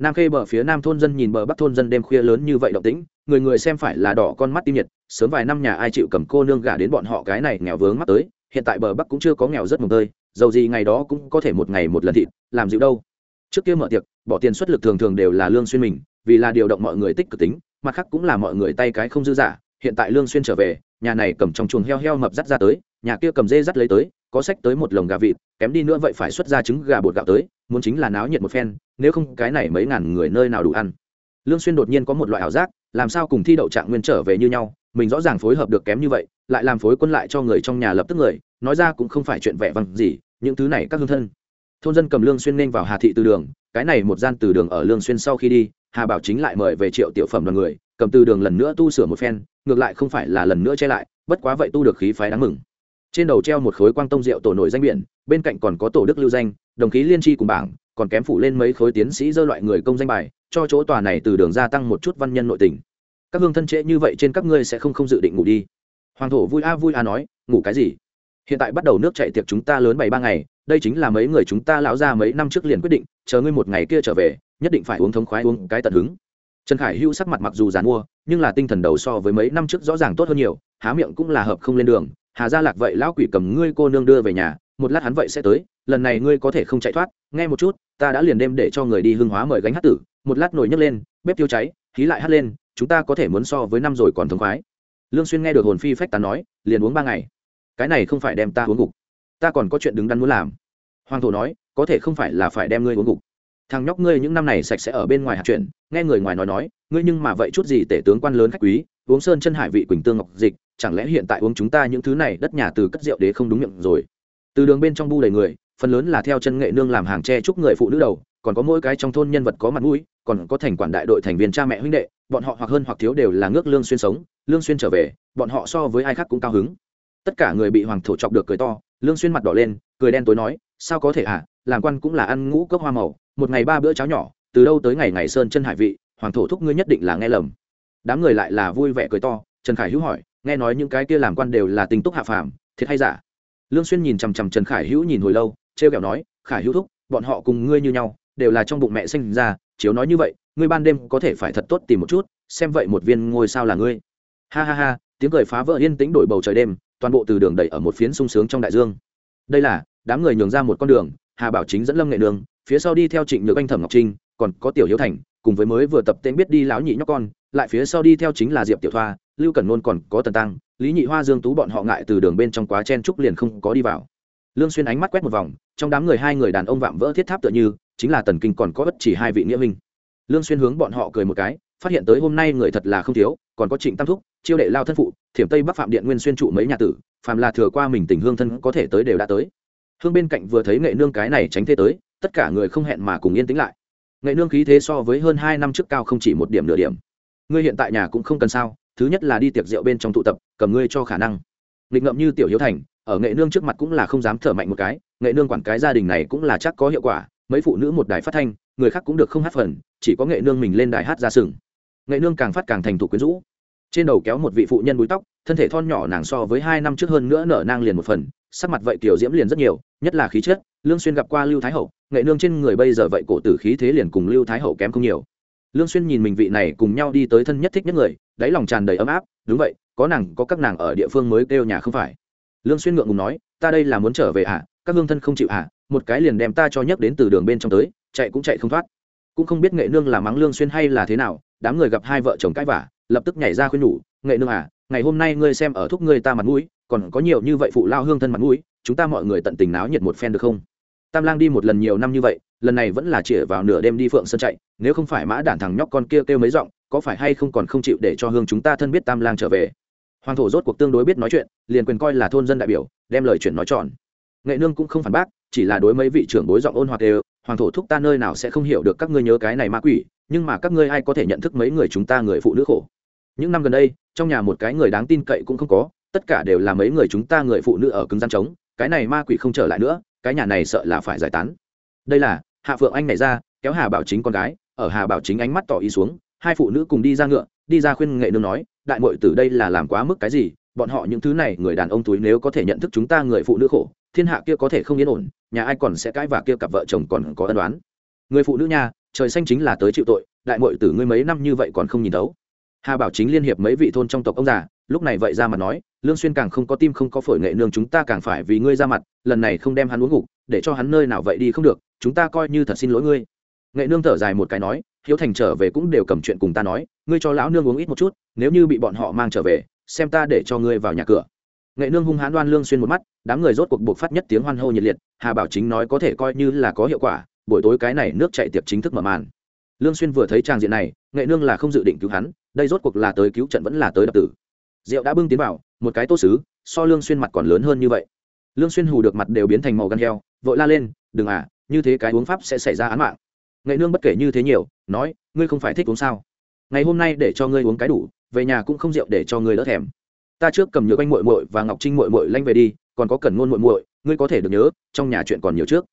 Nam khê bờ phía nam thôn dân nhìn bờ bắc thôn dân đêm khuya lớn như vậy động tĩnh, người người xem phải là đỏ con mắt tim nhiệt, sớm vài năm nhà ai chịu cầm cô nương gả đến bọn họ cái này nghèo vướng mắt tới, hiện tại bờ bắc cũng chưa có nghèo rất mồng tơi dầu gì ngày đó cũng có thể một ngày một lần thịt, làm dịu đâu. Trước kia mở tiệc, bỏ tiền xuất lực thường thường đều là lương xuyên mình, vì là điều động mọi người tích cực tính, mặt khác cũng là mọi người tay cái không dư giả, hiện tại lương xuyên trở về, nhà này cầm trong chuồng heo heo mập dắt ra tới, nhà kia cầm dê dắt lấy tới, có sách tới một lồng gà vịt, kém đi nữa vậy phải xuất ra trứng gà bột gạo tới, muốn chính là náo nhiệt một phen, nếu không cái này mấy ngàn người nơi nào đủ ăn. Lương xuyên đột nhiên có một loại ảo giác, làm sao cùng thi đậu trạng nguyên trở về như nhau, mình rõ ràng phối hợp được kém như vậy, lại làm phối quân lại cho người trong nhà lập tức người, nói ra cũng không phải chuyện vẻ vang gì những thứ này các hương thân. Thôn dân cầm lương xuyên nên vào hà thị từ đường, cái này một gian từ đường ở lương xuyên sau khi đi, hà bảo chính lại mời về triệu tiểu phẩm đoàn người, cầm từ đường lần nữa tu sửa một phen, ngược lại không phải là lần nữa che lại, bất quá vậy tu được khí phái đáng mừng. Trên đầu treo một khối quang tông rượu tổ nổi danh biển, bên cạnh còn có tổ đức lưu danh, đồng khí liên tri cùng bảng, còn kém phủ lên mấy khối tiến sĩ dơ loại người công danh bài, cho chỗ tòa này từ đường gia tăng một chút văn nhân nội tình. Các hương thân trễ như vậy trên các ngươi sẽ không không dự định ngủ đi. Hoàng thổ vui a vui a nói, ngủ cái gì? Hiện tại bắt đầu nước chạy tiệc chúng ta lớn bảy ba ngày, đây chính là mấy người chúng ta lão ra mấy năm trước liền quyết định, chờ ngươi một ngày kia trở về, nhất định phải uống thống khoái uống cái tận hứng. Trần khải hữu sắc mặt mặc dù dàn mua nhưng là tinh thần đầu so với mấy năm trước rõ ràng tốt hơn nhiều, há miệng cũng là hợp không lên đường. Hà gia lạc vậy lão quỷ cầm ngươi cô nương đưa về nhà, một lát hắn vậy sẽ tới, lần này ngươi có thể không chạy thoát, nghe một chút, ta đã liền đêm để cho người đi hương hóa mời gánh hát tử, một lát nổi nhấc lên, bếp tiêu cháy khí lại hát lên, chúng ta có thể muốn so với năm rồi còn thống khoái. Lương xuyên nghe được hồn phi phách tán nói, liền uống ba ngày cái này không phải đem ta uống gục. Ta còn có chuyện đứng đắn muốn làm. Hoàng thổ nói, có thể không phải là phải đem ngươi uống gục. Thằng nhóc ngươi những năm này sạch sẽ ở bên ngoài hạt chuyện, nghe người ngoài nói nói, ngươi nhưng mà vậy chút gì tể tướng quan lớn khách quý, uống sơn chân hải vị quỳnh tương ngọc dịch, chẳng lẽ hiện tại uống chúng ta những thứ này đất nhà từ cất rượu đế không đúng miệng rồi? Từ đường bên trong bu đầy người, phần lớn là theo chân nghệ nương làm hàng tre chúc người phụ nữ đầu, còn có mỗi cái trong thôn nhân vật có mặt mũi, còn có thành quản đại đội thành viên cha mẹ huynh đệ, bọn họ hoặc hơn hoặc thiếu đều là ngước lương xuyên sống, lương xuyên trở về, bọn họ so với ai khác cũng cao hứng tất cả người bị hoàng thổ chọc được cười to, lương xuyên mặt đỏ lên, cười đen tối nói, sao có thể à làm quan cũng là ăn ngũ cốc hoa màu, một ngày ba bữa cháo nhỏ, từ đâu tới ngày ngày sơn chân hải vị, hoàng thổ thúc ngươi nhất định là nghe lầm. Đám người lại là vui vẻ cười to, trần khải hữu hỏi, nghe nói những cái kia làm quan đều là tình túc hạ phàm, thiệt hay giả? Lương xuyên nhìn chằm chằm trần khải hữu nhìn hồi lâu treo kẹo nói, khải hữu thúc, bọn họ cùng ngươi như nhau, đều là trong bụng mẹ sinh ra, chiếu nói như vậy, ngươi ban đêm có thể phải thật tốt tìm một chút, xem vậy một viên ngôi sao là ngươi. Ha ha ha, tiếng cười phá vỡ yên tĩnh đổi bầu trời đêm toàn bộ từ đường đẩy ở một phiến sung sướng trong đại dương. Đây là, đám người nhường ra một con đường, hà bảo chính dẫn lâm nghệ đường, phía sau đi theo trịnh nhược anh thẩm ngọc trinh, còn có tiểu hiếu thành, cùng với mới vừa tập tên biết đi lão nhị nhóc con, lại phía sau đi theo chính là diệp tiểu thoa, lưu cẩn nôn còn có tần tăng, lý nhị hoa, dương tú bọn họ ngại từ đường bên trong quá chen trúc liền không có đi vào. Lương xuyên ánh mắt quét một vòng, trong đám người hai người đàn ông vạm vỡ thiết tháp tựa như, chính là tần kinh còn có bất chỉ hai vị nghĩa minh lương xuyên hướng bọn họ cười một cái phát hiện tới hôm nay người thật là không thiếu, còn có trịnh tam thúc, chiêu đệ lao thân phụ, thiểm tây bắc phạm điện nguyên xuyên trụ mấy nhà tử, phàm là thừa qua mình tình hương thân có thể tới đều đã tới. Hương bên cạnh vừa thấy nghệ nương cái này tránh thế tới, tất cả người không hẹn mà cùng yên tĩnh lại. Nghệ nương khí thế so với hơn hai năm trước cao không chỉ một điểm nửa điểm. Ngươi hiện tại nhà cũng không cần sao, thứ nhất là đi tiệc rượu bên trong tụ tập, cầm ngươi cho khả năng. Nghịch ngậm như tiểu hiếu thành, ở nghệ nương trước mặt cũng là không dám thở mạnh một cái, nghệ nương quản cái gia đình này cũng là chắc có hiệu quả, mấy phụ nữ một đài phát thanh, người khác cũng được không hát phần, chỉ có nghệ nương mình lên đài hát ra sừng nghệ nương càng phát càng thành thục quyến rũ. Trên đầu kéo một vị phụ nhân búi tóc, thân thể thon nhỏ nàng so với hai năm trước hơn nữa nở nang liền một phần, sắc mặt vậy tiểu diễm liền rất nhiều, nhất là khí chất, lương xuyên gặp qua lưu thái hậu, nghệ nương trên người bây giờ vậy cổ tử khí thế liền cùng lưu thái hậu kém không nhiều. Lương xuyên nhìn mình vị này cùng nhau đi tới thân nhất thích nhất người, đáy lòng tràn đầy ấm áp, đúng vậy, có nàng, có các nàng ở địa phương mới kêu nhà không phải. Lương xuyên ngượng ngùng nói, ta đây là muốn trở về à các hương thân không chịu à một cái liền đem ta cho nhấc đến từ đường bên trong tới, chạy cũng chạy không thoát. Cũng không biết nghệ nương là mắng lương xuyên hay là thế nào đám người gặp hai vợ chồng cãi vả lập tức nhảy ra khuyên nhủ, nghệ nương à ngày hôm nay ngươi xem ở thúc ngươi ta mặt mũi, còn có nhiều như vậy phụ lao hương thân mặt mũi, chúng ta mọi người tận tình náo nhiệt một phen được không? Tam lang đi một lần nhiều năm như vậy, lần này vẫn là chĩa vào nửa đêm đi phượng sơn chạy, nếu không phải mã đản thằng nhóc con kia kêu mấy giọng, có phải hay không còn không chịu để cho hương chúng ta thân biết tam lang trở về? Hoàng thổ rốt cuộc tương đối biết nói chuyện, liền quyền coi là thôn dân đại biểu, đem lời chuyện nói tròn nghệ nương cũng không phản bác, chỉ là đối mấy vị trưởng bối giọng ôn hoặc đều hoàng thổ thúc ta nơi nào sẽ không hiểu được các ngươi nhớ cái này ma quỷ nhưng mà các ngươi ai có thể nhận thức mấy người chúng ta người phụ nữ khổ? Những năm gần đây, trong nhà một cái người đáng tin cậy cũng không có, tất cả đều là mấy người chúng ta người phụ nữ ở cứng gian trống, cái này ma quỷ không trở lại nữa, cái nhà này sợ là phải giải tán. Đây là, hạ phượng anh này ra, kéo hà bảo chính con gái, ở hà bảo chính ánh mắt tỏ ý xuống, hai phụ nữ cùng đi ra ngựa, đi ra khuyên nghệ nương nói, đại mội từ đây là làm quá mức cái gì, bọn họ những thứ này, người đàn ông túi nếu có thể nhận thức chúng ta người phụ nữ khổ, thiên hạ kia có thể không yên ổn, nhà ai còn sẽ cãi và kia cặp vợ chồng còn có ân đoán người phụ nữ nha trời xanh chính là tới chịu tội, đại mội tử ngươi mấy năm như vậy còn không nhìn đấu hà bảo chính liên hiệp mấy vị thôn trong tộc ông già, lúc này vậy ra mặt nói, lương xuyên càng không có tim không có phổi nghệ nương chúng ta càng phải vì ngươi ra mặt, lần này không đem hắn uống ngục, để cho hắn nơi nào vậy đi không được, chúng ta coi như thật xin lỗi ngươi. Nghệ nương thở dài một cái nói, hiếu thành trở về cũng đều cầm chuyện cùng ta nói, ngươi cho lão nương uống ít một chút, nếu như bị bọn họ mang trở về, xem ta để cho ngươi vào nhà cửa. Nghệ nương hung hãn đoan lương xuyên một mắt, đám người rốt cuộc buộc phát nhất tiếng hoan hô nhiệt liệt, hà bảo chính nói có thể coi như là có hiệu quả buổi tối cái này nước chạy tiệc chính thức mở màn. Lương xuyên vừa thấy trang diện này, nghệ nương là không dự định cứu hắn, đây rốt cuộc là tới cứu trận vẫn là tới đập tử. Rượu đã bưng tiến vào, một cái tô sứ, so lương xuyên mặt còn lớn hơn như vậy. Lương xuyên hù được mặt đều biến thành màu gan heo, vội la lên, đừng à như thế cái uống pháp sẽ xảy ra án mạng. Nghệ nương bất kể như thế nhiều, nói, ngươi không phải thích uống sao? Ngày hôm nay để cho ngươi uống cái đủ, về nhà cũng không rượu để cho ngươi đỡ thèm. Ta trước cầm nhựa anh muội muội và ngọc trinh muội muội lanh về đi, còn có cần ngôn muội muội, ngươi có thể được nhớ, trong nhà chuyện còn nhiều trước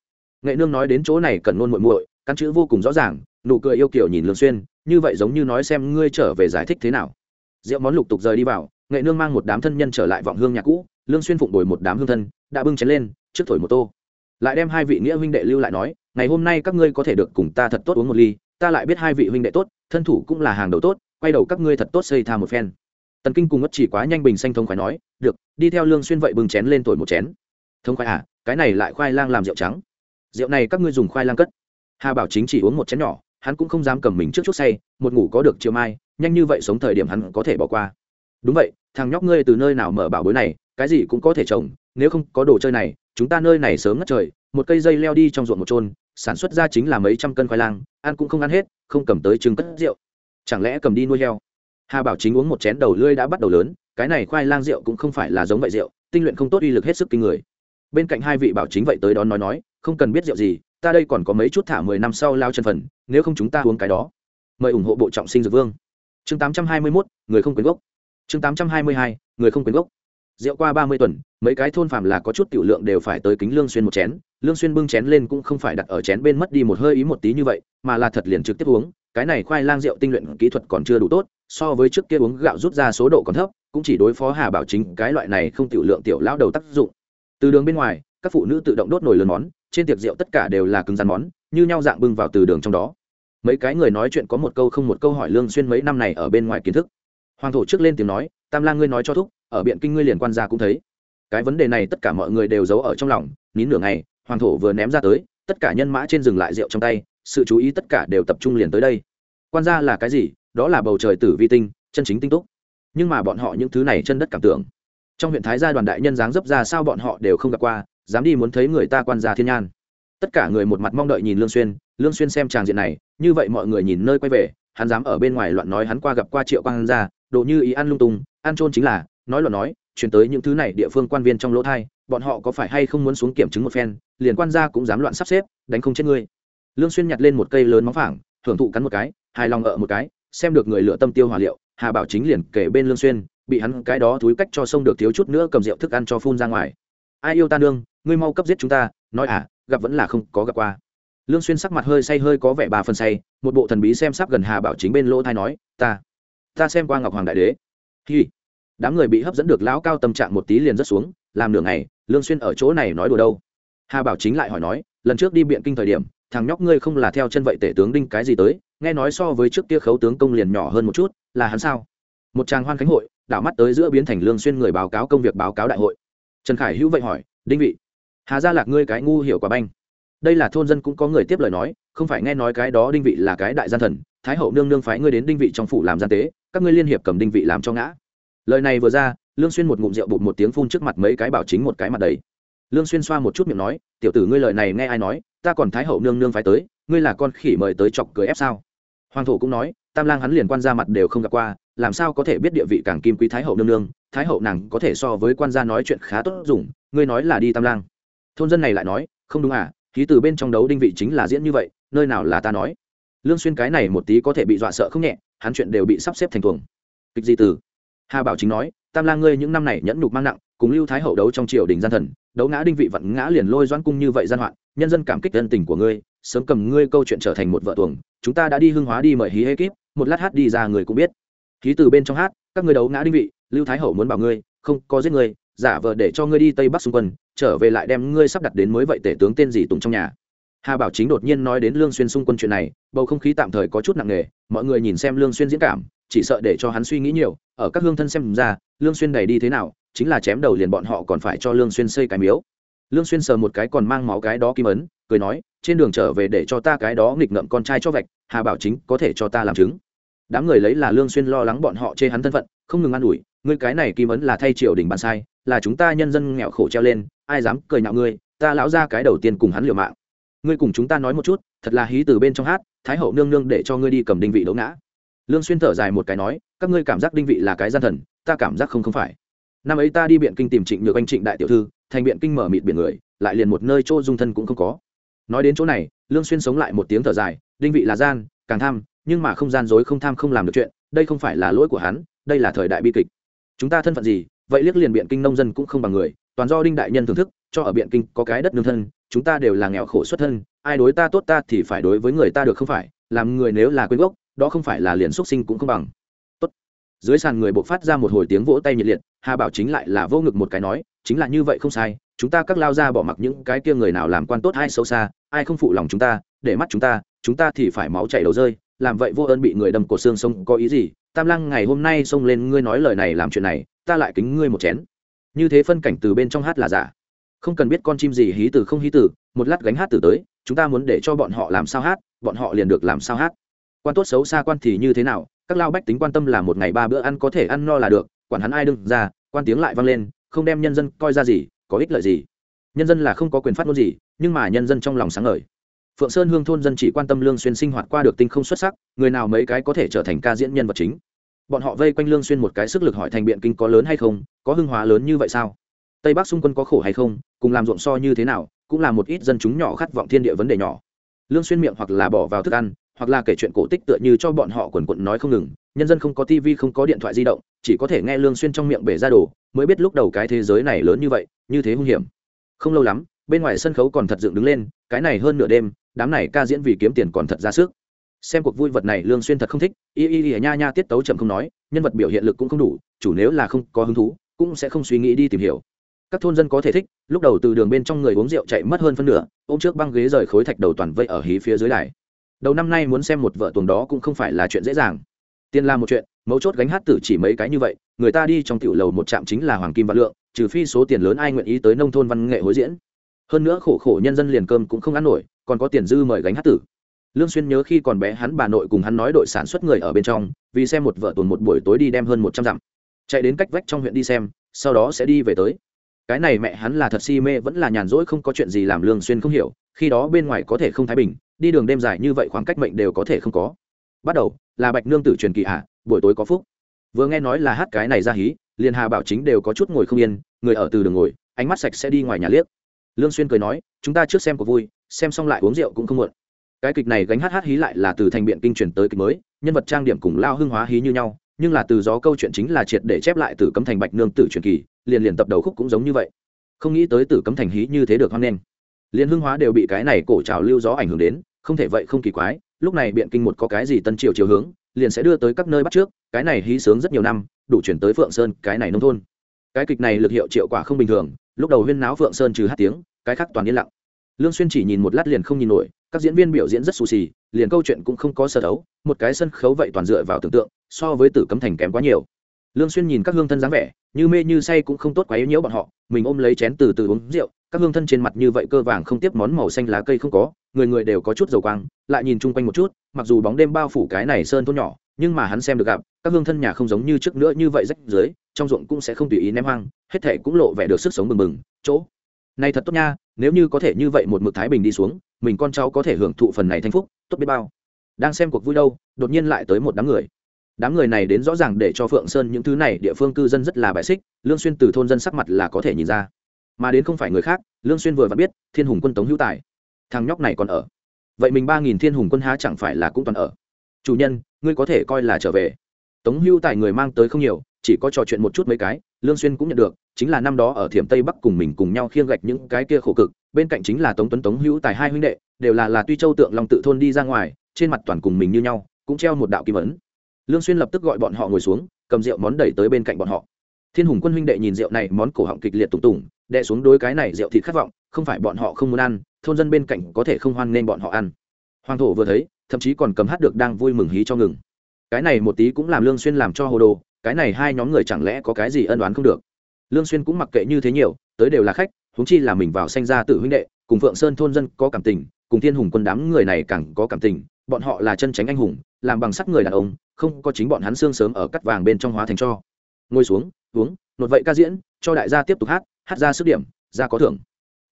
nghệ nương nói đến chỗ này cần nôn muội muội căn chữ vô cùng rõ ràng, nụ cười yêu kiều nhìn lương xuyên, như vậy giống như nói xem ngươi trở về giải thích thế nào. Rượu món lục tục rời đi vào, nghệ nương mang một đám thân nhân trở lại vọng hương nhà cũ, lương xuyên phụng bồi một đám hương thân, đã bưng chén lên, trước thổi một tô. Lại đem hai vị nghĩa huynh đệ lưu lại nói, ngày hôm nay các ngươi có thể được cùng ta thật tốt uống một ly, ta lại biết hai vị huynh đệ tốt, thân thủ cũng là hàng đầu tốt, quay đầu các ngươi thật tốt xây tha một phen. Tần kinh cùng ngất chỉ quá nhanh bình xanh thông khoái nói, được, đi theo lương xuyên vậy bưng chén lên thổi một chén. Thông khoái à cái này lại khoai lang làm rượu trắng rượu này các ngươi dùng khoai lang cất. Hà bảo chính chỉ uống một chén nhỏ, hắn cũng không dám cầm mình trước chút say, một ngủ có được chiều mai, nhanh như vậy sống thời điểm hắn có thể bỏ qua. Đúng vậy, thằng nhóc ngươi từ nơi nào mở bảo bối này, cái gì cũng có thể trồng, nếu không có đồ chơi này, chúng ta nơi này sớm ngất trời, một cây dây leo đi trong ruộng một trôn sản xuất ra chính là mấy trăm cân khoai lang, ăn cũng không ăn hết, không cầm tới trứng cất rượu. Chẳng lẽ cầm đi nuôi heo? Hà bảo chính uống một chén đầu lưỡi đã bắt đầu lớn, cái này khoai lang rượu cũng không phải là giống vậy rượu, tinh luyện không tốt uy lực hết sức kinh người. Bên cạnh hai vị bảo chính vậy tới đón nói nói không cần biết rượu gì, ta đây còn có mấy chút thả mười năm sau lao chân phần, nếu không chúng ta uống cái đó. Mời ủng hộ bộ trọng sinh dược vương. Chương tám trăm hai mươi mốt, người không quyến gốc. Chương tám trăm hai mươi hai, người không quyến gốc. Rượu qua ba mươi tuần, mấy cái thôn phàm là có chút tiểu lượng đều phải tới kính lương xuyên một chén. Lương xuyên bưng chén lên cũng không phải đặt ở chén bên mất đi một hơi ý một tí như vậy, mà là thật liền trực tiếp uống. Cái này khoai lang rượu tinh luyện kỹ thuật còn chưa đủ tốt, so với trước kia uống gạo rút ra số độ còn thấp, cũng chỉ đối phó hà bảo chính, cái loại này không tiểu lượng tiểu lão đầu tác dụng. Từ đường bên ngoài, các phụ nữ tự động đốt nồi lớn món trên tiệc rượu tất cả đều là cứng rắn món, như nhau dạng bưng vào từ đường trong đó. Mấy cái người nói chuyện có một câu không một câu hỏi lương xuyên mấy năm này ở bên ngoài kiến thức. Hoàng thổ trước lên tiếng nói, tam lang ngươi nói cho thúc, ở biện kinh ngươi liền quan gia cũng thấy. Cái vấn đề này tất cả mọi người đều giấu ở trong lòng, nín nửa ngày, hoàng thổ vừa ném ra tới, tất cả nhân mã trên dừng lại rượu trong tay, sự chú ý tất cả đều tập trung liền tới đây. Quan gia là cái gì? Đó là bầu trời tử vi tinh, chân chính tinh túc. Nhưng mà bọn họ những thứ này chân đất cảm tưởng. Trong huyện thái gia đoàn đại nhân dáng dấp ra sao bọn họ đều không gặp qua dám đi muốn thấy người ta quan gia thiên nhan. Tất cả người một mặt mong đợi nhìn lương xuyên lương xuyên xem tràng diện này như vậy mọi người nhìn nơi quay về hắn dám ở bên ngoài loạn nói hắn qua gặp qua triệu quan gia độ như ý ăn lung tung ăn trôn chính là nói loạn nói chuyển tới những thứ này địa phương quan viên trong lỗ thay, bọn họ có phải hay không muốn xuống kiểm chứng một phen liền quan gia cũng dám loạn sắp xếp đánh không chết ngươi. Lương xuyên nhặt lên một cây lớn móng phẳng thưởng thụ cắn một cái hài lòng ở một cái xem được người lựa tâm tiêu hỏa liệu hà bảo chính liền kể bên lương xuyên bị hắn cái đó túi cách cho sông được thiếu chút nữa cầm rượu thức ăn cho phun ra ngoài ai yêu ta nương, ngươi mau cấp giết chúng ta, nói à gặp vẫn là không có gặp qua. Lương xuyên sắc mặt hơi say hơi có vẻ bà phần say, một bộ thần bí xem sắp gần hà bảo chính bên lỗ thai nói, ta ta xem qua ngọc hoàng đại đế. Hi. Đám người bị hấp dẫn được lão cao tâm trạng một tí liền rất xuống, làm nửa ngày, lương xuyên ở chỗ này nói đùa đâu. Hà bảo chính lại hỏi nói, lần trước đi biện kinh thời điểm, thằng nhóc ngươi không là theo chân vậy tể tướng đinh cái gì tới, nghe nói so với trước kia khấu tướng công liền nhỏ hơn một chút, là hắn sao? Một tràng hoan khánh hội, đảo mắt tới giữa biến thành lương xuyên người báo cáo công việc báo cáo đại hội trần khải hữu vậy hỏi, đinh vị, hà gia lạc ngươi cái ngu hiểu quả banh. Đây là thôn dân cũng có người tiếp lời nói, không phải nghe nói cái đó đinh vị là cái đại gian thần, thái hậu nương nương phái ngươi đến đinh vị trong phủ làm gian tế, các ngươi liên hiệp cầm đinh vị làm cho ngã. Lời này vừa ra, lương xuyên một ngụm rượu bụt một tiếng phun trước mặt mấy cái bảo chính một cái mặt đầy. Lương xuyên xoa một chút miệng nói, tiểu tử ngươi lời này nghe ai nói, ta còn thái hậu nương nương phái tới, ngươi là con khỉ mời tới chọc cười ép sao? Hoàng thổ cũng nói, tam lang hắn liền quan gia mặt đều không gặp qua, làm sao có thể biết địa vị càng kim quý thái hậu nương nương thái hậu nàng có thể so với quan gia nói chuyện khá tốt dùng, ngươi nói là đi tam lang. Thôn dân này lại nói, không đúng à Khí từ bên trong đấu đinh vị chính là diễn như vậy, nơi nào là ta nói. Lương xuyên cái này một tí có thể bị dọa sợ không nhẹ, hắn chuyện đều bị sắp xếp thành tuồng. Kịch di từ hà bảo chính nói, tam lang ngươi những năm này nhẫn nhục mang nặng, cùng lưu thái hậu đấu trong triều đình gian thần, đấu ngã đinh vị vặn ngã liền lôi doãn cung như vậy gian hoạn, nhân dân cảm kích ân tình của ngươi, sớm cầm ngươi câu chuyện trở thành một vợ tuồng, chúng ta đã đi hương hóa đi mời hí ekip một lát hát đi ra người cũng biết. Khí từ bên trong hát, các ngươi đấu ngã đinh vị lưu thái hậu muốn bảo ngươi, không, có giết ngươi, giả vờ để cho ngươi đi tây bắc xung quân, trở về lại đem ngươi sắp đặt đến mới vậy tể tướng tên gì tùng trong nhà. Hà bảo chính đột nhiên nói đến lương xuyên xung quân chuyện này, bầu không khí tạm thời có chút nặng nề, mọi người nhìn xem lương xuyên diễn cảm, chỉ sợ để cho hắn suy nghĩ nhiều, ở các hương thân xem ra, lương xuyên này đi thế nào, chính là chém đầu liền bọn họ còn phải cho lương xuyên xây cái miếu. Lương xuyên sờ một cái còn mang máu cái đó kim ấn, cười nói, trên đường trở về để cho ta cái đó nghịch ngợm con trai cho vạch, hà bảo chính có thể cho ta làm chứng. Đám người lấy là lương xuyên lo lắng bọn họ chê hắn thân phận không ngừng ăn ủi, ngươi cái này kim ấn là thay triều đình bàn sai, là chúng ta nhân dân nghèo khổ treo lên, ai dám cười nhạo ngươi, ta lão ra cái đầu tiên cùng hắn liều mạng. Ngươi cùng chúng ta nói một chút, thật là hí từ bên trong hát, thái hậu nương nương để cho ngươi đi cầm đinh vị đấu ngã. Lương xuyên thở dài một cái nói, các ngươi cảm giác đinh vị là cái gian thần, ta cảm giác không không phải. Năm ấy ta đi biện kinh tìm trịnh nhược anh trịnh đại tiểu thư, thành biện kinh mở mịt biển người, lại liền một nơi chỗ dung thân cũng không có. Nói đến chỗ này, lương xuyên sống lại một tiếng thở dài, đinh vị là gian, càng tham, nhưng mà không gian dối không tham không làm được chuyện, đây không phải là lỗi của hắn đây là thời đại bi kịch. Chúng ta thân phận gì, vậy liếc liền biện kinh nông dân cũng không bằng người, toàn do đinh đại nhân thưởng thức, cho ở biện kinh có cái đất nương thân, chúng ta đều là nghèo khổ xuất thân, ai đối ta tốt ta thì phải đối với người ta được không phải, làm người nếu là quên gốc, đó không phải là liền xuất sinh cũng không bằng. Tốt. Dưới sàn người buộc phát ra một hồi tiếng vỗ tay nhiệt liệt, hà bảo chính lại là vô ngực một cái nói, chính là như vậy không sai, chúng ta các lao ra bỏ mặc những cái kia người nào làm quan tốt hay xấu xa, ai không phụ lòng chúng ta, để mắt chúng ta chúng ta thì phải máu chảy đầu rơi, làm vậy vô ơn bị người đâm cổ xương sông có ý gì tam lăng, ngày hôm nay xông lên, ngươi nói lời này làm chuyện này, ta lại kính ngươi một chén. Như thế phân cảnh từ bên trong hát là giả. Không cần biết con chim gì hí từ không hí từ một lát gánh hát từ tới, chúng ta muốn để cho bọn họ làm sao hát, bọn họ liền được làm sao hát. Quan tốt xấu xa quan thì như thế nào, các lao bách tính quan tâm là một ngày ba bữa ăn có thể ăn no là được, quản hắn ai đừng ra, quan tiếng lại vang lên, không đem nhân dân coi ra gì, có ích lợi gì. Nhân dân là không có quyền phát ngôn gì, nhưng mà nhân dân trong lòng sáng ngời. Phượng sơn hương thôn dân chỉ quan tâm lương xuyên sinh hoạt qua được tinh không xuất sắc, người nào mấy cái có thể trở thành ca diễn nhân vật chính bọn họ vây quanh lương xuyên một cái sức lực hỏi thành biện kinh có lớn hay không, có hưng hóa lớn như vậy sao? Tây bắc xung quân có khổ hay không, cùng làm ruộng so như thế nào, cũng là một ít dân chúng nhỏ khát vọng thiên địa vấn đề nhỏ. Lương xuyên miệng hoặc là bỏ vào thức ăn, hoặc là kể chuyện cổ tích tựa như cho bọn họ quần quận nói không ngừng. Nhân dân không có tivi không có điện thoại di động, chỉ có thể nghe lương xuyên trong miệng bể ra đồ, mới biết lúc đầu cái thế giới này lớn như vậy, như thế hung hiểm. Không lâu lắm, bên ngoài sân khấu còn thật dựng đứng lên, cái này hơn nửa đêm, đám này ca diễn vì kiếm tiền còn thật ra sức xem cuộc vui vật này lương xuyên thật không thích, y y y nha nha tiết tấu chậm không nói, nhân vật biểu hiện lực cũng không đủ, chủ nếu là không có hứng thú, cũng sẽ không suy nghĩ đi tìm hiểu. Các thôn dân có thể thích, lúc đầu từ đường bên trong người uống rượu chạy mất hơn phân nửa, ôm trước băng ghế rời khối thạch đầu toàn vây ở hí phía dưới đài. Đầu năm nay muốn xem một vợ tuồng đó cũng không phải là chuyện dễ dàng. Tiền là một chuyện, mấu chốt gánh hát tử chỉ mấy cái như vậy, người ta đi trong tiểu lầu một trạm chính là hoàng kim văn lượng, trừ phi số tiền lớn ai nguyện ý tới nông thôn văn nghệ hối diễn. Hơn nữa khổ khổ nhân dân liền cơm cũng không ăn nổi, còn có tiền dư mời gánh hát tử lương xuyên nhớ khi còn bé hắn bà nội cùng hắn nói đội sản xuất người ở bên trong, vì xem một vợ tuần một buổi tối đi đem hơn một trăm dặm. Chạy đến cách vách trong huyện đi xem, sau đó sẽ đi về tới. Cái này mẹ hắn là thật si mê, vẫn là nhàn rỗi không có chuyện gì làm lương xuyên không hiểu, khi đó bên ngoài có thể không thái bình, đi đường đêm dài như vậy khoảng cách mệnh đều có thể không có. Bắt đầu, là bạch nương tử truyền kỳ hạ buổi tối có phúc. Vừa nghe nói là hát cái này ra hí, liền hà bảo chính đều có chút ngồi không yên, người ở từ đường ngồi, ánh mắt sạch sẽ đi ngoài nhà liếc. Lương xuyên cười nói, chúng ta trước xem cuộc vui, xem xong lại uống rượu cũng không muộn cái kịch này gánh hát hát hí lại là từ thành biện kinh truyền tới kịch mới, nhân vật trang điểm cùng lao hưng hóa hí như nhau, nhưng là từ gió câu chuyện chính là triệt để chép lại từ cấm thành bạch nương tử truyền kỳ, liền liền tập đầu khúc cũng giống như vậy. Không nghĩ tới từ cấm thành hí như thế được hoan nghênh. Liền hưng hóa đều bị cái này cổ trào lưu gió ảnh hưởng đến, không thể vậy không kỳ quái, lúc này biện kinh một có cái gì tân triều chiều hướng, liền sẽ đưa tới các nơi bắt trước, cái này hí sướng rất nhiều năm, đủ chuyển tới phượng sơn, cái này nông thôn. Cái kịch này lực hiệu triệu quả không bình thường, lúc đầu huyên náo phượng sơn trừ hát tiếng, cái khác toàn yên lặng. Lương xuyên chỉ nhìn một lát liền không nhìn nổi các diễn viên biểu diễn rất xù xì, liền câu chuyện cũng không có sơ đấu một cái sân khấu vậy toàn dựa vào tưởng tượng, so với tử cấm thành kém quá nhiều. Lương xuyên nhìn các hương thân dáng vẻ, như mê như say cũng không tốt quá yếu nhiễu bọn họ, mình ôm lấy chén từ từ uống rượu, các hương thân trên mặt như vậy cơ vàng không tiếp món màu xanh lá cây không có, người người đều có chút dầu quang, lại nhìn chung quanh một chút, mặc dù bóng đêm bao phủ cái này sơn thôn nhỏ, nhưng mà hắn xem được gặp, các hương thân nhà không giống như trước nữa như vậy rách dưới trong ruộng cũng sẽ không tùy ý ném hoang, hết thề cũng lộ vẻ được sức sống bừng bừng, chỗ này thật tốt nha, nếu như có thể như vậy một mực thái bình đi xuống, mình con cháu có thể hưởng thụ phần này thanh phúc, tốt biết bao. Đang xem cuộc vui đâu, đột nhiên lại tới một đám người. Đám người này đến rõ ràng để cho phượng sơn những thứ này địa phương cư dân rất là bài xích, lương xuyên từ thôn dân sắc mặt là có thể nhìn ra. Mà đến không phải người khác, lương xuyên vừa vặn biết, thiên hùng quân tống hữu tài. Thằng nhóc này còn ở. Vậy mình ba nghìn thiên hùng quân há chẳng phải là cũng toàn ở. Chủ nhân, ngươi có thể coi là trở về. Tống hữu tài người mang tới không nhiều chỉ có trò chuyện một chút mấy cái, lương xuyên cũng nhận được, chính là năm đó ở thiểm tây bắc cùng mình cùng nhau khiêng gạch những cái kia khổ cực, bên cạnh chính là tống tuấn tống hữu tài hai huynh đệ, đều là là tuy châu tượng long tự thôn đi ra ngoài, trên mặt toàn cùng mình như nhau, cũng treo một đạo kim ấn. Lương xuyên lập tức gọi bọn họ ngồi xuống, cầm rượu món đẩy tới bên cạnh bọn họ. Thiên hùng quân huynh đệ nhìn rượu này, món cổ họng kịch liệt tùng tùng đệ xuống đôi cái này rượu thịt khát vọng, không phải bọn họ không muốn ăn, thôn dân bên cạnh có thể không hoan nên bọn họ ăn. Hoàng thổ vừa thấy, thậm chí còn cầm hát được đang vui mừng hí cho ngừng. Cái này một tí cũng làm lương xuyên làm cho hồ đồ cái này hai nhóm người chẳng lẽ có cái gì ân đoán không được? Lương xuyên cũng mặc kệ như thế nhiều tới đều là khách huống chi là mình vào sanh ra tự huynh đệ cùng phượng sơn thôn dân có cảm tình cùng thiên hùng quân đám người này càng có cảm tình bọn họ là chân tránh anh hùng làm bằng sắt người đàn ông không có chính bọn hắn xương sớm ở cắt vàng bên trong hóa thành cho. Ngồi xuống uống nột vậy ca diễn cho đại gia tiếp tục hát hát ra sức điểm ra có thưởng.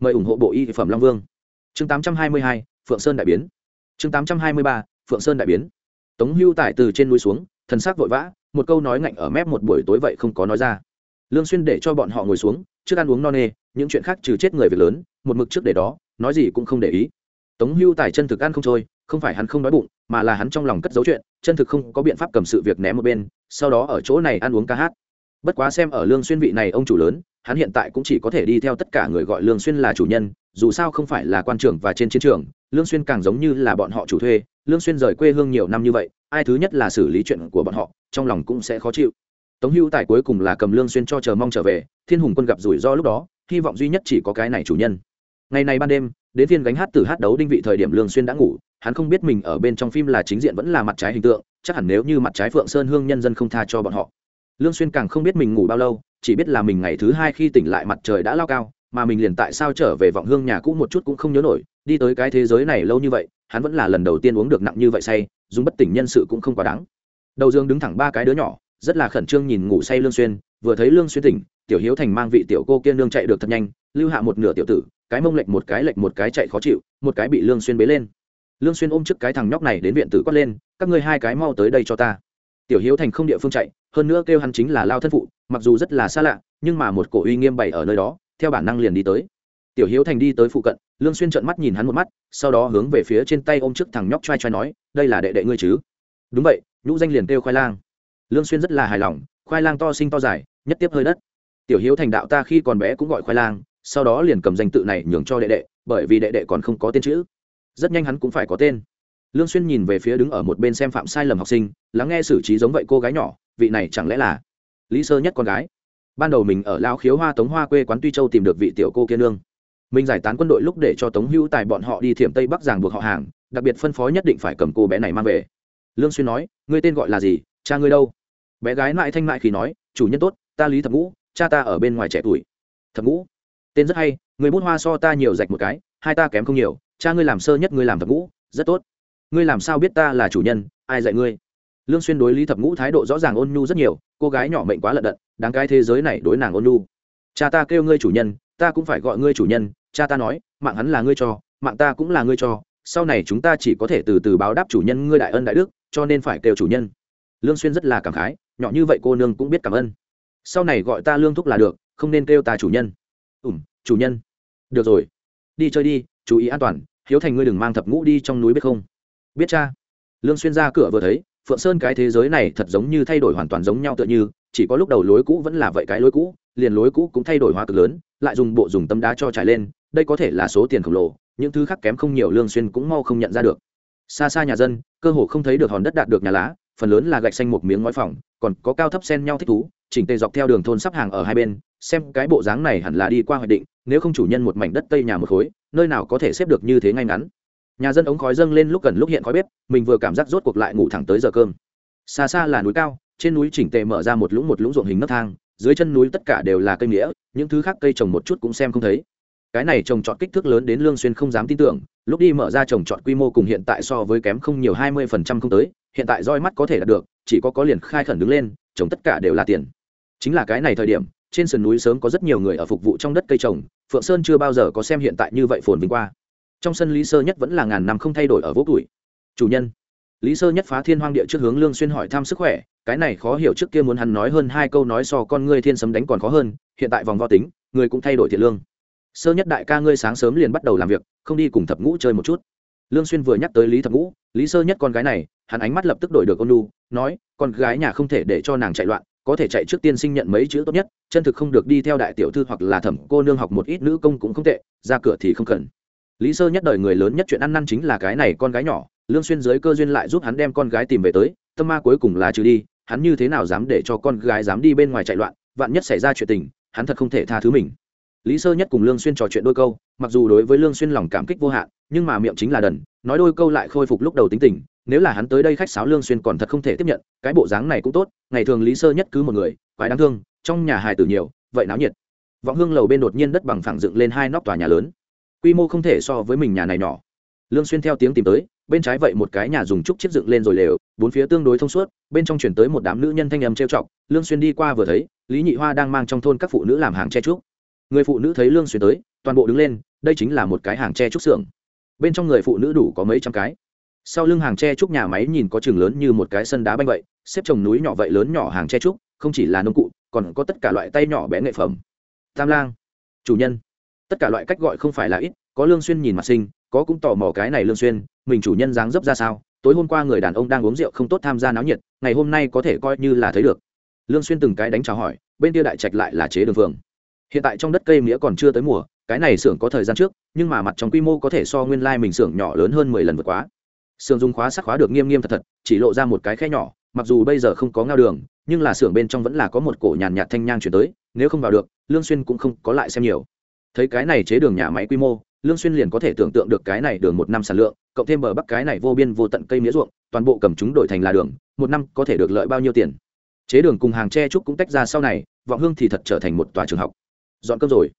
Mời ủng hộ bộ y phẩm long vương. Chương 822, phượng sơn đại biến. Chương 823, phượng sơn đại biến. Tống hưu tải từ trên núi xuống thần sắc vội vã một câu nói ngạnh ở mép một buổi tối vậy không có nói ra. Lương xuyên để cho bọn họ ngồi xuống, trước ăn uống no nê, những chuyện khác trừ chết người việc lớn, một mực trước để đó, nói gì cũng không để ý. Tống hưu Tài chân thực ăn không trôi, không phải hắn không nói bụng, mà là hắn trong lòng cất giấu chuyện, chân thực không có biện pháp cầm sự việc ném một bên, sau đó ở chỗ này ăn uống ca hát. Bất quá xem ở lương xuyên vị này ông chủ lớn, hắn hiện tại cũng chỉ có thể đi theo tất cả người gọi lương xuyên là chủ nhân dù sao không phải là quan trưởng và trên chiến trường, lương xuyên càng giống như là bọn họ chủ thuê, lương xuyên rời quê hương nhiều năm như vậy, ai thứ nhất là xử lý chuyện của bọn họ, trong lòng cũng sẽ khó chịu. Tống hưu tài cuối cùng là cầm lương xuyên cho chờ mong trở về, thiên hùng quân gặp rủi ro lúc đó, hy vọng duy nhất chỉ có cái này chủ nhân. Ngày này ban đêm, đến thiên gánh hát từ hát đấu đinh vị thời điểm lương xuyên đã ngủ, hắn không biết mình ở bên trong phim là chính diện vẫn là mặt trái hình tượng, chắc hẳn nếu như mặt trái phượng sơn hương nhân dân không tha cho bọn họ. Lương xuyên càng không biết mình ngủ bao lâu, chỉ biết là mình ngày thứ hai khi tỉnh lại mặt trời đã lao cao mà mình liền tại sao trở về vọng hương nhà cũ một chút cũng không nhớ nổi, đi tới cái thế giới này lâu như vậy, hắn vẫn là lần đầu tiên uống được nặng như vậy say, dùng bất tỉnh nhân sự cũng không quá đáng. Đầu dương đứng thẳng ba cái đứa nhỏ, rất là khẩn trương nhìn ngủ say lương xuyên, vừa thấy lương xuyên tỉnh, tiểu hiếu thành mang vị tiểu cô kia nương chạy được thật nhanh, lưu hạ một nửa tiểu tử, cái mông lệch một cái lệch một cái chạy khó chịu, một cái bị lương xuyên bế lên. Lương xuyên ôm trước cái thằng nhóc này đến viện tử quát lên, các ngươi hai cái mau tới đây cho ta. Tiểu hiếu thành không địa phương chạy, hơn nữa kêu hắn chính là lao thân phụ, mặc dù rất là xa lạ, nhưng mà một cổ uy nghiêm bày ở nơi đó theo bản năng liền đi tới. Tiểu hiếu thành đi tới phụ cận, lương xuyên trợn mắt nhìn hắn một mắt, sau đó hướng về phía trên tay ôm trước thằng nhóc trai trai nói, đây là đệ đệ ngươi chứ? Đúng vậy, nhũ danh liền kêu khoai lang. Lương xuyên rất là hài lòng, khoai lang to sinh to dài, nhất tiếp hơi đất. Tiểu hiếu thành đạo ta khi còn bé cũng gọi khoai lang, sau đó liền cầm danh tự này nhường cho đệ đệ, bởi vì đệ đệ còn không có tên chữ. Rất nhanh hắn cũng phải có tên. Lương xuyên nhìn về phía đứng ở một bên xem phạm sai lầm học sinh, lắng nghe xử trí giống vậy cô gái nhỏ, vị này chẳng lẽ là lý sơ nhất con gái? Ban đầu mình ở lao khiếu hoa tống hoa quê quán tuy châu tìm được vị tiểu cô kia nương. Mình giải tán quân đội lúc để cho tống hữu tài bọn họ đi thiểm tây bắc giảng buộc họ hàng, đặc biệt phân phó nhất định phải cầm cô bé này mang về. Lương xuyên nói, ngươi tên gọi là gì? Cha ngươi đâu? Bé gái lại thanh lại khi nói, chủ nhân tốt, ta lý thập ngũ, cha ta ở bên ngoài trẻ tuổi. Thập ngũ? Tên rất hay, người bút hoa so ta nhiều rạch một cái, hai ta kém không nhiều, cha ngươi làm sơ nhất ngươi làm thập ngũ, rất tốt. Ngươi làm sao biết ta là chủ nhân, ai dạy ngươi? Lương xuyên đối lý thập ngũ thái độ rõ ràng ôn nhu rất nhiều, cô gái nhỏ mệnh quá lận đận, đáng cái thế giới này đối nàng ôn nhu. Cha ta kêu ngươi chủ nhân, ta cũng phải gọi ngươi chủ nhân, cha ta nói, mạng hắn là ngươi cho, mạng ta cũng là ngươi cho, sau này chúng ta chỉ có thể từ từ báo đáp chủ nhân ngươi đại ân đại đức, cho nên phải kêu chủ nhân. Lương xuyên rất là cảm khái, nhỏ như vậy cô nương cũng biết cảm ơn. Sau này gọi ta lương thúc là được, không nên kêu ta chủ nhân. Ủm chủ nhân. Được rồi. Đi chơi đi, chú ý an toàn, hiếu thành ngươi đừng mang thập ngũ đi trong núi biết không? Biết cha. Lương xuyên ra cửa vừa thấy phượng sơn cái thế giới này thật giống như thay đổi hoàn toàn giống nhau tựa như, chỉ có lúc đầu lối cũ vẫn là vậy cái lối cũ, liền lối cũ cũng thay đổi hóa cực lớn, lại dùng bộ dùng tấm đá cho trải lên, đây có thể là số tiền khổng lồ, những thứ khác kém không nhiều lương xuyên cũng mau không nhận ra được. Xa xa nhà dân, cơ hồ không thấy được hòn đất đạt được nhà lá, phần lớn là gạch xanh một miếng ngói phòng còn có cao thấp xen nhau thích thú, chỉnh tề dọc theo đường thôn sắp hàng ở hai bên, xem cái bộ dáng này hẳn là đi qua hoạch định, nếu không chủ nhân một mảnh đất tây nhà một khối, nơi nào có thể xếp được như thế ngay ngắn nhà dân ống khói dâng lên lúc gần lúc hiện khói bếp, mình vừa cảm giác rốt cuộc lại ngủ thẳng tới giờ cơm. Xa xa là núi cao, trên núi chỉnh tề mở ra một lũng một lũng ruộng hình nấc thang, dưới chân núi tất cả đều là cây nghĩa, những thứ khác cây trồng một chút cũng xem không thấy. Cái này trồng trọt kích thước lớn đến lương xuyên không dám tin tưởng, lúc đi mở ra trồng trọt quy mô cùng hiện tại so với kém không nhiều hai mươi phần trăm không tới, hiện tại roi mắt có thể đạt được, chỉ có có liền khai khẩn đứng lên, trồng tất cả đều là tiền. Chính là cái này thời điểm, trên sườn núi sớm có rất nhiều người ở phục vụ trong đất cây trồng, phượng sơn chưa bao giờ có xem hiện tại như vậy phồn vinh qua trong sân lý sơ nhất vẫn là ngàn năm không thay đổi ở vô tuổi. Chủ nhân, lý sơ nhất phá thiên hoang địa trước hướng lương xuyên hỏi thăm sức khỏe, cái này khó hiểu trước kia muốn hắn nói hơn hai câu nói so con ngươi thiên sấm đánh còn khó hơn, hiện tại vòng vo tính, người cũng thay đổi thiện lương. Sơ nhất đại ca ngươi sáng sớm liền bắt đầu làm việc, không đi cùng thập ngũ chơi một chút. Lương xuyên vừa nhắc tới lý thập ngũ, lý sơ nhất con gái này, hắn ánh mắt lập tức đổi được ôn nu nói, con gái nhà không thể để cho nàng chạy loạn, có thể chạy trước tiên sinh nhận mấy chữ tốt nhất, chân thực không được đi theo đại tiểu thư hoặc là thẩm cô nương học một ít nữ công cũng không tệ, ra cửa thì không cần lý sơ nhất đời người lớn nhất chuyện ăn năn chính là cái này con gái nhỏ, lương xuyên dưới cơ duyên lại giúp hắn đem con gái tìm về tới, tâm ma cuối cùng là trừ đi, hắn như thế nào dám để cho con gái dám đi bên ngoài chạy loạn, vạn nhất xảy ra chuyện tình, hắn thật không thể tha thứ mình. Lý sơ nhất cùng lương xuyên trò chuyện đôi câu, mặc dù đối với lương xuyên lòng cảm kích vô hạn, nhưng mà miệng chính là đần, nói đôi câu lại khôi phục lúc đầu tính tình, nếu là hắn tới đây khách sáo lương xuyên còn thật không thể tiếp nhận, cái bộ dáng này cũng tốt, ngày thường lý sơ nhất cứ một người, quái đáng thương, trong nhà hài tử nhiều, vậy náo nhiệt. Vọng hương lầu bên đột nhiên đất bằng phẳng dựng lên hai nóc tòa nhà lớn quy mô không thể so với mình nhà này nhỏ. Lương xuyên theo tiếng tìm tới, bên trái vậy một cái nhà dùng trúc chiết dựng lên rồi lều, bốn phía tương đối thông suốt, bên trong chuyển tới một đám nữ nhân thanh âm trêu chọc. Lương xuyên đi qua vừa thấy, lý nhị hoa đang mang trong thôn các phụ nữ làm hàng che trúc. Người phụ nữ thấy lương xuyên tới, toàn bộ đứng lên, đây chính là một cái hàng che trúc xưởng. Bên trong người phụ nữ đủ có mấy trăm cái. Sau lưng hàng che trúc nhà máy nhìn có trường lớn như một cái sân đá banh vậy, xếp trồng núi nhỏ vậy lớn nhỏ hàng che trúc, không chỉ là nông cụ, còn có tất cả loại tay nhỏ bé nghệ phẩm. Tam lang, chủ nhân tất cả loại cách gọi không phải là ít, có lương xuyên nhìn mặt sinh, có cũng tò mò cái này lương xuyên, mình chủ nhân dáng dấp ra sao, tối hôm qua người đàn ông đang uống rượu không tốt tham gia náo nhiệt, ngày hôm nay có thể coi như là thấy được. Lương xuyên từng cái đánh chào hỏi, bên kia đại trạch lại là chế đường phường. Hiện tại trong đất cây mía còn chưa tới mùa, cái này xưởng có thời gian trước, nhưng mà mặt trong quy mô có thể so nguyên lai like mình xưởng nhỏ lớn hơn mười lần vượt quá. Xưởng dùng khóa sắt khóa được nghiêm nghiêm thật thật, chỉ lộ ra một cái khe nhỏ, mặc dù bây giờ không có ngao đường, nhưng là xưởng bên trong vẫn là có một cổ nhàn nhạt thanh nhang chuyển tới, nếu không vào được, lương xuyên cũng không có lại xem nhiều thấy cái này chế đường nhà máy quy mô, lương xuyên liền có thể tưởng tượng được cái này đường một năm sản lượng, cộng thêm bờ bắc cái này vô biên vô tận cây mía ruộng, toàn bộ cầm chúng đổi thành là đường, một năm có thể được lợi bao nhiêu tiền. Chế đường cùng hàng tre trúc cũng tách ra sau này, vọng hương thì thật trở thành một tòa trường học. Dọn cơm rồi.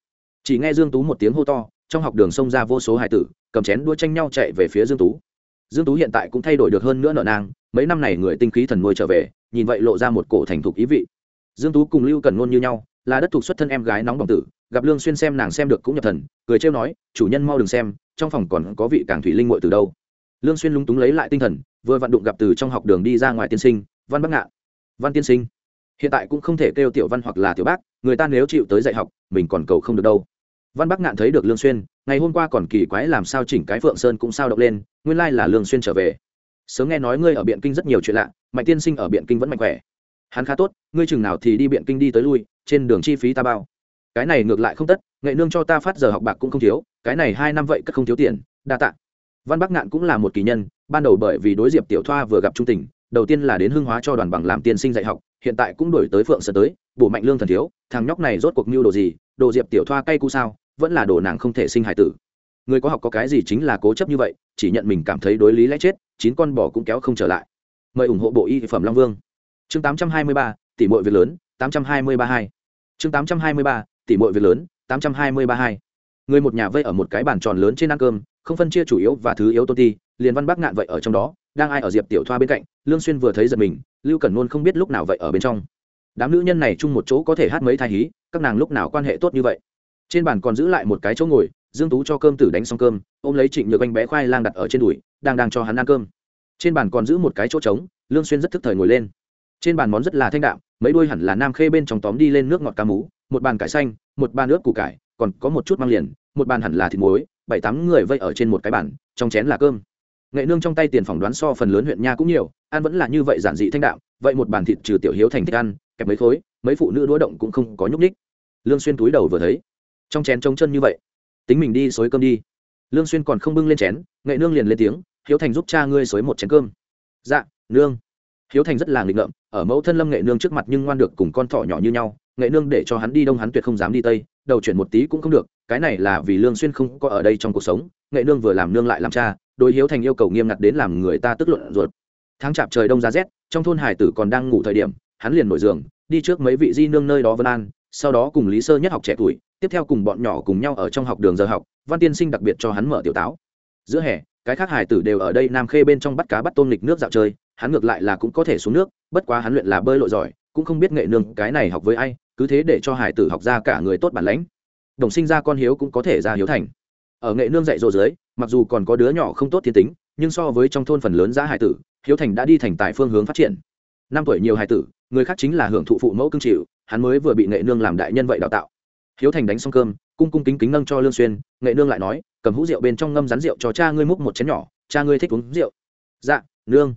Chỉ nghe dương tú một tiếng hô to, trong học đường xông ra vô số hải tử, cầm chén đua tranh nhau chạy về phía dương tú. Dương tú hiện tại cũng thay đổi được hơn nữa nợ nang mấy năm này người tinh khí thần nuôi trở về, nhìn vậy lộ ra một cổ thành thục ý vị. Dương tú cùng lưu cần ngôn như nhau, là đất thuộc xuất thân em gái nóng bỏng tử gặp lương xuyên xem nàng xem được cũng nhập thần cười trêu nói chủ nhân mau đừng xem trong phòng còn có vị cảng thủy linh muội từ đâu lương xuyên lúng túng lấy lại tinh thần vừa vặn đụng gặp từ trong học đường đi ra ngoài tiên sinh văn bắc ngạn văn tiên sinh hiện tại cũng không thể kêu tiểu văn hoặc là tiểu bác người ta nếu chịu tới dạy học mình còn cầu không được đâu văn bắc ngạn thấy được lương xuyên ngày hôm qua còn kỳ quái làm sao chỉnh cái phượng sơn cũng sao động lên nguyên lai là lương xuyên trở về sớm nghe nói ngươi ở biện kinh rất nhiều chuyện lạ mạnh tiên sinh ở biện kinh vẫn mạnh khỏe hắn khá tốt ngươi chừng nào thì đi biện kinh đi tới lui trên đường chi phí ta bao cái này ngược lại không tất nghệ nương cho ta phát giờ học bạc cũng không thiếu cái này hai năm vậy cất không thiếu tiền đa tạ. Văn bắc ngạn cũng là một kỳ nhân ban đầu bởi vì đối diệp tiểu thoa vừa gặp trung tình đầu tiên là đến hương hóa cho đoàn bằng làm tiên sinh dạy học hiện tại cũng đổi tới phượng sơn tới bổ mạnh lương thần thiếu thằng nhóc này rốt cuộc mưu đồ gì đồ diệp tiểu thoa cay cu sao vẫn là đồ nàng không thể sinh hải tử. Người có học có cái gì chính là cố chấp như vậy chỉ nhận mình cảm thấy đối lý lẽ chết chín con bò cũng kéo không trở lại. Mời ủng hộ bộ y phẩm long vương. Chương 823, tỷ muội việc lớn 823 hai chương 823, tỉ mọi việc lớn, tám trăm hai mươi ba hai. Người một nhà vây ở một cái bàn tròn lớn trên ăn cơm, không phân chia chủ yếu và thứ yếu tôn ti, liền văn bắc ngạn vậy ở trong đó, đang ai ở diệp tiểu thoa bên cạnh, lương xuyên vừa thấy giật mình, lưu cẩn luôn không biết lúc nào vậy ở bên trong. Đám nữ nhân này chung một chỗ có thể hát mấy thai hí, các nàng lúc nào quan hệ tốt như vậy? Trên bàn còn giữ lại một cái chỗ ngồi, dương tú cho cơm tử đánh xong cơm, ôm lấy trịnh nhược anh bé khoai lang đặt ở trên đùi, đang đang cho hắn ăn cơm. Trên bàn còn giữ một cái chỗ trống, lương xuyên rất thức thời ngồi lên. Trên bàn món rất là thanh đạm, mấy đuôi hẳn là nam khê bên trong tóm đi lên nước ngọt cá mú một bàn cải xanh, một bàn nước củ cải, còn có một chút mang liền, một bàn hẳn là thịt muối, bảy tám người vây ở trên một cái bàn, trong chén là cơm. Nghệ nương trong tay tiền phỏng đoán so phần lớn huyện nha cũng nhiều, ăn vẫn là như vậy giản dị thanh đạm, vậy một bàn thịt trừ tiểu hiếu thành thích ăn, kẹp mấy khối, mấy phụ nữ đũa động cũng không có nhúc ních lương xuyên túi đầu vừa thấy, trong chén trống chân như vậy. Tính mình đi xối cơm đi. Lương xuyên còn không bưng lên chén, nghệ nương liền lên tiếng, hiếu thành giúp cha ngươi xối một chén cơm. Dạ nương. Hiếu thành rất là nghịch ngợm, ở mẫu thân lâm nghệ nương trước mặt nhưng ngoan được cùng con thỏ nhỏ như nhau nghệ nương để cho hắn đi đông hắn tuyệt không dám đi tây, đầu chuyển một tí cũng không được, cái này là vì lương xuyên không có ở đây trong cuộc sống, nghệ nương vừa làm nương lại làm cha, đối hiếu thành yêu cầu nghiêm ngặt đến làm người ta tức luận ruột. Tháng chạp trời đông giá rét, trong thôn hải tử còn đang ngủ thời điểm, hắn liền nổi giường, đi trước mấy vị di nương nơi đó vân an, sau đó cùng lý sơ nhất học trẻ tuổi, tiếp theo cùng bọn nhỏ cùng nhau ở trong học đường giờ học, văn tiên sinh đặc biệt cho hắn mở tiểu táo. Giữa hè, cái khác hải tử đều ở đây nam khê bên trong bắt cá bắt tôm lịch nước dạo chơi, hắn ngược lại là cũng có thể xuống nước, bất quá hắn luyện là bơi lội giỏi, cũng không biết nghệ nương cái này học với ai cứ thế để cho hải tử học ra cả người tốt bản lãnh. Đồng sinh ra con hiếu cũng có thể ra hiếu thành. Ở nghệ nương dạy dỗ dưới, mặc dù còn có đứa nhỏ không tốt thiên tính, nhưng so với trong thôn phần lớn giá hải tử, hiếu thành đã đi thành tài phương hướng phát triển. Năm tuổi nhiều hải tử, người khác chính là hưởng thụ phụ mẫu cương chịu, hắn mới vừa bị nghệ nương làm đại nhân vậy đào tạo. Hiếu thành đánh xong cơm, cung cung kính kính nâng cho lương xuyên, nghệ nương lại nói, cầm hũ rượu bên trong ngâm rắn rượu cho cha ngươi múc một chén nhỏ, cha ngươi thích uống rượu. Dạ nương.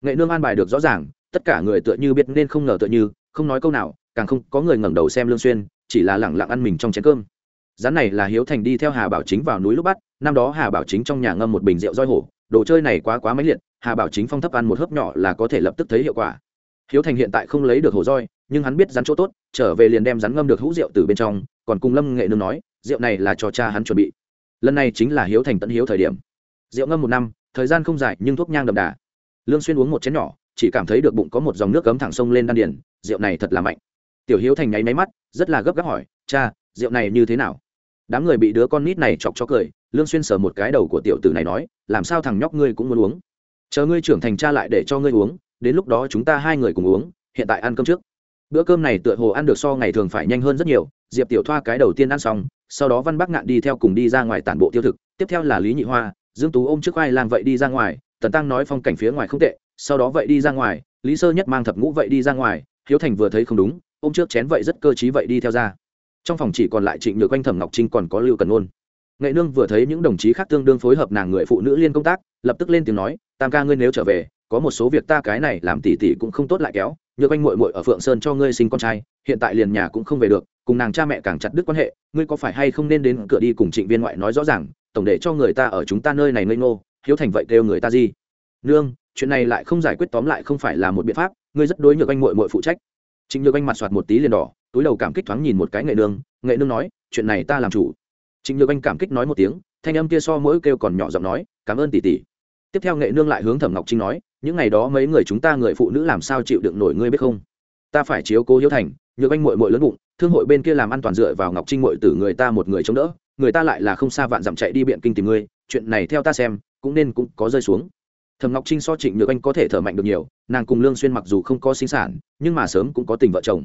Nghệ nương an bài được rõ ràng, tất cả người tựa như biết nên không ngờ tựa như, không nói câu nào càng không có người ngẩng đầu xem lương xuyên, chỉ là lẳng lặng ăn mình trong chén cơm. Rắn này là hiếu thành đi theo hà bảo chính vào núi lúc bắt, năm đó hà bảo chính trong nhà ngâm một bình rượu roi hổ, đồ chơi này quá quá máy liệt, hà bảo chính phong thấp ăn một hớp nhỏ là có thể lập tức thấy hiệu quả. Hiếu thành hiện tại không lấy được hổ roi, nhưng hắn biết rắn chỗ tốt, trở về liền đem rắn ngâm được hũ rượu từ bên trong, còn cùng lâm nghệ nương nói, rượu này là cho cha hắn chuẩn bị. Lần này chính là hiếu thành tận hiếu thời điểm. Rượu ngâm một năm, thời gian không dài nhưng thuốc nhang đậm đà. Lương xuyên uống một chén nhỏ, chỉ cảm thấy được bụng có một dòng nước cấm thẳng sông lên đan điền, rượu này thật là mạnh tiểu hiếu thành nháy máy mắt, rất là gấp gáp hỏi, cha, rượu này như thế nào? Đám người bị đứa con nít này chọc cho cười, lương xuyên sờ một cái đầu của tiểu tử này nói, làm sao thằng nhóc ngươi cũng muốn uống? Chờ ngươi trưởng thành cha lại để cho ngươi uống, đến lúc đó chúng ta hai người cùng uống, hiện tại ăn cơm trước. Bữa cơm này tựa hồ ăn được so ngày thường phải nhanh hơn rất nhiều, diệp tiểu thoa cái đầu tiên ăn xong, sau đó văn bắc ngạn đi theo cùng đi ra ngoài tản bộ tiêu thực, tiếp theo là lý nhị hoa, dương tú ôm trước vai lang vậy đi ra ngoài, tần tăng nói phong cảnh phía ngoài không tệ, sau đó vậy đi ra ngoài, lý sơ nhất mang thập ngũ vậy đi ra ngoài, hiếu thành vừa thấy không đúng ôm trước chén vậy rất cơ trí vậy đi theo ra. Trong phòng chỉ còn lại trịnh nhược quanh thẩm ngọc trinh còn có lưu cần ôn nghệ nương vừa thấy những đồng chí khác tương đương phối hợp nàng người phụ nữ liên công tác, lập tức lên tiếng nói, tam ca ngươi nếu trở về, có một số việc ta cái này làm tỉ tỉ cũng không tốt lại kéo. Nhược anh muội muội ở phượng sơn cho ngươi sinh con trai, hiện tại liền nhà cũng không về được, cùng nàng cha mẹ càng chặt đứt quan hệ, ngươi có phải hay không nên đến cửa đi cùng trịnh viên ngoại nói rõ ràng, tổng để cho người ta ở chúng ta nơi này ngây ngô, hiếu thành vậy kêu người ta gì? Nương, chuyện này lại không giải quyết tóm lại không phải là một biện pháp, ngươi rất đối nhược anh muội muội phụ trách trịnh nhược anh mặt soạt một tí liền đỏ, túi đầu cảm kích thoáng nhìn một cái nghệ nương nghệ nương nói, chuyện này ta làm chủ. Trịnh nhược anh cảm kích nói một tiếng, thanh âm kia so mỗi kêu còn nhỏ giọng nói, cảm ơn tỷ tỷ. Tiếp theo nghệ nương lại hướng thẩm ngọc trinh nói, những ngày đó mấy người chúng ta người phụ nữ làm sao chịu đựng nổi ngươi biết không? Ta phải chiếu cố hiếu thành, nhược anh mội mội lớn bụng, thương hội bên kia làm an toàn dựa vào ngọc trinh mội tử người ta một người chống đỡ, người ta lại là không xa vạn dặm chạy đi biện kinh tìm ngươi, chuyện này theo ta xem, cũng nên cũng có rơi xuống thầm ngọc trinh so trịnh nhược anh có thể thở mạnh được nhiều, nàng cùng lương xuyên mặc dù không có sinh sản, nhưng mà sớm cũng có tình vợ chồng.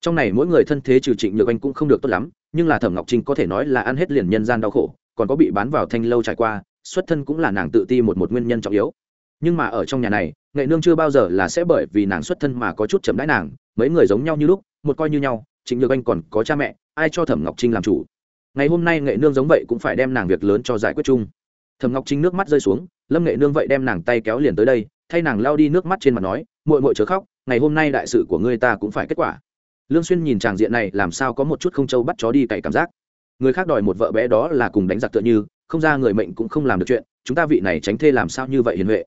Trong này mỗi người thân thế trừ trịnh nhược anh cũng không được tốt lắm, nhưng là thẩm ngọc trinh có thể nói là ăn hết liền nhân gian đau khổ, còn có bị bán vào thanh lâu trải qua, xuất thân cũng là nàng tự ti một một nguyên nhân trọng yếu. Nhưng mà ở trong nhà này, nghệ nương chưa bao giờ là sẽ bởi vì nàng xuất thân mà có chút chậm đãi nàng, mấy người giống nhau như lúc, một coi như nhau, trịnh nhược anh còn có cha mẹ, ai cho thẩm ngọc trinh làm chủ? Ngày hôm nay nghệ nương giống vậy cũng phải đem nàng việc lớn cho giải quyết chung. Thẩm ngọc trinh nước mắt rơi xuống lâm nghệ nương vậy đem nàng tay kéo liền tới đây, thay nàng lao đi nước mắt trên mặt nói, muội muội chớ khóc, ngày hôm nay đại sự của ngươi ta cũng phải kết quả. Lương xuyên nhìn tràng diện này, làm sao có một chút không châu bắt chó đi cày cảm giác. Người khác đòi một vợ bé đó là cùng đánh giặc tựa như, không ra người mệnh cũng không làm được chuyện, chúng ta vị này tránh thê làm sao như vậy hiền huệ.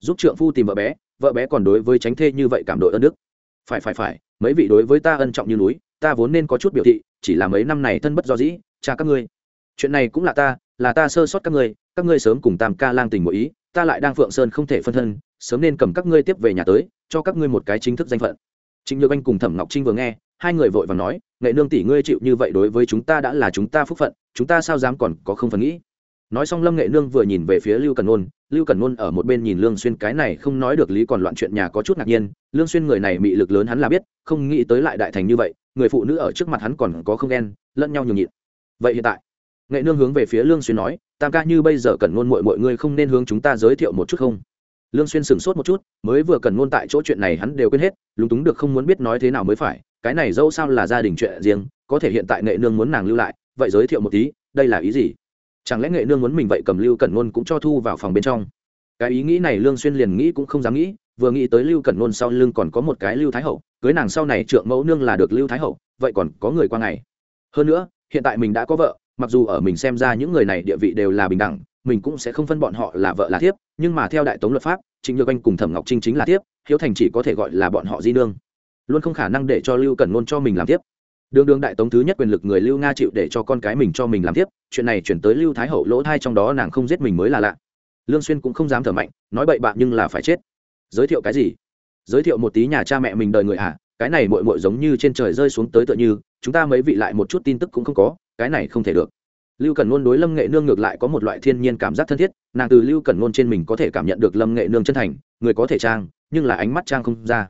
Giúp trượng phu tìm vợ bé vợ bé còn đối với tránh thê như vậy cảm đội ơn đức. Phải phải phải, mấy vị đối với ta ân trọng như núi, ta vốn nên có chút biểu thị, chỉ là mấy năm này thân bất do dĩ, cha các ngươi. Chuyện này cũng là ta là ta sơ sót các ngươi các ngươi sớm cùng tam ca lang tình một ý, ta lại đang phượng sơn không thể phân thân, sớm nên cầm các ngươi tiếp về nhà tới, cho các ngươi một cái chính thức danh phận. Trịnh nhược anh cùng thẩm ngọc trinh vừa nghe, hai người vội và nói, nghệ nương tỷ ngươi chịu như vậy đối với chúng ta đã là chúng ta phúc phận, chúng ta sao dám còn có không phần nghĩ? Nói xong lâm nghệ nương vừa nhìn về phía lưu cần nôn, lưu cần nôn ở một bên nhìn lương xuyên, cái này không nói được lý còn loạn chuyện nhà có chút ngạc nhiên, lương xuyên người này mị lực lớn hắn là biết, không nghĩ tới lại đại thành như vậy, người phụ nữ ở trước mặt hắn còn có không ghen, lẫn nhau nhường nhịn. Vậy hiện tại nghệ nương hướng về phía lương xuyên nói, tam ca như bây giờ cần nôn muội mọi người không nên hướng chúng ta giới thiệu một chút không? Lương xuyên sửng sốt một chút, mới vừa cần nôn tại chỗ chuyện này hắn đều quên hết, lúng túng được không muốn biết nói thế nào mới phải, cái này dẫu sao là gia đình chuyện riêng, có thể hiện tại nghệ nương muốn nàng lưu lại, vậy giới thiệu một tí, đây là ý gì? Chẳng lẽ nghệ nương muốn mình vậy cầm lưu cẩn nôn cũng cho thu vào phòng bên trong? Cái ý nghĩ này lương xuyên liền nghĩ cũng không dám nghĩ, vừa nghĩ tới lưu cẩn nôn sau lưng còn có một cái lưu thái hậu, cưới nàng sau này trượng mẫu nương là được lưu thái hậu, vậy còn có người qua ngày. Hơn nữa, hiện tại mình đã có vợ mặc dù ở mình xem ra những người này địa vị đều là bình đẳng mình cũng sẽ không phân bọn họ là vợ là thiếp nhưng mà theo đại tống luật pháp trịnh nhược anh cùng thẩm ngọc trinh chính là thiếp hiếu thành chỉ có thể gọi là bọn họ di nương. Luôn không khả năng để cho lưu cần ngôn cho mình làm thiếp, đường đường đại tống thứ nhất quyền lực người lưu nga chịu để cho con cái mình cho mình làm thiếp, chuyện này chuyển tới lưu thái hậu lỗ thai trong đó nàng không giết mình mới là lạ. Lương xuyên cũng không dám thở mạnh nói bậy bạ nhưng là phải chết. Giới thiệu cái gì? Giới thiệu một tí nhà cha mẹ mình đời người à cái này muội muội giống như trên trời rơi xuống tới tựa như chúng ta mấy vị lại một chút tin tức cũng không có cái này không thể được. Lưu cẩn ngôn đối lâm nghệ nương ngược lại có một loại thiên nhiên cảm giác thân thiết, nàng từ lưu cẩn ngôn trên mình có thể cảm nhận được lâm nghệ nương chân thành, người có thể trang, nhưng là ánh mắt trang không ra.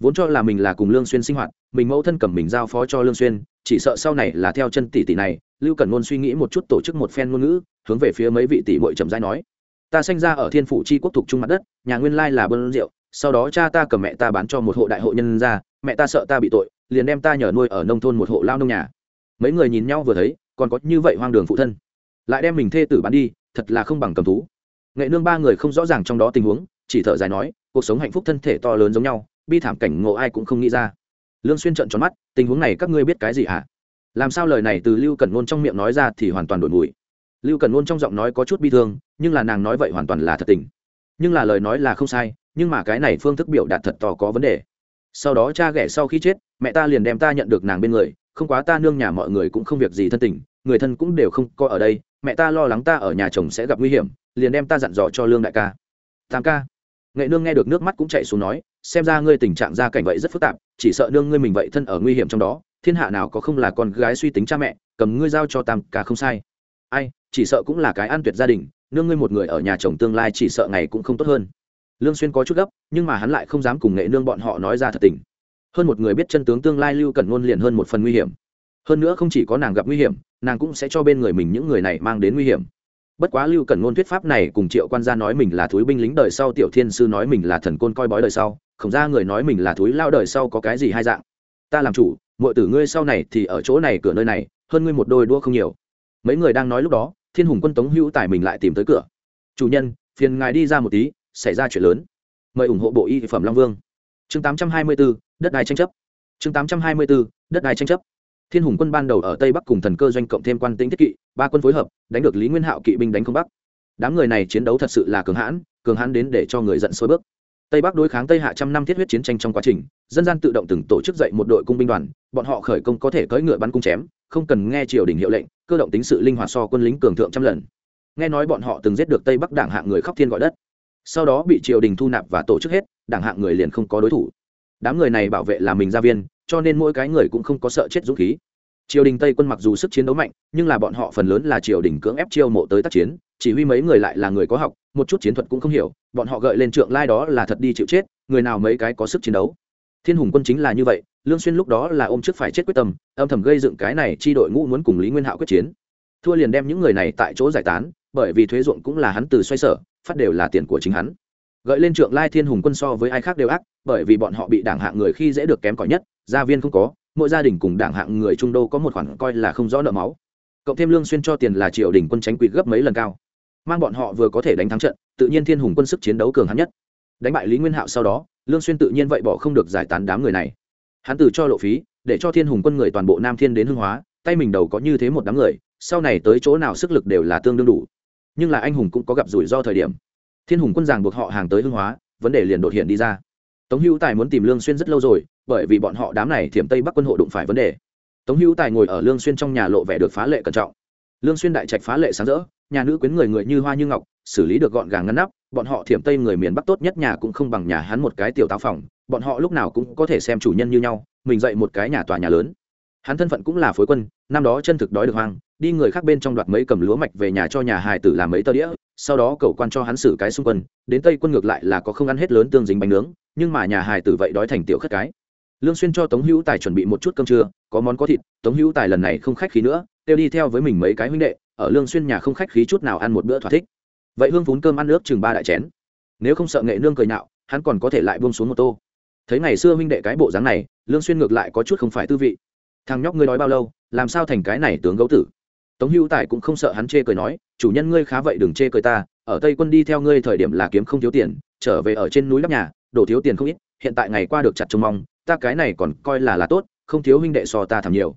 Vốn cho là mình là cùng lương xuyên sinh hoạt, mình mẫu thân cầm mình giao phó cho lương xuyên, chỉ sợ sau này là theo chân tỷ tỷ này, lưu cẩn ngôn suy nghĩ một chút tổ chức một phen ngôn ngữ, hướng về phía mấy vị tỷ muội trầm rãi nói, ta sinh ra ở thiên phủ chi quốc thuộc trung mặt đất, nhà nguyên lai là bơn rượu, sau đó cha ta cầm mẹ ta bán cho một hộ đại hộ nhân ra mẹ ta sợ ta bị tội, liền đem ta nhờ nuôi ở nông thôn một hộ lao nông nhà mấy người nhìn nhau vừa thấy, còn có như vậy hoang đường phụ thân. Lại đem mình thê tử bán đi, thật là không bằng cầm thú. Nghệ nương ba người không rõ ràng trong đó tình huống, chỉ thở dài nói, cuộc sống hạnh phúc thân thể to lớn giống nhau, bi thảm cảnh ngộ ai cũng không nghĩ ra. Lương xuyên trợn tròn mắt, tình huống này các ngươi biết cái gì hả? Làm sao lời này từ lưu cẩn ngôn trong miệng nói ra thì hoàn toàn đổi mùi. Lưu cần ngôn trong giọng nói có chút bi thương, nhưng là nàng nói vậy hoàn toàn là thật tình. Nhưng là lời nói là không sai, nhưng mà cái này phương thức biểu đạt thật to có vấn đề. Sau đó cha ghẻ sau khi chết, mẹ ta liền đem ta nhận được nàng bên người không quá ta nương nhà mọi người cũng không việc gì thân tình, người thân cũng đều không có ở đây, mẹ ta lo lắng ta ở nhà chồng sẽ gặp nguy hiểm, liền đem ta dặn dò cho lương đại ca. Tam ca. Nghệ nương nghe được nước mắt cũng chạy xuống nói, xem ra ngươi tình trạng gia cảnh vậy rất phức tạp, chỉ sợ nương ngươi mình vậy thân ở nguy hiểm trong đó, thiên hạ nào có không là con gái suy tính cha mẹ, cầm ngươi giao cho tam ca không sai. Ai, chỉ sợ cũng là cái an tuyệt gia đình, nương ngươi một người ở nhà chồng tương lai chỉ sợ ngày cũng không tốt hơn. Lương xuyên có chút gấp, nhưng mà hắn lại không dám cùng nghệ nương bọn họ nói ra thật tình hơn một người biết chân tướng tương lai lưu cẩn ngôn liền hơn một phần nguy hiểm. Hơn nữa không chỉ có nàng gặp nguy hiểm, nàng cũng sẽ cho bên người mình những người này mang đến nguy hiểm. Bất quá lưu cẩn ngôn thuyết pháp này cùng triệu quan gia nói mình là thúi binh lính đời sau, tiểu thiên sư nói mình là thần côn coi bói đời sau, khổng ra người nói mình là thúi lao đời sau có cái gì hai dạng. Ta làm chủ mọi tử ngươi sau này thì ở chỗ này cửa nơi này, hơn ngươi một đôi đua không nhiều. Mấy người đang nói lúc đó, thiên hùng quân tống hữu tài mình lại tìm tới cửa. Chủ nhân, phiền ngài đi ra một tí, xảy ra chuyện lớn. Mời ủng hộ bộ y phẩm long vương chương 824, đất đai tranh chấp. chương 824, đất đai tranh chấp. thiên hùng quân ban đầu ở tây bắc cùng thần cơ doanh cộng thêm quan tính thiết kỵ ba quân phối hợp đánh được lý nguyên hạo kỵ binh đánh không bắc. đám người này chiến đấu thật sự là cường hãn cường hãn đến để cho người giận sôi bước. tây bắc đối kháng tây hạ trăm năm thiết huyết chiến tranh trong quá trình dân gian tự động từng tổ chức dậy một đội cung binh đoàn bọn họ khởi công có thể cưỡi ngựa bắn cung chém không cần nghe triều đình hiệu lệnh cơ động tính sự linh hoạt so quân lính cường thượng trăm lần. nghe nói bọn họ từng giết được tây bắc đảng hạng người khóc thiên gọi đất sau đó bị triều đình thu nạp và tổ chức hết, đảng hạng người liền không có đối thủ. Đám người này bảo vệ là mình gia viên, cho nên mỗi cái người cũng không có sợ chết dũng khí. Triều đình tây quân mặc dù sức chiến đấu mạnh, nhưng là bọn họ phần lớn là triều đình cưỡng ép chiêu mộ tới tác chiến, chỉ huy mấy người lại là người có học, một chút chiến thuật cũng không hiểu, bọn họ gợi lên trượng lai đó là thật đi chịu chết, người nào mấy cái có sức chiến đấu. Thiên hùng quân chính là như vậy, lương xuyên lúc đó là ôm trước phải chết quyết tâm, âm thầm gây dựng cái này chi đội ngũ muốn cùng lý nguyên hạo quyết chiến. Thua liền đem những người này tại chỗ giải tán, bởi vì thuế ruộng cũng là hắn từ xoay sở phát đều là tiền của chính hắn. Gợi lên trượng lai thiên hùng quân so với ai khác đều ác, bởi vì bọn họ bị đảng hạng người khi dễ được kém cỏi nhất, gia viên không có, mỗi gia đình cùng đảng hạng người trung đô có một khoản coi là không rõ nợ máu. Cộng thêm lương xuyên cho tiền là triều đình quân tránh quỵt gấp mấy lần cao. Mang bọn họ vừa có thể đánh thắng trận, tự nhiên thiên hùng quân sức chiến đấu cường hắn nhất. Đánh bại lý nguyên hạo sau đó, lương xuyên tự nhiên vậy bỏ không được giải tán đám người này. Hắn từ cho lộ phí, để cho thiên hùng quân người toàn bộ nam thiên đến hưng hóa, tay mình đầu có như thế một đám người, sau này tới chỗ nào sức lực đều là tương đương đủ nhưng là anh hùng cũng có gặp rủi ro thời điểm. Thiên hùng quân giảng buộc họ hàng tới hưng hóa, vấn đề liền đột hiện đi ra. Tống hữu tài muốn tìm lương xuyên rất lâu rồi, bởi vì bọn họ đám này thiểm tây bắc quân hộ đụng phải vấn đề. Tống hữu tài ngồi ở lương xuyên trong nhà lộ vẻ được phá lệ cẩn trọng. Lương xuyên đại trạch phá lệ sáng rỡ, nhà nữ quyến người người như hoa như ngọc, xử lý được gọn gàng ngăn nắp, bọn họ thiểm tây người miền bắc tốt nhất nhà cũng không bằng nhà hắn một cái tiểu táo phòng, bọn họ lúc nào cũng có thể xem chủ nhân như nhau, mình dậy một cái nhà tòa nhà lớn. Hắn thân phận cũng là phối quân, năm đó chân thực đói được hoang đi người khác bên trong đoạt mấy cầm lúa mạch về nhà cho nhà hài tử làm mấy tờ đĩa, sau đó cầu quan cho hắn xử cái xung quân, đến tây quân ngược lại là có không ăn hết lớn tương dính bánh nướng, nhưng mà nhà hài tử vậy đói thành tiểu khất cái. Lương xuyên cho tống hữu tài chuẩn bị một chút cơm trưa, có món có thịt, tống hữu tài lần này không khách khí nữa tiêu đi theo với mình mấy cái huynh đệ, ở lương xuyên nhà không khách khí chút nào ăn một bữa thỏa thích. Vậy hương vốn cơm ăn nước chừng ba đại chén. Nếu không sợ nghệ nương cười nhạo, hắn còn có thể lại buông xuống một tô. Thấy ngày xưa huynh đệ cái bộ dáng này, lương xuyên ngược lại có chút không phải tư vị. Thằng nhóc ngươi nói bao lâu, làm sao thành cái này tướng gấu tử? Tống hữu tài cũng không sợ hắn chê cười nói, chủ nhân ngươi khá vậy đừng chê cười ta, ở tây quân đi theo ngươi thời điểm là kiếm không thiếu tiền, trở về ở trên núi lắp nhà đổ thiếu tiền không ít, hiện tại ngày qua được chặt trông mong, ta cái này còn coi là là tốt, không thiếu huynh đệ so ta thảm nhiều.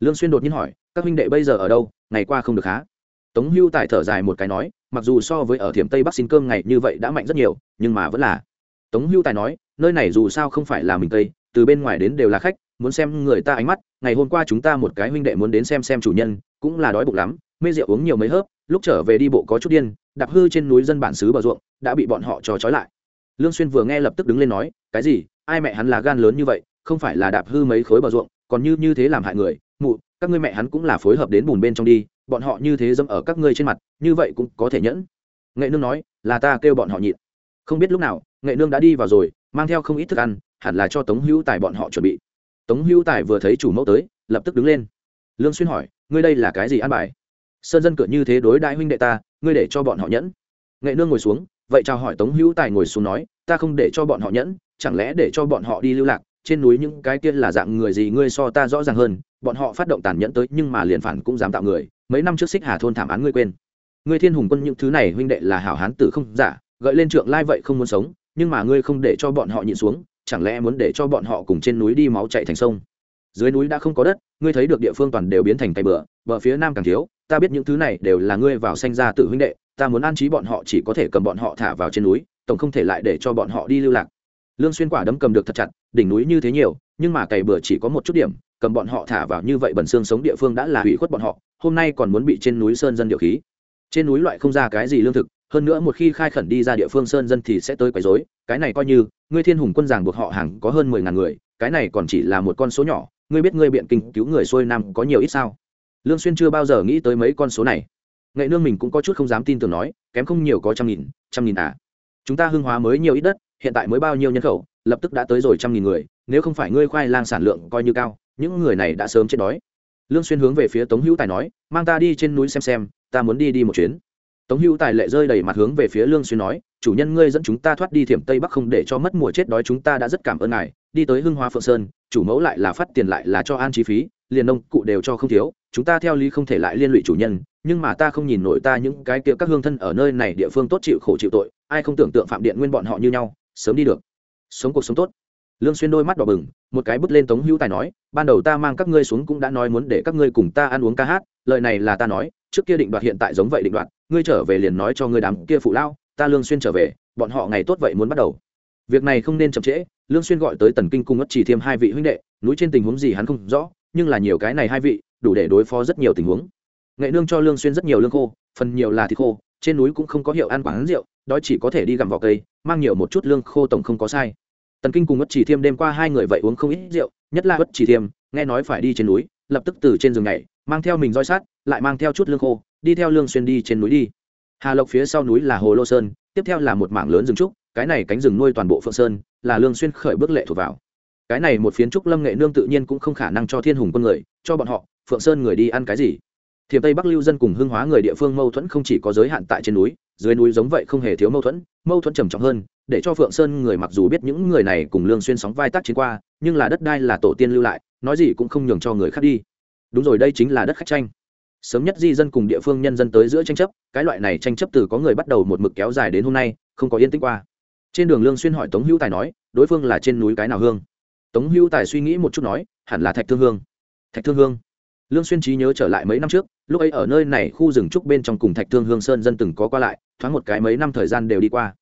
Lương xuyên đột nhiên hỏi, các huynh đệ bây giờ ở đâu? Ngày qua không được há? Tống hưu tài thở dài một cái nói, mặc dù so với ở thiểm tây bắc xin cơm ngày như vậy đã mạnh rất nhiều, nhưng mà vẫn là. Tống hưu tài nói, nơi này dù sao không phải là mình tây, từ bên ngoài đến đều là khách, muốn xem người ta ánh mắt, ngày hôm qua chúng ta một cái huynh đệ muốn đến xem xem chủ nhân cũng là đói bụng lắm, mê rượu uống nhiều mấy hớp, lúc trở về đi bộ có chút điên, đạp hư trên núi dân bản xứ bờ ruộng, đã bị bọn họ trò trói lại. Lương xuyên vừa nghe lập tức đứng lên nói, cái gì? Ai mẹ hắn là gan lớn như vậy, không phải là đạp hư mấy khối bờ ruộng, còn như như thế làm hại người? Mụ, các ngươi mẹ hắn cũng là phối hợp đến bùn bên trong đi, bọn họ như thế dâm ở các ngươi trên mặt, như vậy cũng có thể nhẫn. Nghệ nương nói, là ta kêu bọn họ nhịn. Không biết lúc nào, nghệ nương đã đi vào rồi, mang theo không ít thức ăn, hẳn là cho tống hữu tài bọn họ chuẩn bị. Tống hữu tài vừa thấy chủ mẫu tới, lập tức đứng lên. Lương xuyên hỏi ngươi đây là cái gì ăn bài? Sơn dân cửa như thế đối đại huynh đệ ta, ngươi để cho bọn họ nhẫn. Nghệ nương ngồi xuống, vậy chào hỏi tống hữu tài ngồi xuống nói, ta không để cho bọn họ nhẫn, chẳng lẽ để cho bọn họ đi lưu lạc? Trên núi những cái kia là dạng người gì ngươi so ta rõ ràng hơn, bọn họ phát động tàn nhẫn tới nhưng mà liền phản cũng dám tạo người, mấy năm trước xích hà thôn thảm án ngươi quên. Ngươi thiên hùng quân những thứ này huynh đệ là hảo hán tử không giả, gợi lên trượng lai vậy không muốn sống, nhưng mà ngươi không để cho bọn họ nhịn xuống, chẳng lẽ muốn để cho bọn họ cùng trên núi đi máu chạy thành sông? Dưới núi đã không có đất, ngươi thấy được địa phương toàn đều biến thành cày bừa, bờ phía nam càng thiếu, ta biết những thứ này đều là ngươi vào sanh ra tự huynh đệ, ta muốn an trí bọn họ chỉ có thể cầm bọn họ thả vào trên núi, tổng không thể lại để cho bọn họ đi lưu lạc. Lương xuyên quả đấm cầm được thật chặt, đỉnh núi như thế nhiều, nhưng mà cày bừa chỉ có một chút điểm, cầm bọn họ thả vào như vậy bẩn xương sống địa phương đã là hủy khuất bọn họ, hôm nay còn muốn bị trên núi sơn dân điều khí. Trên núi loại không ra cái gì lương thực, hơn nữa một khi khai khẩn đi ra địa phương sơn dân thì sẽ tới quấy rối, cái này coi như, ngươi thiên hùng quân giảng buộc họ hàng có hơn mười ngàn người, cái này còn chỉ là một con số nhỏ ngươi biết ngươi biện kinh cứu người xuôi nam có nhiều ít sao? Lương xuyên chưa bao giờ nghĩ tới mấy con số này. Nghệ nương mình cũng có chút không dám tin tưởng nói, kém không nhiều có trăm nghìn trăm nghìn à. Chúng ta hưng hóa mới nhiều ít đất, hiện tại mới bao nhiêu nhân khẩu, lập tức đã tới rồi trăm nghìn người, nếu không phải ngươi khoai lang sản lượng coi như cao, những người này đã sớm chết đói. Lương xuyên hướng về phía tống hữu tài nói, mang ta đi trên núi xem xem, ta muốn đi đi một chuyến. Tống hữu tài lệ rơi đầy mặt hướng về phía lương xuyên nói, chủ nhân ngươi dẫn chúng ta thoát đi thiểm tây bắc không để cho mất mùa chết đói chúng ta đã rất cảm ơn ngài, đi tới hưng hoa phượng sơn chủ mẫu lại là phát tiền lại là cho an chi phí, liền nông cụ đều cho không thiếu, chúng ta theo lý không thể lại liên lụy chủ nhân, nhưng mà ta không nhìn nổi ta những cái kia các hương thân ở nơi này địa phương tốt chịu khổ chịu tội, ai không tưởng tượng phạm điện nguyên bọn họ như nhau, sớm đi được. Sống cuộc sống tốt. Lương xuyên đôi mắt đỏ bừng, một cái bứt lên tống hữu tài nói, ban đầu ta mang các ngươi xuống cũng đã nói muốn để các ngươi cùng ta ăn uống ca hát, lời này là ta nói, trước kia định đoạt hiện tại giống vậy định đoạt, ngươi trở về liền nói cho ngươi đám kia phụ lao, ta lương xuyên trở về, bọn họ ngày tốt vậy muốn bắt đầu. Việc này không nên chậm trễ lương xuyên gọi tới tần kinh cung ất chỉ thêm hai vị huynh đệ, núi trên tình huống gì hắn không rõ, nhưng là nhiều cái này hai vị, đủ để đối phó rất nhiều tình huống. Nghệ nương cho lương xuyên rất nhiều lương khô, phần nhiều là thịt khô, trên núi cũng không có hiệu ăn quán rượu đó chỉ có thể đi gặm vỏ cây, mang nhiều một chút lương khô tổng không có sai. Tần kinh cùng ất chỉ thiêm đêm qua hai người vậy uống không ít rượu, nhất là ất chỉ thiêm nghe nói phải đi trên núi, lập tức từ trên giường nhảy, mang theo mình roi sát lại mang theo chút lương khô, đi theo lương xuyên đi trên núi đi. Hà lộc phía sau núi là hồ lô sơn, tiếp theo là một mảng lớn rừng trúc, cái này cánh rừng nuôi toàn bộ phượng sơn là lương xuyên khởi bước lệ thuộc vào. Cái này một phiến trúc lâm nghệ nương tự nhiên cũng không khả năng cho thiên hùng quân người, cho bọn họ, phượng sơn người đi ăn cái gì. Thiểm tây bắc lưu dân cùng hương hóa người địa phương mâu thuẫn không chỉ có giới hạn tại trên núi, dưới núi giống vậy không hề thiếu mâu thuẫn mâu thuẫn trầm trọng hơn, để cho phượng sơn người mặc dù biết những người này cùng lương xuyên sóng vai tác chiến qua, nhưng là đất đai là tổ tiên lưu lại, nói gì cũng không nhường cho người khác đi. Đúng rồi, đây chính là đất khách tranh. Sớm nhất di dân cùng địa phương nhân dân tới giữa tranh chấp, cái loại này tranh chấp từ có người bắt đầu một mực kéo dài đến hôm nay, không có yên tĩnh qua trên đường lương xuyên hỏi tống hữu tài nói, đối phương là trên núi cái nào hương? Tống hữu tài suy nghĩ một chút nói, hẳn là thạch thương hương. Thạch thương hương. Lương xuyên trí nhớ trở lại mấy năm trước, lúc ấy ở nơi này khu rừng trúc bên trong cùng thạch thương hương sơn dân từng có qua lại, thoáng một cái mấy năm thời gian đều đi qua.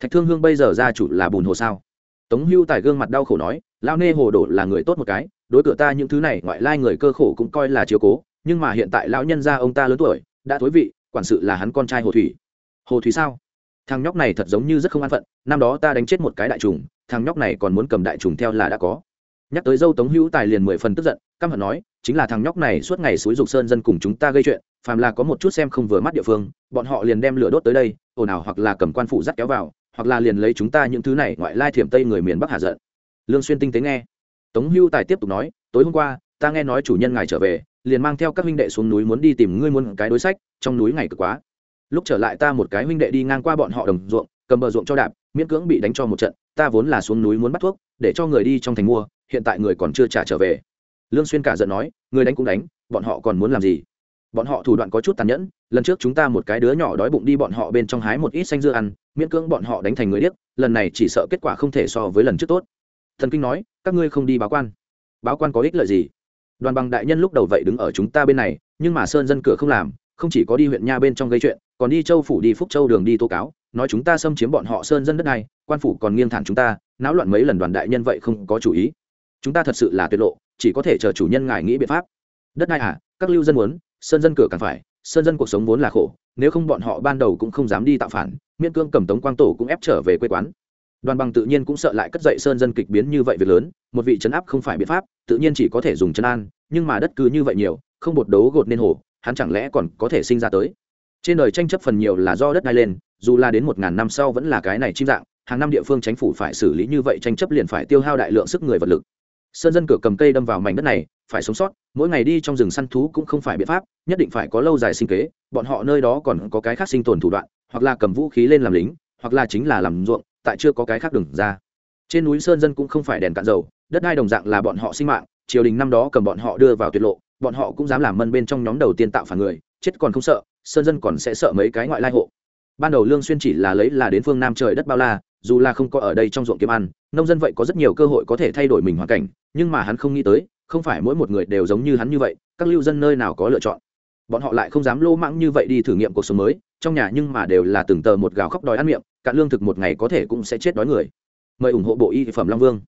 Thạch thương hương bây giờ gia chủ là bùn hồ sao? Tống hưu tài gương mặt đau khổ nói lao nê hồ đổ là người tốt một cái, đối cửa ta những thứ này ngoại lai người cơ khổ cũng coi là chiếu cố, nhưng mà hiện tại lão nhân gia ông ta lớn tuổi, đã thối vị, quản sự là hắn con trai hồ thủy. Hồ thủy sao? Thằng nhóc này thật giống như rất không an phận, năm đó ta đánh chết một cái đại trùng, thằng nhóc này còn muốn cầm đại trùng theo là đã có. Nhắc tới dâu tống hữu tài liền mười phần tức giận, căm hận nói, chính là thằng nhóc này suốt ngày suối dục sơn dân cùng chúng ta gây chuyện, phàm là có một chút xem không vừa mắt địa phương, bọn họ liền đem lửa đốt tới đây, ồn ào hoặc là cầm quan phụ dắt kéo vào, hoặc là liền lấy chúng ta những thứ này ngoại lai thiểm tây người miền bắc hạ giận. Lương xuyên tinh tế nghe. Tống hưu tài tiếp tục nói, tối hôm qua, ta nghe nói chủ nhân ngài trở về, liền mang theo các huynh đệ xuống núi muốn đi tìm ngươi muốn cái đối sách, trong núi ngày cực quá lúc trở lại ta một cái huynh đệ đi ngang qua bọn họ đồng ruộng, cầm bờ ruộng cho đạp, miễn cưỡng bị đánh cho một trận, ta vốn là xuống núi muốn bắt thuốc, để cho người đi trong thành mua, hiện tại người còn chưa trả trở về. Lương xuyên cả giận nói, người đánh cũng đánh, bọn họ còn muốn làm gì? Bọn họ thủ đoạn có chút tàn nhẫn, lần trước chúng ta một cái đứa nhỏ đói bụng đi bọn họ bên trong hái một ít xanh dưa ăn, miễn cưỡng bọn họ đánh thành người điếc, lần này chỉ sợ kết quả không thể so với lần trước tốt. Thần kinh nói, các ngươi không đi báo quan. Báo quan có ích lợi gì? Đoàn bằng đại nhân lúc đầu vậy đứng ở chúng ta bên này, nhưng mà sơn dân cửa không làm không chỉ có đi huyện nha bên trong gây chuyện, còn đi châu phủ đi phúc châu đường đi tố cáo, nói chúng ta xâm chiếm bọn họ sơn dân đất này, quan phủ còn nghiêng thẳng chúng ta, náo loạn mấy lần đoàn đại nhân vậy không có chủ ý. Chúng ta thật sự là tuyệt lộ, chỉ có thể chờ chủ nhân ngài nghĩ biện pháp. Đất này à các lưu dân muốn, sơn dân cửa càng phải, sơn dân cuộc sống vốn là khổ, nếu không bọn họ ban đầu cũng không dám đi tạo phản, miễn cương cầm tống quang tổ cũng ép trở về quê quán. Đoàn bằng tự nhiên cũng sợ lại cất dậy sơn dân kịch biến như vậy việc lớn, một vị trấn áp không phải biện pháp, tự nhiên chỉ có thể dùng chân an, nhưng mà đất cứ như vậy nhiều, không bột đấu gột nên hổ hắn chẳng lẽ còn có thể sinh ra tới? Trên đời tranh chấp phần nhiều là do đất đai lên, dù là đến một ngàn năm sau vẫn là cái này chim dạng, hàng năm địa phương chính phủ phải xử lý như vậy tranh chấp liền phải tiêu hao đại lượng sức người vật lực. Sơn dân cửa cầm cây đâm vào mảnh đất này, phải sống sót, mỗi ngày đi trong rừng săn thú cũng không phải biện pháp, nhất định phải có lâu dài sinh kế, bọn họ nơi đó còn có cái khác sinh tồn thủ đoạn, hoặc là cầm vũ khí lên làm lính, hoặc là chính là làm ruộng, tại chưa có cái khác đừng ra. Trên núi sơn dân cũng không phải đèn cạn dầu, đất đai đồng dạng là bọn họ sinh mạng, triều đình năm đó cầm bọn họ đưa vào tuyệt lộ bọn họ cũng dám làm mân bên trong nhóm đầu tiên tạo phản người, chết còn không sợ, sơn dân còn sẽ sợ mấy cái ngoại lai hộ. Ban đầu lương xuyên chỉ là lấy là đến phương nam trời đất bao la, dù là không có ở đây trong ruộng kiếm ăn, nông dân vậy có rất nhiều cơ hội có thể thay đổi mình hoàn cảnh, nhưng mà hắn không nghĩ tới, không phải mỗi một người đều giống như hắn như vậy, các lưu dân nơi nào có lựa chọn. Bọn họ lại không dám lô mãng như vậy đi thử nghiệm cuộc sống mới, trong nhà nhưng mà đều là từng tờ một gào khóc đói ăn miệng, cạn lương thực một ngày có thể cũng sẽ chết đói người. Mời ủng hộ bộ y phẩm long vương.